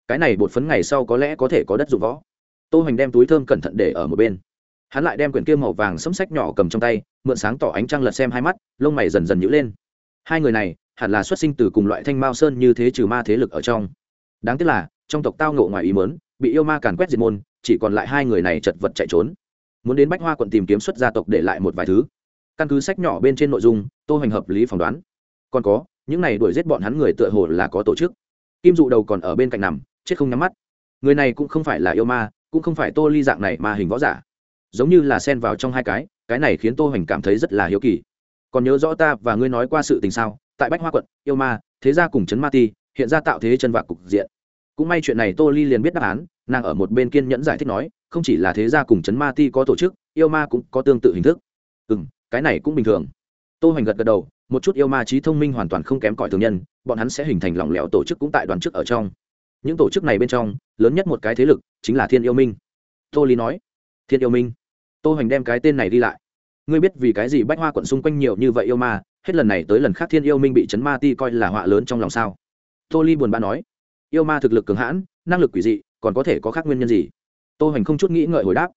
Cái này bột phấn ngày sau có lẽ có thể có đất dụng võ. Tô hoành đem túi thơm cẩn thận để ở một bên. Hắn lại đem quyển kia màu vàng sấm sách nhỏ cầm trong tay, mượn sáng tỏ ánh trăng lật xem hai mắt, lông mày dần dần nhữ lên. Hai người này, hẳn là xuất sinh từ cùng loại thanh mao sơn như thế trừ ma thế lực ở trong. Đáng tiếc là, trong tộc tao ngộ ngoài ý mớn bị yêu ma càn quét diệt môn, chỉ còn lại hai người này chật vật chạy trốn. Muốn đến bách hoa quận tìm kiếm xuất gia tộc để lại một vài thứ. Căn cứ sách nhỏ bên trên nội dung, tô hoành hợp lý phỏng đoán. Còn có những này đuổi giết bọn hắn người tựa hồ là có tổ chức. Kim dụ đầu còn ở bên cạnh nằm, chết không nhắm mắt. Người này cũng không phải là yêu ma, cũng không phải tô ly dạng này mà hình võ giả. Giống như là xen vào trong hai cái cái này khiến tô hoành cảm thấy rất là hiếu kỳ. Còn nhớ rõ ta và ngươi nói qua sự tình sao? Tại bách hoa quận, yêu ma, thế gia cùng trấn ma ti, hiện ra tạo thế chân vạc cục diện. Cũng may chuyện này tô ly liền biết đáp án, nàng ở một bên kiên nhẫn giải thích nói, không chỉ là thế gia cùng trấn ma ti có tổ chức, yêu ma cũng có tương tự hình thức. Ừ cái này cũng bình thường tô hoành gật gật đầu, một chút yêu ma trí thông minh hoàn toàn không kém cỏi thường nhân, bọn hắn sẽ hình thành lỏng lẻo tổ chức cũng tại đoàn chức ở trong. Những tổ chức này bên trong, lớn nhất một cái thế lực chính là thiên yêu minh. Tô lý nói, thiên yêu minh? Tô hoành đem cái tên này đi lại. Ngươi biết vì cái gì bách hoa quận xung quanh nhiều như vậy yêu ma, hết lần này tới lần khác thiên yêu minh bị chấn ma ti coi là họa lớn trong lòng sao? Tô ly buồn bã nói, yêu ma thực lực cường hãn, năng lực quỷ dị, còn có thể có khác nguyên nhân gì? Tô hoành không chút nghĩ ngợi hồi đáp,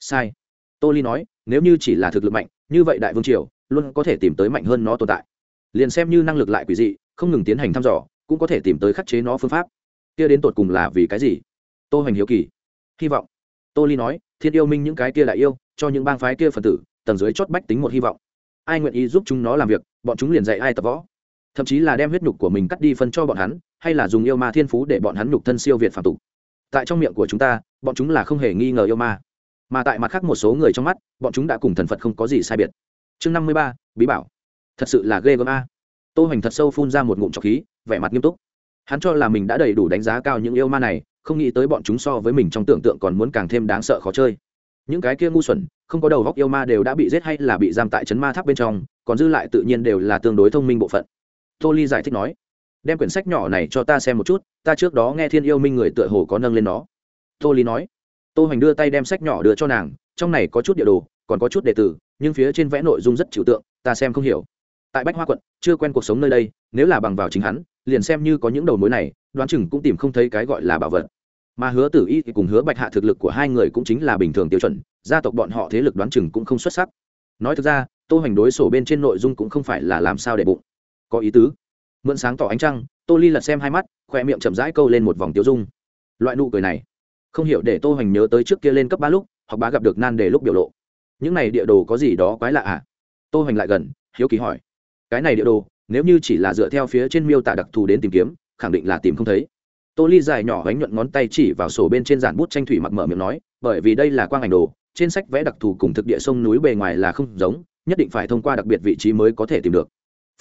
sai. Tô ly nói, nếu như chỉ là thực lực mạnh, như vậy đại vương triều luôn có thể tìm tới mạnh hơn nó tồn tại. Liền xem như năng lực lại quỷ dị, không ngừng tiến hành thăm dò, cũng có thể tìm tới khắc chế nó phương pháp. Kia đến tột cùng là vì cái gì? Tô hoành hiếu kỳ. Hy vọng. Tô ly nói, thiên yêu minh những cái kia đại yêu, cho những bang phái kia phần tử, tầng dưới chót bách tính một hy vọng. Ai nguyện ý giúp chúng nó làm việc, bọn chúng liền dạy ai tập võ. Thậm chí là đem huyết nhục của mình cắt đi phân cho bọn hắn, hay là dùng yêu ma thiên phú để bọn hắn nhục thân siêu việt phạm tục. Tại trong miệng của chúng ta, bọn chúng là không hề nghi ngờ yêu ma. Mà tại mặt khác một số người trong mắt, bọn chúng đã cùng thần phật không có gì sai biệt chương năm mươi ba, bí bảo. Thật sự là ghê gớm a. Tô hoành thật sâu phun ra một ngụm trọc khí, vẻ mặt nghiêm túc. Hắn cho là mình đã đầy đủ đánh giá cao những yêu ma này, không nghĩ tới bọn chúng so với mình trong tưởng tượng còn muốn càng thêm đáng sợ khó chơi. Những cái kia ngu xuẩn, không có đầu góc yêu ma đều đã bị giết hay là bị giam tại trấn ma tháp bên trong, còn dư lại tự nhiên đều là tương đối thông minh bộ phận. Tô ly giải thích nói, đem quyển sách nhỏ này cho ta xem một chút, ta trước đó nghe thiên yêu minh người tựa hồ có nâng lên nó. Tô ly nói. Tô hoành đưa tay đem sách nhỏ đưa cho nàng, trong này có chút địa đồ còn có chút đề tử nhưng phía trên vẽ nội dung rất trừu tượng, ta xem không hiểu. Tại bách hoa quận, chưa quen cuộc sống nơi đây, nếu là bằng vào chính hắn, liền xem như có những đầu mối này, đoán chừng cũng tìm không thấy cái gọi là bảo vật. Mà hứa tử y thì cùng hứa bạch hạ thực lực của hai người cũng chính là bình thường tiêu chuẩn, gia tộc bọn họ thế lực đoán chừng cũng không xuất sắc. Nói thực ra, tô hành đối sổ bên trên nội dung cũng không phải là làm sao để bụng. Có ý tứ. Mượn sáng tỏ ánh trăng, tô ly lật xem hai mắt khoe miệng chậm rãi câu lên một vòng tiêu dung. Loại nụ cười này. Không hiểu để tô hành nhớ tới trước kia lên cấp ba lúc hoặc bá gặp được nan đề lúc biểu lộ những này địa đồ có gì đó quái lạ à? Tô hoành lại gần, hiếu kỳ hỏi. Cái này địa đồ, nếu như chỉ là dựa theo phía trên miêu tả đặc thù đến tìm kiếm, khẳng định là tìm không thấy. Tô ly dài nhỏ gánh nhuận ngón tay chỉ vào sổ bên trên giàn bút tranh thủy mặc mở miệng nói, bởi vì đây là quang ảnh đồ, trên sách vẽ đặc thù cùng thực địa sông núi bề ngoài là không giống, nhất định phải thông qua đặc biệt vị trí mới có thể tìm được.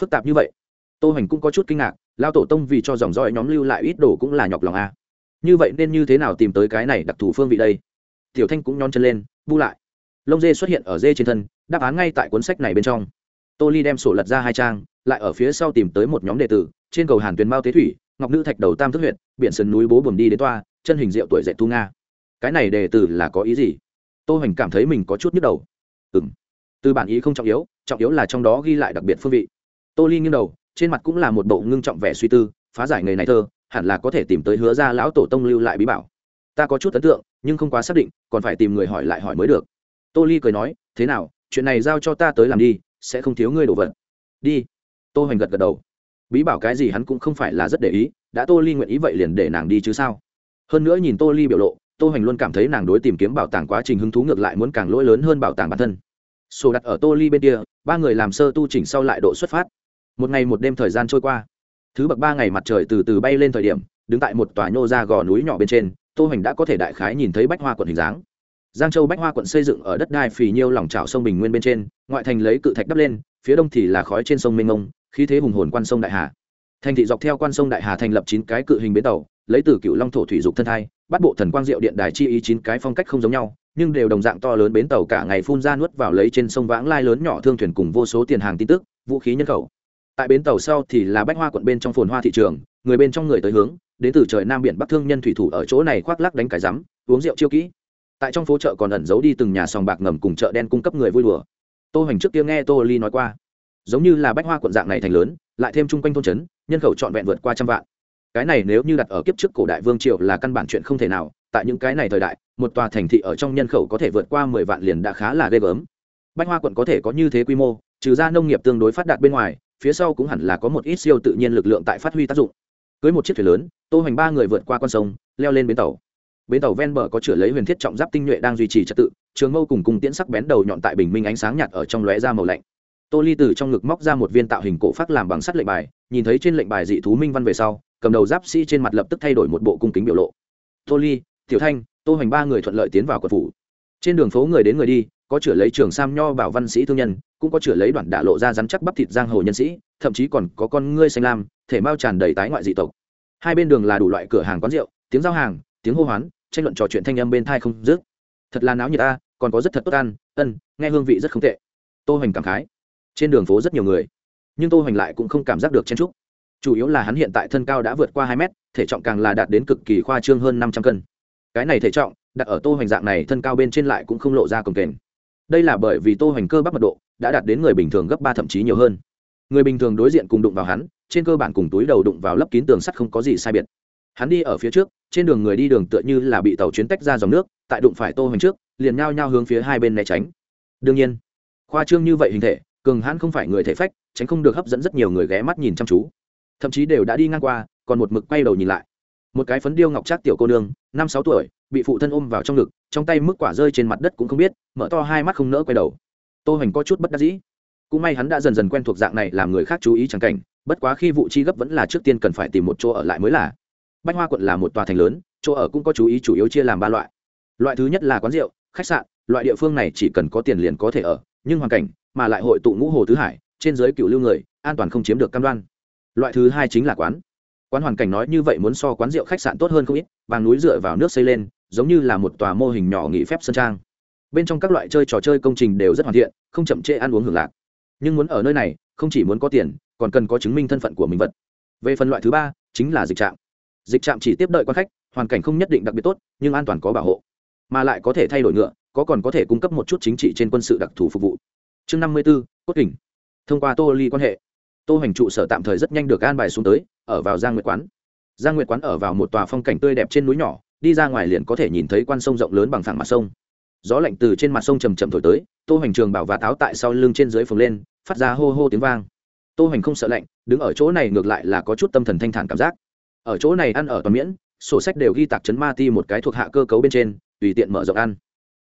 Phức tạp như vậy. Tô hoành cũng có chút kinh ngạc, lao tổ tông vì cho dòng dõi nhóm lưu lại ít đồ cũng là nhọc lòng a à. như vậy nên như thế nào tìm tới cái này đặc thù phương vị đây? Tiểu thanh cũng nhón chân lên, bu lại lông dê xuất hiện ở dê trên thân, đáp án ngay tại cuốn sách này bên trong. Tô ly đem sổ lật ra hai trang, lại ở phía sau tìm tới một nhóm đệ tử, trên cầu hàn tuyền mao tế thủy, ngọc nữ thạch đầu tam thức huyện biển sườn núi bố Bùm đi đến toa, chân hình rượu tuổi dạy thu nga. Cái này đề tử là có ý gì? Tô hoành cảm thấy mình có chút nhức đầu. Ừ m từ bản ý không trọng yếu trọng yếu là trong đó ghi lại đặc biệt phương vị. Tô ly nghiêng đầu, trên mặt cũng là một bộ ngưng trọng vẻ suy tư, phá giải nghề này thơ, hẳn là có thể tìm tới hứa ra lão tổ tông lưu lại bí bảo. Ta có chút ấn tượng, nhưng không quá xác định, còn phải tìm người hỏi lại hỏi mới được tô ly cười nói, thế nào, chuyện này giao cho ta tới làm đi, sẽ không thiếu ngươi đồ vật. Đi. Tô hoành gật gật đầu. Bí bảo cái gì hắn cũng không phải là rất để ý, đã tô ly nguyện ý vậy liền để nàng đi chứ sao? Hơn nữa nhìn tô ly biểu lộ, tô hoành luôn cảm thấy nàng đối tìm kiếm bảo tàng quá trình hứng thú ngược lại muốn càng lỗi lớn hơn bảo tàng bản thân. Sổ đặt ở tô ly bên kia, ba người làm sơ tu chỉnh sau lại độ xuất phát. Một ngày một đêm thời gian trôi qua. Thứ bậc ba ngày mặt trời từ từ bay lên thời điểm, đứng tại một tòa nhô ra gò núi nhỏ bên trên, tô hoành đã có thể đại khái nhìn thấy bách hoa quận hình dáng giang châu bách hoa quận xây dựng ở đất đai phì nhiêu lòng trào sông bình nguyên bên trên, ngoại thành lấy cự thạch đắp lên, phía đông thì là khói trên sông mênh mông, khí thế hùng hồn quan sông đại hà. Thành thị dọc theo quan sông đại hà thành lập chín cái cự hình bến tàu, lấy từ cựu long thổ thủy dục thân thai, bắt bộ thần quang diệu điện đài chi ý chín cái phong cách không giống nhau, nhưng đều đồng dạng to lớn bến tàu cả ngày phun ra nuốt vào lấy trên sông vãng lai lớn nhỏ thương thuyền cùng vô số tiền hàng tin tức, vũ khí nhân khẩu. Tại bến tàu sau thì là bách hoa quận bên trong phồn hoa thị trường, người bên trong người tới hướng, đến từ trời nam biển bắc thương nhân thủy thủ ở chỗ này khoác lác đánh cái rắm, uống rượu chiêu kỹ tại trong phố chợ còn ẩn giấu đi từng nhà sòng bạc ngầm cùng chợ đen cung cấp người vui đùa. Tô hoành trước kia nghe tô ly nói qua, giống như là bách hoa quận dạng này thành lớn, lại thêm chung quanh thôn trấn, nhân khẩu trọn vẹn vượt qua trăm vạn. Cái này nếu như đặt ở kiếp trước cổ đại vương triều là căn bản chuyện không thể nào, tại những cái này thời đại, một tòa thành thị ở trong nhân khẩu có thể vượt qua mười vạn liền đã khá là ghê gớm. Bách hoa quận có thể có như thế quy mô, trừ ra nông nghiệp tương đối phát đạt bên ngoài, phía sau cũng hẳn là có một ít siêu tự nhiên lực lượng tại phát huy tác dụng. Cưới một chiếc thuyền lớn, tô hoành ba người vượt qua con sông, leo lên bến tàu bến tàu ven bờ có chửa lấy huyền thiết trọng giáp tinh nhuệ đang duy trì trật tự, trường mâu cùng cung tiễn sắc bén đầu nhọn tại bình minh ánh sáng nhạt ở trong lóe ra màu lạnh. Tô ly từ trong ngực móc ra một viên tạo hình cổ phát làm bằng sắt lệnh bài, nhìn thấy trên lệnh bài dị thú minh văn về sau, cầm đầu giáp sĩ trên mặt lập tức thay đổi một bộ cung kính biểu lộ. Tô ly, tiểu thanh, tô hoành ba người thuận lợi tiến vào quận phủ. Trên đường phố người đến người đi, có chửa lấy trường sam nho bảo văn sĩ thương nhân, cũng có chửa lấy đoạn đả lộ ra rắn chắc bắp thịt giang hồ nhân sĩ, thậm chí còn có con ngươi xanh lam, thể mao tràn đầy tái ngoại dị tộc. Hai bên đường là đủ loại cửa hàng quán rượu, tiếng giao hàng, tiếng hô hoán tranh luận trò chuyện thanh âm bên thai không dứt. Thật là náo nhiệt a, còn có rất thật tốt ăn, ân, nghe hương vị rất không tệ. Tô Hoành cảm khái. Trên đường phố rất nhiều người, nhưng Tô Hoành lại cũng không cảm giác được chen chúc. Chủ yếu là hắn hiện tại thân cao đã vượt qua hai mét, thể trọng càng là đạt đến cực kỳ khoa trương hơn năm trăm cân. Cái này thể trọng, đặt ở Tô Hoành dạng này thân cao bên trên lại cũng không lộ ra cồng kềnh. Đây là bởi vì Tô Hoành cơ bắp mật độ đã đạt đến người bình thường gấp ba thậm chí nhiều hơn. Người bình thường đối diện cùng đụng vào hắn, trên cơ bản cùng túi đầu đụng vào lấp kín tường sắt không có gì sai biệt hắn đi ở phía trước, trên đường người đi đường tựa như là bị tàu chuyến tách ra dòng nước, tại đụng phải tô hoành trước, liền nhao nhao hướng phía hai bên né tránh. Đương nhiên, khoa trương như vậy hình thể, cường hãn không phải người thể phách, tránh không được hấp dẫn rất nhiều người ghé mắt nhìn chăm chú. Thậm chí đều đã đi ngang qua, còn một mực quay đầu nhìn lại. Một cái phấn điêu ngọc trác tiểu cô nương, năm sáu tuổi, bị phụ thân ôm vào trong ngực, trong tay mức quả rơi trên mặt đất cũng không biết, mở to hai mắt không nỡ quay đầu. Tô hoành có chút bất đắc dĩ. Cũng may hắn đã dần dần quen thuộc dạng này làm người khác chú ý chẳng cảnh, bất quá khi vụ chi gấp vẫn là trước tiên cần phải tìm một chỗ ở lại mới là bách hoa quận là một tòa thành lớn, chỗ ở cũng có chú ý chủ yếu chia làm ba loại. Loại thứ nhất là quán rượu, khách sạn, loại địa phương này chỉ cần có tiền liền có thể ở, nhưng hoàn cảnh mà lại hội tụ ngũ hồ tứ hải, trên giới cựu lưu người, an toàn không chiếm được cam đoan. Loại thứ hai chính là quán. Quán hoàn cảnh nói như vậy muốn so quán rượu khách sạn tốt hơn không ít, vàng núi dựa vào nước xây lên, giống như là một tòa mô hình nhỏ nghỉ phép sân trang. Bên trong các loại chơi trò chơi công trình đều rất hoàn thiện, không chậm trễ ăn uống hưởng lạc. Nhưng muốn ở nơi này, không chỉ muốn có tiền, còn cần có chứng minh thân phận của mình vật. Về phần loại thứ ba, chính là dịch trạng dịch trạm chỉ tiếp đợi quan khách, hoàn cảnh không nhất định đặc biệt tốt, nhưng an toàn có bảo hộ. Mà lại có thể thay đổi ngựa, có còn có thể cung cấp một chút chính trị trên quân sự đặc thù phục vụ. Chương năm mươi b ố cốt kình. Thông qua tô ly quan hệ, tô hành trụ sở tạm thời rất nhanh được an bài xuống tới, ở vào giang nguyệt quán. Giang nguyệt quán ở vào một tòa phong cảnh tươi đẹp trên núi nhỏ, đi ra ngoài liền có thể nhìn thấy quan sông rộng lớn bằng thẳng mặt sông. Gió lạnh từ trên mặt sông chầm chậm thổi tới, tô hành trường bảo và táo tại sau lưng trên dưới phồng lên, phát ra hô hô tiếng vang. Tô hành không sợ lạnh, đứng ở chỗ này ngược lại là có chút tâm thần thanh thản cảm giác ở chỗ này ăn ở toàn miễn, sổ sách đều ghi tạc chấn ma ti một cái thuộc hạ cơ cấu bên trên, tùy tiện mở rộng ăn.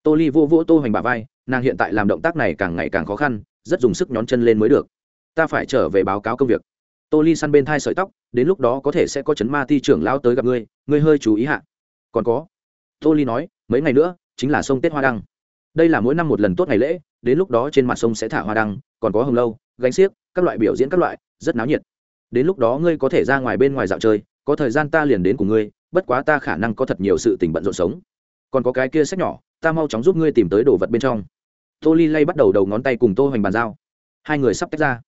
Tô ly vô vỗ tô hoành bà vai, nàng hiện tại làm động tác này càng ngày càng khó khăn, rất dùng sức nhón chân lên mới được. Ta phải trở về báo cáo công việc. Tô ly săn bên thai sợi tóc, đến lúc đó có thể sẽ có chấn ma ti trưởng lao tới gặp ngươi ngươi hơi chú ý hạ. Còn có, tô ly nói, mấy ngày nữa, chính là sông tết hoa đăng. Đây là mỗi năm một lần tốt ngày lễ, đến lúc đó trên mặt sông sẽ thả hoa đăng, còn có hồng lâu, gánh xiếc, các loại biểu diễn các loại, rất náo nhiệt. Đến lúc đó ngươi có thể ra ngoài bên ngoài dạo chơi có thời gian ta liền đến cùng ngươi, bất quá ta khả năng có thật nhiều sự tình bận rộn sống. Còn có cái kia sách nhỏ, ta mau chóng giúp ngươi tìm tới đồ vật bên trong. Tô ly lay bắt đầu đầu ngón tay cùng tô hoành bàn giao. Hai người sắp tách ra.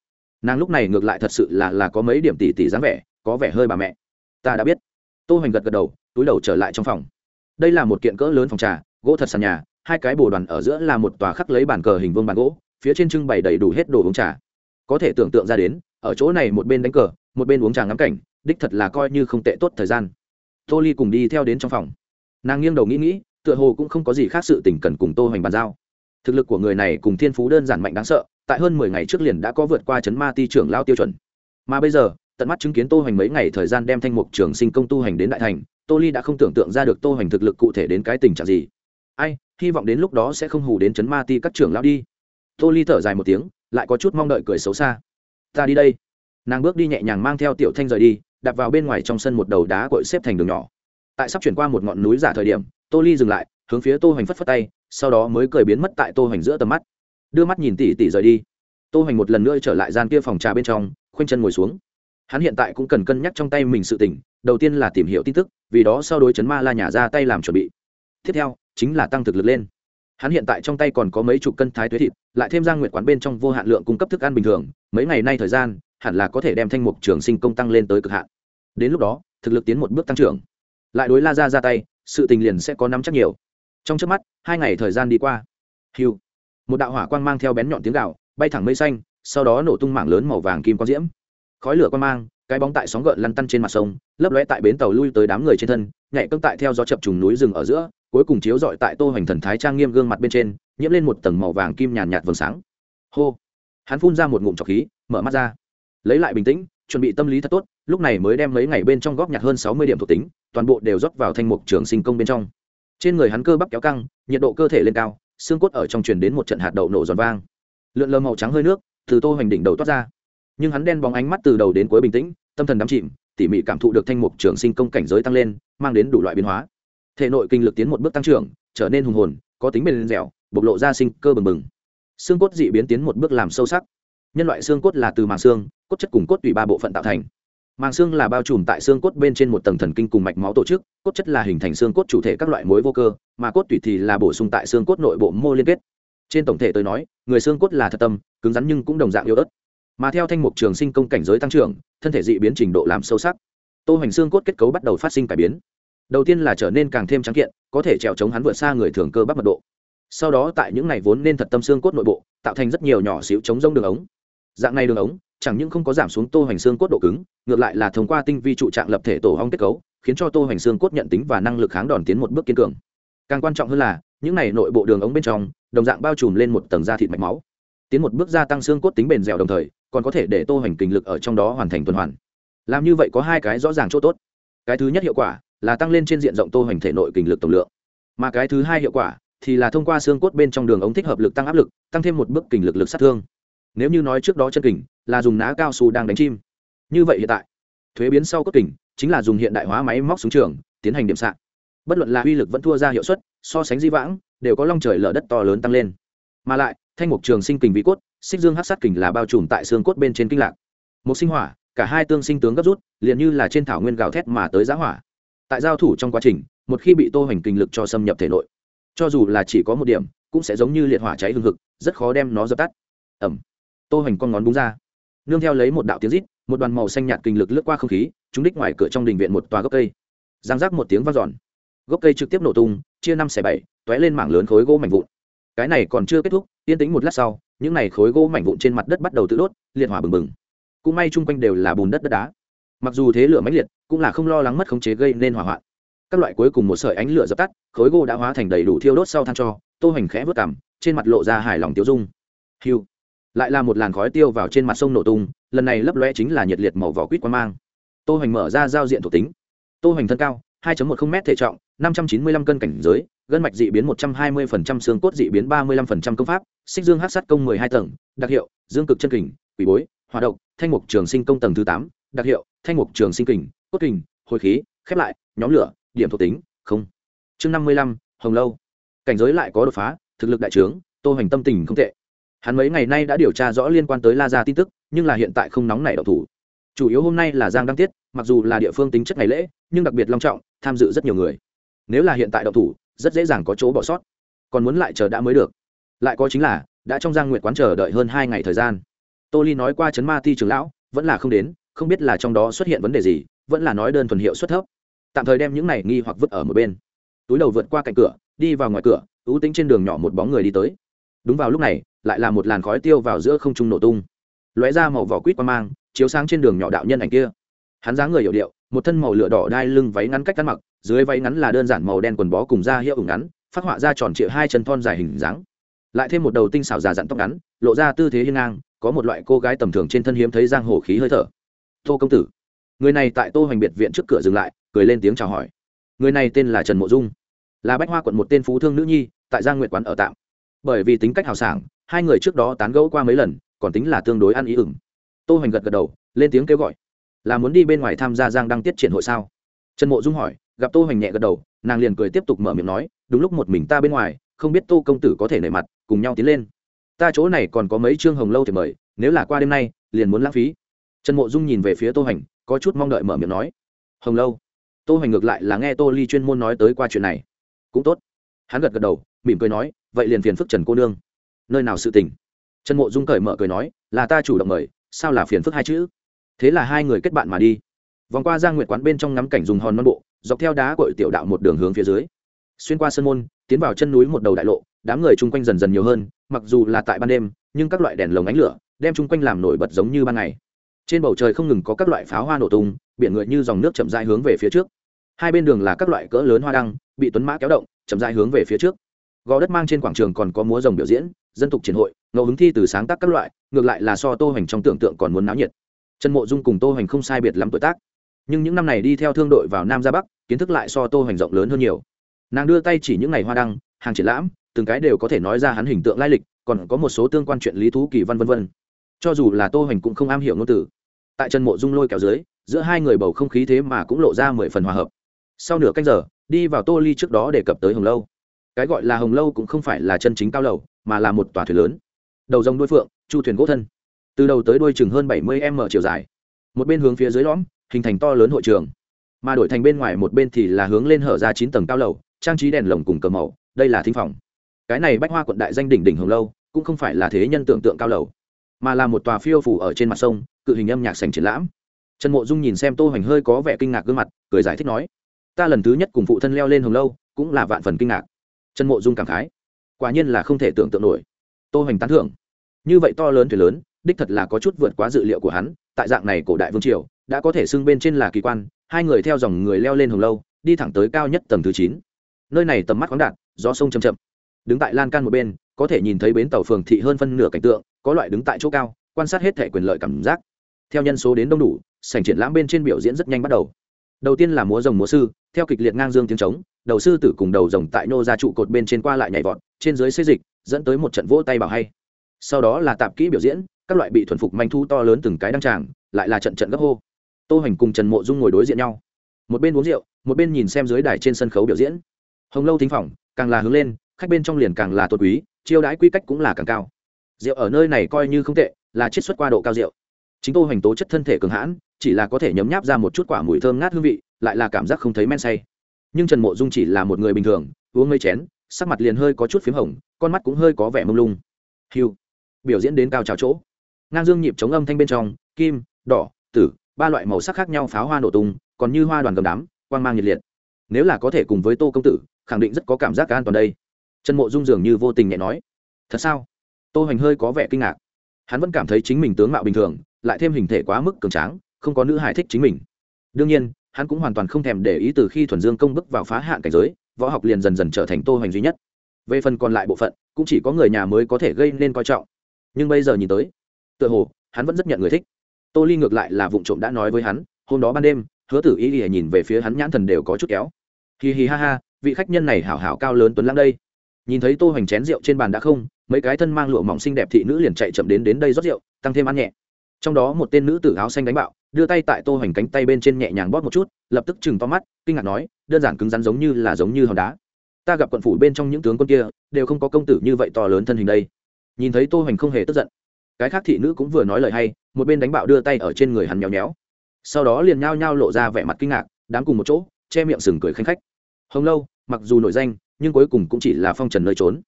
Nàng lúc này ngược lại thật sự là là có mấy điểm tỉ tỉ dáng vẻ, có vẻ hơi bà mẹ. Ta đã biết. Tô hoành gật gật đầu, túi đầu trở lại trong phòng. Đây là một kiện cỡ lớn phòng trà, gỗ thật sàn nhà, hai cái bồ đoàn ở giữa là một tòa khắc lấy bàn cờ hình vuông bàn gỗ, phía trên trưng bày đầy đủ hết đồ uống trà. Có thể tưởng tượng ra đến, ở chỗ này một bên đánh cờ, một bên uống trà ngắm cảnh đích thật là coi như không tệ tốt thời gian. Tô ly cùng đi theo đến trong phòng. Nàng nghiêng đầu nghĩ nghĩ, tựa hồ cũng không có gì khác sự tình cần cùng tô hoành bàn giao. Thực lực của người này cùng thiên phú đơn giản mạnh đáng sợ, tại hơn mười ngày trước liền đã có vượt qua chấn ma ti trưởng lao tiêu chuẩn. Mà bây giờ, tận mắt chứng kiến tô hoành mấy ngày thời gian đem thanh mục trường sinh công tu hành đến đại thành, tô ly đã không tưởng tượng ra được tô hoành thực lực cụ thể đến cái tình trạng gì. Ai, hy vọng đến lúc đó sẽ không hù đến chấn ma ti các trưởng lao đi. Tô ly thở dài một tiếng, lại có chút mong đợi cười xấu xa. Ta đi đây. Nàng bước đi nhẹ nhàng mang theo tiểu thanh rời đi đạp vào bên ngoài trong sân một đầu đá cội xếp thành đường nhỏ. Tại sắp chuyển qua một ngọn núi giả thời điểm, tô ly dừng lại, hướng phía tô hoành phất phất tay, sau đó mới cười biến mất tại tô hoành giữa tầm mắt. Đưa mắt nhìn tỉ tỉ rời đi. Tô hoành một lần nữa trở lại gian kia phòng trà bên trong, khoanh chân ngồi xuống. Hắn hiện tại cũng cần cân nhắc trong tay mình sự tình, đầu tiên là tìm hiểu tin tức, vì đó sau đối chấn ma la nhà ra tay làm chuẩn bị. Tiếp theo, chính là tăng thực lực lên. Hắn hiện tại trong tay còn có mấy chục cân thái tuế thịt, lại thêm ra nguyện quán bên trong vô hạn lượng cung cấp thức ăn bình thường, mấy ngày nay thời gian hẳn là có thể đem thanh mục trường sinh công tăng lên tới cực hạn. Đến lúc đó, thực lực tiến một bước tăng trưởng. Lại đối la ra ra tay, sự tình liền sẽ có nắm chắc nhiều. Trong trước mắt, hai ngày thời gian đi qua. Hiu. Một đạo hỏa quang mang theo bén nhọn tiếng gạo bay thẳng mây xanh, sau đó nổ tung mảng lớn màu vàng kim quang diễm. Khói lửa quang mang, cái bóng tại sóng gợn lăn tăn trên mặt sông, lấp lóe tại bến tàu lui tới đám người trên thân, nhảy cưng tại theo gió chập trùng núi rừng ở giữa, cuối cùng chiếu dọi tại tô hoành thần thái trang nghiêm gương mặt bên trên, nhiễm lên một tầng màu vàng kim nhàn nhạt vầng sáng. Hô. Hắn phun ra một ngụm trọc khí, mở mắt ra lấy lại bình tĩnh, chuẩn bị tâm lý thật tốt, lúc này mới đem mấy ngày bên trong góp nhặt hơn sáu mươi điểm thuộc tính, toàn bộ đều rót vào thanh mục trường sinh công bên trong. Trên người hắn cơ bắp kéo căng, nhiệt độ cơ thể lên cao, xương cốt ở trong truyền đến một trận hạt đậu nổ giòn vang. Lượn lờ màu trắng hơi nước, từ tô hoành đỉnh đầu toát ra. Nhưng hắn đen bóng ánh mắt từ đầu đến cuối bình tĩnh, tâm thần đắm chìm, tỉ mỉ cảm thụ được thanh mục trường sinh công cảnh giới tăng lên, mang đến đủ loại biến hóa. Thể nội kinh lực tiến một bước tăng trưởng, trở nên hùng hồn, có tính bền dẻo, bộc lộ ra sinh cơ bừng bừng. Xương cốt dị biến tiến một bước làm sâu sắc nhân loại xương cốt là từ màng xương, cốt chất cùng cốt tùy ba bộ phận tạo thành. Màng xương là bao trùm tại xương cốt bên trên một tầng thần kinh cùng mạch máu tổ chức, cốt chất là hình thành xương cốt chủ thể các loại mối vô cơ, mà cốt tùy thì là bổ sung tại xương cốt nội bộ mô liên kết. Trên tổng thể tôi nói, người xương cốt là thật tâm, cứng rắn nhưng cũng đồng dạng yếu ớt. Mà theo thanh mục trường sinh công cảnh giới tăng trưởng, thân thể dị biến trình độ làm sâu sắc. Tô hoành xương cốt kết cấu bắt đầu phát sinh cải biến. Đầu tiên là trở nên càng thêm trắng kiện, có thể trèo chống hắn vượt xa người thường cơ bắp mật độ. Sau đó tại những ngày vốn nên thật tâm xương cốt nội bộ, tạo thành rất nhiều nhỏ xíu chống rông đường ống dạng này đường ống, chẳng những không có giảm xuống tô hoành xương cốt độ cứng, ngược lại là thông qua tinh vi trụ trạng lập thể tổ hong kết cấu, khiến cho tô hoành xương cốt nhận tính và năng lực kháng đòn tiến một bước kiên cường. Càng quan trọng hơn là, những này nội bộ đường ống bên trong, đồng dạng bao trùm lên một tầng da thịt mạch máu. Tiến một bước gia tăng xương cốt tính bền dẻo đồng thời, còn có thể để tô hoành kinh lực ở trong đó hoàn thành tuần hoàn. Làm như vậy có hai cái rõ ràng chỗ tốt. Cái thứ nhất hiệu quả là tăng lên trên diện rộng tô hoành thể nội kinh lực tổng lượng. Mà cái thứ hai hiệu quả thì là thông qua xương cốt bên trong đường ống thích hợp lực tăng áp lực, tăng thêm một bước kinh lực lực sát thương nếu như nói trước đó chân kình là dùng ná cao su đang đánh chim. Như vậy hiện tại, thuế biến sau cốt kình chính là dùng hiện đại hóa máy móc súng trường tiến hành điểm sạc. Bất luận là uy lực vẫn thua ra hiệu suất, so sánh di vãng, đều có long trời lở đất to lớn tăng lên. Mà lại, thanh mục trường sinh kình vị cốt, xích dương hát sát kình là bao trùm tại xương cốt bên trên kinh lạc. Một sinh hỏa, cả hai tương sinh tướng gấp rút, liền như là trên thảo nguyên gào thét mà tới giá hỏa. Tại giao thủ trong quá trình, một khi bị tô hoành kinh lực cho xâm nhập thể nội, cho dù là chỉ có một điểm, cũng sẽ giống như liệt hỏa cháy hương hực, rất khó đem nó dập tắt. Ẩm tô hoành con ngón búng ra. Nương theo lấy một đạo tiếng rít một đoàn màu xanh nhạt kinh lực lướt qua không khí chúng đích ngoài cửa trong đình viện một tòa gốc cây. Giang rác một tiếng vang giòn, gốc cây trực tiếp nổ tung chia năm xẻ bảy t ó é lên mảng lớn khối gỗ mảnh vụn. Cái này còn chưa kết thúc yên tĩnh một lát sau những n à y khối gỗ mảnh vụn trên mặt đất bắt đầu tự đốt liệt hỏa bừng bừng. Cũng may chung quanh đều là bùn đất đất đá. Mặc dù thế lửa máy liệt cũng là không lo lắng mất khống chế gây nên hỏa hoạn. Các loại cuối cùng một sợi ánh lửa dập tắt khối gỗ đã hóa thành đầy đủ thiêu đốt sau than cho tô hoành khẽ vớt cảm trên mặt lộ ra hài lòng tiêu dung. Hiu lại là một làn khói tiêu vào trên mặt sông nổ tung lần này lấp loe chính là nhiệt liệt màu vỏ quýt quang mang. Tô hoành mở ra giao diện thuộc tính. Tô hoành thân cao 2.10 m thể trọng 595 cân cảnh giới gân mạch dị biến 120%, xương cốt dị biến 35% công pháp xích dương hát sát công 12 tầng đặc hiệu dương cực chân kình quỷ bối hòa động thanh mục trường sinh công tầng thứ tám. đặc hiệu thanh mục trường sinh kình cốt kình hồi khí khép lại nhóm lửa điểm thuộc tính không. Chương 55, hồng lâu. Cảnh giới lại có đột phá thực lực đại trướng tô hoành tâm tình không tệ hắn mấy ngày nay đã điều tra rõ liên quan tới la ra tin tức, nhưng là hiện tại không nóng nảy độc thủ. Chủ yếu hôm nay là giang đăng tiết, mặc dù là địa phương tính chất ngày lễ, nhưng đặc biệt long trọng, tham dự rất nhiều người. Nếu là hiện tại độc thủ, rất dễ dàng có chỗ bỏ sót. Còn muốn lại chờ đã mới được. Lại có chính là, đã trong giang nguyện quán chờ đợi hơn hai ngày thời gian. Tô ly nói qua chấn ma ti trường lão, vẫn là không đến, không biết là trong đó xuất hiện vấn đề gì, vẫn là nói đơn thuần hiệu suất thấp. Tạm thời đem những này nghi hoặc vứt ở một bên. Túi đầu vượt qua cạnh cửa, đi vào ngoài cửa, ưu tính trên đường nhỏ một bóng người đi tới. Đúng vào lúc này lại là một làn khói tiêu vào giữa không trung nổ tung. Lóe ra màu vỏ quýt qua mang, chiếu sáng trên đường nhỏ đạo nhân ảnh kia. Hắn dáng người hiệu điệu, một thân màu lửa đỏ đai lưng váy ngắn cách ăn mặc, dưới váy ngắn là đơn giản màu đen quần bó cùng da hiệu ủng ngắn, phát họa ra tròn trịa hai chân thon dài hình dáng. Lại thêm một đầu tinh xảo già dặn tóc ngắn, lộ ra tư thế hiên ngang, có một loại cô gái tầm thường trên thân hiếm thấy giang hồ khí hơi thở. Tô công tử, người này tại tô hoành biệt viện trước cửa dừng lại, cười lên tiếng chào hỏi. Người này tên là trần mộ dung, là bách hoa quận một tên phú thương nữ nhi, tại giang nguyệt quán ở tạm. Bởi vì tính cách hào sảng hai người trước đó tán gẫu qua mấy lần, còn tính là tương đối ăn ý ửng. Tô hoành gật gật đầu, lên tiếng kêu gọi. Là muốn đi bên ngoài tham gia giang đăng tiết triển hội sao? Trần mộ dung hỏi, gặp tô hoành nhẹ gật đầu, nàng liền cười tiếp tục mở miệng nói, đúng lúc một mình ta bên ngoài, không biết tô công tử có thể nảy mặt, cùng nhau tiến lên. Ta chỗ này còn có mấy chương hồng lâu thì mời, nếu là qua đêm nay, liền muốn lãng phí. Trần mộ dung nhìn về phía tô hoành, có chút mong đợi mở miệng nói. Hồng lâu. Tô hoành ngược lại là nghe tô ly chuyên môn nói tới qua chuyện này. Cũng tốt. Hắn gật gật đầu, mỉm cười nói, vậy liền phiền phức trần cô nương nơi nào sự tình? Trần mộ dung cởi mở cười nói, là ta chủ động mời, sao là phiền phức hai chữ? Thế là hai người kết bạn mà đi. Vòng qua giang nguyệt quán bên trong ngắm cảnh dùng hòn non bộ, dọc theo đá cội tiểu đạo một đường hướng phía dưới. Xuyên qua sân môn, tiến vào chân núi một đầu đại lộ, đám người chung quanh dần dần nhiều hơn, mặc dù là tại ban đêm, nhưng các loại đèn lồng ánh lửa đem chung quanh làm nổi bật giống như ban ngày. Trên bầu trời không ngừng có các loại pháo hoa nổ tung, biển người như dòng nước chậm dài hướng về phía trước. Hai bên đường là các loại cỡ lớn hoa đăng, bị tuấn mã kéo động, chậm dài hướng về phía trước. Gò đất mang trên quảng trường còn có múa rồng biểu diễn dân tục triển hội, ngẫu hứng thi từ sáng tác các loại, ngược lại là so tô hoành trong tưởng tượng còn muốn náo nhiệt. Chân mộ dung cùng tô hoành không sai biệt lắm tuổi tác. Nhưng những năm này đi theo thương đội vào nam ra bắc, kiến thức lại so tô hoành rộng lớn hơn nhiều. Nàng đưa tay chỉ những ngày hoa đăng, hàng triển lãm, từng cái đều có thể nói ra hắn hình tượng lai lịch, còn có một số tương quan chuyện lý thú kỳ văn vân vân. Cho dù là tô hoành cũng không am hiểu ngôn từ. Tại chân mộ dung lôi kéo dưới, giữa hai người bầu không khí thế mà cũng lộ ra mười phần hòa hợp. Sau nửa canh giờ, đi vào tô ly trước đó để cập tới hồng lâu. Cái gọi là hồng lâu cũng không phải là chân chính cao lầu mà là một tòa thuyền lớn. Đầu rồng đuôi phượng, chu thuyền gỗ thân. Từ đầu tới đuôi chừng hơn bảy mươi m chiều dài. Một bên hướng phía dưới lõm, hình thành to lớn hội trường. Mà đổi thành bên ngoài một bên thì là hướng lên hở ra chín tầng cao lầu, trang trí đèn lồng cùng cờ màu, đây là thính phòng. Cái này bách hoa quận đại danh đỉnh đỉnh hồng lâu, cũng không phải là thế nhân tưởng tượng cao lầu, mà là một tòa phiêu phủ ở trên mặt sông, cự hình âm nhạc sành triển lãm. Trần mộ dung nhìn xem tô hoành hơi có vẻ kinh ngạc gương mặt, cười giải thích nói, ta lần thứ nhất cùng phụ thân leo lên hồng lâu, cũng là vạn phần kinh ngạc. Trần mộ dung cảm khái quả nhiên là không thể tưởng tượng nổi. Tô hoành tán thưởng. Như vậy to lớn thuyền lớn, đích thật là có chút vượt quá dự liệu của hắn, tại dạng này cổ đại vương triều, đã có thể xưng bên trên là kỳ quan, hai người theo dòng người leo lên hồng lâu, đi thẳng tới cao nhất tầng thứ chín. Nơi này tầm mắt khoáng đạt, gió sông chầm chậm. Đứng tại lan can một bên, có thể nhìn thấy bến tàu phường thị hơn phân nửa cảnh tượng, có loại đứng tại chỗ cao, quan sát hết thể quyền lợi cảm giác. Theo nhân số đến đông đủ, sảnh triển lãm bên trên biểu diễn rất nhanh bắt đầu đầu tiên là múa rồng múa sư, theo kịch liệt ngang dương tiếng trống, đầu sư tử cùng đầu rồng tại nô ra trụ cột bên trên qua lại nhảy vọt, trên dưới xây dịch, dẫn tới một trận vỗ tay bảo hay. Sau đó là tạp kỹ biểu diễn, các loại bị thuần phục manh thu to lớn từng cái đăng tràng, lại là trận trận gấp hô. Tô hành cùng trần mộ dung ngồi đối diện nhau. Một bên uống rượu, một bên nhìn xem dưới đài trên sân khấu biểu diễn. Hồng lâu thính phòng, càng là hướng lên, khách bên trong liền càng là tốt quý, chiêu đãi quy cách cũng là càng cao. Rượu ở nơi này coi như không tệ, là chiết xuất qua độ cao rượu chính tô hoành tố chất thân thể cường hãn, chỉ là có thể nhấm nháp ra một chút quả mùi thơm ngát hương vị, lại là cảm giác không thấy men say. Nhưng trần mộ dung chỉ là một người bình thường, uống mấy chén, sắc mặt liền hơi có chút p h í m hồng, con mắt cũng hơi có vẻ mông lung. Hiu biểu diễn đến cao trào chỗ. Ngang dương nhịp chống âm thanh bên trong, kim, đỏ, tử, ba loại màu sắc khác nhau pháo hoa nổ tung, còn như hoa đoàn cầm đám, quang mang nhiệt liệt. Nếu là có thể cùng với tô công tử, khẳng định rất có cảm giác an toàn đây. Trần mộ dung dường như vô tình nhẹ nói. Thật sao? Tô hoành hơi có vẻ kinh ngạc. Hắn vẫn cảm thấy chính mình tướng mạo bình thường lại thêm hình thể quá mức cường tráng, không có nữ hài thích chính mình. Đương nhiên, hắn cũng hoàn toàn không thèm để ý từ khi thuần dương công bức vào phá hạn cảnh giới, võ học liền dần dần trở thành tô hoành duy nhất. Về phần còn lại bộ phận, cũng chỉ có người nhà mới có thể gây nên coi trọng. Nhưng bây giờ nhìn tới, tựa hồ, hắn vẫn rất nhận người thích. Tô ly ngược lại là vụ trộm đã nói với hắn, hôm đó ban đêm, hứa tử ý ỉa nhìn về phía hắn nhãn thần đều có chút kéo. Hì hì ha ha, vị khách nhân này hảo hảo cao lớn tuấn lãng đây. Nhìn thấy tô hoành chén rượu trên bàn đã không, mấy cái thân mang lụa mỏng xinh đẹp thị nữ liền chạy chậm đến đến đây rót rượu, tăng thêm ăn nhẹ trong đó một tên nữ tử áo xanh đánh bạo, đưa tay tại tô hoành cánh tay bên trên nhẹ nhàng bóp một chút, lập tức chừng to mắt, kinh ngạc nói, đơn giản cứng rắn giống như là giống như hòn đá. Ta gặp quận phủ bên trong những tướng quân kia, đều không có công tử như vậy to lớn thân hình đây. Nhìn thấy tô hoành không hề tức giận, cái khác thị nữ cũng vừa nói lời hay, một bên đánh bạo đưa tay ở trên người hắn nhéo nhéo sau đó liền nhao nhao lộ ra vẻ mặt kinh ngạc, đám cùng một chỗ, che miệng sừng cười khanh khách. Hồng lâu, mặc dù nổi danh, nhưng cuối cùng cũng chỉ là phong trần nơi trốn.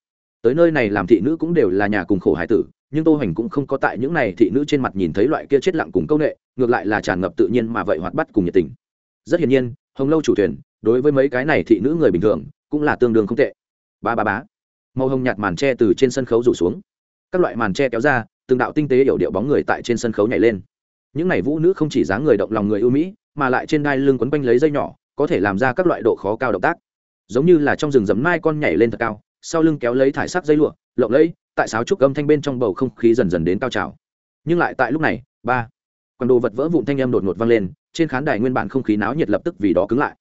Tới nơi này làm thị nữ cũng đều là nhà cùng khổ hải tử nhưng tô hoành cũng không có tại những này thị nữ trên mặt nhìn thấy loại kia chết lặng cùng công nghệ ngược lại là tràn ngập tự nhiên mà vậy hoạt bắt cùng nhiệt tình. Rất hiển nhiên, hồng lâu chủ thuyền đối với mấy cái này thị nữ người bình thường, cũng là tương đương không tệ. Ba ba bá màu hồng nhạt màn tre từ trên sân khấu rủ xuống. Các loại màn tre kéo ra, từng đạo tinh tế hiểu điệu bóng người tại trên sân khấu nhảy lên. Những n à y vũ nữ không chỉ dáng người động lòng người ưu mỹ, mà lại trên đai lưng quấn quanh lấy dây nhỏ, có thể làm ra các loại độ khó cao động tác. Giống như là trong rừng giấm mai con nhảy lên thật cao, sau lưng kéo lấy thải sắc dây lụa, lộng lẫy tại sáo trúc âm thanh bên trong bầu không khí dần dần đến cao trào. Nhưng lại tại lúc này, ba, quần đồ vật vỡ vụn thanh âm đột ngột vang lên, trên khán đài nguyên bản không khí náo nhiệt lập tức vì đó cứng lại.